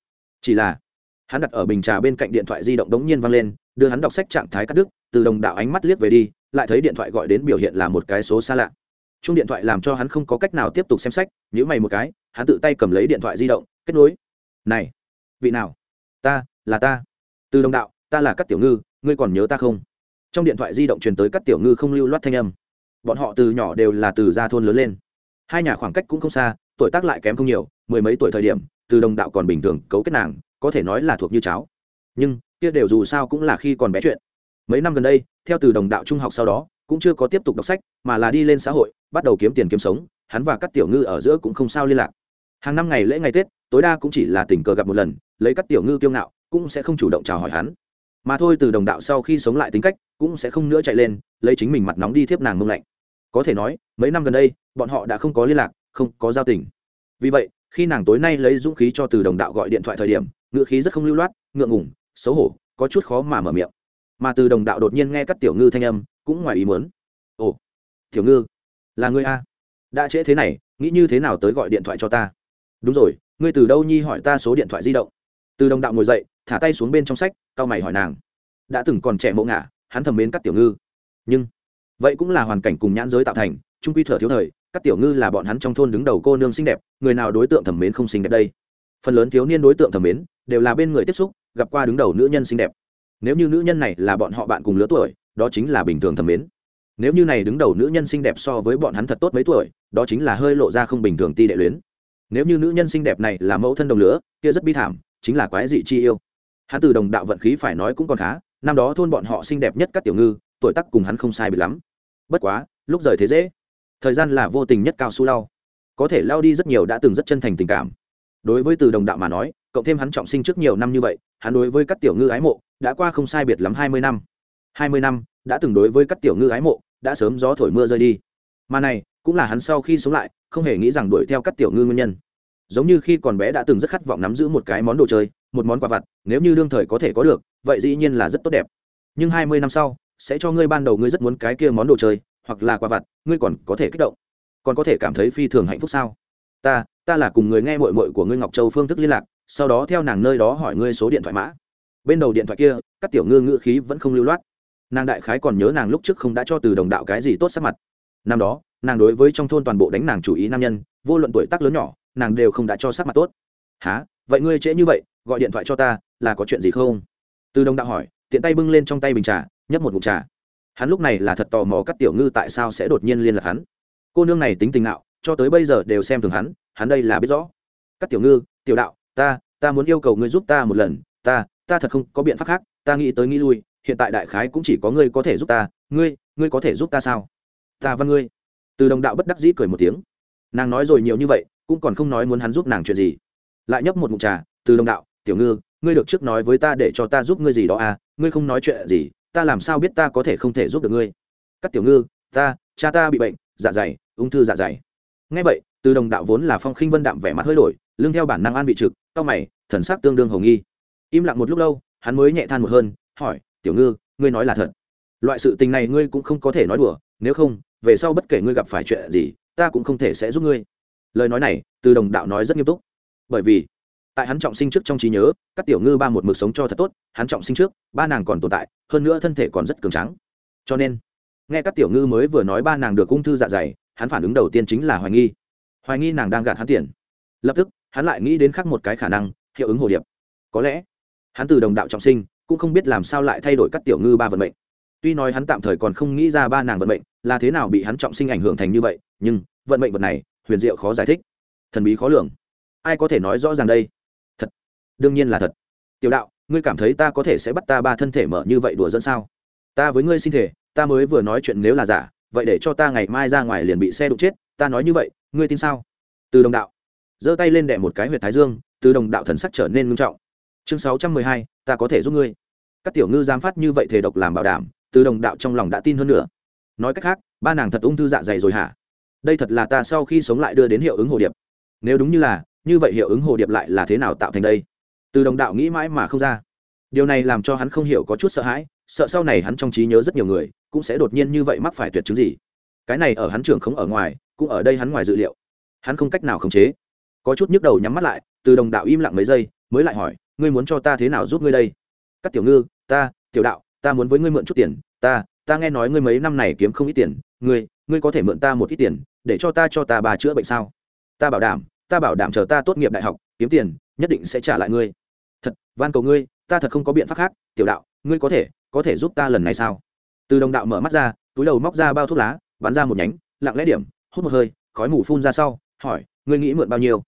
Chỉ là hắn đặt ở bình trà bên cạnh điện thoại di động đống nhiên văng lên đưa hắn đọc sách trạng thái cắt đứt từ đồng đạo ánh mắt liếc về đi lại thấy điện thoại gọi đến biểu hiện là một cái số xa lạ. Chung điện thoại làm cho hắn không có cách nào tiếp tục xem sách nhữ mày một cái hắn tự tay cầm lấy điện thoại di động kết nối. Này vị nào? Ta là ta. Từ đồng đạo ta là các tiểu ngư ngươi còn nhớ ta không? Trong điện thoại di động truyền tới các tiểu ngư không lưu loát thanh âm. Bọn họ từ nhỏ đều là từ gia thôn lớn lên hai nhà khoảng cách cũng không xa, tuổi tác lại kém không nhiều, mười mấy tuổi thời điểm, từ đồng đạo còn bình thường cấu kết nàng, có thể nói là thuộc như cháo nhưng, kia đều dù sao cũng là khi còn bé chuyện. Mấy năm gần đây, theo từ đồng đạo trung học sau đó, cũng chưa có tiếp tục đọc sách, mà là đi lên xã hội, bắt đầu kiếm tiền kiếm sống, hắn và các tiểu ngư ở giữa cũng không sao liên lạc. Hàng năm ngày lễ ngày tết, tối đa cũng chỉ là tình cờ gặp một lần, lấy các tiểu ngư kiêu ngạo, cũng sẽ không chủ động chào hỏi hắn. Mà thôi, từ đồng đạo sau khi sống lại tính cách, cũng sẽ không nữa chạy lên, lấy chính mình mặt nóng đi thiếp nàng mông lạnh có thể nói, mấy năm gần đây, bọn họ đã không có liên lạc, không có giao tình. Vì vậy, khi nàng tối nay lấy dũng khí cho từ đồng đạo gọi điện thoại thời điểm ngựa khí rất không lưu loát, ngượng ngủng xấu hổ, có chút khó mà mở miệng. Mà từ đồng đạo đột nhiên nghe các tiểu ngư thanh âm, cũng ngoài ý muốn. Ồ, tiểu ngư, là ngươi a? Đã trễ thế này, nghĩ như thế nào tới gọi điện thoại cho ta? Đúng rồi, ngươi từ đâu nhi hỏi ta số điện thoại di động? Từ đồng đạo ngồi dậy, thả tay xuống bên trong sách tao mày hỏi nàng. Đã từng còn trẻ mộ ngả, hắn thầm mến các tiểu ngư. Nhưng vậy cũng là hoàn cảnh cùng nhãn giới tạo thành trung quy thừa thiếu thời, các tiểu ngư là bọn hắn trong thôn đứng đầu cô nương xinh đẹp, người nào đối tượng thẩm mến không xinh đẹp đây? Phần lớn thiếu niên đối tượng thẩm mến, đều là bên người tiếp xúc, gặp qua đứng đầu nữ nhân xinh đẹp. Nếu như nữ nhân này là bọn họ bạn cùng lứa tuổi, đó chính là bình thường thẩm mến. Nếu như này đứng đầu nữ nhân xinh đẹp so với bọn hắn thật tốt mấy tuổi, đó chính là hơi lộ ra không bình thường ti đệ luyến. Nếu như nữ nhân xinh đẹp này là mẫu thân đồng lứa, kia rất bi thảm, chính là quái dị chi yêu. Hắn từ đồng đạo vận khí phải nói cũng còn khá, năm đó thôn bọn họ xinh đẹp nhất các tiểu ngư tuổi tác cùng hắn không sai bị lắm. Bất quá, lúc rời thế dễ, thời gian là vô tình nhất cao su lau có thể lao đi rất nhiều đã từng rất chân thành tình cảm. Đối với từ đồng đạo mà nói, cộng thêm hắn trọng sinh trước nhiều năm như vậy, hắn đối với các tiểu ngư ái mộ đã qua không sai biệt lắm hai mươi năm. hai mươi năm, đã từng đối với các tiểu ngư ái mộ đã sớm gió thổi mưa rơi đi. Mà này, cũng là hắn sau khi sống lại, không hề nghĩ rằng đuổi theo các tiểu ngư nguyên nhân. Giống như khi còn bé đã từng rất khát vọng nắm giữ một cái món đồ chơi, một món quà vặt, nếu như đương thời có thể có được, vậy dĩ nhiên là rất tốt đẹp. Nhưng hai mươi năm sau sẽ cho ngươi ban đầu ngươi rất muốn cái kia món đồ chơi, hoặc là quà vặt, ngươi còn có thể kích động. Còn có thể cảm thấy phi thường hạnh phúc sao? Ta ta là cùng người nghe mội mội của ngươi ngọc châu phương thức liên lạc, sau đó theo nàng nơi đó hỏi ngươi số điện thoại mã. Bên đầu điện thoại kia, các tiểu ngư ngữ khí vẫn không lưu loát. Nàng đại khái còn nhớ nàng lúc trước không đã cho từ đồng đạo cái gì tốt sắc mặt. Năm đó, nàng đối với trong thôn toàn bộ đánh nàng chủ ý nam nhân, vô luận tuổi tác lớn nhỏ, nàng đều không đã cho sắc mặt tốt. Há vậy ngươi trễ như vậy, gọi điện thoại cho ta, là có chuyện gì không? Từ đồng đạo hỏi, tiện tay bưng lên trong tay bình trà nhấp một ngụm trà. Hắn lúc này là thật tò mò các tiểu ngư tại sao sẽ đột nhiên liên lạc hắn. Cô nương này tính tình nạo cho tới bây giờ đều xem thường hắn hắn đây là biết rõ. Các tiểu ngư, tiểu đạo, ta ta muốn yêu cầu ngươi giúp ta một lần, ta ta thật không có biện pháp khác, ta nghĩ tới nghĩ lui, hiện tại đại khái cũng chỉ có ngươi có thể giúp ta, ngươi ngươi có thể giúp ta sao? Ta văn ngươi. Từ đồng đạo bất đắc dĩ cười một tiếng. Nàng nói rồi nhiều như vậy, cũng còn không nói muốn hắn giúp nàng chuyện gì. Lại nhấp một mụn trà, từ đồng đạo, tiểu ngư, ngươi được trước nói với ta để cho ta giúp ngươi gì đó à ngươi không nói chuyện gì ta làm sao biết ta có thể không thể giúp được ngươi? Các tiểu ngư, ta, cha ta bị bệnh dạ dày, ung thư dạ dày. Ngay vậy, từ đồng đạo vốn là phong khinh vân đạm vẻ mặt hơi đổi, lưng theo bản năng an vị trực cao mày, thần sắc tương đương hồng nghi. Im lặng một lúc lâu, hắn mới nhẹ than một hơn, hỏi, tiểu ngư, ngươi nói là thật. Loại sự tình này ngươi cũng không có thể nói đùa, nếu không, về sau bất kể ngươi gặp phải chuyện gì, ta cũng không thể sẽ giúp ngươi. Lời nói này, từ đồng đạo nói rất nghiêm túc. Bởi vì tại hắn trọng sinh trước trong trí nhớ, các tiểu ngư ba một mực sống cho thật tốt, hắn trọng sinh trước, ba nàng còn tồn tại, hơn nữa thân thể còn rất cường trắng cho nên, nghe các tiểu ngư mới vừa nói ba nàng được ung thư dạ dày, hắn phản ứng đầu tiên chính là hoài nghi. Hoài nghi nàng đang gạt hắn tiền. Lập tức, hắn lại nghĩ đến khác một cái khả năng, hiệu ứng hồ điệp. Có lẽ, hắn từ đồng đạo trọng sinh, cũng không biết làm sao lại thay đổi các tiểu ngư ba vận mệnh. Tuy nói hắn tạm thời còn không nghĩ ra ba nàng vận mệnh, là thế nào bị hắn trọng sinh ảnh hưởng thành như vậy, nhưng, vận mệnh vật này, huyền diệu khó giải thích. Thần bí khó lường. Ai có thể nói rõ ràng đây? Đương nhiên là thật. Tiểu đạo, ngươi cảm thấy ta có thể sẽ bắt ta ba thân thể mở như vậy đùa dẫn sao? Ta với ngươi xin thể, ta mới vừa nói chuyện nếu là giả, vậy để cho ta ngày mai ra ngoài liền bị xe đụng chết, ta nói như vậy, ngươi tin sao? Từ đồng đạo. Giơ tay lên đẻ một cái huyệt thái dương, từ đồng đạo thần sắc trở nên ngưng trọng. Chương sáu trăm mười hai, ta có thể giúp ngươi. Các tiểu ngư giám phát như vậy thể độc làm bảo đảm, từ đồng đạo trong lòng đã tin hơn nữa. Nói cách khác, ba nàng thật ung thư dạ dày rồi hả? Đây thật là ta sau khi sống lại đưa đến hiệu ứng hồ điệp. Nếu đúng như là, như vậy hiệu ứng hồ điệp lại là thế nào tạo thành đây? Từ đồng đạo nghĩ mãi mà không ra. Điều này làm cho hắn không hiểu có chút sợ hãi, sợ sau này hắn trong trí nhớ rất nhiều người, cũng sẽ đột nhiên như vậy mắc phải tuyệt chứng gì. Cái này ở hắn trường không ở ngoài, cũng ở đây hắn ngoài dự liệu. Hắn không cách nào khống chế. Có chút nhức đầu nhắm mắt lại, từ đồng đạo im lặng mấy giây, mới lại hỏi, ngươi muốn cho ta thế nào giúp ngươi đây? Các tiểu ngư, ta, tiểu đạo, ta muốn với ngươi mượn chút tiền. Ta ta nghe nói ngươi mấy năm này kiếm không ít tiền. Ngươi ngươi có thể mượn ta một ít tiền, để cho ta cho ta bà chữa bệnh sao? Ta bảo đảm, ta bảo đảm chờ ta tốt nghiệp đại học, kiếm tiền, nhất định sẽ trả lại ngươi thật, van cầu ngươi, ta thật không có biện pháp khác, tiểu đạo, ngươi có thể có thể giúp ta lần này sao? Từ đồng đạo mở mắt ra, túi đầu móc ra bao thuốc lá, bắn ra một nhánh, lặng lẽ điểm, hút một hơi, khói mù phun ra sau, hỏi, ngươi nghĩ mượn bao nhiêu?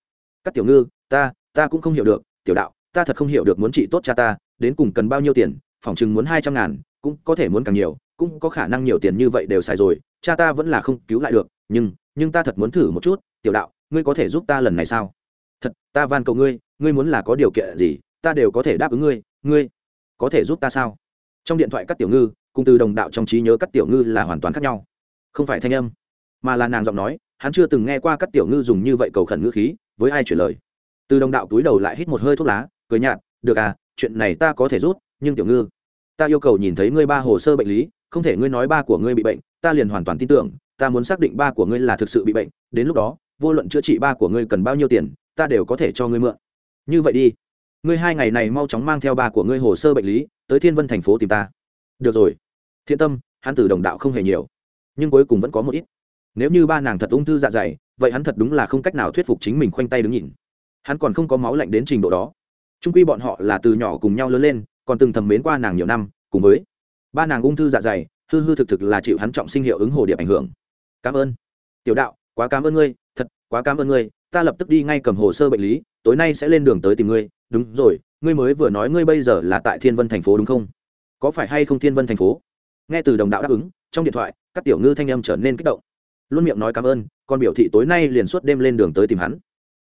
Các tiểu ngư, ta ta cũng không hiểu được, tiểu đạo, ta thật không hiểu được muốn trị tốt cha ta, đến cùng cần bao nhiêu tiền phỏng chừng muốn hai trăm ngàn, cũng có thể muốn càng nhiều, cũng có khả năng nhiều tiền như vậy đều xài rồi, cha ta vẫn là không cứu lại được, nhưng nhưng ta thật muốn thử một chút, tiểu đạo, ngươi có thể giúp ta lần này sao? Thật, ta van cầu ngươi ngươi muốn là có điều kiện gì ta đều có thể đáp ứng ngươi ngươi có thể giúp ta sao? Trong điện thoại các tiểu ngư, cùng từ đồng đạo trong trí nhớ các tiểu ngư là hoàn toàn khác nhau. Không phải thanh âm, mà là nàng giọng nói, hắn chưa từng nghe qua các tiểu ngư dùng như vậy cầu khẩn ngữ khí, với ai chuyển lời. Từ đồng đạo túi đầu lại hít một hơi thuốc lá, cười nhạt, được à chuyện này ta có thể rút nhưng tiểu ngư, ta yêu cầu nhìn thấy ngươi ba hồ sơ bệnh lý, không thể ngươi nói ba của ngươi bị bệnh, ta liền hoàn toàn tin tưởng, ta muốn xác định ba của ngươi là thực sự bị bệnh, đến lúc đó, vô luận chữa trị ba của ngươi cần bao nhiêu tiền, ta đều có thể cho ngươi mượn. Như vậy đi ngươi hai ngày này mau chóng mang theo ba của ngươi hồ sơ bệnh lý, tới thiên vân thành phố tìm ta. Được rồi. Thiện tâm, hắn từ đồng đạo không hề nhiều, nhưng cuối cùng vẫn có một ít. Nếu như ba nàng thật ung thư dạ dày, vậy hắn thật đúng là không cách nào thuyết phục chính mình khoanh tay đứng nhìn. Hắn còn không có máu lạnh đến trình độ đó. Trung quy bọn họ là từ nhỏ cùng nhau lớn lên, còn từng thầm mến qua nàng nhiều năm, cùng với ba nàng ung thư dạ dày, hư hư thực thực là chịu hắn trọng sinh hiệu ứng hồ điệp ảnh hưởng. Cảm ơn. Tiểu đạo, quá cảm ơn ngươi, thật, quá cảm ơn ngươi, ta lập tức đi ngay cầm hồ sơ bệnh lý, tối nay sẽ lên đường tới tìm ngươi đúng rồi, ngươi mới vừa nói ngươi bây giờ là tại thiên vân thành phố đúng không? Có phải hay không thiên vân thành phố? Nghe từ đồng đạo đáp ứng, trong điện thoại, các tiểu ngư thanh âm trở nên kích động. Luôn miệng nói cảm ơn, còn biểu thị tối nay liền suốt đêm lên đường tới tìm hắn.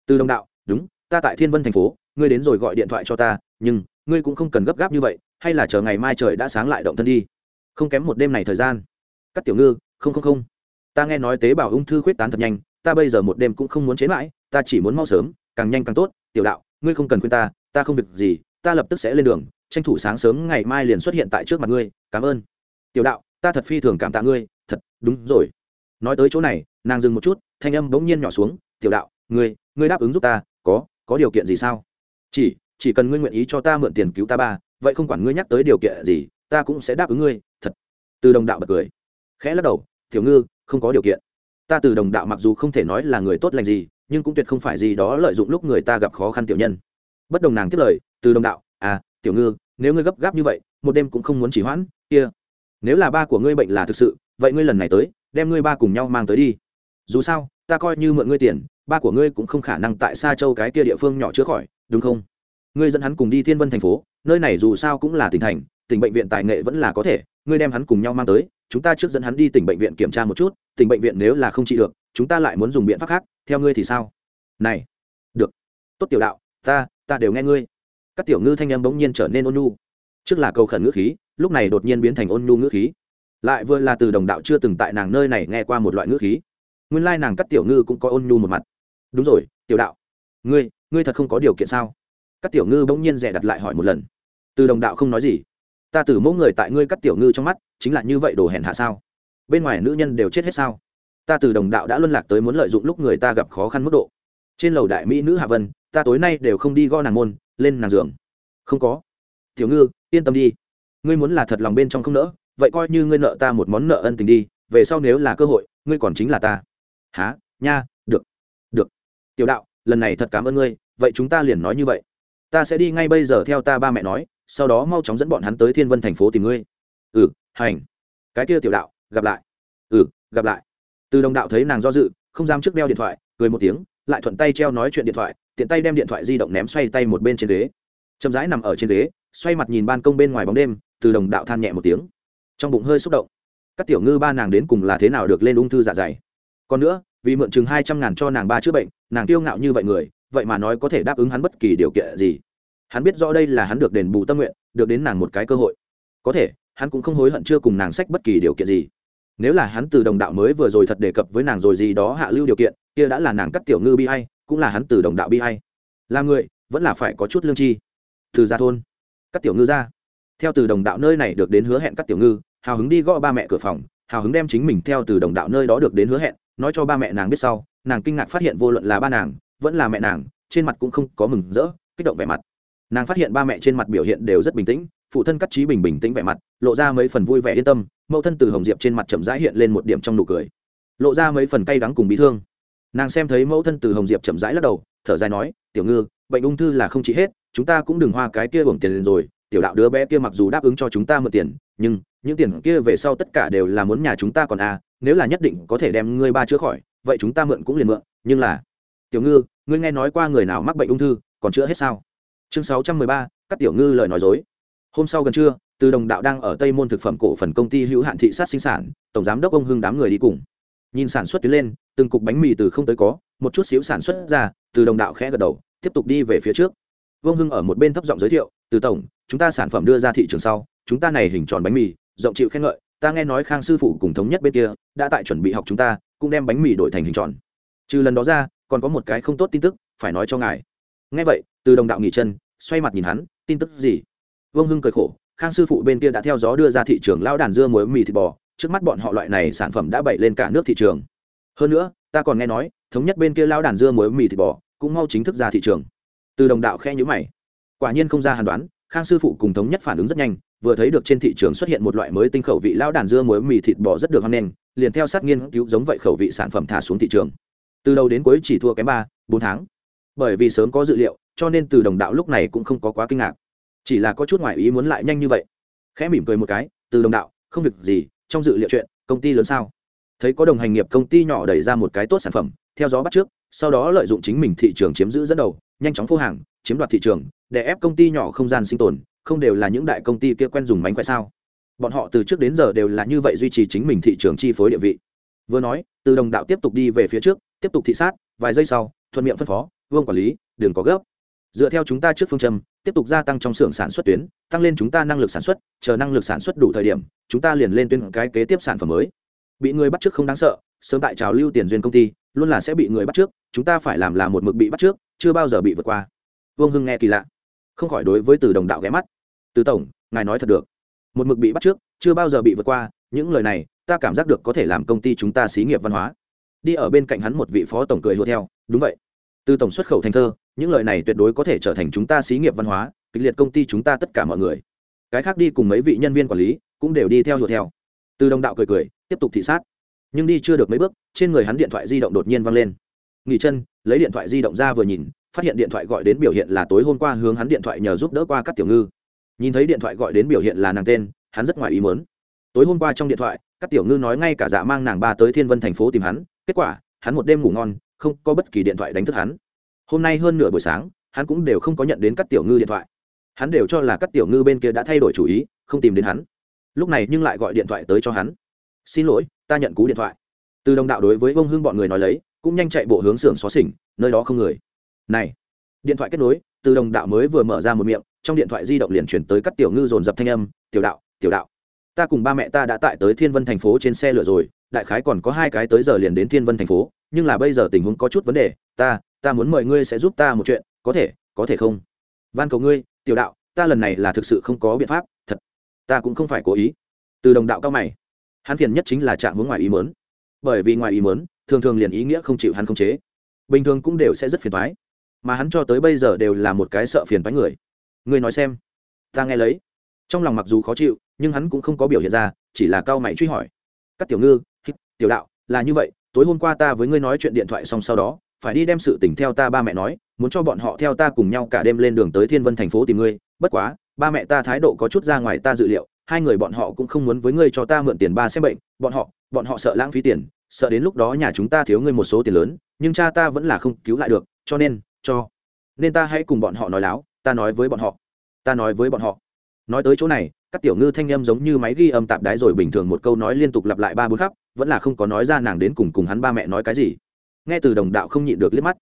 Từ đồng đạo, đúng, ta tại thiên vân thành phố, ngươi đến rồi gọi điện thoại cho ta, nhưng ngươi cũng không cần gấp gáp như vậy, hay là chờ ngày mai trời đã sáng lại động thân đi. Không kém một đêm này thời gian. Các tiểu ngư, không không không. Ta nghe nói tế bào ung thư khuyết tán thật nhanh, ta bây giờ một đêm cũng không muốn chế mãi, ta chỉ muốn mau sớm, càng nhanh càng tốt, tiểu đạo ngươi không cần khuyên ta ta không việc gì, ta lập tức sẽ lên đường, tranh thủ sáng sớm ngày mai liền xuất hiện tại trước mặt ngươi, cảm ơn. Tiểu đạo, ta thật phi thường cảm tạ ngươi, thật, đúng rồi. Nói tới chỗ này, nàng dừng một chút, thanh âm bỗng nhiên nhỏ xuống, tiểu đạo, ngươi ngươi đáp ứng giúp ta, có có điều kiện gì sao? Chỉ chỉ cần ngươi nguyện ý cho ta mượn tiền cứu ta ba, vậy không quản ngươi nhắc tới điều kiện gì, ta cũng sẽ đáp ứng ngươi, thật. Từ đồng đạo bật cười. Khẽ lắc đầu, tiểu ngư, không có điều kiện. Ta từ đồng đạo mặc dù không thể nói là người tốt lành gì nhưng cũng tuyệt không phải gì đó lợi dụng lúc người ta gặp khó khăn tiểu nhân. Bất đồng nàng tiếp lời, từ đồng đạo à tiểu ngư, nếu ngươi gấp gáp như vậy, một đêm cũng không muốn chỉ hoãn, kia, nếu là ba của ngươi bệnh là thực sự, vậy ngươi lần này tới, đem ngươi ba cùng nhau mang tới đi. Dù sao, ta coi như mượn ngươi tiền, ba của ngươi cũng không khả năng tại xa châu cái kia địa phương nhỏ chữa khỏi, đúng không? Ngươi dẫn hắn cùng đi thiên vân thành phố, nơi này dù sao cũng là tỉnh thành, tỉnh bệnh viện tài nghệ vẫn là có thể, ngươi đem hắn cùng nhau mang tới, chúng ta trước dẫn hắn đi tỉnh bệnh viện kiểm tra một chút, tỉnh bệnh viện nếu là không trị được chúng ta lại muốn dùng biện pháp khác, theo ngươi thì sao? Này, được. Tốt tiểu đạo, ta ta đều nghe ngươi. Các tiểu ngư thanh em bỗng nhiên trở nên ôn nhu. Trước là cầu khẩn ngữ khí, lúc này đột nhiên biến thành ôn nhu ngữ khí. Lại vừa là từ đồng đạo chưa từng tại nàng nơi này nghe qua một loại ngữ khí. Nguyên lai nàng cắt tiểu ngư cũng có ôn nhu một mặt. Đúng rồi, tiểu đạo. Ngươi ngươi thật không có điều kiện sao? Cắt tiểu ngư bỗng nhiên rẻ đặt lại hỏi một lần. Từ đồng đạo không nói gì. Ta từ mẫu người tại ngươi cắt tiểu ngư trong mắt, chính là như vậy đồ hèn hạ sao? Bên ngoài nữ nhân đều chết hết sao? Ta từ đồng đạo đã luân lạc tới muốn lợi dụng lúc người ta gặp khó khăn mức độ. Trên lầu đại mỹ nữ hạ vân, ta tối nay đều không đi gõ nàng môn, lên nàng giường. Không có. Tiểu ngư, yên tâm đi. Ngươi muốn là thật lòng bên trong không nỡ, vậy coi như ngươi nợ ta một món nợ ân tình đi, về sau nếu là cơ hội, ngươi còn chính là ta. Há nha, được. Được. Tiểu đạo, lần này thật cảm ơn ngươi, vậy chúng ta liền nói như vậy. Ta sẽ đi ngay bây giờ theo ta ba mẹ nói, sau đó mau chóng dẫn bọn hắn tới thiên vân thành phố tìm ngươi. Ừ hành. Cái kia tiểu đạo, gặp lại. Ừ gặp lại từ đồng đạo thấy nàng do dự, không dám trước đeo điện thoại, cười một tiếng, lại thuận tay treo nói chuyện điện thoại, tiện tay đem điện thoại di động ném xoay tay một bên trên ghế. Chậm rãi nằm ở trên ghế, xoay mặt nhìn ban công bên ngoài bóng đêm, từ đồng đạo than nhẹ một tiếng. Trong bụng hơi xúc động. Các tiểu ngư ba nàng đến cùng là thế nào được lên ung thư dạ dày? Còn nữa, vì mượn chừng hai trăm ngàn cho nàng ba chữa bệnh, nàng tiêu ngạo như vậy người, vậy mà nói có thể đáp ứng hắn bất kỳ điều kiện gì. Hắn biết rõ đây là hắn được đền bù tâm nguyện, được đến nàng một cái cơ hội. Có thể, hắn cũng không hối hận chưa cùng nàng sách bất kỳ điều kiện gì nếu là hắn từ đồng đạo mới vừa rồi thật đề cập với nàng rồi gì đó hạ lưu điều kiện, kia đã là nàng cắt tiểu ngư bi hay cũng là hắn từ đồng đạo bi hay là người, vẫn là phải có chút lương chi. Từ ra thôn, cắt tiểu ngư ra. Theo từ đồng đạo nơi này được đến hứa hẹn cắt tiểu ngư, hào hứng đi gõ ba mẹ cửa phòng, hào hứng đem chính mình theo từ đồng đạo nơi đó được đến hứa hẹn, nói cho ba mẹ nàng biết sau, nàng kinh ngạc phát hiện vô luận là ba nàng, vẫn là mẹ nàng, trên mặt cũng không có mừng rỡ, kích động vẻ mặt. Nàng phát hiện ba mẹ trên mặt biểu hiện đều rất bình tĩnh, phụ thân cắt trí bình bình tĩnh vẻ mặt, lộ ra mấy phần vui vẻ yên tâm mẫu thân từ hồng diệp trên mặt chậm rãi hiện lên một điểm trong nụ cười. Lộ ra mấy phần cay đắng cùng bị thương. Nàng xem thấy mẫu thân từ hồng diệp chậm rãi lắc đầu, thở dài nói, tiểu ngư, bệnh ung thư là không trị hết, chúng ta cũng đừng hoa cái kia hưởng tiền lên rồi, tiểu đạo đứa bé kia mặc dù đáp ứng cho chúng ta mượn tiền, nhưng những tiền kia về sau tất cả đều là muốn nhà chúng ta còn à nếu là nhất định có thể đem ngươi ba chữa khỏi, vậy chúng ta mượn cũng liền mượn, nhưng là tiểu ngư, ngươi nghe nói qua người nào mắc bệnh ung thư, còn chữa hết sao? Chương sáu trăm mười ba, các tiểu ngư lời nói dối. Hôm sau gần trưa từ đồng đạo đang ở tây môn thực phẩm cổ phần công ty hữu hạn thị sát sinh sản, tổng giám đốc ông hưng đám người đi cùng. Nhìn sản xuất tiến lên, từng cục bánh mì từ không tới có, một chút xíu sản xuất ra, từ đồng đạo khẽ gật đầu, tiếp tục đi về phía trước. Vương hưng ở một bên thấp giọng giới thiệu, từ tổng, chúng ta sản phẩm đưa ra thị trường sau, chúng ta này hình tròn bánh mì, rộng chịu khen ngợi, ta nghe nói khang sư phụ cùng thống nhất bên kia, đã tại chuẩn bị học chúng ta, cũng đem bánh mì đổi thành hình tròn. Trừ lần đó ra, còn có một cái không tốt tin tức, phải nói cho ngài. Nghe vậy, từ đồng đạo nghỉ chân, xoay mặt nhìn hắn, tin tức gì? Vương hưng cười khổ khang sư phụ bên kia đã theo gió đưa ra thị trường lao đàn dưa muối mì thịt bò, trước mắt bọn họ loại này sản phẩm đã bậy lên cả nước thị trường. Hơn nữa, ta còn nghe nói, thống nhất bên kia lao đàn dưa muối mì thịt bò cũng mau chính thức ra thị trường. Từ đồng đạo khe nhữ mày. Quả nhiên không ra hàn đoán, khang sư phụ cùng thống nhất phản ứng rất nhanh, vừa thấy được trên thị trường xuất hiện một loại mới tinh khẩu vị lao đàn dưa muối mì thịt bò rất được hăng lên liền theo sát nghiên cứu giống vậy khẩu vị sản phẩm thả xuống thị trường. Từ đầu đến cuối chỉ thua kém ba, bốn tháng. Bởi vì sớm có dự liệu, cho nên từ đồng đạo lúc này cũng không có quá kinh ngạc chỉ là có chút ngoại ý muốn lại nhanh như vậy. Khẽ mỉm cười một cái, từ đồng đạo, không việc gì, trong dự liệu chuyện, công ty lớn sao? Thấy có đồng hành nghiệp công ty nhỏ đẩy ra một cái tốt sản phẩm, theo gió bắt trước, sau đó lợi dụng chính mình thị trường chiếm giữ dẫn đầu, nhanh chóng phô hàng, chiếm đoạt thị trường, để ép công ty nhỏ không gian sinh tồn, không đều là những đại công ty kia quen dùng mánh khoe sao? Bọn họ từ trước đến giờ đều là như vậy duy trì chính mình thị trường chi phối địa vị. Vừa nói, từ đồng đạo tiếp tục đi về phía trước, tiếp tục thị sát, vài giây sau, thuận miệng phân phó, vương quản lý, đừng có gấp dựa theo chúng ta trước phương châm, tiếp tục gia tăng trong xưởng sản xuất tuyến, tăng lên chúng ta năng lực sản xuất, chờ năng lực sản xuất đủ thời điểm, chúng ta liền lên tuyến cái kế tiếp sản phẩm mới. Bị người bắt trước không đáng sợ, sớm tại trào lưu tiền duyên công ty, luôn là sẽ bị người bắt trước, chúng ta phải làm là một mực bị bắt trước, chưa bao giờ bị vượt qua. Vương hưng nghe kỳ lạ. Không khỏi đối với từ đồng đạo ghé mắt. Từ tổng, ngài nói thật được. Một mực bị bắt trước, chưa bao giờ bị vượt qua, những lời này, ta cảm giác được có thể làm công ty chúng ta xí nghiệp văn hóa. Đi ở bên cạnh hắn một vị phó tổng cười hùa theo. Đúng vậy. Từ tổng xuất khẩu thành thơ những lời này tuyệt đối có thể trở thành chúng ta xí nghiệp văn hóa, kịch liệt công ty chúng ta tất cả mọi người. Cái khác đi cùng mấy vị nhân viên quản lý, cũng đều đi theo hùa theo. Từ đồng đạo cười cười, tiếp tục thị sát. Nhưng đi chưa được mấy bước, trên người hắn điện thoại di động đột nhiên văng lên. Nghỉ chân, lấy điện thoại di động ra vừa nhìn, phát hiện điện thoại gọi đến biểu hiện là tối hôm qua hướng hắn điện thoại nhờ giúp đỡ qua các tiểu ngư. Nhìn thấy điện thoại gọi đến biểu hiện là nàng tên, hắn rất ngoài ý mớn tối hôm qua trong điện thoại, các tiểu ngư nói ngay cả dạ mang nàng ba tới thiên vân thành phố tìm hắn, kết quả, hắn một đêm ngủ ngon, không có bất kỳ điện thoại đánh thức hắn hôm nay hơn nửa buổi sáng, hắn cũng đều không có nhận đến các tiểu ngư điện thoại. Hắn đều cho là các tiểu ngư bên kia đã thay đổi chủ ý, không tìm đến hắn. Lúc này nhưng lại gọi điện thoại tới cho hắn. Xin lỗi, ta nhận cú điện thoại. Từ đồng đạo đối với bông hưng bọn người nói lấy, cũng nhanh chạy bộ hướng xưởng xó xỉnh, nơi đó không người. Này. Điện thoại kết nối, từ đồng đạo mới vừa mở ra một miệng, trong điện thoại di động liền chuyển tới các tiểu ngư dồn dập thanh âm, tiểu đạo tiểu đạo, ta cùng ba mẹ ta đã tại tới thiên vân thành phố trên xe lửa rồi, đại khái còn có hai cái tới giờ liền đến thiên vân thành phố, nhưng là bây giờ tình huống có chút vấn đề, ta ta muốn mời ngươi sẽ giúp ta một chuyện, có thể có thể không? Van cầu ngươi, tiểu đạo, ta lần này là thực sự không có biện pháp, thật, ta cũng không phải cố ý. Từ đồng đạo cao mày, hắn phiền nhất chính là chạm hướng ngoài ý mớn bởi vì ngoài ý mớn thường thường liền ý nghĩa không chịu hắn không chế. Bình thường cũng đều sẽ rất phiền thoái mà hắn cho tới bây giờ đều là một cái sợ phiền thoái người. Ngươi nói xem, ta nghe lấy. Trong lòng mặc dù khó chịu, nhưng hắn cũng không có biểu hiện ra, chỉ là cao mày truy hỏi. Các tiểu ngư, tiểu đạo, là như vậy, tối hôm qua ta với ngươi nói chuyện điện thoại xong sau đó phải đi đem sự tình theo ta ba mẹ nói, muốn cho bọn họ theo ta cùng nhau cả đêm lên đường tới thiên vân thành phố tìm ngươi. Bất quá, ba mẹ ta thái độ có chút ra ngoài ta dự liệu, hai người bọn họ cũng không muốn với ngươi cho ta mượn tiền ba xem bệnh. Bọn họ bọn họ sợ lãng phí tiền, sợ đến lúc đó nhà chúng ta thiếu ngươi một số tiền lớn, nhưng cha ta vẫn là không cứu lại được, cho nên cho. Nên ta hãy cùng bọn họ nói láo, ta nói với bọn họ. Ta nói với bọn họ. Nói tới chỗ này, các tiểu ngư thanh âm giống như máy ghi âm tạp đái rồi bình thường một câu nói liên tục lặp lại ba bốn khắp, vẫn là không có nói ra nàng đến cùng cùng hắn ba mẹ nói cái gì nghe từ đồng đạo không nhịn được liếc mắt.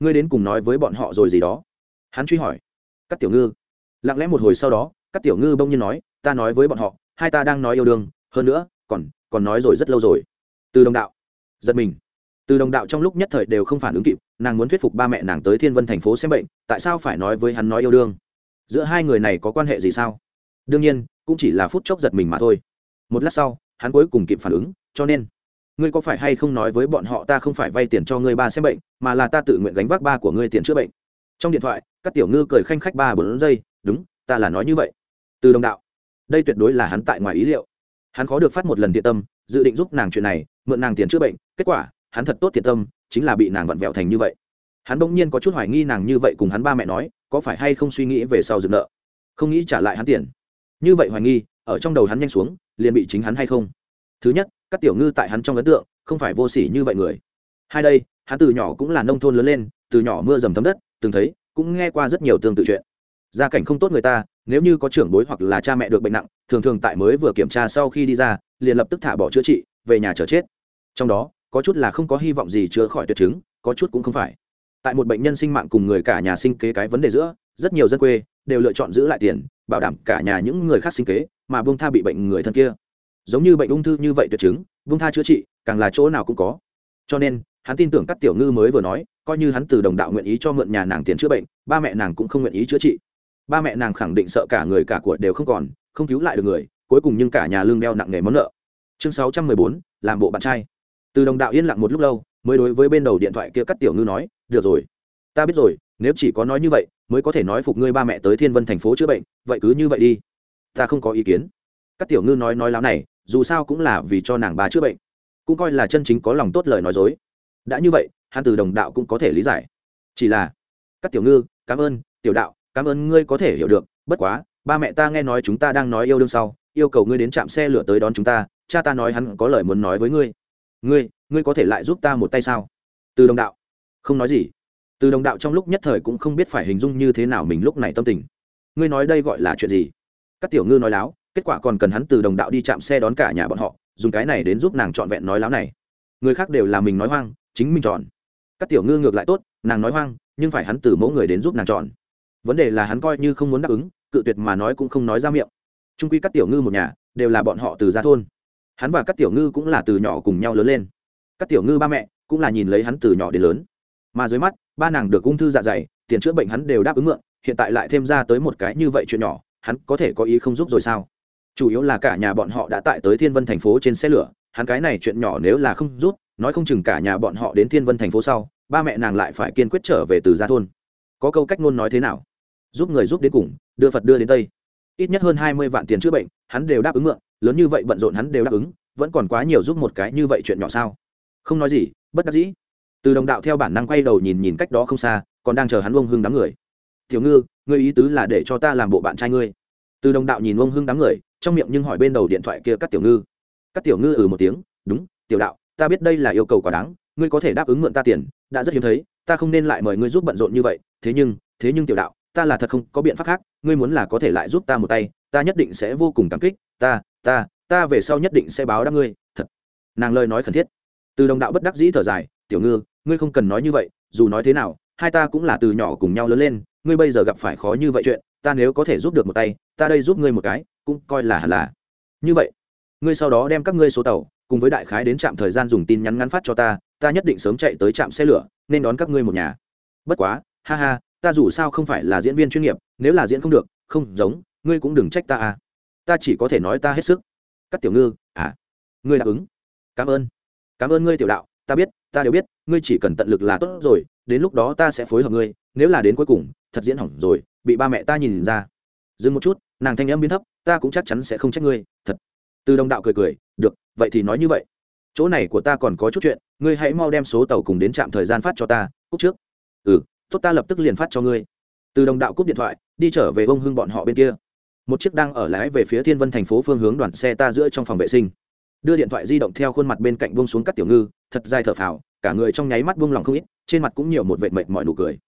Ngươi đến cùng nói với bọn họ rồi gì đó? Hắn truy hỏi. Các tiểu ngư. Lặng lẽ một hồi sau đó các tiểu ngư bỗng nhiên nói, ta nói với bọn họ, hai ta đang nói yêu đương, hơn nữa, còn còn nói rồi rất lâu rồi. Từ đồng đạo. Giật mình. Từ đồng đạo trong lúc nhất thời đều không phản ứng kịp, nàng muốn thuyết phục ba mẹ nàng tới thiên vân thành phố xem bệnh, tại sao phải nói với hắn nói yêu đương? Giữa hai người này có quan hệ gì sao? Đương nhiên, cũng chỉ là phút chốc giật mình mà thôi. Một lát sau, hắn cuối cùng kịp phản ứng, cho nên ngươi có phải hay không nói với bọn họ ta không phải vay tiền cho ngươi ba xem bệnh, mà là ta tự nguyện gánh vác ba của ngươi tiền chữa bệnh. Trong điện thoại, các tiểu ngư cười khanh khách ba bốn giây, đúng, ta là nói như vậy. Từ đồng đạo. Đây tuyệt đối là hắn tại ngoài ý liệu. Hắn khó được phát một lần thiện tâm, dự định giúp nàng chuyện này, mượn nàng tiền chữa bệnh, kết quả, hắn thật tốt thiện tâm, chính là bị nàng vặn vẹo thành như vậy. Hắn bỗng nhiên có chút hoài nghi nàng như vậy cùng hắn ba mẹ nói, có phải hay không suy nghĩ về sau dừng nợ. Không nghĩ trả lại hắn tiền. Như vậy hoài nghi, ở trong đầu hắn nhanh xuống, liền bị chính hắn hay không? Thứ nhất, các tiểu ngư tại hắn trong ấn tượng không phải vô s ỉ như vậy người. Hai đây, hắn từ nhỏ cũng là nông thôn lớn lên, từ nhỏ mưa dầm thấm đất, từng thấy, cũng nghe qua rất nhiều tương tự chuyện. Gia cảnh không tốt người ta, nếu như có trưởng bối hoặc là cha mẹ được bệnh nặng, thường thường tại mới vừa kiểm tra sau khi đi ra, liền lập tức thả bỏ chữa trị, về nhà chờ chết. Trong đó, có chút là không có hy vọng gì chữa khỏi tuyệt chứng, có chút cũng không phải. Tại một bệnh nhân sinh mạng cùng người cả nhà sinh kế cái vấn đề giữa, rất nhiều dân quê đều lựa chọn giữ lại tiền, bảo đảm cả nhà những người khác sinh kế, mà bông tha bị bệnh người thân kia giống như bệnh ung thư như vậy tuyệt chứng, vung tha chữa trị, càng là chỗ nào cũng có. Cho nên, hắn tin tưởng các tiểu ngư mới vừa nói, coi như hắn từ đồng đạo nguyện ý cho mượn nhà nàng tiền chữa bệnh, ba mẹ nàng cũng không nguyện ý chữa trị. Ba mẹ nàng khẳng định sợ cả người cả của đều không còn, không cứu lại được người, cuối cùng nhưng cả nhà lương đeo nặng nề món nợ. Chương sáu trăm mười bốn, làm bộ bạn trai. Từ đồng đạo yên lặng một lúc lâu, mới đối với bên đầu điện thoại kia cắt tiểu ngư nói, được rồi, ta biết rồi, nếu chỉ có nói như vậy, mới có thể nói phục ngươi ba mẹ tới thiên vân thành phố chữa bệnh, vậy cứ như vậy đi. Ta không có ý kiến. Các tiểu ngư nói nói láo này dù sao cũng là vì cho nàng bà chữa bệnh, cũng coi là chân chính có lòng tốt lời nói dối. Đã như vậy, hắn từ đồng đạo cũng có thể lý giải. Chỉ là, các tiểu ngư, cảm ơn, tiểu đạo, cảm ơn ngươi có thể hiểu được, bất quá, ba mẹ ta nghe nói chúng ta đang nói yêu đương sau, yêu cầu ngươi đến trạm xe lửa tới đón chúng ta, cha ta nói hắn có lời muốn nói với ngươi. Ngươi ngươi có thể lại giúp ta một tay sao? Từ đồng đạo, không nói gì. Từ đồng đạo trong lúc nhất thời cũng không biết phải hình dung như thế nào mình lúc này tâm tình. Ngươi nói đây gọi là chuyện gì? Các tiểu ngư nói láo kết quả còn cần hắn từ đồng đạo đi chạm xe đón cả nhà bọn họ, dùng cái này đến giúp nàng trọn vẹn nói láo này. Người khác đều là mình nói hoang, chính mình chọn. Các tiểu ngư ngược lại tốt, nàng nói hoang, nhưng phải hắn từ mẫu người đến giúp nàng chọn. Vấn đề là hắn coi như không muốn đáp ứng, cự tuyệt mà nói cũng không nói ra miệng. Trung quy các tiểu ngư một nhà, đều là bọn họ từ gia thôn. Hắn và các tiểu ngư cũng là từ nhỏ cùng nhau lớn lên. Các tiểu ngư ba mẹ cũng là nhìn lấy hắn từ nhỏ đến lớn. Mà dưới mắt, ba nàng được ung thư dạ dày, tiền chữa bệnh hắn đều đáp ứng mượn, hiện tại lại thêm ra tới một cái như vậy chuyện nhỏ, hắn có thể có ý không giúp rồi sao? Chủ yếu là cả nhà bọn họ đã tại tới thiên vân thành phố trên xe lửa. Hắn cái này chuyện nhỏ nếu là không rút, nói không chừng cả nhà bọn họ đến thiên vân thành phố sau, ba mẹ nàng lại phải kiên quyết trở về từ gia thôn. Có câu cách ngôn nói thế nào? Giúp người giúp đến cùng, đưa phật đưa đến tây. Ít nhất hơn hai mươi vạn tiền chữa bệnh, hắn đều đáp ứng mượn, lớn như vậy bận rộn hắn đều đáp ứng, vẫn còn quá nhiều giúp một cái như vậy chuyện nhỏ sao? Không nói gì, bất đắc dĩ. Từ đồng đạo theo bản năng quay đầu nhìn nhìn cách đó không xa, còn đang chờ hắn ông hưng đám người. Tiểu ngư, ngươi ý tứ là để cho ta làm bộ bạn trai ngươi. Từ đồng đạo nhìn ông hưng đám người trong miệng nhưng hỏi bên đầu điện thoại kia các tiểu ngư. Các tiểu ngư ừ một tiếng, đúng, tiểu đạo, ta biết đây là yêu cầu quá đáng, ngươi có thể đáp ứng mượn ta tiền, đã rất hiếm thấy, ta không nên lại mời ngươi giúp bận rộn như vậy, thế nhưng thế nhưng tiểu đạo, ta là thật không có biện pháp khác, ngươi muốn là có thể lại giúp ta một tay, ta nhất định sẽ vô cùng cảm kích, ta ta ta về sau nhất định sẽ báo đáp ngươi, thật. Nàng lời nói khẩn thiết. Từ đồng đạo bất đắc dĩ thở dài, tiểu ngư, ngươi không cần nói như vậy, dù nói thế nào, hai ta cũng là từ nhỏ cùng nhau lớn lên, ngươi bây giờ gặp phải khó như vậy chuyện ta nếu có thể giúp được một tay, ta đây giúp ngươi một cái, cũng coi là hẳn là. Như vậy, ngươi sau đó đem các ngươi số tàu, cùng với đại khái đến trạm thời gian dùng tin nhắn ngắn phát cho ta ta nhất định sớm chạy tới trạm xe lửa, nên đón các ngươi một nhà. Bất quá, ha ha, ta dù sao không phải là diễn viên chuyên nghiệp, nếu là diễn không được, không giống, ngươi cũng đừng trách ta à. Ta chỉ có thể nói ta hết sức. Các tiểu ngư à ngươi đáp ứng. Cảm ơn. Cảm ơn ngươi tiểu đạo, ta biết, ta đều biết, ngươi chỉ cần tận lực là tốt rồi, đến lúc đó ta sẽ phối hợp ngươi, nếu là đến cuối cùng thật diễn hỏng rồi, bị ba mẹ ta nhìn ra. Dừng một chút, nàng thanh em biến thấp, ta cũng chắc chắn sẽ không trách ngươi, thật. Từ đồng đạo cười cười, được, vậy thì nói như vậy. Chỗ này của ta còn có chút chuyện, ngươi hãy mau đem số tàu cùng đến trạm thời gian phát cho ta cúc trước. Ừ tốt ta lập tức liền phát cho ngươi. Từ đồng đạo cúp điện thoại, đi trở về bông hưng bọn họ bên kia. Một chiếc đang ở lái về phía thiên vân thành phố phương hướng đoàn xe ta giữa trong phòng vệ sinh. Đưa điện thoại di động theo khuôn mặt bên cạnh bông xuống cắt tiểu ngư, thật dài thở phào, cả người trong nháy mắt bông lòng không ít, trên mặt cũng nhiều một vệt mệt mọi nụ cười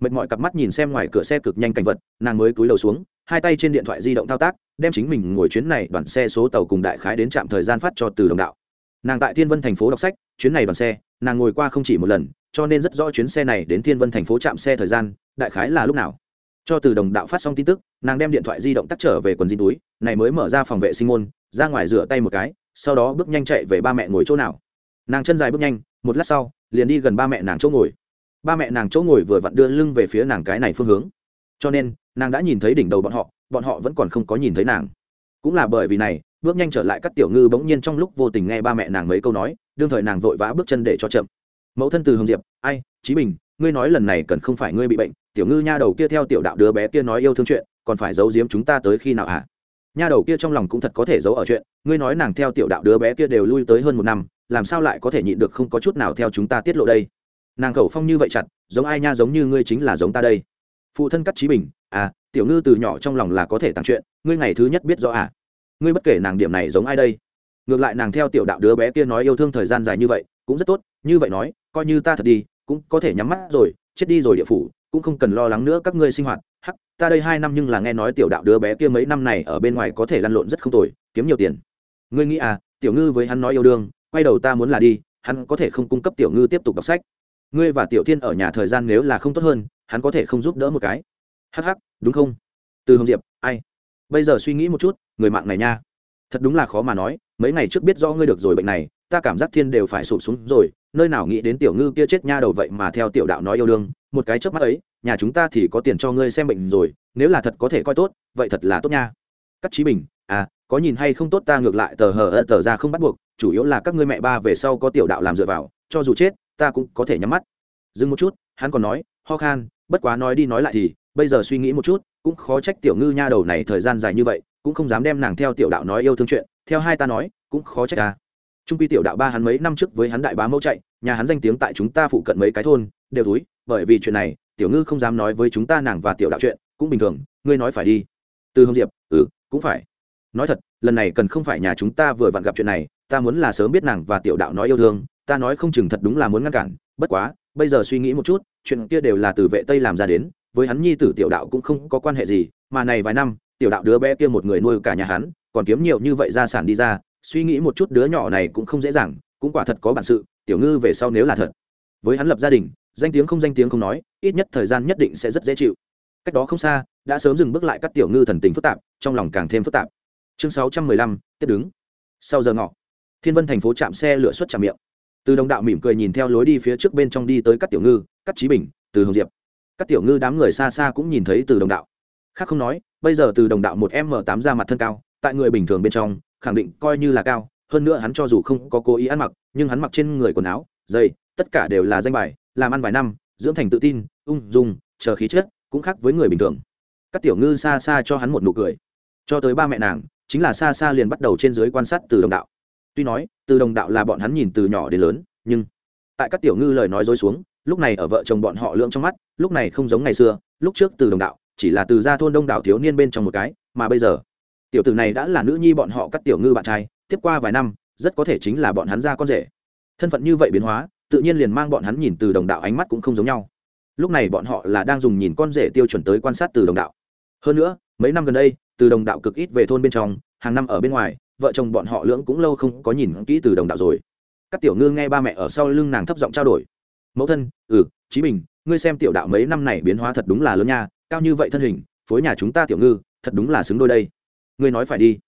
mệt mỏi cặp mắt nhìn xem ngoài cửa xe cực nhanh cảnh vật, nàng mới cúi đầu xuống, hai tay trên điện thoại di động thao tác, đem chính mình ngồi chuyến này đoàn xe số tàu cùng đại khái đến trạm thời gian phát cho từ đồng đạo. Nàng tại thiên vân thành phố đọc sách, chuyến này đoàn xe, nàng ngồi qua không chỉ một lần, cho nên rất rõ chuyến xe này đến thiên vân thành phố trạm xe thời gian, đại khái là lúc nào. Cho từ đồng đạo phát xong tin tức, nàng đem điện thoại di động tắt trở về quần di túi, này mới mở ra phòng vệ sinh môn, ra ngoài rửa tay một cái, sau đó bước nhanh chạy về ba mẹ ngồi chỗ nào. Nàng chân dài bước nhanh, một lát sau, liền đi gần ba mẹ nàng chỗ ngồi ba mẹ nàng chỗ ngồi vừa vặn đưa lưng về phía nàng cái này phương hướng. Cho nên, nàng đã nhìn thấy đỉnh đầu bọn họ bọn họ vẫn còn không có nhìn thấy nàng. Cũng là bởi vì này, bước nhanh trở lại các tiểu ngư bỗng nhiên trong lúc vô tình nghe ba mẹ nàng mấy câu nói, đương thời nàng vội vã bước chân để cho chậm. Mẫu thân từ hồng diệp, ai, chí bình, ngươi nói lần này cần không phải ngươi bị bệnh, tiểu ngư nha đầu kia theo tiểu đạo đứa bé kia nói yêu thương chuyện, còn phải giấu giếm chúng ta tới khi nào hả? À? nha đầu kia trong lòng cũng thật có thể giấu ở chuyện, ngươi nói nàng theo tiểu đạo đứa bé kia đều lui tới hơn một năm, làm sao lại có thể nhịn được không có chút nào theo chúng ta tiết lộ đây? Nàng khẩu phong như vậy chặt, giống ai nha giống như ngươi chính là giống ta đây. Phụ thân cắt trí bình à tiểu ngư từ nhỏ trong lòng là có thể tặng chuyện, ngươi ngày thứ nhất biết rõ à. Ngươi bất kể nàng điểm này giống ai đây. Ngược lại nàng theo tiểu đạo đứa bé kia nói yêu thương thời gian dài như vậy, cũng rất tốt, như vậy nói, coi như ta thật đi, cũng có thể nhắm mắt rồi, chết đi rồi địa phủ, cũng không cần lo lắng nữa các ngươi sinh hoạt. Hắc, ta đây hai năm nhưng là nghe nói tiểu đạo đứa bé kia mấy năm này ở bên ngoài có thể lăn lộn rất không tồi, kiếm nhiều tiền. Ngươi nghĩ à tiểu ngư với hắn nói yêu đương, quay đầu ta muốn là đi, hắn có thể không cung cấp tiểu ngư tiếp tục đọc sách ngươi và tiểu thiên ở nhà thời gian nếu là không tốt hơn, hắn có thể không giúp đỡ một cái. Hắc hắc, đúng không? Từ hồng diệp, ai? Bây giờ suy nghĩ một chút, người mạng này nha. Thật đúng là khó mà nói, mấy ngày trước biết do ngươi được rồi bệnh này, ta cảm giác thiên đều phải sụp xuống rồi, nơi nào nghĩ đến tiểu ngư kia chết nha đầu vậy mà theo tiểu đạo nói yêu đương, một cái chớp mắt ấy, nhà chúng ta thì có tiền cho ngươi xem bệnh rồi, nếu là thật có thể coi tốt, vậy thật là tốt nha. Cắt trí bình à có nhìn hay không tốt ta ngược lại tờ hờ tờ ra không bắt buộc, chủ yếu là các ngươi mẹ ba về sau có tiểu đạo làm dựa vào, cho dù chết ta cũng có thể nhắm mắt. Dừng một chút, hắn còn nói, ho khan, bất quá nói đi nói lại thì, bây giờ suy nghĩ một chút, cũng khó trách tiểu ngư nha đầu này thời gian dài như vậy, cũng không dám đem nàng theo tiểu đạo nói yêu thương chuyện, theo hai ta nói, cũng khó trách ta. Trung pi tiểu đạo ba hắn mấy năm trước với hắn đại bá mẫu chạy, nhà hắn danh tiếng tại chúng ta phụ cận mấy cái thôn, đều túi, bởi vì chuyện này, tiểu ngư không dám nói với chúng ta nàng và tiểu đạo chuyện, cũng bình thường, ngươi nói phải đi. Từ hồng diệp ừ cũng phải. Nói thật, lần này cần không phải nhà chúng ta vừa vặn gặp chuyện này, ta muốn là sớm biết nàng và tiểu đạo nói yêu thương ta nói không chừng thật đúng là muốn ngăn cản, bất quá, bây giờ suy nghĩ một chút, chuyện kia đều là từ vệ tây làm ra đến, với hắn nhi tử tiểu đạo cũng không có quan hệ gì, mà này vài năm, tiểu đạo đứa bé kia một người nuôi cả nhà hắn, còn kiếm nhiều như vậy gia sản đi ra, suy nghĩ một chút đứa nhỏ này cũng không dễ dàng, cũng quả thật có bản sự, tiểu ngư về sau nếu là thật. Với hắn lập gia đình, danh tiếng không danh tiếng không nói, ít nhất thời gian nhất định sẽ rất dễ chịu. Cách đó không xa, đã sớm dừng bước lại các tiểu ngư thần tình phức tạp, trong lòng càng thêm phức tạp. Chương sáu trăm mười lăm, tiếp đứng. Sau giờ ngọ, thiên vân thành phố chạm xe lửa xuất chạm miệng từ đồng đạo mỉm cười nhìn theo lối đi phía trước bên trong đi tới các tiểu ngư các trí bình, từ hồng diệp. Các tiểu ngư đám người xa xa cũng nhìn thấy từ đồng đạo. Khác không nói, bây giờ từ đồng đạo một m tám ra mặt thân cao, tại người bình thường bên trong, khẳng định coi như là cao, hơn nữa hắn cho dù không có cố ý ăn mặc, nhưng hắn mặc trên người quần áo, giày, tất cả đều là danh bài, làm ăn vài năm, dưỡng thành tự tin, ung dung, chờ khí chất, cũng khác với người bình thường. Các tiểu ngư xa xa cho hắn một nụ cười. Cho tới ba mẹ nàng, chính là xa xa liền bắt đầu trên dưới quan sát từ đồng đạo tuy nói, từ đồng đạo là bọn hắn nhìn từ nhỏ đến lớn, nhưng tại các tiểu ngư lời nói dối xuống, lúc này ở vợ chồng bọn họ lưỡng trong mắt, lúc này không giống ngày xưa, lúc trước từ đồng đạo, chỉ là từ gia thôn đông đảo thiếu niên bên trong một cái, mà bây giờ, tiểu tử này đã là nữ nhi bọn họ các tiểu ngư bạn trai, tiếp qua vài năm, rất có thể chính là bọn hắn ra con rể. Thân phận như vậy biến hóa, tự nhiên liền mang bọn hắn nhìn từ đồng đạo ánh mắt cũng không giống nhau. Lúc này bọn họ là đang dùng nhìn con rể tiêu chuẩn tới quan sát từ đồng đạo. Hơn nữa, mấy năm gần đây, từ đồng đạo cực ít về thôn bên trong, hàng năm ở bên ngoài vợ chồng bọn họ lưỡng cũng lâu không có nhìn kỹ từ đồng đạo rồi. Các tiểu ngư nghe ba mẹ ở sau lưng nàng thấp giọng trao đổi. Mẫu thân ừ chí bình, ngươi xem tiểu đạo mấy năm này biến hóa thật đúng là lớn nha, cao như vậy thân hình, phối nhà chúng ta tiểu ngư, thật đúng là xứng đôi đây. Ngươi nói phải đi.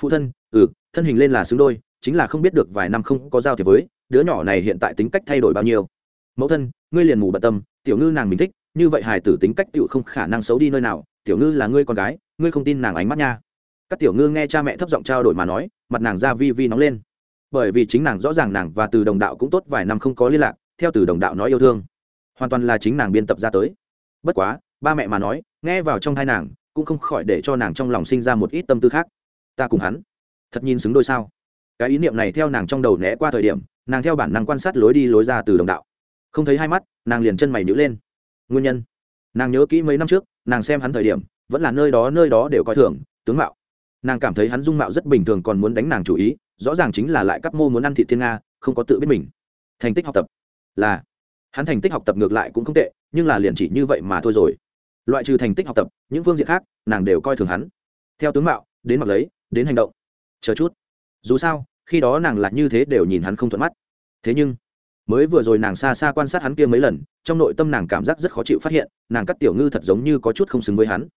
Phụ thân ừ thân hình lên là xứng đôi, chính là không biết được vài năm không có giao thiệp với, đứa nhỏ này hiện tại tính cách thay đổi bao nhiêu. Mẫu thân, ngươi liền mù bận tâm, tiểu ngư nàng mình thích, như vậy hài tử tính cách tựu không khả năng xấu đi nơi nào, tiểu ngư là ngươi con gái, ngươi không tin nàng ánh mắt nha các tiểu ngư nghe cha mẹ thấp giọng trao đổi mà nói, mặt nàng ra vi vi nóng lên. Bởi vì chính nàng rõ ràng nàng và từ đồng đạo cũng tốt vài năm không có liên lạc, theo từ đồng đạo nói yêu thương. Hoàn toàn là chính nàng biên tập ra tới. Bất quá, ba mẹ mà nói, nghe vào trong thai nàng, cũng không khỏi để cho nàng trong lòng sinh ra một ít tâm tư khác. Ta cùng hắn. Thật nhìn xứng đôi sao. Cái ý niệm này theo nàng trong đầu né qua thời điểm, nàng theo bản năng quan sát lối đi lối ra từ đồng đạo. Không thấy hai mắt, nàng liền chân mày nhữ lên. Nguyên nhân. Nàng nhớ kỹ mấy năm trước, nàng xem hắn thời điểm, vẫn là nơi đó nơi đó đều coi thường, tướng mạo nàng cảm thấy hắn dung mạo rất bình thường còn muốn đánh nàng chủ ý, rõ ràng chính là lại cắp mô muốn ăn thị thiên nga, không có tự biết mình. Thành tích học tập là, hắn thành tích học tập ngược lại cũng không tệ, nhưng là liền chỉ như vậy mà thôi rồi. Loại trừ thành tích học tập, những phương diện khác, nàng đều coi thường hắn. Theo tướng mạo, đến mặt lấy, đến hành động. Chờ chút. Dù sao, khi đó nàng là như thế đều nhìn hắn không thuận mắt. Thế nhưng, mới vừa rồi nàng xa xa quan sát hắn kia mấy lần, trong nội tâm nàng cảm giác rất khó chịu phát hiện, nàng cắt tiểu ngư thật giống như có chút không xứng với hắn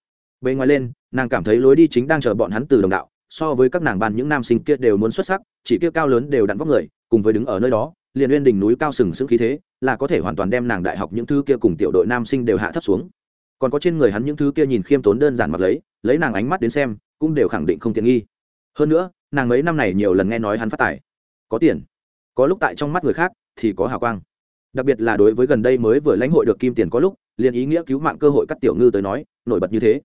bề ngoài lên, nàng cảm thấy lối đi chính đang chờ bọn hắn từ đồng đạo, so với các nàng ban những nam sinh kia đều muốn xuất sắc, chỉ kia cao lớn đều đặn vóc người, cùng với đứng ở nơi đó, liền uyên đỉnh núi cao sừng sững khí thế, là có thể hoàn toàn đem nàng đại học những thứ kia cùng tiểu đội nam sinh đều hạ thấp xuống. Còn có trên người hắn những thứ kia nhìn khiêm tốn đơn giản mặt lấy lấy nàng ánh mắt đến xem, cũng đều khẳng định không tiện nghi. Hơn nữa, nàng mấy năm này nhiều lần nghe nói hắn phát tài. Có tiền. Có lúc tại trong mắt người khác, thì có hào quang. Đặc biệt là đối với gần đây mới vừa lãnh hội được kim tiền có lúc, liền ý nghĩa cứu mạng cơ hội cắt tiểu ngư tới nói, nổi bật như thế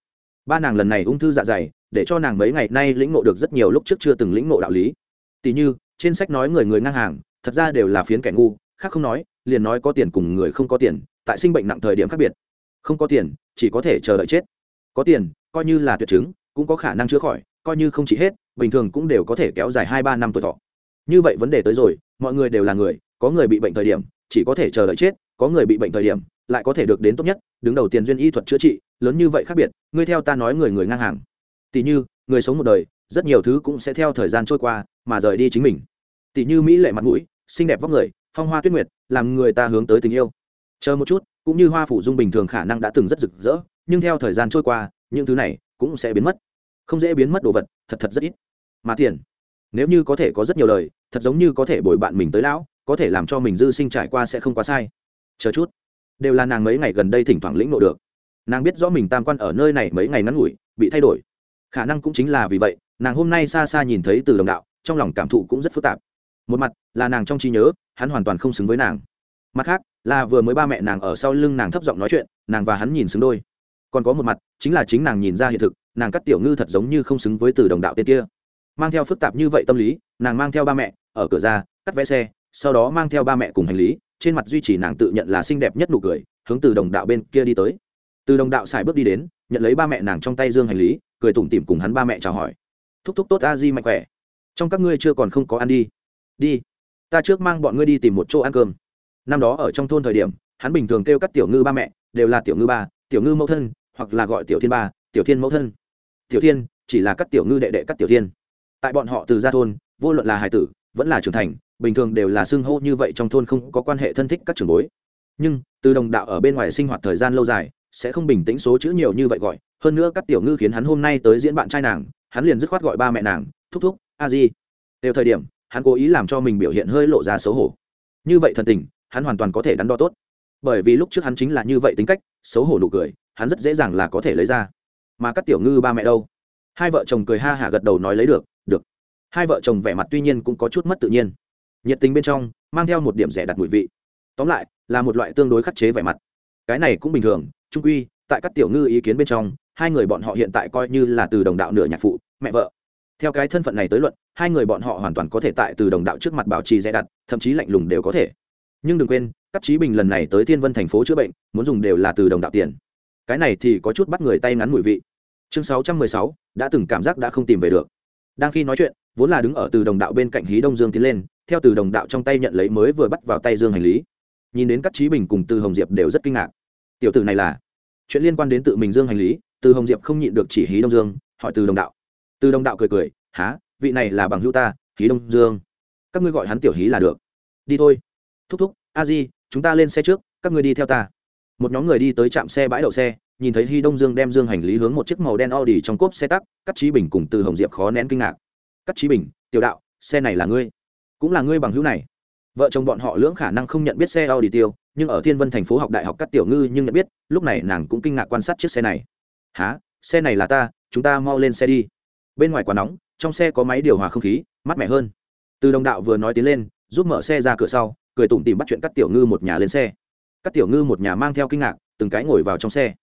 ba nàng lần này ung thư dạ dày, để cho nàng mấy ngày nay lĩnh ngộ được rất nhiều lúc trước chưa từng lĩnh ngộ đạo lý. Tỉ như, trên sách nói người người ngang hàng, thật ra đều là phiến kẻ ngu, khác không nói, liền nói có tiền cùng người không có tiền, tại sinh bệnh nặng thời điểm khác biệt. Không có tiền, chỉ có thể chờ đợi chết. Có tiền, coi như là tuyệt chứng, cũng có khả năng chữa khỏi, coi như không chỉ hết, bình thường cũng đều có thể kéo dài hai ba năm tuổi thọ. Như vậy vấn đề tới rồi, mọi người đều là người, có người bị bệnh thời điểm, chỉ có thể chờ đợi chết, có người bị bệnh thời điểm lại có thể được đến tốt nhất, đứng đầu tiền duyên y thuật chữa trị, lớn như vậy khác biệt, ngươi theo ta nói người người ngang hàng. Tỷ như, người sống một đời, rất nhiều thứ cũng sẽ theo thời gian trôi qua, mà rời đi chính mình. Tỷ như mỹ lệ mặt mũi, xinh đẹp vóc người, phong hoa tuyết nguyệt, làm người ta hướng tới tình yêu. Chờ một chút, cũng như hoa phủ dung bình thường khả năng đã từng rất rực rỡ, nhưng theo thời gian trôi qua, những thứ này cũng sẽ biến mất. Không dễ biến mất đồ vật, thật thật rất ít. Mà tiền, nếu như có thể có rất nhiều lời, thật giống như có thể bồi bạn mình tới lão, có thể làm cho mình dư sinh trải qua sẽ không quá sai. Chờ chút đều là nàng mấy ngày gần đây thỉnh thoảng lĩnh nộ được. Nàng biết rõ mình tam quan ở nơi này mấy ngày ngắn ngủi, bị thay đổi. Khả năng cũng chính là vì vậy, nàng hôm nay xa xa nhìn thấy từ đồng đạo, trong lòng cảm thụ cũng rất phức tạp. Một mặt, là nàng trong trí nhớ, hắn hoàn toàn không xứng với nàng. Mặt khác, là vừa mới ba mẹ nàng ở sau lưng nàng thấp giọng nói chuyện, nàng và hắn nhìn xứng đôi. Còn có một mặt, chính là chính nàng nhìn ra hiện thực, nàng cắt tiểu ngư thật giống như không xứng với từ đồng đạo tên kia. Mang theo phức tạp như vậy tâm lý, nàng mang theo ba mẹ, ở cửa ra, cắt vé xe, sau đó mang theo ba mẹ cùng hành lý trên mặt duy trì nàng tự nhận là xinh đẹp nhất nụ cười, hướng từ đồng đạo bên kia đi tới. Từ đồng đạo xài bước đi đến, nhận lấy ba mẹ nàng trong tay dương hành lý, cười tủm tỉm cùng hắn ba mẹ chào hỏi. Thúc thúc tốt, a di mạnh khỏe. Trong các ngươi chưa còn không có ăn đi. Đi. Ta trước mang bọn ngươi đi tìm một chỗ ăn cơm. Năm đó ở trong thôn thời điểm, hắn bình thường kêu các tiểu ngư ba mẹ, đều là tiểu ngư ba, tiểu ngư mẫu thân, hoặc là gọi tiểu thiên ba, tiểu thiên mẫu thân. Tiểu thiên chỉ là các tiểu ngư đệ đệ các tiểu thiên. Tại bọn họ từ ra thôn, vô luận là hải tử, vẫn là trưởng thành bình thường đều là xưng hô như vậy trong thôn không có quan hệ thân thích các trường bối. Nhưng, từ đồng đạo ở bên ngoài sinh hoạt thời gian lâu dài, sẽ không bình tĩnh số chữ nhiều như vậy gọi. Hơn nữa các tiểu ngư khiến hắn hôm nay tới diễn bạn trai nàng, hắn liền dứt khoát gọi ba mẹ nàng, thúc thúc, a di. Đều thời điểm, hắn cố ý làm cho mình biểu hiện hơi lộ ra xấu hổ. Như vậy thần tình, hắn hoàn toàn có thể đắn đo tốt. Bởi vì lúc trước hắn chính là như vậy tính cách, xấu hổ nụ cười, hắn rất dễ dàng là có thể lấy ra. Mà các tiểu ngư ba mẹ đâu? Hai vợ chồng cười ha hả gật đầu nói lấy được được. Hai vợ chồng vẻ mặt tuy nhiên cũng có chút mất tự nhiên nhiệt tình bên trong, mang theo một điểm rẻ đặt mùi vị. Tóm lại, là một loại tương đối khắc chế vẻ mặt. Cái này cũng bình thường, trung quy, tại các tiểu ngư ý kiến bên trong, hai người bọn họ hiện tại coi như là từ đồng đạo nửa nhạc phụ, mẹ vợ. Theo cái thân phận này tới luận, hai người bọn họ hoàn toàn có thể tại từ đồng đạo trước mặt bảo trì dè đặt, thậm chí lạnh lùng đều có thể. Nhưng đừng quên, các trí bình lần này tới thiên vân thành phố chữa bệnh, muốn dùng đều là từ đồng đạo tiền. Cái này thì có chút bắt người tay ngắn mùi vị. Chương sáu trăm mười sáu, đã từng cảm giác đã không tìm về được. Đang khi nói chuyện, vốn là đứng ở từ đồng đạo bên cạnh hí đông dương tiến lên theo từ đồng đạo trong tay nhận lấy mới vừa bắt vào tay dương hành lý. Nhìn đến các trí bình cùng từ hồng diệp đều rất kinh ngạc. Tiểu tử này là? Chuyện liên quan đến tự mình dương hành lý, từ hồng diệp không nhịn được chỉ hí đông dương, hỏi từ đồng đạo. Từ đồng đạo cười cười há vị này là bằng hữu ta, hí đông dương. Các ngươi gọi hắn tiểu hí là được. Đi thôi. Thúc thúc, a di, chúng ta lên xe trước, các ngươi đi theo ta. Một nhóm người đi tới trạm xe bãi đậu xe, nhìn thấy hi đông dương đem dương hành lý hướng một chiếc màu đen audi trong cốp xe tắc cắt trí bình cùng từ hồng diệp khó nén kinh ngạc. Cắt trí bình, tiểu đạo, xe này là ngươi? Cũng là ngươi bằng hữu này. Vợ chồng bọn họ lưỡng khả năng không nhận biết xe audi tiêu, nhưng ở thiên vân thành phố học đại học cắt tiểu ngư nhưng nhận biết, lúc này nàng cũng kinh ngạc quan sát chiếc xe này. Há xe này là ta, chúng ta mau lên xe đi. Bên ngoài quá nóng, trong xe có máy điều hòa không khí, mát mẻ hơn. Từ đồng đạo vừa nói tiến lên, giúp mở xe ra cửa sau, cười tủm tìm bắt chuyện cắt tiểu ngư một nhà lên xe. Cắt tiểu ngư một nhà mang theo kinh ngạc, từng cái ngồi vào trong xe.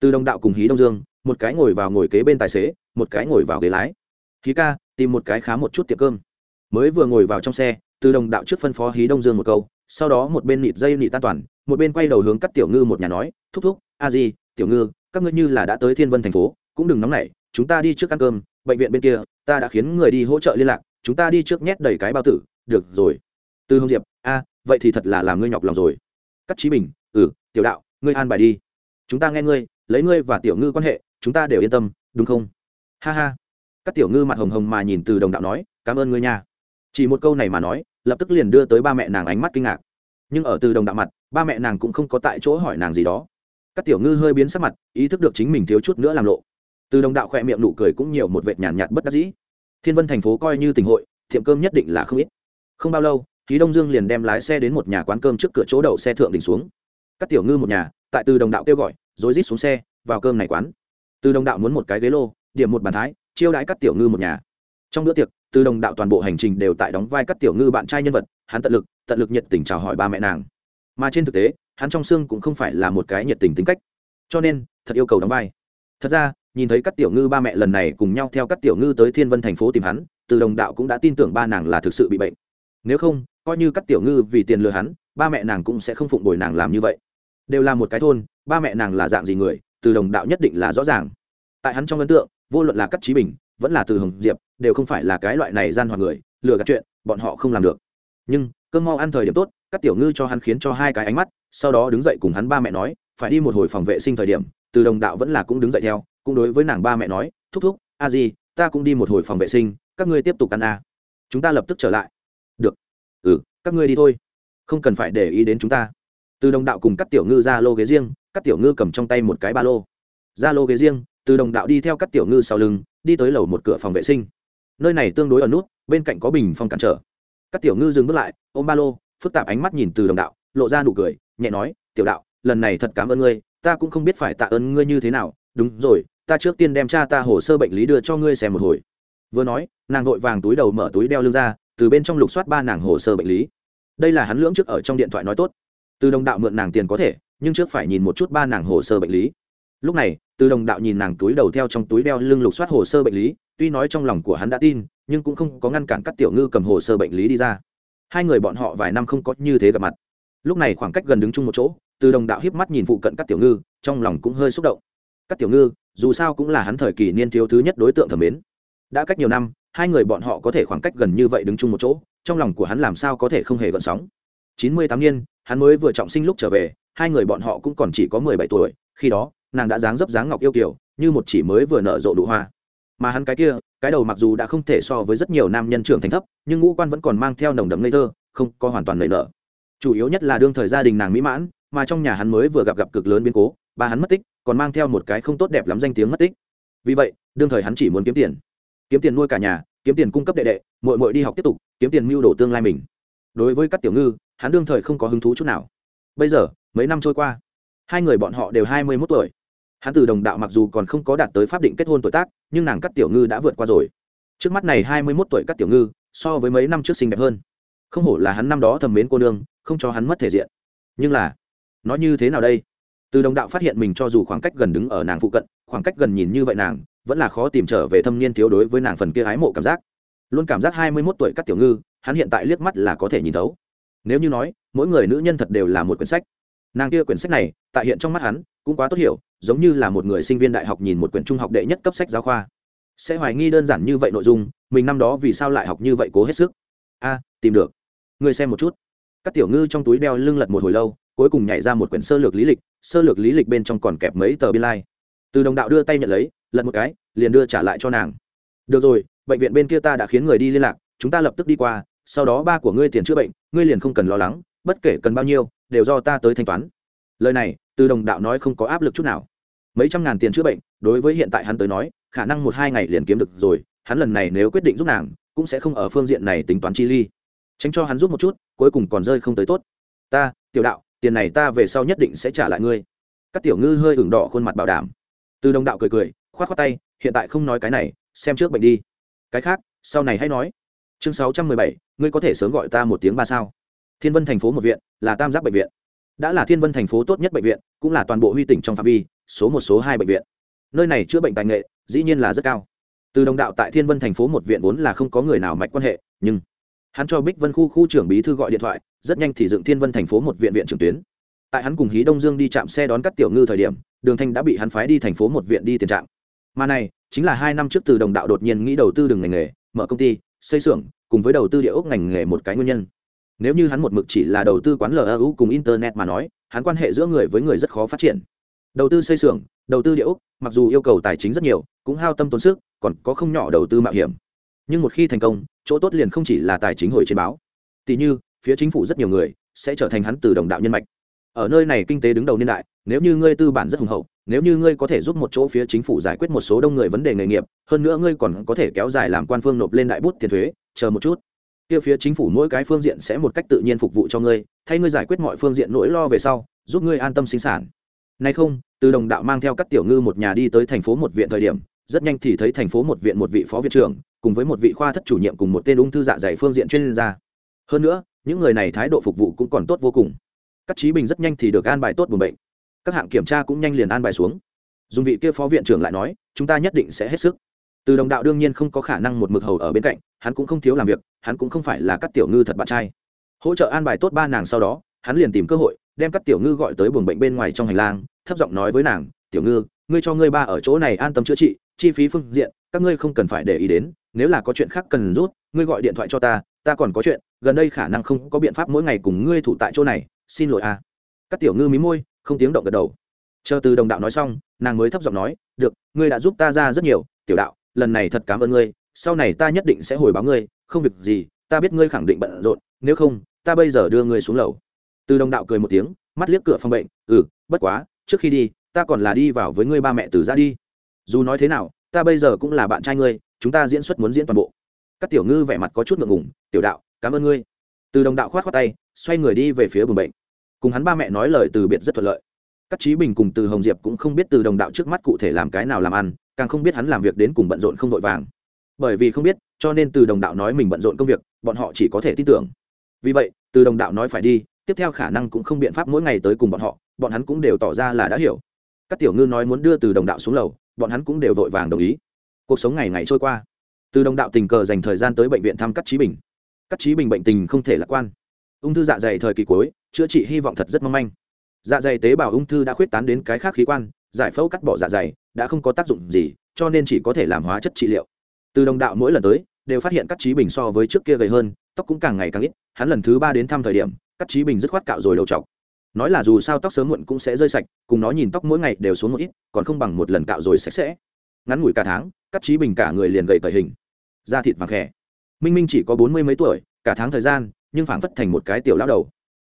Từ đồng đạo cùng hí đông dương, một cái ngồi vào ngồi kế bên tài xế, một cái ngồi vào ghế lái. Hí ca, tìm một cái khá một chút tiệm cơm mới vừa ngồi vào trong xe, từ đồng đạo trước phân phó hí đông dương một câu, sau đó một bên nịt dây nịt tan toàn, một bên quay đầu hướng cắt tiểu ngư một nhà nói, thúc thúc, a di, tiểu ngư, các ngươi như là đã tới thiên vân thành phố, cũng đừng nóng nảy, chúng ta đi trước ăn cơm, bệnh viện bên kia, ta đã khiến người đi hỗ trợ liên lạc, chúng ta đi trước nhét đầy cái bao tử, được rồi. Từ hồng diệp, a, vậy thì thật là làm ngươi nhọc lòng rồi. Cắt trí bình ừ tiểu đạo, ngươi an bài đi. Chúng ta nghe ngươi, lấy ngươi và tiểu ngư quan hệ, chúng ta đều yên tâm, đúng không? Ha ha. Các tiểu ngư mặt hồng hồng mà nhìn từ đồng đạo nói, cảm ơn ngươi nha chỉ một câu này mà nói lập tức liền đưa tới ba mẹ nàng ánh mắt kinh ngạc. Nhưng ở từ đồng đạo mặt ba mẹ nàng cũng không có tại chỗ hỏi nàng gì đó. Các tiểu ngư hơi biến sắc mặt ý thức được chính mình thiếu chút nữa làm lộ. Từ đồng đạo khỏe miệng nụ cười cũng nhiều một vệt nhàn nhạt, nhạt bất đắc dĩ. Thiên vân thành phố coi như tình hội tiệm cơm nhất định là không ít. Không bao lâu khí đông dương liền đem lái xe đến một nhà quán cơm trước cửa chỗ đậu xe thượng đỉnh xuống. Các tiểu ngư một nhà tại từ đồng đạo kêu gọi rồi rít xuống xe vào cơm này quán. Từ đồng đạo muốn một cái ghế lô điểm một bàn thái chiêu đãi các tiểu ngư một nhà trong bữa tiệc, từ đồng đạo toàn bộ hành trình đều tại đóng vai các tiểu ngư bạn trai nhân vật, hắn tận lực tận lực nhiệt tình chào hỏi ba mẹ nàng. Mà trên thực tế, hắn trong xương cũng không phải là một cái nhiệt tình tính cách. Cho nên, thật yêu cầu đóng vai. Thật ra, nhìn thấy các tiểu ngư ba mẹ lần này cùng nhau theo các tiểu ngư tới thiên vân thành phố tìm hắn, từ đồng đạo cũng đã tin tưởng ba nàng là thực sự bị bệnh. Nếu không, coi như các tiểu ngư vì tiền lừa hắn, ba mẹ nàng cũng sẽ không phụng bồi nàng làm như vậy. Đều là một cái thôn, ba mẹ nàng là dạng gì người, từ đồng đạo nhất định là rõ ràng. Tại hắn trong ấn tượng, vô luận là các trí bình, vẫn là từ hồng diệp đều không phải là cái loại này gian hoạt người, lừa gạt chuyện, bọn họ không làm được. Nhưng, cơm mau ăn thời điểm tốt, các tiểu ngư cho hắn khiến cho hai cái ánh mắt, sau đó đứng dậy cùng hắn ba mẹ nói, phải đi một hồi phòng vệ sinh thời điểm, từ đồng đạo vẫn là cũng đứng dậy theo, cũng đối với nàng ba mẹ nói, thúc thúc, a gì ta cũng đi một hồi phòng vệ sinh, các ngươi tiếp tục ăn a. À. chúng ta lập tức trở lại. Được. Ừ các ngươi đi thôi. Không cần phải để ý đến chúng ta. Từ đồng đạo cùng các tiểu ngư ra lô ghế riêng, các tiểu ngư cầm trong tay một cái ba lô. Ra lô ghế riêng, từ đồng đạo đi theo các tiểu ngư sau lưng, đi tới lầu một cửa phòng vệ sinh nơi này tương đối ở nút, bên cạnh có bình phong cản trở. Các tiểu ngư dừng bước lại, ôm ba lô, phức tạp ánh mắt nhìn từ đồng đạo, lộ ra nụ cười, nhẹ nói, tiểu đạo, lần này thật cảm ơn ngươi, ta cũng không biết phải tạ ơn ngươi như thế nào. Đúng rồi, ta trước tiên đem cha ta hồ sơ bệnh lý đưa cho ngươi xem một hồi. Vừa nói, nàng vội vàng túi đầu mở túi đeo lưng ra, từ bên trong lục soát ba nàng hồ sơ bệnh lý. Đây là hắn lưỡng trước ở trong điện thoại nói tốt. Từ đồng đạo mượn nàng tiền có thể, nhưng trước phải nhìn một chút ba nàng hồ sơ bệnh lý. Lúc này, từ đồng đạo nhìn nàng túi đầu theo trong túi đeo lưng lục soát hồ sơ bệnh lý tuy nói trong lòng của hắn đã tin, nhưng cũng không có ngăn cản các tiểu ngư cầm hồ sơ bệnh lý đi ra. Hai người bọn họ vài năm không có như thế gặp mặt. Lúc này khoảng cách gần đứng chung một chỗ, từ đồng đạo hiếp mắt nhìn phụ cận các tiểu ngư, trong lòng cũng hơi xúc động. Các tiểu ngư, dù sao cũng là hắn thời kỳ niên thiếu thứ nhất đối tượng thẩm mến. Đã cách nhiều năm, hai người bọn họ có thể khoảng cách gần như vậy đứng chung một chỗ, trong lòng của hắn làm sao có thể không hề gợn sóng. Chín mươi tám niên, hắn mới vừa trọng sinh lúc trở về, hai người bọn họ cũng còn chỉ có mười bảy tuổi, khi đó, nàng đã dáng dấp dáng ngọc yêu kiểu như một chỉ mới vừa nở rộ đủ hoa mà hắn cái kia, cái đầu mặc dù đã không thể so với rất nhiều nam nhân trưởng thành thấp, nhưng ngũ quan vẫn còn mang theo nồng đậm ngây thơ, không có hoàn toàn nảy nở. Chủ yếu nhất là đương thời gia đình nàng mỹ mãn, mà trong nhà hắn mới vừa gặp gặp cực lớn biến cố ba hắn mất tích, còn mang theo một cái không tốt đẹp lắm danh tiếng mất tích. Vì vậy, đương thời hắn chỉ muốn kiếm tiền. Kiếm tiền nuôi cả nhà, kiếm tiền cung cấp đệ đệ mội mội đi học tiếp tục, kiếm tiền mưu đồ tương lai mình. Đối với các tiểu ngư, hắn đương thời không có hứng thú chút nào. Bây giờ, mấy năm trôi qua, hai người bọn họ đều hai mươi mốt tuổi hắn từ đồng đạo mặc dù còn không có đạt tới pháp định kết hôn tuổi tác, nhưng nàng cắt tiểu ngư đã vượt qua rồi. Trước mắt này hai mươi mốt tuổi cắt tiểu ngư, so với mấy năm trước xinh đẹp hơn. Không hổ là hắn năm đó thầm mến cô nương, không cho hắn mất thể diện. Nhưng là, nó như thế nào đây? Từ đồng đạo phát hiện mình cho dù khoảng cách gần đứng ở nàng phụ cận, khoảng cách gần nhìn như vậy nàng, vẫn là khó tìm trở về thâm niên thiếu đối với nàng phần kia ái mộ cảm giác. Luôn cảm giác hai mươi mốt tuổi cắt tiểu ngư, hắn hiện tại liếc mắt là có thể nhìn thấu. Nếu như nói, mỗi người nữ nhân thật đều là một quyển sách. Nàng kia quyển sách này, tại hiện trong mắt hắn cũng quá tốt hiểu, giống như là một người sinh viên đại học nhìn một quyển trung học đệ nhất cấp sách giáo khoa. Sẽ hoài nghi đơn giản như vậy nội dung, mình năm đó vì sao lại học như vậy cố hết sức? A, tìm được. Người xem một chút. Các tiểu ngư trong túi đeo lưng lật một hồi lâu, cuối cùng nhảy ra một quyển sơ lược lý lịch, sơ lược lý lịch bên trong còn kẹp mấy tờ biên lai、like. từ đồng đạo đưa tay nhận lấy, lật một cái, liền đưa trả lại cho nàng. Được rồi, bệnh viện bên kia ta đã khiến người đi liên lạc, chúng ta lập tức đi qua, sau đó ba của ngươi tiền chữa bệnh, ngươi liền không cần lo lắng, bất kể cần bao nhiêu, đều do ta tới thanh toán. Lời này từ đồng đạo nói không có áp lực chút nào. Mấy trăm ngàn tiền chữa bệnh, đối với hiện tại hắn tới nói, khả năng một hai ngày liền kiếm được rồi, hắn lần này nếu quyết định giúp nàng, cũng sẽ không ở phương diện này tính toán chi ly. Tránh cho hắn giúp một chút, cuối cùng còn rơi không tới tốt. Ta, tiểu đạo, tiền này ta về sau nhất định sẽ trả lại ngươi. Các tiểu ngư hơi ửng đỏ khuôn mặt bảo đảm. Từ đồng đạo cười cười k h o á t k h o á tay, hiện tại không nói cái này, xem trước bệnh đi. Cái khác, sau này hãy nói. Chương sáu trăm mười bảy, ngươi có thể sớm gọi ta một tiếng ba sao. Thiên vân thành phố một viện, là tam giác bệnh viện đã là thiên vân thành phố tốt nhất bệnh viện, cũng là toàn bộ huy tỉnh trong phạm vi, số một, số hai bệnh viện. Nơi này chữa bệnh tài nghệ, dĩ nhiên là rất cao. Từ đồng đạo tại thiên vân thành phố một viện vốn là không có người nào mạch quan hệ, nhưng hắn cho bích vân khu khu trưởng bí thư gọi điện thoại, rất nhanh thì dựng thiên vân thành phố một viện viện trưởng tuyến. Tại hắn cùng hí đông dương đi chạm xe đón các tiểu ngư thời điểm, đường thanh đã bị hắn phái đi thành phố một viện đi tiền trạm. Mà này, chính là hai năm trước từ đồng đạo đột nhiên nghĩ đầu tư đường ngành nghề, mở công ty, xây xưởng, cùng với đầu tư địa ốc ngành nghề một cái nguyên nhân nếu như hắn một mực chỉ là đầu tư quán lu cùng internet mà nói, hắn quan hệ giữa người với người rất khó phát triển. Đầu tư xây xưởng, đầu tư địa ốc, mặc dù yêu cầu tài chính rất nhiều, cũng hao tâm tốn sức, còn có không nhỏ đầu tư mạo hiểm. Nhưng một khi thành công, chỗ tốt liền không chỉ là tài chính hồi trên báo. Tỷ như, phía chính phủ rất nhiều người sẽ trở thành hắn từ đồng đạo nhân mạch. Ở nơi này kinh tế đứng đầu niên đại, nếu như ngươi tư bản rất hùng hậu, nếu như ngươi có thể giúp một chỗ phía chính phủ giải quyết một số đông người vấn đề nghề nghiệp, hơn nữa ngươi còn có thể kéo dài làm quan phương nộp lên đại bút tiền thuế, chờ một chút kia phía chính phủ mỗi cái phương diện sẽ một cách tự nhiên phục vụ cho ngươi, thay ngươi giải quyết mọi phương diện nỗi lo về sau, giúp ngươi an tâm sinh sản. Nay không, từ đồng đạo mang theo các tiểu ngư một nhà đi tới thành phố một viện thời điểm, rất nhanh thì thấy thành phố một viện một vị phó viện trưởng, cùng với một vị khoa thất chủ nhiệm cùng một tên ung thư dạ dày phương diện chuyên gia. Hơn nữa, những người này thái độ phục vụ cũng còn tốt vô cùng. Các trí bình rất nhanh thì được an bài tốt buồn bệnh. Các hạng kiểm tra cũng nhanh liền an bài xuống. Dùng vị kia phó viện trưởng lại nói, chúng ta nhất định sẽ hết sức từ đồng đạo đương nhiên không có khả năng một mực hầu ở bên cạnh, hắn cũng không thiếu làm việc, hắn cũng không phải là các tiểu ngư thật bạn trai hỗ trợ an bài tốt ba nàng sau đó, hắn liền tìm cơ hội, đem các tiểu ngư gọi tới buồng bệnh bên ngoài trong hành lang, thấp giọng nói với nàng, tiểu ngư, ngươi cho ngươi ba ở chỗ này an tâm chữa trị, chi phí phương diện, các ngươi không cần phải để ý đến, nếu là có chuyện khác cần rút, ngươi gọi điện thoại cho ta ta còn có chuyện, gần đây khả năng không có biện pháp mỗi ngày cùng ngươi thủ tại chỗ này, xin lỗi a à. các tiểu ngư mí môi, không tiếng động gật đầu chờ từ đồng đạo nói xong, nàng mới thấp giọng nói, được, ngươi đã giúp ta ra rất nhiều, tiểu đạo lần này thật cảm ơn ngươi, sau này ta nhất định sẽ hồi báo ngươi, không việc gì, ta biết ngươi khẳng định bận rộn, nếu không, ta bây giờ đưa ngươi xuống lầu. Từ đồng đạo cười một tiếng, mắt liếc cửa phòng bệnh ừ bất quá, trước khi đi, ta còn là đi vào với ngươi ba mẹ từ ra đi. Dù nói thế nào, ta bây giờ cũng là bạn trai ngươi, chúng ta diễn xuất muốn diễn toàn bộ. Các tiểu ngư vẻ mặt có chút ngượng ngùng, tiểu đạo, cảm ơn ngươi. Từ đồng đạo khoát khoát tay, xoay người đi về phía buồng bệnh. Cùng hắn ba mẹ nói lời từ biệt rất thuận lợi các trí bình cùng từ hồng diệp cũng không biết từ đồng đạo trước mắt cụ thể làm cái nào làm ăn, càng không biết hắn làm việc đến cùng bận rộn không vội vàng. Bởi vì không biết, cho nên từ đồng đạo nói mình bận rộn công việc, bọn họ chỉ có thể tin tưởng. Vì vậy, từ đồng đạo nói phải đi, tiếp theo khả năng cũng không biện pháp mỗi ngày tới cùng bọn họ, bọn hắn cũng đều tỏ ra là đã hiểu. Các tiểu ngư nói muốn đưa từ đồng đạo xuống lầu, bọn hắn cũng đều vội vàng đồng ý. Cuộc sống ngày ngày trôi qua. Từ đồng đạo tình cờ dành thời gian tới bệnh viện thăm các trí bình. Các trí bình bệnh tình không thể lạc quan. Ung thư dạ dày thời kỳ cuối, chữa trị hy vọng thật rất mong manh dạ dày tế bào ung thư đã khuyết tán đến cái khác khí quan, giải phẫu cắt bỏ dạ dày đã không có tác dụng gì, cho nên chỉ có thể làm hóa chất trị liệu. Từ đồng đạo mỗi lần tới, đều phát hiện các trí bình so với trước kia gầy hơn, tóc cũng càng ngày càng ít, hắn lần thứ ba đến thăm thời điểm các trí bình dứt khoát cạo rồi đầu trọc. Nói là dù sao tóc sớm muộn cũng sẽ rơi sạch, cùng nó nhìn tóc mỗi ngày đều xuống một ít, còn không bằng một lần cạo rồi sạch sẽ. Ngắn ngủi cả tháng các trí bình cả người liền gầy tời hình. Da thịt vàng khẽ minh minh chỉ có bốn mươi mấy tuổi, cả tháng thời gian, nhưng phảng phất thành một cái tiểu lão đầu.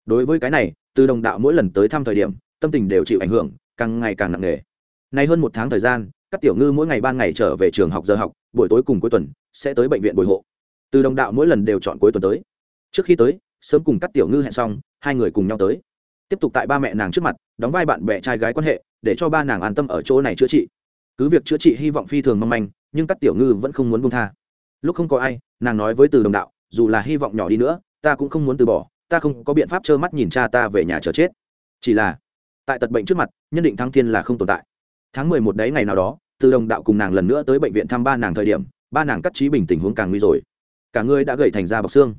Đối với cái này từ đồng đạo mỗi lần tới thăm thời điểm, tâm tình đều chịu ảnh hưởng, càng ngày càng nặng nề. Nay hơn một tháng thời gian, các tiểu ngư mỗi ngày ban ngày trở về trường học giờ học, buổi tối cùng cuối tuần sẽ tới bệnh viện bồi hộ. Từ đồng đạo mỗi lần đều chọn cuối tuần tới. Trước khi tới, sớm cùng các tiểu ngư hẹn xong, hai người cùng nhau tới. Tiếp tục tại ba mẹ nàng trước mặt, đóng vai bạn bè trai gái quan hệ, để cho ba nàng an tâm ở chỗ này chữa trị. Cứ việc chữa trị hy vọng phi thường mong manh, nhưng các tiểu ngư vẫn không muốn buông tha. Lúc không có ai, nàng nói với từ đồng đạo, dù là hy vọng nhỏ đi nữa, ta cũng không muốn từ bỏ ta không có biện pháp trơ mắt nhìn cha ta về nhà chờ chết. Chỉ là, tại tật bệnh trước mặt, nhân định thăng thiên là không tồn tại. Tháng mười một đấy ngày nào đó, từ đồng đạo cùng nàng lần nữa tới bệnh viện thăm ba nàng thời điểm, ba nàng cắt trí bình tình huống càng nguy rồi. Cả người đã gầy thành ra bọc xương.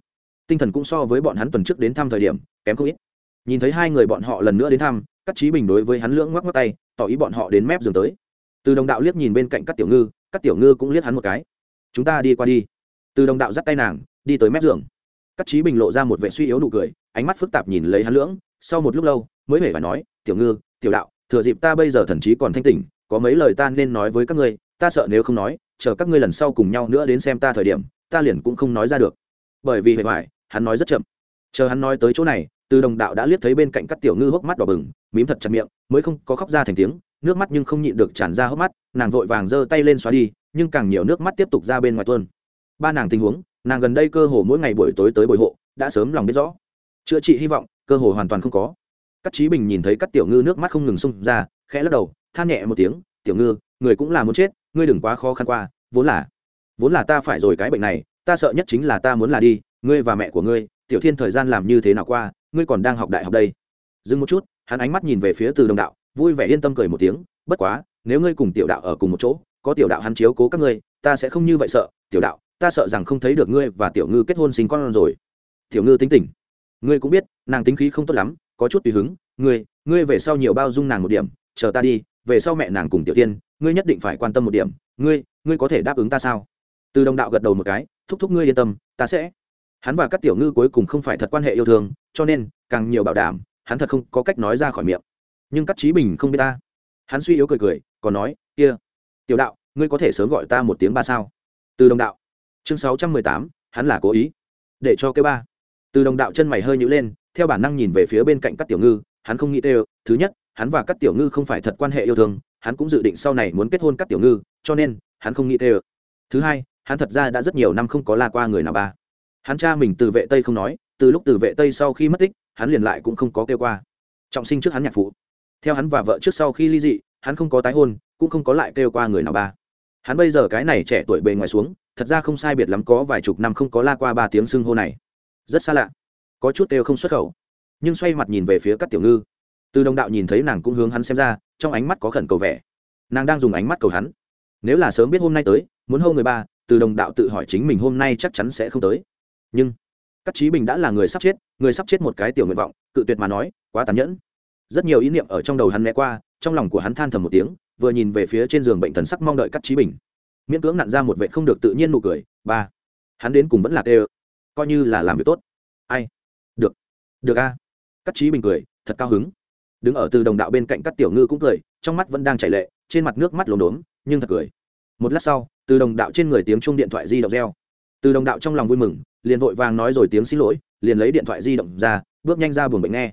Tinh thần cũng so với bọn hắn tuần trước đến thăm thời điểm, kém không ít. Nhìn thấy hai người bọn họ lần nữa đến thăm, cắt trí bình đối với hắn lưỡng ngoắc ngoắc tay, tỏ ý bọn họ đến mép giường tới. Từ đồng đạo liếc nhìn bên cạnh các tiểu ngư các tiểu ngư cũng liếc hắn một cái. Chúng ta đi qua đi. Từ đồng đạo dắt tay nàng, đi tới mép giường các trí bình lộ ra một vệ suy yếu nụ cười, ánh mắt phức tạp nhìn lấy hắn lưỡng, sau một lúc lâu, mới hề phải nói, tiểu ngư, tiểu đạo, thừa dịp ta bây giờ thần chí còn thanh tỉnh, có mấy lời ta nên nói với các ngươi, ta sợ nếu không nói, chờ các ngươi lần sau cùng nhau nữa đến xem ta thời điểm, ta liền cũng không nói ra được. Bởi vì hề phải hắn nói rất chậm. Chờ hắn nói tới chỗ này, từ đồng đạo đã liếc thấy bên cạnh các tiểu ngư hốc mắt đỏ bừng, mím thật chặt miệng, mới không có khóc ra thành tiếng, nước mắt nhưng không nhịn được tràn ra hốc mắt, nàng vội vàng giơ tay lên xóa đi, nhưng càng nhiều nước mắt tiếp tục ra bên ngoài tuôn. Ba nàng tình huống nàng gần đây cơ hồ mỗi ngày buổi tối tới bồi hộ, đã sớm lòng biết rõ. Chữa trị hy vọng, cơ hồ hoàn toàn không có. Các trí bình nhìn thấy các tiểu ngư nước mắt không ngừng xung ra, khẽ lắc đầu, than nhẹ một tiếng, tiểu ngư, người cũng là muốn chết, ngươi đừng quá khó khăn qua, vốn là vốn là ta phải rồi cái bệnh này, ta sợ nhất chính là ta muốn là đi, ngươi và mẹ của ngươi, tiểu thiên thời gian làm như thế nào qua, ngươi còn đang học đại học đây. Dừng một chút, hắn ánh mắt nhìn về phía từ đồng đạo, vui vẻ yên tâm cười một tiếng, bất quá, nếu ngươi cùng tiểu đạo ở cùng một chỗ, có tiểu đạo hắn chiếu cố các ngươi, ta sẽ không như vậy sợ, tiểu đạo ta sợ rằng không thấy được ngươi và tiểu ngư kết hôn sinh con rồi. Tiểu ngư tính tình. Ngươi cũng biết, nàng tính khí không tốt lắm, có chút tùy hứng. Ngươi ngươi về sau nhiều bao dung nàng một điểm, chờ ta đi, về sau mẹ nàng cùng tiểu tiên, ngươi nhất định phải quan tâm một điểm. Ngươi ngươi có thể đáp ứng ta sao? Từ đồng đạo gật đầu một cái, thúc thúc ngươi yên tâm, ta sẽ. Hắn và các tiểu ngư cuối cùng không phải thật quan hệ yêu thương, cho nên, càng nhiều bảo đảm, hắn thật không có cách nói ra khỏi miệng. Nhưng các trí bình không biết ta. Hắn suy yếu cười cười, còn nói, kia, tiểu đạo, ngươi có thể sớm gọi ta một tiếng ba sao? Từ đồng đạo chương sáu trăm mười tám, hắn là cố ý. Để cho kêu ba. Từ đồng đạo chân mày hơi nhữ lên, theo bản năng nhìn về phía bên cạnh các tiểu ngư, hắn không nghĩ tê thứ nhất, hắn và các tiểu ngư không phải thật quan hệ yêu thương, hắn cũng dự định sau này muốn kết hôn các tiểu ngư, cho nên, hắn không nghĩ tê thứ hai, hắn thật ra đã rất nhiều năm không có la qua người nào ba. Hắn cha mình từ vệ tây không nói, từ lúc từ vệ tây sau khi mất tích, hắn liền lại cũng không có kêu qua. Trọng sinh trước hắn nhạc phụ. Theo hắn và vợ trước sau khi ly dị, hắn không có tái hôn, cũng không có lại kêu qua người nào ba. Hắn bây giờ cái này trẻ tuổi bề ngoài xuống thật ra không sai biệt lắm có vài chục năm không có la qua ba tiếng xưng hô này. Rất xa lạ. Có chút đều không xuất khẩu. Nhưng xoay mặt nhìn về phía các tiểu ngư. Từ đồng đạo nhìn thấy nàng cũng hướng hắn xem ra, trong ánh mắt có khẩn cầu vẻ. Nàng đang dùng ánh mắt cầu hắn. Nếu là sớm biết hôm nay tới, muốn hô người ba, từ đồng đạo tự hỏi chính mình hôm nay chắc chắn sẽ không tới. Nhưng các chí bình đã là người sắp chết, người sắp chết một cái tiểu nguyện vọng, cự tuyệt mà nói, quá tàn nhẫn. Rất nhiều ý niệm ở trong đầu hắn né qua, trong lòng của hắn than thầm một tiếng, vừa nhìn về phía trên giường bệnh thần sắc mong đợi các chí bình miễn cưỡng nặn ra một vệ không được tự nhiên nụ cười, ba, hắn đến cùng vẫn là tê coi như là làm việc tốt. Ai? Được được a. Cắt trí bình cười, thật cao hứng. Đứng ở từ đồng đạo bên cạnh các tiểu ngư cũng cười, trong mắt vẫn đang chảy lệ, trên mặt nước mắt lốm đốm, nhưng thật cười. Một lát sau, từ đồng đạo trên người tiếng chung điện thoại di động reo. Từ đồng đạo trong lòng vui mừng, liền vội vàng nói rồi tiếng xin lỗi, liền lấy điện thoại di động ra, bước nhanh ra buồng bệnh nghe.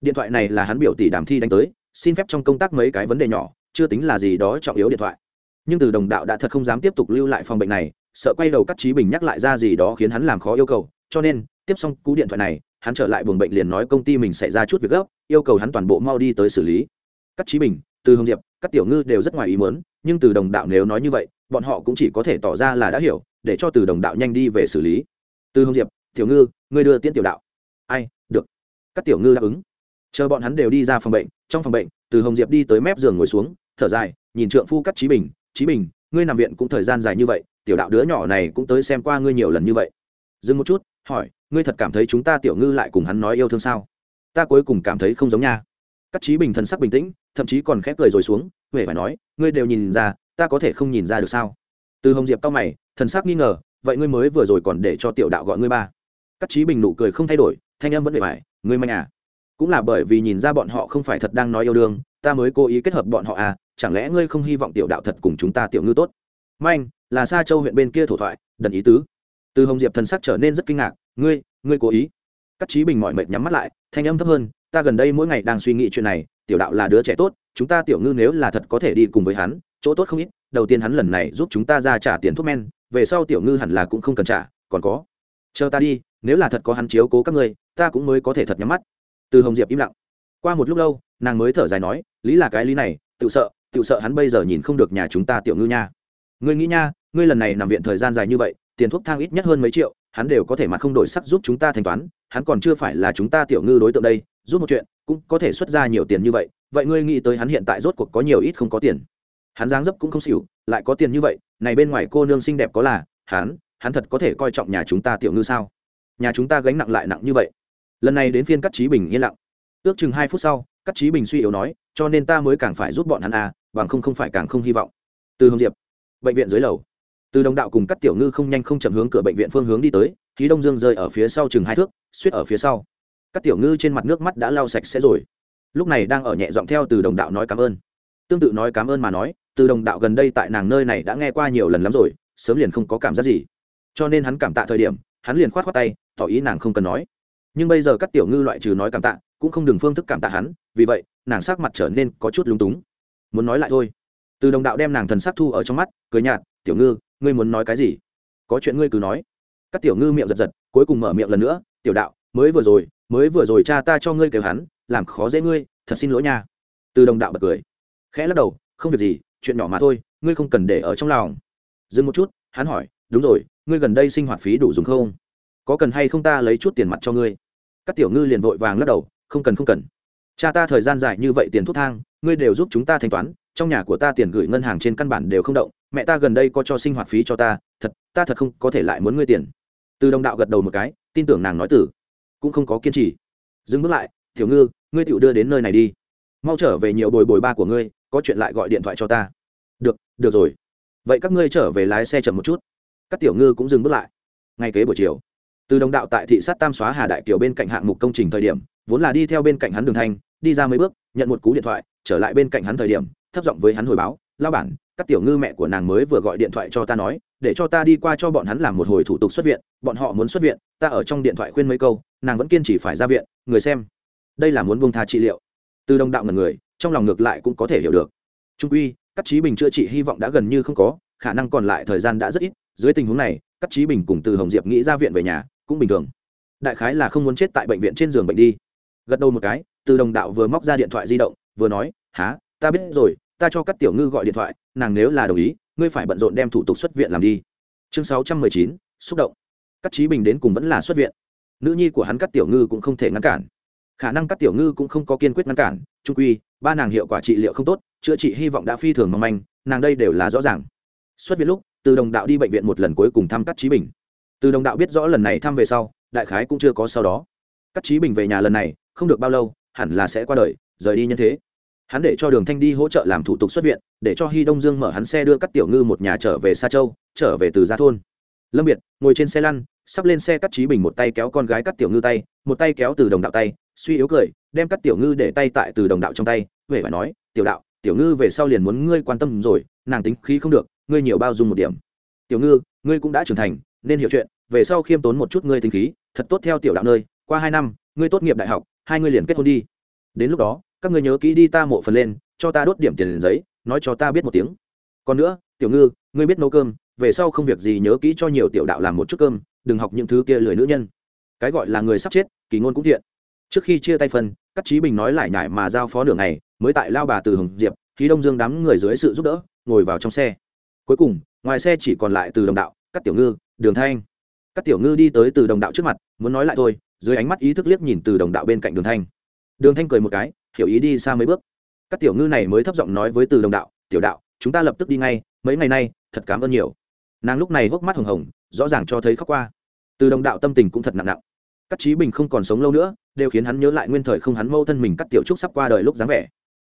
Điện thoại này là hắn biểu tỷ đàm thi đánh tới, xin phép trong công tác mấy cái vấn đề nhỏ, chưa tính là gì đó trọng yếu điện thoại nhưng từ đồng đạo đã thật không dám tiếp tục lưu lại phòng bệnh này, sợ quay đầu cắt trí bình nhắc lại ra gì đó khiến hắn làm khó yêu cầu, cho nên, tiếp xong cú điện thoại này, hắn trở lại buồng bệnh liền nói công ty mình xảy ra chút việc gấp, yêu cầu hắn toàn bộ mau đi tới xử lý. Cắt trí bình, từ hồng diệp, các tiểu ngư đều rất ngoài ý mớn nhưng từ đồng đạo nếu nói như vậy, bọn họ cũng chỉ có thể tỏ ra là đã hiểu, để cho từ đồng đạo nhanh đi về xử lý. Từ hồng diệp, tiểu ngư, ngươi đưa tiễn tiểu đạo. Ai, được. Các tiểu ngư đáp ứng. Chờ bọn hắn đều đi ra phòng bệnh, trong phòng bệnh, từ hồng diệp đi tới mép giường ngồi xuống, thở dài, nhìn trượng phu cắt trí bình trí bình, ngươi nằm viện cũng thời gian dài như vậy, tiểu đạo đứa nhỏ này cũng tới xem qua ngươi nhiều lần như vậy. Dừng một chút, hỏi, ngươi thật cảm thấy chúng ta tiểu ngư lại cùng hắn nói yêu thương sao? Ta cuối cùng cảm thấy không giống nha. Các chí bình thần sắc bình tĩnh, thậm chí còn khép cười rồi xuống, huệ phải nói, ngươi đều nhìn ra, ta có thể không nhìn ra được sao? Từ hồng diệp tao mày, thần sắc nghi ngờ, vậy ngươi mới vừa rồi còn để cho tiểu đạo gọi ngươi ba? Các chí bình nụ cười không thay đổi, thanh âm vẫn bề phải ngươi manh à? Cũng là bởi vì nhìn ra bọn họ không phải thật đang nói yêu đương, ta mới cố ý kết hợp bọn họ à chẳng lẽ ngươi không hy vọng tiểu đạo thật cùng chúng ta tiểu ngư tốt? Manh là xa châu huyện bên kia thổ thoại, đần ý tứ. Từ hồng diệp thần sắc trở nên rất kinh ngạc, ngươi ngươi cố ý? Các trí bình mọi mệt nhắm mắt lại, thanh âm thấp hơn, ta gần đây mỗi ngày đang suy nghĩ chuyện này, tiểu đạo là đứa trẻ tốt, chúng ta tiểu ngư nếu là thật có thể đi cùng với hắn, chỗ tốt không ít, đầu tiên hắn lần này giúp chúng ta ra trả tiền thuốc men, về sau tiểu ngư hẳn là cũng không cần trả, còn có, chờ ta đi, nếu là thật có hắn chiếu cố các ngươi, ta cũng mới có thể thật nhắm mắt. Từ hồng diệp im lặng. Qua một lúc lâu, nàng mới thở dài nói, lý là cái lý này, tự sợ tự sợ hắn bây giờ nhìn không được nhà chúng ta tiểu ngư nha. Ngươi nghĩ nha, ngươi lần này nằm viện thời gian dài như vậy, tiền thuốc thang ít nhất hơn mấy triệu, hắn đều có thể mặt không đổi sắc giúp chúng ta thanh toán, hắn còn chưa phải là chúng ta tiểu ngư đối tượng đây, giúp một chuyện, cũng có thể xuất ra nhiều tiền như vậy vậy ngươi nghĩ tới hắn hiện tại rốt cuộc có nhiều ít không có tiền. Hắn dáng dấp cũng không xỉu, lại có tiền như vậy, này bên ngoài cô nương xinh đẹp có là, hắn hắn thật có thể coi trọng nhà chúng ta tiểu ngư sao? Nhà chúng ta gánh nặng lại nặng như vậy. Lần này đến phiên cắt trí bình yên lặng. Ước chừng hai phút sau cắt trí bình suy yếu nói, cho nên ta mới càng phải giúp bọn hắn à bằng không không phải càng không hy vọng. Từ hồng diệp, bệnh viện dưới lầu. Từ đồng đạo cùng các tiểu ngư không nhanh không chậm hướng cửa bệnh viện phương hướng đi tới khí đông dương rơi ở phía sau chừng hai thước, suýt ở phía sau. Các tiểu ngư trên mặt nước mắt đã lau sạch sẽ rồi. Lúc này đang ở nhẹ giọng theo từ đồng đạo nói cảm ơn. Tương tự nói cảm ơn mà nói, từ đồng đạo gần đây tại nàng nơi này đã nghe qua nhiều lần lắm rồi, sớm liền không có cảm giác gì. Cho nên hắn cảm tạ thời điểm, hắn liền khoát khoát tay, tỏ ý nàng không cần nói. Nhưng bây giờ các tiểu ngư loại trừ nói cảm tạ, cũng không đừng phương thức cảm tạ hắn, vì vậy, nàng sắc mặt trở nên có chút lúng túng muốn nói lại thôi. Từ đồng đạo đem nàng thần sắc thu ở trong mắt, cười nhạt, tiểu ngư, ngươi muốn nói cái gì? Có chuyện ngươi cứ nói. Các tiểu ngư miệng giật giật, cuối cùng mở miệng lần nữa, tiểu đạo, mới vừa rồi, mới vừa rồi cha ta cho ngươi kêu hắn, làm khó dễ ngươi, thật xin lỗi nha. Từ đồng đạo bật cười, khẽ lắc đầu, không việc gì, chuyện nhỏ mà thôi, ngươi không cần để ở trong lòng. Dừng một chút, hắn hỏi, đúng rồi, ngươi gần đây sinh hoạt phí đủ dùng không? Có cần hay không ta lấy chút tiền mặt cho ngươi? Các tiểu ngư liền vội vàng lắc đầu, không cần không cần. Cha ta thời gian dài như vậy tiền thuốc thang ngươi đều giúp chúng ta thanh toán, trong nhà của ta tiền gửi ngân hàng trên căn bản đều không động, mẹ ta gần đây có cho sinh hoạt phí cho ta, thật ta thật không có thể lại muốn ngươi tiền. Từ đồng đạo gật đầu một cái, tin tưởng nàng nói tử cũng không có kiên trì. Dừng bước lại, tiểu ngư, ngươi tự đưa đến nơi này đi. Mau trở về nhiều bồi bồi ba của ngươi, có chuyện lại gọi điện thoại cho ta. Được được rồi. Vậy các ngươi trở về lái xe chậm một chút. Các tiểu ngư cũng dừng bước lại. Ngay kế buổi chiều, từ đồng đạo tại thị sát tam xóa hà đại kiều bên cạnh hạng mục công trình thời điểm, vốn là đi theo bên cạnh hắn đường thanh, đi ra mấy bước, nhận một cú điện thoại trở lại bên cạnh hắn thời điểm, thấp giọng với hắn hồi báo lao bản, các tiểu ngư mẹ của nàng mới vừa gọi điện thoại cho ta nói, để cho ta đi qua cho bọn hắn làm một hồi thủ tục xuất viện, bọn họ muốn xuất viện, ta ở trong điện thoại khuyên mấy câu, nàng vẫn kiên trì phải ra viện, người xem. Đây là muốn bông tha trị liệu. Từ đồng đạo ngần người, trong lòng ngược lại cũng có thể hiểu được. Trung quy, các trí bình chữa trị hy vọng đã gần như không có, khả năng còn lại thời gian đã rất ít, dưới tình huống này, các trí bình cùng từ hồng diệp nghĩ ra viện về nhà, cũng bình thường. Đại khái là không muốn chết tại bệnh viện trên giường bệnh đi. Gật đầu một cái, từ đồng đạo vừa móc ra điện thoại di động, vừa nói há ta biết rồi, ta cho các tiểu ngư gọi điện thoại, nàng nếu là đồng ý, ngươi phải bận rộn đem thủ tục xuất viện làm đi. Chương sáu trăm mười chín, xúc động. Các trí bình đến cùng vẫn là xuất viện. Nữ nhi của hắn các tiểu ngư cũng không thể ngăn cản. Khả năng các tiểu ngư cũng không có kiên quyết ngăn cản trung quy, ba nàng hiệu quả trị liệu không tốt, chữa trị hy vọng đã phi thường mong manh, nàng đây đều là rõ ràng. Xuất viện lúc, từ đồng đạo đi bệnh viện một lần cuối cùng thăm các trí bình. Từ đồng đạo biết rõ lần này thăm về sau, đại khái cũng chưa có sau đó. Các trí bình về nhà lần này, không được bao lâu, hẳn là sẽ qua đời, rời đi nhân thế hắn để cho đường thanh đi hỗ trợ làm thủ tục xuất viện, để cho hy đông dương mở hắn xe đưa các tiểu ngư một nhà trở về xa châu, trở về từ gia thôn. Lâm biệt, ngồi trên xe lăn, sắp lên xe cắt trí bình một tay kéo con gái cắt tiểu ngư tay, một tay kéo từ đồng đạo tay, suy yếu cười, đem cắt tiểu ngư để tay tại từ đồng đạo trong tay huệ phải nói, tiểu đạo, tiểu ngư về sau liền muốn ngươi quan tâm rồi, nàng tính khí không được, ngươi nhiều bao dung một điểm. Tiểu ngư, ngươi cũng đã trưởng thành, nên hiểu chuyện, về sau khiêm tốn một chút ngươi tính khí, thật tốt theo tiểu đạo nơi, qua hai năm, ngươi tốt nghiệp đại học, hai ngươi liền kết hôn đi. Đến lúc đó các ngươi nhớ kỹ đi ta mộ phần lên, cho ta đốt điểm tiền liền giấy, nói cho ta biết một tiếng. Còn nữa, tiểu ngư, ngươi biết nấu cơm, về sau không việc gì nhớ kỹ cho nhiều tiểu đạo làm một chút cơm, đừng học những thứ kia lười nữ nhân. Cái gọi là người sắp chết, kỳ ngôn cũng thiện. Trước khi chia tay phân các trí bình nói lại nhải mà giao phó đường này mới tại lao bà từ hồng diệp khi đông dương đám người dưới sự giúp đỡ, ngồi vào trong xe. Cuối cùng, ngoài xe chỉ còn lại từ đồng đạo, các tiểu ngư, đường thanh. Các tiểu ngư đi tới từ đồng đạo trước mặt, muốn nói lại thôi, dưới ánh mắt ý thức liếc nhìn từ đồng đạo bên cạnh đường thanh. Đường thanh cười một cái hiểu ý đi xa mấy bước. Các tiểu ngư này mới thấp giọng nói với từ đồng đạo, tiểu đạo, chúng ta lập tức đi ngay, mấy ngày nay, thật cảm ơn nhiều. Nàng lúc này hốc mắt hồng hồng, rõ ràng cho thấy khóc qua. Từ đồng đạo tâm tình cũng thật nặng nặng. Các trí bình không còn sống lâu nữa, đều khiến hắn nhớ lại nguyên thời không hắn mâu thân mình cắt tiểu trúc sắp qua đời lúc dáng vẻ.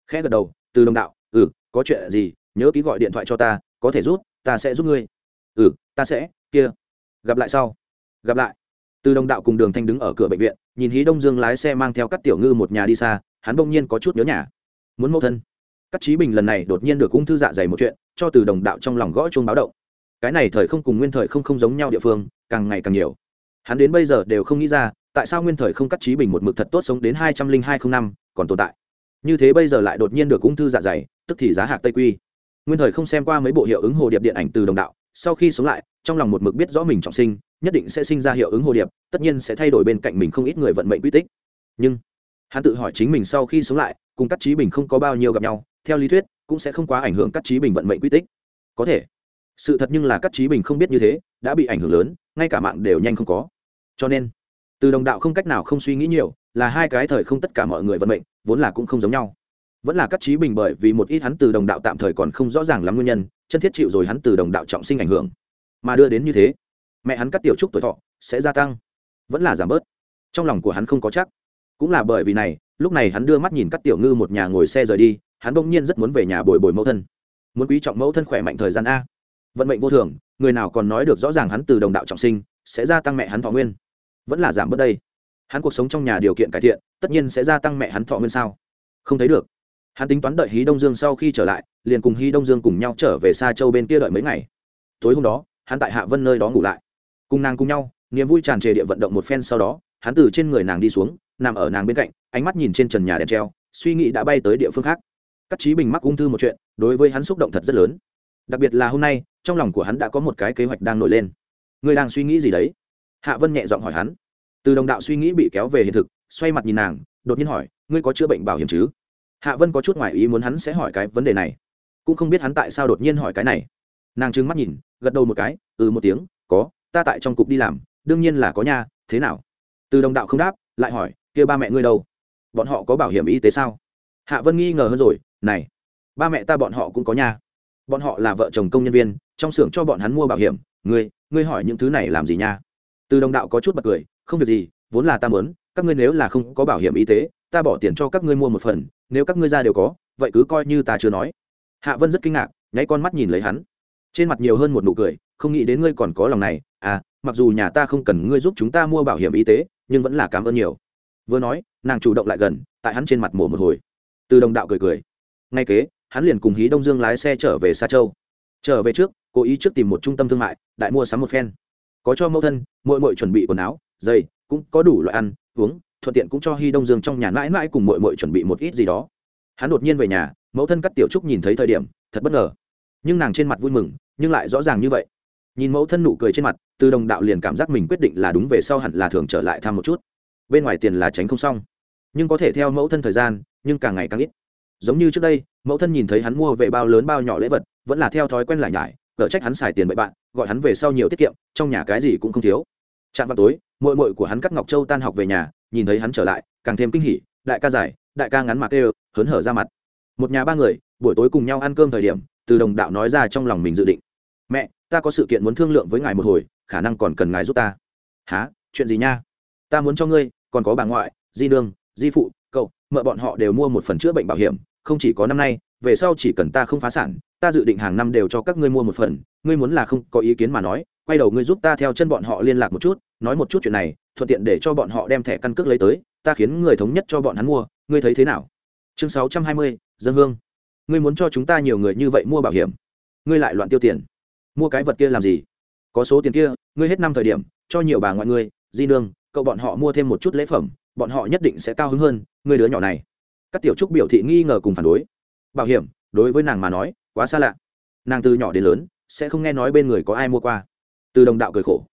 Khẽ gật đầu, từ đồng đạo ừ có chuyện gì, nhớ ký gọi điện thoại cho ta, có thể rút, ta sẽ giúp ngươi. Ừ ta sẽ, kia, gặp lại sau. Gặp lại. Từ đồng đạo cùng đường thanh đứng ở cửa bệnh viện, nhìn hí đông dương lái xe mang theo các tiểu ngư một nhà đi xa hắn bỗng nhiên có chút nhớ nhà. Muốn mẫu thân. Các Chí bình lần này đột nhiên được ung thư dạ dày một chuyện, cho từ đồng đạo trong lòng gõ chuông báo động. Cái này thời không cùng nguyên thời không không giống nhau địa phương, càng ngày càng nhiều. Hắn đến bây giờ đều không nghĩ ra, tại sao nguyên thời không cắt trí bình một mực thật tốt sống đến hai trăm linh hai không năm, còn tồn tại. Như thế bây giờ lại đột nhiên được ung thư dạ dày, tức thì giá hạc tây quy. Nguyên thời không xem qua mấy bộ hiệu ứng hồ điệp điện ảnh từ đồng đạo, sau khi sống lại, trong lòng một mực biết rõ mình trọng sinh, nhất định sẽ sinh ra hiệu ứng hồ điệp, tất nhiên sẽ thay đổi bên cạnh mình không ít người vận mệnh quy tích. Nhưng hắn tự hỏi chính mình sau khi sống lại, cùng các trí bình không có bao nhiêu gặp nhau, theo lý thuyết, cũng sẽ không quá ảnh hưởng các trí bình vận mệnh quy tích. Có thể. Sự thật nhưng là các trí bình không biết như thế, đã bị ảnh hưởng lớn, ngay cả mạng đều nhanh không có. Cho nên, từ đồng đạo không cách nào không suy nghĩ nhiều, là hai cái thời không tất cả mọi người vận mệnh, vốn là cũng không giống nhau. Vẫn là các trí bình bởi vì một ít hắn từ đồng đạo tạm thời còn không rõ ràng lắm nguyên nhân, chân thiết chịu rồi hắn từ đồng đạo trọng sinh ảnh hưởng. Mà đưa đến như thế, mẹ hắn cắt tiểu trúc tuổi thọ, sẽ gia tăng. Vẫn là giảm bớt. Trong lòng của hắn không có chắc cũng là bởi vì này, lúc này hắn đưa mắt nhìn cắt tiểu ngư một nhà ngồi xe rời đi, hắn bỗng nhiên rất muốn về nhà bồi bồi mẫu thân. Muốn quý trọng mẫu thân khỏe mạnh thời gian a. Vận mệnh vô thường, người nào còn nói được rõ ràng hắn từ đồng đạo trọng sinh, sẽ gia tăng mẹ hắn thọ nguyên. Vẫn là giảm bớt đây. Hắn cuộc sống trong nhà điều kiện cải thiện, tất nhiên sẽ gia tăng mẹ hắn thọ nguyên sao? Không thấy được. Hắn tính toán đợi hí đông dương sau khi trở lại, liền cùng hí đông dương cùng nhau trở về xa châu bên kia đợi mấy ngày. Tối hôm đó, hắn tại hạ vân nơi đó ngủ lại. Cùng nàng cùng nhau, niềm vui tràn trề địa vận động một phen sau đó, hắn từ trên người nàng đi xuống nằm ở nàng bên cạnh, ánh mắt nhìn trên trần nhà đèn treo, suy nghĩ đã bay tới địa phương khác. Các trí bình mắc ung thư một chuyện, đối với hắn xúc động thật rất lớn. Đặc biệt là hôm nay, trong lòng của hắn đã có một cái kế hoạch đang nổi lên. Ngươi đang suy nghĩ gì đấy? Hạ vân nhẹ giọng hỏi hắn. Từ đồng đạo suy nghĩ bị kéo về hiện thực, xoay mặt nhìn nàng, đột nhiên hỏi, ngươi có chữa bệnh bảo hiểm chứ? Hạ vân có chút ngoại ý muốn hắn sẽ hỏi cái vấn đề này. Cũng không biết hắn tại sao đột nhiên hỏi cái này. Nàng trừng mắt nhìn, gật đầu một cái ừ một tiếng, có, ta tại trong cục đi làm, đương nhiên là có nha, thế nào? Từ đồng đạo không đáp, lại hỏi kia ba mẹ ngươi đâu? Bọn họ có bảo hiểm y tế sao? Hạ vân nghi ngờ hơn rồi, này, ba mẹ ta bọn họ cũng có nha. Bọn họ là vợ chồng công nhân viên, trong xưởng cho bọn hắn mua bảo hiểm. Ngươi ngươi hỏi những thứ này làm gì nha? Từ đồng đạo có chút bật cười, không việc gì, vốn là ta muốn, các ngươi nếu là không có bảo hiểm y tế, ta bỏ tiền cho các ngươi mua một phần, nếu các ngươi ra đều có, vậy cứ coi như ta chưa nói. Hạ vân rất kinh ngạc, nháy con mắt nhìn lấy hắn. Trên mặt nhiều hơn một nụ cười, không nghĩ đến ngươi còn có lòng này. À mặc dù nhà ta không cần ngươi giúp chúng ta mua bảo hiểm y tế, nhưng vẫn là cảm ơn nhiều vừa nói, nàng chủ động lại gần, tại hắn trên mặt mổ một hồi. Từ đồng đạo cười cười. Ngay kế, hắn liền cùng hí đông dương lái xe trở về xa châu. Trở về trước, cố ý trước tìm một trung tâm thương mại, đại mua sắm một phen. Có cho mẫu thân mỗi mỗi chuẩn bị quần áo, giày, cũng có đủ loại ăn, uống, thuận tiện cũng cho hy đông dương trong nhà mãi mãi cùng mỗi mỗi chuẩn bị một ít gì đó. Hắn đột nhiên về nhà, mẫu thân cắt tiểu trúc nhìn thấy thời điểm, thật bất ngờ. Nhưng nàng trên mặt vui mừng, nhưng lại rõ ràng như vậy. Nhìn mẫu thân nụ cười trên mặt, từ đồng đạo liền cảm giác mình quyết định là đúng về sau hẳn là thường trở lại thăm một chút bên ngoài tiền là tránh không xong. Nhưng có thể theo mẫu thân thời gian, nhưng càng ngày càng ít. Giống như trước đây, mẫu thân nhìn thấy hắn mua về bao lớn bao nhỏ lễ vật, vẫn là theo thói quen lại nhải gỡ trách hắn xài tiền bậy bạn, gọi hắn về sau nhiều tiết kiệm, trong nhà cái gì cũng không thiếu. Chạm vào tối mội mội của hắn cắt ngọc châu tan học về nhà, nhìn thấy hắn trở lại, càng thêm kinh hỉ, đại ca giải, đại ca ngắn mặt ê hớn hở ra mặt. Một nhà ba người, buổi tối cùng nhau ăn cơm thời điểm, từ đồng đạo nói ra trong lòng mình dự định. Mẹ, ta có sự kiện muốn thương lượng với ngài một hồi, khả năng còn cần ngài giúp ta. Há chuyện gì nha? Ta muốn cho ngươi còn có bà ngoại, di nương, di phụ, cậu, mợ bọn họ đều mua một phần chữa bệnh bảo hiểm, không chỉ có năm nay, về sau chỉ cần ta không phá sản, ta dự định hàng năm đều cho các ngươi mua một phần. Ngươi muốn là không có ý kiến mà nói, quay đầu ngươi giúp ta theo chân bọn họ liên lạc một chút, nói một chút chuyện này, thuận tiện để cho bọn họ đem thẻ căn cước lấy tới, ta khiến người thống nhất cho bọn hắn mua, ngươi thấy thế nào? Chương sáu trăm hai mươi, dân hương. Ngươi muốn cho chúng ta nhiều người như vậy mua bảo hiểm, ngươi lại loạn tiêu tiền. Mua cái vật kia làm gì? Có số tiền kia, ngươi hết năm thời điểm, cho nhiều bà ngoại ngươi, di nương cậu bọn họ mua thêm một chút lễ phẩm, bọn họ nhất định sẽ cao hứng hơn, người đứa nhỏ này. Các tiểu trúc biểu thị nghi ngờ cùng phản đối. Bảo hiểm, đối với nàng mà nói, quá xa lạ. Nàng từ nhỏ đến lớn, sẽ không nghe nói bên người có ai mua qua. Từ đồng đạo cười khổ.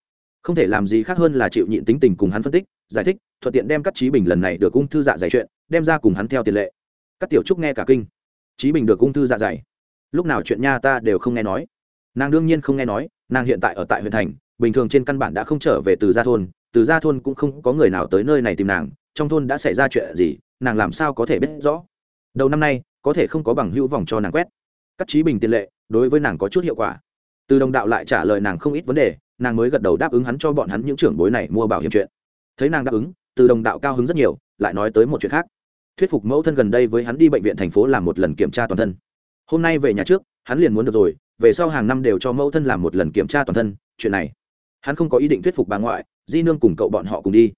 Không thể làm gì khác hơn là chịu nhịn tính tình cùng hắn phân tích, giải thích, thuận tiện đem các trí bình lần này được ung thư dạ dày chuyện, đem ra cùng hắn theo tiền lệ. Các tiểu trúc nghe cả kinh. Trí bình được ung thư dạ dày. Lúc nào chuyện nha ta đều không nghe nói. Nàng đương nhiên không nghe nói, nàng hiện tại ở tại huyện thành, bình thường trên căn bản đã không trở về từ gia thôn từ gia thôn cũng không có người nào tới nơi này tìm nàng, trong thôn đã xảy ra chuyện gì, nàng làm sao có thể biết rõ? Đầu năm nay, có thể không có bằng hữu vòng cho nàng quét. Cắt trí bình tiền lệ, đối với nàng có chút hiệu quả. Từ đồng đạo lại trả lời nàng không ít vấn đề, nàng mới gật đầu đáp ứng hắn cho bọn hắn những trưởng bối này mua bảo hiểm chuyện. Thấy nàng đáp ứng, từ đồng đạo cao hứng rất nhiều, lại nói tới một chuyện khác. Thuyết phục mẫu thân gần đây với hắn đi bệnh viện thành phố làm một lần kiểm tra toàn thân. Hôm nay về nhà trước, hắn liền muốn được rồi, về sau hàng năm đều cho mẫu thân làm một lần kiểm tra toàn thân, chuyện này hắn không có ý định thuyết phục bà ngoại, di nương cùng cậu bọn họ cùng đi.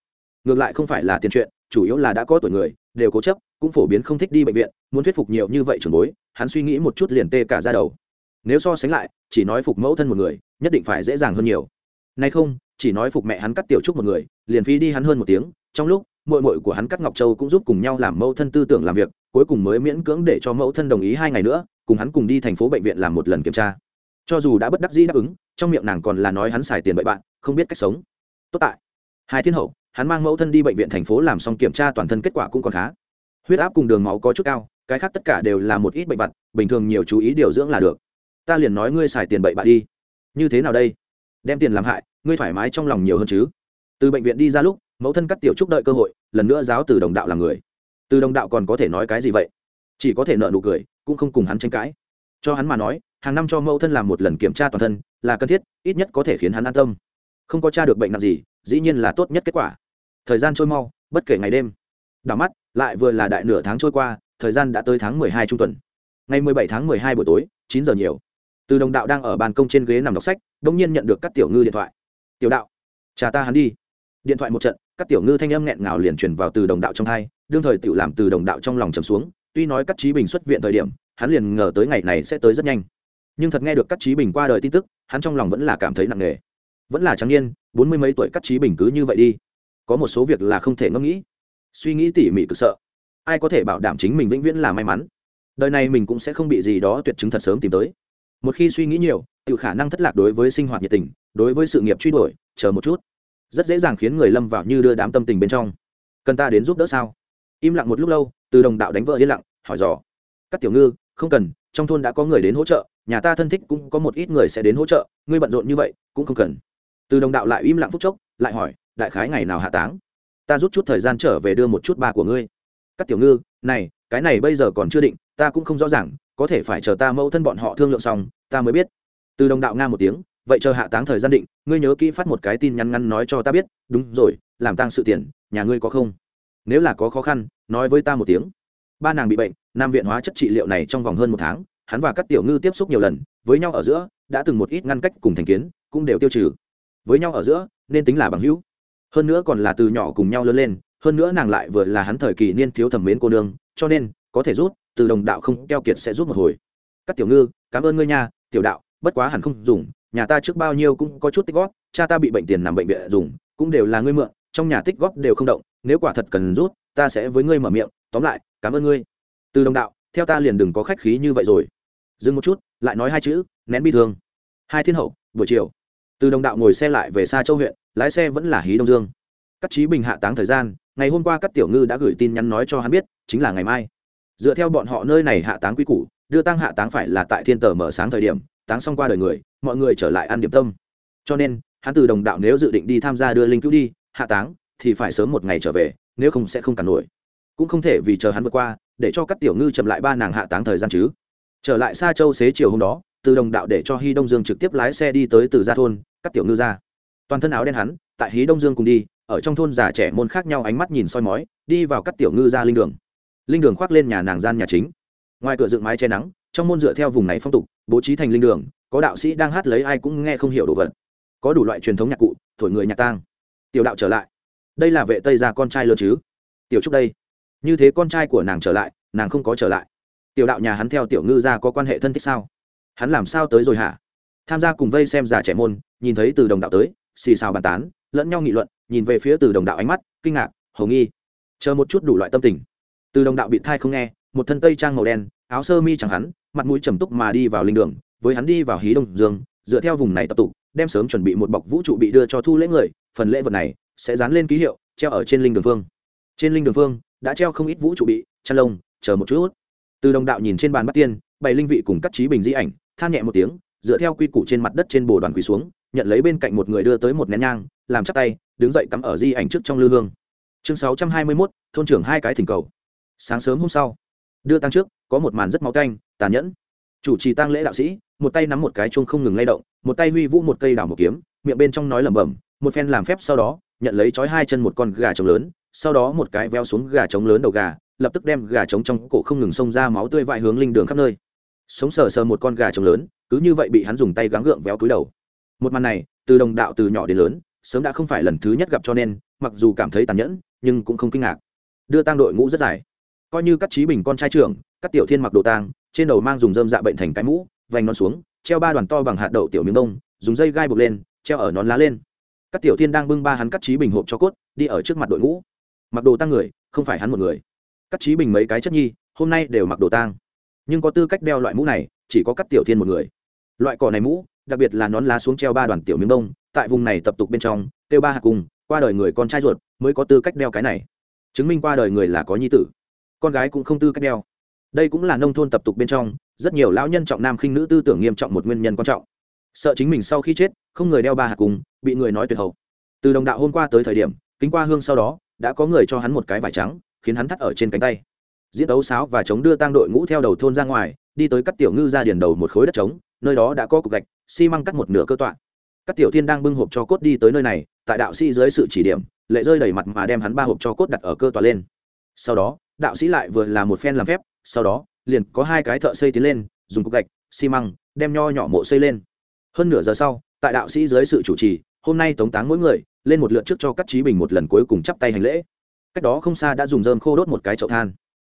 Ngược lại không phải là tiền chuyện, chủ yếu là đã có tuổi người, đều cố chấp, cũng phổ biến không thích đi bệnh viện, muốn thuyết phục nhiều như vậy trường bối, hắn suy nghĩ một chút liền tê cả ra đầu. Nếu so sánh lại, chỉ nói phục mẫu thân một người, nhất định phải dễ dàng hơn nhiều. Nay không, chỉ nói phục mẹ hắn cắt tiểu trúc một người, liền phí đi hắn hơn một tiếng, trong lúc mội mội của hắn cắt ngọc châu cũng giúp cùng nhau làm mẫu thân tư tưởng làm việc, cuối cùng mới miễn cưỡng để cho mẫu thân đồng ý hai ngày nữa, cùng hắn cùng đi thành phố bệnh viện làm một lần kiểm tra cho dù đã bất đắc dĩ đáp ứng, trong miệng nàng còn là nói hắn xài tiền bậy bạn, không biết cách sống. Tốt tại. Hai thiên hậu, hắn mang mẫu thân đi bệnh viện thành phố làm xong kiểm tra toàn thân kết quả cũng còn khá. Huyết áp cùng đường máu có chút cao, cái khác tất cả đều là một ít bệnh vặt bình thường nhiều chú ý điều dưỡng là được. Ta liền nói ngươi xài tiền bậy bạ đi. Như thế nào đây? Đem tiền làm hại, ngươi thoải mái trong lòng nhiều hơn chứ. Từ bệnh viện đi ra lúc, mẫu thân cắt tiểu trúc đợi cơ hội, lần nữa giáo từ đồng đạo làm người. Từ đồng đạo còn có thể nói cái gì vậy? Chỉ có thể nợ nụ cười, cũng không cùng hắn tranh cãi. Cho hắn mà nói hàng năm cho mẫu thân làm một lần kiểm tra toàn thân là cần thiết, ít nhất có thể khiến hắn an tâm. Không có t r a được bệnh nặng gì, dĩ nhiên là tốt nhất kết quả. Thời gian trôi mau, bất kể ngày đêm. Đảo mắt, lại vừa là đại nửa tháng trôi qua, thời gian đã tới tháng mười hai trung tuần. Ngày mười bảy tháng mười hai buổi tối, chín giờ nhiều. Từ đồng đạo đang ở bàn công trên ghế nằm đọc sách đ ỗ n g nhiên nhận được các tiểu ngư điện thoại. Tiểu đạo, cha ta hắn đi. Điện thoại một trận, các tiểu ngư thanh âm nghẹn ngào liền truyền vào từ đồng đạo trong thai, đương thời tự làm từ đồng đạo trong lòng trầm xuống, tuy nói các trí bình xuất viện thời điểm, hắn liền ngờ tới ngày này sẽ tới rất nhanh nhưng thật nghe được các trí bình qua đời tin tức, hắn trong lòng vẫn là cảm thấy nặng nề. Vẫn là trắng niên, bốn mươi mấy tuổi các trí bình cứ như vậy đi. Có một số việc là không thể ngẫm nghĩ. Suy nghĩ tỉ mỉ cực sợ. Ai có thể bảo đảm chính mình vĩnh viễn là may mắn? Đời này mình cũng sẽ không bị gì đó tuyệt chứng thật sớm tìm tới. Một khi suy nghĩ nhiều, tự khả năng thất lạc đối với sinh hoạt nhiệt tình, đối với sự nghiệp truy đuổi, chờ một chút. Rất dễ dàng khiến người lâm vào như đưa đám tâm tình bên trong. Cần ta đến giúp đỡ sao? Im lặng một lúc lâu, từ đồng đạo đánh vợ yên lặng, hỏi dò. Các tiểu ngư, không cần, trong thôn đã có người đến hỗ trợ nhà ta thân thích cũng có một ít người sẽ đến hỗ trợ, ngươi bận rộn như vậy, cũng không cần. Từ đồng đạo lại im lặng phút chốc, lại hỏi, đại khái ngày nào hạ táng? Ta rút chút thời gian trở về đưa một chút ba của ngươi. Các tiểu ngư, này, cái này bây giờ còn chưa định, ta cũng không rõ ràng, có thể phải chờ ta mẫu thân bọn họ thương lượng xong, ta mới biết. Từ đồng đạo nga một tiếng, vậy chờ hạ táng thời gian định, ngươi nhớ kỹ phát một cái tin nhắn ngắn nói cho ta biết. Đúng rồi, làm tăng sự tiền, nhà ngươi có không? Nếu là có khó khăn, nói với ta một tiếng. Ba nàng bị bệnh, nam viện hóa chất trị liệu này trong vòng hơn một tháng hắn và các tiểu ngư tiếp xúc nhiều lần, với nhau ở giữa, đã từng một ít ngăn cách cùng thành kiến, cũng đều tiêu trừ. Với nhau ở giữa, nên tính là bằng hữu. Hơn nữa còn là từ nhỏ cùng nhau lớn lên, hơn nữa nàng lại vừa là hắn thời kỳ niên thiếu thẩm mến cô nương, cho nên, có thể rút, từ đồng đạo không keo kiệt sẽ rút một hồi. Các tiểu ngư, cảm ơn ngươi nha, tiểu đạo, bất quá hẳn không dùng, nhà ta trước bao nhiêu cũng có chút tích góp, cha ta bị bệnh tiền nằm bệnh viện dùng, cũng đều là ngươi mượn, trong nhà tích góp đều không động, nếu quả thật cần rút, ta sẽ với ngươi mở miệng, tóm lại, cảm ơn ngươi. Từ đồng đạo, theo ta liền đừng có khách khí như vậy rồi dừng một chút, lại nói hai chữ, nén bi thương. Hai thiên hậu, buổi chiều. Từ đồng đạo ngồi xe lại về xa châu huyện, lái xe vẫn là hí đông dương. Các trí bình hạ táng thời gian, ngày hôm qua các tiểu ngư đã gửi tin nhắn nói cho hắn biết, chính là ngày mai. Dựa theo bọn họ nơi này hạ táng quy củ, đưa tăng hạ táng phải là tại thiên tờ mở sáng thời điểm, táng xong qua đời người, mọi người trở lại ăn điểm tâm. Cho nên, hắn từ đồng đạo nếu dự định đi tham gia đưa linh cứu đi, hạ táng, thì phải sớm một ngày trở về, nếu không sẽ không cản nổi. Cũng không thể vì chờ hắn vượt qua, để cho các tiểu ngư chậm lại ba nàng hạ táng thời gian chứ trở lại xa châu xế chiều hôm đó, từ đồng đạo để cho hy đông dương trực tiếp lái xe đi tới từ gia thôn, các tiểu ngư ra toàn thân áo đen hắn, tại hí đông dương cùng đi, ở trong thôn già trẻ môn khác nhau ánh mắt nhìn soi mói, đi vào các tiểu ngư ra linh đường. Linh đường khoác lên nhà nàng gian nhà chính. Ngoài cửa dựng mái che nắng, trong môn dựa theo vùng này phong tục, bố trí thành linh đường, có đạo sĩ đang hát lấy ai cũng nghe không hiểu đồ vật. Có đủ loại truyền thống nhạc cụ, thổi người nhạc tang. Tiểu đạo trở lại. Đây là vệ tây gia con trai lớn chứ? Tiểu trúc đây. Như thế con trai của nàng trở lại, nàng không có trở lại tiểu đạo nhà hắn theo tiểu ngư ra có quan hệ thân thích sao? Hắn làm sao tới rồi hả? Tham gia cùng vây xem già trẻ môn, nhìn thấy từ đồng đạo tới, xì xào bàn tán, lẫn nhau nghị luận, nhìn về phía từ đồng đạo ánh mắt, kinh ngạc hầu nghi. Chờ một chút đủ loại tâm tình. Từ đồng đạo bị thai không nghe, một thân tây trang màu đen, áo sơ mi chẳng hắn, mặt mũi trầm túc mà đi vào linh đường, với hắn đi vào hí đông dương, dựa theo vùng này tập tục đem sớm chuẩn bị một bọc vũ trụ bị đưa cho thu lễ người, phần lễ vật này sẽ dán lên ký hiệu, treo ở trên linh đường phương. Trên linh đường phương, đã treo không ít vũ trụ bị, chăn lông, chờ một chút từ đồng đạo nhìn trên bàn bắt tiên, bày linh vị cùng các trí bình di ảnh, than nhẹ một tiếng, dựa theo quy củ trên mặt đất trên bồ đoàn quỳ xuống, nhận lấy bên cạnh một người đưa tới một nén nhang, làm chắc tay, đứng dậy cắm ở di ảnh trước trong lư hương. Chương sáu trăm hai mươi mốt, thôn trưởng hai cái thỉnh cầu. Sáng sớm hôm sau, đưa tăng trước, có một màn rất máu canh, tàn nhẫn. Chủ trì tăng lễ đạo sĩ, một tay nắm một cái chuông không ngừng lay động, một tay huy vũ một cây đào một kiếm, miệng bên trong nói lẩm bẩm, một phen làm phép sau đó, nhận lấy chói hai chân một con gà trống lớn, sau đó một cái veo xuống gà trống lớn đầu gà lập tức đem gà trống trong cổ không ngừng xông ra máu tươi vại hướng linh đường khắp nơi. Sống sờ sờ một con gà trống lớn, cứ như vậy bị hắn dùng tay gắng gượng véo túi đầu. Một màn này, từ đồng đạo từ nhỏ đến lớn, sớm đã không phải lần thứ nhất gặp cho nên, mặc dù cảm thấy tàn nhẫn, nhưng cũng không kinh ngạc. Đưa tang đội ngũ rất dài. Coi như các trí bình con trai trưởng, các tiểu thiên mặc đồ tang, trên đầu mang dùng dơm dạ bệnh thành cái mũ, vành non xuống, treo ba đoàn to bằng hạt đậu tiểu miếng đông, dùng dây gai buộc lên, treo ở nón lá lên. Các tiểu thiên đang bưng ba hắn cắt trí bình hộp cho cốt, đi ở trước mặt đội ngũ. Mặc đồ tăng người, không phải hắn một người cắt trí bình mấy cái chất nhi, hôm nay đều mặc đồ tang. Nhưng có tư cách đeo loại mũ này, chỉ có cắt tiểu thiên một người. Loại cỏ này mũ, đặc biệt là nón lá xuống treo ba đoàn tiểu miếng đông tại vùng này tập tục bên trong tiêu ba hạt cùng, qua đời người con trai ruột mới có tư cách đeo cái này. Chứng minh qua đời người là có nhi tử. Con gái cũng không tư cách đeo. Đây cũng là nông thôn tập tục bên trong, rất nhiều lão nhân trọng nam khinh nữ tư tưởng nghiêm trọng một nguyên nhân quan trọng. Sợ chính mình sau khi chết, không người đeo ba hạt cùng, bị người nói tuyệt hậu. Từ đồng đạo hôm qua tới thời điểm, kính qua hương sau đó, đã có người cho hắn một cái vải trắng khiến hắn thắt ở trên cánh tay. Diễn đấu sáo và chống đưa tang đội ngũ theo đầu thôn ra ngoài, đi tới cắt tiểu ngư ra điền đầu một khối đất trống, nơi đó đã có cục gạch, xi măng cắt một nửa cơ tọa. Cắt tiểu thiên đang bưng hộp cho cốt đi tới nơi này, tại đạo sĩ dưới sự chỉ điểm, lệ rơi đầy mặt mà đem hắn ba hộp cho cốt đặt ở cơ tọa lên. Sau đó, đạo sĩ lại vừa là một phen làm phép, sau đó, liền có hai cái thợ xây tiến lên, dùng cục gạch, xi măng, đem nho nhỏ mộ xây lên. Hơn nửa giờ sau, tại đạo sĩ dưới sự chủ trì, hôm nay tống táng mỗi người, lên một lượt trước cho các trí bình một lần cuối cùng chắp tay hành lễ cách đó không xa đã dùng dơm khô đốt một cái chậu than.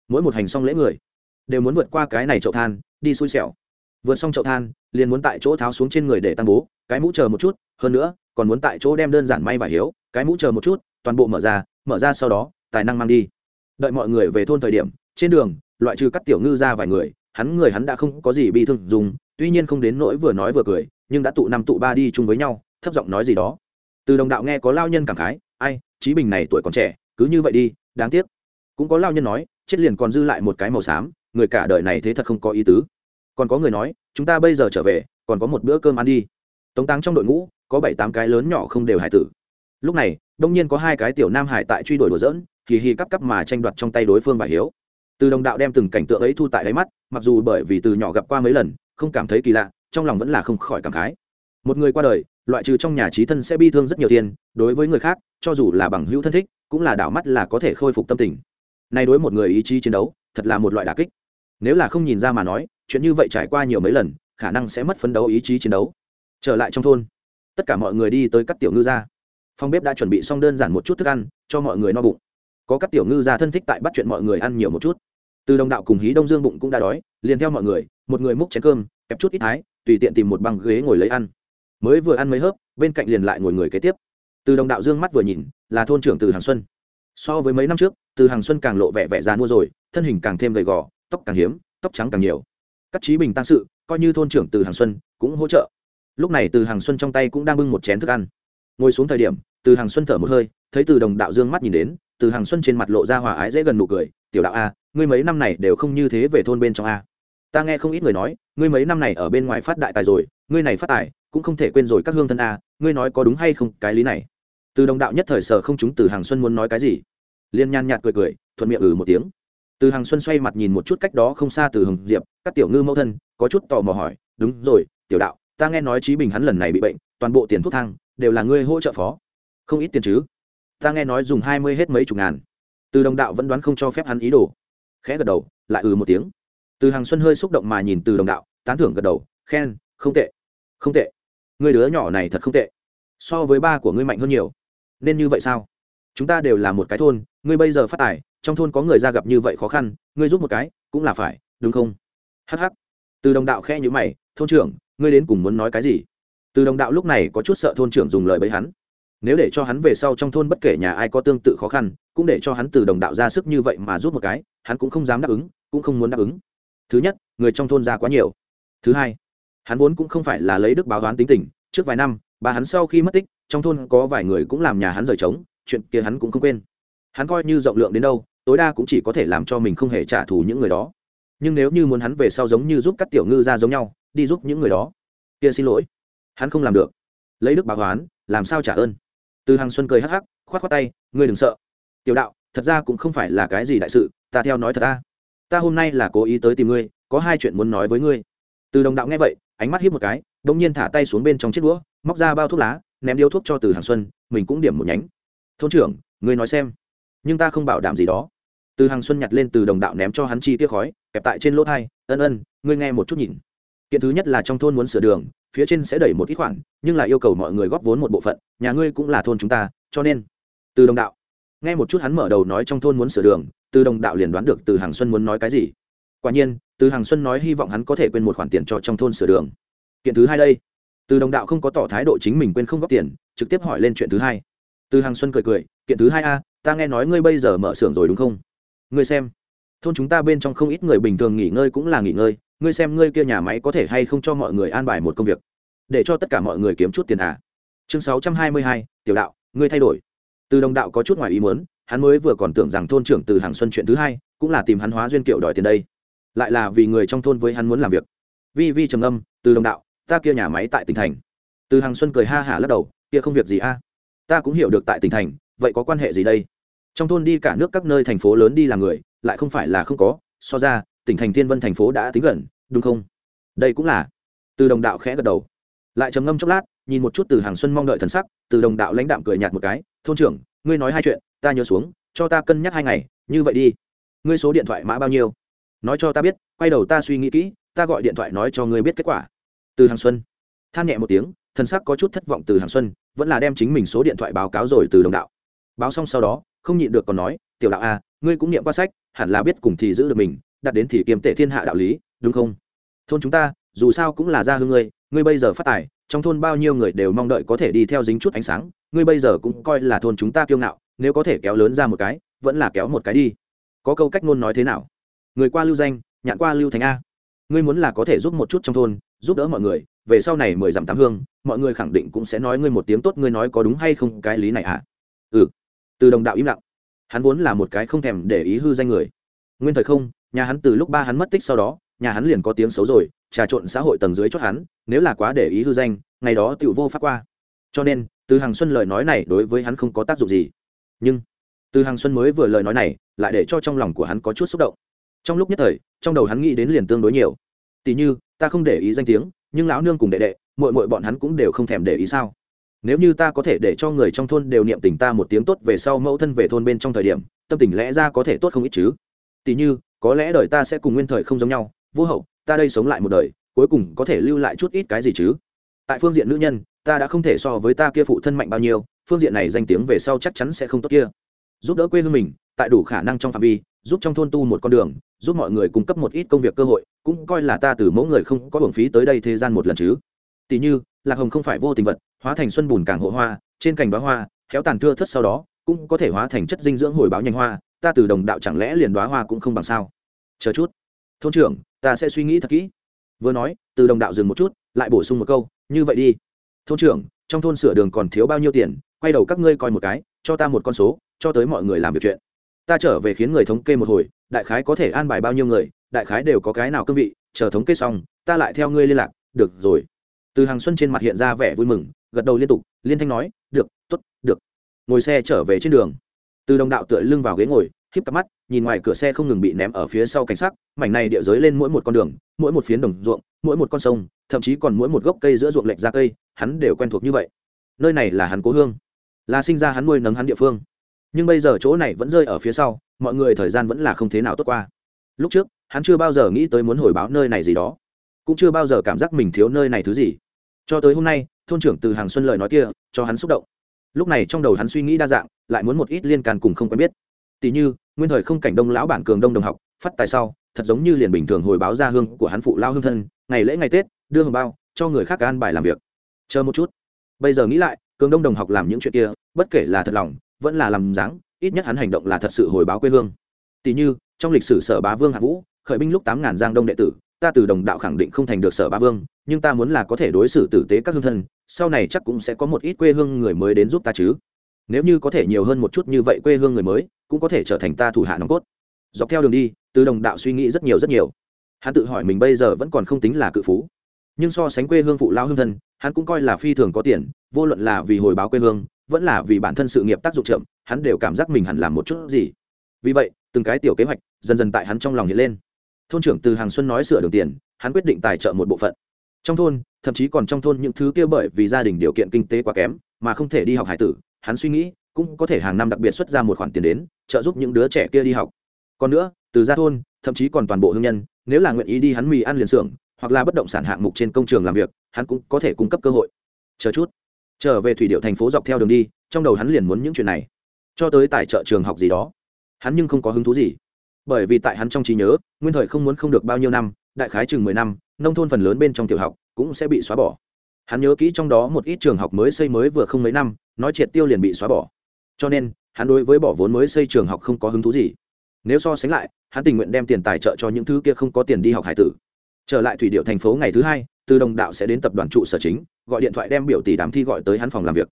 Mỗi một hành xong lễ người đều muốn vượt qua cái này chậu than, đi xui xẻo. Vượt xong chậu than, liền muốn tại chỗ tháo xuống trên người để tăng bố, cái mũ chờ một chút, hơn nữa, còn muốn tại chỗ đem đơn giản may và hiếu, cái mũ chờ một chút, toàn bộ mở ra mở ra sau đó, tài năng mang đi. Đợi mọi người về thôn thời điểm, trên đường, loại trừ các tiểu ngư ra vài người, hắn người hắn đã không có gì bị thương dùng, tuy nhiên không đến nỗi vừa nói vừa cười, nhưng đã tụ năm tụ ba đi chung với nhau, thấp giọng nói gì đó. Từ đồng đạo nghe có lao nhân cảm khái, ai trí bình này tuổi còn trẻ cứ như vậy đi, đáng tiếc. Cũng có lao nhân nói, chết liền còn dư lại một cái màu xám, người cả đời này thế thật không có ý tứ. Còn có người nói, chúng ta bây giờ trở về, còn có một bữa cơm ăn đi. Tống táng trong đội ngũ, có bảy tám cái lớn nhỏ không đều hải tử. Lúc này, đông nhiên có hai cái tiểu nam hải tại truy đuổi đùa dỡn kỳ hì cắp cắp mà tranh đoạt trong tay đối phương và hiếu. Từ đồng đạo đem từng cảnh tượng ấy thu tại đáy mắt, mặc dù bởi vì từ nhỏ gặp qua mấy lần, không cảm thấy kỳ lạ, trong lòng vẫn là không khỏi cảm khái. Một người qua đời, loại trừ trong nhà trí thân sẽ bi thương rất nhiều tiền, đối với người khác, cho dù là bằng hữu thân thích cũng là đảo mắt là có thể khôi phục tâm tình. Nay đối một người ý chí chiến đấu, thật là một loại đà kích. Nếu là không nhìn ra mà nói, chuyện như vậy trải qua nhiều mấy lần, khả năng sẽ mất phấn đấu ý chí chiến đấu. Trở lại trong thôn, tất cả mọi người đi tới các tiểu ngư gia. Phòng bếp đã chuẩn bị xong đơn giản một chút thức ăn, cho mọi người no bụng. Có các tiểu ngư gia thân thích tại bắt chuyện mọi người ăn nhiều một chút. Từ đồng đạo cùng hí đông dương bụng cũng đã đói, liền theo mọi người, một người múc chén cơm, kẹp chút ít thái, tùy tiện tìm một băng ghế ngồi lấy ăn. Mới vừa ăn mấy hớp, bên cạnh liền lại ngồi người kế tiếp từ đồng đạo dương mắt vừa nhìn, là thôn trưởng từ hàng xuân. So với mấy năm trước, từ hàng xuân càng lộ vẻ vẻ già mua rồi, thân hình càng thêm gầy gò, tóc càng hiếm, tóc trắng càng nhiều. Các trí bình tăng sự, coi như thôn trưởng từ hàng xuân cũng hỗ trợ. Lúc này từ hàng xuân trong tay cũng đang bưng một chén thức ăn. Ngồi xuống thời điểm, từ hàng xuân thở một hơi, thấy từ đồng đạo dương mắt nhìn đến, từ hàng xuân trên mặt lộ ra hòa ái dễ gần nụ cười, tiểu đạo a, ngươi mấy năm này đều không như thế về thôn bên trong a. Ta nghe không ít người nói, ngươi mấy năm này ở bên ngoài phát đại tài rồi, ngươi này phát tài cũng không thể quên rồi các hương thân a ngươi nói có đúng hay không, cái lý này. Từ đồng đạo nhất thời sở không chúng từ hàng xuân muốn nói cái gì. Liên nhan nhạt cười cười, thuận miệng ừ một tiếng. Từ hàng xuân xoay mặt nhìn một chút cách đó không xa từ hồng diệp, các tiểu ngư mẫu thân, có chút tò mò hỏi, đúng rồi, tiểu đạo, ta nghe nói trí bình hắn lần này bị bệnh, toàn bộ tiền thuốc thang đều là ngươi hỗ trợ phó. Không ít tiền chứ? Ta nghe nói dùng hai mươi hết mấy chục ngàn. Từ đồng đạo vẫn đoán không cho phép hắn ý đồ. Khẽ gật đầu, lại ừ một tiếng. Từ hàng xuân hơi xúc động mà nhìn từ đồng đạo, tán thưởng gật đầu, khen, không tệ không tệ người đứa nhỏ này thật không tệ. So với ba của ngươi mạnh hơn nhiều. Nên như vậy sao? Chúng ta đều là một cái thôn, ngươi bây giờ phát tài, trong thôn có người ra gặp như vậy khó khăn, ngươi giúp một cái, cũng là phải, đúng không? Hh từ đồng đạo khẽ nhữ mày, thôn trưởng, ngươi đến cùng muốn nói cái gì? Từ đồng đạo lúc này có chút sợ thôn trưởng dùng lời bấy hắn. Nếu để cho hắn về sau trong thôn bất kể nhà ai có tương tự khó khăn, cũng để cho hắn từ đồng đạo ra sức như vậy mà giúp một cái, hắn cũng không dám đáp ứng, cũng không muốn đáp ứng. Thứ nhất, người trong thôn ra quá nhiều. Thứ hai hắn vốn cũng không phải là lấy đức báo đoán tính tình, trước vài năm, bà hắn sau khi mất tích, trong thôn có vài người cũng làm nhà hắn rời trống, chuyện kia hắn cũng không quên. Hắn coi như rộng lượng đến đâu, tối đa cũng chỉ có thể làm cho mình không hề trả thù những người đó. Nhưng nếu như muốn hắn về sau giống như giúp các tiểu ngư ra giống nhau, đi giúp những người đó, kia xin lỗi. Hắn không làm được. Lấy đức báo đoán làm sao trả ơn? Từ hàng xuân cười hắc hắc, khoát khoát tay, ngươi đừng sợ. Tiểu đạo, thật ra cũng không phải là cái gì đại sự, ta theo nói thật ta. Ta hôm nay là cố ý tới tìm ngươi, có hai chuyện muốn nói với ngươi. Từ đồng đạo nghe vậy ánh mắt hiếp một cái đ ỗ n g nhiên thả tay xuống bên trong chiếc đũa, móc ra bao thuốc lá, ném điếu thuốc cho từ hàng xuân, mình cũng điểm một nhánh. Thôn trưởng, ngươi nói xem, nhưng ta không bảo đảm gì đó. Từ hàng xuân nhặt lên từ đồng đạo ném cho hắn chi tiết khói, kẹp tại trên lỗ thai, ân ân, ngươi nghe một chút nhìn. Kiện thứ nhất là trong thôn muốn sửa đường, phía trên sẽ đẩy một ít khoản, nhưng là yêu cầu mọi người góp vốn một bộ phận, nhà ngươi cũng là thôn chúng ta, cho nên. Từ đồng đạo. Nghe một chút hắn mở đầu nói trong thôn muốn sửa đường, từ đồng đạo liền đoán được từ hàng xuân muốn nói cái gì. Quả nhiên từ hàng xuân nói hy vọng hắn có thể quên một khoản tiền cho trong thôn sửa đường. Kiện thứ hai đây. Từ đồng đạo không có tỏ thái độ chính mình quên không góp tiền, trực tiếp hỏi lên chuyện thứ hai. Từ hàng xuân cười cười, kiện thứ hai a, ta nghe nói ngươi bây giờ mở xưởng rồi đúng không? Ngươi xem, thôn chúng ta bên trong không ít người bình thường nghỉ ngơi cũng là nghỉ ngơi, ngươi xem ngươi kia nhà máy có thể hay không cho mọi người an bài một công việc? Để cho tất cả mọi người kiếm chút tiền à? Chương sáu trăm hai mươi hai, tiểu đạo, ngươi thay đổi. Từ đồng đạo có chút ngoài ý muốn, hắn mới vừa còn tưởng rằng thôn trưởng từ hàng xuân chuyện thứ hai cũng là tìm hắn hóa duyên kiệu đòi tiền đây lại là vì người trong thôn với hắn muốn làm việc. Vi vi trầm âm từ đồng đạo, ta kia nhà máy tại tỉnh thành. Từ hàng xuân cười ha hả lắc đầu, kia không việc gì a? Ta cũng hiểu được tại tỉnh thành, vậy có quan hệ gì đây? Trong thôn đi cả nước các nơi thành phố lớn đi làm người, lại không phải là không có, so ra, tỉnh thành thiên vân thành phố đã tính gần, đúng không? Đây cũng là. Từ đồng đạo khẽ gật đầu. Lại trầm ngâm chốc lát, nhìn một chút từ hàng xuân mong đợi thần sắc, từ đồng đạo lãnh đạm cười nhạt một cái, thôn trưởng, ngươi nói hai chuyện, ta nhớ xuống, cho ta cân nhắc hai ngày, như vậy đi. Ngươi số điện thoại mã bao nhiêu? Nói cho ta biết, quay đầu ta suy nghĩ kỹ, ta gọi điện thoại nói cho ngươi biết kết quả. Từ hàng xuân. Than nhẹ một tiếng, thần sắc có chút thất vọng từ hàng xuân, vẫn là đem chính mình số điện thoại báo cáo rồi từ đồng đạo. Báo xong sau đó, không nhịn được còn nói, tiểu đạo a ngươi cũng niệm qua sách, hẳn là biết cùng thì giữ được mình, đặt đến thì kiềm tệ thiên hạ đạo lý, đúng không? Thôn chúng ta, dù sao cũng là gia hương ngươi ngươi bây giờ phát tài, trong thôn bao nhiêu người đều mong đợi có thể đi theo dính chút ánh sáng, ngươi bây giờ cũng coi là thôn chúng ta kiêu ngạo, nếu có thể kéo lớn ra một cái, vẫn là kéo một cái đi. Có câu cách ngôn nói thế nào? Người qua lưu danh, nhạn qua lưu thành a. Ngươi muốn là có thể giúp một chút trong thôn, giúp đỡ mọi người, về sau này mười dặm tám hương, mọi người khẳng định cũng sẽ nói ngươi một tiếng tốt, ngươi nói có đúng hay không cái lý này à ừ. Từ đồng đạo im lặng. Hắn vốn là một cái không thèm để ý hư danh người. Nguyên thời không, nhà hắn từ lúc ba hắn mất tích sau đó, nhà hắn liền có tiếng xấu rồi, trà trộn xã hội tầng dưới chót hắn, nếu là quá để ý hư danh, ngày đó tựu vô pháp qua. Cho nên, từ hàng xuân lời nói này đối với hắn không có tác dụng gì. Nhưng, từ hàng xuân mới vừa lời nói này, lại để cho trong lòng của hắn có chút xúc động trong lúc nhất thời, trong đầu hắn nghĩ đến liền tương đối nhiều. Tỉ như, ta không để ý danh tiếng, nhưng lão nương cùng đệ đệ mội mội bọn hắn cũng đều không thèm để ý sao? Nếu như ta có thể để cho người trong thôn đều niệm tình ta một tiếng tốt về sau mẫu thân về thôn bên trong thời điểm, tâm tình lẽ ra có thể tốt không ít chứ? Tỉ như, có lẽ đời ta sẽ cùng nguyên thời không giống nhau, vô hậu, ta đây sống lại một đời, cuối cùng có thể lưu lại chút ít cái gì chứ? Tại phương diện nữ nhân, ta đã không thể so với ta kia phụ thân mạnh bao nhiêu, phương diện này danh tiếng về sau chắc chắn sẽ không tốt kia. Giúp đỡ quê hương mình tại đủ khả năng trong phạm vi, giúp trong thôn tu một con đường, giúp mọi người cung cấp một ít công việc cơ hội, cũng coi là ta từ mẫu người không có hưởng phí tới đây thế gian một lần chứ. Tỷ như, lạc hồng không phải vô tình vật, hóa thành xuân bùn càng hộ hoa, trên cành bá hoa kéo tàn thưa thất sau đó, cũng có thể hóa thành chất dinh dưỡng hồi báo nhanh hoa, ta từ đồng đạo chẳng lẽ liền đoá hoa cũng không bằng sao? Chờ chút. Thôn trưởng, ta sẽ suy nghĩ thật kỹ. Vừa nói, từ đồng đạo dừng một chút, lại bổ sung một câu, như vậy đi. Thôn trưởng, trong thôn sửa đường còn thiếu bao nhiêu tiền, quay đầu các ngươi coi một cái, cho ta một con số, cho tới mọi người làm việc chuyện ta trở về khiến người thống kê một hồi, đại khái có thể an bài bao nhiêu người, đại khái đều có cái nào cương vị, chờ thống kê xong, ta lại theo ngươi liên lạc, được rồi. Từ hàng xuân trên mặt hiện ra vẻ vui mừng, gật đầu liên tục, liên thanh nói, được t ố t được. Ngồi xe trở về trên đường. Từ đồng đạo tựa lưng vào ghế ngồi, híp cặp mắt, nhìn ngoài cửa xe không ngừng bị ném ở phía sau cảnh sát mảnh này địa giới lên mỗi một con đường, mỗi một phiến đồng ruộng, mỗi một con sông, thậm chí còn mỗi một gốc cây giữa ruộng lệch ra cây, hắn đều quen thuộc như vậy. Nơi này là hắn cố hương. Là sinh ra hắn nuôi nấng hắn địa phương nhưng bây giờ chỗ này vẫn rơi ở phía sau, mọi người thời gian vẫn là không thế nào tốt qua. Lúc trước, hắn chưa bao giờ nghĩ tới muốn hồi báo nơi này gì đó, cũng chưa bao giờ cảm giác mình thiếu nơi này thứ gì. Cho tới hôm nay, thôn trưởng từ hàng xuân lời nói kia, cho hắn xúc động. Lúc này trong đầu hắn suy nghĩ đa dạng, lại muốn một ít liên can cùng không quen biết. Tỉ như, nguyên thời không cảnh đông lão bản cường đông đồng học, phát tài sau, thật giống như liền bình thường hồi báo ra hương của hắn phụ lao hương thân, ngày lễ ngày tết, đưa hồng bao, cho người khác an bài làm việc. Chờ một chút. Bây giờ nghĩ lại, cường đông đồng học làm những chuyện kia, bất kể là thật lòng vẫn là làm dáng, ít nhất hắn hành động là thật sự hồi báo quê hương. Tỷ như, trong lịch sử sở bá vương hạ vũ, khởi binh lúc tám ngàn giang đông đệ tử, ta từ đồng đạo khẳng định không thành được sở bá vương, nhưng ta muốn là có thể đối xử tử tế các hương thân, sau này chắc cũng sẽ có một ít quê hương người mới đến giúp ta chứ. Nếu như có thể nhiều hơn một chút như vậy quê hương người mới, cũng có thể trở thành ta thủ hạ nòng cốt. Dọc theo đường đi, từ đồng đạo suy nghĩ rất nhiều rất nhiều. Hắn tự hỏi mình bây giờ vẫn còn không tính là cự phú nhưng so sánh quê hương phụ lao hương thân, hắn cũng coi là phi thường có tiền, vô luận là vì hồi báo quê hương, vẫn là vì bản thân sự nghiệp tác dụng chậm, hắn đều cảm giác mình hẳn làm một chút gì. Vì vậy, từng cái tiểu kế hoạch dần dần tại hắn trong lòng hiện lên. Thôn trưởng từ hàng xuân nói sửa đường tiền, hắn quyết định tài trợ một bộ phận. Trong thôn, thậm chí còn trong thôn những thứ kia bởi vì gia đình điều kiện kinh tế quá kém, mà không thể đi học hải tử, hắn suy nghĩ, cũng có thể hàng năm đặc biệt xuất ra một khoản tiền đến, trợ giúp những đứa trẻ kia đi học. Còn nữa, từ gia thôn, thậm chí còn toàn bộ hương nhân, nếu là nguyện ý đi hắn mì ăn liền xưởng hoặc là bất động sản hạng mục trên công trường làm việc, hắn cũng có thể cung cấp cơ hội. Chờ chút. Trở về thủy điệu thành phố dọc theo đường đi, trong đầu hắn liền muốn những chuyện này. Cho tới tài trợ trường học gì đó. Hắn nhưng không có hứng thú gì. Bởi vì tại hắn trong trí nhớ, nguyên thời không muốn không được bao nhiêu năm, đại khái chừng mười năm, nông thôn phần lớn bên trong tiểu học cũng sẽ bị xóa bỏ. Hắn nhớ kỹ trong đó một ít trường học mới xây mới vừa không mấy năm, nói triệt tiêu liền bị xóa bỏ. Cho nên, hắn đối với bỏ vốn mới xây trường học không có hứng thú gì. Nếu so sánh lại, hắn tình nguyện đem tiền tài trợ cho những thứ kia không có tiền đi học hải tử trở lại thủy điệu thành phố ngày thứ hai, từ đồng đạo sẽ đến tập đoàn trụ sở chính, gọi điện thoại đem biểu tỷ đàm thi gọi tới hắn phòng làm việc.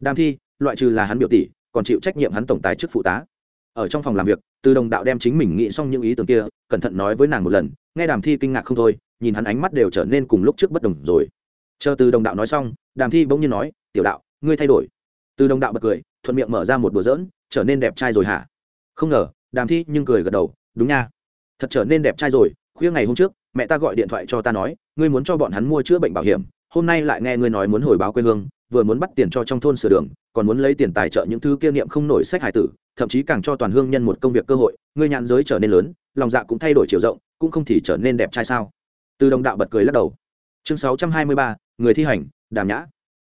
Đàm thi, loại trừ là hắn biểu tỷ, còn chịu trách nhiệm hắn tổng tài chức phụ tá. Ở trong phòng làm việc, từ đồng đạo đem chính mình nghĩ xong những ý tưởng kia, cẩn thận nói với nàng một lần, nghe đàm thi kinh ngạc không thôi, nhìn hắn ánh mắt đều trở nên cùng lúc trước bất đồng rồi. Chờ từ đồng đạo nói xong, đàm thi bỗng nhiên nói, tiểu đạo, ngươi thay đổi. Từ đồng đạo bật cười, thuận miệng mở ra một đùa dỡn trở nên đẹp trai rồi hả? Không ngờ. Đàm thi nhưng cười gật đầu, đúng nha. Thật trở nên đẹp trai rồi, khuya ngày hôm trước mẹ ta gọi điện thoại cho ta nói, ngươi muốn cho bọn hắn mua chữa bệnh bảo hiểm, hôm nay lại nghe ngươi nói muốn hồi báo quê hương, vừa muốn bắt tiền cho trong thôn sửa đường, còn muốn lấy tiền tài trợ những thứ kia niệm không nổi sách hải tử, thậm chí càng cho toàn hương nhân một công việc cơ hội, ngươi nhãn giới trở nên lớn, lòng dạ cũng thay đổi chiều rộng, cũng không thì trở nên đẹp trai sao? Từ đồng đạo bật cười lắc đầu. Chương sáu trăm hai mươi ba, người thi hành, đàm nhã.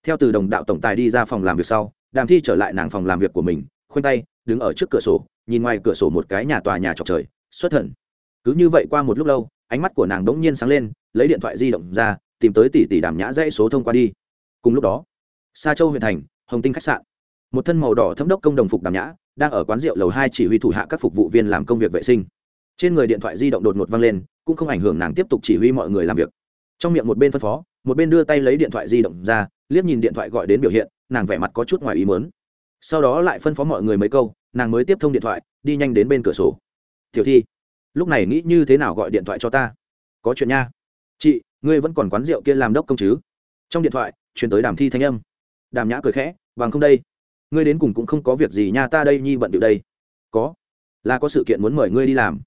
Theo từ đồng đạo tổng tài đi ra phòng làm việc sau, đàm thi trở lại nàng phòng làm việc của mình, khoanh tay, đứng ở trước cửa sổ, nhìn ngoài cửa sổ một cái nhà tòa nhà trọc trời, xuất thần. Cứ như vậy qua một lúc lâu ánh mắt của nàng đ ỗ n g nhiên sáng lên, lấy điện thoại di động ra, tìm tới tỷ tỷ đàm nhã dãy số thông qua đi. Cùng lúc đó xa châu huyện thành, hồng tinh khách sạn. Một thân màu đỏ thấm đốc công đồng phục đàm nhã, đang ở quán rượu lầu hai chỉ huy thủ hạ các phục vụ viên làm công việc vệ sinh. Trên người điện thoại di động đột ngột văng lên, cũng không ảnh hưởng nàng tiếp tục chỉ huy mọi người làm việc. Trong miệng một bên phân phó, một bên đưa tay lấy điện thoại di động ra, liếc nhìn điện thoại gọi đến biểu hiện, nàng vẻ mặt có chút ngoài ý mớn sau đó lại phân phó mọi người mấy câu, nàng mới tiếp thông điện thoại, đi nhanh đến bên cửa sổ. Tiểu thi lúc này nghĩ như thế nào gọi điện thoại cho ta? Có chuyện nha. Chị, ngươi vẫn còn quán rượu kia làm đốc công chứ? Trong điện thoại chuyển tới đàm thi thanh âm. Đàm nhã cười khẽ bằng không đây. Ngươi đến cùng cũng không có việc gì nha, ta đây nhi bận điệu đây. Có. Là có sự kiện muốn mời ngươi đi làm.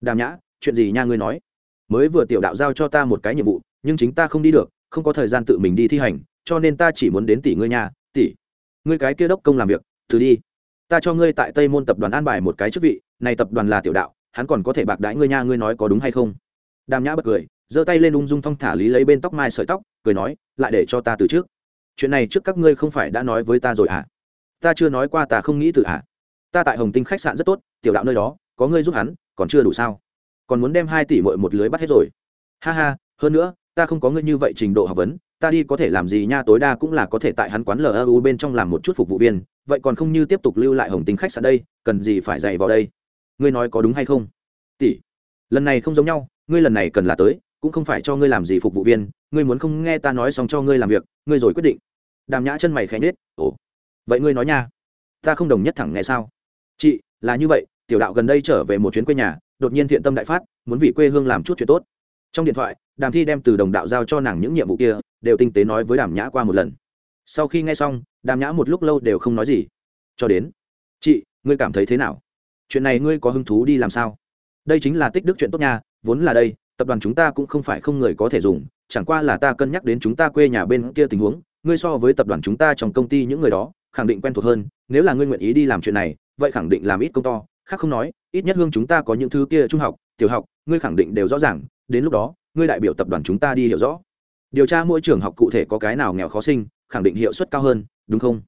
Đàm nhã, chuyện gì nha ngươi nói? Mới vừa tiểu đạo giao cho ta một cái nhiệm vụ, nhưng chính ta không đi được, không có thời gian tự mình đi thi hành, cho nên ta chỉ muốn đến tỷ ngươi nhà tỷ. Ngươi cái kia đốc công làm việc từ đi. Ta cho ngươi tại tây môn tập đoàn an bài một cái chức vị, này tập đoàn là tiểu đạo hắn còn có thể bạc đãi ngươi nha, ngươi nói có đúng hay không? Đàm nhã bật cười, giơ tay lên ung dung thong thả lý lấy bên tóc mai sợi tóc, cười nói, lại để cho ta từ trước. Chuyện này trước các ngươi không phải đã nói với ta rồi à? Ta chưa nói qua ta không nghĩ từ à? Ta tại hồng tinh khách sạn rất tốt, tiểu đạo nơi đó, có ngươi giúp hắn, còn chưa đủ sao? Còn muốn đem hai tỷ mội một lưới bắt hết rồi. Ha ha, hơn nữa, ta không có ngươi như vậy trình độ học vấn, ta đi có thể làm gì nha, tối đa cũng là có thể tại hắn quán lu bên trong làm một chút phục vụ viên, vậy còn không như tiếp tục lưu lại hồng tinh khách sạn đây, cần gì phải dạy vào đây? Ngươi nói có đúng hay không? Tỷ, lần này không giống nhau, ngươi lần này cần là tới, cũng không phải cho ngươi làm gì phục vụ viên, ngươi muốn không nghe ta nói xong cho ngươi làm việc, ngươi rồi quyết định. Đàm nhã chân mày khẽ nết ồ, vậy ngươi nói nha, ta không đồng nhất thẳng nghe sao? Chị, là như vậy, tiểu đạo gần đây trở về một chuyến quê nhà, đột nhiên thiện tâm đại phát, muốn vì quê hương làm chút chuyện tốt. Trong điện thoại, đàm thi đem từ đồng đạo giao cho nàng những nhiệm vụ kia, đều tinh tế nói với đàm nhã qua một lần. Sau khi nghe xong, đàm nhã một lúc lâu đều không nói gì. Cho đến, chị, ngươi cảm thấy thế nào? Chuyện này ngươi có hứng thú đi làm sao? Đây chính là tích đức chuyện tốt nha, vốn là đây, tập đoàn chúng ta cũng không phải không người có thể dùng, chẳng qua là ta cân nhắc đến chúng ta quê nhà bên kia tình huống, ngươi so với tập đoàn chúng ta trong công ty những người đó, khẳng định quen thuộc hơn, nếu là ngươi nguyện ý đi làm chuyện này, vậy khẳng định làm ít công to, khác không nói, ít nhất hương chúng ta có những thứ kia trung học, tiểu học, ngươi khẳng định đều rõ ràng, đến lúc đó, ngươi đại biểu tập đoàn chúng ta đi hiểu rõ. Điều tra mỗi trường học cụ thể có cái nào nghèo khó sinh, khẳng định hiệu suất cao hơn, đúng không?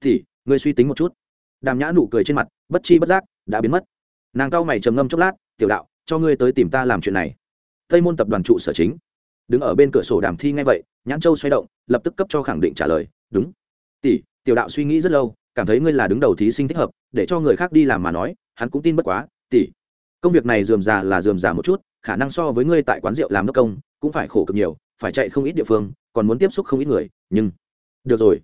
Thì, ngươi suy tính một chút. Đàm nhã nụ cười trên mặt, bất chi bất giác đã biến mất. Nàng cao mày trầm ngâm chốc lát, tiểu đạo, cho ngươi tới tìm ta làm chuyện này. Tây môn tập đoàn trụ sở chính. Đứng ở bên cửa sổ đàm thi ngay vậy, nhãn châu xoay động, lập tức cấp cho khẳng định trả lời, đúng. Tỷ, tiểu đạo suy nghĩ rất lâu, cảm thấy ngươi là đứng đầu thí sinh thích hợp, để cho người khác đi làm mà nói, hắn cũng tin bất quá, tỷ. Công việc này dườm già là dườm già một chút, khả năng so với ngươi tại quán rượu làm đốc công, cũng phải khổ cực nhiều, phải chạy không ít địa phương, còn muốn tiếp xúc không ít người, nhưng được rồi.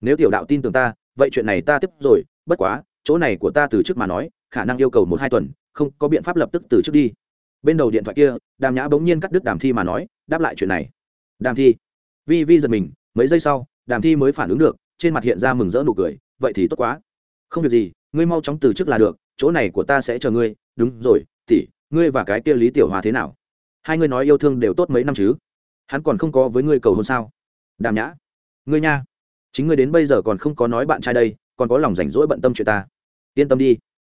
Nếu tiểu đạo tin tưởng ta, vậy chuyện này ta tiếp rồi, bất quá, chỗ này của ta từ trước mà nói khả năng yêu cầu một hai tuần, không có biện pháp lập tức từ trước đi. Bên đầu điện thoại kia, đàm nhã bỗng nhiên cắt đứt đàm thi mà nói, đáp lại chuyện này. Đàm thi. Vi vi giật mình, mấy giây sau, đàm thi mới phản ứng được, trên mặt hiện ra mừng rỡ nụ cười, vậy thì tốt quá. Không việc gì, ngươi mau chóng từ trước là được, chỗ này của ta sẽ chờ ngươi. Đúng rồi tỉ ngươi và cái kia lý tiểu hòa thế nào? Hai ngươi nói yêu thương đều tốt mấy năm chứ? Hắn còn không có với ngươi cầu hôn sao? Đàm nhã. Ngươi nha. Chính ngươi đến bây giờ còn không có nói bạn trai đây, còn có lòng rảnh rỗi bận tâm chuyện ta. Yên tâm đi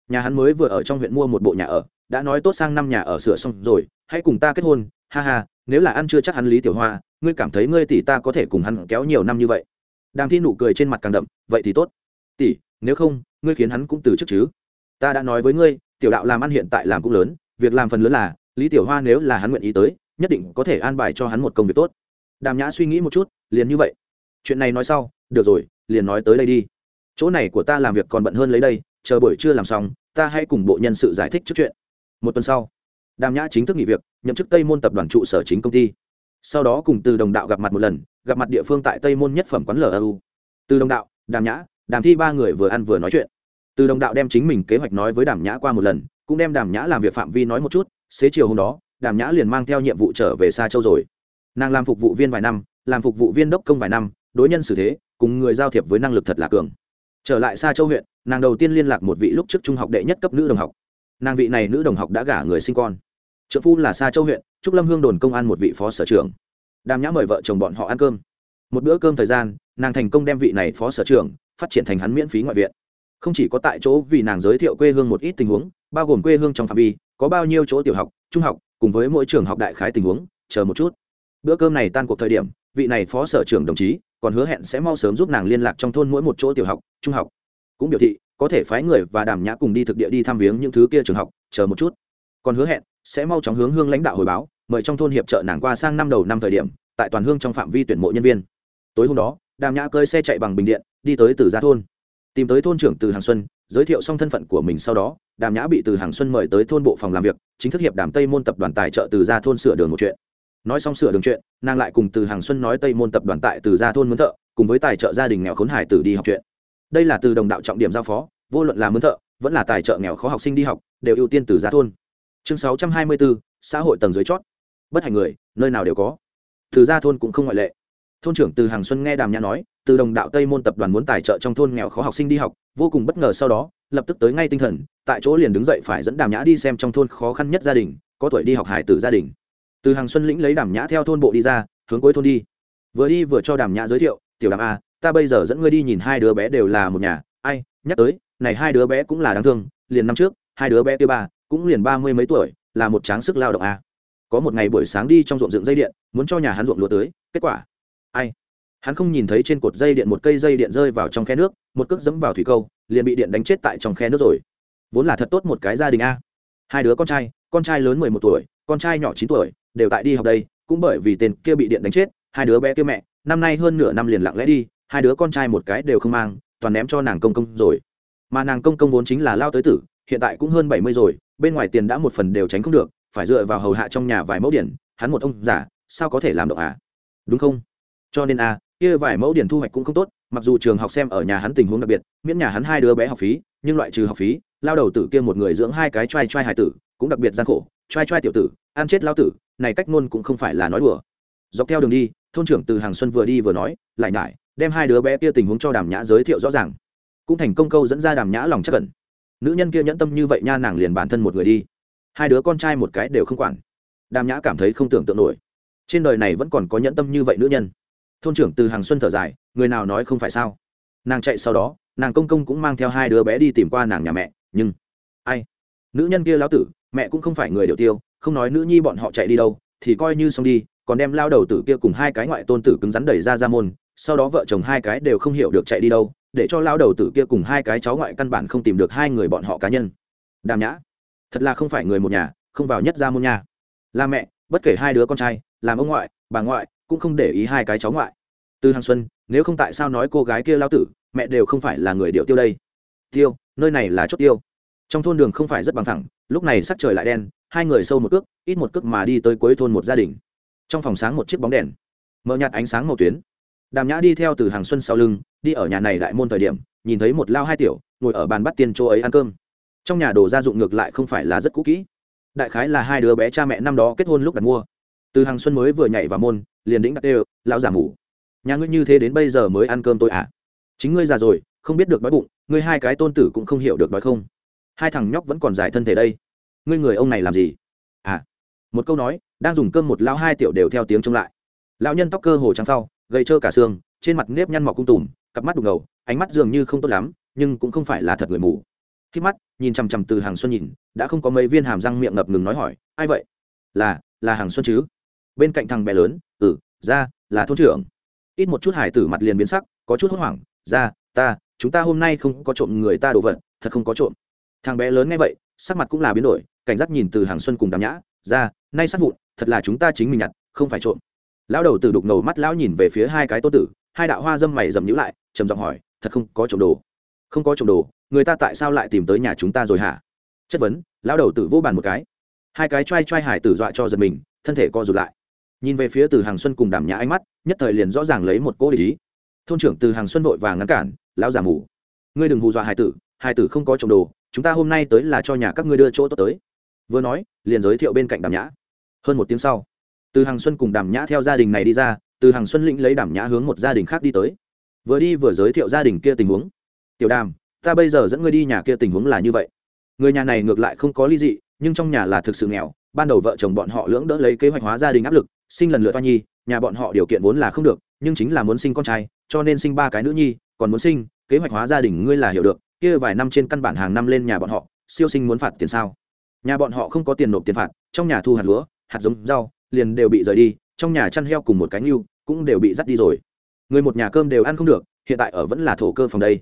nhà hắn mới vừa ở trong huyện mua một bộ nhà ở, đã nói tốt sang năm nhà ở sửa xong rồi, hãy cùng ta kết hôn, ha ha, nếu là ăn chưa chắc hắn lý tiểu hoa, ngươi cảm thấy ngươi tỷ ta có thể cùng hắn kéo nhiều năm như vậy. Đàm thi nụ cười trên mặt càng đậm, vậy thì tốt. Tỷ, nếu không, ngươi khiến hắn cũng từ chức chứ. Ta đã nói với ngươi, tiểu đạo làm ăn hiện tại làm cũng lớn, việc làm phần lớn là, lý tiểu hoa nếu là hắn nguyện ý tới, nhất định có thể an bài cho hắn một công việc tốt. Đàm nhã suy nghĩ một chút, liền như vậy. Chuyện này nói sau, được rồi, liền nói tới đây đi. Chỗ này của ta làm việc còn bận hơn lấy đây chờ buổi trưa làm xong, ta hãy cùng bộ nhân sự giải thích trước chuyện. Một tuần sau, đàm nhã chính thức nghỉ việc, nhậm chức tây môn tập đoàn trụ sở chính công ty. Sau đó cùng từ đồng đạo gặp mặt một lần, gặp mặt địa phương tại tây môn nhất phẩm quán lu từ đồng đạo, đàm nhã, đàm thi ba người vừa ăn vừa nói chuyện. Từ đồng đạo đem chính mình kế hoạch nói với đàm nhã qua một lần, cũng đem đàm nhã làm việc phạm vi nói một chút, xế chiều hôm đó, đàm nhã liền mang theo nhiệm vụ trở về xa châu rồi. Nàng làm phục vụ viên vài năm, làm phục vụ viên đốc công vài năm, đối nhân xử thế, cùng người giao thiệp với năng lực thật là cường trở lại xa châu huyện, nàng đầu tiên liên lạc một vị lúc trước trung học đệ nhất cấp nữ đồng học. Nàng vị này nữ đồng học đã gả người sinh con. Trợ phu là xa châu huyện, trúc lâm hương đồn công an một vị phó sở trưởng. Đàm nhã mời vợ chồng bọn họ ăn cơm. Một bữa cơm thời gian, nàng thành công đem vị này phó sở trưởng phát triển thành hắn miễn phí ngoại viện. Không chỉ có tại chỗ vì nàng giới thiệu quê hương một ít tình huống, bao gồm quê hương trong phạm vi, có bao nhiêu chỗ tiểu học, trung học, cùng với mỗi trường học đại khái tình huống, chờ một chút. Bữa cơm này tan cuộc thời điểm vị này phó sở trưởng đồng chí còn hứa hẹn sẽ mau sớm giúp nàng liên lạc trong thôn mỗi một chỗ tiểu học, trung học. Cũng biểu thị, có thể phái người và đàm nhã cùng đi thực địa đi thăm viếng những thứ kia trường học, chờ một chút. Còn hứa hẹn, sẽ mau chóng hướng hương lãnh đạo hồi báo, mời trong thôn hiệp trợ nàng qua sang năm đầu năm thời điểm, tại toàn hương trong phạm vi tuyển mộ nhân viên. Tối hôm đó, đàm nhã cơi xe chạy bằng bình điện, đi tới từ gia thôn. Tìm tới thôn trưởng từ hàng xuân, giới thiệu xong thân phận của mình sau đó, đàm nhã bị từ hàng xuân mời tới thôn bộ phòng làm việc, chính thức hiệp đàm tây môn tập đoàn tài trợ từ gia thôn sửa đường một chuyện nói xong sửa đường chuyện, nàng lại cùng từ hàng xuân nói tây môn tập đoàn tại từ gia thôn mướn thợ, cùng với tài trợ gia đình nghèo khốn hải tử đi học chuyện. Đây là từ đồng đạo trọng điểm giao phó, vô luận là mướn thợ, vẫn là tài trợ nghèo khó học sinh đi học, đều ưu tiên từ gia thôn. Chương sáu trăm hai mươi bốn xã hội tầng dưới chót. Bất hành người, nơi nào đều có. Từ gia thôn cũng không ngoại lệ. Thôn trưởng từ hàng xuân nghe đàm nhã nói, từ đồng đạo tây môn tập đoàn muốn tài trợ trong thôn nghèo khó học sinh đi học, vô cùng bất ngờ sau đó, lập tức tới ngay tinh thần, tại chỗ liền đứng dậy phải dẫn đàm nhã đi xem trong thôn khó khăn nhất gia đình, có tuổi đi học hải tử gia đình từ hàng xuân lĩnh lấy đàm nhã theo thôn bộ đi ra, hướng cuối thôn đi. Vừa đi vừa cho đàm nhã giới thiệu, tiểu đàm a ta bây giờ dẫn ngươi đi nhìn hai đứa bé đều là một nhà. Ai, nhắc tới, này hai đứa bé cũng là đáng thương, liền năm trước, hai đứa bé kia ba, cũng liền ba mươi mấy tuổi, là một tráng sức lao động a có một ngày buổi sáng đi trong ruộng dựng dây điện, muốn cho nhà hắn ruộng lúa tới, kết quả, ai? Hắn không nhìn thấy trên cột dây điện một cây dây điện rơi vào trong khe nước, một cước dẫm vào thủy câu, liền bị điện đánh chết tại trong khe nước rồi. Vốn là thật tốt một cái gia đình a hai đứa con trai con trai lớn mười một tuổi, con trai nhỏ chín tuổi đều tại đi học đây, cũng bởi vì tên kia bị điện đánh chết, hai đứa bé kia mẹ, năm nay hơn nửa năm liền lặng lẽ đi, hai đứa con trai một cái đều không mang, toàn ném cho nàng công công rồi. Mà nàng công công vốn chính là lao tới tử, hiện tại cũng hơn bảy mươi rồi, bên ngoài tiền đã một phần đều tránh không được, phải dựa vào hầu hạ trong nhà vài mẫu điển, hắn một ông giả sao có thể làm động à? Đúng không? Cho nên a kia vài mẫu điển thu hoạch cũng không tốt, mặc dù trường học xem ở nhà hắn tình huống đặc biệt, miễn nhà hắn hai đứa bé học phí, nhưng loại trừ học phí, lao đầu tử kia một người dưỡng hai cái trai trai hải tử, cũng đặc biệt gian khổ, trai trai tiểu tử, ăn chết lao tử này cách ngôn cũng không phải là nói đùa. Dọc theo đường đi, thôn trưởng từ hàng xuân vừa đi vừa nói, lại nhải, đem hai đứa bé kia tình huống cho đàm nhã giới thiệu rõ ràng. Cũng thành công câu dẫn ra đàm nhã lòng chắc cẩn nữ nhân kia nhẫn tâm như vậy nha, nàng liền bản thân một người đi. Hai đứa con trai một cái đều không quản. Đàm nhã cảm thấy không tưởng tượng nổi. Trên đời này vẫn còn có nhẫn tâm như vậy nữ nhân. Thôn trưởng từ hàng xuân thở dài, người nào nói không phải sao? Nàng chạy sau đó, nàng công công cũng mang theo hai đứa bé đi tìm qua nàng nhà mẹ, nhưng, ai? Nữ nhân kia lão tử, mẹ cũng không phải người điều tiêu không nói nữ nhi bọn họ chạy đi đâu, thì coi như xong đi, còn đem lao đầu tử kia cùng hai cái ngoại tôn tử cứng rắn đẩy ra ra môn, sau đó vợ chồng hai cái đều không hiểu được chạy đi đâu, để cho lao đầu tử kia cùng hai cái cháu ngoại căn bản không tìm được hai người bọn họ cá nhân. Đàm nhã, thật là không phải người một nhà, không vào nhất ra môn nhà là mẹ, bất kể hai đứa con trai, làm ông ngoại, bà ngoại, cũng không để ý hai cái cháu ngoại. Từ hàng xuân, nếu không tại sao nói cô gái kia lao tử, mẹ đều không phải là người điệu tiêu đây. Tiêu, nơi này là chốt tiêu. Trong thôn đường không phải rất bằng thẳng, lúc này sắc trời lại đen hai người sâu một cước, ít một cước mà đi tới cuối thôn một gia đình. Trong phòng sáng một chiếc bóng đèn, mở nhạt ánh sáng màu tuyến. Đàm nhã đi theo từ hàng xuân sau lưng, đi ở nhà này đại môn thời điểm, nhìn thấy một lao hai tiểu, ngồi ở bàn bắt tiền chỗ ấy ăn cơm. Trong nhà đồ gia dụng ngược lại không phải là rất cũ kỹ. Đại khái là hai đứa bé cha mẹ năm đó kết hôn lúc đặt mua. Từ hàng xuân mới vừa nhảy vào môn, liền đĩnh đặt đều, lão giả ngủ. Nhà ngươi như thế đến bây giờ mới ăn cơm tôi ạ? À? chính ngươi già rồi, không biết được đói bụng, ngươi hai cái tôn tử cũng không hiểu được đói không. Hai thằng nhóc vẫn còn dài thân thể đây ngươi người ông này làm gì? À một câu nói, đang dùng cơm một lão hai tiểu đều theo tiếng trông lại. Lão nhân tóc cơ hồ trắng phao gầy trơ cả xương, trên mặt nếp nhăn mọc cung tùm, cặp mắt đục ngầu, ánh mắt dường như không tốt lắm, nhưng cũng không phải là thật người mù. Khi mắt, nhìn chằm chằm từ hàng xuân nhìn, đã không có mấy viên hàm răng miệng ngập ngừng nói hỏi, ai vậy? Là là hàng xuân chứ. Bên cạnh thằng bé lớn ừ ra, là thôn trưởng. Ít một chút hải tử mặt liền biến sắc, có chút hốt hoảng, ra, ta, chúng ta hôm nay không có trộm người ta đồ vật, thật không có trộm. Thằng bé lớn nghe vậy sắc mặt cũng là biến đổi, cảnh giác nhìn từ hàng xuân cùng đàm nhã, ra, nay sát vụn, thật là chúng ta chính mình nhặt, không phải trộm. Lão đầu tử đục ngầu mắt lão nhìn về phía hai cái tô tử, hai đạo hoa dâm mày dầm nhữ lại, trầm giọng hỏi, thật không có trộm đồ? Không có trộm đồ, người ta tại sao lại tìm tới nhà chúng ta rồi hả? Chất vấn, lão đầu tử vô bàn một cái. Hai cái t r a i t r a i hải tử dọa cho giật mình, thân thể co rụt lại. Nhìn về phía từ hàng xuân cùng đàm nhã ánh mắt, nhất thời liền rõ ràng lấy một cỗ ý thôn trưởng từ hàng xuân vội và ngăn cản, lão già mù, ngươi đừng hù dọa hải tử hải tử không có trộm đồ chúng ta hôm nay tới là cho nhà các ngươi đưa chỗ tốt tới. Vừa nói, liền giới thiệu bên cạnh đàm nhã. Hơn một tiếng sau, từ hàng xuân cùng đàm nhã theo gia đình này đi ra, từ hàng xuân lĩnh lấy đàm nhã hướng một gia đình khác đi tới. Vừa đi vừa giới thiệu gia đình kia tình huống. Tiểu đàm, ta bây giờ dẫn ngươi đi nhà kia tình huống là như vậy. Người nhà này ngược lại không có ly dị, nhưng trong nhà là thực sự nghèo, ban đầu vợ chồng bọn họ lưỡng đỡ lấy kế hoạch hóa gia đình áp lực, sinh lần lượt toa nhi, nhà bọn họ điều kiện vốn là không được, nhưng chính là muốn sinh con trai, cho nên sinh ba cái nữ nhi, còn muốn sinh, kế hoạch hóa gia đình ngươi là hiểu được kia vài năm trên căn bản hàng năm lên nhà bọn họ, siêu sinh muốn phạt tiền sao? Nhà bọn họ không có tiền nộp tiền phạt, trong nhà thu hạt lúa, hạt giống, rau, liền đều bị rời đi, trong nhà chăn heo cùng một cánh ngưu cũng đều bị dắt đi rồi. Người một nhà cơm đều ăn không được, hiện tại ở vẫn là thổ cơ phòng đây.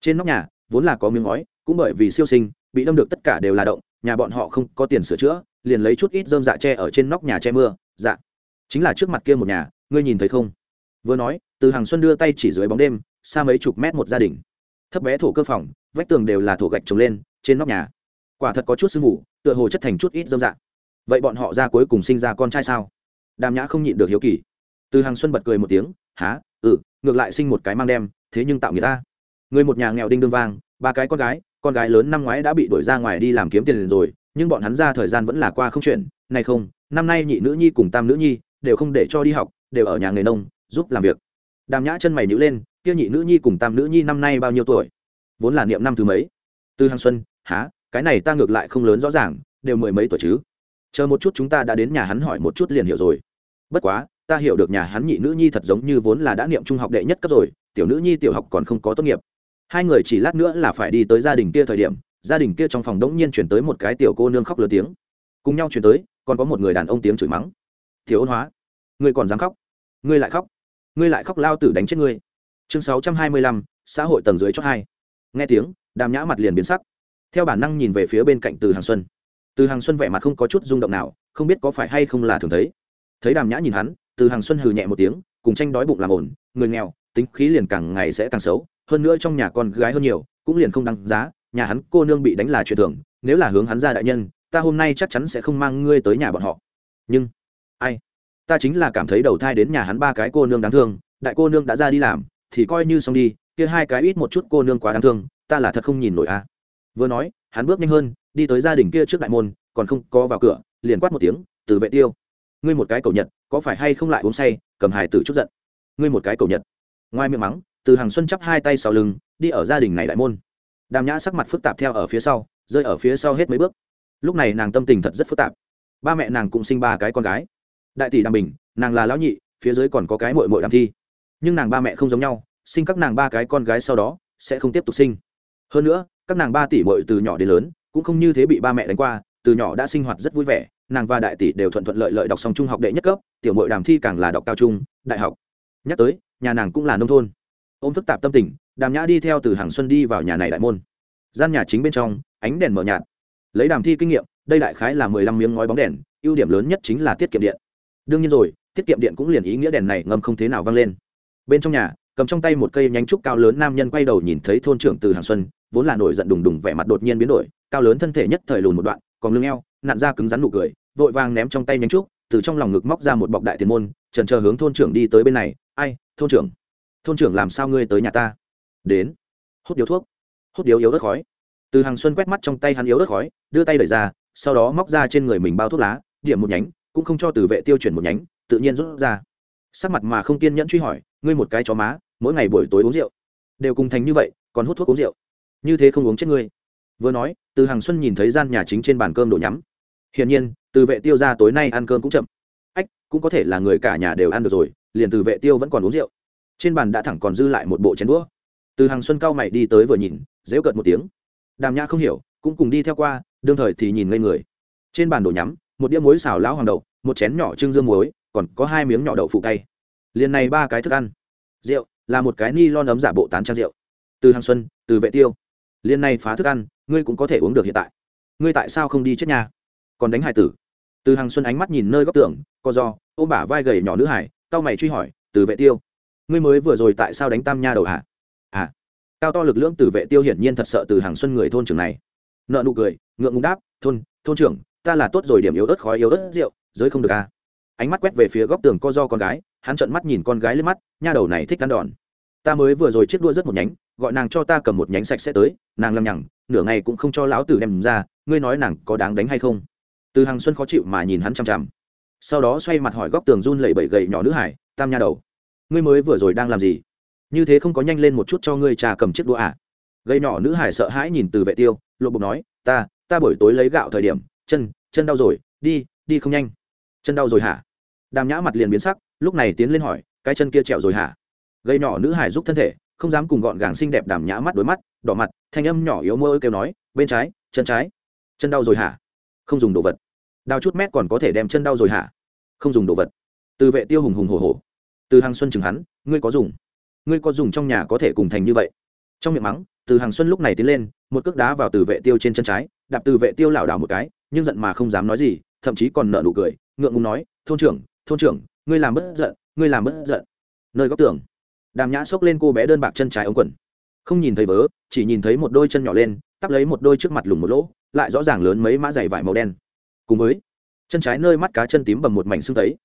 Trên nóc nhà, vốn là có miếng ngói, cũng bởi vì siêu sinh, bị đâm được tất cả đều là động, nhà bọn họ không có tiền sửa chữa, liền lấy chút ít dơm dạ tre ở trên nóc nhà che mưa dạ. Chính là trước mặt kia một nhà, ngươi nhìn thấy không? Vừa nói, từ hàng xuân đưa tay chỉ dưới bóng đêm, xa mấy chục mét một gia đình thấp bé thổ cơ phòng, vách tường đều là thổ gạch trồng lên, trên nóc nhà. Quả thật có chút sương mù tựa hồ chất thành chút ít dâm dạ. Vậy bọn họ ra cuối cùng sinh ra con trai sao? Đàm nhã không nhịn được hiếu kỳ. Từ hàng xuân bật cười một tiếng há ừ ngược lại sinh một cái mang đem, thế nhưng tạo người ta. Người một nhà nghèo đinh đương vang, ba cái con gái con gái lớn năm ngoái đã bị đuổi ra ngoài đi làm kiếm tiền rồi, nhưng bọn hắn ra thời gian vẫn là qua không chuyện. Này không, năm nay nhị nữ nhi cùng tam nữ nhi đều không để cho đi học, đều ở nhà nghề nông, giúp làm việc đàm nhã chân mày nhữ lên, kia nhị nữ nhi cùng tam nữ nhi năm nay bao nhiêu tuổi? Vốn là niệm năm thứ mấy? Từ hàng xuân, há, cái này ta ngược lại không lớn rõ ràng, đều mười mấy tuổi chứ. Chờ một chút chúng ta đã đến nhà hắn hỏi một chút liền hiểu rồi. Bất quá, ta hiểu được nhà hắn nhị nữ nhi thật giống như vốn là đã niệm trung học đệ nhất cấp rồi, tiểu nữ nhi tiểu học còn không có tốt nghiệp. Hai người chỉ lát nữa là phải đi tới gia đình kia thời điểm, gia đình kia trong phòng đống nhiên chuyển tới một cái tiểu cô nương khóc lớn tiếng. Cùng nhau chuyển tới, còn có một người đàn ông tiếng chửi mắng. Thiếu ôn hóa, ngươi còn dám khóc? Ngươi lại khóc? Ngươi lại khóc lao tử đánh chết ngươi. Chương sáu trăm hai mươi lăm, xã hội tầng dưới chót hai. Nghe tiếng, đàm nhã mặt liền biến sắc. Theo bản năng nhìn về phía bên cạnh từ hàng xuân. Từ hàng xuân vẻ mặt không có chút rung động nào, không biết có phải hay không là thường thấy. Thấy đàm nhã nhìn hắn, từ hàng xuân hừ nhẹ một tiếng, cùng tranh đói bụng làm ổn, người nghèo, tính khí liền càng ngày sẽ càng xấu, hơn nữa trong nhà con gái hơn nhiều, cũng liền không đăng giá, nhà hắn cô nương bị đánh là chuyện thường, nếu là hướng hắn ra đại nhân, ta hôm nay chắc chắn sẽ không mang ngươi tới nhà bọn họ. Nhưng, ai? Ta chính là cảm thấy đầu thai đến nhà hắn ba cái cô nương đáng thương, đại cô nương đã ra đi làm, thì coi như xong đi, kia hai cái ít một chút cô nương quá đáng thương, ta là thật không nhìn nổi a. À. vừa nói, hắn bước nhanh hơn, đi tới gia đình kia trước đại môn, còn không có vào cửa, liền quát một tiếng từ vệ tiêu, ngươi một cái cầu nhật, có phải hay không lại uống say, cầm hài tử chút giận? Ngươi một cái cầu nhật. Ngoài miệng mắng, từ hàng xuân chắp hai tay sau lưng, đi ở gia đình này đại môn. Đàm nhã sắc mặt phức tạp theo ở phía sau, rơi ở phía sau hết mấy bước. Lúc này nàng tâm tình thật rất phức tạp. Ba mẹ nàng cũng sinh ba cái con gái đại tỷ đàm bình, nàng là lão nhị, phía dưới còn có cái mội mội đàm thi. Nhưng nàng ba mẹ không giống nhau, sinh các nàng ba cái con gái sau đó, sẽ không tiếp tục sinh. Hơn nữa, các nàng ba tỷ mội từ nhỏ đến lớn, cũng không như thế bị ba mẹ đánh qua, từ nhỏ đã sinh hoạt rất vui vẻ, nàng và đại tỷ đều thuận thuận lợi lợi đọc xong trung học đệ nhất cấp, tiểu mội đàm thi càng là đọc cao trung, đại học. Nhắc tới, nhà nàng cũng là nông thôn. Ôm phức tạp tâm tình, đàm nhã đi theo từ hàng xuân đi vào nhà này đại môn. Gian nhà chính bên trong, ánh đèn mở nhạt. Lấy đàm thi kinh nghiệm, đây đại khái là mười lăm miếng ngói bóng đèn, ưu điểm lớn nhất chính là tiết kiệm điện đương nhiên rồi, tiết kiệm điện cũng liền ý nghĩa đèn này ngâm không thế nào văng lên. Bên trong nhà, cầm trong tay một cây nhánh trúc cao lớn nam nhân quay đầu nhìn thấy thôn trưởng từ hàng xuân, vốn là nổi giận đùng đùng vẻ mặt đột nhiên biến đổi, cao lớn thân thể nhất thời lùn một đoạn, còn lưng eo nạn ra cứng rắn nụ cười, vội vàng ném trong tay nhánh trúc, từ trong lòng ngực móc ra một bọc đại tiền môn trần chờ hướng thôn trưởng đi tới bên này, ai, thôn trưởng? Thôn trưởng làm sao ngươi tới nhà ta? Đến. Hút điếu thuốc. Hút điếu yếu đất khói. Từ hàng xuân quét mắt trong tay hắn yếu đất khói, đưa tay đẩy ra, sau đó móc ra trên người mình bao thuốc lá, điểm một nhánh cũng không cho từ vệ tiêu chuyển một nhánh, tự nhiên rút ra. Sắc mặt mà không kiên nhẫn truy hỏi, ngươi một cái chó má, mỗi ngày buổi tối uống rượu, đều cùng thành như vậy, còn hút thuốc uống rượu. Như thế không uống chết ngươi. Vừa nói, từ hàng xuân nhìn thấy gian nhà chính trên bàn cơm đổ nhắm. Hiển nhiên, từ vệ tiêu ra tối nay ăn cơm cũng chậm. Ách, cũng có thể là người cả nhà đều ăn được rồi, liền từ vệ tiêu vẫn còn uống rượu. Trên bàn đã thẳng còn dư lại một bộ chén đũa. Từ hàng xuân cao mày đi tới vừa nhìn, dễu cợt một tiếng. Đàm nhã không hiểu, cũng cùng đi theo qua, đương thời thì nhìn ngây người. Trên bàn đổ nhắm, một đĩa muối xào lão hoàng đậu một chén nhỏ trưng dương muối, còn có hai miếng nhỏ đậu phụ cay. Liền này ba cái thức ăn. Rượu, là một cái ni lon ấm giả bộ tán trang rượu. Từ hàng xuân, từ vệ tiêu. Liền này phá thức ăn, ngươi cũng có thể uống được hiện tại. Ngươi tại sao không đi chết nhà? Còn đánh hải tử. Từ hàng xuân ánh mắt nhìn nơi góc tường, co do ôm bả vai gầy nhỏ nữ hải Cao mày truy hỏi, từ vệ tiêu, ngươi mới vừa rồi tại sao đánh tam nha đầu hả? À. Cao to lực lượng từ vệ tiêu hiển nhiên thật sợ từ hàng xuân người thôn trưởng này. Nợ nụ cười, ngượng ngùng đáp, thôn thôn trưởng, ta là tốt rồi điểm yếu ớt, khói yếu ớt rượu giới không được à. Ánh mắt quét về phía góc tường co do con gái, hắn trợn mắt nhìn con gái lên mắt, nha đầu này thích ăn đòn. Ta mới vừa rồi chiếc đua rất một nhánh, gọi nàng cho ta cầm một nhánh sạch sẽ tới, nàng lầm nhằng, nửa ngày cũng không cho lão tử đem ra, ngươi nói nàng có đáng đánh hay không? Từ hàng xuân khó chịu mà nhìn hắn chằm chằm. Sau đó xoay mặt hỏi góc tường run lẩy bẩy gậy nhỏ nữ hải, tam nha đầu, ngươi mới vừa rồi đang làm gì? Như thế không có nhanh lên một chút cho ngươi trà cầm chiếc đũa à? Gây nhỏ nữ hải sợ hãi nhìn từ vệ tiêu, lộ bụng nói, ta ta buổi tối lấy gạo thời điểm, chân chân đau rồi, đi đi không nhanh chân đau rồi hả? Đàm nhã mặt liền biến sắc, lúc này tiến lên hỏi, cái chân kia trẹo rồi hả? Gây nhỏ nữ hải giúp thân thể, không dám cùng gọn gàng xinh đẹp đàm nhã mắt đối mắt, đỏ mặt, thanh âm nhỏ yếu mơ kêu nói, bên trái, chân trái. Chân đau rồi hả? Không dùng đồ vật. Đau chút mét còn có thể đem chân đau rồi hả? Không dùng đồ vật. Từ vệ tiêu hùng hùng hồ hồ từ hàng xuân chừng hắn, ngươi có dùng. Ngươi có dùng trong nhà có thể cùng thành như vậy. Trong miệng mắng, từ hàng xuân lúc này tiến lên, một cước đá vào từ vệ tiêu trên chân trái, đạp từ vệ tiêu lảo đảo một cái, nhưng giận mà không dám nói gì thậm chí còn nợ nụ cười, ngượng ngùng nói, thôn trưởng thôn trưởng, ngươi làm bất giận, ngươi làm bất giận. Nơi góc tường, đàm nhã xốc lên cô bé đơn bạc chân trái ống quần. Không nhìn thấy vớ, chỉ nhìn thấy một đôi chân nhỏ lên, tắp lấy một đôi trước mặt lùng một lỗ, lại rõ ràng lớn mấy mã dày vải màu đen. Cùng với, chân trái nơi mắt cá chân tím bầm một mảnh xương tấy.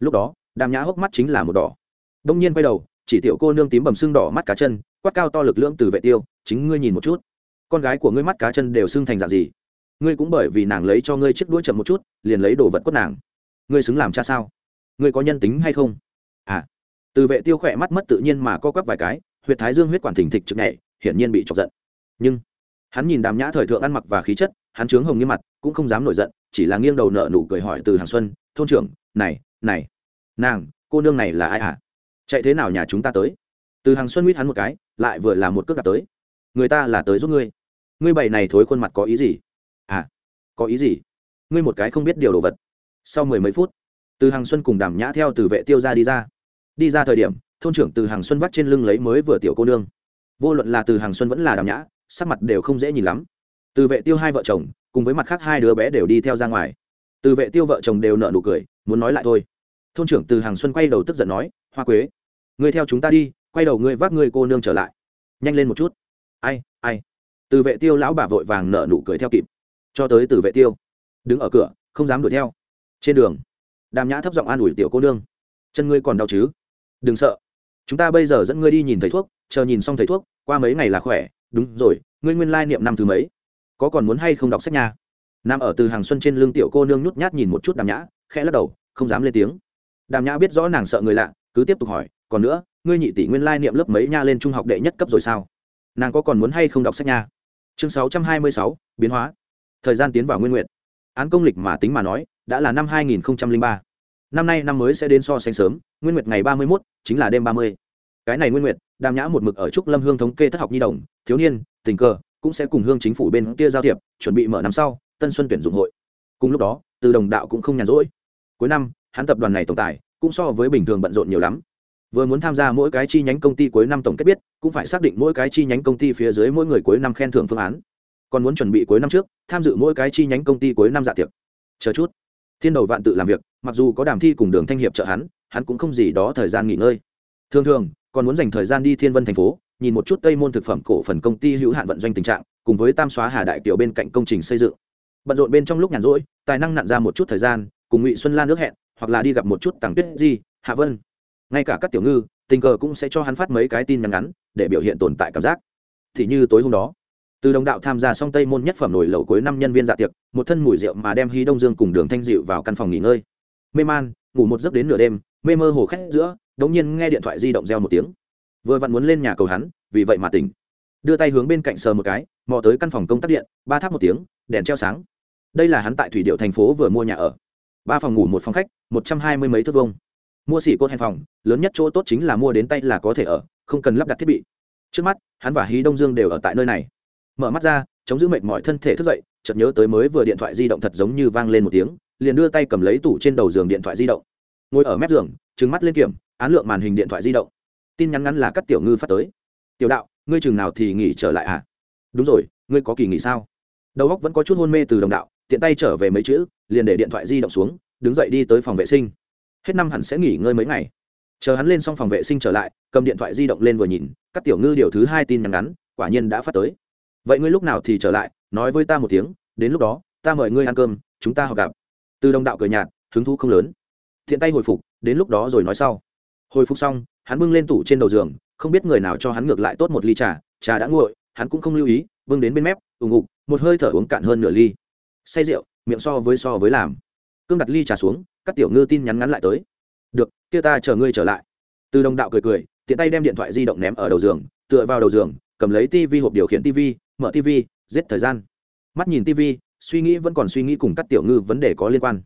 Lúc đó, đàm nhã hốc mắt chính là một đỏ. Đông nhiên quay đầu, chỉ tiểu cô nương tím bầm xương đỏ mắt cá chân, quát cao to lực lượng từ vệ tiêu, chính ngươi nhìn một chút. Con gái của ngươi mắt cá chân đều xương thành dạng gì? Ngươi cũng bởi vì nàng lấy cho ngươi chiếc đuôi chậm một chút, liền lấy đồ vật quất nàng. Ngươi xứng làm cha sao? Ngươi có nhân tính hay không? À từ vệ tiêu khỏe mắt mất tự nhiên mà co quắp vài cái, huyệt thái dương huyết quản thình thịch trực nhảy, hiển nhiên bị chọc giận. Nhưng, hắn nhìn đàm nhã thời thượng ăn mặc và khí chất, hắn trướng hồng như mặt, cũng không dám nổi giận, chỉ là nghiêng đầu nợ nụ cười hỏi từ hàng xuân, thôn trưởng, này này, nàng, cô nương này là ai hả? Chạy thế nào nhà chúng ta tới? Từ hàng xuân mít hắn một cái, lại vừa là một cước đặt tới. Người ta là tới giúp ngươi. Ngươi bày này thối khuôn mặt có ý gì? Có ý gì? Ngươi một cái không biết điều đồ vật. Sau mười mấy phút, từ hàng xuân cùng đàm nhã theo từ vệ tiêu ra đi ra. Đi ra thời điểm, thôn trưởng từ hàng xuân vắt trên lưng lấy mới vừa tiểu cô nương. Vô luận là từ hàng xuân vẫn là đàm nhã, sắc mặt đều không dễ nhìn lắm. Từ vệ tiêu hai vợ chồng, cùng với mặt khác hai đứa bé đều đi theo ra ngoài. Từ vệ tiêu vợ chồng đều nợ nụ cười, muốn nói lại thôi. Thôn trưởng từ hàng xuân quay đầu tức giận nói, hoa quế, ngươi theo chúng ta đi, quay đầu ngươi vác ngươi cô nương trở lại. Nhanh lên một chút. Ai ai? Từ vệ tiêu lão bà vội vàng nợ nụ cười theo kịp cho tới từ vệ tiêu, đứng ở cửa, không dám đuổi theo. Trên đường, đàm nhã thấp giọng an ủi tiểu cô nương, chân ngươi còn đau chứ? Đừng sợ. Chúng ta bây giờ dẫn ngươi đi nhìn thầy thuốc, chờ nhìn xong thầy thuốc, qua mấy ngày là khỏe. Đúng rồi, ngươi nguyên lai niệm năm thứ mấy? Có còn muốn hay không đọc sách nha? Nam ở từ hàng xuân trên lưng tiểu cô nương nhút nhát nhìn một chút đàm nhã, khẽ lắc đầu, không dám lên tiếng. Đàm nhã biết rõ nàng sợ người lạ, cứ tiếp tục hỏi, còn nữa, ngươi nhị tỷ nguyên lai niệm lớp mấy nha lên trung học đệ nhất cấp rồi sao? Nàng có còn muốn hay không đọc sách nha? Chương sáu trăm hai mươi sáu, biến hóa thời gian tiến vào nguyên nguyện án công lịch mà tính mà nói, đã là năm hai nghìn ba. Năm nay năm mới sẽ đến so sánh sớm, nguyên nguyệt ngày ba mươi mốt chính là đêm ba mươi. Cái này nguyên nguyệt, đàm nhã một mực ở trúc lâm hương thống kê thất học nhi đồng, thiếu niên, tình cờ, cũng sẽ cùng hương chính phủ bên kia giao thiệp, chuẩn bị mở năm sau, tân xuân tuyển dụng hội. Cùng lúc đó, từ đồng đạo cũng không nhàn rỗi. Cuối năm, hắn tập đoàn này tổng tài, cũng so với bình thường bận rộn nhiều lắm. Vừa muốn tham gia mỗi cái chi nhánh công ty cuối năm tổng kết biết, cũng phải xác định mỗi cái chi nhánh công ty phía dưới mỗi người cuối năm khen thưởng phương án còn muốn chuẩn bị cuối năm trước, tham dự mỗi cái chi nhánh công ty cuối năm dạ tiệc. Chờ chút. Thiên đầu vạn tự làm việc, mặc dù có đàm thi cùng đường thanh hiệp trợ hắn hắn cũng không gì đó thời gian nghỉ ngơi. Thường thường, còn muốn dành thời gian đi thiên vân thành phố, nhìn một chút tây môn thực phẩm cổ phần công ty hữu hạn vận doanh tình trạng, cùng với tam xóa hà đại kiểu bên cạnh công trình xây dựng. Bận rộn bên trong lúc nhàn rỗi, tài năng nặn ra một chút thời gian, cùng ngụy xuân lan nước hẹn, hoặc là đi gặp một chút tàng tuyết di, hạ vân. Ngay cả các tiểu ngư, tình cờ cũng sẽ cho hắn phát mấy cái tin nhắn ngắn, để biểu hiện tồn tại cảm giác. Thì như tối hôm đó từ đồng đạo tham gia xong tây môn nhất phẩm nổi lẩu cuối năm nhân viên dạ tiệc, một thân mùi rượu mà đem hy đông dương cùng đường thanh dịu vào căn phòng nghỉ ngơi. Mê man, ngủ một giấc đến nửa đêm, mê mơ hồ khét giữa, đống nhiên nghe điện thoại di động reo một tiếng. Vừa vặn muốn lên nhà cầu hắn, vì vậy mà tỉnh. Đưa tay hướng bên cạnh sờ một cái, mò tới căn phòng công tắc điện, ba tháp một tiếng, đèn treo sáng. Đây là hắn tại thủy điệu thành phố vừa mua nhà ở. Ba phòng ngủ một phòng khách, một trăm hai mươi mấy thước vông mua xỉ cốt hèn phòng, lớn nhất chỗ tốt chính là mua đến tay là có thể ở, không cần lắp đặt thiết bị. Trước mắt, hắn và hí đông dương đều ở tại nơi này mở mắt ra, chống giữ mệt mỏi thân thể thức dậy, chợt nhớ tới mới vừa điện thoại di động thật giống như vang lên một tiếng, liền đưa tay cầm lấy tủ trên đầu giường điện thoại di động. Ngồi ở mép giường trứng mắt lên kiểm, án lượng màn hình điện thoại di động. Tin nhắn ngắn là các tiểu ngư phát tới. Tiểu đạo, ngươi chừng nào thì nghỉ trở lại à? Đúng rồi, ngươi có kỳ nghỉ sao? Đầu óc vẫn có chút hôn mê từ đồng đạo, tiện tay trở về mấy chữ, liền để điện thoại di động xuống, đứng dậy đi tới phòng vệ sinh. Hết năm hẳn sẽ nghỉ ngơi mấy ngày. Chờ hắn lên xong phòng vệ sinh trở lại, cầm điện thoại di động lên vừa nhìn, các tiểu ngư điều thứ hai tin nhắn ngắn, quả nhiên đã phát tới vậy ngươi lúc nào thì trở lại, nói với ta một tiếng, đến lúc đó, ta mời ngươi ăn cơm, chúng ta họ gặp. Từ đồng đạo cười nhạt, hứng thú không lớn. Thiện tay hồi phục, đến lúc đó rồi nói sau. Hồi phục xong, hắn bưng lên tủ trên đầu giường, không biết người nào cho hắn ngược lại tốt một ly trà trà đã nguội, hắn cũng không lưu ý, bưng đến bên mép, ù ngục, một hơi thở uống cạn hơn nửa ly. Say rượu, miệng so với so với làm. Cương đặt ly trà xuống, các tiểu ngư tin nhắn ngắn lại tới. Được, kia ta chờ ngươi trở lại. Từ đồng đạo cười cười, tiện tay đem điện thoại di động ném ở đầu giường, tựa vào đầu giường, cầm lấy tivi hộp điều khiển tivi mở TV, giết thời gian. Mắt nhìn TV, suy nghĩ vẫn còn suy nghĩ cùng các tiểu ngư vấn đề có liên quan.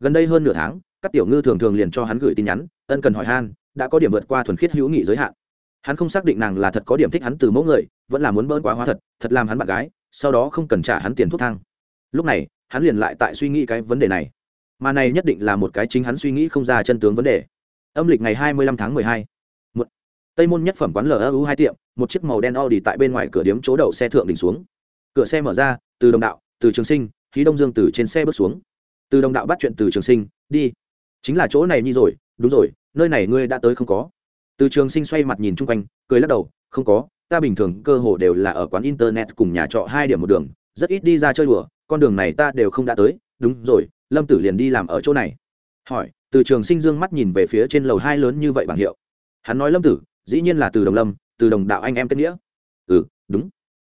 Gần đây hơn nửa tháng các tiểu ngư thường thường liền cho hắn gửi tin nhắn ân cần hỏi han đã có điểm vượt qua thuần khiết hữu nghị giới hạn. Hắn không xác định nàng là thật có điểm thích hắn từ mẫu người vẫn là muốn bỡn quá hóa thật thật làm hắn bạn gái sau đó không cần trả hắn tiền thuốc thang. Lúc này hắn liền lại tại suy nghĩ cái vấn đề này. Mà này nhất định là một cái chính hắn suy nghĩ không ra chân tướng vấn đề. Âm lịch ngày hai mươi lăm tháng mười hai tây môn nhất phẩm quán lu hai tiệm, một chiếc màu đen audi tại bên ngoài cửa điếm chỗ đậu xe thượng đỉnh xuống. Cửa xe mở ra, từ đồng đạo, từ trường sinh, khí đông dương từ trên xe bước xuống. Từ đồng đạo bắt chuyện từ trường sinh, đi. Chính là chỗ này nhi rồi, đúng rồi, nơi này ngươi đã tới không có. Từ trường sinh xoay mặt nhìn chung quanh, cười lắc đầu, không có, ta bình thường cơ hồ đều là ở quán internet cùng nhà trọ hai điểm một đường, rất ít đi ra chơi đùa, con đường này ta đều không đã tới, đúng rồi, lâm tử liền đi làm ở chỗ này. Hỏi, từ trường sinh dương mắt nhìn về phía trên lầu hai lớn như vậy bảng hiệu. Hắn nói, lâm tử dĩ nhiên là từ đồng lâm, từ đồng đạo anh em kết nghĩa. Ừ đúng.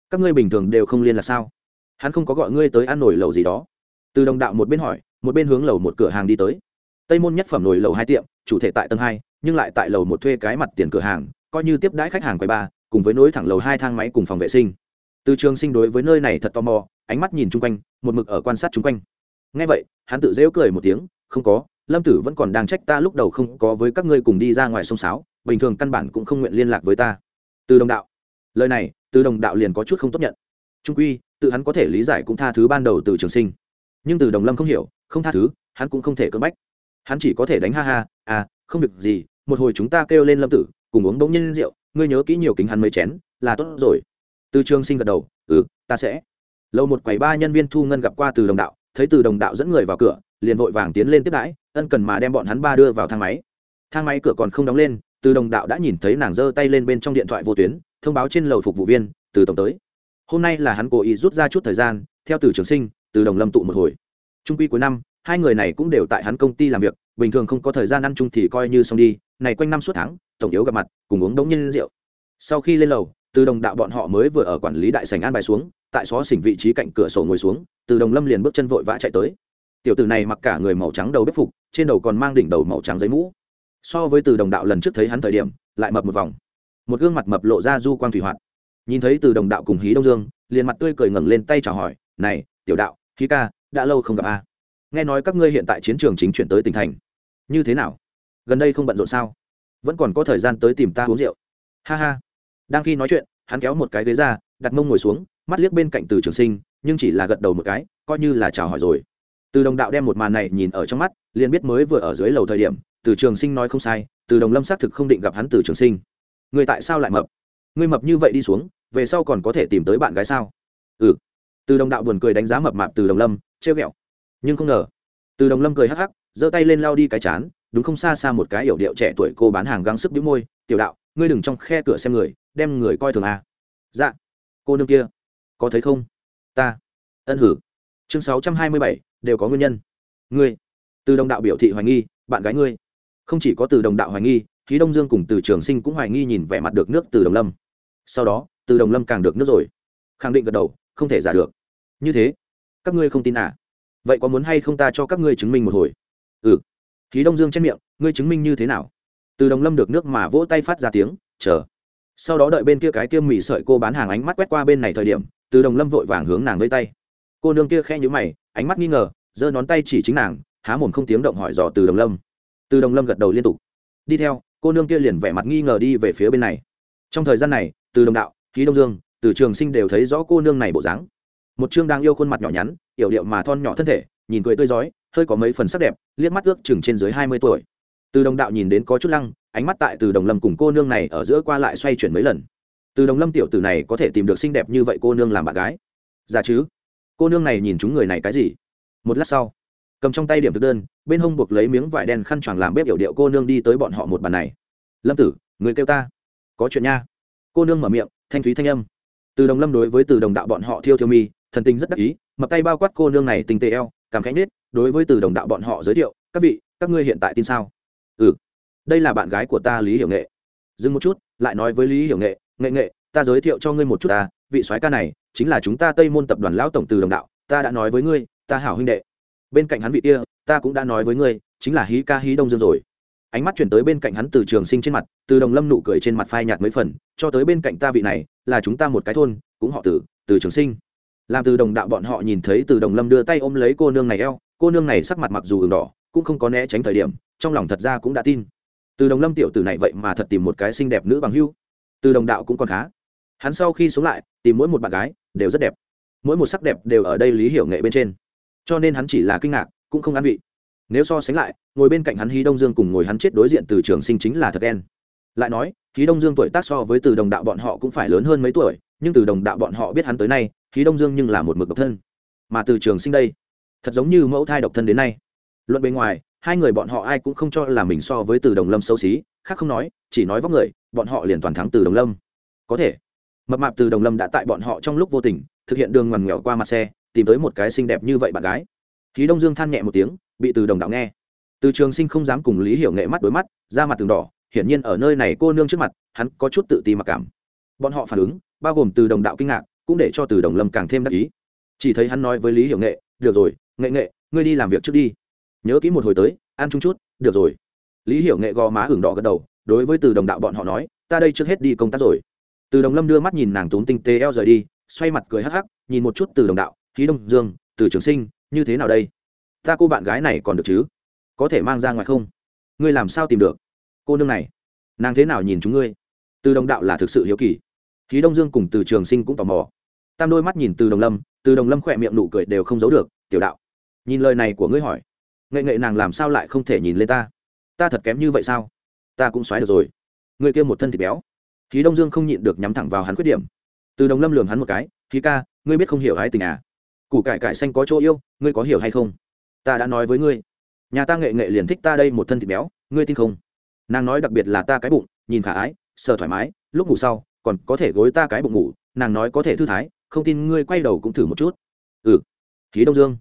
Các ngươi bình thường đều không liên là sao? Hắn không có gọi ngươi tới ăn nổi lầu gì đó. Từ đồng đạo một bên hỏi, một bên hướng lầu một cửa hàng đi tới. Tây môn nhất phẩm nổi lầu hai tiệm, chủ thể tại tầng hai, nhưng lại tại lầu một thuê cái mặt tiền cửa hàng, coi như tiếp đãi khách hàng quầy ba, cùng với nối thẳng lầu hai thang máy cùng phòng vệ sinh. Từ trường sinh đối với nơi này thật tò mò, ánh mắt nhìn chung quanh, một mực ở quan sát chung quanh. Ngay vậy, hắn tự dễu cười một tiếng, không có, lâm tử vẫn còn đang trách ta lúc đầu không có với các ngươi cùng đi ra ngoài sông sáo bình thường căn bản cũng không nguyện liên lạc với ta. Từ đồng đạo. Lời này, từ đồng đạo liền có chút không tốt nhận. Trung quy, tự hắn có thể lý giải cũng tha thứ ban đầu từ trường sinh. Nhưng từ đồng lâm không hiểu, không tha thứ, hắn cũng không thể cưỡng bách. Hắn chỉ có thể đánh ha ha à không việc gì, một hồi chúng ta kêu lên lâm tử, cùng uống bỗng nhiên rượu, ngươi nhớ kỹ nhiều kính hắn mấy chén, là tốt rồi. Từ trường sinh gật đầu ừ ta sẽ. Lâu một quầy ba nhân viên thu ngân gặp qua từ đồng đạo, thấy từ đồng đạo dẫn người vào cửa, liền vội vàng tiến lên tiếp đãi, ân cần mà đem bọn hắn ba đưa vào thang máy. Thang máy cửa còn không đóng lên từ đồng đạo đã nhìn thấy nàng giơ tay lên bên trong điện thoại vô tuyến, thông báo trên lầu phục vụ viên, từ tổng tới. Hôm nay là hắn cố ý rút ra chút thời gian, theo từ trường sinh, từ đồng lâm tụ một hồi. Trung quy cuối năm, hai người này cũng đều tại hắn công ty làm việc, bình thường không có thời gian ăn chung thì coi như xong đi, này quanh năm suốt tháng, tổng yếu gặp mặt, cùng uống đống nhân rượu. Sau khi lên lầu, từ đồng đạo bọn họ mới vừa ở quản lý đại sành an bài xuống, tại xó xỉnh vị trí cạnh cửa sổ ngồi xuống, từ đồng lâm liền bước chân vội vã chạy tới. Tiểu tử này mặc cả người màu trắng đầu bếp phục, trên đầu còn mang đỉnh đầu màu trắng giấy mũ so với từ đồng đạo lần trước thấy hắn thời điểm, lại mập một vòng. Một gương mặt mập lộ ra du quang thủy hoạt. Nhìn thấy từ đồng đạo cùng hí đông dương, liền mặt tươi cười ngẩng lên tay chào hỏi, này, tiểu đạo, hí ca, đã lâu không gặp a. Nghe nói các ngươi hiện tại chiến trường chính chuyển tới tỉnh thành. Như thế nào? Gần đây không bận rộn sao? Vẫn còn có thời gian tới tìm ta uống rượu. Ha ha. Đang khi nói chuyện, hắn kéo một cái ghế ra, đặt mông ngồi xuống, mắt liếc bên cạnh từ trường sinh, nhưng chỉ là gật đầu một cái, coi như là chào hỏi rồi. Từ đồng đạo đem một màn này nhìn ở trong mắt, liền biết mới vừa ở dưới lầu thời điểm từ trường sinh nói không sai, từ đồng lâm xác thực không định gặp hắn từ trường sinh. Người tại sao lại mập? Người mập như vậy đi xuống, về sau còn có thể tìm tới bạn gái sao? Ừ. Từ đồng đạo buồn cười đánh giá mập mạp từ đồng lâm, trêu ghẹo. Nhưng không ngờ, từ đồng lâm cười hắc hắc, giơ tay lên lao đi cái chán, đúng không xa xa một cái yểu điệu trẻ tuổi cô bán hàng gắng sức đĩu môi, tiểu đạo, ngươi đừng trong khe cửa xem người, đem người coi thường à. dạ. Cô nương kia, có thấy không? Ta. Ân hử. Chương sáu trăm hai mươi bảy, đều có nguyên nhân. Ngươi. Từ đồng đạo biểu thị hoài nghi, bạn gái ngươi không chỉ có từ đồng đạo hoài nghi khí đông dương cùng từ trường sinh cũng hoài nghi nhìn vẻ mặt được nước từ đồng lâm. Sau đó, từ đồng lâm càng được nước rồi. Khẳng định gật đầu, không thể giả được. Như thế, các ngươi không tin à? Vậy có muốn hay không ta cho các ngươi chứng minh một hồi? Ừ. Khí đông dương trên miệng, ngươi chứng minh như thế nào? Từ đồng lâm được nước mà vỗ tay phát ra tiếng, chờ. Sau đó đợi bên kia cái kia mì sợi cô bán hàng ánh mắt quét qua bên này thời điểm, từ đồng lâm vội vàng hướng nàng vây tay. Cô nương kia khe nhữ mày, ánh mắt nghi ngờ, giơ ngón tay chỉ chính nàng, há mồm không tiếng động hỏi dò từ đồng lâm từ đồng lâm gật đầu liên tục. Đi theo, cô nương kia liền vẻ mặt nghi ngờ đi về phía bên này. Trong thời gian này, từ đồng đạo khí đông dương, từ trường sinh đều thấy rõ cô nương này bộ dáng. Một chương đang yêu khuôn mặt nhỏ nhắn, yểu điệu mà thon nhỏ thân thể, nhìn cười tươi rói, hơi có mấy phần sắc đẹp, liếc mắt ước chừng trên dưới hai mươi tuổi. Từ đồng đạo nhìn đến có chút lăng, ánh mắt tại từ đồng lâm cùng cô nương này ở giữa qua lại xoay chuyển mấy lần. Từ đồng lâm tiểu tử này có thể tìm được xinh đẹp như vậy cô nương làm bạn gái. Ra chứ? Cô nương này nhìn chúng người này cái gì? Một lát sau cầm trong tay điểm thực đơn, bên hông buộc lấy miếng vải đen khăn choàng làm bếp hiểu điệu cô nương đi tới bọn họ một bàn này. Lâm tử, người kêu ta. Có chuyện nha. Cô nương mở miệng, thanh thúy thanh âm. Từ đồng lâm đối với từ đồng đạo bọn họ thiêu thiêu mi, thần tình rất đắc ý, mập tay bao quát cô nương này tinh tế eo, cảm khánh nết, đối với từ đồng đạo bọn họ giới thiệu, các vị, các ngươi hiện tại tin sao? Ừ đây là bạn gái của ta lý hiểu nghệ. Dừng một chút, lại nói với lý hiểu nghệ nghệ nghệ, ta giới thiệu cho ngươi một chút ta, vị soái ca này, chính là chúng ta tây môn tập đoàn lão tổng từ đồng đạo, ta đã nói với ngươi, ta hảo huynh đệ bên cạnh hắn vị kia, ta cũng đã nói với ngươi, chính là hí ca hí đông dương rồi. Ánh mắt chuyển tới bên cạnh hắn từ trường sinh trên mặt, từ đồng lâm nụ cười trên mặt phai nhạt mấy phần, cho tới bên cạnh ta vị này, là chúng ta một cái thôn, cũng họ từ từ trường sinh. Làm từ đồng đạo bọn họ nhìn thấy từ đồng lâm đưa tay ôm lấy cô nương này eo, cô nương này sắc mặt mặc dù ửng đỏ, cũng không có né tránh thời điểm, trong lòng thật ra cũng đã tin. Từ đồng lâm tiểu tử này vậy mà thật tìm một cái xinh đẹp nữ bằng hưu. Từ đồng đạo cũng còn khá. Hắn sau khi sống lại, tìm mỗi một bạn gái, đều rất đẹp. Mỗi một sắc đẹp đều ở đây lý hiểu nghệ bên trên cho nên hắn chỉ là kinh ngạc, cũng không ăn vị. Nếu so sánh lại, ngồi bên cạnh hắn hí đông dương cùng ngồi hắn chết đối diện từ trường sinh chính là thật đen lại nói, hí đông dương tuổi tác so với từ đồng đạo bọn họ cũng phải lớn hơn mấy tuổi, nhưng từ đồng đạo bọn họ biết hắn tới nay, hí đông dương nhưng là một mực độc thân. Mà từ trường sinh đây, thật giống như mẫu thai độc thân đến nay. Luận bên ngoài, hai người bọn họ ai cũng không cho là mình so với từ đồng lâm xấu xí, khác không nói, chỉ nói vóc người, bọn họ liền toàn thắng từ đồng lâm. Có thể, mập mạp từ đồng lâm đã tại bọn họ trong lúc vô tình, thực hiện đường ngoằn nghèo qua mặt xe tìm tới một cái xinh đẹp như vậy bạn gái. Khí đông dương than nhẹ một tiếng, bị từ đồng đạo nghe. Từ trường sinh không dám cùng lý hiểu nghệ mắt đối mắt ra mặt từng đỏ, hiển nhiên ở nơi này cô nương trước mặt, hắn có chút tự ti mặc cảm. Bọn họ phản ứng, bao gồm từ đồng đạo kinh ngạc, cũng để cho từ đồng lâm càng thêm đắc ý. Chỉ thấy hắn nói với lý hiểu nghệ, được rồi, nghệ nghệ, ngươi đi làm việc trước đi. Nhớ kỹ một hồi tới, ăn chung chút, được rồi. Lý hiểu nghệ gò má hưởng đỏ gật đầu, đối với từ đồng đạo bọn họ nói, ta đây trước hết đi công tác rồi. Từ đồng lâm đưa mắt nhìn nàng tốn tinh tế eo rời đi, xoay mặt cười hắc hắc, nhìn một chút từ đồng đạo khí đông dương, từ trường sinh, như thế nào đây? Ta cô bạn gái này còn được chứ? Có thể mang ra ngoài không? Ngươi làm sao tìm được? Cô nương này, nàng thế nào nhìn chúng ngươi? Từ đồng đạo là thực sự hiếu kỳ. Khí đông dương cùng từ trường sinh cũng tò mò. Tam đôi mắt nhìn từ đồng lâm, từ đồng lâm khỏe miệng nụ cười đều không giấu được, tiểu đạo, nhìn lời này của ngươi hỏi, nghệ nghệ nàng làm sao lại không thể nhìn lên ta? Ta thật kém như vậy sao? Ta cũng xoáy được rồi. Người kia một thân thịt béo. Khí đông dương không nhịn được nhắm thẳng vào hắn khuyết điểm. Từ đồng lâm lường hắn một cái, khí ca, ngươi biết không hiểu hái tình à? Củ cải cải xanh có chỗ yêu, ngươi có hiểu hay không? Ta đã nói với ngươi, nhà ta nghệ nghệ liền thích ta đây một thân thịt béo, ngươi tin không? Nàng nói đặc biệt là ta cái bụng, nhìn khả ái, sờ thoải mái, lúc ngủ sau, còn có thể gối ta cái bụng ngủ, nàng nói có thể thư thái, không tin ngươi quay đầu cũng thử một chút. Ừ. Khí đông dương.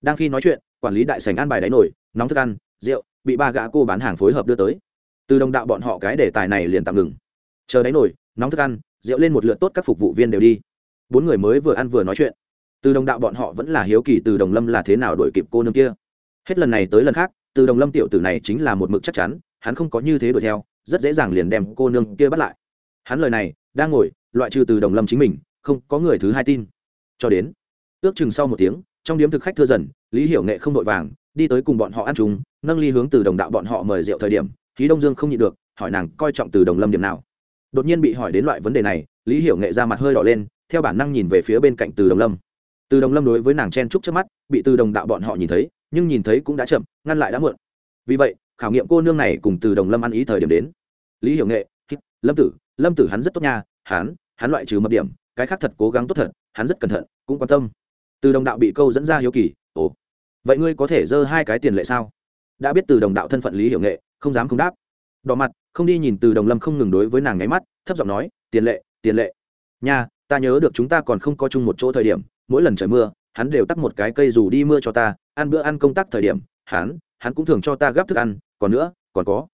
Đang khi nói chuyện, quản lý đại sành ăn bài đáy nổi nóng thức ăn, rượu, bị ba gã cô bán hàng phối hợp đưa tới. Từ đồng đạo bọn họ cái đề tài này liền tạm ngừng. Chờ đáy nổi nóng thức ăn, rượu lên một lượt tốt các phục vụ viên đều đi. Bốn người mới vừa ăn vừa nói chuyện từ đồng đạo bọn họ vẫn là hiếu kỳ từ đồng lâm là thế nào đổi kịp cô nương kia. Hết lần này tới lần khác, từ đồng lâm tiểu tử này chính là một mực chắc chắn, hắn không có như thế đuổi theo, rất dễ dàng liền đem cô nương kia bắt lại. Hắn lời này, đang ngồi, loại trừ từ đồng lâm chính mình, không có người thứ hai tin. Cho đến, ước chừng sau một tiếng, trong điếm thực khách thưa dần, lý hiểu nghệ không vội vàng, đi tới cùng bọn họ ăn chúng nâng ly hướng từ đồng đạo bọn họ mời rượu thời điểm khí đông dương không nhịn được, hỏi nàng coi trọng từ đồng lâm điểm nào. Đột nhiên bị hỏi đến loại vấn đề này, lý hiểu nghệ ra mặt hơi đỏ lên, theo bản năng nhìn về phía bên cạnh từ đồng lâm từ đồng lâm đối với nàng chen trúc trước mắt, bị từ đồng đạo bọn họ nhìn thấy, nhưng nhìn thấy cũng đã chậm, ngăn lại đã muộn. Vì vậy, khảo nghiệm cô nương này cùng từ đồng lâm ăn ý thời điểm đến. Lý hiểu nghệ lâm tử lâm tử hắn rất tốt nha, hắn hắn loại trừ mập điểm, cái khác thật cố gắng tốt thật, hắn rất cẩn thận, cũng quan tâm. Từ đồng đạo bị câu dẫn ra hiếu kỳ, ồ, vậy ngươi có thể dơ hai cái tiền lệ sao? Đã biết từ đồng đạo thân phận lý hiểu nghệ, không dám không đáp. Đỏ mặt, không đi nhìn từ đồng lâm không ngừng đối với nàng nháy mắt, thấp giọng nói, tiền lệ tiền lệ. Nha, ta nhớ được chúng ta còn không có chung một chỗ thời điểm mỗi lần trời mưa, hắn đều tắt một cái cây dù đi mưa cho ta, ăn bữa ăn công tác thời điểm, hắn hắn cũng thường cho ta gắp thức ăn, còn nữa, còn có.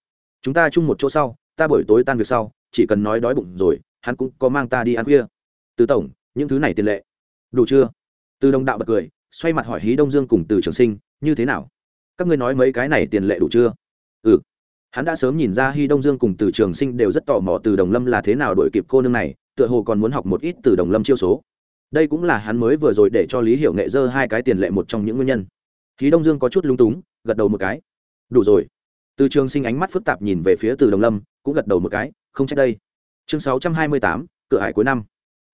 Chúng ta chung một chỗ sau, ta buổi tối tan việc sau, chỉ cần nói đói bụng rồi, hắn cũng có mang ta đi ăn khuya. Từ tổng, những thứ này tiền lệ. Đủ chưa? Từ đồng đạo bật cười, xoay mặt hỏi hí đông dương cùng từ trường sinh, như thế nào? Các ngươi nói mấy cái này tiền lệ đủ chưa? Ừ. Hắn đã sớm nhìn ra hy đông dương cùng từ trường sinh đều rất tò mò từ đồng lâm là thế nào đổi kịp cô nương này, tựa hồ còn muốn học một ít từ đồng lâm chiêu số đây cũng là hắn mới vừa rồi để cho lý hiểu nghệ dơ hai cái tiền lệ một trong những nguyên nhân. Khí đông dương có chút lung túng, gật đầu một cái. Đủ rồi. Từ trường sinh ánh mắt phức tạp nhìn về phía từ đồng lâm, cũng gật đầu một cái, không trách đây. Chương sáu trăm hai mươi tám, cửa hải cuối năm.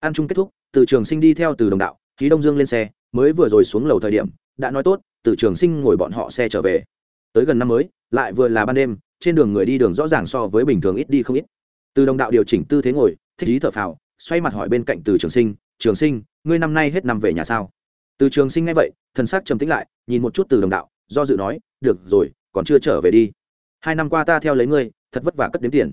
An trung kết thúc, từ trường sinh đi theo từ đồng đạo, Khí đông dương lên xe, mới vừa rồi xuống lầu thời điểm, đã nói tốt, từ trường sinh ngồi bọn họ xe trở về. Tới gần năm mới, lại vừa là ban đêm, trên đường người đi đường rõ ràng so với bình thường ít đi không ít. Từ đồng đạo điều chỉnh tư thế ngồi, thích ý thở phào, xoay mặt hỏi bên cạnh từ trường sinh trường sinh, ngươi năm nay hết năm về nhà sao? Từ trường sinh nghe vậy, thần sắc trầm tĩnh lại, nhìn một chút từ đồng đạo, do dự nói, được rồi, còn chưa trở về đi. Hai năm qua ta theo lấy ngươi, thật vất vả cất đến tiền.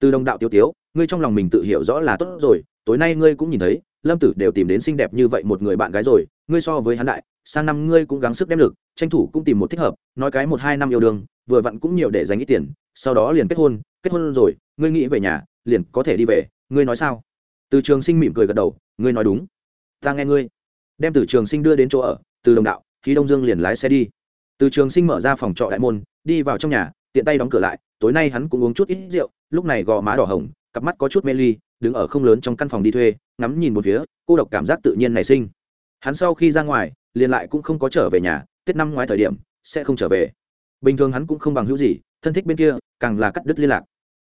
Từ đồng đạo tiêu tiếu, ngươi trong lòng mình tự hiểu rõ là tốt rồi, tối nay ngươi cũng nhìn thấy, lâm tử đều tìm đến xinh đẹp như vậy một người bạn gái rồi, ngươi so với hắn đại, sang năm ngươi cũng gắng sức đem lực, tranh thủ cũng tìm một thích hợp, nói cái một hai năm yêu đương, vừa vặn cũng nhiều để dành ít tiền, sau đó liền kết hôn kết hôn rồi, ngươi nghĩ về nhà, liền có thể đi về, ngươi nói sao? Từ trường sinh mỉm cười gật đầu, ngươi nói đúng. Ta nghe ngươi. Đem từ trường sinh đưa đến chỗ ở, từ đồng đạo, khi đông dương liền lái xe đi. Từ trường sinh mở ra phòng trọ đại môn, đi vào trong nhà, tiện tay đóng cửa lại, tối nay hắn cũng uống chút ít rượu, lúc này gò má đỏ hồng, cặp mắt có chút mê ly, đứng ở không lớn trong căn phòng đi thuê, ngắm nhìn một phía, cô độc cảm giác tự nhiên nảy sinh. Hắn sau khi ra ngoài, liền lại cũng không có trở về nhà, tết năm ngoái thời điểm, sẽ không trở về. Bình thường hắn cũng không bằng hữu gì, thân thích bên kia, càng là cắt đứt liên lạc.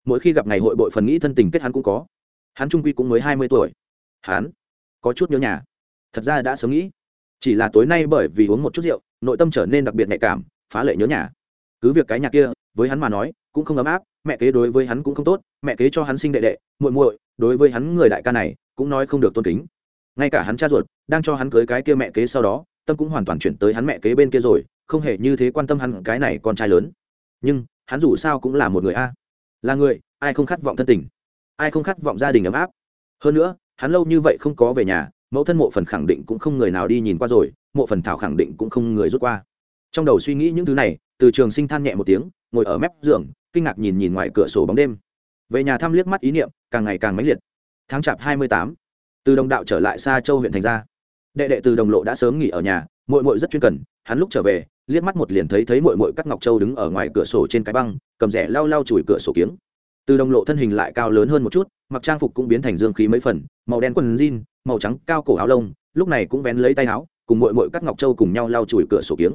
Mỗi khi gặp ngày hội bội phần nghĩ thân tình kết hắn cũng có hắn trung quy cũng mới hai mươi tuổi. Hắn có chút nhớ nhà. Thật ra đã sớm nghĩ, chỉ là tối nay bởi vì uống một chút rượu, nội tâm trở nên đặc biệt nhạy cảm, phá lệ nhớ nhà. Cứ việc cái nhà kia, với hắn mà nói, cũng không ấm áp, mẹ kế đối với hắn cũng không tốt, mẹ kế cho hắn sinh đệ đệ, muội muội, đối với hắn người đại ca này, cũng nói không được tôn kính. Ngay cả hắn cha ruột, đang cho hắn cưới cái kia mẹ kế sau đó, tâm cũng hoàn toàn chuyển tới hắn mẹ kế bên kia rồi, không hề như thế quan tâm hắn cái này con trai lớn. Nhưng, hắn dù sao cũng là một người a. Là người, ai không khát vọng thân tình ai không khát vọng gia đình ấm áp. Hơn nữa, hắn lâu như vậy không có về nhà, mẫu thân mộ phần khẳng định cũng không người nào đi nhìn qua rồi, mộ phần thảo khẳng định cũng không người rút qua. Trong đầu suy nghĩ những thứ này, từ trường sinh than nhẹ một tiếng, ngồi ở mép giường, kinh ngạc nhìn nhìn ngoài cửa sổ bóng đêm. Về nhà thăm liếc mắt ý niệm, càng ngày càng mãnh liệt. Tháng chạp hai mươi tám, từ đồng đạo trở lại xa châu huyện thành ra đệ đệ từ đồng lộ đã sớm nghỉ ở nhà mội mội rất chuyên cần, hắn lúc trở về, liếc mắt một liền thấy thấy mội mội cắt ngọc châu đứng ở ngoài cửa sổ trên cái băng, cầm rẻ lau lau chùi cửa sổ kiếng từ đồng lộ thân hình lại cao lớn hơn một chút, mặc trang phục cũng biến thành dương khí mấy phần, màu đen quần jean, màu trắng, cao cổ áo lông, lúc này cũng vén lấy tay áo, cùng mội mội các ngọc châu cùng nhau lau chùi cửa sổ kiếng.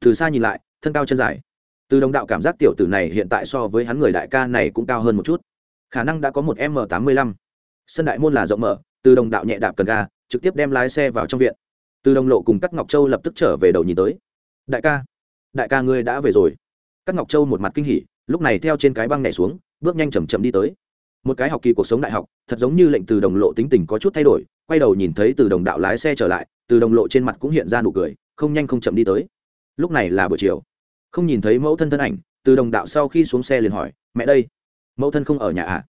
Từ xa nhìn lại, thân cao chân dài. Từ đồng đạo cảm giác tiểu tử này hiện tại so với hắn người đại ca này cũng cao hơn một chút. Khả năng đã có một m tám mươi lăm. Sân đại môn là rộng mở, từ đồng đạo nhẹ đạp cần ga, trực tiếp đem lái xe vào trong viện. Từ đồng lộ cùng các ngọc châu lập tức trở về đầu nhìn tới. Đại ca đại ca ngươi đã về rồi. Các ngọc châu một mặt kinh hỉ lúc này theo trên cái băng nhảy xuống, bước nhanh chầm chậm đi tới. Một cái học kỳ cuộc sống đại học, thật giống như lệnh từ đồng lộ tính tình có chút thay đổi, quay đầu nhìn thấy từ đồng đạo lái xe trở lại, từ đồng lộ trên mặt cũng hiện ra nụ cười, không nhanh không chậm đi tới. Lúc này là buổi chiều. Không nhìn thấy mẫu thân thân ảnh, từ đồng đạo sau khi xuống xe liền hỏi, mẹ đây, mẫu thân không ở nhà à?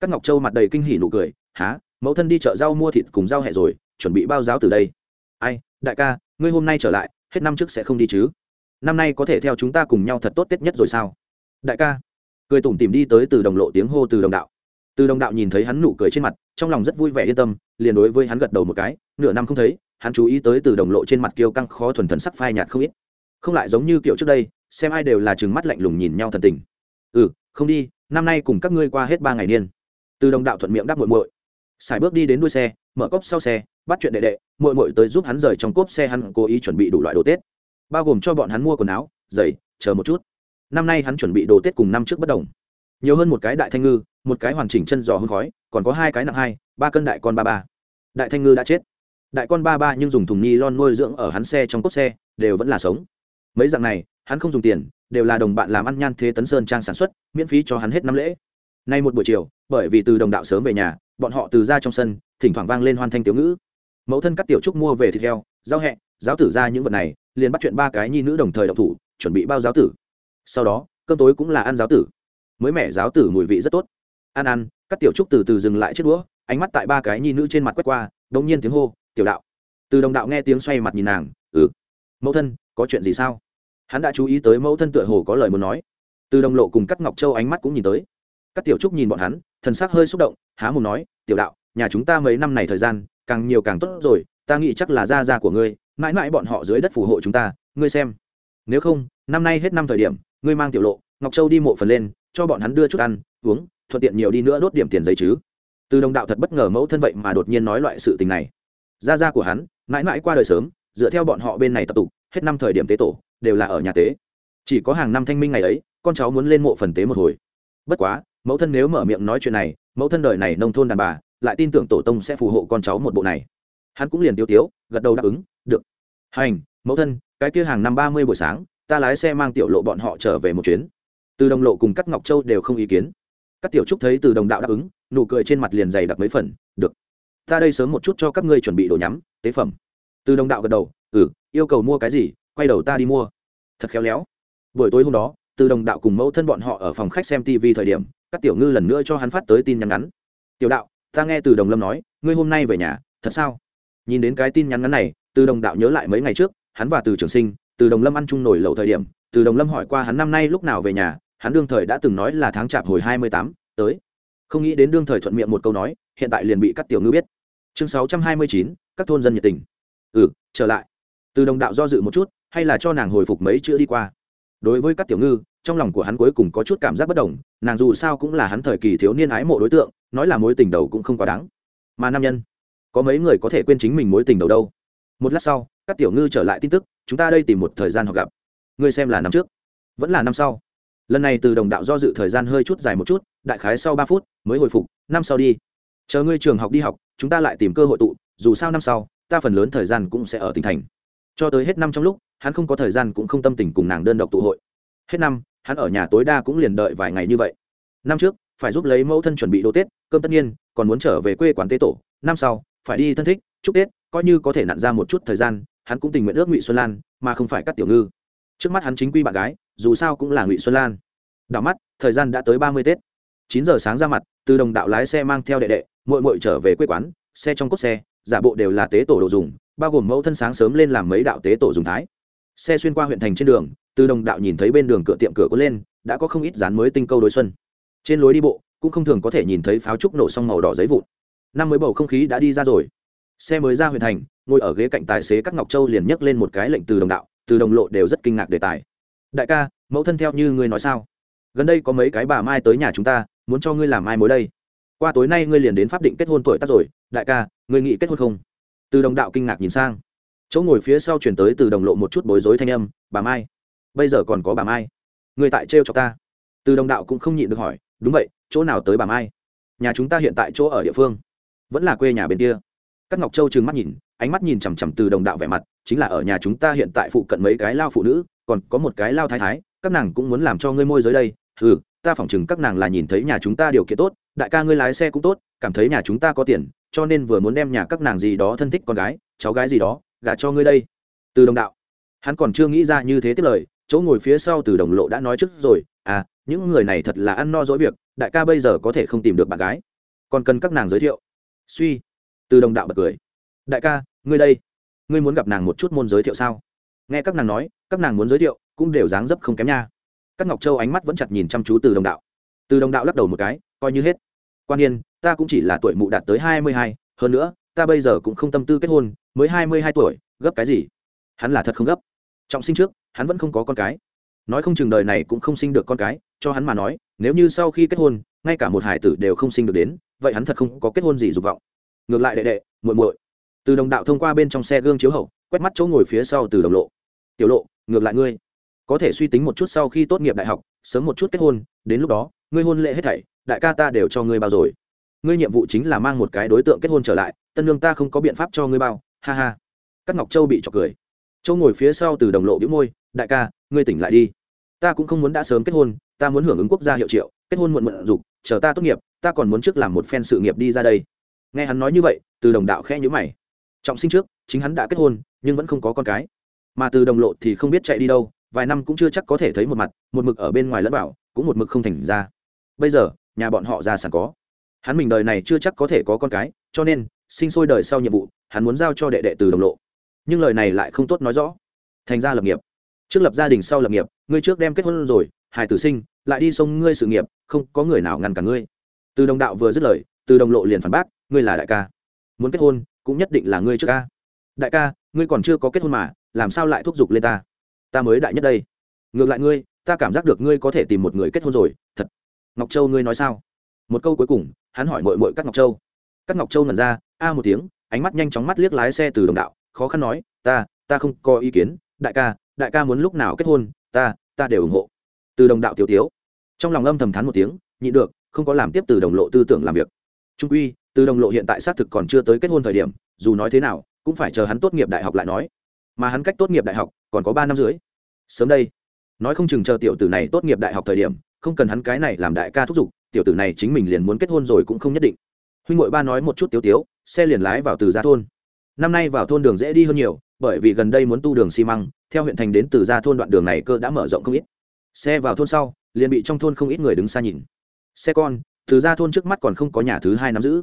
Các ngọc châu mặt đầy kinh hỉ nụ cười há mẫu thân đi chợ rau mua thịt cùng rau hẹ rồi, chuẩn bị bao giáo từ đây. Ai, đại ca, ngươi hôm nay trở lại, hết năm trước sẽ không đi chứ? Năm nay có thể theo chúng ta cùng nhau thật tốt tết nhất rồi sao? Đại ca. Cười tủm tìm đi tới từ đồng lộ tiếng hô từ đồng đạo. Từ đồng đạo nhìn thấy hắn nụ cười trên mặt, trong lòng rất vui vẻ yên tâm, liền đối với hắn gật đầu một cái, nửa năm không thấy, hắn chú ý tới từ đồng lộ trên mặt kiêu căng khó thuần thần sắc phai nhạt không ít. Không lại giống như kiểu trước đây, xem ai đều là chừng mắt lạnh lùng nhìn nhau thần tình. Ừ không đi, năm nay cùng các ngươi qua hết ba ngày niên. Từ đồng đạo thuận miệng đáp muội muội. Xài bước đi đến đuôi xe, mở cốp sau xe, bắt chuyện đệ đệ, muội muội tới giúp hắn rời trong cốp xe hắn cố ý chuẩn bị đủ loại đồ tết. Bao gồm cho bọn hắn mua quần áo, giày, chờ một chút năm nay hắn chuẩn bị đồ tết cùng năm trước bất đồng. Nhiều hơn một cái đại thanh ngư, một cái hoàn chỉnh chân giò hương khói, còn có hai cái nặng hai, ba cân đại con ba ba. Đại thanh ngư đã chết. Đại con ba ba nhưng dùng thùng ni lon nuôi dưỡng ở hắn xe trong cốp xe, đều vẫn là sống. Mấy dạng này, hắn không dùng tiền, đều là đồng bạn làm ăn nhan thế tấn sơn trang sản xuất, miễn phí cho hắn hết năm lễ. Nay một buổi chiều, bởi vì từ đồng đạo sớm về nhà, bọn họ từ ra trong sân, thỉnh thoảng vang lên hoan thanh tiểu ngữ. Mẫu thân cắt tiểu trúc mua về thịt heo, rau hẹ, giáo tử ra những vật này, liền bắt chuyện ba cái nhi nữ đồng thời đậu thủ, chuẩn bị bao giáo tử sau đó, cơm tối cũng là ăn giáo tử. Mới mẻ giáo tử mùi vị rất tốt. Ăn ăn các tiểu trúc từ từ dừng lại chiếc đũa, ánh mắt tại ba cái nhi nữ trên mặt quét qua, đống nhiên tiếng hô, tiểu đạo. Từ đồng đạo nghe tiếng xoay mặt nhìn nàng ừ. Mẫu thân, có chuyện gì sao? Hắn đã chú ý tới mẫu thân tựa hồ có lời muốn nói. Từ đồng lộ cùng cắt ngọc châu ánh mắt cũng nhìn tới. Các tiểu trúc nhìn bọn hắn, thần sắc hơi xúc động, há mồm nói, tiểu đạo, nhà chúng ta mấy năm này thời gian, càng nhiều càng tốt rồi, ta nghĩ chắc là gia gia của ngươi, mãi mãi bọn họ dưới đất phù hộ chúng ta, ngươi xem. Nếu không, năm nay hết năm thời điểm ngươi mang tiểu lộ, ngọc châu đi mộ phần lên, cho bọn hắn đưa chút ăn, uống, thuận tiện nhiều đi nữa đốt điểm tiền giấy chứ. Từ đồng đạo thật bất ngờ mẫu thân vậy mà đột nhiên nói loại sự tình này. Gia gia của hắn, mãi mãi qua đời sớm, dựa theo bọn họ bên này tập tục, hết năm thời điểm tế tổ, đều là ở nhà tế. Chỉ có hàng năm thanh minh ngày ấy, con cháu muốn lên mộ phần tế một hồi. Bất quá, mẫu thân nếu mở miệng nói chuyện này, mẫu thân đời này nông thôn đàn bà, lại tin tưởng tổ tông sẽ phù hộ con cháu một bộ này. Hắn cũng liền tiêu tiếu, gật đầu đáp ứng, được. Hành, mẫu thân, cái kia hàng năm ba mươi buổi sáng ta lái xe mang tiểu lộ bọn họ trở về một chuyến. Từ đồng lộ cùng cắt ngọc châu đều không ý kiến. Các tiểu trúc thấy từ đồng đạo đáp ứng, nụ cười trên mặt liền dày đặc mấy phần, được, ta đây sớm một chút cho các ngươi chuẩn bị đồ nhắm, tế phẩm. Từ đồng đạo gật đầu ừ yêu cầu mua cái gì, quay đầu ta đi mua. Thật khéo léo. Buổi tối hôm đó, từ đồng đạo cùng mẫu thân bọn họ ở phòng khách xem tv thời điểm các tiểu ngư lần nữa cho hắn phát tới tin nhắn ngắn. Tiểu đạo, ta nghe từ đồng lâm nói, ngươi hôm nay về nhà, thật sao? Nhìn đến cái tin nhắn ngắn này, từ đồng đạo nhớ lại mấy ngày trước, hắn và từ trường sinh từ đồng lâm ăn chung nổi lẩu thời điểm, từ đồng lâm hỏi qua hắn năm nay lúc nào về nhà, hắn đương thời đã từng nói là tháng chạp hồi hai mươi tám, tới. Không nghĩ đến đương thời thuận miệng một câu nói, hiện tại liền bị các tiểu ngư biết. Chương sáu trăm hai mươi chín, các thôn dân nhiệt tình. Ừ trở lại. Từ đồng đạo do dự một chút, hay là cho nàng hồi phục mấy chữ đi qua. Đối với các tiểu ngư, trong lòng của hắn cuối cùng có chút cảm giác bất đồng, nàng dù sao cũng là hắn thời kỳ thiếu niên ái mộ đối tượng, nói là mối tình đầu cũng không quá đáng. Mà nam nhân, có mấy người có thể quên chính mình mối tình đầu đâu. Một lát sau, các tiểu ngư trở lại tin tức chúng ta đây tìm một thời gian họ gặp. Ngươi xem là năm trước, vẫn là năm sau. Lần này từ đồng đạo do dự thời gian hơi chút dài một chút, đại khái sau ba phút mới hồi phục, năm sau đi. Chờ ngươi trường học đi học, chúng ta lại tìm cơ hội tụ, dù sao năm sau, ta phần lớn thời gian cũng sẽ ở tỉnh thành. Cho tới hết năm trong lúc, hắn không có thời gian cũng không tâm tình cùng nàng đơn độc tụ hội. Hết năm, hắn ở nhà tối đa cũng liền đợi vài ngày như vậy. Năm trước, phải giúp lấy mẫu thân chuẩn bị đồ tết, cơm tất nhiên, còn muốn trở về quê quán tế tổ. Năm sau, phải đi thân thích, chúc tết, coi như có thể nặn ra một chút thời gian hắn cũng tình nguyện ước ngụy xuân lan, mà không phải các tiểu ngư. Trước mắt hắn chính quy bạn gái, dù sao cũng là ngụy xuân lan. Đảo mắt, thời gian đã tới ba mươi tết. Chín giờ sáng ra mặt, từ đồng đạo lái xe mang theo đệ đệ mội mội trở về quê quán, xe trong cốt xe, giả bộ đều là tế tổ đồ dùng, bao gồm mẫu thân sáng sớm lên làm mấy đạo tế tổ dùng thái. Xe xuyên qua huyện thành trên đường, từ đồng đạo nhìn thấy bên đường cửa tiệm cửa có lên, đã có không ít dán mới tinh câu đối xuân. Trên lối đi bộ, cũng không thường có thể nhìn thấy pháo trúc nổ xong màu đỏ giấy vụn. Năm mới bầu không khí đã đi ra rồi. Xe mới ra huyện thành ngồi ở ghế cạnh tài xế các ngọc châu liền nhấc lên một cái lệnh từ đồng đạo, từ đồng lộ đều rất kinh ngạc đề tài. Đại ca, mẫu thân theo như ngươi nói sao? Gần đây có mấy cái bà mai tới nhà chúng ta, muốn cho ngươi làm mai mối đây. Qua tối nay ngươi liền đến pháp định kết hôn tuổi tác rồi, đại ca, ngươi nghĩ kết hôn không? Từ đồng đạo kinh ngạc nhìn sang. Chỗ ngồi phía sau chuyển tới từ đồng lộ một chút bối rối thanh âm, bà mai, bây giờ còn có bà mai? Người tại trêu cho ta? Từ đồng đạo cũng không nhịn được hỏi, đúng vậy, chỗ nào tới bà mai? Nhà chúng ta hiện tại chỗ ở địa phương, vẫn là quê nhà bên kia các ngọc châu trừng mắt nhìn, ánh mắt nhìn chằm chằm từ đồng đạo vẻ mặt, chính là ở nhà chúng ta hiện tại phụ cận mấy cái lao phụ nữ, còn có một cái lao thái thái, các nàng cũng muốn làm cho ngươi môi giới đây. Ừ ta phỏng chừng các nàng là nhìn thấy nhà chúng ta điều kiện tốt, đại ca ngươi lái xe cũng tốt, cảm thấy nhà chúng ta có tiền, cho nên vừa muốn đem nhà các nàng gì đó thân thích con gái, cháu gái gì đó, gả cho ngươi đây. Từ đồng đạo, hắn còn chưa nghĩ ra như thế tiếp lời, chỗ ngồi phía sau từ đồng lộ đã nói trước rồi à những người này thật là ăn no dỗi việc, đại ca bây giờ có thể không tìm được bạn gái. Còn cần các nàng giới thiệu. Suy từ đồng đạo bật cười. Đại ca, ngươi đây, ngươi muốn gặp nàng một chút môn giới thiệu sao? Nghe các nàng nói, các nàng muốn giới thiệu cũng đều dáng dấp không kém nha. Các ngọc châu ánh mắt vẫn chặt nhìn chăm chú từ đồng đạo. Từ đồng đạo lắc đầu một cái, coi như hết. Quan nhiên, ta cũng chỉ là tuổi mụ đạt tới hai mươi hai, hơn nữa, ta bây giờ cũng không tâm tư kết hôn, mới hai mươi hai tuổi, gấp cái gì? Hắn là thật không gấp. Trọng sinh trước, hắn vẫn không có con cái. Nói không chừng đời này cũng không sinh được con cái, cho hắn mà nói, nếu như sau khi kết hôn, ngay cả một hải tử đều không sinh được đến, vậy hắn thật không có kết hôn gì dục vọng ngược lại đệ đệ, muội muội. Từ đồng đạo thông qua bên trong xe gương chiếu hậu, quét mắt chỗ ngồi phía sau từ đồng lộ. Tiểu lộ, ngược lại ngươi. Có thể suy tính một chút sau khi tốt nghiệp đại học, sớm một chút kết hôn, đến lúc đó, ngươi hôn lễ hết thảy, đại ca ta đều cho ngươi bao rồi. Ngươi nhiệm vụ chính là mang một cái đối tượng kết hôn trở lại, tân lương ta không có biện pháp cho ngươi bao, ha ha. Các ngọc châu bị trọc cười. Châu ngồi phía sau từ đồng lộ đĩu môi, đại ca, ngươi tỉnh lại đi. Ta cũng không muốn đã sớm kết hôn, ta muốn hưởng ứng quốc gia hiệu triệu, kết hôn muộn muộn dục, chờ ta tốt nghiệp, ta còn muốn trước làm một phen sự nghiệp đi ra đây nghe hắn nói như vậy, từ đồng đạo khẽ nhữ mày. Trọng sinh trước, chính hắn đã kết hôn, nhưng vẫn không có con cái. Mà từ đồng lộ thì không biết chạy đi đâu, vài năm cũng chưa chắc có thể thấy một mặt, một mực ở bên ngoài lẫn bảo cũng một mực không thành ra. Bây giờ, nhà bọn họ ra sẵn có. Hắn mình đời này chưa chắc có thể có con cái, cho nên, sinh sôi đời sau nhiệm vụ, hắn muốn giao cho đệ đệ từ đồng lộ. Nhưng lời này lại không tốt nói rõ. Thành ra lập nghiệp. Trước lập gia đình sau lập nghiệp, ngươi trước đem kết hôn rồi, hài tử sinh, lại đi sông ngươi sự nghiệp, không có người nào ngăn cả ngươi. Từ đồng đạo vừa dứt lời, từ đồng lộ liền phản bác ngươi là đại ca. Muốn kết hôn, cũng nhất định là ngươi trước ca. Đại ca, ngươi còn chưa có kết hôn mà, làm sao lại thúc giục lên ta? Ta mới đại nhất đây. Ngược lại ngươi, ta cảm giác được ngươi có thể tìm một người kết hôn rồi, thật. Ngọc châu ngươi nói sao? Một câu cuối cùng, hắn hỏi mội mội các ngọc châu. Các ngọc châu ngẩn ra, a một tiếng, ánh mắt nhanh chóng mắt liếc lái xe từ đồng đạo, khó khăn nói, ta ta không có ý kiến, đại ca đại ca muốn lúc nào kết hôn, ta ta đều ủng hộ. Từ đồng đạo tiểu tiếu. Trong lòng âm thầm thắn một tiếng, nhị được, không có làm tiếp từ đồng lộ tư tưởng làm việc. Trung quy từ đồng lộ hiện tại xác thực còn chưa tới kết hôn thời điểm, dù nói thế nào, cũng phải chờ hắn tốt nghiệp đại học lại nói. Mà hắn cách tốt nghiệp đại học còn có ba năm dưới sớm đây, nói không chừng chờ tiểu tử này tốt nghiệp đại học thời điểm, không cần hắn cái này làm đại ca thúc giục, tiểu tử này chính mình liền muốn kết hôn rồi cũng không nhất định. Huynh ngội ba nói một chút tiếu tiếu, xe liền lái vào từ gia thôn. Năm nay vào thôn đường dễ đi hơn nhiều, bởi vì gần đây muốn tu đường xi măng, theo huyện thành đến từ gia thôn đoạn đường này cơ đã mở rộng không ít. Xe vào thôn sau, liền bị trong thôn không ít người đứng xa nhìn. Xe con, từ gia thôn trước mắt còn không có nhà thứ hai nắm giữ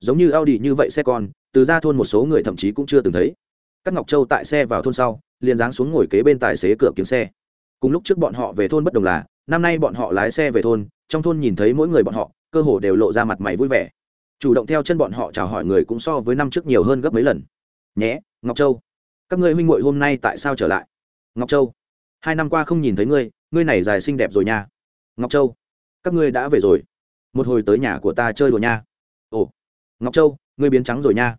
giống như audi như vậy xe con, từ ra thôn một số người thậm chí cũng chưa từng thấy. Các ngọc châu tại xe vào thôn sau, liền dáng xuống ngồi kế bên tài xế cửa kiếm xe. Cùng lúc trước bọn họ về thôn bất đồng là, năm nay bọn họ lái xe về thôn, trong thôn nhìn thấy mỗi người bọn họ, cơ hồ đều lộ ra mặt mày vui vẻ. Chủ động theo chân bọn họ chào hỏi người cũng so với năm trước nhiều hơn gấp mấy lần. Nhé, ngọc châu, các ngươi huynh muội hôm nay tại sao trở lại? Ngọc châu, hai năm qua không nhìn thấy ngươi ngươi này dài xinh đẹp rồi nha. Ngọc châu, các ngươi đã về rồi. Một hồi tới nhà của ta chơi đùa nha. Ồ ngọc châu, ngươi biến trắng rồi nha.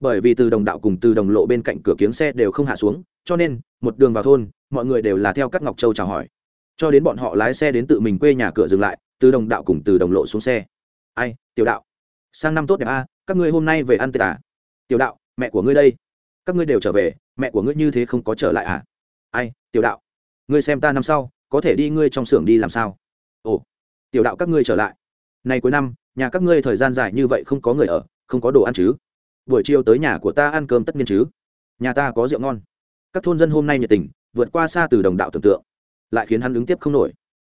Bởi vì từ đồng đạo cùng từ đồng lộ bên cạnh cửa kiếng xe đều không hạ xuống, cho nên, một đường vào thôn, mọi người đều là theo các ngọc châu chào hỏi. Cho đến bọn họ lái xe đến tự mình quê nhà cửa dừng lại, từ đồng đạo cùng từ đồng lộ xuống xe. Ai, tiểu đạo? Sang năm tốt đẹp a, các ngươi hôm nay về ăn tết à? Tiểu đạo, mẹ của ngươi đây. Các ngươi đều trở về, mẹ của ngươi như thế không có trở lại à? Ai, tiểu đạo? Ngươi xem ta năm sau, có thể đi ngươi trong xưởng đi làm sao? Ồ, tiểu đạo các ngươi trở lại. Này cuối năm nhà các ngươi thời gian dài như vậy không có người ở, không có đồ ăn chứ? Buổi chiều tới nhà của ta ăn cơm tất nhiên chứ? Nhà ta có rượu ngon. Các thôn dân hôm nay nhiệt tình, vượt qua xa từ đồng đạo tưởng tượng. Lại khiến hắn ứng tiếp không nổi.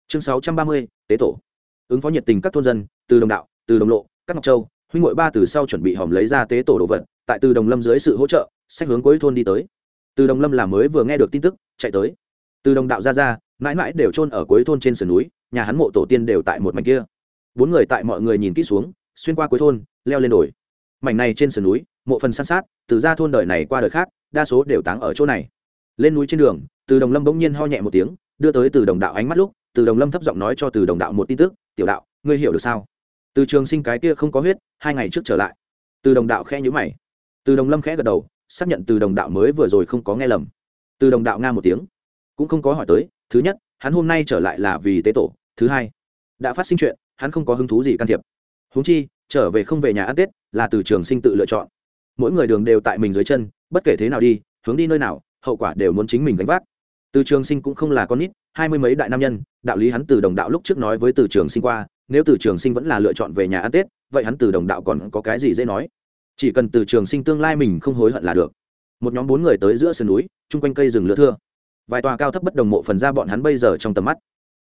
Chương sáu trăm ba mươi, tế tổ. Ứng phó nhiệt tình các thôn dân, từ đồng đạo, từ đồng lộ, các ngọc châu, huynh ngội ba từ sau chuẩn bị hòm lấy ra tế tổ đồ vật, tại từ đồng lâm dưới sự hỗ trợ, sách hướng cuối thôn đi tới. Từ đồng lâm là mới vừa nghe được tin tức, chạy tới. Từ đồng đạo ra ra, mãi mãi đều trôn ở cuối thôn trên sườn núi, nhà hắn mộ tổ tiên đều tại một mảnh kia bốn người tại mọi người nhìn kỹ xuống, xuyên qua cuối thôn, leo lên đồi. Mảnh này trên sườn núi, mộ phần san sát, từ ra thôn đời này qua đời khác, đa số đều táng ở chỗ này. Lên núi trên đường, từ đồng lâm bỗng nhiên ho nhẹ một tiếng, đưa tới từ đồng đạo ánh mắt lúc, từ đồng lâm thấp giọng nói cho từ đồng đạo một tin tức, tiểu đạo, ngươi hiểu được sao? Từ trường sinh cái kia không có huyết, hai ngày trước trở lại. Từ đồng đạo khẽ nhữ mày. Từ đồng lâm khẽ gật đầu, xác nhận từ đồng đạo mới vừa rồi không có nghe lầm. Từ đồng đạo nga một tiếng, cũng không có hỏi tới, thứ nhất, hắn hôm nay trở lại là vì tế tổ, thứ hai, đã phát sinh chuyện hắn không có hứng thú gì can thiệp. Húng chi, trở về không về nhà ăn tết là từ trường sinh tự lựa chọn. Mỗi người đường đều tại mình dưới chân, bất kể thế nào đi, hướng đi nơi nào, hậu quả đều muốn chính mình gánh vác. Từ trường sinh cũng không là con nít, hai mươi mấy đại nam nhân, đạo lý hắn từ đồng đạo lúc trước nói với từ trường sinh qua, nếu từ trường sinh vẫn là lựa chọn về nhà ăn tết, vậy hắn từ đồng đạo còn có cái gì dễ nói? Chỉ cần từ trường sinh tương lai mình không hối hận là được. Một nhóm bốn người tới giữa sườn núi, chung quanh cây rừng lửa thưa. Vài tòa cao thấp bất đồng mộ phần ra bọn hắn bây giờ trong tầm mắt.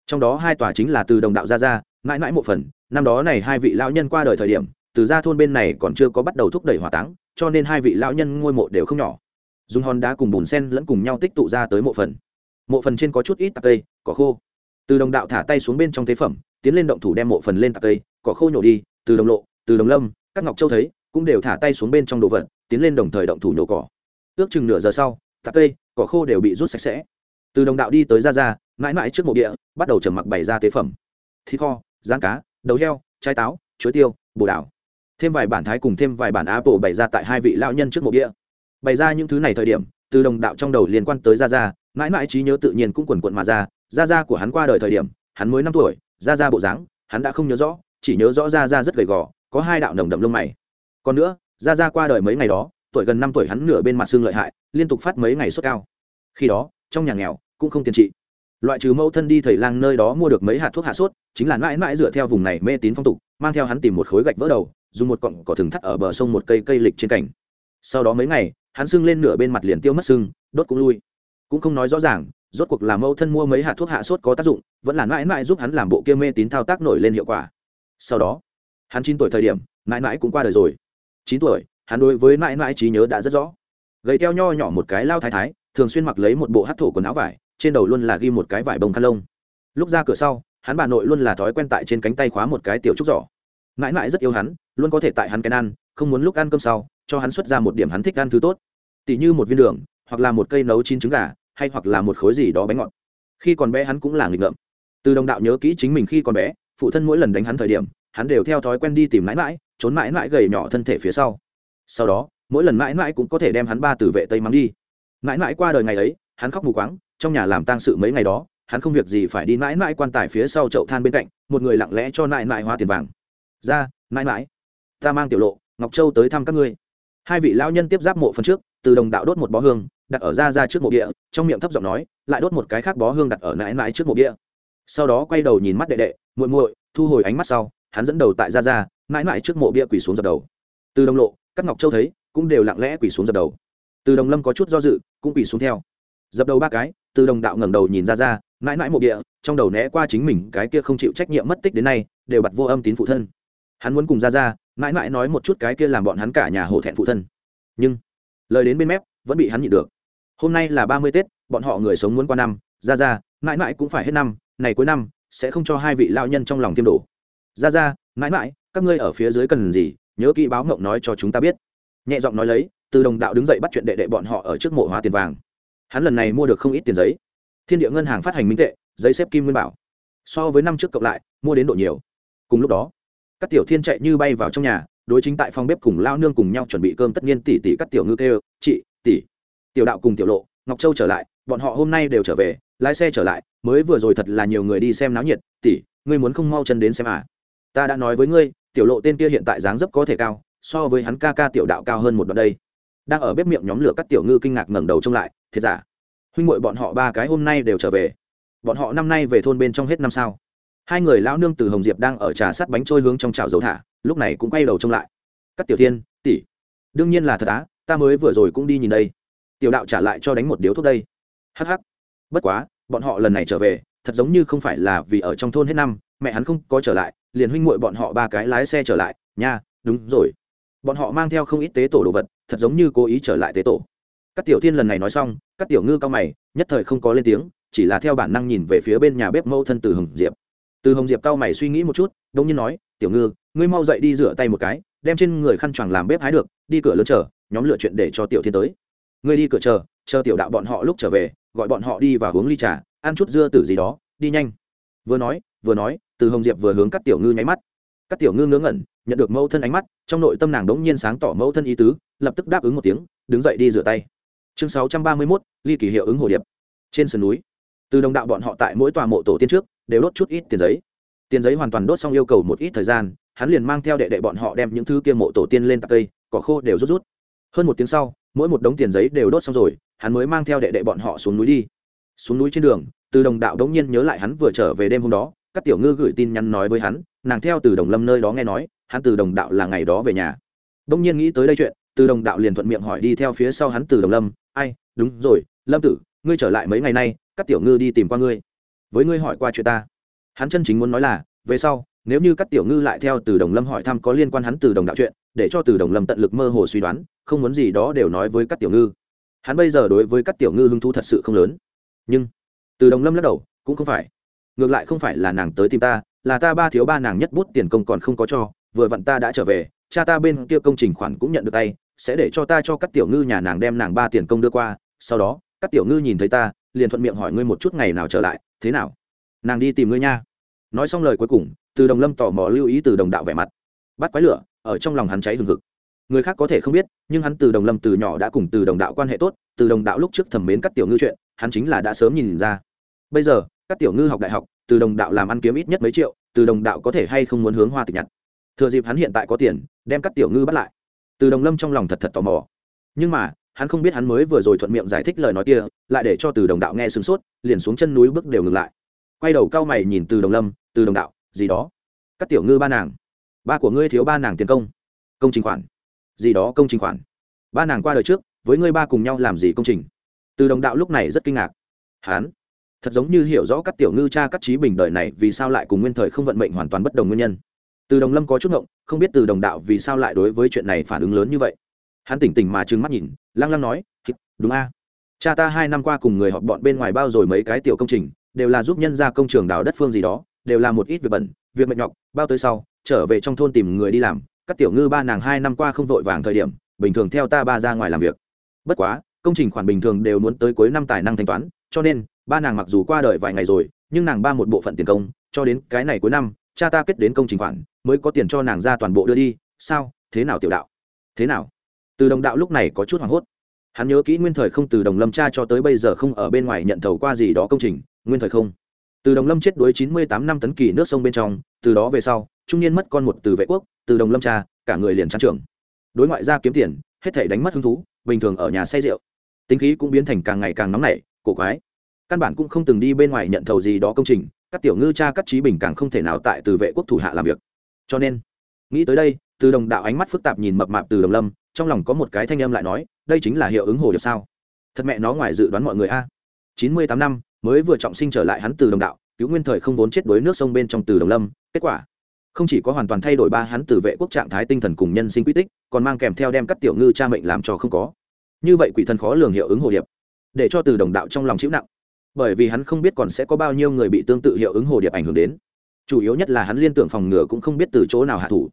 Trong đó hai tòa chính là từ đồng đạo ra ra mãi mãi mộ phần, năm đó này hai vị lão nhân qua đời thời điểm, từ gia thôn bên này còn chưa có bắt đầu thúc đẩy hỏa táng, cho nên hai vị lão nhân ngôi mộ đều không nhỏ. Dùng hòn đá cùng bùn sen lẫn cùng nhau tích tụ ra tới mộ phần. Mộ phần trên có chút ít tạc cây, cỏ khô. Từ đồng đạo thả tay xuống bên trong tế phẩm, tiến lên động thủ đem mộ phần lên tạc cây, cỏ khô nhổ đi, từ đồng lộ, từ đồng lâm, các ngọc châu thấy, cũng đều thả tay xuống bên trong đồ vật, tiến lên đồng thời động thủ nhổ cỏ. Ước chừng nửa giờ sau tạc cây, cỏ khô đều bị rút sạch sẽ. Từ đồng đạo đi tới ra ra mãi mãi trước mộ địa, bắt đầu trầm mặc bày ra tế phẩm. Thịt kho rán cá đầu heo trái táo chuối tiêu bồ đào. Thêm vài bản thái cùng thêm vài bản apple bày ra tại hai vị lão nhân trước mộ đĩa. bày ra những thứ này thời điểm từ đồng đạo trong đầu liên quan tới gia gia, mãi mãi trí nhớ tự nhiên cũng quần quận mà ra. Gia gia của hắn qua đời thời điểm hắn mới năm tuổi gia gia bộ dáng hắn đã không nhớ rõ chỉ nhớ rõ gia gia rất gầy gò có hai đạo nồng đậm lông mày. Còn nữa gia gia qua đời mấy ngày đó tuổi gần năm tuổi hắn nửa bên mặt xương lợi hại liên tục phát mấy ngày sốt cao. Khi đó trong nhà nghèo cũng không tiền trị loại trừ mẫu thân đi thầy lang nơi đó mua được mấy hạt thuốc hạ sốt, chính là mãi mãi dựa theo vùng này mê tín phong tục, mang theo hắn tìm một khối gạch vỡ đầu, dùng một cọng cỏ thừng thắt ở bờ sông một cây cây lịch trên cảnh sau đó mấy ngày, hắn sưng lên nửa bên mặt liền tiêu mất sưng, đốt cũng lui. Cũng không nói rõ ràng, rốt cuộc là mẫu thân mua mấy hạt thuốc hạ sốt có tác dụng, vẫn là mãi mãi giúp hắn làm bộ kia mê tín thao tác nổi lên hiệu quả. Sau đó, hắn chín tuổi thời điểm, mãi mãi cũng qua đời rồi. Chín tuổi, hắn đối với mãi mãi trí nhớ đã rất rõ. Gầy theo nho nhỏ một cái lao thái thái, thường xuyên mặc lấy một bộ hát thổ quần áo vải trên đầu luôn là ghi một cái vải bông khăn lông. Lúc ra cửa sau, hắn bà nội luôn là thói quen tại trên cánh tay khóa một cái tiểu trúc giỏ. Mãi mãi rất yêu hắn, luôn có thể tại hắn cái ăn, không muốn lúc ăn cơm sau, cho hắn xuất ra một điểm hắn thích ăn thứ tốt. Tỉ như một viên đường, hoặc là một cây nấu chín trứng gà, hay hoặc là một khối gì đó bánh ngọt. Khi còn bé hắn cũng là nghịch ngợm. Từ đồng đạo nhớ kỹ chính mình khi còn bé, phụ thân mỗi lần đánh hắn thời điểm, hắn đều theo thói quen đi tìm mãi mãi, trốn mãi mãi gầy nhỏ thân thể phía sau. Sau đó, mỗi lần mãi mãi cũng có thể đem hắn ba từ vệ tây mắng đi. Mãi mãi qua đời ngày ấy, hắn khóc mù quáng trong nhà làm tang sự mấy ngày đó, hắn không việc gì phải đi mãi mãi quan tài phía sau chậu than bên cạnh, một người lặng lẽ cho nại nại hoa tiền vàng. Ra mãi mãi ta mang tiểu lộ, ngọc châu tới thăm các ngươi. Hai vị lão nhân tiếp giáp mộ phần trước, từ đồng đạo đốt một bó hương, đặt ở ra ra trước mộ địa, trong miệng thấp giọng nói, lại đốt một cái khác bó hương đặt ở nãi nãi trước mộ địa. Sau đó quay đầu nhìn mắt đệ đệ, muội muội, thu hồi ánh mắt sau, hắn dẫn đầu tại ra ra nãi nãi trước mộ bia quỳ xuống dập đầu. Từ đồng lộ, các ngọc châu thấy, cũng đều lặng lẽ quỳ xuống dập đầu. Từ đồng lâm có chút do dự, cũng quỳ xuống theo. Dập đầu ba cái từ đồng đạo ngẩng đầu nhìn ra ra, mãi mãi mộ địa, trong đầu né qua chính mình cái kia không chịu trách nhiệm mất tích đến nay, đều bật vô âm tín phụ thân. Hắn muốn cùng ra ra, mãi mãi nói một chút cái kia làm bọn hắn cả nhà hổ thẹn phụ thân. Nhưng, lời đến bên mép, vẫn bị hắn nhịn được. Hôm nay là ba mươi tết, bọn họ người sống muốn qua năm, ra ra, mãi mãi cũng phải hết năm, này cuối năm, sẽ không cho hai vị lao nhân trong lòng tiêm đổ. Ra ra, mãi mãi, các ngươi ở phía dưới cần gì, nhớ kỹ báo mộng nói cho chúng ta biết. Nhẹ giọng nói lấy, từ đồng đạo đứng dậy bắt chuyện đệ đệ bọn họ ở trước mộ hóa tiền vàng hắn lần này mua được không ít tiền giấy. Thiên địa ngân hàng phát hành minh tệ, giấy xếp kim nguyên bảo. So với năm trước cộng lại, mua đến độ nhiều. Cùng lúc đó, các tiểu thiên chạy như bay vào trong nhà, đối chính tại phòng bếp cùng lao nương cùng nhau chuẩn bị cơm tất nhiên tỷ tỷ các tiểu ngư kêu, chị, tỷ. Tiểu đạo cùng tiểu lộ, ngọc châu trở lại, bọn họ hôm nay đều trở về, lái xe trở lại, mới vừa rồi thật là nhiều người đi xem náo nhiệt, tỷ, ngươi muốn không mau chân đến xem à? Ta đã nói với ngươi, tiểu lộ tên kia hiện tại dáng dấp có thể cao, so với hắn ca ca tiểu đạo cao hơn một đoạn đây đang ở bếp miệng nhóm lửa các tiểu ngư kinh ngạc ngẩng đầu trông lại, thiệt giả, huynh muội bọn họ ba cái hôm nay đều trở về. Bọn họ năm nay về thôn bên trong hết năm sao? Hai người lão nương từ hồng diệp đang ở trà sắt bánh trôi hướng trong chảo dầu thả, lúc này cũng quay đầu trông lại. Các tiểu thiên, tỷ, đương nhiên là thật á, ta mới vừa rồi cũng đi nhìn đây. Tiểu đạo trả lại cho đánh một điếu thuốc đây. Hh bất quá, bọn họ lần này trở về, thật giống như không phải là vì ở trong thôn hết năm, mẹ hắn không có trở lại, liền huynh muội bọn họ ba cái lái xe trở lại, nha, đúng rồi. Bọn họ mang theo không ít tế tổ đồ vật thật giống như cố ý trở lại tế tổ. Các tiểu thiên lần này nói xong, các tiểu ngư cao mày, nhất thời không có lên tiếng, chỉ là theo bản năng nhìn về phía bên nhà bếp mẫu thân từ hồng diệp. Từ hồng diệp cao mày suy nghĩ một chút đông nhiên nói, tiểu ngư, ngươi mau dậy đi rửa tay một cái, đem trên người khăn choàng làm bếp hái được, đi cửa lớn chờ, nhóm lựa chuyện để cho tiểu thiên tới. Ngươi đi cửa chờ chờ tiểu đạo bọn họ lúc trở về, gọi bọn họ đi và uống ly trà, ăn chút dưa tử gì đó, đi nhanh. Vừa nói vừa nói, từ hồng diệp vừa hướng các tiểu ngư nháy mắt các tiểu ngư ngớ ngẩn nhận được mẫu thân ánh mắt trong nội tâm nàng đống nhiên sáng tỏ mẫu thân ý tứ lập tức đáp ứng một tiếng đứng dậy đi rửa tay. Chương sáu trăm ba mươi 631, ly kỳ hiệu ứng hồ điệp. Trên sườn núi từ đồng đạo bọn họ tại mỗi tòa mộ tổ tiên trước đều đốt chút ít tiền giấy. Tiền giấy hoàn toàn đốt xong yêu cầu một ít thời gian hắn liền mang theo đệ đệ bọn họ đem những thứ kia mộ tổ tiên lên tạc cây cỏ khô đều rút rút. Hơn một tiếng sau mỗi một đống tiền giấy đều đốt xong rồi hắn mới mang theo đệ đệ bọn họ xuống núi đi. Xuống núi trên đường từ đồng đạo đống nhiên nhớ lại hắn vừa trở về đêm hôm đó các tiểu ngư gửi tin nhắn nói với hắn nàng theo từ đồng lâm nơi đó nghe nói, hắn từ đồng đạo là ngày đó về nhà. Đống nhiên nghĩ tới đây chuyện, từ đồng đạo liền thuận miệng hỏi đi theo phía sau hắn từ đồng lâm, ai, đúng rồi, lâm tử, ngươi trở lại mấy ngày nay, các tiểu ngư đi tìm qua ngươi. Với ngươi hỏi qua chuyện ta. Hắn chân chính muốn nói là, về sau, nếu như các tiểu ngư lại theo từ đồng lâm hỏi thăm có liên quan hắn từ đồng đạo chuyện, để cho từ đồng lâm tận lực mơ hồ suy đoán, không muốn gì đó đều nói với các tiểu ngư. Hắn bây giờ đối với các tiểu ngư hứng thú thật sự không lớn. Nhưng, từ đồng lâm lắc đầu, cũng không phải. Ngược lại không phải là nàng tới tìm ta là ta ba thiếu ba nàng nhất bút tiền công còn không có cho, vừa vặn ta đã trở về, cha ta bên kia công trình khoản cũng nhận được tay, sẽ để cho ta cho các tiểu ngư nhà nàng đem nàng ba tiền công đưa qua, sau đó, các tiểu ngư nhìn thấy ta, liền thuận miệng hỏi ngươi một chút ngày nào trở lại, thế nào? Nàng đi tìm ngươi nha. Nói xong lời cuối cùng, từ đồng lâm tò mò lưu ý từ đồng đạo vẻ mặt. Bắt quái lửa, ở trong lòng hắn cháy hừng hực. Người khác có thể không biết, nhưng hắn từ đồng lâm từ nhỏ đã cùng từ đồng đạo quan hệ tốt, từ đồng đạo lúc trước thẩm mến các tiểu ngư chuyện, hắn chính là đã sớm nhìn ra. Bây giờ, các tiểu ngư học đại học từ đồng đạo làm ăn kiếm ít nhất mấy triệu, từ đồng đạo có thể hay không muốn hướng hoa tịch nhặt. Thừa dịp hắn hiện tại có tiền, đem các tiểu ngư bắt lại. Từ đồng lâm trong lòng thật thật tò mò. Nhưng mà, hắn không biết hắn mới vừa rồi thuận miệng giải thích lời nói kia, lại để cho từ đồng đạo nghe sửng sốt, liền xuống chân núi bước đều ngừng lại. Quay đầu cao mày nhìn từ đồng lâm, từ đồng đạo, gì đó? Các tiểu ngư ba nàng. Ba của ngươi thiếu ba nàng tiền công. Công trình khoản. Gì đó công trình khoản. Ba nàng qua đời trước, với ngươi ba cùng nhau làm gì công trình? Từ đồng đạo lúc này rất kinh ngạc. Hán thật giống như hiểu rõ các tiểu ngư cha các trí bình đời này vì sao lại cùng nguyên thời không vận mệnh hoàn toàn bất đồng nguyên nhân. Từ đồng lâm có chút ngộng, không biết từ đồng đạo vì sao lại đối với chuyện này phản ứng lớn như vậy. Hắn tỉnh tỉnh mà trừng mắt nhìn, lăng lăng nói đúng a. Cha ta hai năm qua cùng người họp bọn bên ngoài bao rồi mấy cái tiểu công trình, đều là giúp nhân ra công trường đào đất phương gì đó, đều là một ít việc bẩn, việc mệt nhọc, bao tới sau, trở về trong thôn tìm người đi làm. Các tiểu ngư ba nàng hai năm qua không vội vàng thời điểm, bình thường theo ta ba ra ngoài làm việc. Bất quá, công trình khoản bình thường đều muốn tới cuối năm tài năng thanh toán, cho nên ba nàng mặc dù qua đời vài ngày rồi, nhưng nàng ba một bộ phận tiền công, cho đến cái này cuối năm, cha ta kết đến công trình khoản, mới có tiền cho nàng ra toàn bộ đưa đi. Sao? Thế nào tiểu đạo? Thế nào? Từ đồng đạo lúc này có chút hoảng hốt. Hắn nhớ kỹ nguyên thời không từ đồng lâm cha cho tới bây giờ không ở bên ngoài nhận thầu qua gì đó công trình, nguyên thời không. Từ đồng lâm chết đuối chín mươi tám năm tấn kỳ nước sông bên trong, từ đó về sau, trung niên mất con một từ vệ quốc, từ đồng lâm cha, cả người liền trang trưởng. Đối ngoại ra kiếm tiền, hết thể đánh mất hứng thú, bình thường ở nhà say rượu. Tính khí cũng biến thành càng ngày càng nóng nảy, cổ quái căn bản cũng không từng đi bên ngoài nhận thầu gì đó công trình, các tiểu ngư cha các trí bình càng không thể nào tại từ vệ quốc thủ hạ làm việc. Cho nên, nghĩ tới đây, từ đồng đạo ánh mắt phức tạp nhìn mập mạp từ đồng lâm, trong lòng có một cái thanh âm lại nói, đây chính là hiệu ứng hồ điệp sao? Thật mẹ nó ngoài dự đoán mọi người a. Chín mươi tám năm, mới vừa trọng sinh trở lại hắn từ đồng đạo, cứu nguyên thời không vốn chết đuối nước sông bên trong từ đồng lâm, kết quả, không chỉ có hoàn toàn thay đổi ba hắn từ vệ quốc trạng thái tinh thần cùng nhân sinh quy tích, còn mang kèm theo đem các tiểu ngư cha mệnh làm cho không có. Như vậy quỷ thần khó lường hiệu ứng hồ điệp, để cho từ đồng đạo trong lòng chịu nặng bởi vì hắn không biết còn sẽ có bao nhiêu người bị tương tự hiệu ứng hồ điệp ảnh hưởng đến. Chủ yếu nhất là hắn liên tưởng phòng ngừa cũng không biết từ chỗ nào hạ thủ.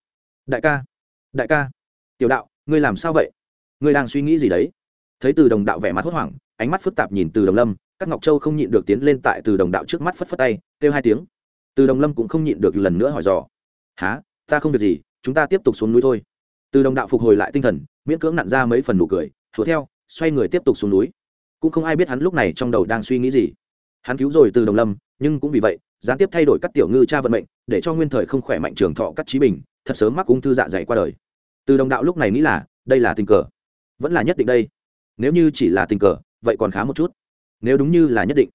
Đại ca đại ca, tiểu đạo, ngươi làm sao vậy? Ngươi đang suy nghĩ gì đấy? Thấy từ đồng đạo vẻ mặt hốt hoảng, ánh mắt phức tạp nhìn từ đồng lâm, các ngọc châu không nhịn được tiến lên tại từ đồng đạo trước mắt phất phất tay, kêu hai tiếng. Từ đồng lâm cũng không nhịn được lần nữa hỏi dò. Há ta không việc gì, chúng ta tiếp tục xuống núi thôi. Từ đồng đạo phục hồi lại tinh thần, miễn cưỡng nặn ra mấy phần nụ cười hùa theo, xoay người tiếp tục xuống núi cũng không ai biết hắn lúc này trong đầu đang suy nghĩ gì. Hắn cứu rồi từ đồng lâm, nhưng cũng vì vậy, gián tiếp thay đổi các tiểu ngư cha vận mệnh, để cho nguyên thời không khỏe mạnh trường thọ cắt trí bình, thật sớm mắc ung thư dạ dày qua đời. Từ đồng đạo lúc này nghĩ là, đây là tình cờ. Vẫn là nhất định đây. Nếu như chỉ là tình cờ, vậy còn khá một chút. Nếu đúng như là nhất định,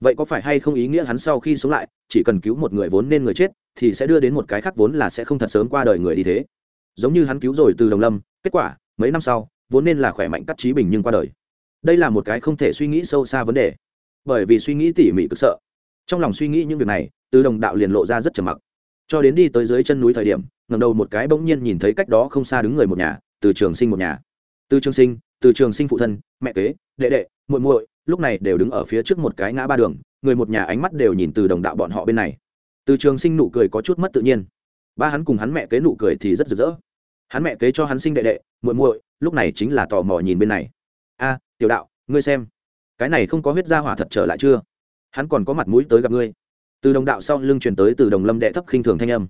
vậy có phải hay không ý nghĩa hắn sau khi sống lại, chỉ cần cứu một người vốn nên người chết, thì sẽ đưa đến một cái khác vốn là sẽ không thật sớm qua đời người đi thế. Giống như hắn cứu rồi từ đồng lâm, kết quả, mấy năm sau, vốn nên là khỏe mạnh cắt trí bình nhưng qua đời đây là một cái không thể suy nghĩ sâu xa vấn đề. Bởi vì suy nghĩ tỉ mỉ cực sợ. Trong lòng suy nghĩ những việc này, từ đồng đạo liền lộ ra rất trầm mặc. Cho đến đi tới dưới chân núi thời điểm ngầm đầu một cái bỗng nhiên nhìn thấy cách đó không xa đứng người một nhà, từ trường sinh một nhà. Từ trường sinh, từ trường sinh phụ thân, mẹ kế, đệ đệ, muội muội, lúc này đều đứng ở phía trước một cái ngã ba đường, người một nhà ánh mắt đều nhìn từ đồng đạo bọn họ bên này. Từ trường sinh nụ cười có chút mất tự nhiên. Ba hắn cùng hắn mẹ kế nụ cười thì rất rực rỡ. Hắn mẹ kế cho hắn sinh đệ đệ, muội muội, lúc này chính là tò mò nhìn bên này. A tiểu đạo, ngươi xem, cái này không có huyết gia hỏa thật trở lại chưa? Hắn còn có mặt mũi tới gặp ngươi. Từ đồng đạo sau lưng truyền tới từ đồng lâm đệ thấp khinh thường thanh âm.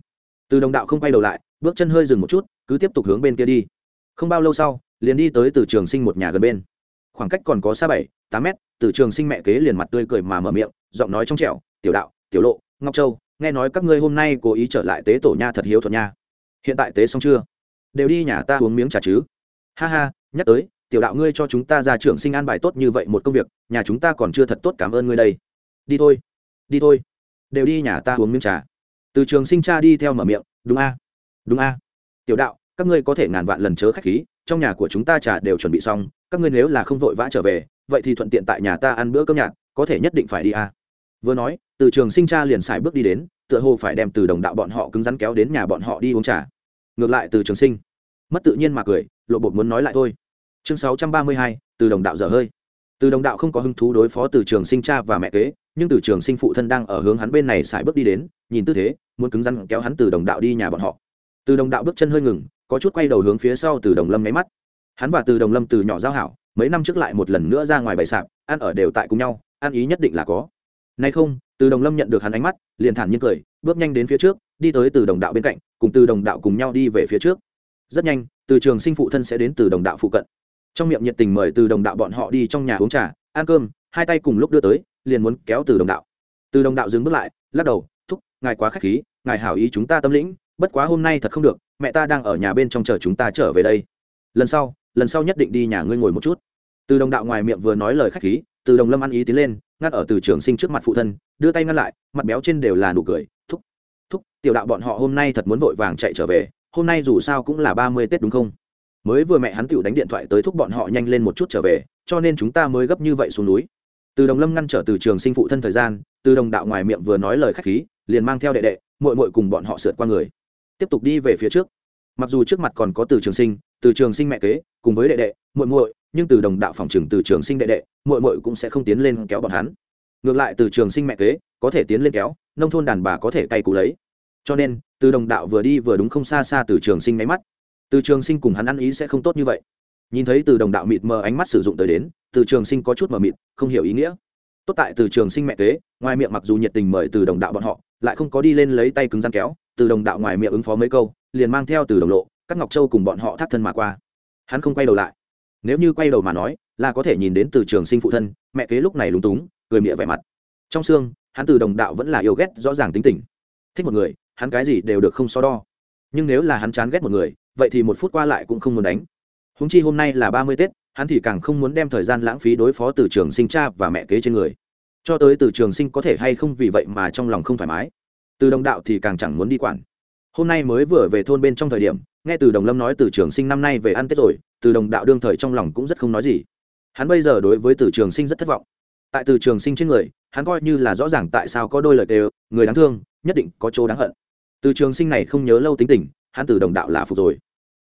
Từ đồng đạo không quay đầu lại, bước chân hơi dừng một chút, cứ tiếp tục hướng bên kia đi. Không bao lâu sau, liền đi tới từ trường sinh một nhà gần bên. Khoảng cách còn có xa bảy, tám mét, từ trường sinh mẹ kế liền mặt tươi cười mà mở miệng, giọng nói trong trẻo, tiểu đạo, tiểu lộ, ngọc châu, nghe nói các ngươi hôm nay cố ý trở lại tế tổ nha thật hiếu thuận nha. Hiện tại tế xong chưa? Đều đi nhà ta uống miếng trà chứ? Ha ha, nhắc tới tiểu đạo ngươi cho chúng ta ra trưởng sinh an bài tốt như vậy một công việc, nhà chúng ta còn chưa thật tốt cảm ơn ngươi đây. Đi thôi đi thôi. Đều đi nhà ta uống miếng trà. Từ trường sinh cha đi theo mở miệng, đúng a đúng a. Tiểu đạo, các ngươi có thể ngàn vạn lần chớ khách khí, trong nhà của chúng ta trà đều chuẩn bị xong, các ngươi nếu là không vội vã trở về, vậy thì thuận tiện tại nhà ta ăn bữa cơm nhạt, có thể nhất định phải đi a. Vừa nói, từ trường sinh cha liền xài bước đi đến, tựa hồ phải đem từ đồng đạo bọn họ cứng rắn kéo đến nhà bọn họ đi uống trà. Ngược lại từ trường sinh, mất tự nhiên mà cười, lộ bột muốn nói lại thôi chương sáu trăm ba mươi hai, từ đồng đạo dở hơi. Từ đồng đạo không có hứng thú đối phó từ trường sinh cha và mẹ kế, nhưng từ trường sinh phụ thân đang ở hướng hắn bên này xài bước đi đến, nhìn tư thế, muốn cứng rắn kéo hắn từ đồng đạo đi nhà bọn họ. Từ đồng đạo bước chân hơi ngừng, có chút quay đầu hướng phía sau từ đồng lâm máy mắt. Hắn và từ đồng lâm từ nhỏ giao hảo, mấy năm trước lại một lần nữa ra ngoài bày sạp, ăn ở đều tại cùng nhau, ăn ý nhất định là có. Nay không, từ đồng lâm nhận được hắn ánh mắt, liền thản nhiên cười, bước nhanh đến phía trước, đi tới từ đồng đạo bên cạnh, cùng từ đồng đạo cùng nhau đi về phía trước. Rất nhanh, từ trường sinh phụ thân sẽ đến từ đồng đạo phụ cận trong miệng nhiệt tình mời từ đồng đạo bọn họ đi trong nhà uống trà, ăn cơm, hai tay cùng lúc đưa tới, liền muốn kéo từ đồng đạo. Từ đồng đạo dừng bước lại, lắc đầu, thúc, ngài quá k h á c h khí, ngài hảo ý chúng ta tâm lĩnh, bất quá hôm nay thật không được, mẹ ta đang ở nhà bên trong chờ chúng ta trở về đây. Lần sau lần sau nhất định đi nhà ngươi ngồi một chút. Từ đồng đạo ngoài miệng vừa nói lời k h á c h khí, từ đồng lâm ăn ý tiến lên, ngắt ở từ trường sinh trước mặt phụ thân, đưa tay ngăn lại, mặt béo trên đều là nụ cười, thúc thúc, tiểu đạo bọn họ hôm nay thật muốn vội vàng chạy trở về, hôm nay dù sao cũng là ba mươi tết đúng không? Mới vừa mẹ hắn tựu đánh điện thoại tới thúc bọn họ nhanh lên một chút trở về, cho nên chúng ta mới gấp như vậy xuống núi. Từ đồng lâm ngăn trở từ trường sinh phụ thân thời gian, từ đồng đạo ngoài miệng vừa nói lời k h á c h khí, liền mang theo đệ đệ mội mội cùng bọn họ sượt qua người. Tiếp tục đi về phía trước. Mặc dù trước mặt còn có từ trường sinh, từ trường sinh mẹ kế, cùng với đệ đệ, muội muội, nhưng từ đồng đạo phòng trừng từ trường sinh đệ đệ, muội muội cũng sẽ không tiến lên kéo bọn hắn. Ngược lại từ trường sinh mẹ kế, có thể tiến lên kéo, nông thôn đàn bà có thể cay cú lấy. Cho nên, từ đồng đạo vừa đi vừa đúng không xa xa từ trường sinh máy mắt từ trường sinh cùng hắn ăn ý sẽ không tốt như vậy. Nhìn thấy từ đồng đạo mịt mờ ánh mắt sử dụng tới đến, từ trường sinh có chút mờ mịt, không hiểu ý nghĩa. Tốt tại từ trường sinh mẹ kế, ngoài miệng mặc dù nhiệt tình mời từ đồng đạo bọn họ, lại không có đi lên lấy tay cứng răn kéo, từ đồng đạo ngoài miệng ứng phó mấy câu, liền mang theo từ đồng lộ, các ngọc châu cùng bọn họ thắt thân mà qua. Hắn không quay đầu lại. Nếu như quay đầu mà nói, là có thể nhìn đến từ trường sinh phụ thân, mẹ kế lúc này lúng túng, cười miệng vẻ mặt. Trong xương, hắn từ đồng đạo vẫn là yêu ghét, rõ ràng tính tình. Thích một người, hắn cái gì đều được không so đo. Nhưng nếu là hắn chán ghét một người vậy thì một phút qua lại cũng không muốn đánh. Húng chi hôm nay là ba mươi tết, hắn thì càng không muốn đem thời gian lãng phí đối phó từ trường sinh cha và mẹ kế trên người. Cho tới từ trường sinh có thể hay không vì vậy mà trong lòng không thoải mái. Từ đồng đạo thì càng chẳng muốn đi quản. Hôm nay mới vừa về thôn bên trong thời điểm, nghe từ đồng lâm nói từ trường sinh năm nay về ăn tết rồi, từ đồng đạo đương thời trong lòng cũng rất không nói gì. Hắn bây giờ đối với từ trường sinh rất thất vọng. Tại từ trường sinh trên người, hắn coi như là rõ ràng tại sao có đôi lời đều, người đáng thương, nhất định có chỗ đáng hận. Từ trường sinh này không nhớ lâu tính tình hắn từ đồng đạo là phục rồi.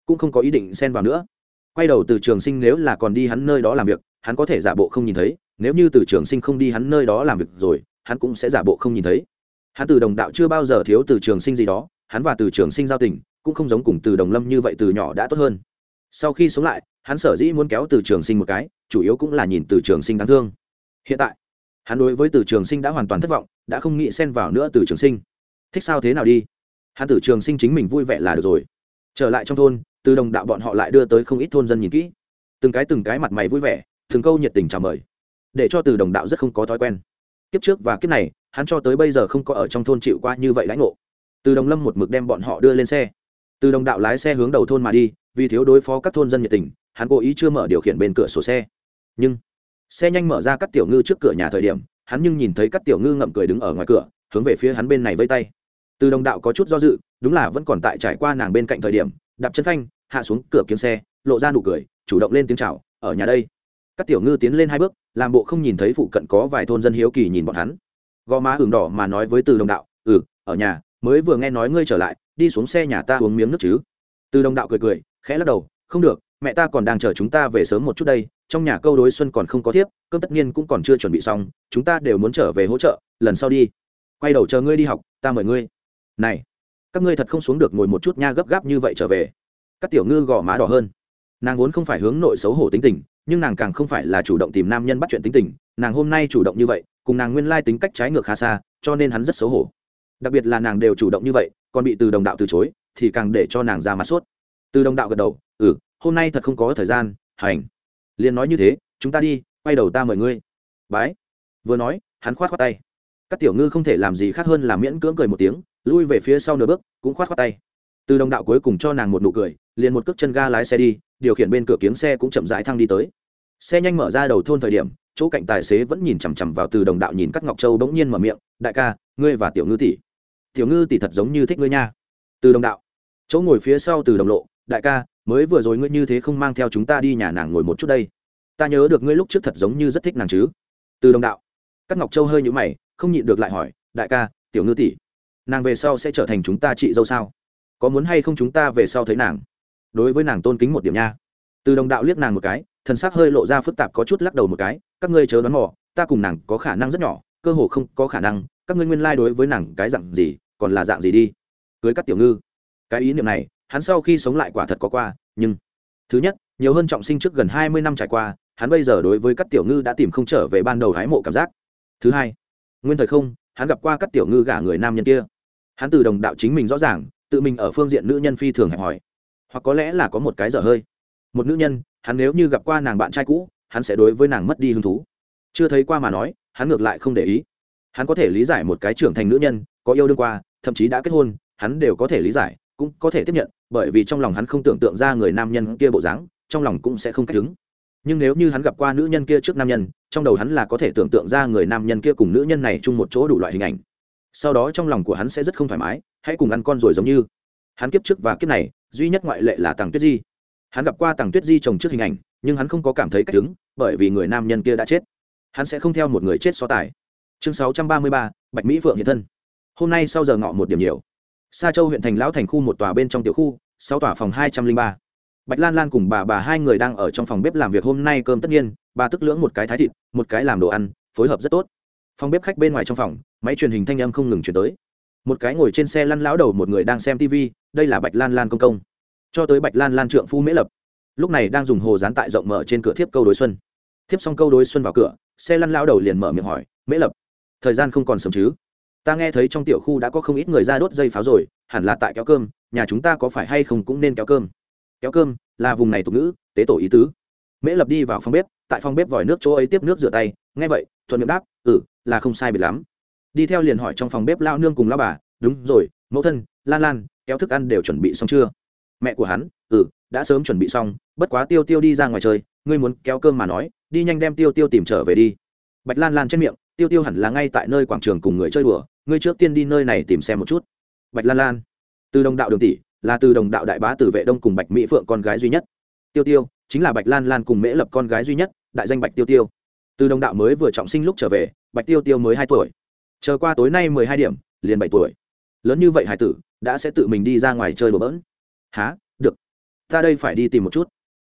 Cũng không có ý định xen vào nữa. Quay đầu từ trường sinh nếu là còn đi hắn nơi đó làm việc, hắn có thể giả bộ không nhìn thấy. Nếu như từ trường sinh không đi hắn nơi đó làm việc rồi, hắn cũng sẽ giả bộ không nhìn thấy. Hắn từ đồng đạo chưa bao giờ thiếu từ trường sinh gì đó, hắn và từ trường sinh giao tình cũng không giống cùng từ đồng lâm như vậy từ nhỏ đã tốt hơn. Sau khi sống lại, hắn sở dĩ muốn kéo từ trường sinh một cái, chủ yếu cũng là nhìn từ trường sinh đáng thương. Hiện tại, hắn đối với từ trường sinh đã hoàn toàn thất vọng, đã không nghĩ xen vào nữa từ trường sinh. Thích sao thế nào đi? Hắn từ trường sinh chính mình vui vẻ là được rồi. Trở lại trong thôn, từ đồng đạo bọn họ lại đưa tới không ít thôn dân nhìn kỹ. Từng cái từng cái mặt mày vui vẻ từng câu nhiệt tình chào mời. Để cho từ đồng đạo rất không có thói quen. Kiếp trước và kiếp này, hắn cho tới bây giờ không có ở trong thôn chịu qua như vậy lãnh ngộ. Từ đồng lâm một mực đem bọn họ đưa lên xe. Từ đồng đạo lái xe hướng đầu thôn mà đi, vì thiếu đối phó các thôn dân nhiệt tình, hắn cố ý chưa mở điều khiển bên cửa sổ xe. Nhưng, xe nhanh mở ra các tiểu ngư trước cửa nhà thời điểm, hắn nhưng nhìn thấy các tiểu ngư ngậm cười đứng ở ngoài cửa, hướng về phía hắn bên này vây tay từ đồng đạo có chút do dự đúng là vẫn còn tại trải qua nàng bên cạnh thời điểm đạp chân phanh hạ xuống cửa kiếm xe lộ ra nụ cười chủ động lên tiếng chào ở nhà đây. Các tiểu ngư tiến lên hai bước làm bộ không nhìn thấy phụ cận có vài thôn dân hiếu kỳ nhìn bọn hắn. Gò má ửng đỏ mà nói với từ đồng đạo ừ ở nhà mới vừa nghe nói ngươi trở lại đi xuống xe nhà ta uống miếng nước chứ. Từ đồng đạo cười cười khẽ lắc đầu không được mẹ ta còn đang chờ chúng ta về sớm một chút đây trong nhà câu đối xuân còn không có thiếp, cơm tất nhiên cũng còn chưa chuẩn bị xong chúng ta đều muốn trở về hỗ trợ lần sau đi. Quay đầu chờ ngươi đi học ta mời ngươi này, các ngươi thật không xuống được ngồi một chút nha, gấp gáp như vậy trở về. Các tiểu ngư gò má đỏ hơn. Nàng vốn không phải hướng nội xấu hổ tính tình, nhưng nàng càng không phải là chủ động tìm nam nhân bắt chuyện tính tình. Nàng hôm nay chủ động như vậy, cùng nàng nguyên lai tính cách trái ngược khá xa, cho nên hắn rất xấu hổ. Đặc biệt là nàng đều chủ động như vậy, còn bị từ đồng đạo từ chối, thì càng để cho nàng ra mặt suốt từ đồng đạo gật đầu ừ hôm nay thật không có thời gian, hành. Liền nói như thế, chúng ta đi, quay đầu ta mời ngươi. Bái. Vừa nói, hắn khoát khoát tay các tiểu ngư không thể làm gì khác hơn là miễn cưỡng cười một tiếng, lui về phía sau nửa bước, cũng khoát khoát tay. Từ đồng đạo cuối cùng cho nàng một nụ cười, liền một cước chân ga lái xe đi, điều khiển bên cửa kiếng xe cũng chậm rãi thăng đi tới. Xe nhanh mở ra đầu thôn thời điểm, chỗ cạnh tài xế vẫn nhìn chằm chằm vào từ đồng đạo nhìn các ngọc châu bỗng nhiên mở miệng, đại ca, ngươi và tiểu ngư tỷ. Tiểu ngư tỷ thật giống như thích ngươi nha. Từ đồng đạo. Chỗ ngồi phía sau từ đồng lộ, đại ca, mới vừa rồi ngươi như thế không mang theo chúng ta đi nhà nàng ngồi một chút đây. Ta nhớ được ngươi lúc trước thật giống như rất thích nàng chứ. Từ đồng đạo. Các ngọc châu hơi nhũ mày không nhịn được lại hỏi, đại ca, tiểu ngư tỷ, nàng về sau sẽ trở thành chúng ta chị dâu sao? Có muốn hay không chúng ta về sau thấy nàng? Đối với nàng tôn kính một điểm nha. Từ đồng đạo liếc nàng một cái, thần sắc hơi lộ ra phức tạp có chút lắc đầu một cái, các ngươi chớ đoán mò, ta cùng nàng có khả năng rất nhỏ, cơ hồ không có khả năng, các ngươi nguyên lai、like、đối với nàng cái dạng gì, còn là dạng gì đi? Cưới các tiểu ngư. Cái ý niệm này, hắn sau khi sống lại quả thật có qua, nhưng thứ nhất, nhiều hơn trọng sinh trước gần hai mươi năm trải qua, hắn bây giờ đối với các tiểu ngư đã tìm không trở về ban đầu hái mộ cảm giác. Thứ hai nguyên thời không, hắn gặp qua các tiểu ngư gả người nam nhân kia. Hắn từ đồng đạo chính mình rõ ràng, tự mình ở phương diện nữ nhân phi thường hẹp hòi. Hoặc có lẽ là có một cái dở hơi. Một nữ nhân, hắn nếu như gặp qua nàng bạn trai cũ, hắn sẽ đối với nàng mất đi hứng thú. Chưa thấy qua mà nói, hắn ngược lại không để ý. Hắn có thể lý giải một cái trưởng thành nữ nhân, có yêu đương qua, thậm chí đã kết hôn, hắn đều có thể lý giải, cũng có thể tiếp nhận, bởi vì trong lòng hắn không tưởng tượng ra người nam nhân kia bộ dáng, trong lòng cũng sẽ không cách đứng nhưng nếu như hắn gặp qua nữ nhân kia trước nam nhân, trong đầu hắn là có thể tưởng tượng ra người nam nhân kia cùng nữ nhân này chung một chỗ đủ loại hình ảnh. Sau đó trong lòng của hắn sẽ rất không thoải mái, hãy cùng ăn con rồi giống như. Hắn kiếp trước và kiếp này, duy nhất ngoại lệ là tàng tuyết di. Hắn gặp qua tàng tuyết di chồng trước hình ảnh, nhưng hắn không có cảm thấy cách đứng, bởi vì người nam nhân kia đã chết. Hắn sẽ không theo một người chết so tài. Chương sáu trăm ba mươi ba, bạch mỹ phượng hiện thân. Hôm nay sau giờ ngọ một điểm nhiều. Sa châu huyện thành lão thành khu một tòa bên trong tiểu khu, sáu tòa phòng hai trăm linh ba bạch lan lan cùng bà bà hai người đang ở trong phòng bếp làm việc hôm nay cơm tất nhiên, bà tức lưỡng một cái thái thịt, một cái làm đồ ăn, phối hợp rất tốt. Phòng bếp khách bên ngoài trong phòng, máy truyền hình thanh âm không ngừng chuyển tới. Một cái ngồi trên xe lăn lão đầu một người đang xem tv đây là bạch lan lan công công. Cho tới bạch lan lan trượng phu mễ lập, lúc này đang dùng hồ dán tại rộng mở trên cửa thiếp câu đối xuân. Thiếp xong câu đối xuân vào cửa, xe lăn lão đầu liền mở miệng hỏi, mễ lập, thời gian không còn sớm chứ? Ta nghe thấy trong tiểu khu đã có không ít người ra đốt dây pháo rồi, hẳn là tại kéo cơm, nhà chúng ta có phải hay không cũng nên kéo cơm kéo cơm, là vùng này tục ngữ, tế tổ ý tứ. Mễ lập đi vào phòng bếp, tại phòng bếp vòi nước chỗ ấy tiếp nước rửa tay. Nghe vậy, thuận miệng đáp ừ là không sai biệt lắm. Đi theo liền hỏi trong phòng bếp lao nương cùng lao bà, đúng rồi, mẫu thân, lan lan, kéo thức ăn đều chuẩn bị xong chưa? Mẹ của hắn ừ đã sớm chuẩn bị xong, bất quá tiêu tiêu đi ra ngoài chơi, ngươi muốn kéo cơm mà nói, đi nhanh đem tiêu tiêu tìm trở về đi. Bạch lan lan trên miệng, tiêu tiêu hẳn là ngay tại nơi quảng trường cùng người chơi đùa, ngươi trước tiên đi nơi này tìm xem một chút. Bạch lan lan, từ đồng đạo đường tỷ là từ đồng đạo đại bá từ vệ đông cùng bạch mỹ phượng con gái duy nhất. Tiêu tiêu, chính là bạch lan lan cùng mễ lập con gái duy nhất, đại danh bạch tiêu tiêu. Từ đồng đạo mới vừa trọng sinh lúc trở về, bạch tiêu tiêu mới hai tuổi. Chờ qua tối nay mười hai điểm, liền bảy tuổi. Lớn như vậy hải tử, đã sẽ tự mình đi ra ngoài chơi bừa bỡn. Há được. Ta đây phải đi tìm một chút.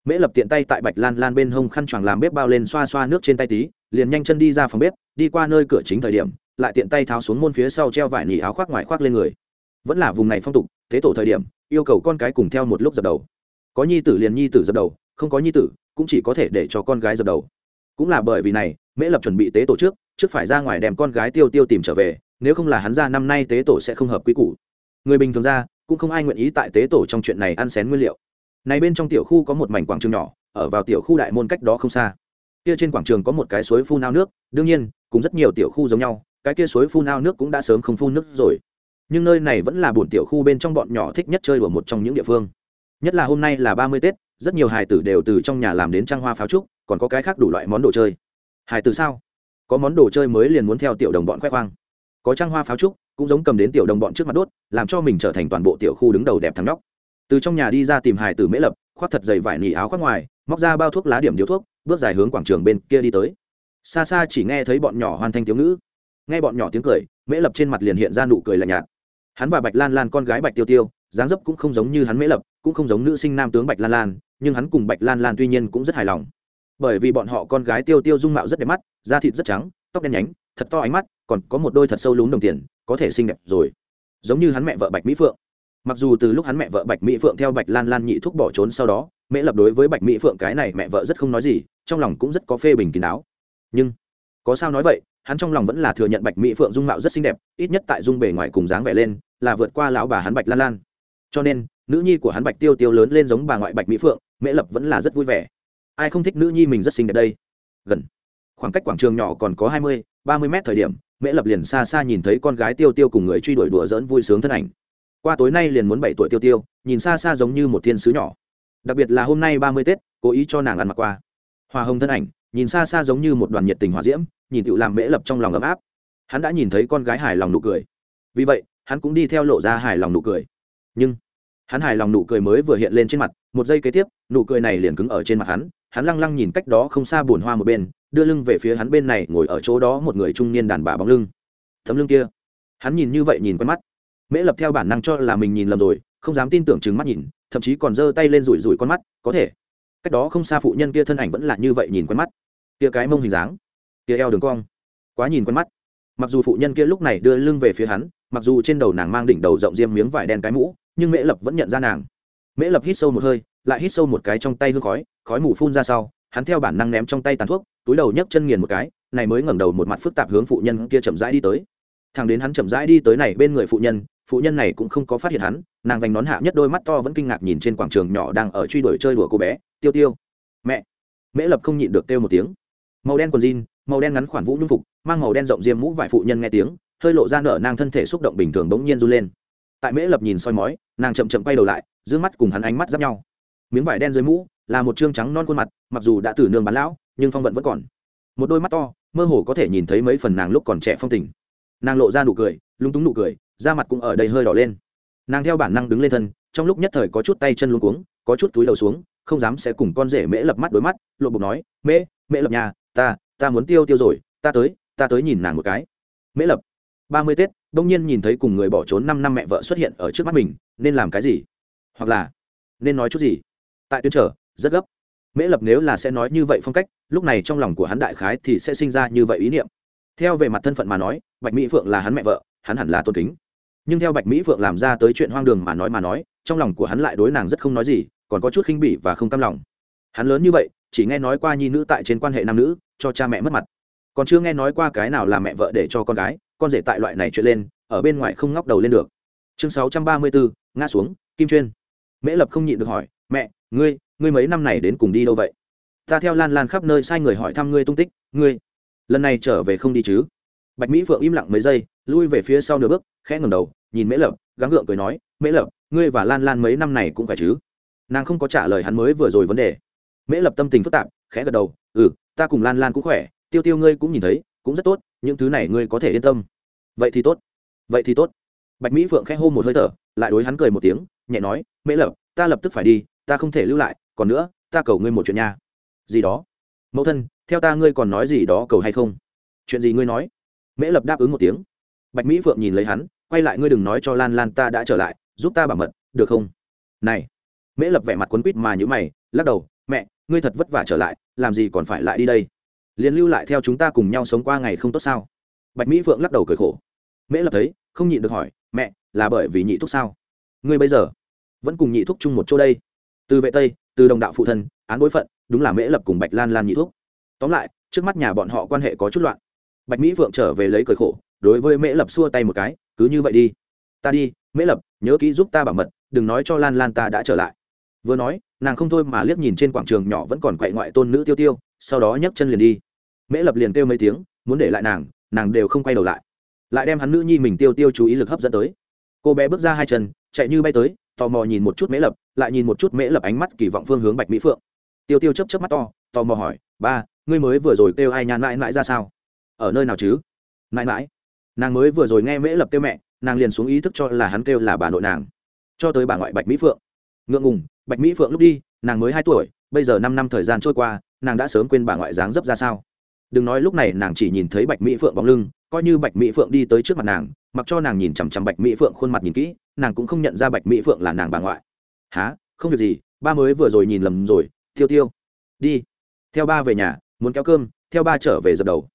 Mễ lập tiện tay tại bạch lan lan bên hông khăn choàng làm bếp bao lên xoa xoa nước trên tay tí, liền nhanh chân đi ra phòng bếp, đi qua nơi cửa chính thời điểm, lại tiện tay tháo xuống môn phía sau treo vải nỉ áo khoác ngoài khoác lên người vẫn là vùng này phong tục, thế tổ thời điểm, yêu cầu con cái cùng theo một lúc dập đầu. Có nhi tử liền nhi tử dập đầu, không có nhi tử, cũng chỉ có thể để cho con gái dập đầu. Cũng là bởi vì này, mễ lập chuẩn bị tế tổ trước trước phải ra ngoài đem con gái tiêu tiêu tìm trở về, nếu không là hắn ra năm nay tế tổ sẽ không hợp quy củ. Người bình thường ra, cũng không ai nguyện ý tại tế tổ trong chuyện này ăn xén nguyên liệu. Này bên trong tiểu khu có một mảnh quảng trường nhỏ, ở vào tiểu khu đại môn cách đó không xa. Kia trên quảng trường có một cái suối phun ao nước, đương nhiên cũng rất nhiều tiểu khu giống nhau, cái kia suối phun ao nước cũng đã sớm không phun nước rồi nhưng nơi này vẫn là bổn tiểu khu bên trong bọn nhỏ thích nhất chơi đùa một trong những địa phương. Nhất là hôm nay là ba mươi tết, rất nhiều hài tử đều từ trong nhà làm đến trang hoa pháo trúc, còn có cái khác đủ loại món đồ chơi. Hài tử sao? Có món đồ chơi mới liền muốn theo tiểu đồng bọn khoe khoang. Có trang hoa pháo trúc, cũng giống cầm đến tiểu đồng bọn trước mặt đốt, làm cho mình trở thành toàn bộ tiểu khu đứng đầu đẹp thắng nhóc. Từ trong nhà đi ra tìm hài tử mễ lập, khoác thật dày vải nỉ áo khoác ngoài, móc ra bao thuốc lá điểm điếu thuốc, bước dài hướng quảng trường bên kia đi tới. Xa xa chỉ nghe thấy bọn nhỏ hoàn thành tiếng ngữ. Nghe bọn nhỏ tiếng cười, mễ lập trên mặt liền hiện ra nụ cười lạnh nhạt hắn và bạch lan lan con gái bạch tiêu tiêu, dáng dấp cũng không giống như hắn mễ lập, cũng không giống nữ sinh nam tướng bạch lan lan, nhưng hắn cùng bạch lan lan tuy nhiên cũng rất hài lòng. Bởi vì bọn họ con gái tiêu tiêu dung mạo rất đẹp mắt, da thịt rất trắng, tóc đen nhánh, thật to ánh mắt, còn có một đôi thật sâu lún đồng tiền, có thể xinh đẹp rồi. Giống như hắn mẹ vợ bạch mỹ phượng. Mặc dù từ lúc hắn mẹ vợ bạch mỹ phượng theo bạch lan lan nhị thuốc bỏ trốn sau đó, mễ lập đối với bạch mỹ phượng cái này mẹ vợ rất không nói gì, trong lòng cũng rất có phê bình kín đáo. Nhưng có sao nói vậy, hắn trong lòng vẫn là thừa nhận bạch mỹ phượng dung mạo rất xinh đẹp, ít nhất tại dung bề ngoài cùng dáng vẻ lên, là vượt qua lão bà hắn bạch lan lan. Cho nên, nữ nhi của hắn bạch tiêu tiêu lớn lên giống bà ngoại bạch mỹ phượng mễ lập vẫn là rất vui vẻ. Ai không thích nữ nhi mình rất xinh đẹp đây? Gần. Khoảng cách quảng trường nhỏ còn có hai mươi, ba mươi mét thời điểm mễ lập liền xa xa nhìn thấy con gái tiêu tiêu cùng người truy đuổi đùa dỡn vui sướng thân ảnh. Qua tối nay liền muốn bảy tuổi tiêu tiêu, nhìn xa xa giống như một thiên sứ nhỏ. Đặc biệt là hôm nay ba mươi tết, cố ý cho nàng ăn mặc qua. Hoa hồng thân ảnh nhìn xa xa giống như một đoàn nhiệt tình hòa diễm, nhìn tựu làm mễ lập trong lòng ấm áp. Hắn đã nhìn thấy con gái hài lòng nụ cười. Vì vậy, hắn cũng đi theo lộ ra hài lòng nụ cười. Nhưng, hắn hài lòng nụ cười mới vừa hiện lên trên mặt, một giây kế tiếp, nụ cười này liền cứng ở trên mặt hắn hắn lăng lăng nhìn cách đó không xa bùn hoa một bên, đưa lưng về phía hắn bên này, ngồi ở chỗ đó một người trung niên đàn bà bóng lưng. Thấm lưng kia. Hắn nhìn như vậy nhìn quen mắt. Mễ lập theo bản năng cho là mình nhìn lầm rồi, không dám tin tưởng chừng mắt nhìn, thậm chí còn giơ tay lên rủi rủi con mắt, có thể cách đó không xa phụ nhân kia thân ảnh vẫn là như vậy nhìn quen mắt. Kia cái mông hình dáng, kia eo đường cong, quá nhìn quen mắt. Mặc dù phụ nhân kia lúc này đưa lưng về phía hắn, mặc dù trên đầu nàng mang đỉnh đầu rộng diêm miếng vải đen cái mũ, nhưng mễ lập vẫn nhận ra nàng. Mễ lập hít sâu một hơi, lại hít sâu một cái trong tay hương khói khói mù phun ra sau, hắn theo bản năng ném trong tay tàn thuốc, túi đầu nhấc chân nghiền một cái, này mới ngẩng đầu một mặt phức tạp hướng phụ nhân kia chậm rãi đi tới. Thằng đến hắn chậm rãi đi tới này bên người phụ nhân phụ nhân này cũng không có phát hiện hắn, nàng vành nón hạ nhất đôi mắt to vẫn kinh ngạc nhìn trên quảng trường nhỏ đang ở truy đuổi chơi đùa cô bé tiêu tiêu. Mẹ. Mễ lập không nhịn được kêu một tiếng. Màu đen quần jean, màu đen ngắn khoản vũ nhung phục, mang màu đen rộng diêm mũ vải phụ nhân nghe tiếng, hơi lộ ra nở nang thân thể xúc động bình thường bỗng nhiên run lên. Tại mễ lập nhìn soi mói, nàng chậm chậm quay đầu lại d mắt cùng hắn ánh mắt giáp nhau. Miếng vải đen dưới mũ, là một trương trắng non khuôn mặt, mặc dù đã từ nương bán lão, nhưng phong vận vẫn còn. Một đôi mắt to, mơ hồ có thể nhìn thấy mấy phần nàng lúc còn trẻ phong tình. Nàng lộ ra nụ cười, lúng túng nụ cười, da mặt cũng ở đây hơi đỏ lên. Nàng theo bản năng đứng lên thân, trong lúc nhất thời có chút tay chân luống cuống, có chút túi đầu xuống không dám sẽ cùng con rể mễ lập mắt đối mắt, lộ bục nói, mễ mễ lập nhà, ta ta muốn tiêu tiêu rồi, ta tới ta tới nhìn nàng một cái. Mễ lập, ba mươi tết, đông nhiên nhìn thấy cùng người bỏ trốn năm năm mẹ vợ xuất hiện ở trước mắt mình, nên làm cái gì? Hoặc là, nên nói chút gì? Tại tuyến trở, rất gấp. Mễ lập nếu là sẽ nói như vậy phong cách, lúc này trong lòng của hắn đại khái thì sẽ sinh ra như vậy ý niệm. Theo về mặt thân phận mà nói, bạch mỹ phượng là hắn mẹ vợ, hắn hẳn là tôn kính. Nhưng theo bạch mỹ phượng làm ra tới chuyện hoang đường mà nói mà nói, trong lòng của hắn lại đối nàng rất không nói gì còn có chút khinh bỉ và không cam lòng. Hắn lớn như vậy, chỉ nghe nói qua nhi nữ tại trên quan hệ nam nữ, cho cha mẹ mất mặt. Còn chưa nghe nói qua cái nào là mẹ vợ để cho con gái, con rể tại loại này chuyện lên, ở bên ngoài không ngóc đầu lên được. Chương sáu trăm ba mươi bốn ngã xuống, kim chuyên. Mễ lập không nhịn được hỏi, mẹ, ngươi ngươi mấy năm này đến cùng đi đâu vậy? Ta theo lan lan khắp nơi sai người hỏi thăm ngươi tung tích, ngươi. Lần này trở về không đi chứ? Bạch mỹ phượng im lặng mấy giây, lui về phía sau nửa bước, khẽ ngầm đầu, nhìn mễ lập, gắng gượng cười nói, mễ lập, ngươi và lan lan mấy năm này cũng phải chứ? Nàng không có trả lời hắn mới vừa rồi vấn đề. Mễ lập tâm tình phức tạp, khẽ gật đầu ừ ta cùng lan lan cũng khỏe, tiêu tiêu ngươi cũng nhìn thấy, cũng rất tốt, những thứ này ngươi có thể yên tâm. Vậy thì tốt, vậy thì tốt. Bạch mỹ phượng khẽ hô một hơi thở, lại đối hắn cười một tiếng, nhẹ nói, mễ lập, ta lập tức phải đi, ta không thể lưu lại, còn nữa, ta cầu ngươi một chuyện nha. Gì đó? Mẫu thân, theo ta ngươi còn nói gì đó cầu hay không? Chuyện gì ngươi nói? Mễ lập đáp ứng một tiếng. Bạch mỹ phượng nhìn lấy hắn, quay lại ngươi đừng nói cho lan lan ta đã trở lại, giúp ta bảo mật, được không? Này mễ lập vẻ mặt quấn quýt mà nhữ mày, lắc đầu, mẹ, ngươi thật vất vả trở lại, làm gì còn phải lại đi đây? Liền lưu lại theo chúng ta cùng nhau sống qua ngày không tốt sao? Bạch mỹ phượng lắc đầu cười khổ. Mễ lập thấy, không nhịn được hỏi, mẹ, là bởi vì nhị thúc sao? Ngươi bây giờ vẫn cùng nhị thúc chung một chỗ đây. Từ vệ tây, từ đồng đạo phụ thân, án bối phận, đúng là mễ lập cùng bạch lan lan nhị thúc. Tóm lại, trước mắt nhà bọn họ quan hệ có chút loạn. Bạch mỹ phượng trở về lấy cười khổ, đối với mễ lập xua tay một cái, cứ như vậy đi. Ta đi, mễ lập, nhớ kỹ giúp ta bảo mật, đừng nói cho lan lan ta đã trở lại vừa nói, nàng không thôi mà liếc nhìn trên quảng trường nhỏ vẫn còn quậy ngoại tôn nữ tiêu tiêu, sau đó nhấc chân liền đi. Mễ lập liền kêu mấy tiếng, muốn để lại nàng nàng đều không quay đầu lại. Lại đem hắn nữ nhi mình tiêu tiêu chú ý lực hấp dẫn tới. Cô bé bước ra hai chân, chạy như bay tới, tò mò nhìn một chút mễ lập, lại nhìn một chút mễ lập ánh mắt kỳ vọng phương hướng bạch mỹ phượng. Tiêu tiêu chấp chấp mắt to, tò mò hỏi, ba, ngươi mới vừa rồi kêu ai nhàn mãi mãi ra sao? Ở nơi nào chứ? Mãi mãi. Nàng mới vừa rồi nghe mễ lập kêu mẹ, nàng liền xuống ý thức cho là hắn kêu là bà nội nàng, cho tới bà ngoại bạch mỹ phượng. Ngượng ngùng bạch mỹ phượng lúc đi, nàng mới hai tuổi, bây giờ năm năm thời gian trôi qua, nàng đã sớm quên bà ngoại dáng dấp ra sao. Đừng nói lúc này nàng chỉ nhìn thấy bạch mỹ phượng bóng lưng, coi như bạch mỹ phượng đi tới trước mặt nàng, mặc cho nàng nhìn chằm chằm bạch mỹ phượng khuôn mặt nhìn kỹ, nàng cũng không nhận ra bạch mỹ phượng là nàng bà ngoại. Há không việc gì, ba mới vừa rồi nhìn lầm rồi, tiêu tiêu. Đi. Theo ba về nhà, muốn kéo cơm, theo ba trở về dập đầu.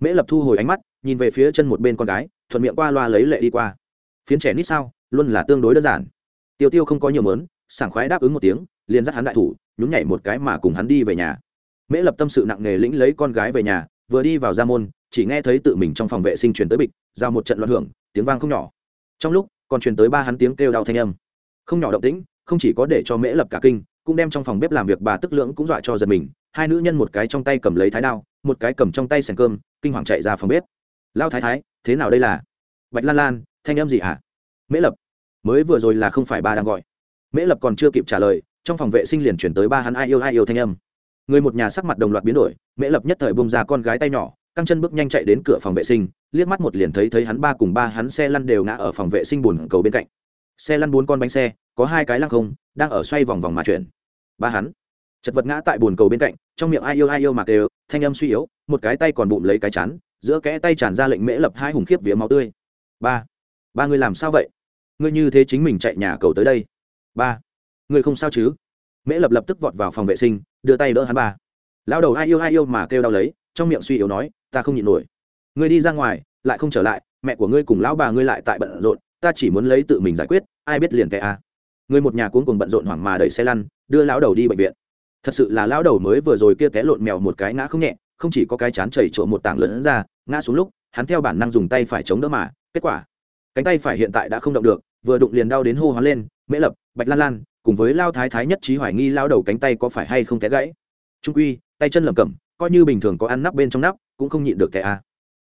Mễ lập thu hồi ánh mắt, nhìn về phía chân một bên con gái, thuận miệng qua loa lấy lệ đi qua. Phiến trẻ nít sao? Luôn là tương đối đơn giản. Tiêu tiêu không có nhiều mớn sảng khoái đáp ứng một tiếng, liền dắt hắn đại thủ, nhún nhảy một cái mà cùng hắn đi về nhà. Mễ lập tâm sự nặng nề lĩnh lấy con gái về nhà, vừa đi vào ra môn, chỉ nghe thấy tự mình trong phòng vệ sinh truyền tới bịch, giao một trận loạn hưởng, tiếng vang không nhỏ. Trong lúc, còn truyền tới ba hắn tiếng kêu đau thanh âm. Không nhỏ động tĩnh, không chỉ có để cho mễ lập cả kinh, cũng đem trong phòng bếp làm việc bà tức lưỡng cũng dọa cho giật mình. Hai nữ nhân một cái trong tay cầm lấy thái đao, một cái cầm trong tay sành cơm, kinh hoàng chạy ra phòng bếp. Lao thái thái, thế nào đây là? Bạch lan lan, thanh âm gì hả? Mễ lập, mới vừa rồi là không phải ba đang gọi mễ lập còn chưa kịp trả lời trong phòng vệ sinh liền chuyển tới ba hắn ai yêu ai yêu thanh âm. Người một nhà sắc mặt đồng loạt biến đổi mễ lập nhất thời bông ra con gái tay nhỏ căng chân bước nhanh chạy đến cửa phòng vệ sinh liếc mắt một liền thấy thấy hắn ba cùng ba hắn xe lăn đều ngã ở phòng vệ sinh bùn cầu bên cạnh. Xe lăn bốn con bánh xe có hai cái lăng không đang ở xoay vòng vòng mà chuyển. Ba hắn chật vật ngã tại bùn cầu bên cạnh trong miệng ai yêu ai yêu mà đều thanh âm suy yếu một cái tay còn bụng lấy cái chán, giữa kẽ tay tràn ra lệnh mễ lập hai hùng khiếp vía máu tươi. Ba ba người làm sao vậy? Ngươi như thế chính mình chạy nhà cầu tới đây ba người không sao chứ? Mễ lập lập tức vọt vào phòng vệ sinh, đưa tay đỡ hắn ba. Lao đầu ai yêu ai yêu mà kêu đau lấy, trong miệng suy yếu nói, ta không nhịn nổi. Ngươi đi ra ngoài, lại không trở lại, mẹ của ngươi cùng lão bà ngươi lại tại bận rộn, ta chỉ muốn lấy tự mình giải quyết, ai biết liền tệ à. người một nhà cuống cùng bận rộn hoảng mà đẩy xe lăn, đưa lão đầu đi bệnh viện. Thật sự là lão đầu mới vừa rồi kia té lộn mèo một cái ngã không nhẹ, không chỉ có cái chán chảy trộn một tảng lớn ra, ngã xuống lúc, hắn theo bản năng dùng tay phải chống đỡ mà, kết quả, cánh tay phải hiện tại đã không động được, vừa đụng liền đau đến hô hoán lên mễ lập, bạch lan lan, cùng với lao thái thái nhất trí hoài nghi lao đầu cánh tay có phải hay không té gãy. Trung quy, tay chân lầm cẩm, coi như bình thường có ăn nắp bên trong nắp, cũng không nhịn được té a.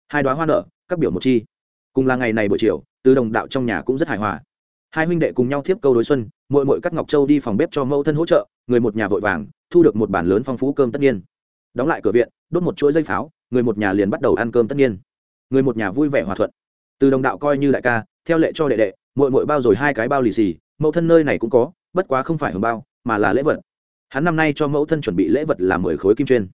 Hai đoá hoa nở, các biểu một chi. Cùng là ngày này buổi chiều, từ đồng đạo trong nhà cũng rất hài hòa. Hai huynh đệ cùng nhau thiếp câu đối xuân mội mội cắt ngọc châu đi phòng bếp cho mẫu thân hỗ trợ, người một nhà vội vàng, thu được một bản lớn phong phú cơm tất nhiên đóng lại cửa viện, đốt một chuỗi dây pháo, người một nhà liền bắt đầu ăn cơm tất nhiên người một nhà vui vẻ hòa thuận. Từ đồng đạo coi như đại ca, theo lệ cho đệ đệ mội mội bao rồi hai cái bao lì xì mẫu thân nơi này cũng có, bất quá không phải hồng bao, mà là lễ vật. Hắn năm nay cho mẫu thân chuẩn bị lễ vật là mười khối kim chuyên.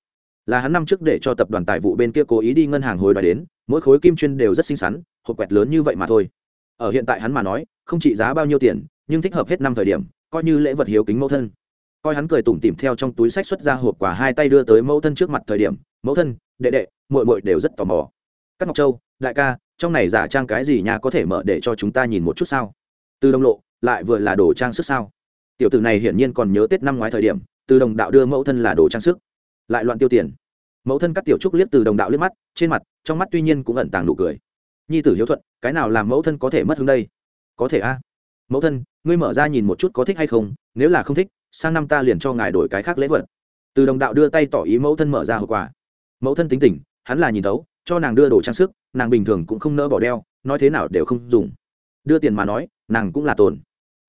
Là hắn năm trước để cho tập đoàn tài vụ bên kia cố ý đi ngân hàng hồi đoái đến, mỗi khối kim chuyên đều rất xinh xắn, hộp quẹt lớn như vậy mà thôi. Ở hiện tại hắn mà nói, không trị giá bao nhiêu tiền, nhưng thích hợp hết năm thời điểm, coi như lễ vật hiếu kính mẫu thân. Coi hắn cười tủm tỉm theo trong túi sách xuất ra hộp quà hai tay đưa tới mẫu thân trước mặt thời điểm, mẫu thân, đệ đệ, muội muội đều rất tò mò. Các ngọc châu, đại ca, trong này giả trang cái gì nhà có thể mở để cho chúng ta nhìn một chút sao? Từ đồng lộ lại vừa là đồ trang sức sao? Tiểu tử này hiển nhiên còn nhớ tết năm ngoái thời điểm, từ đồng đạo đưa mẫu thân là đồ trang sức. Lại loạn tiêu tiền. Mẫu thân cắt tiểu trúc liếc từ đồng đạo liếc mắt, trên mặt, trong mắt tuy nhiên cũng ẩn tàng nụ cười. Nhi tử hiếu thuận, cái nào làm mẫu thân có thể mất hứng đây? Có thể a. Mẫu thân, ngươi mở ra nhìn một chút có thích hay không, nếu là không thích, sang năm ta liền cho ngài đổi cái khác lễ vật. Từ đồng đạo đưa tay tỏ ý mẫu thân mở ra hậu quả mẫu thân tính tình, hắn là nhìn tấu cho nàng đưa đồ trang sức, nàng bình thường cũng không nỡ bỏ đeo, nói thế nào đều không dùng. Đưa tiền mà nói, nàng cũng là tồn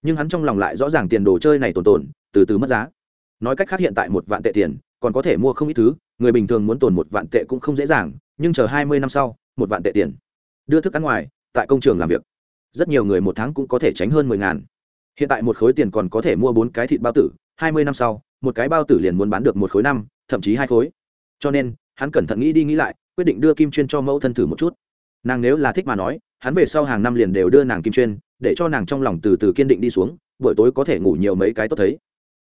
nhưng hắn trong lòng lại rõ ràng tiền đồ chơi này tồn tồn, từ từ mất giá. Nói cách khác hiện tại một vạn tệ tiền, còn có thể mua không ít thứ, người bình thường muốn tồn một vạn tệ cũng không dễ dàng, nhưng chờ hai mươi năm sau, một vạn tệ tiền. Đưa thức ăn ngoài, tại công trường làm việc. Rất nhiều người một tháng cũng có thể tránh hơn mười ngàn. Hiện tại một khối tiền còn có thể mua bốn cái thịt bao tử, hai mươi năm sau, một cái bao tử liền muốn bán được một khối năm, thậm chí hai khối. Cho nên, hắn cẩn thận nghĩ đi nghĩ lại, quyết định đưa kim chuyên cho mẫu thân thử một chút. Nàng nếu là thích mà nói, hắn về sau hàng năm liền đều đưa nàng kim chuyên để cho nàng trong lòng từ từ kiên định đi xuống, buổi tối có thể ngủ nhiều mấy cái tốt thấy.